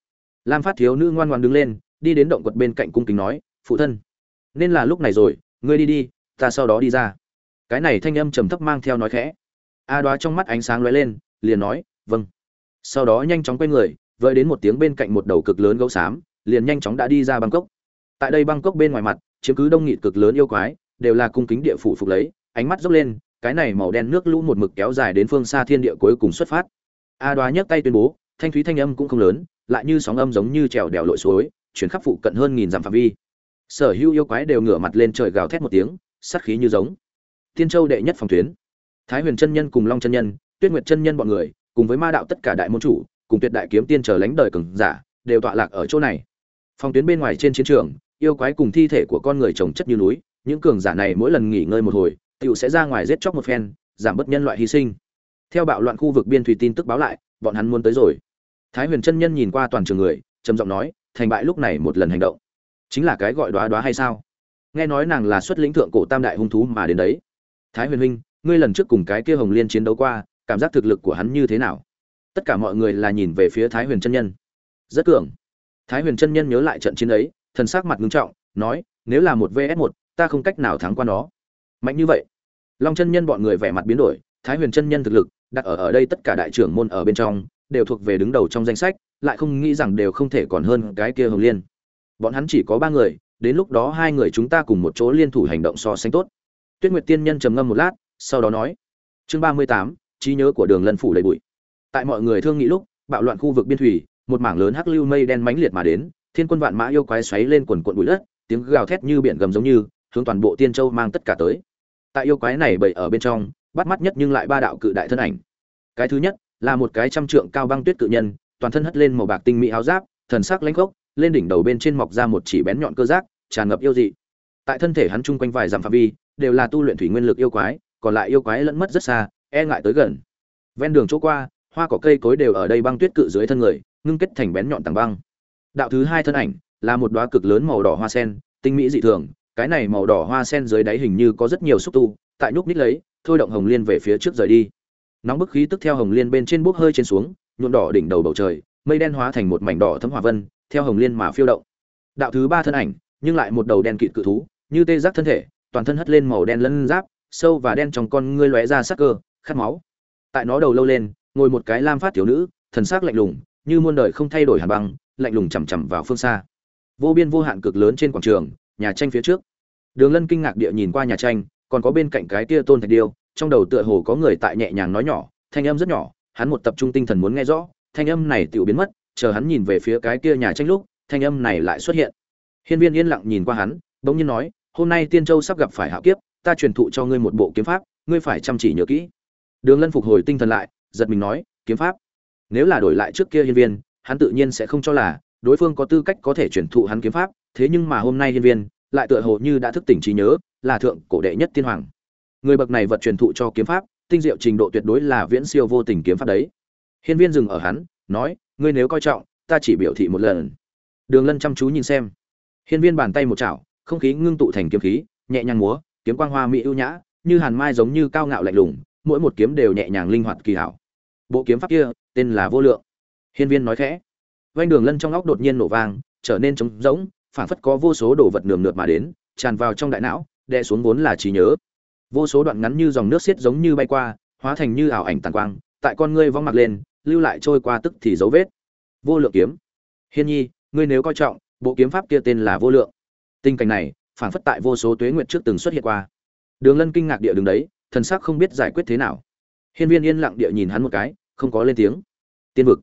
Lam phát thiếu nữ ngoan ngoan đứng lên, đi đến động quật bên cạnh cung kính nói, phụ thân, nên là lúc này rồi, ngươi đi đi, ta sau đó đi ra. Cái này thanh âm trầm thấp mang theo nói khẽ. A đoá trong mắt ánh sáng lóe lên, liền nói vâng. Sau đó nhanh chóng quay người vơi đến một tiếng bên cạnh một đầu cực lớn gấu xám, liền nhanh chóng đã đi ra bangkok. Tại đây bangkok bên ngoài mặt, chiếm cứ đông nghịt cực lớn yêu quái, đều là cung kính địa phủ phục lấy, ánh mắt dốc lên cái này màu đen nước lũ một mực kéo dài đến phương xa thiên địa cuối cùng xuất phát. A đoá nhấc tay tuyên bố, thanh thúy thanh âm cũng không lớn, lại như sóng âm giống như trèo đèo lội suối, chuyển khắp phụ cận hơn nghìn dặm phạm vi. Sở hữu yêu quái đều ngửa mặt lên trời gào thét một tiếng, sát khí như giống. Tiên châu đệ nhất phòng tuyến. Thái huyền chân nhân cùng long chân nhân, tuyết nguyệt chân nhân bọn người, cùng với ma đạo tất cả đại môn chủ, cùng tuyệt đại kiếm tiên chờ lãnh đời cường giả, đều tọa lạc ở chỗ này. Phòng tuyến bên ngoài trên chiến trường, yêu quái cùng thi thể của con người trồng chất như núi, những cường giả này mỗi lần nghỉ ngơi một hồi tiểu sẽ ra ngoài giết chóc một phen, giảm bớt nhân loại hy sinh. Theo bạo loạn khu vực biên thủy tin tức báo lại, bọn hắn muốn tới rồi. Thái huyền chân nhân nhìn qua toàn trường người, trầm giọng nói, thành bại lúc này một lần hành động. Chính là cái gọi đoá đoá hay sao? Nghe nói nàng là xuất lĩnh thượng cổ tam đại hung thú mà đến đấy. Thái huyền huynh, ngươi lần trước cùng cái kia hồng liên chiến đấu qua, cảm giác thực lực của hắn như thế nào? Tất cả mọi người là nhìn về phía thái huyền chân nhân. Rất cường. Thái huyền chân nhân nhớ lại trận chiến ấy, thần sắc mặt nghiêm trọng, nói, nếu là một vs một, ta không cách nào thắng qua nó mạnh như vậy. Long chân nhân bọn người vẻ mặt biến đổi, thái huyền chân nhân thực lực, đặt ở ở đây tất cả đại trưởng môn ở bên trong, đều thuộc về đứng đầu trong danh sách, lại không nghĩ rằng đều không thể còn hơn cái kia hồng liên. Bọn hắn chỉ có ba người, đến lúc đó hai người chúng ta cùng một chỗ liên thủ hành động so sánh tốt. Tuyết nguyệt tiên nhân trầm ngâm một lát, sau đó nói, chương ba mươi tám, trí nhớ của đường lân phủ đầy bụi. Tại mọi người thương nghĩ lúc, bạo loạn khu vực biên thủy, một mảng lớn hắc lưu mây đen mãnh liệt mà đến, thiên quân vạn mã yêu quái xoáy lên quần quận bụi đất, tiếng gào thét như biển gầm giống như, hướng toàn bộ tiên châu mang tất cả tới tại yêu quái này bậy ở bên trong, bắt mắt nhất nhưng lại ba đạo cự đại thân ảnh. Cái thứ nhất, là một cái trăm trượng cao băng tuyết cự nhân, toàn thân hất lên màu bạc tinh mỹ áo giáp, thần sắc lãnh gốc lên đỉnh đầu bên trên mọc ra một chỉ bén nhọn cơ giác, tràn ngập yêu dị. Tại thân thể hắn chung quanh vài dặm phạm vi, đều là tu luyện thủy nguyên lực yêu quái, còn lại yêu quái lẫn mất rất xa e ngại tới gần. Ven đường chỗ qua, hoa cỏ cây cối đều ở đây băng tuyết cự dưới thân người, ngưng kết thành bén nhọn tảng băng. Đạo thứ hai thân ảnh, là một đóa cực lớn màu đỏ hoa sen, tinh mỹ dị thường cái này màu đỏ hoa sen dưới đáy hình như có rất nhiều xúc tu, tại nhúc nít lấy, thôi động hồng liên về phía trước rời đi. Nóng bức khí tức theo hồng liên bên trên bốc hơi trên xuống, nhuộm đỏ đỉnh đầu bầu trời, mây đen hóa thành một mảnh đỏ thấm hỏa vân, theo hồng liên mà phiêu động. Đạo thứ ba thân ảnh, nhưng lại một đầu đen kịt cự thú, như tê giác thân thể, toàn thân hất lên màu đen lân giáp, sâu và đen trong con ngươi lóe ra sắc cơ, khát máu. Tại nó đầu lâu lên, ngồi một cái lam phát thiếu nữ, thần sắc lạnh lùng, như muôn đời không thay đổi hàn băng, lạnh lùng chằm chằm vào phương xa. Vô biên vô hạn cực lớn trên quảng trường, nhà tranh phía trước đường lân kinh ngạc địa nhìn qua nhà tranh, còn có bên cạnh cái kia tôn thạch điêu, trong đầu tựa hồ có người tại nhẹ nhàng nói nhỏ, thanh âm rất nhỏ, hắn một tập trung tinh thần muốn nghe rõ, thanh âm này tự biến mất, chờ hắn nhìn về phía cái kia nhà tranh lúc, thanh âm này lại xuất hiện. Hiên viên yên lặng nhìn qua hắn, bỗng nhiên nói, hôm nay tiên châu sắp gặp phải hạo kiếp, ta truyền thụ cho ngươi một bộ kiếm pháp, ngươi phải chăm chỉ nhớ kỹ. Đường lân phục hồi tinh thần lại, giật mình nói, kiếm pháp? Nếu là đổi lại trước kia hiên viên, hắn tự nhiên sẽ không cho là đối phương có tư cách có thể truyền thụ hắn kiếm pháp, thế nhưng mà hôm nay hiên viên lại tựa hồ như đã thức tỉnh trí nhớ, là thượng cổ đệ nhất tiên hoàng. Người bậc này vật truyền thụ cho kiếm pháp, tinh diệu trình độ tuyệt đối là viễn siêu vô tình kiếm pháp đấy. Hiên viên dừng ở hắn, nói, ngươi nếu coi trọng, ta chỉ biểu thị một lần. Đường lân chăm chú nhìn xem. Hiên viên bàn tay một chảo, không khí ngưng tụ thành kiếm khí, nhẹ nhàng múa, kiếm quang hoa mỹ ưu nhã, như hàn mai giống như cao ngạo lạnh lùng, mỗi một kiếm đều nhẹ nhàng linh hoạt kỳ hảo. Bộ kiếm pháp kia, tên là vô lượng. Hiên viên nói khẽ. Vành đường lân trong óc đột nhiên nổ vang, trở nên trống rỗng phản phất có vô số đồ vật nườm nượp mà đến, tràn vào trong đại não, đè xuống vốn là trí nhớ. Vô số đoạn ngắn như dòng nước xiết giống như bay qua, hóa thành như ảo ảnh tàn quang, tại con ngươi vong mặt lên, lưu lại trôi qua tức thì dấu vết. Vô lượng kiếm. Hiên nhi, ngươi nếu coi trọng, bộ kiếm pháp kia tên là vô lượng. Tình cảnh này phản phất tại vô số tuế nguyện trước từng xuất hiện qua. Đường lân kinh ngạc địa đứng đấy, thần sắc không biết giải quyết thế nào. Hiên viên yên lặng địa nhìn hắn một cái, không có lên tiếng. Tiên vực.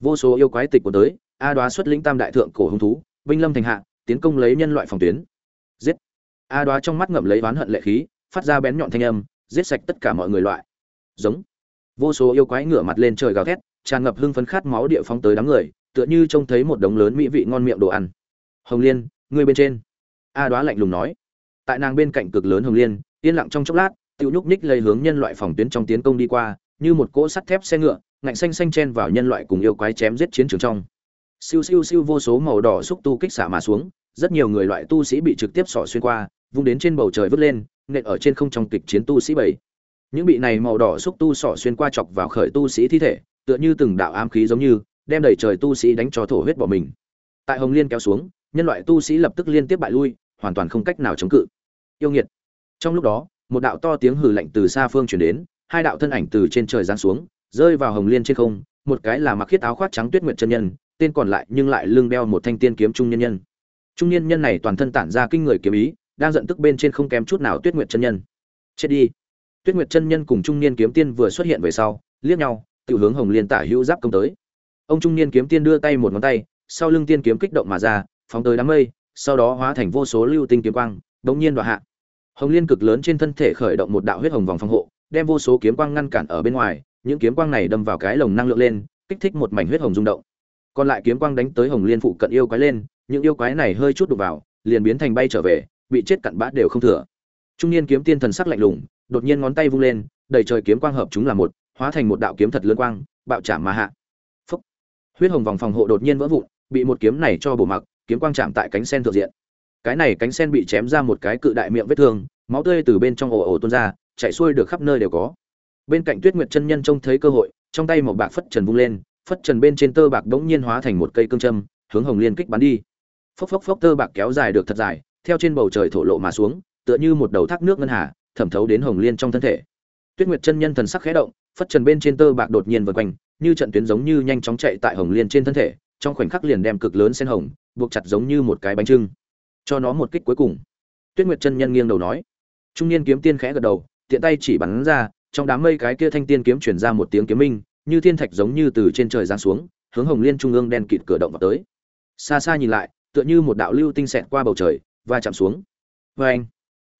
Vô số yêu quái tịch của tới, a đoá xuất lĩnh tam đại thượng cổ hung thú binh lâm thành hạ, tiến công lấy nhân loại phòng tuyến. Giết. A đoá trong mắt ngậm lấy oán hận lệ khí, phát ra bén nhọn thanh âm, giết sạch tất cả mọi người loại. Giống. Vô số yêu quái ngửa mặt lên trời gào thét, tràn ngập hưng phấn khát máu địa phóng tới đám người, tựa như trông thấy một đống lớn mỹ vị ngon miệng đồ ăn. Hồng liên, ngươi bên trên. A đoá lạnh lùng nói. Tại nàng bên cạnh cực lớn hồng liên, yên lặng trong chốc lát tiêu nhúc ních lấy hướng nhân loại phòng tuyến trong tiến công đi qua, như một cỗ sắt thép xe ngựa, ngạnh xanh xanh chen vào nhân loại cùng yêu quái chém giết chiến trường trong siêu siêu siêu vô số màu đỏ xúc tu kích xả mà xuống, rất nhiều người loại tu sĩ bị trực tiếp xỏ xuyên qua, vung đến trên bầu trời vứt lên, nện ở trên không trong kịch chiến tu sĩ bảy. Những bị này màu đỏ xúc tu xỏ xuyên qua chọc vào khởi tu sĩ thi thể, tựa như từng đạo ám khí giống như, đem đẩy trời tu sĩ đánh cho thổ huyết bỏ mình. Tại hồng liên kéo xuống, nhân loại tu sĩ lập tức liên tiếp bại lui, hoàn toàn không cách nào chống cự. Yêu nghiệt. Trong lúc đó, một đạo to tiếng hừ lạnh từ xa phương chuyển đến, hai đạo thân ảnh từ trên trời giáng xuống, rơi vào hồng liên trên không, một cái là mặc khiết áo khoác trắng tuyết nguyệt chân nhân tên còn lại nhưng lại lưng đeo một thanh tiên kiếm trung nhân nhân. Trung nhân nhân này toàn thân tản ra kinh người kiếm ý, đang giận tức bên trên không kém chút nào tuyết nguyệt chân nhân. Chết đi. Tuyết nguyệt chân nhân cùng trung niên kiếm tiên vừa xuất hiện về sau, liếc nhau tự hướng hồng liên tả hữu giáp công tới. Ông trung niên kiếm tiên đưa tay một ngón tay, sau lưng tiên kiếm kích động mà ra, phóng tới đám mây, sau đó hóa thành vô số lưu tinh kiếm quang, đống nhiên đoạn hạ. Hồng liên cực lớn trên thân thể khởi động một đạo huyết hồng vòng phòng hộ, đem vô số kiếm quang ngăn cản ở bên ngoài, những kiếm quang này đâm vào cái lồng năng lượng lên, kích thích một mảnh huyết hồng rung động còn lại kiếm quang đánh tới hồng liên phụ cận yêu quái lên, những yêu quái này hơi chút đục vào, liền biến thành bay trở về, bị chết cặn bã đều không thừa. Trung niên kiếm tiên thần sắc lạnh lùng, đột nhiên ngón tay vung lên, đầy trời kiếm quang hợp chúng là một, hóa thành một đạo kiếm thật lớn quang, bạo chạm mà hạ. Phúc. huyết hồng vòng phòng hộ đột nhiên vỡ vụn, bị một kiếm này cho bổ mặc, kiếm quang chạm tại cánh sen thượng diện. Cái này cánh sen bị chém ra một cái cự đại miệng vết thương, máu tươi từ bên trong ổ ổ tuôn ra, chạy xuôi được khắp nơi đều có. Bên cạnh tuyết nguyệt chân nhân trông thấy cơ hội, trong tay một bạc phất trần vung lên phất trần bên trên tơ bạc đống nhiên hóa thành một cây cương châm, hướng hồng liên kích bắn đi. Phốc phốc phốc tơ bạc kéo dài được thật dài, theo trên bầu trời thổ lộ mà xuống, tựa như một đầu thác nước ngân hà, thẩm thấu đến hồng liên trong thân thể. Tuyết nguyệt chân nhân thần sắc khẽ động, phất trần bên trên tơ bạc đột nhiên vần quanh, như trận tuyến giống như nhanh chóng chạy tại hồng liên trên thân thể, trong khoảnh khắc liền đem cực lớn sen hồng, buộc chặt giống như một cái bánh trưng. Cho nó một kích cuối cùng. Tuyết nguyệt chân nhân nghiêng đầu nói. Trung niên kiếm tiên khẽ gật đầu, tiện tay chỉ bắn ra, trong đám mây cái kia thanh tiên kiếm truyền ra một tiếng kiếm minh như thiên thạch giống như từ trên trời giáng xuống, hướng hồng liên trung ương đen kịt cửa động vào tới. Xa xa nhìn lại, tựa như một đạo lưu tinh xẹt qua bầu trời và chạm xuống. Vê anh,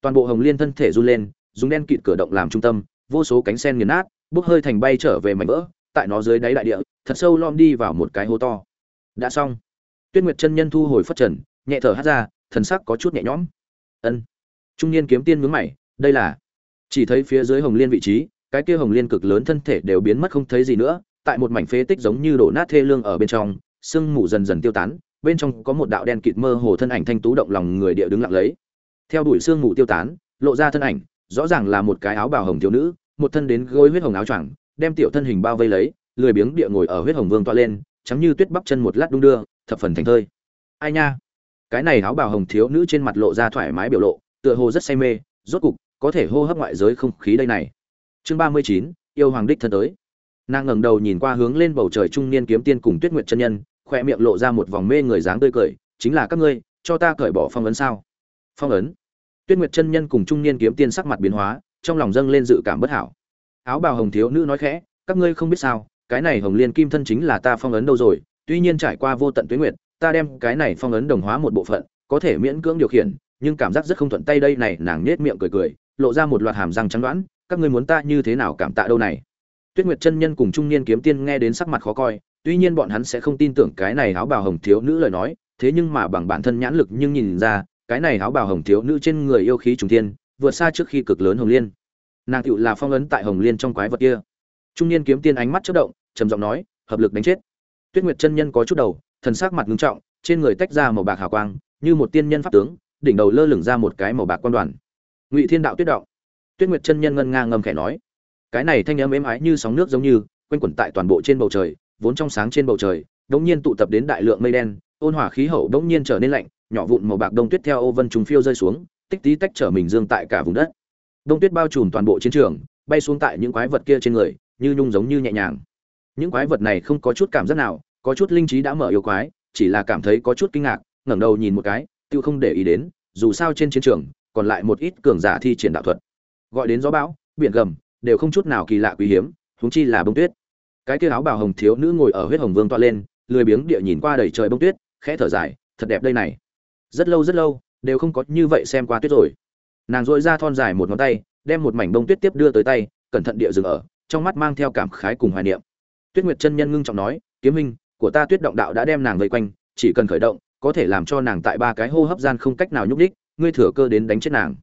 toàn bộ hồng liên thân thể run lên, dùng đen kịt cửa động làm trung tâm, vô số cánh sen nghiền nát, bốc hơi thành bay trở về mảnh vỡ, tại nó dưới đáy đại địa, thật sâu lom đi vào một cái hố to. Đã xong. Tuyết nguyệt chân nhân thu hồi phất trần, nhẹ thở hát ra, thần sắc có chút nhẹ nhõm. Ân. Trung niên kiếm tiên mướn mày, đây là, chỉ thấy phía dưới hồng liên vị trí cái kia hồng liên cực lớn thân thể đều biến mất không thấy gì nữa, tại một mảnh phế tích giống như đổ nát thê lương ở bên trong, sương mù dần dần tiêu tán, bên trong có một đạo đen kịt mơ hồ thân ảnh thanh tú động lòng người địa đứng lặng lấy. Theo đuổi sương mù tiêu tán, lộ ra thân ảnh, rõ ràng là một cái áo bào hồng thiếu nữ, một thân đến gối huyết hồng áo choàng, đem tiểu thân hình bao vây lấy, lười biếng địa ngồi ở huyết hồng vương toa lên chấm như tuyết bắp chân một lát đung đưa, thập phần thành thơi. Ai nha? Cái này áo bào hồng thiếu nữ trên mặt lộ ra thoải mái biểu lộ, tựa hồ rất say mê, rốt cục có thể hô hấp ngoại giới không khí đây này chương ba mươi chín, yêu hoàng đích thân tới. Nàng ngẩng đầu nhìn qua hướng lên bầu trời trung niên kiếm tiên cùng tuyết nguyệt chân nhân khoe miệng lộ ra một vòng mê người dáng tươi cười, chính là các ngươi, cho ta cởi bỏ phong ấn sao? Phong ấn? Tuyết nguyệt chân nhân cùng trung niên kiếm tiên sắc mặt biến hóa, trong lòng dâng lên dự cảm bất hảo. Áo bào hồng thiếu nữ nói khẽ, các ngươi không biết sao, cái này hồng liên kim thân chính là ta phong ấn đâu rồi, tuy nhiên trải qua vô tận tuyết nguyệt, ta đem cái này phong ấn đồng hóa một bộ phận, có thể miễn cưỡng điều khiển, nhưng cảm giác rất không thuận tay đây này, nàng nhếch miệng cười cười, lộ ra một loạt hàm răng trắng đoán các ngươi muốn ta như thế nào cảm tạ đâu này? Tuyết nguyệt chân nhân cùng trung niên kiếm tiên nghe đến sắc mặt khó coi, tuy nhiên bọn hắn sẽ không tin tưởng cái này áo bào hồng thiếu nữ lời nói, thế nhưng mà bằng bản thân nhãn lực nhưng nhìn ra, cái này áo bào hồng thiếu nữ trên người yêu khí trùng thiên, vượt xa trước khi cực lớn hồng liên. Nàng tựu là phong ấn tại hồng liên trong quái vật kia. Trung niên kiếm tiên ánh mắt chớp động, trầm giọng nói, hợp lực đánh chết. Tuyết nguyệt chân nhân có chút đầu, thần sắc mặt ngưng trọng, trên người tách ra màu bạc hào quang, như một tiên nhân pháp tướng, đỉnh đầu lơ lửng ra một cái màu bạc quan đoàn. Ngụy thiên đạo tuyết động tuyết nguyệt chân nhân ngân nga ngầm khẽ nói, cái này thanh âm êm ái như sóng nước giống như, quanh quẩn tại toàn bộ trên bầu trời, vốn trong sáng trên bầu trời đống nhiên tụ tập đến đại lượng mây đen, ôn hỏa khí hậu đống nhiên trở nên lạnh, nhỏ vụn màu bạc đông tuyết theo ô vân trùng phiêu rơi xuống, tích tí tách trở mình dương tại cả vùng đất. Đông tuyết bao trùm toàn bộ chiến trường, bay xuống tại những quái vật kia trên người, như nhung giống như nhẹ nhàng. Những quái vật này không có chút cảm giác nào, có chút linh trí đã mở yêu quái, chỉ là cảm thấy có chút kinh ngạc, ngẩng đầu nhìn một cái, tiêu không để ý đến, dù sao trên chiến trường, còn lại một ít cường giả thi triển đạo thuật gọi đến gió bão, biển gầm, đều không chút nào kỳ lạ quý hiếm, huống chi là bông tuyết. Cái kia áo bào hồng thiếu nữ ngồi ở huyết hồng vương toa lên, lười biếng địa nhìn qua đầy trời bông tuyết, khẽ thở dài, thật đẹp đây này. Rất lâu rất lâu, đều không có như vậy xem qua tuyết rồi. Nàng dội ra thon dài một ngón tay, đem một mảnh bông tuyết tiếp đưa tới tay, cẩn thận địa dừng ở, trong mắt mang theo cảm khái cùng hoài niệm. Tuyết nguyệt chân nhân ngưng trọng nói, kiếm minh của ta tuyết động đạo đã đem nàng vây quanh, chỉ cần khởi động, có thể làm cho nàng tại ba cái hô hấp gian không cách nào nhúc đích ngươi thừa cơ đến đánh chết nàng.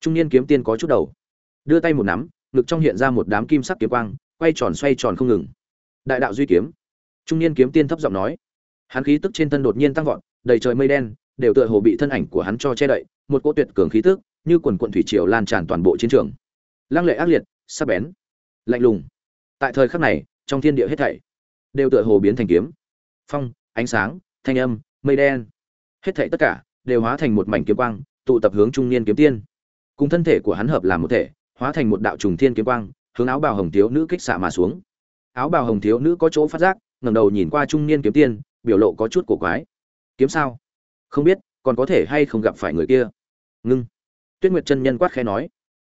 Trung niên kiếm tiên có chút đầu đưa tay một nắm, ngực trong hiện ra một đám kim sắc kiếm quang, quay tròn xoay tròn không ngừng. Đại đạo duy kiếm. Trung niên kiếm tiên thấp giọng nói. Hắn khí tức trên thân đột nhiên tăng vọt, đầy trời mây đen, đều tựa hồ bị thân ảnh của hắn cho che đậy, một cỗ tuyệt cường khí tức, như quần quận thủy triều lan tràn toàn bộ chiến trường. Lăng lệ ác liệt, sắc bén, lạnh lùng. Tại thời khắc này, trong thiên địa hết thảy, đều tựa hồ biến thành kiếm. Phong, ánh sáng, thanh âm, mây đen. Hết thảy tất cả, đều hóa thành một mảnh kiếm quang, tụ tập hướng trung niên kiếm tiên. Cùng thân thể của hắn hợp làm một thể hóa thành một đạo trùng thiên kiếm quang, hướng áo bào hồng thiếu nữ kích xạ mà xuống. Áo bào hồng thiếu nữ có chỗ phát giác, ngẩng đầu nhìn qua trung niên kiếm tiên, biểu lộ có chút cổ quái. Kiếm sao? Không biết, còn có thể hay không gặp phải người kia? Ngưng. Tuyết nguyệt chân nhân quát khẽ nói.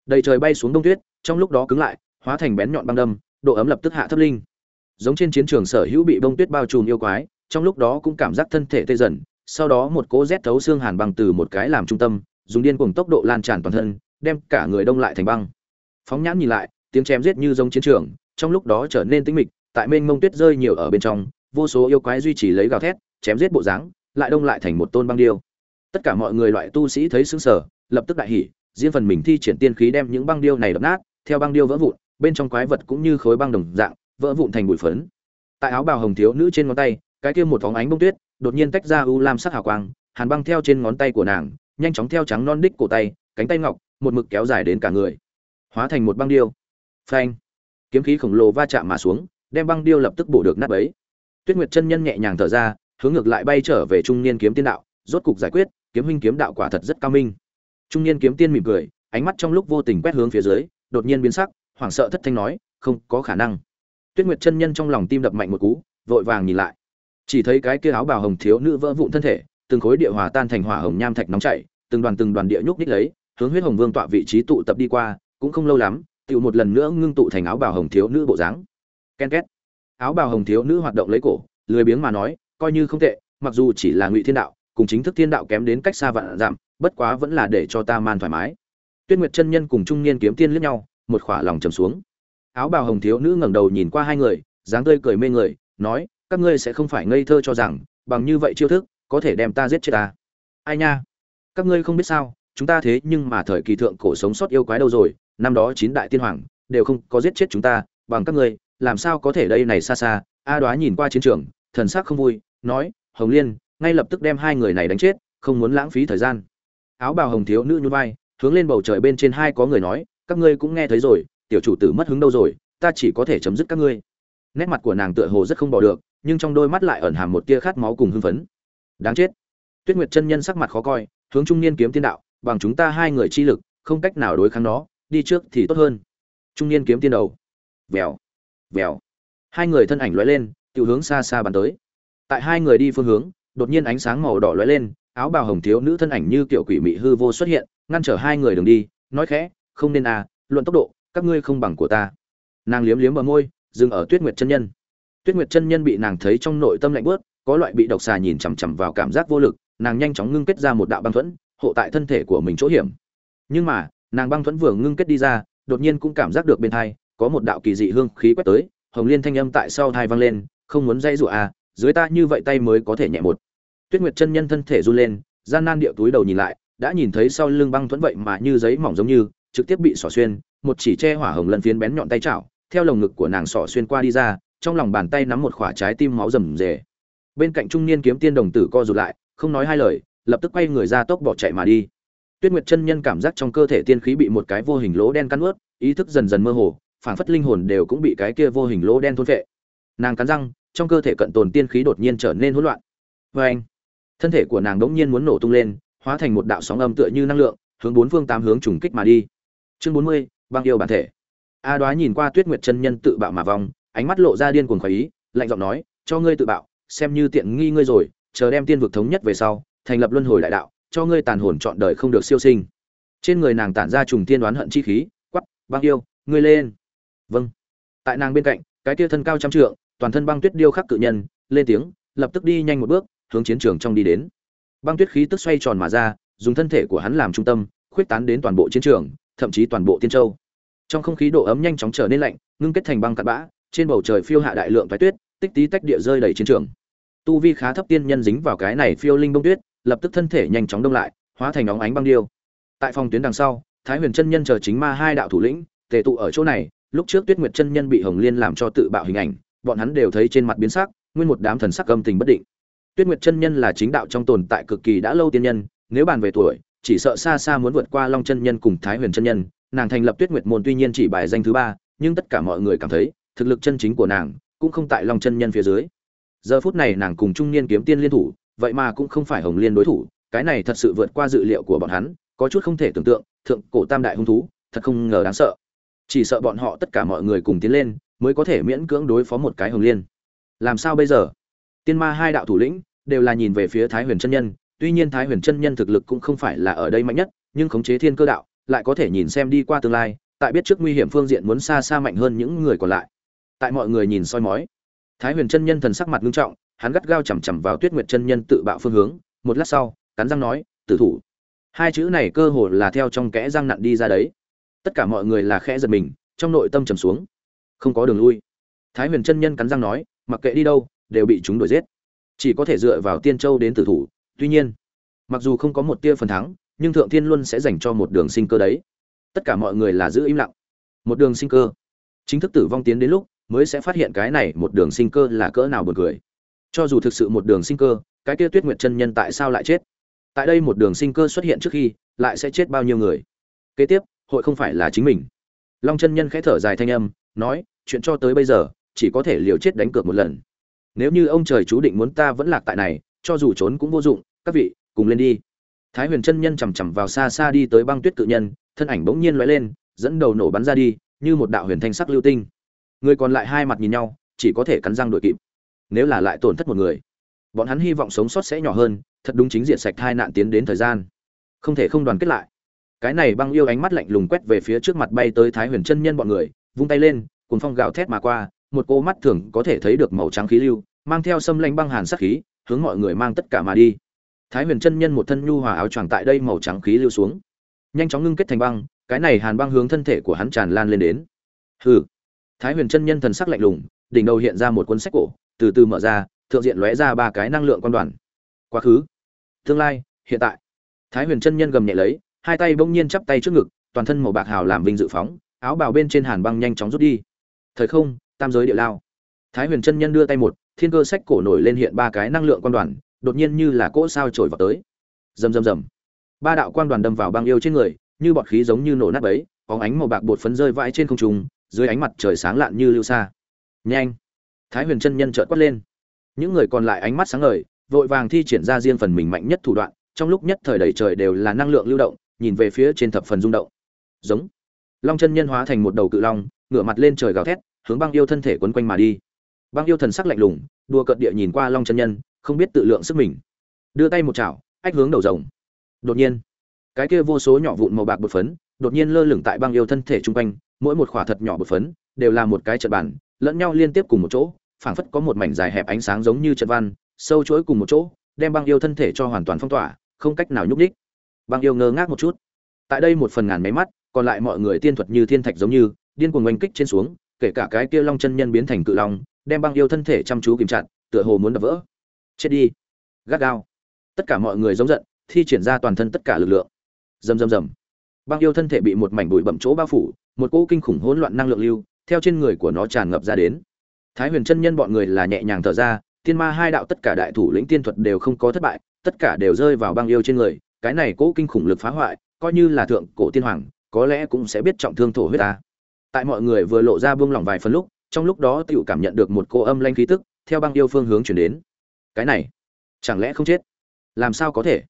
Đầy trời bay xuống đông tuyết, trong lúc đó cứng lại, hóa thành bén nhọn băng đâm, độ ấm lập tức hạ thấp linh. Giống trên chiến trường sở hữu bị bông tuyết bao trùm yêu quái, trong lúc đó cũng cảm giác thân thể tê dần, sau đó một cỗ rét thấu xương hàn băng từ một cái làm trung tâm, dùng điên cuồng tốc độ lan tràn toàn thân, đem cả người đông lại thành băng phóng nhãn nhìn lại, tiếng chém giết như giống chiến trường, trong lúc đó trở nên tĩnh mịch, tại mênh mông tuyết rơi nhiều ở bên trong, vô số yêu quái duy trì lấy gào thét, chém giết bộ dáng, lại đông lại thành một tôn băng điêu. Tất cả mọi người loại tu sĩ thấy sững sờ, lập tức đại hỉ, riêng phần mình thi triển tiên khí đem những băng điêu này đập nát, theo băng điêu vỡ vụn, bên trong quái vật cũng như khối băng đồng dạng, vỡ vụn thành bụi phấn. Tại áo bào hồng thiếu nữ trên ngón tay, cái kia một phóng ánh bông tuyết, đột nhiên tách ra u lam sắc hào quang, hàn băng theo trên ngón tay của nàng, nhanh chóng theo trắng non đích cổ tay, cánh tay ngọc, một mực kéo dài đến cả người hóa thành một băng điêu. Phanh. Kiếm khí khổng lồ va chạm mà xuống, đem băng điêu lập tức bổ được nát bấy. Tuyết nguyệt chân nhân nhẹ nhàng thở ra, hướng ngược lại bay trở về trung niên kiếm tiên đạo, rốt cục giải quyết, kiếm huynh kiếm đạo quả thật rất cao minh. Trung niên kiếm tiên mỉm cười, ánh mắt trong lúc vô tình quét hướng phía dưới, đột nhiên biến sắc, hoảng sợ thất thanh nói, không có khả năng. Tuyết nguyệt chân nhân trong lòng tim đập mạnh một cú, vội vàng nhìn lại. Chỉ thấy cái kia áo bào hồng thiếu nữ vỡ vụn thân thể, từng khối địa hòa tan thành hỏa hồng nham thạch nóng chảy, từng đoàn từng đoàn địa nhúc ních lấy, hướng huyết hồng vương tọa vị trí tụ tập đi qua cũng không lâu lắm tự một lần nữa ngưng tụ thành áo bào hồng thiếu nữ bộ dáng. Ken két. Áo bào hồng thiếu nữ hoạt động lấy cổ, lười biếng mà nói, coi như không tệ, mặc dù chỉ là ngụy thiên đạo, cùng chính thức thiên đạo kém đến cách xa vạn giảm, bất quá vẫn là để cho ta man thoải mái. Tuyết nguyệt chân nhân cùng trung niên kiếm tiên liếc nhau, một khỏa lòng trầm xuống. Áo bào hồng thiếu nữ ngẩng đầu nhìn qua hai người, dáng tươi cười mê người, nói, các ngươi sẽ không phải ngây thơ cho rằng, bằng như vậy chiêu thức, có thể đem ta giết chết ta. Ai nha? Các ngươi không biết sao, chúng ta thế nhưng mà thời kỳ thượng cổ sống sót yêu quái đâu rồi năm đó chín đại tiên hoàng, đều không có giết chết chúng ta, bằng các ngươi, làm sao có thể đây này xa xa? A đoá nhìn qua chiến trường, thần sắc không vui, nói, hồng liên, ngay lập tức đem hai người này đánh chết, không muốn lãng phí thời gian. Áo bào hồng thiếu nữ nhún vai, hướng lên bầu trời bên trên hai có người nói, các ngươi cũng nghe thấy rồi, tiểu chủ tử mất hứng đâu rồi, ta chỉ có thể chấm dứt các ngươi. Nét mặt của nàng tựa hồ rất không bỏ được, nhưng trong đôi mắt lại ẩn hàm một tia khát máu cùng hưng phấn. Đáng chết. Tuyết nguyệt chân nhân sắc mặt khó coi, hướng trung niên kiếm tiên đạo, bằng chúng ta hai người chi lực, không cách nào đối kháng nó đi trước thì tốt hơn. Trung niên kiếm tiên đầu. Vèo. Vèo. Hai người thân ảnh lóe lên tự hướng xa xa bắn tới. Tại hai người đi phương hướng, đột nhiên ánh sáng màu đỏ lóe lên, áo bào hồng thiếu nữ thân ảnh như kiểu quỷ mị hư vô xuất hiện, ngăn trở hai người đường đi, nói khẽ, không nên à luận tốc độ, các ngươi không bằng của ta. Nàng liếm liếm bờ môi, dừng ở tuyết nguyệt chân nhân. Tuyết nguyệt chân nhân bị nàng thấy trong nội tâm lạnh bớt có loại bị độc xà nhìn chằm chằm vào cảm giác vô lực, nàng nhanh chóng ngưng kết ra một đạo băng thuẫn, hộ tại thân thể của mình chỗ hiểm. Nhưng mà nàng băng thuẫn vừa ngưng kết đi ra, đột nhiên cũng cảm giác được bên thai, có một đạo kỳ dị hương khí quét tới, hồng liên thanh âm tại sau thai vang lên, không muốn dây rụa à dưới ta như vậy tay mới có thể nhẹ một. Tuyết nguyệt chân nhân thân thể run lên, gian nan điệu túi đầu nhìn lại, đã nhìn thấy sau lưng băng thuẫn vậy mà như giấy mỏng giống như, trực tiếp bị xỏ xuyên, một chỉ che hỏa hồng lần phiến bén nhọn tay chảo, theo lồng ngực của nàng xỏ xuyên qua đi ra, trong lòng bàn tay nắm một quả trái tim máu rầm rề. Bên cạnh trung niên kiếm tiên đồng tử co rụt lại, không nói hai lời, lập tức quay người ra tốc bỏ chạy mà đi tuyết nguyệt chân nhân cảm giác trong cơ thể tiên khí bị một cái vô hình lỗ đen cắn nuốt, ý thức dần dần mơ hồ phảng phất linh hồn đều cũng bị cái kia vô hình lỗ đen thôn phệ. nàng cắn răng trong cơ thể cận tồn tiên khí đột nhiên trở nên hỗn loạn Oeng! thân thể của nàng đống nhiên muốn nổ tung lên hóa thành một đạo sóng âm tựa như năng lượng hướng bốn phương tám hướng trùng kích mà đi chương bốn mươi băng yêu bản thể a đoá nhìn qua tuyết nguyệt chân nhân tự bạo mà vong ánh mắt lộ ra điên cuồng khó ý lạnh giọng nói cho ngươi tự bạo xem như tiện nghi ngươi rồi chờ đem tiên vực thống nhất về sau thành lập luân hồi đại đạo cho ngươi tàn hồn trọn đời không được siêu sinh. Trên người nàng tản ra trùng tiên đoán hận chi khí quắp băng yêu, ngươi lên. Vâng. Tại nàng bên cạnh, cái tia thân cao trăm trượng, toàn thân băng tuyết điêu khắc cự nhân, lên tiếng, lập tức đi nhanh một bước, hướng chiến trường trong đi đến. Băng tuyết khí tức xoay tròn mà ra, dùng thân thể của hắn làm trung tâm, khuyết tán đến toàn bộ chiến trường, thậm chí toàn bộ tiên châu. Trong không khí độ ấm nhanh chóng trở nên lạnh, ngưng kết thành băng cặn bã, trên bầu trời phiêu hạ đại lượng toái tuyết, tích tí tách địa rơi đầy chiến trường. Tu vi khá thấp tiên nhân dính vào cái này phiêu linh bông tuyết lập tức thân thể nhanh chóng đông lại, hóa thành óng ánh băng điêu. Tại phòng tuyến đằng sau, thái huyền chân nhân chờ chính ma hai đạo thủ lĩnh, tề tụ ở chỗ này, lúc trước tuyết nguyệt chân nhân bị hồng liên làm cho tự bạo hình ảnh, bọn hắn đều thấy trên mặt biến sắc, nguyên một đám thần sắc âm tình bất định. Tuyết nguyệt chân nhân là chính đạo trong tồn tại cực kỳ đã lâu tiên nhân, nếu bàn về tuổi, chỉ sợ xa xa muốn vượt qua long chân nhân cùng thái huyền chân nhân, nàng thành lập tuyết nguyệt môn tuy nhiên chỉ bài danh thứ ba, nhưng tất cả mọi người cảm thấy, thực lực chân chính của nàng cũng không tại long chân nhân phía dưới. Giờ phút này nàng cùng trung niên kiếm tiên liên thủ vậy mà cũng không phải hồng liên đối thủ, cái này thật sự vượt qua dự liệu của bọn hắn, có chút không thể tưởng tượng, thượng cổ tam đại hung thú, thật không ngờ đáng sợ. Chỉ sợ bọn họ tất cả mọi người cùng tiến lên, mới có thể miễn cưỡng đối phó một cái hồng liên. Làm sao bây giờ? Tiên ma hai đạo thủ lĩnh đều là nhìn về phía thái huyền chân nhân, tuy nhiên thái huyền chân nhân thực lực cũng không phải là ở đây mạnh nhất, nhưng khống chế thiên cơ đạo, lại có thể nhìn xem đi qua tương lai, tại biết trước nguy hiểm phương diện muốn xa xa mạnh hơn những người còn lại. Tại mọi người nhìn soi mói, thái huyền chân nhân thần sắc mặt nghiêm trọng hắn gắt gao chằm chằm vào tuyết nguyệt chân nhân tự bạo phương hướng, một lát sau, cắn răng nói, tử thủ. Hai chữ này cơ hồ là theo trong kẽ răng nặn đi ra đấy. Tất cả mọi người là khẽ giật mình, trong nội tâm trầm xuống. Không có đường lui. Thái huyền chân nhân cắn răng nói, mặc kệ đi đâu, đều bị chúng đuổi giết. Chỉ có thể dựa vào tiên châu đến tử thủ. Tuy nhiên, mặc dù không có một tia phần thắng, nhưng thượng thiên Luân sẽ dành cho một đường sinh cơ đấy. Tất cả mọi người là giữ im lặng. Một đường sinh cơ. Chính thức tử vong tiến đến lúc, mới sẽ phát hiện cái này một đường sinh cơ là cỡ nào buồn cười cho dù thực sự một đường sinh cơ, cái kia tuyết nguyệt chân nhân tại sao lại chết? Tại đây một đường sinh cơ xuất hiện trước khi, lại sẽ chết bao nhiêu người? Kế tiếp, hội không phải là chính mình. Long chân nhân khẽ thở dài thanh âm, nói, chuyện cho tới bây giờ, chỉ có thể liều chết đánh cược một lần. Nếu như ông trời chú định muốn ta vẫn lạc tại này, cho dù trốn cũng vô dụng, các vị, cùng lên đi. Thái huyền chân nhân chằm chằm vào xa xa đi tới băng tuyết cự nhân, thân ảnh bỗng nhiên lóe lên, dẫn đầu nổ bắn ra đi, như một đạo huyền thanh sắc lưu tinh. Người còn lại hai mặt nhìn nhau, chỉ có thể cắn răng đuổi kịp nếu là lại tổn thất một người, bọn hắn hy vọng sống sót sẽ nhỏ hơn, thật đúng chính diện sạch hai nạn tiến đến thời gian. Không thể không đoàn kết lại. Cái này băng yêu ánh mắt lạnh lùng quét về phía trước mặt bay tới thái huyền chân nhân bọn người, vung tay lên cùng phong gào thét mà qua, một cô mắt thường có thể thấy được màu trắng khí lưu, mang theo xâm lanh băng hàn sắc khí, hướng mọi người mang tất cả mà đi. Thái huyền chân nhân một thân nhu hòa áo choàng tại đây màu trắng khí lưu xuống, nhanh chóng ngưng kết thành băng, cái này hàn băng hướng thân thể của hắn tràn lan lên đến. Hừ. Thái huyền chân nhân thần sắc lạnh lùng, đỉnh đầu hiện ra một cuốn sách cổ từ từ mở ra, thượng diện lóe ra ba cái năng lượng quan đoàn. Quá khứ, tương lai, hiện tại. Thái huyền chân nhân gầm nhẹ lấy, hai tay bỗng nhiên chắp tay trước ngực, toàn thân màu bạc hào làm vinh dự phóng, áo bào bên trên hàn băng nhanh chóng rút đi. Thời không, tam giới địa lao. Thái huyền chân nhân đưa tay một, thiên cơ sách cổ nổi lên hiện ba cái năng lượng quan đoàn, đột nhiên như là cỗ sao trổi vào tới. Rầm rầm rầm. Ba đạo quan đoàn đâm vào băng yêu trên người, như bọt khí giống như nổ nát bấy có ánh màu bạc bột phấn rơi vãi trên không trung, dưới ánh mặt trời sáng lạn như lưu xa nhanh thái huyền chân nhân chợt quát lên. Những người còn lại ánh mắt sáng ngời, vội vàng thi triển ra riêng phần mình mạnh nhất thủ đoạn, trong lúc nhất thời đầy trời đều là năng lượng lưu động, nhìn về phía trên thập phần rung động. Giống. Long chân nhân hóa thành một đầu cự long, ngửa mặt lên trời gào thét, hướng băng yêu thân thể quấn quanh mà đi. Băng yêu thần sắc lạnh lùng đua cợt địa nhìn qua long chân nhân, không biết tự lượng sức mình. Đưa tay một chảo, ách hướng đầu rồng. Đột nhiên, cái kia vô số nhỏ vụn màu bạc bột phấn, đột nhiên lơ lửng tại băng yêu thân thể chung quanh, mỗi một khỏa thật nhỏ bột phấn, đều là một cái trận bản lẫn nhau liên tiếp cùng một chỗ, phảng phất có một mảnh dài hẹp ánh sáng giống như trận văn, sâu chuỗi cùng một chỗ, đem băng yêu thân thể cho hoàn toàn phong tỏa, không cách nào nhúc đích băng yêu ngơ ngác một chút. Tại đây một phần ngàn máy mắt, còn lại mọi người tiên thuật như thiên thạch giống như, điên cuồng oanh kích trên xuống, kể cả cái kia long chân nhân biến thành cự long, đem băng yêu thân thể chăm chú kìm chặt, tựa hồ muốn đập vỡ. Chết đi. Gắt gao. Tất cả mọi người giống giận, thi triển ra toàn thân tất cả lực lượng. Rầm rầm rầm. Băng yêu thân thể bị một mảnh bụi bậm chỗ bao phủ, một cỗ kinh khủng hỗn loạn năng lượng lưu theo trên người của nó tràn ngập ra đến. Thái huyền chân nhân bọn người là nhẹ nhàng thở ra, tiên ma hai đạo tất cả đại thủ lĩnh tiên thuật đều không có thất bại, tất cả đều rơi vào băng yêu trên người, cái này cố kinh khủng lực phá hoại, coi như là thượng cổ tiên hoàng, có lẽ cũng sẽ biết trọng thương thổ huyết ta. Tại mọi người vừa lộ ra buông lỏng vài phần lúc, trong lúc đó tiểu cảm nhận được một cô âm lanh khí tức, theo băng yêu phương hướng chuyển đến. Cái này, chẳng lẽ không chết? Làm sao có thể?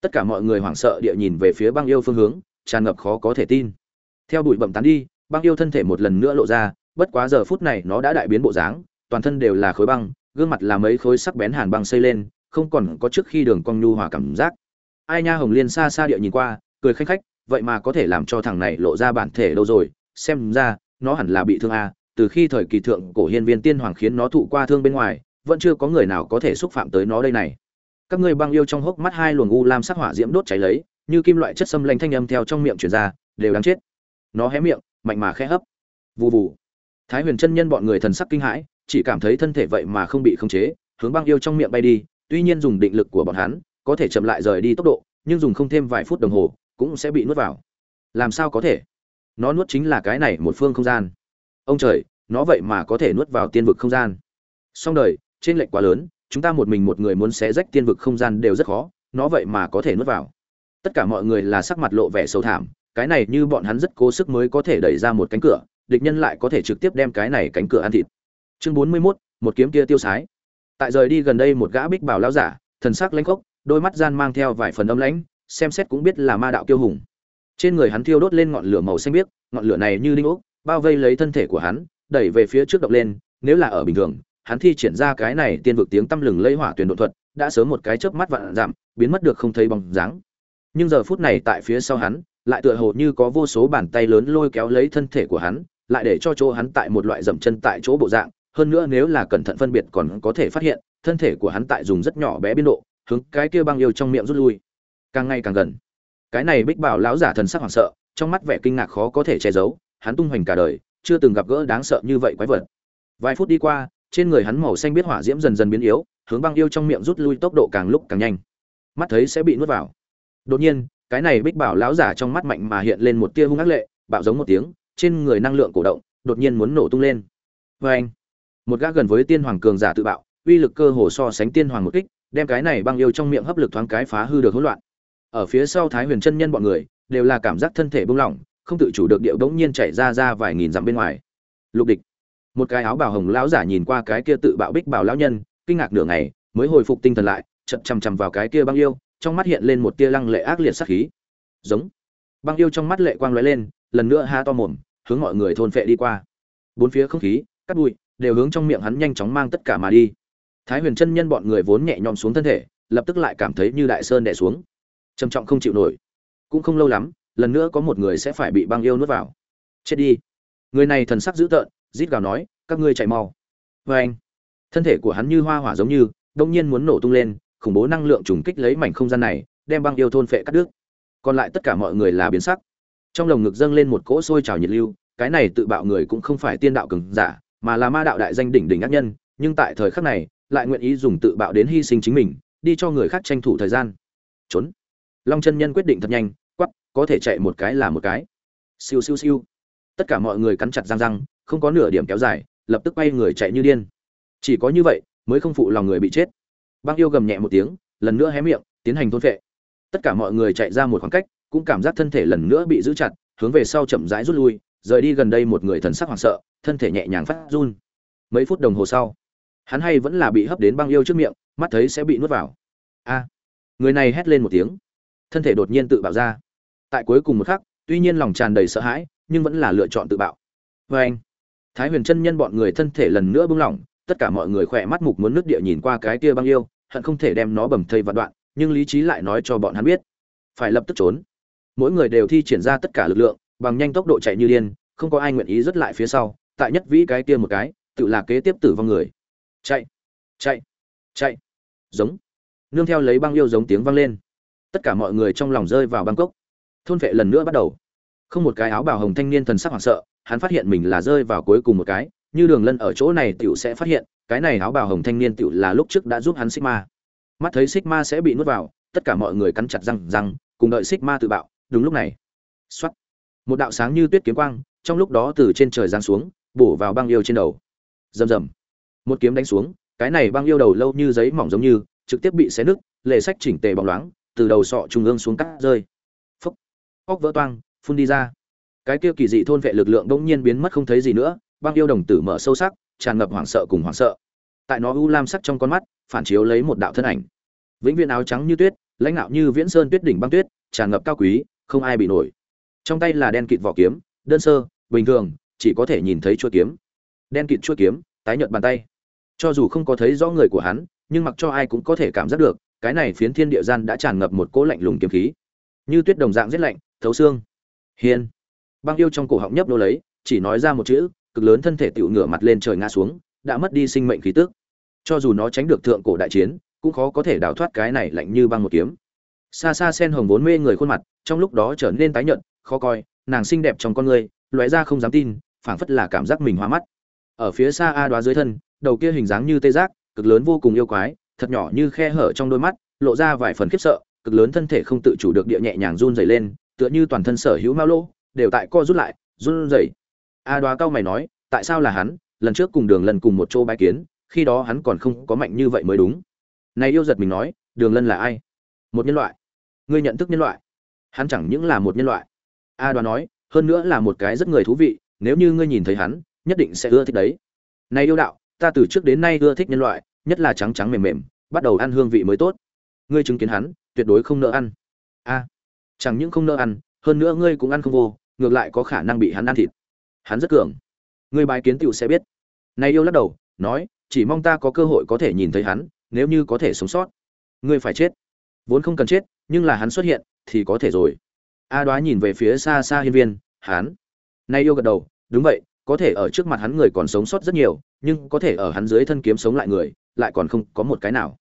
Tất cả mọi người hoảng sợ địa nhìn về phía băng yêu phương hướng, tràn ngập khó có thể tin. Theo bụi bẩm tán đi băng yêu thân thể một lần nữa lộ ra, bất quá giờ phút này nó đã đại biến bộ dáng, toàn thân đều là khối băng, gương mặt là mấy khối sắc bén hàn băng xây lên, không còn có trước khi đường cong nhu hòa cảm giác. Ai nha hồng liên xa xa địa nhìn qua, cười khanh khách, vậy mà có thể làm cho thằng này lộ ra bản thể đâu rồi, xem ra, nó hẳn là bị thương a từ khi thời kỳ thượng cổ hiên viên tiên hoàng khiến nó thụ qua thương bên ngoài, vẫn chưa có người nào có thể xúc phạm tới nó đây này. Các ngươi băng yêu trong hốc mắt hai luồng u lam sắc hỏa diễm đốt cháy lấy, như kim loại chất xâm lanh thanh âm theo trong miệng truyền ra, đều đáng chết. Nó hé miệng mạnh mà khẽ hấp. Vù vù. Thái huyền chân nhân bọn người thần sắc kinh hãi, chỉ cảm thấy thân thể vậy mà không bị khống chế, hướng băng yêu trong miệng bay đi, tuy nhiên dùng định lực của bọn hắn, có thể chậm lại rời đi tốc độ, nhưng dùng không thêm vài phút đồng hồ, cũng sẽ bị nuốt vào. Làm sao có thể? Nó nuốt chính là cái này một phương không gian. Ông trời, nó vậy mà có thể nuốt vào tiên vực không gian. Song đời, trên lệnh quá lớn, chúng ta một mình một người muốn xé rách tiên vực không gian đều rất khó, nó vậy mà có thể nuốt vào. Tất cả mọi người là sắc mặt lộ vẻ sâu thảm cái này như bọn hắn rất cố sức mới có thể đẩy ra một cánh cửa địch nhân lại có thể trực tiếp đem cái này cánh cửa ăn thịt. Chương bốn mươi 41, một kiếm kia tiêu sái. Tại rời đi gần đây một gã bích bảo lão giả thần sắc lãnh khốc đôi mắt gian mang theo vài phần âm lãnh xem xét cũng biết là ma đạo kiêu hùng. Trên người hắn thiêu đốt lên ngọn lửa màu xanh biếc ngọn lửa này như linh ốc bao vây lấy thân thể của hắn đẩy về phía trước động lên nếu là ở bình thường hắn thi triển ra cái này tiên vực tiếng tâm lừng lấy hỏa tuyển độ thuật đã sớm một cái chớp mắt vạn giảm biến mất được không thấy bóng dáng. Nhưng giờ phút này tại phía sau hắn lại tựa hồ như có vô số bàn tay lớn lôi kéo lấy thân thể của hắn, lại để cho chỗ hắn tại một loại dậm chân tại chỗ bộ dạng. Hơn nữa nếu là cẩn thận phân biệt còn có thể phát hiện, thân thể của hắn tại dùng rất nhỏ bé biên độ, hướng cái kia băng yêu trong miệng rút lui. Càng ngày càng gần. Cái này bích bảo lão giả thần sắc hoảng sợ, trong mắt vẻ kinh ngạc khó có thể che giấu, hắn tung hoành cả đời, chưa từng gặp gỡ đáng sợ như vậy quái vật. Vài phút đi qua, trên người hắn màu xanh biết hỏa diễm dần dần biến yếu, hướng băng yêu trong miệng rút lui tốc độ càng lúc càng nhanh. Mắt thấy sẽ bị nuốt vào. Đột nhiên cái này bích bảo lão giả trong mắt mạnh mà hiện lên một tia hung ác lệ, bạo giống một tiếng, trên người năng lượng cổ động, đột nhiên muốn nổ tung lên. Vê anh, một gã gần với tiên hoàng cường giả tự bạo, uy lực cơ hồ so sánh tiên hoàng một kích, đem cái này băng yêu trong miệng hấp lực thoáng cái phá hư được hỗn loạn. Ở phía sau thái huyền chân nhân bọn người, đều là cảm giác thân thể bung lỏng, không tự chủ được điệu đống nhiên chảy ra ra vài nghìn dặm bên ngoài. Lục địch. Một cái áo bào hồng lão giả nhìn qua cái kia tự bạo bích bảo lão nhân, kinh ngạc nửa ngày, mới hồi phục tinh thần lại, chậm chằm chằm vào cái kia băng yêu trong mắt hiện lên một tia lăng lệ ác liệt sát khí. Giống. Băng yêu trong mắt lệ quang lóe lên, lần nữa ha to mồm, hướng mọi người thôn phệ đi qua. Bốn phía không khí, cát bụi, đều hướng trong miệng hắn nhanh chóng mang tất cả mà đi. Thái huyền chân nhân bọn người vốn nhẹ nhõm xuống thân thể, lập tức lại cảm thấy như đại sơn đè xuống. Trầm trọng không chịu nổi. Cũng không lâu lắm, lần nữa có một người sẽ phải bị băng yêu nuốt vào. Chết đi. Người này thần sắc dữ tợn, rít gào nói, các ngươi chạy mau. Và anh, thân thể của hắn như hoa hỏa giống như đột nhiên muốn nổ tung lên khủng bố năng lượng trùng kích lấy mảnh không gian này, đem băng yêu thôn phệ cắt đứt. Còn lại tất cả mọi người là biến sắc. Trong lồng ngực dâng lên một cỗ sôi trào nhiệt lưu, cái này tự bạo người cũng không phải tiên đạo cường giả, mà là ma đạo đại danh đỉnh đỉnh ác nhân, nhưng tại thời khắc này, lại nguyện ý dùng tự bạo đến hy sinh chính mình, đi cho người khác tranh thủ thời gian. Trốn. Long chân nhân quyết định thật nhanh quắp có thể chạy một cái là một cái. Siêu siêu siêu. Tất cả mọi người cắn chặt răng răng, không có nửa điểm kéo dài, lập tức quay người chạy như điên. Chỉ có như vậy, mới không phụ lòng người bị chết băng yêu gầm nhẹ một tiếng, lần nữa hé miệng, tiến hành thôn phệ. Tất cả mọi người chạy ra một khoảng cách, cũng cảm giác thân thể lần nữa bị giữ chặt, hướng về sau chậm rãi rút lui, rời đi gần đây một người thần sắc hoảng sợ, thân thể nhẹ nhàng phát run. Mấy phút đồng hồ sau, hắn hay vẫn là bị hấp đến băng yêu trước miệng, mắt thấy sẽ bị nuốt vào. A! Người này hét lên một tiếng. Thân thể đột nhiên tự bạo ra. Tại cuối cùng một khắc, tuy nhiên lòng tràn đầy sợ hãi, nhưng vẫn là lựa chọn tự bạo. Vê anh, thái huyền chân nhân bọn người thân thể lần nữa bung lỏng tất cả mọi người khỏe mắt mục muốn nước địa nhìn qua cái kia băng yêu, hận không thể đem nó bầm thây vạn đoạn, nhưng lý trí lại nói cho bọn hắn biết. Phải lập tức trốn. Mỗi người đều thi triển ra tất cả lực lượng, bằng nhanh tốc độ chạy như điên, không có ai nguyện ý rút lại phía sau, tại nhất vĩ cái kia một cái, tự là kế tiếp tử vong người. Chạy chạy chạy. Giống. Nương theo lấy băng yêu giống tiếng vang lên. Tất cả mọi người trong lòng rơi vào bangkok thôn vệ lần nữa bắt đầu. Không một cái áo bào hồng thanh niên thần sắc hoảng sợ, hắn phát hiện mình là rơi vào cuối cùng một cái như đường lân ở chỗ này tiểu sẽ phát hiện, cái này áo bào hồng thanh niên tiểu là lúc trước đã giúp hắn sigma. Mắt thấy sigma sẽ bị nuốt vào, tất cả mọi người cắn chặt răng răng, cùng đợi sigma tự bạo, đúng lúc này. Xoắt một đạo sáng như tuyết kiếm quang, trong lúc đó từ trên trời giáng xuống, bổ vào băng yêu trên đầu. Rầm rầm. Một kiếm đánh xuống, cái này băng yêu đầu lâu như giấy mỏng giống như, trực tiếp bị xé nứt lệ sách chỉnh tề bóng loáng, từ đầu sọ trung ương xuống cắt rơi. Phốc óc vỡ toang, phun đi ra. Cái kia kỳ dị thôn vệ lực lượng bỗng nhiên biến mất không thấy gì nữa băng yêu đồng tử mở sâu sắc, tràn ngập hoảng sợ cùng hoảng sợ. Tại nó u lam sắc trong con mắt, phản chiếu lấy một đạo thân ảnh. Vĩnh viễn áo trắng như tuyết, lãnh đạo như viễn sơn tuyết đỉnh băng tuyết, tràn ngập cao quý, không ai bị nổi. Trong tay là đen kịt vỏ kiếm, đơn sơ, bình thường, chỉ có thể nhìn thấy chuôi kiếm. Đen kịt chuôi kiếm, tái nhợt bàn tay. Cho dù không có thấy rõ người của hắn, nhưng mặc cho ai cũng có thể cảm giác được, cái này phiến thiên địa gian đã tràn ngập một cỗ lạnh lùng kiếm khí. Như tuyết đồng dạng rất lạnh, thấu xương. Hiên. Băng yêu trong cổ họng nhấp nô lấy, chỉ nói ra một chữ cực lớn thân thể tựu ngửa mặt lên trời ngã xuống, đã mất đi sinh mệnh khí tức. Cho dù nó tránh được thượng cổ đại chiến, cũng khó có thể đào thoát cái này lạnh như băng một kiếm. Xa xa sen hồng vốn mê người khuôn mặt, trong lúc đó trở nên tái nhợt, khó coi, nàng xinh đẹp trong con người, lóe ra không dám tin, phảng phất là cảm giác mình hoa mắt. Ở phía xa a đoá dưới thân, đầu kia hình dáng như tê giác, cực lớn vô cùng yêu quái, thật nhỏ như khe hở trong đôi mắt, lộ ra vài phần khiếp sợ, cực lớn thân thể không tự chủ được địa nhẹ nhàng run rẩy lên, tựa như toàn thân sở hữu mao lô, đều tại co rút lại, run rẩy a đoá cao mày nói, tại sao là hắn, lần trước cùng đường lần cùng một chỗ bái kiến, khi đó hắn còn không có mạnh như vậy mới đúng. Này yêu giật mình nói, đường lân là ai? Một nhân loại. Ngươi nhận thức nhân loại. Hắn chẳng những là một nhân loại. A đoá nói, hơn nữa là một cái rất người thú vị, nếu như ngươi nhìn thấy hắn, nhất định sẽ ưa thích đấy. Này yêu đạo, ta từ trước đến nay ưa thích nhân loại, nhất là trắng trắng mềm mềm, bắt đầu ăn hương vị mới tốt. Ngươi chứng kiến hắn, tuyệt đối không nỡ ăn. A, chẳng những không nỡ ăn, hơn nữa ngươi cũng ăn không vô, ngược lại có khả năng bị hắn ăn thịt hắn rất cường. Người bài kiến tựu sẽ biết. Nay yêu lắc đầu, nói, chỉ mong ta có cơ hội có thể nhìn thấy hắn, nếu như có thể sống sót. Ngươi phải chết. Vốn không cần chết, nhưng là hắn xuất hiện, thì có thể rồi. A đoá nhìn về phía xa xa hiên viên, hắn. Nay yêu gật đầu, đúng vậy, có thể ở trước mặt hắn người còn sống sót rất nhiều, nhưng có thể ở hắn dưới thân kiếm sống lại người, lại còn không có một cái nào.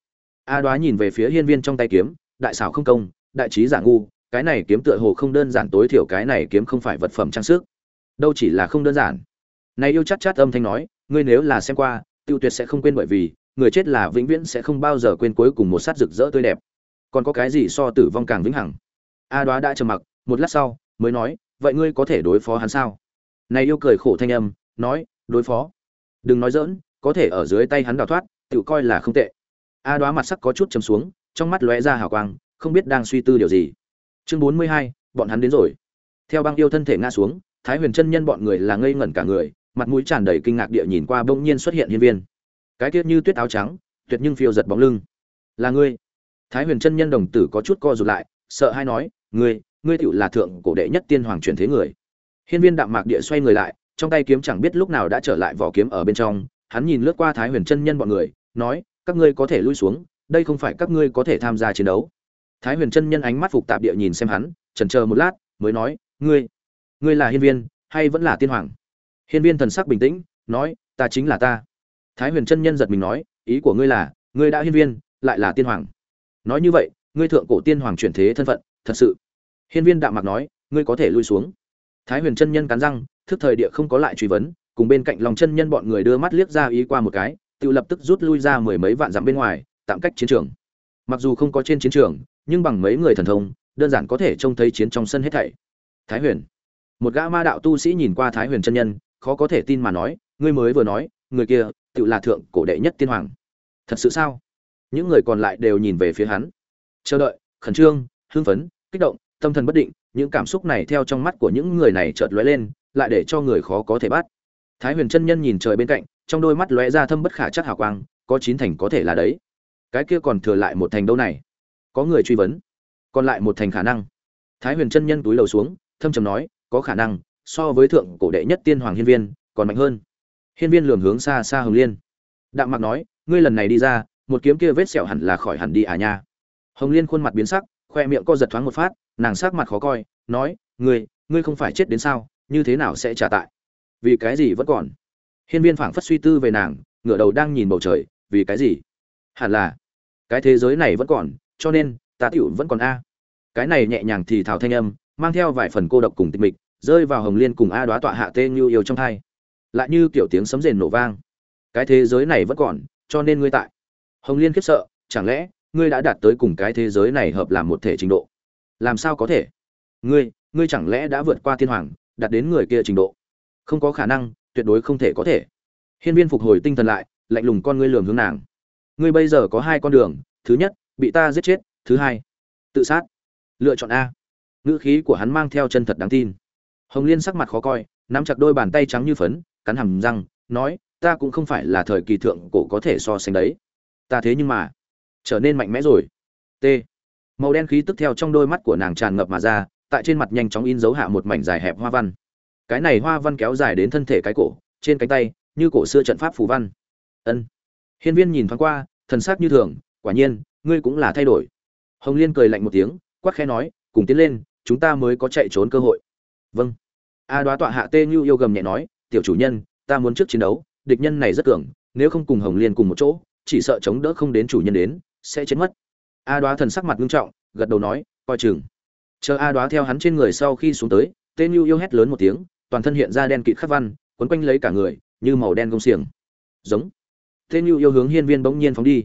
A đoá nhìn về phía hiên viên trong tay kiếm, đại xảo không công, đại trí giả ngu, cái này kiếm tựa hồ không đơn giản tối thiểu, cái này kiếm không phải vật phẩm trang sức đâu chỉ là không đơn giản. Này yêu chát chát âm thanh nói, ngươi nếu là xem qua, tiêu tuyệt sẽ không quên bởi vì, người chết là vĩnh viễn sẽ không bao giờ quên cuối cùng một sát rực rỡ tươi đẹp. Còn có cái gì so tử vong càng vĩnh hằng? A đoá đã trầm mặc, một lát sau, mới nói, vậy ngươi có thể đối phó hắn sao? Này yêu cười khổ thanh âm, nói, đối phó. Đừng nói dỡn có thể ở dưới tay hắn đào thoát, tự coi là không tệ. A đoá mặt sắc có chút chấm xuống, trong mắt lóe ra hào quang, không biết đang suy tư điều gì. Chương bốn mươi hai, bọn hắn đến rồi. Theo băng yêu thân thể ngã xuống thái huyền chân nhân bọn người là ngây ngẩn cả người, mặt mũi tràn đầy kinh ngạc địa nhìn qua bỗng nhiên xuất hiện hiên viên. Cái tiết như tuyết áo trắng, tuyệt nhưng phiêu giật bóng lưng. Là ngươi. Thái huyền chân nhân đồng tử có chút co rụt lại, sợ hay nói, ngươi ngươi tựu là thượng cổ đệ nhất tiên hoàng truyền thế người. Hiên viên đạm mạc địa xoay người lại, trong tay kiếm chẳng biết lúc nào đã trở lại vỏ kiếm ở bên trong, hắn nhìn lướt qua thái huyền chân nhân bọn người, nói, các ngươi có thể lui xuống, đây không phải các ngươi có thể tham gia chiến đấu. Thái huyền chân nhân ánh mắt phục tạp địa nhìn xem hắn, chần chờ một lát, mới nói, ngươi ngươi là hiên viên, hay vẫn là tiên hoàng? Hiên viên thần sắc bình tĩnh, nói, ta chính là ta. Thái huyền chân nhân giật mình nói, ý của ngươi là, ngươi đã hiên viên, lại là tiên hoàng. Nói như vậy, ngươi thượng cổ tiên hoàng chuyển thế thân phận, thật sự. Hiên viên đạm mạc nói, ngươi có thể lui xuống. Thái huyền chân nhân cắn răng, thức thời địa không có lại truy vấn, cùng bên cạnh lòng chân nhân bọn người đưa mắt liếc ra ý qua một cái, tự lập tức rút lui ra mười mấy vạn dặm bên ngoài, tạm cách chiến trường. Mặc dù không có trên chiến trường, nhưng bằng mấy người thần thông, đơn giản có thể trông thấy chiến trong sân hết thảy. Thái huyền một gã ma đạo tu sĩ nhìn qua thái huyền chân nhân, khó có thể tin mà nói, ngươi mới vừa nói, người kia tự là thượng cổ đệ nhất tiên hoàng. Thật sự sao? Những người còn lại đều nhìn về phía hắn. Chờ đợi, khẩn trương, hưng phấn, kích động, tâm thần bất định. Những cảm xúc này theo trong mắt của những người này chợt lóe lên, lại để cho người khó có thể bắt. Thái huyền chân nhân nhìn trời bên cạnh, trong đôi mắt lóe ra thâm bất khả chắc hào quang, có chín thành có thể là đấy. Cái kia còn thừa lại một thành đâu này? Có người truy vấn, còn lại một thành khả năng. Thái huyền chân nhân túi lầu xuống, thâm trầm nói có khả năng, so với thượng cổ đệ nhất tiên hoàng hiên viên, còn mạnh hơn. Hiên viên lường hướng xa xa hồng liên. Đạm mặc nói, ngươi lần này đi ra, một kiếm kia vết sẹo hẳn là khỏi hẳn đi à nha. Hồng liên khuôn mặt biến sắc, khoe miệng co giật thoáng một phát, nàng sắc mặt khó coi, nói, ngươi ngươi không phải chết đến sao, như thế nào sẽ trả tại? Vì cái gì vẫn còn? Hiên viên phảng phất suy tư về nàng, ngửa đầu đang nhìn bầu trời, vì cái gì? Hẳn là, cái thế giới này vẫn còn, cho nên, ta tựu vẫn còn a. Cái này nhẹ nhàng thì thảo thanh âm mang theo vài phần cô độc cùng tịch mịch, rơi vào hồng liên cùng a đoá tọa hạ tê như yêu trong thai. Lại như kiểu tiếng sấm rền nổ vang. Cái thế giới này vẫn còn, cho nên ngươi tại. Hồng liên khiếp sợ, chẳng lẽ, ngươi đã đạt tới cùng cái thế giới này hợp làm một thể trình độ? Làm sao có thể? Ngươi ngươi chẳng lẽ đã vượt qua thiên hoàng, đạt đến người kia trình độ? Không có khả năng, tuyệt đối không thể có thể. Hiên viên phục hồi tinh thần lại, lạnh lùng con ngươi lường hướng nàng. Ngươi bây giờ có hai con đường, thứ nhất, bị ta giết chết, thứ hai, tự sát. Lựa chọn a ngữ khí của hắn mang theo chân thật đáng tin. Hồng liên sắc mặt khó coi, nắm chặt đôi bàn tay trắng như phấn, cắn hầm răng, nói, ta cũng không phải là thời kỳ thượng cổ có thể so sánh đấy. Ta thế nhưng mà trở nên mạnh mẽ rồi. T. Màu đen khí tức theo trong đôi mắt của nàng tràn ngập mà ra, tại trên mặt nhanh chóng in dấu hạ một mảnh dài hẹp hoa văn. Cái này hoa văn kéo dài đến thân thể cái cổ, trên cánh tay, như cổ xưa trận pháp phù văn. Ân. Hiên viên nhìn thoáng qua, thần sắc như thường, quả nhiên, ngươi cũng là thay đổi. Hồng liên cười lạnh một tiếng quắc khẽ nói, cùng tiến lên chúng ta mới có chạy trốn cơ hội. Vâng. A đoá tọa hạ tê như yêu gầm nhẹ nói, tiểu chủ nhân, ta muốn trước chiến đấu, địch nhân này rất cường, nếu không cùng hồng liên cùng một chỗ, chỉ sợ chống đỡ không đến chủ nhân đến, sẽ chết mất. A đoá thần sắc mặt nghiêm trọng, gật đầu nói, coi chừng. Chờ a đoá theo hắn trên người sau khi xuống tới, tê như yêu hét lớn một tiếng, toàn thân hiện ra đen kịt khắc văn, quấn quanh lấy cả người, như màu đen gông xiềng. Giống. Tê như yêu hướng hiên viên bỗng nhiên phóng đi.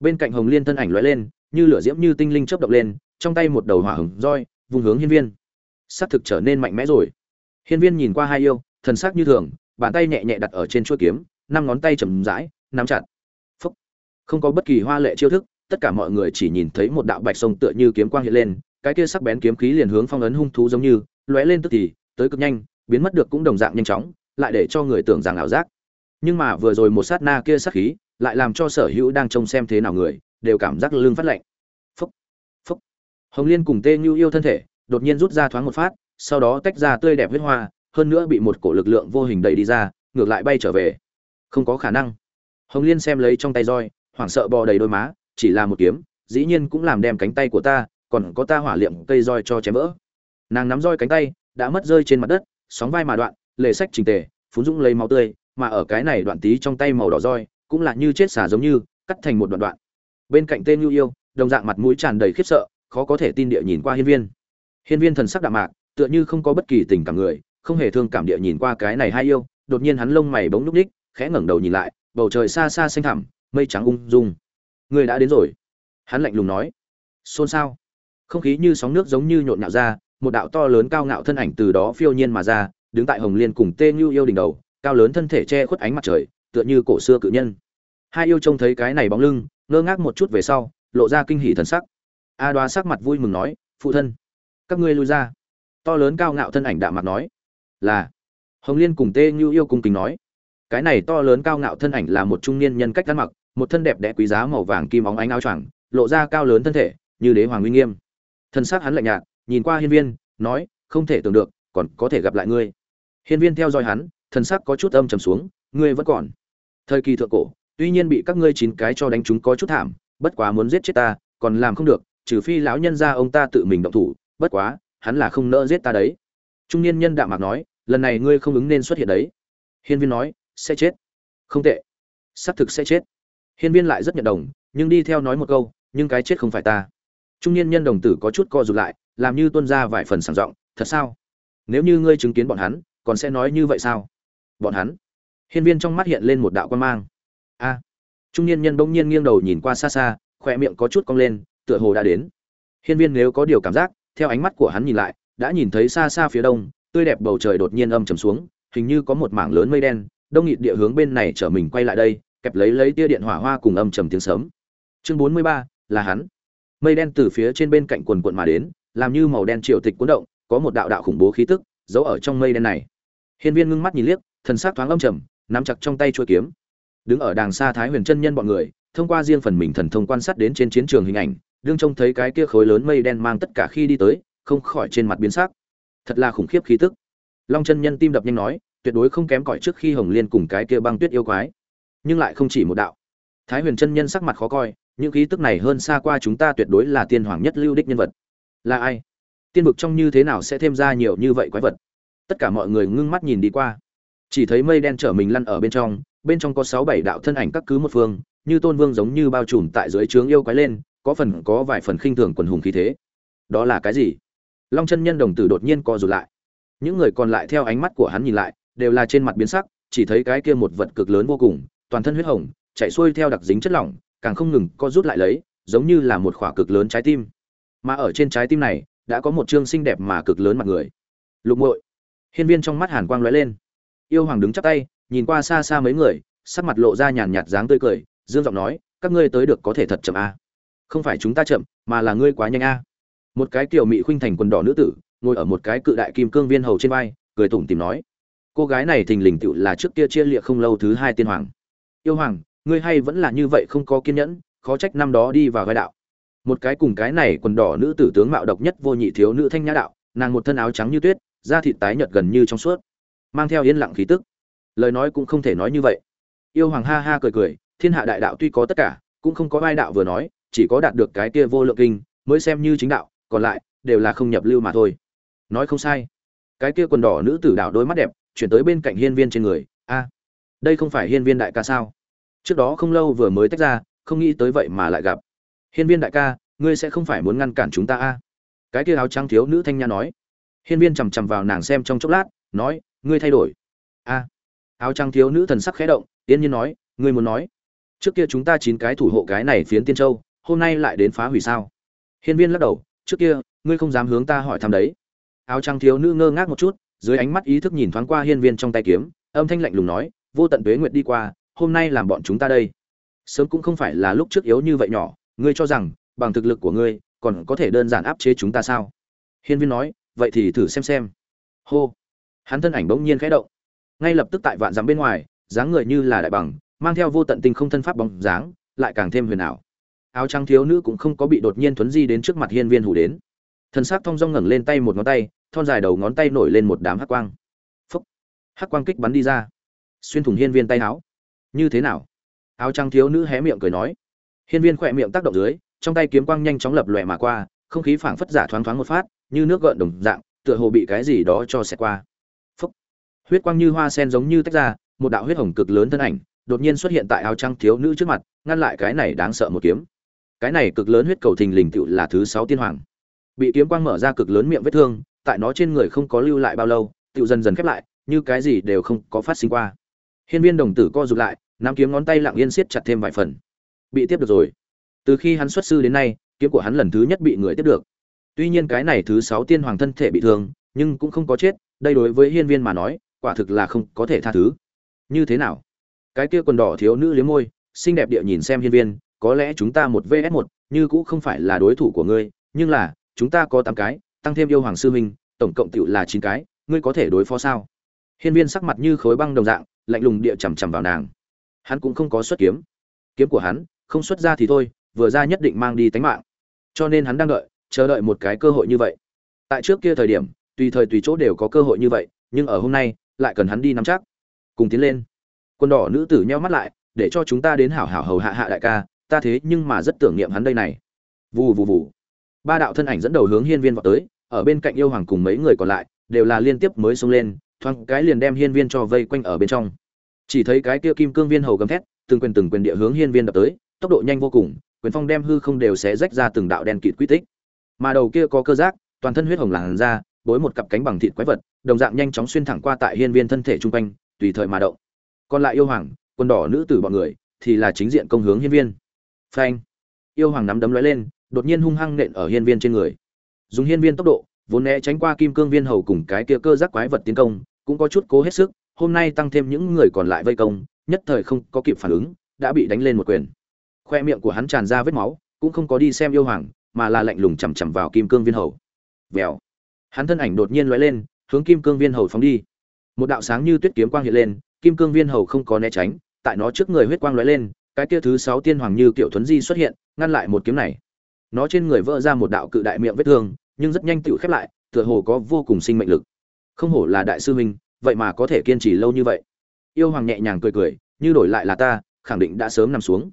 Bên cạnh hồng liên thân ảnh lóe lên, như lửa diễm như tinh linh chớp động lên, trong tay một đầu hỏa hồng roi vung hướng hiên viên. Sắc thực trở nên mạnh mẽ rồi. Hiên viên nhìn qua hai yêu, thần sắc như thường, bàn tay nhẹ nhẹ đặt ở trên chuôi kiếm, năm ngón tay chầm rãi, nắm chặt. Phúc. không có bất kỳ hoa lệ chiêu thức, tất cả mọi người chỉ nhìn thấy một đạo bạch sông tựa như kiếm quang hiện lên, cái kia sắc bén kiếm khí liền hướng phong ấn hung thú giống như, lóe lên tức thì, tới cực nhanh, biến mất được cũng đồng dạng nhanh chóng, lại để cho người tưởng rằng ảo giác. Nhưng mà vừa rồi một sát na kia sắc khí, lại làm cho sở hữu đang trông xem thế nào người, đều cảm giác lưng phát lạnh hồng liên cùng tê như yêu thân thể, đột nhiên rút ra thoáng một phát, sau đó tách ra tươi đẹp huyết hoa, hơn nữa bị một cổ lực lượng vô hình đẩy đi ra, ngược lại bay trở về. Không có khả năng. Hồng liên xem lấy trong tay roi, hoảng sợ bò đầy đôi má, chỉ là một kiếm, dĩ nhiên cũng làm đem cánh tay của ta, còn có ta hỏa liệm cây roi cho chém vỡ. Nàng nắm roi cánh tay, đã mất rơi trên mặt đất, sóng vai mà đoạn, lề sách trình tề phún dũng lấy máu tươi, mà ở cái này đoạn tí trong tay màu đỏ roi, cũng là như chết xả giống như, cắt thành một đoạn đoạn. Bên cạnh tên nhu yêu, đồng dạng mặt mũi tràn đầy khiếp sợ khó có thể tin địa nhìn qua hiên viên. Hiên viên thần sắc đạm mạc, tựa như không có bất kỳ tình cảm người, không hề thương cảm địa nhìn qua cái này hai yêu, đột nhiên hắn lông mày bỗng núp ních khẽ ngẩng đầu nhìn lại, bầu trời xa xa xanh thẳm, mây trắng ung dung. Người đã đến rồi. Hắn lạnh lùng nói. Xôn xao. Không khí như sóng nước giống như nhộn nhạo ra, một đạo to lớn cao ngạo thân ảnh từ đó phiêu nhiên mà ra, đứng tại hồng liên cùng tê như yêu đỉnh đầu, cao lớn thân thể che khuất ánh mặt trời, tựa như cổ xưa cự nhân. Hai yêu trông thấy cái này bóng lưng, ngơ ngác một chút về sau, lộ ra kinh hỉ thần sắc a đoá sắc mặt vui mừng nói, phụ thân, các ngươi lui ra. To lớn cao ngạo thân ảnh đạm mặt nói, là. Hồng liên cùng tê như yêu cung kính nói, cái này to lớn cao ngạo thân ảnh là một trung niên nhân cách ăn mặc, một thân đẹp đẽ quý giá màu vàng kim óng ánh áo choàng, lộ ra cao lớn thân thể, như đế hoàng uy nghiêm. Thân xác hắn lạnh nhạt, nhìn qua hiên viên, nói, không thể tưởng được, còn có thể gặp lại ngươi. Hiên viên theo dõi hắn, thân xác có chút âm trầm xuống, ngươi vẫn còn. Thời kỳ thượng cổ, tuy nhiên bị các ngươi chín cái cho đánh chúng có chút thảm, bất quá muốn giết chết ta, còn làm không được trừ phi lão nhân ra ông ta tự mình động thủ, bất quá, hắn là không nỡ giết ta đấy. Trung niên nhân đạm mạc nói, lần này ngươi không ứng nên xuất hiện đấy. Hiên viên nói, sẽ chết. Không tệ. Xác thực sẽ chết. Hiên viên lại rất nhận đồng, nhưng đi theo nói một câu, nhưng cái chết không phải ta. Trung niên nhân đồng tử có chút co rụt lại, làm như tuân ra vài phần sảng giọng, thật sao? Nếu như ngươi chứng kiến bọn hắn, còn sẽ nói như vậy sao? Bọn hắn. Hiên viên trong mắt hiện lên một đạo quan mang. A. Trung niên nhân bỗng nhiên nghiêng đầu nhìn qua xa xa khoe miệng có chút cong lên tựa hồ đã đến. Hiên viên nếu có điều cảm giác, theo ánh mắt của hắn nhìn lại, đã nhìn thấy xa xa phía đông, tươi đẹp bầu trời đột nhiên âm trầm xuống, hình như có một mảng lớn mây đen, đông nghịt địa hướng bên này trở mình quay lại đây, kẹp lấy lấy tia điện hỏa hoa cùng âm trầm tiếng sớm chương bốn mươi ba, là hắn. Mây đen từ phía trên bên cạnh quần quần mà đến, làm như màu đen triều tịch cuốn động, có một đạo đạo khủng bố khí tức, giấu ở trong mây đen này. Hiên viên ngưng mắt nhìn liếc, thần sắc thoáng âm trầm, nắm chặt trong tay chuôi kiếm. Đứng ở đàng xa thái huyền chân nhân bọn người, thông qua riêng phần mình thần thông quan sát đến trên chiến trường hình ảnh đương trông thấy cái kia khối lớn mây đen mang tất cả khi đi tới, không khỏi trên mặt biến sắc. Thật là khủng khiếp khí tức. Long chân nhân tim đập nhanh nói, tuyệt đối không kém cỏi trước khi hồng liên cùng cái kia băng tuyết yêu quái. Nhưng lại không chỉ một đạo. Thái huyền chân nhân sắc mặt khó coi, những khí tức này hơn xa qua chúng ta tuyệt đối là tiên hoàng nhất lưu đích nhân vật. Là ai? Tiên vực trong như thế nào sẽ thêm ra nhiều như vậy quái vật? Tất cả mọi người ngưng mắt nhìn đi qua. Chỉ thấy mây đen trở mình lăn ở bên trong bên trong có sáu bảy đạo thân ảnh các cứ một phương, như tôn vương giống như bao trùm tại dưới trướng yêu quái lên có phần có vài phần khinh thường quần hùng khí thế. Đó là cái gì? Long chân nhân đồng tử đột nhiên co rụt lại. Những người còn lại theo ánh mắt của hắn nhìn lại, đều là trên mặt biến sắc, chỉ thấy cái kia một vật cực lớn vô cùng, toàn thân huyết hồng, chạy xuôi theo đặc dính chất lỏng, càng không ngừng co rút lại lấy, giống như là một khỏa cực lớn trái tim. Mà ở trên trái tim này, đã có một chương xinh đẹp mà cực lớn mặt người. Lục muội. Hiên viên trong mắt hàn quang lóe lên. Yêu hoàng đứng chắp tay, nhìn qua xa xa mấy người, sắc mặt lộ ra nhàn nhạt dáng tươi cười, dương giọng nói, các ngươi tới được có thể thật chậm a không phải chúng ta chậm, mà là ngươi quá nhanh a. Một cái tiểu mỹ khuynh thành quần đỏ nữ tử, ngồi ở một cái cự đại kim cương viên hầu trên vai, cười tủm tìm nói. Cô gái này thình lình tựu là trước kia chia liệt không lâu thứ hai tiên hoàng. Yêu hoàng, ngươi hay vẫn là như vậy không có kiên nhẫn, khó trách năm đó đi vào gai đạo. Một cái cùng cái này quần đỏ nữ tử tướng mạo độc nhất vô nhị thiếu nữ thanh nhã đạo, nàng một thân áo trắng như tuyết, da thịt tái nhợt gần như trong suốt, mang theo yên lặng khí tức. Lời nói cũng không thể nói như vậy. Yêu hoàng ha ha cười cười, thiên hạ đại đạo tuy có tất cả, cũng không có ai đạo vừa nói chỉ có đạt được cái kia vô lượng kinh, mới xem như chính đạo, còn lại, đều là không nhập lưu mà thôi. Nói không sai. Cái kia quần đỏ nữ tử đạo đôi mắt đẹp, chuyển tới bên cạnh hiên viên trên người, a, đây không phải hiên viên đại ca sao? Trước đó không lâu vừa mới tách ra, không nghĩ tới vậy mà lại gặp. Hiên viên đại ca, ngươi sẽ không phải muốn ngăn cản chúng ta a? Cái kia áo trắng thiếu nữ thanh nha nói. Hiên viên chằm chằm vào nàng xem trong chốc lát, nói, ngươi thay đổi. A. Áo trắng thiếu nữ thần sắc khẽ động, yên nhiên nói, ngươi muốn nói, trước kia chúng ta chín cái thủ hộ cái này phiến tiên châu hôm nay lại đến phá hủy sao? Hiên viên lắc đầu, trước kia, ngươi không dám hướng ta hỏi thăm đấy. Áo trắng thiếu nữ ngơ ngác một chút, dưới ánh mắt ý thức nhìn thoáng qua hiên viên trong tay kiếm, âm thanh lạnh lùng nói, vô tận tuế nguyệt đi qua, hôm nay làm bọn chúng ta đây. Sớm cũng không phải là lúc trước yếu như vậy nhỏ, ngươi cho rằng, bằng thực lực của ngươi, còn có thể đơn giản áp chế chúng ta sao? Hiên viên nói, vậy thì thử xem xem. Hô. Hắn thân ảnh bỗng nhiên khẽ động. Ngay lập tức tại vạn dặm bên ngoài, dáng người như là đại bằng, mang theo vô tận tinh không thân pháp bóng dáng, lại càng thêm huyền ảo áo trắng thiếu nữ cũng không có bị đột nhiên thuấn di đến trước mặt hiên viên hủ đến. Thần xác thong dong ngẩng lên tay một ngón tay, thon dài đầu ngón tay nổi lên một đám hắc quang. Phúc! Hắc quang kích bắn đi ra. Xuyên thủng hiên viên tay áo. Như thế nào? Áo trắng thiếu nữ hé miệng cười nói. Hiên viên khỏe miệng tác động dưới, trong tay kiếm quang nhanh chóng lập lòe mà qua, không khí phảng phất giả thoáng thoáng một phát, như nước gợn đồng dạng, tựa hồ bị cái gì đó cho xẹt qua. Phúc! Huyết quang như hoa sen giống như tách ra, một đạo huyết hồng cực lớn thân ảnh, đột nhiên xuất hiện tại áo trắng thiếu nữ trước mặt, ngăn lại cái này đáng sợ một kiếm cái này cực lớn huyết cầu thình lình tựu là thứ sáu tiên hoàng. Bị kiếm quang mở ra cực lớn miệng vết thương, tại nó trên người không có lưu lại bao lâu, tựu dần dần khép lại, như cái gì đều không có phát sinh qua. Hiên viên đồng tử co rụt lại, nắm kiếm ngón tay lặng yên siết chặt thêm vài phần. Bị tiếp được rồi. Từ khi hắn xuất sư đến nay, kiếm của hắn lần thứ nhất bị người tiếp được. Tuy nhiên cái này thứ sáu tiên hoàng thân thể bị thương, nhưng cũng không có chết, đây đối với hiên viên mà nói, quả thực là không có thể tha thứ. Như thế nào? Cái kia quần đỏ thiếu nữ liếm môi, xinh đẹp địa nhìn xem hiên viên có lẽ chúng ta một vs một, như cũng không phải là đối thủ của ngươi, nhưng là, chúng ta có tám cái, tăng thêm yêu hoàng sư huynh, tổng cộng tựu là chín cái, ngươi có thể đối phó sao? Hiên viên sắc mặt như khối băng đồng dạng, lạnh lùng địa chằm chằm vào nàng. Hắn cũng không có xuất kiếm. Kiếm của hắn, không xuất ra thì thôi, vừa ra nhất định mang đi tánh mạng. Cho nên hắn đang đợi, chờ đợi một cái cơ hội như vậy. Tại trước kia thời điểm, tùy thời tùy chỗ đều có cơ hội như vậy, nhưng ở hôm nay, lại cần hắn đi nắm chắc. Cùng tiến lên. Quân đỏ nữ tử nheo mắt lại, để cho chúng ta đến hảo hảo hầu hạ hạ đại ca ta thế nhưng mà rất tưởng niệm hắn đây này. Vù vù vù. Ba đạo thân ảnh dẫn đầu hướng hiên viên vào tới, ở bên cạnh yêu hoàng cùng mấy người còn lại, đều là liên tiếp mới xông lên, thoáng cái liền đem hiên viên cho vây quanh ở bên trong. Chỉ thấy cái kia kim cương viên hầu gầm thét, từng quyền từng quyền địa hướng hiên viên đập tới, tốc độ nhanh vô cùng, quyền phong đem hư không đều sẽ rách ra từng đạo đen kịt quy tích. Mà đầu kia có cơ giác, toàn thân huyết hồng làn ra, bối một cặp cánh bằng thịt quái vật, đồng dạng nhanh chóng xuyên thẳng qua tại hiên viên thân thể trung quanh, tùy thời mà động. Còn lại yêu hoàng, quân đỏ nữ tử bọn người, thì là chính diện công hướng hiên viên phanh. Yêu hoàng nắm đấm lóe lên, đột nhiên hung hăng nện ở hiên viên trên người. Dùng hiên viên tốc độ, vốn né tránh qua kim cương viên hầu cùng cái kia cơ giác quái vật tiến công, cũng có chút cố hết sức, hôm nay tăng thêm những người còn lại vây công, nhất thời không có kịp phản ứng, đã bị đánh lên một quyền. Khoe miệng của hắn tràn ra vết máu, cũng không có đi xem yêu hoàng, mà là lạnh lùng chằm chằm vào kim cương viên hầu. Vèo. Hắn thân ảnh đột nhiên lóe lên, hướng kim cương viên hầu phóng đi. Một đạo sáng như tuyết kiếm quang hiện lên, kim cương viên hầu không có né tránh, tại nó trước người huyết quang lóe lên cái kia thứ sáu tiên hoàng như kiểu thuấn di xuất hiện, ngăn lại một kiếm này. Nó trên người vỡ ra một đạo cự đại miệng vết thương, nhưng rất nhanh tự khép lại, tựa hồ có vô cùng sinh mệnh lực. Không hổ là đại sư huynh, vậy mà có thể kiên trì lâu như vậy. Yêu hoàng nhẹ nhàng cười cười, như đổi lại là ta, khẳng định đã sớm nằm xuống.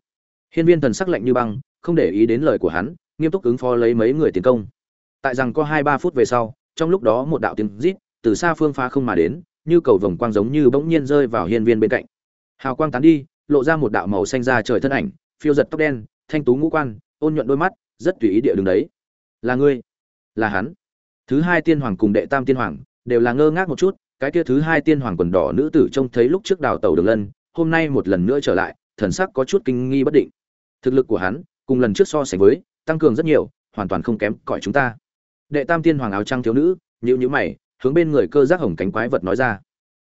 Hiên viên thần sắc lạnh như băng, không để ý đến lời của hắn, nghiêm túc ứng phó lấy mấy người tiến công. Tại rằng có hai ba phút về sau, trong lúc đó một đạo tiếng rít từ xa phương phá không mà đến, như cầu vồng quang giống như bỗng nhiên rơi vào hiên viên bên cạnh. Hào quang tán đi lộ ra một đạo màu xanh ra trời thân ảnh, phiêu giật tóc đen, thanh tú ngũ quan, ôn nhuận đôi mắt, rất tùy ý địa đường đấy. Là ngươi? Là hắn? Thứ hai tiên hoàng cùng đệ tam tiên hoàng đều là ngơ ngác một chút, cái kia thứ hai tiên hoàng quần đỏ nữ tử trông thấy lúc trước đào tàu đường lân, hôm nay một lần nữa trở lại, thần sắc có chút kinh nghi bất định. Thực lực của hắn cùng lần trước so sánh với, tăng cường rất nhiều, hoàn toàn không kém cỏi chúng ta. Đệ tam tiên hoàng áo trăng thiếu nữ nhữ nhữ mày, hướng bên người cơ giác hồng cánh quái vật nói ra.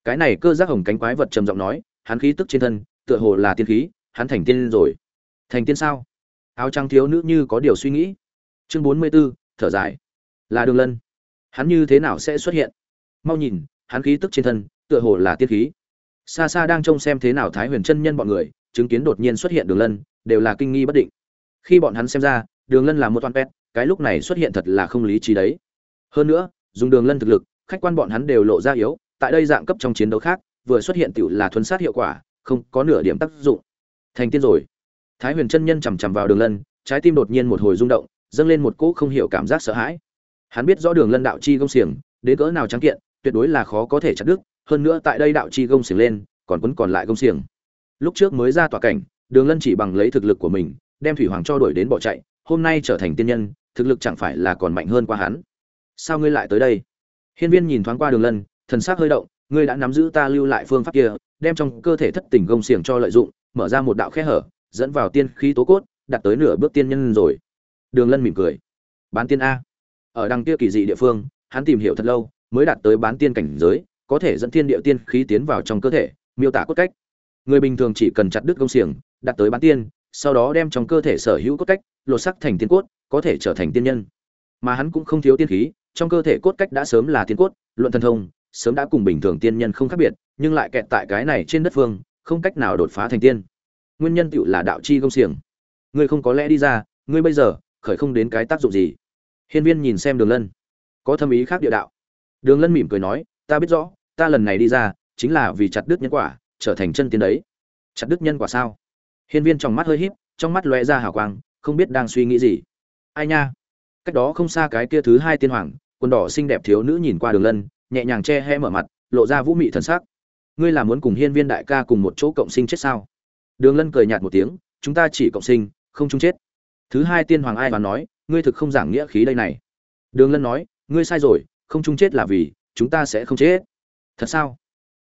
Cái này cơ giác hồng cánh quái vật trầm giọng nói, hắn khí tức trên thân tựa hồ là tiên khí hắn thành tiên rồi. Thành tiên sao? Áo trắng thiếu nữ như có điều suy nghĩ. Chương bốn mươi 44, thở dài. Là đường lân. Hắn như thế nào sẽ xuất hiện? Mau nhìn hắn khí tức trên thân tựa hồ là tiên khí. Xa xa đang trông xem thế nào thái huyền chân nhân bọn người chứng kiến đột nhiên xuất hiện đường lân đều là kinh nghi bất định. Khi bọn hắn xem ra đường lân là một toàn pet cái lúc này xuất hiện thật là không lý trí đấy. Hơn nữa dùng đường lân thực lực khách quan bọn hắn đều lộ ra yếu tại đây dạng cấp trong chiến đấu khác vừa xuất hiện tiểu là thuần sát hiệu quả không có nửa điểm tác dụng. Thành tiên rồi. Thái huyền chân nhân chằm chằm vào đường lân, trái tim đột nhiên một hồi rung động, dâng lên một cỗ không hiểu cảm giác sợ hãi. Hắn biết rõ đường lân đạo chi công xiềng, đến cỡ nào trắng kiện, tuyệt đối là khó có thể chặt đứt, hơn nữa tại đây đạo chi công xiềng lên, còn quấn còn lại công xiềng. Lúc trước mới ra tòa cảnh, đường lân chỉ bằng lấy thực lực của mình, đem thủy hoàng cho đuổi đến bỏ chạy, hôm nay trở thành tiên nhân, thực lực chẳng phải là còn mạnh hơn qua hắn. Sao ngươi lại tới đây? Hiên viên nhìn thoáng qua đường lân, thần sắc hơi động ngươi đã nắm giữ ta lưu lại phương pháp kia, đem trong cơ thể thất tình gông xiềng cho lợi dụng, mở ra một đạo khe hở, dẫn vào tiên khí tố cốt đạt tới nửa bước tiên nhân rồi. Đường lân mỉm cười. Bán tiên a. Ở đằng kia kỳ dị địa phương, hắn tìm hiểu thật lâu, mới đạt tới bán tiên cảnh giới, có thể dẫn thiên địa tiên khí tiến vào trong cơ thể, miêu tả cốt cách. Người bình thường chỉ cần chặt đứt gông xiềng đạt tới bán tiên, sau đó đem trong cơ thể sở hữu cốt cách, lột sắc thành tiên cốt, có thể trở thành tiên nhân. Mà hắn cũng không thiếu tiên khí, trong cơ thể cốt cách đã sớm là tiên cốt, luận thần thông sớm đã cùng bình thường tiên nhân không khác biệt, nhưng lại kẹt tại cái này trên đất phương, không cách nào đột phá thành tiên. Nguyên nhân tựu là đạo chi công xiềng. Ngươi không có lẽ đi ra, ngươi bây giờ, khởi không đến cái tác dụng gì. Hiên viên nhìn xem đường lân. Có thâm ý khác địa đạo. Đường lân mỉm cười nói, ta biết rõ, ta lần này đi ra, chính là vì chặt đứt nhân quả, trở thành chân tiên đấy. Chặt đứt nhân quả sao? Hiên viên trong mắt hơi híp, trong mắt lóe ra hào quang, không biết đang suy nghĩ gì. Ai nha. Cách đó không xa cái kia thứ hai tiên hoàng, quần đỏ xinh đẹp thiếu nữ nhìn qua đường lân nhẹ nhàng che he mở mặt, lộ ra vũ mị thần sắc. Ngươi là muốn cùng hiên viên đại ca cùng một chỗ cộng sinh chết sao? Đường lân cười nhạt một tiếng, chúng ta chỉ cộng sinh, không chung chết. Thứ hai tiên hoàng ai và nói, ngươi thực không giảng nghĩa khí đây này. Đường lân nói, ngươi sai rồi, không chung chết là vì, chúng ta sẽ không chết. Thật sao?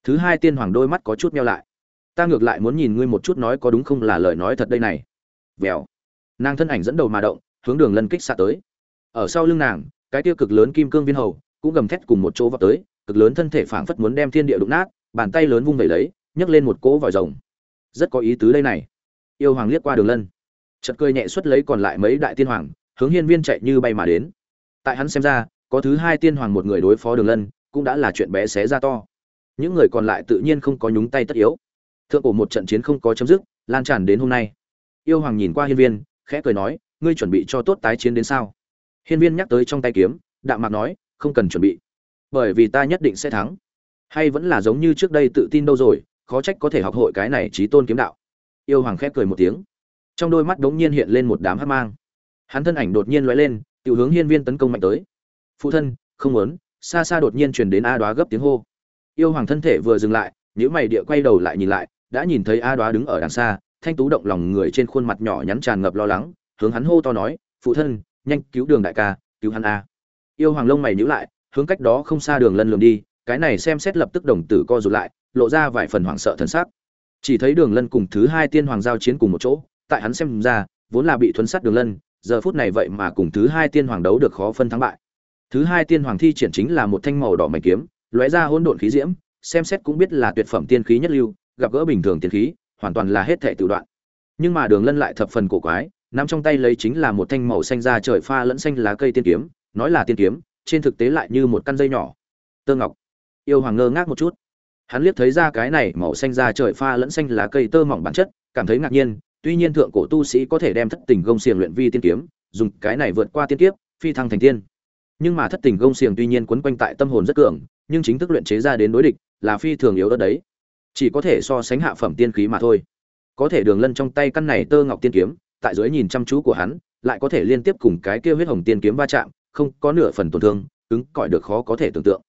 Thứ hai tiên hoàng đôi mắt có chút meo lại. Ta ngược lại muốn nhìn ngươi một chút nói có đúng không là lời nói thật đây này. Vèo. Nàng thân ảnh dẫn đầu mà động, hướng đường lân kích xạ tới. Ở sau lưng nàng, cái tiêu cực lớn kim cương viên hầu cũng gầm thét cùng một chỗ vào tới, cực lớn thân thể phảng phất muốn đem thiên địa đụng nát, bàn tay lớn vung vẩy lấy, nhấc lên một cỗ vòi rồng. Rất có ý tứ đây này. Yêu hoàng liếc qua đường lân. Chợt cười nhẹ xuất lấy còn lại mấy đại tiên hoàng, hướng hiên viên chạy như bay mà đến. Tại hắn xem ra, có thứ hai tiên hoàng một người đối phó đường lân, cũng đã là chuyện bé xé ra to. Những người còn lại tự nhiên không có nhúng tay tất yếu. Thượng cổ một trận chiến không có chấm dứt, lan tràn đến hôm nay. Yêu hoàng nhìn qua hiên viên, khẽ cười nói, ngươi chuẩn bị cho tốt tái chiến đến sao? Hiên viên nhắc tới trong tay kiếm, đạm mạc nói không cần chuẩn bị. Bởi vì ta nhất định sẽ thắng. Hay vẫn là giống như trước đây tự tin đâu rồi, khó trách có thể học hội cái này trí tôn kiếm đạo. Yêu hoàng khép cười một tiếng. Trong đôi mắt đống nhiên hiện lên một đám hát mang. Hắn thân ảnh đột nhiên lóe lên tự hướng hiên viên tấn công mạnh tới. Phụ thân, không muốn, xa xa đột nhiên truyền đến a đoá gấp tiếng hô. Yêu hoàng thân thể vừa dừng lại nếu mày địa quay đầu lại nhìn lại, đã nhìn thấy a đoá đứng ở đằng xa, thanh tú động lòng người trên khuôn mặt nhỏ nhắn tràn ngập lo lắng, hướng hắn hô to nói, phụ thân, nhanh cứu đường đại ca, cứu hắn a yêu hoàng lông mày nhíu lại, hướng cách đó không xa đường lân lường đi, cái này xem xét lập tức đồng tử co rụt lại, lộ ra vài phần hoảng sợ thần sắc. Chỉ thấy đường lân cùng thứ hai tiên hoàng giao chiến cùng một chỗ, tại hắn xem ra, vốn là bị thuấn sát đường lân, giờ phút này vậy mà cùng thứ hai tiên hoàng đấu được khó phân thắng bại. Thứ hai tiên hoàng thi triển chính là một thanh màu đỏ mảnh kiếm, lóe ra hỗn độn khí diễm, xem xét cũng biết là tuyệt phẩm tiên khí nhất lưu, gặp gỡ bình thường tiên khí, hoàn toàn là hết thể tự đoạn. Nhưng mà đường lân lại thập phần cổ quái, nắm trong tay lấy chính là một thanh màu xanh da trời pha lẫn xanh lá cây tiên kiếm nói là tiên kiếm, trên thực tế lại như một căn dây nhỏ. Tơ ngọc. Yêu hoàng ngơ ngác một chút. Hắn liếc thấy ra cái này màu xanh da trời pha lẫn xanh lá cây tơ mỏng bản chất, cảm thấy ngạc nhiên, tuy nhiên thượng cổ tu sĩ có thể đem thất tình gông xiềng luyện vi tiên kiếm, dùng cái này vượt qua tiên kiếp, phi thăng thành tiên. Nhưng mà thất tình gông xiềng tuy nhiên quấn quanh tại tâm hồn rất cường, nhưng chính thức luyện chế ra đến đối địch, là phi thường yếu đất đấy. Chỉ có thể so sánh hạ phẩm tiên khí mà thôi. Có thể đường lân trong tay căn này tơ ngọc tiên kiếm, tại dưới nhìn chăm chú của hắn, lại có thể liên tiếp cùng cái kia huyết hồng tiên kiếm va chạm không có nửa phần tổn thương, cứng cỏi được khó có thể tưởng tượng.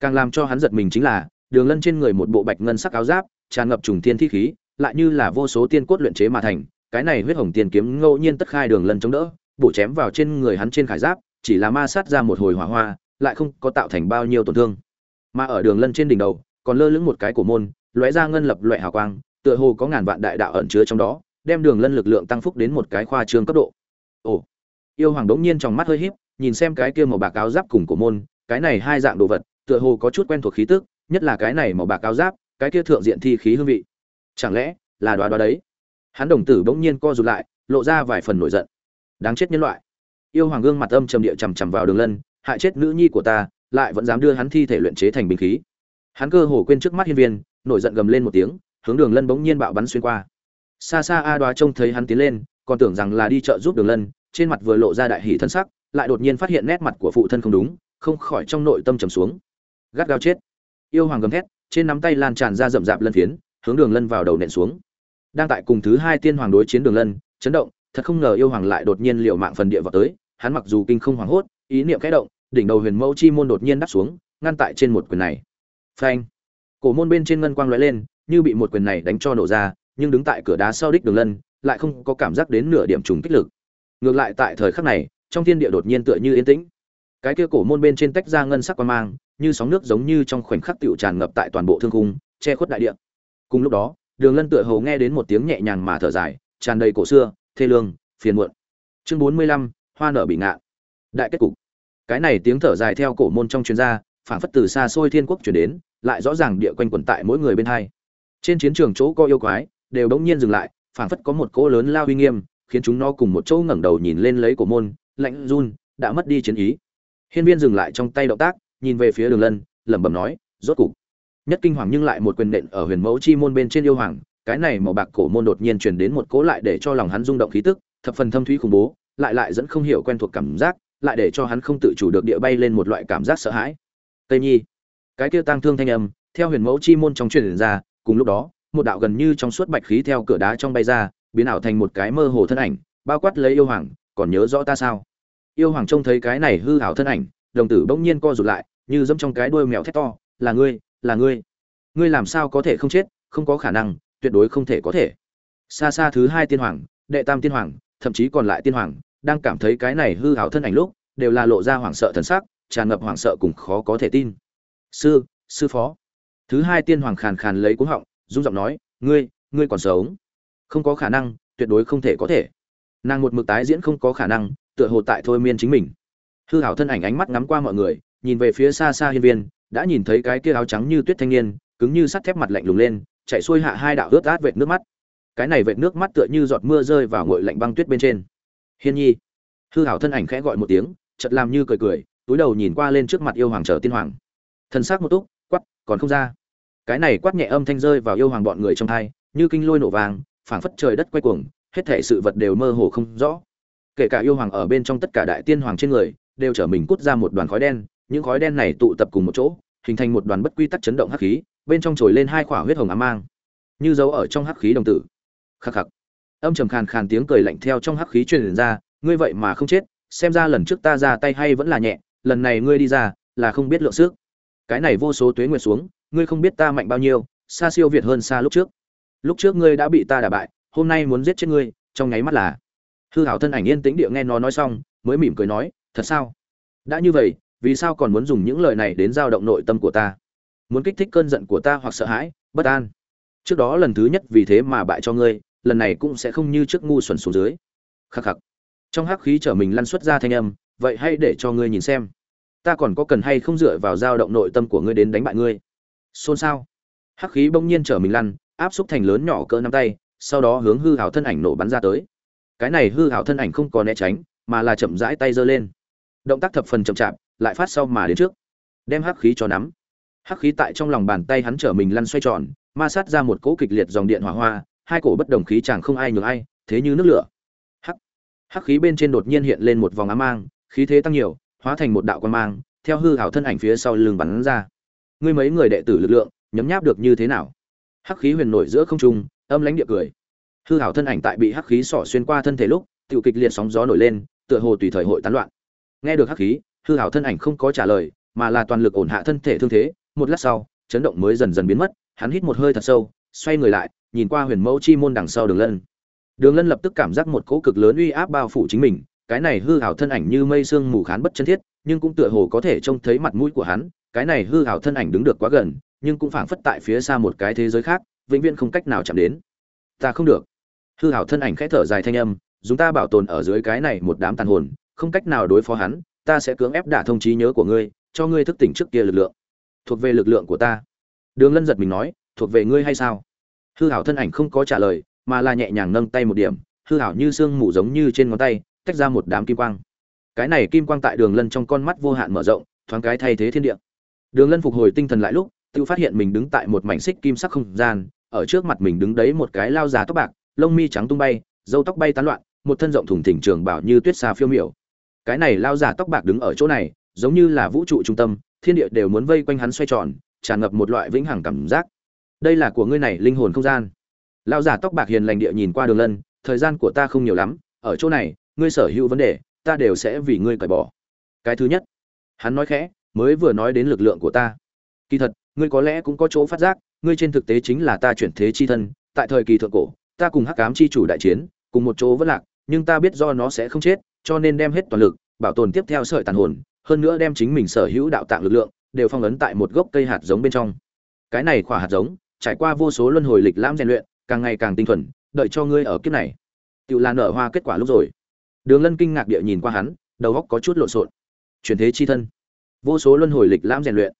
Càng làm cho hắn giật mình chính là, đường lân trên người một bộ bạch ngân sắc áo giáp, tràn ngập trùng thiên thi khí, lại như là vô số tiên cốt luyện chế mà thành, cái này huyết hồng tiên kiếm ngẫu nhiên tất khai đường lân chống đỡ, bổ chém vào trên người hắn trên khải giáp, chỉ là ma sát ra một hồi hỏa hoa, lại không có tạo thành bao nhiêu tổn thương. Mà ở đường lân trên đỉnh đầu, còn lơ lửng một cái cổ môn, lóe ra ngân lập loại hào quang, tựa hồ có ngàn vạn đại đạo ẩn chứa trong đó, đem đường lân lực lượng tăng phúc đến một cái khoa trương cấp độ. Ồ, yêu hoàng đống nhiên trong mắt hơi híp nhìn xem cái kia màu bạc áo giáp cùng cổ môn, cái này hai dạng đồ vật, tựa hồ có chút quen thuộc khí tức, nhất là cái này màu bạc áo giáp, cái kia thượng diện thi khí hương vị. Chẳng lẽ là đoá đoá đấy? Hắn đồng tử bỗng nhiên co rụt lại, lộ ra vài phần nổi giận. Đáng chết nhân loại. Yêu hoàng gương mặt âm trầm địa chằm chằm vào đường lân, hại chết nữ nhi của ta, lại vẫn dám đưa hắn thi thể luyện chế thành binh khí. Hắn cơ hồ quên trước mắt hiên viên, nổi giận gầm lên một tiếng, hướng đường lân bỗng nhiên bạo bắn xuyên qua. Xa xa a đoá trông thấy hắn tiến lên, còn tưởng rằng là đi chợ giúp đường lân, trên mặt vừa lộ ra đại hỉ thân sắc lại đột nhiên phát hiện nét mặt của phụ thân không đúng, không khỏi trong nội tâm trầm xuống. Gắt gao chết. Yêu hoàng gầm thét, trên nắm tay lan tràn ra rậm rạp lân phiến, hướng đường lân vào đầu nện xuống. Đang tại cùng thứ hai tiên hoàng đối chiến đường lân, chấn động, thật không ngờ yêu hoàng lại đột nhiên liều mạng phần địa vào tới, hắn mặc dù kinh không hoảng hốt, ý niệm kẽ động, đỉnh đầu huyền mẫu chi môn đột nhiên đắp xuống, ngăn tại trên một quyền này. Phanh. Cổ môn bên trên ngân quang lóe lên, như bị một quyền này đánh cho nổ ra, nhưng đứng tại cửa đá sau đích đường lân, lại không có cảm giác đến nửa điểm trùng kích lực. Ngược lại tại thời khắc này trong thiên địa đột nhiên tựa như yên tĩnh. Cái kia cổ môn bên trên tách ra ngân sắc quang mang, như sóng nước giống như trong khoảnh khắc tựu tràn ngập tại toàn bộ thương khung, che khuất đại địa. Cùng lúc đó, đường lân tựa hồ nghe đến một tiếng nhẹ nhàng mà thở dài, tràn đầy cổ xưa, thê lương, phiền muộn. Chương bốn mươi lăm, hoa nở bị ngạ. Đại kết cục. Cái này tiếng thở dài theo cổ môn trong chuyên gia phản phất từ xa xôi thiên quốc chuyển đến, lại rõ ràng địa quanh quẩn tại mỗi người bên hai. Trên chiến trường chỗ có yêu quái, đều bỗng nhiên dừng lại phản phất có một cỗ lớn lao uy nghiêm, khiến chúng nó cùng một chỗ ngẩng đầu nhìn lên lấy cổ môn lạnh run, đã mất đi chiến ý. Hiên viên dừng lại trong tay động tác, nhìn về phía đường lân, lẩm bẩm nói, rốt cục. Nhất kinh hoàng nhưng lại một quyền nện ở huyền mẫu chi môn bên trên yêu hoàng, cái này màu bạc cổ môn đột nhiên truyền đến một cỗ lại để cho lòng hắn rung động khí tức, thập phần thâm thúy khủng bố, lại lại dẫn không hiểu quen thuộc cảm giác, lại để cho hắn không tự chủ được địa bay lên một loại cảm giác sợ hãi. Tây nhi. Cái kia tang thương thanh âm, theo huyền mẫu chi môn trong truyền ra, cùng lúc đó, một đạo gần như trong suốt bạch khí theo cửa đá trong bay ra, biến ảo thành một cái mơ hồ thân ảnh, bao quát lấy yêu hoàng còn nhớ rõ ta sao? Yêu hoàng trông thấy cái này hư ảo thân ảnh, đồng tử bỗng nhiên co rụt lại, như dẫm trong cái đuôi mèo thét to, là ngươi là ngươi. Ngươi làm sao có thể không chết, không có khả năng, tuyệt đối không thể có thể. Xa xa thứ hai tiên hoàng, đệ tam tiên hoàng, thậm chí còn lại tiên hoàng, đang cảm thấy cái này hư ảo thân ảnh lúc, đều là lộ ra hoảng sợ thần sắc, tràn ngập hoảng sợ cùng khó có thể tin. Sư sư phó. Thứ hai tiên hoàng khàn khàn lấy cuống họng rung giọng nói, ngươi ngươi còn sống. Không có khả năng, tuyệt đối không thể có thể nàng một mực tái diễn không có khả năng, tựa hồ tại thôi miên chính mình. Hư hảo thân ảnh ánh mắt ngắm qua mọi người, nhìn về phía xa xa hiên viên, đã nhìn thấy cái kia áo trắng như tuyết thanh niên, cứng như sắt thép mặt lạnh lùng lên, chạy xuôi hạ hai đạo ướt át vệt nước mắt. Cái này vệt nước mắt tựa như giọt mưa rơi vào ngội lạnh băng tuyết bên trên. Hiên nhi, hư hảo thân ảnh khẽ gọi một tiếng, chợt làm như cười cười, túi đầu nhìn qua lên trước mặt yêu hoàng trở tiên hoàng. Thân xác một túc quắp còn không ra. Cái này quát nhẹ âm thanh rơi vào yêu hoàng bọn người trong thai như kinh lôi nổ vàng, phảng phất trời đất quay cuồng hết thảy sự vật đều mơ hồ không rõ. Kể cả yêu hoàng ở bên trong tất cả đại tiên hoàng trên người, đều trở mình cút ra một đoàn khói đen, những khói đen này tụ tập cùng một chỗ, hình thành một đoàn bất quy tắc chấn động hắc khí, bên trong trồi lên hai quả huyết hồng ám mang, như dấu ở trong hắc khí đồng tử. Khắc khắc. Âm trầm khàn khàn tiếng cười lạnh theo trong hắc khí truyền ra, ngươi vậy mà không chết, xem ra lần trước ta ra tay hay vẫn là nhẹ, lần này ngươi đi ra, là không biết lượng sức. Cái này vô số tuế nguyệt xuống, ngươi không biết ta mạnh bao nhiêu, xa siêu việt hơn xa lúc trước. Lúc trước ngươi đã bị ta đả bại hôm nay muốn giết chết ngươi, trong nháy mắt là. Hư hảo thân ảnh yên tĩnh địa nghe nó nói xong, mới mỉm cười nói, thật sao? Đã như vậy, vì sao còn muốn dùng những lời này đến giao động nội tâm của ta? Muốn kích thích cơn giận của ta hoặc sợ hãi, bất an. Trước đó lần thứ nhất vì thế mà bại cho ngươi, lần này cũng sẽ không như trước ngu xuẩn xuống dưới. Khắc khắc. Trong hắc khí trở mình lăn xuất ra thanh âm, vậy hay để cho ngươi nhìn xem. Ta còn có cần hay không dựa vào dao động nội tâm của ngươi đến đánh bại ngươi? Xôn xao. Hắc khí bỗng nhiên trở mình lăn, áp xúc thành lớn nhỏ cỡ nắm tay sau đó hướng hư hảo thân ảnh nổ bắn ra tới. Cái này hư hảo thân ảnh không còn né tránh, mà là chậm rãi tay giơ lên. Động tác thập phần chậm chạp, lại phát sau mà đến trước. Đem hắc khí cho nắm. Hắc khí tại trong lòng bàn tay hắn trở mình lăn xoay tròn, ma sát ra một cỗ kịch liệt dòng điện hỏa hoa, hai cổ bất đồng khí chẳng không ai nhường ai, thế như nước lửa. Hắc. Hắc khí bên trên đột nhiên hiện lên một vòng ám mang, khí thế tăng nhiều, hóa thành một đạo quan mang, theo hư hảo thân ảnh phía sau lưng bắn ra. Ngươi mấy người đệ tử lực lượng, nhấm nháp được như thế nào? Hắc khí huyền nổi giữa không trung âm lãnh địa cười. Hư hảo thân ảnh tại bị hắc khí sỏ xuyên qua thân thể lúc tự kịch liệt sóng gió nổi lên, tựa hồ tùy thời hội tán loạn. Nghe được hắc khí, hư hảo thân ảnh không có trả lời, mà là toàn lực ổn hạ thân thể thương thế, một lát sau, chấn động mới dần dần biến mất, hắn hít một hơi thật sâu, xoay người lại, nhìn qua huyền mẫu chi môn đằng sau đường lân. Đường lân lập tức cảm giác một cỗ cực lớn uy áp bao phủ chính mình, cái này hư hảo thân ảnh như mây sương mù khán bất chân thiết, nhưng cũng tựa hồ có thể trông thấy mặt mũi của hắn, cái này hư hảo thân ảnh đứng được quá gần, nhưng cũng phảng phất tại phía xa một cái thế giới khác vĩnh viễn không cách nào chạm đến. Ta không được. Hư hảo thân ảnh khẽ thở dài thanh âm chúng ta bảo tồn ở dưới cái này một đám tàn hồn, không cách nào đối phó hắn, ta sẽ cưỡng ép đả thông trí nhớ của ngươi, cho ngươi thức tỉnh trước kia lực lượng. Thuộc về lực lượng của ta. Đường lân giật mình nói, thuộc về ngươi hay sao? Hư hảo thân ảnh không có trả lời, mà là nhẹ nhàng nâng tay một điểm, hư hảo như xương mù giống như trên ngón tay, tách ra một đám kim quang. Cái này kim quang tại đường lân trong con mắt vô hạn mở rộng, thoáng cái thay thế thiên địa. Đường lân phục hồi tinh thần lại lúc, tự phát hiện mình đứng tại một mảnh xích kim sắc không gian ở trước mặt mình đứng đấy một cái lao già tóc bạc, lông mi trắng tung bay dâu tóc bay tán loạn, một thân rộng thùng thỉnh trường bảo như tuyết xa phiêu miểu. Cái này lao già tóc bạc đứng ở chỗ này, giống như là vũ trụ trung tâm, thiên địa đều muốn vây quanh hắn xoay tròn, tràn ngập một loại vĩnh hằng cảm giác. Đây là của ngươi này, linh hồn không gian. Lao già tóc bạc hiền lành địa nhìn qua đường lân, thời gian của ta không nhiều lắm, ở chỗ này, ngươi sở hữu vấn đề, ta đều sẽ vì ngươi cởi bỏ. Cái thứ nhất, hắn nói khẽ, mới vừa nói đến lực lượng của ta. Kỳ thật, ngươi có lẽ cũng có chỗ phát giác ngươi trên thực tế chính là ta chuyển thế chi thân, tại thời kỳ thượng cổ, ta cùng hắc ám chi chủ đại chiến, cùng một chỗ vẫn lạc, nhưng ta biết do nó sẽ không chết, cho nên đem hết toàn lực, bảo tồn tiếp theo sợi tàn hồn, hơn nữa đem chính mình sở hữu đạo tạng lực lượng, đều phong ấn tại một gốc cây hạt giống bên trong. Cái này quả hạt giống, trải qua vô số luân hồi lịch lãm rèn luyện, càng ngày càng tinh thuần, đợi cho ngươi ở kiếp này. Tự là nở hoa kết quả lúc rồi. Đường lân kinh ngạc địa nhìn qua hắn, đầu góc có chút lộn xộn. Chuyển thế chi thân. Vô số luân hồi lịch lãm rèn luyện.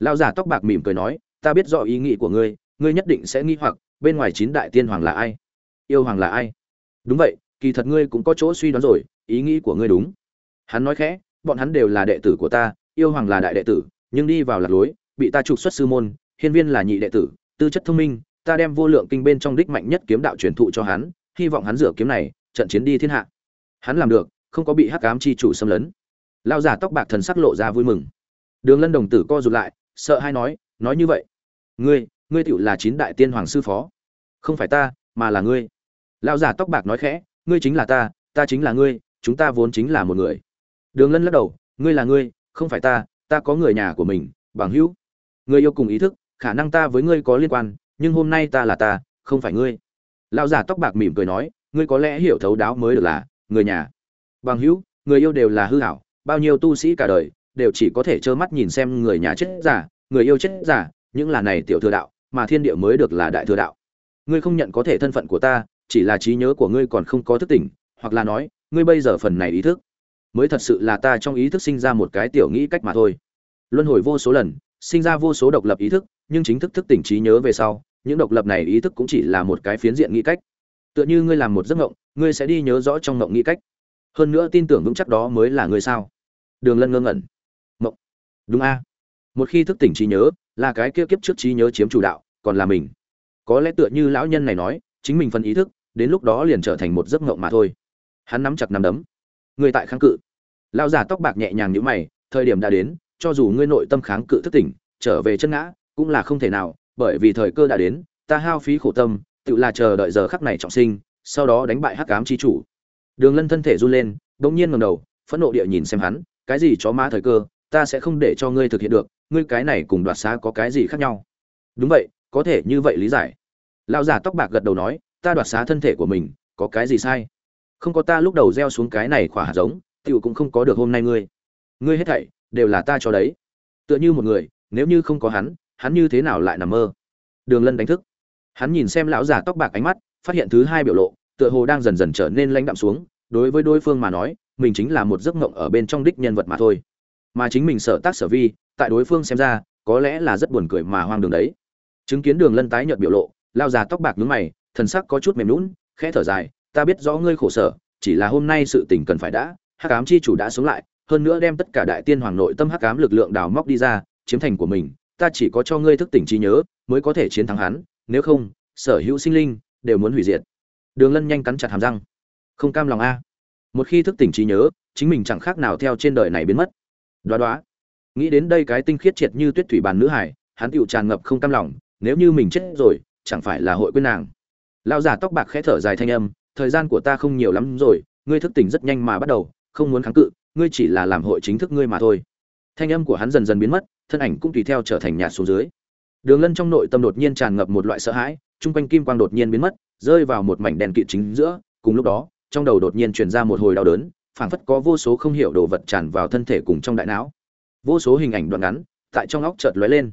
Lão giả tóc bạc mỉm cười nói ta biết rõ ý nghĩ của ngươi ngươi nhất định sẽ nghi hoặc, bên ngoài chín đại tiên hoàng là ai? Yêu hoàng là ai? Đúng vậy, kỳ thật ngươi cũng có chỗ suy đoán rồi, ý nghĩ của ngươi đúng. Hắn nói khẽ, bọn hắn đều là đệ tử của ta, yêu hoàng là đại đệ tử, nhưng đi vào lạc lối, bị ta trục xuất sư môn, hiên viên là nhị đệ tử, tư chất thông minh, ta đem vô lượng kinh bên trong đích mạnh nhất kiếm đạo truyền thụ cho hắn, hy vọng hắn rửa kiếm này, trận chiến đi thiên hạ. Hắn làm được, không có bị hắc ám chi chủ xâm lấn. Lao giả tóc bạc thần sắc lộ ra vui mừng. Đường lân đồng tử co rụt lại, sợ hay nói nói như vậy ngươi ngươi tựu là chín đại tiên hoàng sư phó. Không phải ta, mà là ngươi. Lão giả tóc bạc nói khẽ, ngươi chính là ta ta chính là ngươi, chúng ta vốn chính là một người. Đường lân lắc đầu, ngươi là ngươi, không phải ta ta có người nhà của mình, bằng hữu. Ngươi yêu cùng ý thức, khả năng ta với ngươi có liên quan, nhưng hôm nay ta là ta, không phải ngươi. Lão giả tóc bạc mỉm cười nói, ngươi có lẽ hiểu thấu đáo mới được là, người nhà. Bằng hữu, người yêu đều là hư hảo, bao nhiêu tu sĩ cả đời, đều chỉ có thể trơ mắt nhìn xem người nhà chết giả, người yêu chết giả những là này tiểu thừa đạo mà thiên địa mới được là đại thừa đạo. Ngươi không nhận có thể thân phận của ta chỉ là trí nhớ của ngươi còn không có thức tỉnh hoặc là nói ngươi bây giờ phần này ý thức mới thật sự là ta trong ý thức sinh ra một cái tiểu nghĩ cách mà thôi. Luân hồi vô số lần sinh ra vô số độc lập ý thức nhưng chính thức thức tỉnh trí nhớ về sau những độc lập này ý thức cũng chỉ là một cái phiến diện nghĩ cách. Tựa như ngươi làm một giấc mộng, ngươi sẽ đi nhớ rõ trong mộng nghĩ cách. Hơn nữa tin tưởng vững chắc đó mới là ngươi sao? Đường lân ngơ ngẩn. Mộng. Đúng a một khi thức tỉnh trí nhớ, là cái kia kiếp trước trí nhớ chiếm chủ đạo, còn là mình. Có lẽ tựa như lão nhân này nói, chính mình phân ý thức, đến lúc đó liền trở thành một giấc mộng mà thôi. Hắn nắm chặt nắm đấm. Người tại kháng cự. Lão già tóc bạc nhẹ nhàng như mày, thời điểm đã đến, cho dù ngươi nội tâm kháng cự thức tỉnh, trở về chân ngã, cũng là không thể nào, bởi vì thời cơ đã đến, ta hao phí khổ tâm, tự là chờ đợi giờ khắc này trọng sinh, sau đó đánh bại hắc ám chi chủ. Đường lân thân thể run lên, bỗng nhiên ngẩng đầu, phẫn nộ địa nhìn xem hắn, cái gì chó má thời cơ, ta sẽ không để cho ngươi thực hiện được ngươi cái này cùng đoạt xá có cái gì khác nhau? Đúng vậy, có thể như vậy lý giải. Lão giả tóc bạc gật đầu nói, ta đoạt xá thân thể của mình, có cái gì sai? Không có ta lúc đầu gieo xuống cái này khỏa hạt giống, tiểu cũng không có được hôm nay ngươi. Ngươi hết thảy, đều là ta cho đấy. Tựa như một người, nếu như không có hắn hắn như thế nào lại nằm mơ? Đường lân đánh thức. Hắn nhìn xem lão già tóc bạc ánh mắt, phát hiện thứ hai biểu lộ, tựa hồ đang dần dần trở nên lãnh đạm xuống, đối với đối phương mà nói, mình chính là một giấc mộng ở bên trong đích nhân vật mà thôi mà chính mình sợ tác sở vi, tại đối phương xem ra, có lẽ là rất buồn cười mà hoang đường đấy. Chứng kiến đường lân tái nhợt biểu lộ, lao già tóc bạc nhướng mày, thần sắc có chút mềm lún khẽ thở dài, ta biết rõ ngươi khổ sở, chỉ là hôm nay sự tình cần phải đã, hắc ám chi chủ đã sống lại, hơn nữa đem tất cả đại tiên hoàng nội tâm hắc ám lực lượng đào móc đi ra, chiếm thành của mình, ta chỉ có cho ngươi thức tỉnh trí nhớ, mới có thể chiến thắng hắn, nếu không, sở hữu sinh linh đều muốn hủy diệt. Đường lân nhanh cắn chặt hàm răng. Không cam lòng a. Một khi thức tỉnh trí nhớ, chính mình chẳng khác nào theo trên đời này biến mất đoá đoá. Nghĩ đến đây cái tinh khiết triệt như tuyết thủy bàn nữ hải, hắn tựu tràn ngập không cam lòng, nếu như mình chết rồi, chẳng phải là hội quên nàng. Lão giả tóc bạc khẽ thở dài thanh âm, thời gian của ta không nhiều lắm rồi, ngươi thức tỉnh rất nhanh mà bắt đầu, không muốn kháng cự, ngươi chỉ là làm hội chính thức ngươi mà thôi. Thanh âm của hắn dần dần biến mất, thân ảnh cũng tùy theo trở thành nhạt xuống dưới. Đường lân trong nội tâm đột nhiên tràn ngập một loại sợ hãi, chung quanh kim quang đột nhiên biến mất, rơi vào một mảnh đèn kịt chính giữa, cùng lúc đó, trong đầu đột nhiên truyền ra một hồi đau đớn phảng phất có vô số không hiểu đồ vật tràn vào thân thể cùng trong đại não. Vô số hình ảnh đoạn ngắn, tại trong óc chợt lóe lên.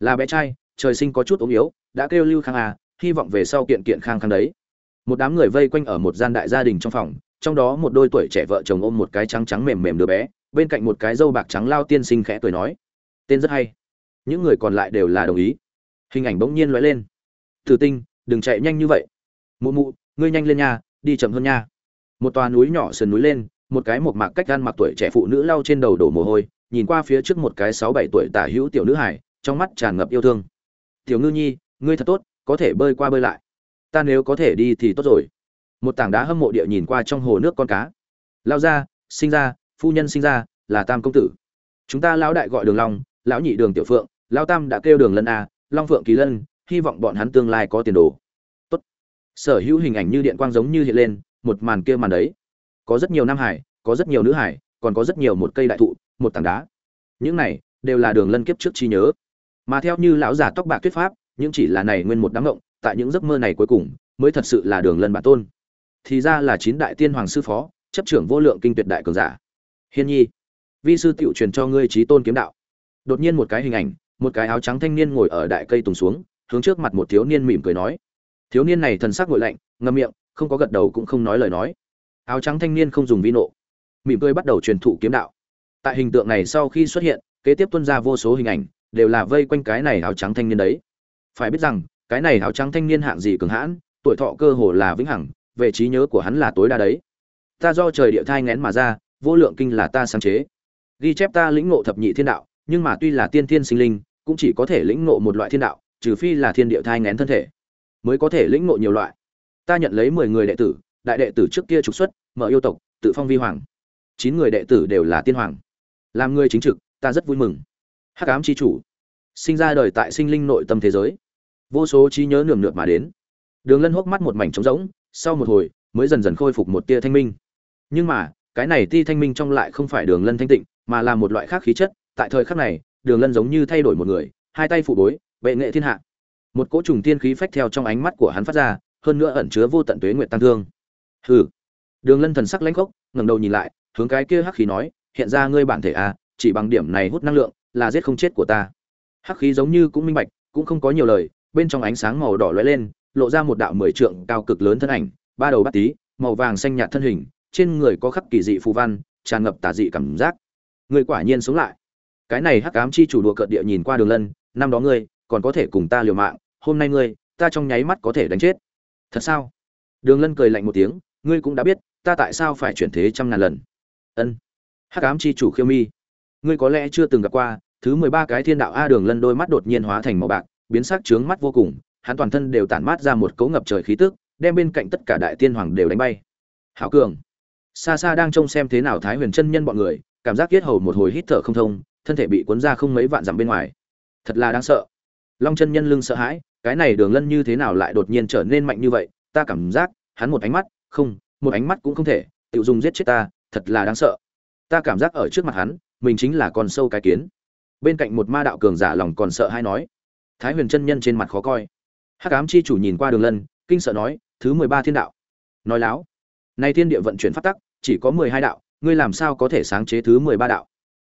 Là bé trai, trời sinh có chút ốm yếu, đã kêu lưu khang à hy vọng về sau kiện kiện khang khang đấy. Một đám người vây quanh ở một gian đại gia đình trong phòng, trong đó một đôi tuổi trẻ vợ chồng ôm một cái trắng trắng mềm mềm đứa bé, bên cạnh một cái dâu bạc trắng lao tiên sinh khẽ cười nói, tên rất hay. Những người còn lại đều là đồng ý. Hình ảnh bỗng nhiên lóe lên. Tử tinh, đừng chạy nhanh như vậy. Mụ mụ, ngươi nhanh lên nha, đi chậm hơn nha. Một tòa núi nhỏ sườn núi lên một cái một mạc cách gan mặc tuổi trẻ phụ nữ lau trên đầu đổ mồ hôi, nhìn qua phía trước một cái sáu bảy tuổi tả hữu tiểu nữ hải trong mắt tràn ngập yêu thương. Tiểu ngư nhi, ngươi thật tốt, có thể bơi qua bơi lại. Ta nếu có thể đi thì tốt rồi. Một tảng đá hâm mộ địa nhìn qua trong hồ nước con cá. Lao ra, sinh ra, phu nhân sinh ra, là tam công tử. Chúng ta lão đại gọi đường long, lão nhị đường tiểu phượng, lão tam đã kêu đường lân a, long phượng kỳ lân, hy vọng bọn hắn tương lai có tiền đồ. Tốt. Sở hữu hình ảnh như điện quang giống như hiện lên, một màn kia màn đấy có rất nhiều nam hải, có rất nhiều nữ hải, còn có rất nhiều một cây đại thụ, một tảng đá. Những này đều là đường lân kiếp trước chi nhớ. Mà theo như lão già tóc bạc thuyết pháp, những chỉ là này nguyên một đám ngộng, tại những giấc mơ này cuối cùng mới thật sự là đường lân bản tôn. Thì ra là chín đại tiên hoàng sư phó, chấp trưởng vô lượng kinh tuyệt đại cường giả. Hiên nhi, vi sư tiểu truyền cho ngươi trí tôn kiếm đạo. Đột nhiên một cái hình ảnh, một cái áo trắng thanh niên ngồi ở đại cây tùng xuống, hướng trước mặt một thiếu niên mỉm cười nói. Thiếu niên này thần sắc ngội lạnh ngâm miệng, không có gật đầu cũng không nói lời nói áo trắng thanh niên không dùng vi nộ. Mỉm cười bắt đầu truyền thụ kiếm đạo. Tại hình tượng này sau khi xuất hiện, kế tiếp tuân ra vô số hình ảnh, đều là vây quanh cái này áo trắng thanh niên đấy. Phải biết rằng, cái này áo trắng thanh niên hạng gì cường hãn, tuổi thọ cơ hồ là vĩnh hằng, về trí nhớ của hắn là tối đa đấy. Ta do trời địa thai ngén mà ra, vô lượng kinh là ta sáng chế. Ghi chép ta lĩnh ngộ thập nhị thiên đạo, nhưng mà tuy là tiên thiên sinh linh, cũng chỉ có thể lĩnh ngộ một loại thiên đạo, trừ phi là thiên địa thai ngén thân thể, mới có thể lĩnh ngộ nhiều loại. Ta nhận lấy mười người đệ tử đại đệ tử trước kia trục xuất, mở yêu tộc, tự phong vi hoàng. Chín người đệ tử đều là tiên hoàng. Làm người chính trực, ta rất vui mừng. Hắc ám c h i chủ, sinh ra đời tại sinh linh nội tâm thế giới. Vô số trí nhớ nườm nượp mà đến. Đường lân hốc mắt một mảnh trống rỗng, sau một hồi, mới dần dần khôi phục một tia thanh minh. Nhưng mà, cái này ti thanh minh trong lại không phải đường lân thanh tịnh, mà là một loại khác khí chất. Tại thời khắc này, đường lân giống như thay đổi một người, hai tay phụ bối vệ nghệ thiên hạ. Một cỗ trùng tiên khí phách theo trong ánh mắt của hắn phát ra, hơn nữa ẩn chứa vô tận tuế nguyện tăng thương hừ. Đường lân thần sắc lãnh khốc ngẩng đầu nhìn lại hướng cái kia hắc khí nói hiện ra ngươi bản thể a à, chỉ bằng điểm này hút năng lượng là giết không chết của ta. Hắc khí giống như cũng minh bạch cũng không có nhiều lời bên trong ánh sáng màu đỏ lóe lên lộ ra một đạo mười trượng cao cực lớn thân ảnh ba đầu bát tí màu vàng xanh nhạt thân hình trên người có khắc kỳ dị phù văn tràn ngập tà dị cảm giác. Người quả nhiên sống lại. Cái này hắc ám chi chủ đùa cợt địa nhìn qua đường lân năm đó ngươi còn có thể cùng ta liều mạng hôm nay ngươi ta trong nháy mắt có thể đánh chết. Thật sao? Đường lân cười lạnh một tiếng ngươi cũng đã biết, ta tại sao phải chuyển thế trăm ngàn lần? Ân. Hắc ám chi chủ khiêu mi. Ngươi có lẽ chưa từng gặp qua, thứ mười ba cái thiên đạo a đường lân đôi mắt đột nhiên hóa thành màu bạc, biến sắc trướng mắt vô cùng, hắn toàn thân đều tản mát ra một cấu ngập trời khí tức, đem bên cạnh tất cả đại tiên hoàng đều đánh bay. Hảo cường. Xa xa đang trông xem thế nào thái huyền chân nhân bọn người, cảm giác kiết hầu một hồi hít thở không thông, thân thể bị cuốn ra không mấy vạn dặm bên ngoài. Thật là đáng sợ. Long chân nhân lưng sợ hãi, cái này đường lân như thế nào lại đột nhiên trở nên mạnh như vậy, ta cảm giác, hắn một ánh mắt không, một ánh mắt cũng không thể tự dùng giết chết ta, thật là đáng sợ. Ta cảm giác ở trước mặt hắn, mình chính là con sâu cái kiến. Bên cạnh một ma đạo cường giả lòng còn sợ hay nói, thái huyền chân nhân trên mặt khó coi. Hắc ám chi chủ nhìn qua đường lân, kinh sợ nói, thứ mười ba thiên đạo. Nói láo, nay thiên địa vận chuyển phát tắc, chỉ có mười hai đạo, ngươi làm sao có thể sáng chế thứ mười ba đạo?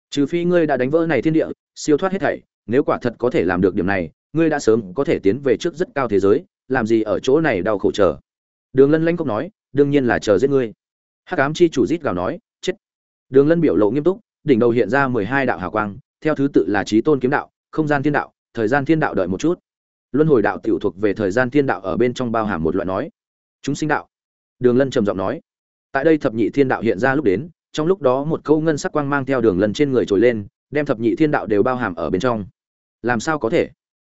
Trừ phi ngươi đã đánh vỡ này thiên địa, siêu thoát hết thảy, nếu quả thật có thể làm được điểm này, ngươi đã sớm có thể tiến về trước rất cao thế giới, làm gì ở chỗ này đau khổ chờ? Đường lân lanh cốc nói đương nhiên là chờ giết ngươi. Hắc ám chi chủ rít gào nói, chết. Đường lân biểu lộ nghiêm túc, đỉnh đầu hiện ra mười hai đạo hào quang, theo thứ tự là trí tôn kiếm đạo, không gian thiên đạo, thời gian thiên đạo đợi một chút. Luân hồi đạo tiểu thuộc về thời gian thiên đạo ở bên trong bao hàm một loại nói. Chúng sinh đạo. Đường lân trầm giọng nói. Tại đây thập nhị thiên đạo hiện ra lúc đến, trong lúc đó một câu ngân sắc quang mang theo đường lần trên người trồi lên, đem thập nhị thiên đạo đều bao hàm ở bên trong. Làm sao có thể?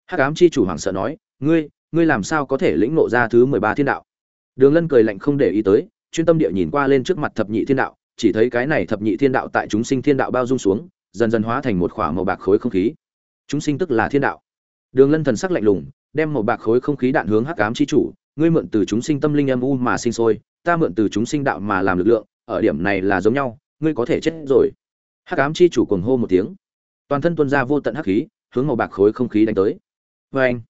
Hắc ám chi chủ hoàng sợ nói, ngươi ngươi làm sao có thể lĩnh ngộ ra thứ mười ba thiên đạo? Đường lân cười lạnh không để ý tới, chuyên tâm địa nhìn qua lên trước mặt thập nhị thiên đạo, chỉ thấy cái này thập nhị thiên đạo tại chúng sinh thiên đạo bao dung xuống, dần dần hóa thành một khỏa màu bạc khối không khí. Chúng sinh tức là thiên đạo. Đường lân thần sắc lạnh lùng, đem màu bạc khối không khí đạn hướng hắc ám chi chủ, ngươi mượn từ chúng sinh tâm linh âm u mà sinh sôi, ta mượn từ chúng sinh đạo mà làm lực lượng, ở điểm này là giống nhau, ngươi có thể chết rồi. Hắc ám chi chủ cuồng hô một tiếng. Toàn thân tuôn ra vô tận hắc khí, hướng màu bạc khối không khí đánh tới. Oeng!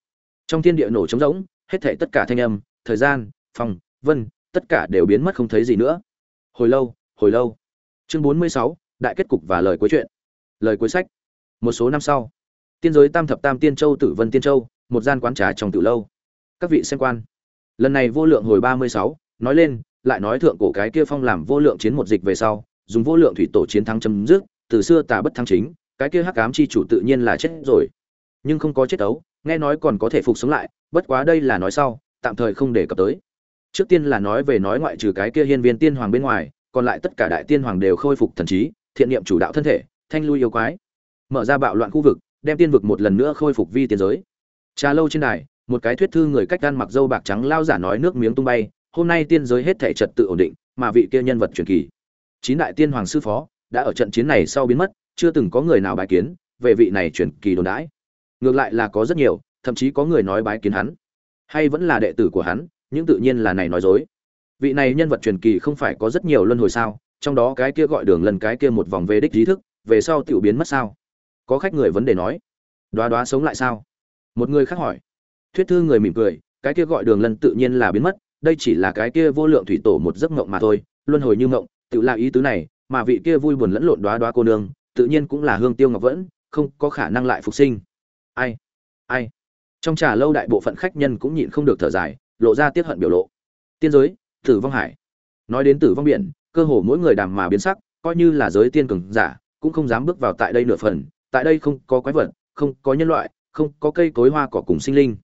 trong thiên địa nổ trống rỗng, hết thảy tất cả thanh âm, thời gian phong, vân, tất cả đều biến mất không thấy gì nữa. Hồi lâu hồi lâu. Chương bốn mươi sáu, đại kết cục và lời cuối chuyện. Lời cuối sách. Một số năm sau, tiên giới tam thập tam tiên châu tử vân tiên châu, một gian quán trà trong từ lâu. Các vị xem quan. Lần này vô lượng hồi ba mươi sáu, nói lên, lại nói thượng cổ cái kia phong làm vô lượng chiến một dịch về sau, dùng vô lượng thủy tổ chiến thắng chấm dứt, từ xưa tà bất thắng chính, cái kia hắc ám chi chủ tự nhiên là chết rồi. Nhưng không có chết ấu, nghe nói còn có thể phục sống lại, bất quá đây là nói sau, tạm thời không để cập tới trước tiên là nói về nói ngoại trừ cái kia hiên viên tiên hoàng bên ngoài, còn lại tất cả đại tiên hoàng đều khôi phục thần trí, thiện niệm chủ đạo thân thể, thanh lui yêu quái. Mở ra bạo loạn khu vực, đem tiên vực một lần nữa khôi phục vi tiên giới. Trà lâu trên đài, một cái thuyết thư người cách gan mặc dâu bạc trắng lao giả nói nước miếng tung bay, hôm nay tiên giới hết thể trật tự ổn định, mà vị kia nhân vật truyền kỳ. Chín đại tiên hoàng sư phó đã ở trận chiến này sau biến mất, chưa từng có người nào bái kiến về vị này truyền kỳ đồn đãi. Ngược lại là có rất nhiều, thậm chí có người nói bái kiến hắn, hay vẫn là đệ tử của hắn nhưng tự nhiên là này nói dối. Vị này nhân vật truyền kỳ không phải có rất nhiều luân hồi sao, trong đó cái kia gọi đường lần cái kia một vòng về đích trí thức, về sau tiểu biến mất sao? Có khách người vấn đề nói. Đoá đoá sống lại sao? Một người khác hỏi. Thuyết thư người mỉm cười, cái kia gọi đường lần tự nhiên là biến mất, đây chỉ là cái kia vô lượng thủy tổ một giấc mộng mà thôi, luân hồi như mộng, tự là ý tứ này, mà vị kia vui buồn lẫn lộn đoá đoá cô nương, tự nhiên cũng là hương tiêu ngọc vẫn, không có khả năng lại phục sinh. Ai? Ai? Trong trà lâu đại bộ phận khách nhân cũng nhịn không được thở dài lộ ra tiết hận biểu lộ. Tiên giới, tử vong hải. Nói đến tử vong biển, cơ hồ mỗi người đàm mà biến sắc, coi như là giới tiên cường giả, cũng không dám bước vào tại đây nửa phần. Tại đây không có quái vật, không có nhân loại, không có cây cối hoa cỏ cùng sinh linh.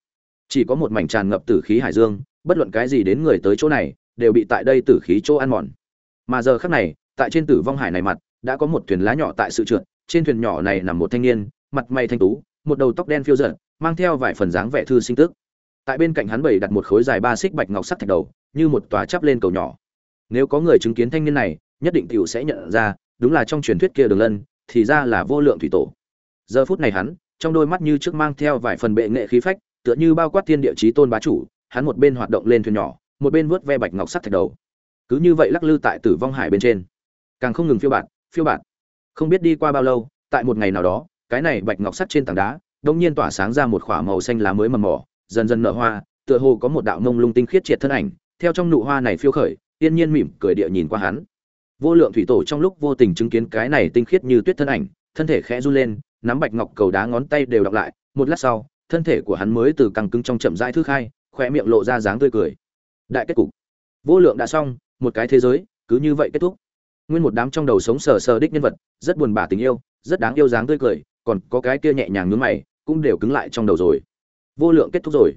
Chỉ có một mảnh tràn ngập tử khí hải dương, bất luận cái gì đến người tới chỗ này, đều bị tại đây tử khí chỗ ăn mòn. Mà giờ khắc này, tại trên tử vong hải này mặt, đã có một thuyền lá nhỏ tại sự trượt, trên thuyền nhỏ này nằm một thanh niên, mặt mày thanh tú, một đầu tóc đen phiêu dợn mang theo vài phần dáng vẻ thư sinh tức tại bên cạnh hắn bày đặt một khối dài ba xích bạch ngọc sắc thạch đầu, như một tòa chắp lên cầu nhỏ. Nếu có người chứng kiến thanh niên này, nhất định tiểu sẽ nhận ra, đúng là trong truyền thuyết kia đường lân, thì ra là vô lượng thủy tổ. Giờ phút này hắn, trong đôi mắt như trước mang theo vài phần bệ nghệ khí phách, tựa như bao quát thiên địa chí tôn bá chủ, hắn một bên hoạt động lên thuyền nhỏ, một bên vuốt ve bạch ngọc sắt thạch đầu. Cứ như vậy lắc lư tại tử vong hải bên trên. Càng không ngừng phiêu bạt phiêu bạt. Không biết đi qua bao lâu, tại một ngày nào đó, cái này bạch ngọc sắt trên tảng đá đông nhiên tỏa sáng ra một khỏa màu xanh lá mới mầm mỏ dần dần nở hoa, tựa hồ có một đạo mông lung tinh khiết triệt thân ảnh, theo trong nụ hoa này phiêu khởi tiên nhiên mỉm cười địa nhìn qua hắn. Vô lượng thủy tổ trong lúc vô tình chứng kiến cái này tinh khiết như tuyết thân ảnh, thân thể khẽ run lên, nắm bạch ngọc cầu đá ngón tay đều đọc lại, một lát sau, thân thể của hắn mới từ căng cứng trong chậm rãi thư khai, khóe miệng lộ ra dáng tươi cười. Đại kết cục. Vô lượng đã xong, một cái thế giới, cứ như vậy kết thúc. Nguyên một đám trong đầu sống sờ sờ đích nhân vật, rất buồn bã tình yêu, rất đáng yêu dáng tươi cười, còn có cái kia nhẹ nhàng nhướng mày, cũng đều cứng lại trong đầu rồi vô lượng kết thúc rồi.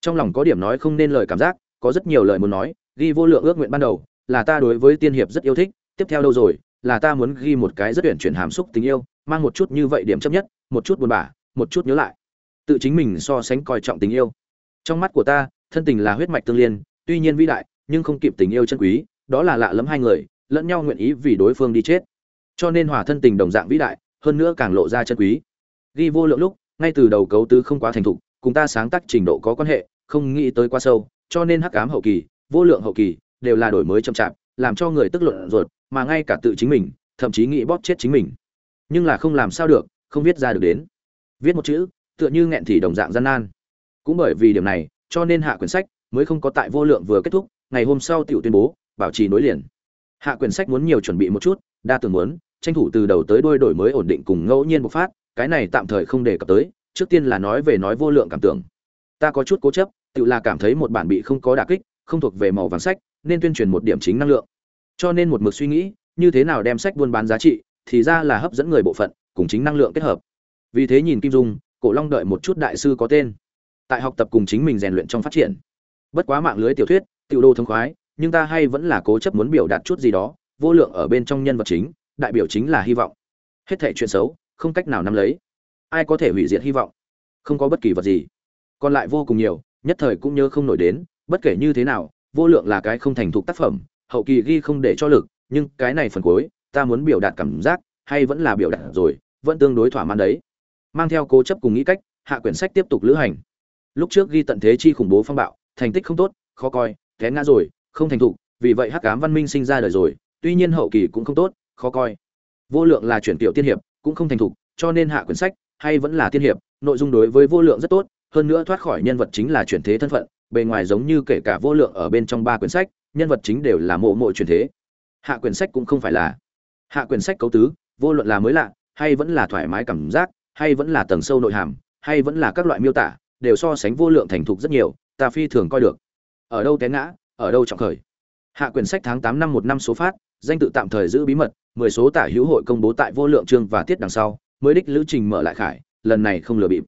Trong lòng có điểm nói không nên lời cảm giác, có rất nhiều lời muốn nói, ghi vô lượng ước nguyện ban đầu, là ta đối với tiên hiệp rất yêu thích, tiếp theo đâu rồi, là ta muốn ghi một cái rất tuyển chuyển hàm xúc tình yêu, mang một chút như vậy điểm chấp nhất, một chút buồn bã, một chút nhớ lại. Tự chính mình so sánh coi trọng tình yêu. Trong mắt của ta, thân tình là huyết mạch tương liên, tuy nhiên vĩ đại, nhưng không kịp tình yêu chân quý, đó là lạ lẫm hai người, lẫn nhau nguyện ý vì đối phương đi chết. Cho nên hòa thân tình đồng dạng vĩ đại, hơn nữa càng lộ ra chân quý. Ghi vô lượng lúc, ngay từ đầu cấu tứ không quá thành thục cùng ta sáng tác trình độ có quan hệ, không nghĩ tới quá sâu, cho nên hắc ám hậu kỳ, vô lượng hậu kỳ đều là đổi mới chậm chạp, làm cho người tức luận ruột, mà ngay cả tự chính mình, thậm chí nghĩ bóp chết chính mình. Nhưng là không làm sao được, không viết ra được đến. Viết một chữ, tựa như nghẹn thì đồng dạng gian nan. Cũng bởi vì điểm này, cho nên hạ quyển sách mới không có tại vô lượng vừa kết thúc, ngày hôm sau tiểu tuyên bố, bảo trì nối liền. Hạ quyển sách muốn nhiều chuẩn bị một chút, đa tưởng muốn, tranh thủ từ đầu tới đuôi đổi mới ổn định cùng ngẫu nhiên bộc phát, cái này tạm thời không đề cập tới trước tiên là nói về nói vô lượng cảm tưởng. Ta có chút cố chấp, tự là cảm thấy một bản bị không có đả kích, không thuộc về màu vàng sách, nên tuyên truyền một điểm chính năng lượng. Cho nên một mực suy nghĩ, như thế nào đem sách buôn bán giá trị, thì ra là hấp dẫn người bộ phận, cùng chính năng lượng kết hợp. Vì thế nhìn kim dung, cổ long đợi một chút đại sư có tên. Tại học tập cùng chính mình rèn luyện trong phát triển. Bất quá mạng lưới tiểu thuyết, tiểu đô thông khoái, nhưng ta hay vẫn là cố chấp muốn biểu đạt chút gì đó, vô lượng ở bên trong nhân vật chính, đại biểu chính là hy vọng. Hết thể chuyện xấu, không cách nào nắm lấy ai có thể hủy diệt hy vọng? Không có bất kỳ vật gì. Còn lại vô cùng nhiều, nhất thời cũng nhớ không nổi đến, bất kể như thế nào, vô lượng là cái không thành thục tác phẩm, hậu kỳ ghi không để cho lực, nhưng cái này phần cuối, ta muốn biểu đạt cảm giác, hay vẫn là biểu đạt rồi, vẫn tương đối thỏa mãn đấy. Mang theo cố chấp cùng nghĩ cách, hạ quyển sách tiếp tục lữ hành. Lúc trước ghi tận thế chi khủng bố phong bạo, thành tích không tốt, khó coi, té ngã rồi, không thành thục, vì vậy hắc ám văn minh sinh ra đời rồi, tuy nhiên hậu kỳ cũng không tốt, khó coi. Vô lượng là chuyển tiểu tiên hiệp, cũng không thành thục, cho nên hạ quyển sách hay vẫn là tiên hiệp, nội dung đối với vô lượng rất tốt, hơn nữa thoát khỏi nhân vật chính là chuyển thế thân phận, bề ngoài giống như kể cả vô lượng ở bên trong ba quyển sách, nhân vật chính đều là mộ mộ chuyển thế. Hạ quyển sách cũng không phải là hạ quyển sách cấu tứ, vô luận là mới lạ, hay vẫn là thoải mái cảm giác, hay vẫn là tầng sâu nội hàm, hay vẫn là các loại miêu tả, đều so sánh vô lượng thành thục rất nhiều, ta phi thường coi được. Ở đâu té ngã, ở đâu trọng khởi. Hạ quyển sách tháng tám năm một năm số phát, danh tự tạm thời giữ bí mật, mười số tả hữu hội công bố tại vô lượng chương và tiết đằng sau mới đích lữ trình mở lại khải lần này không lừa bịp.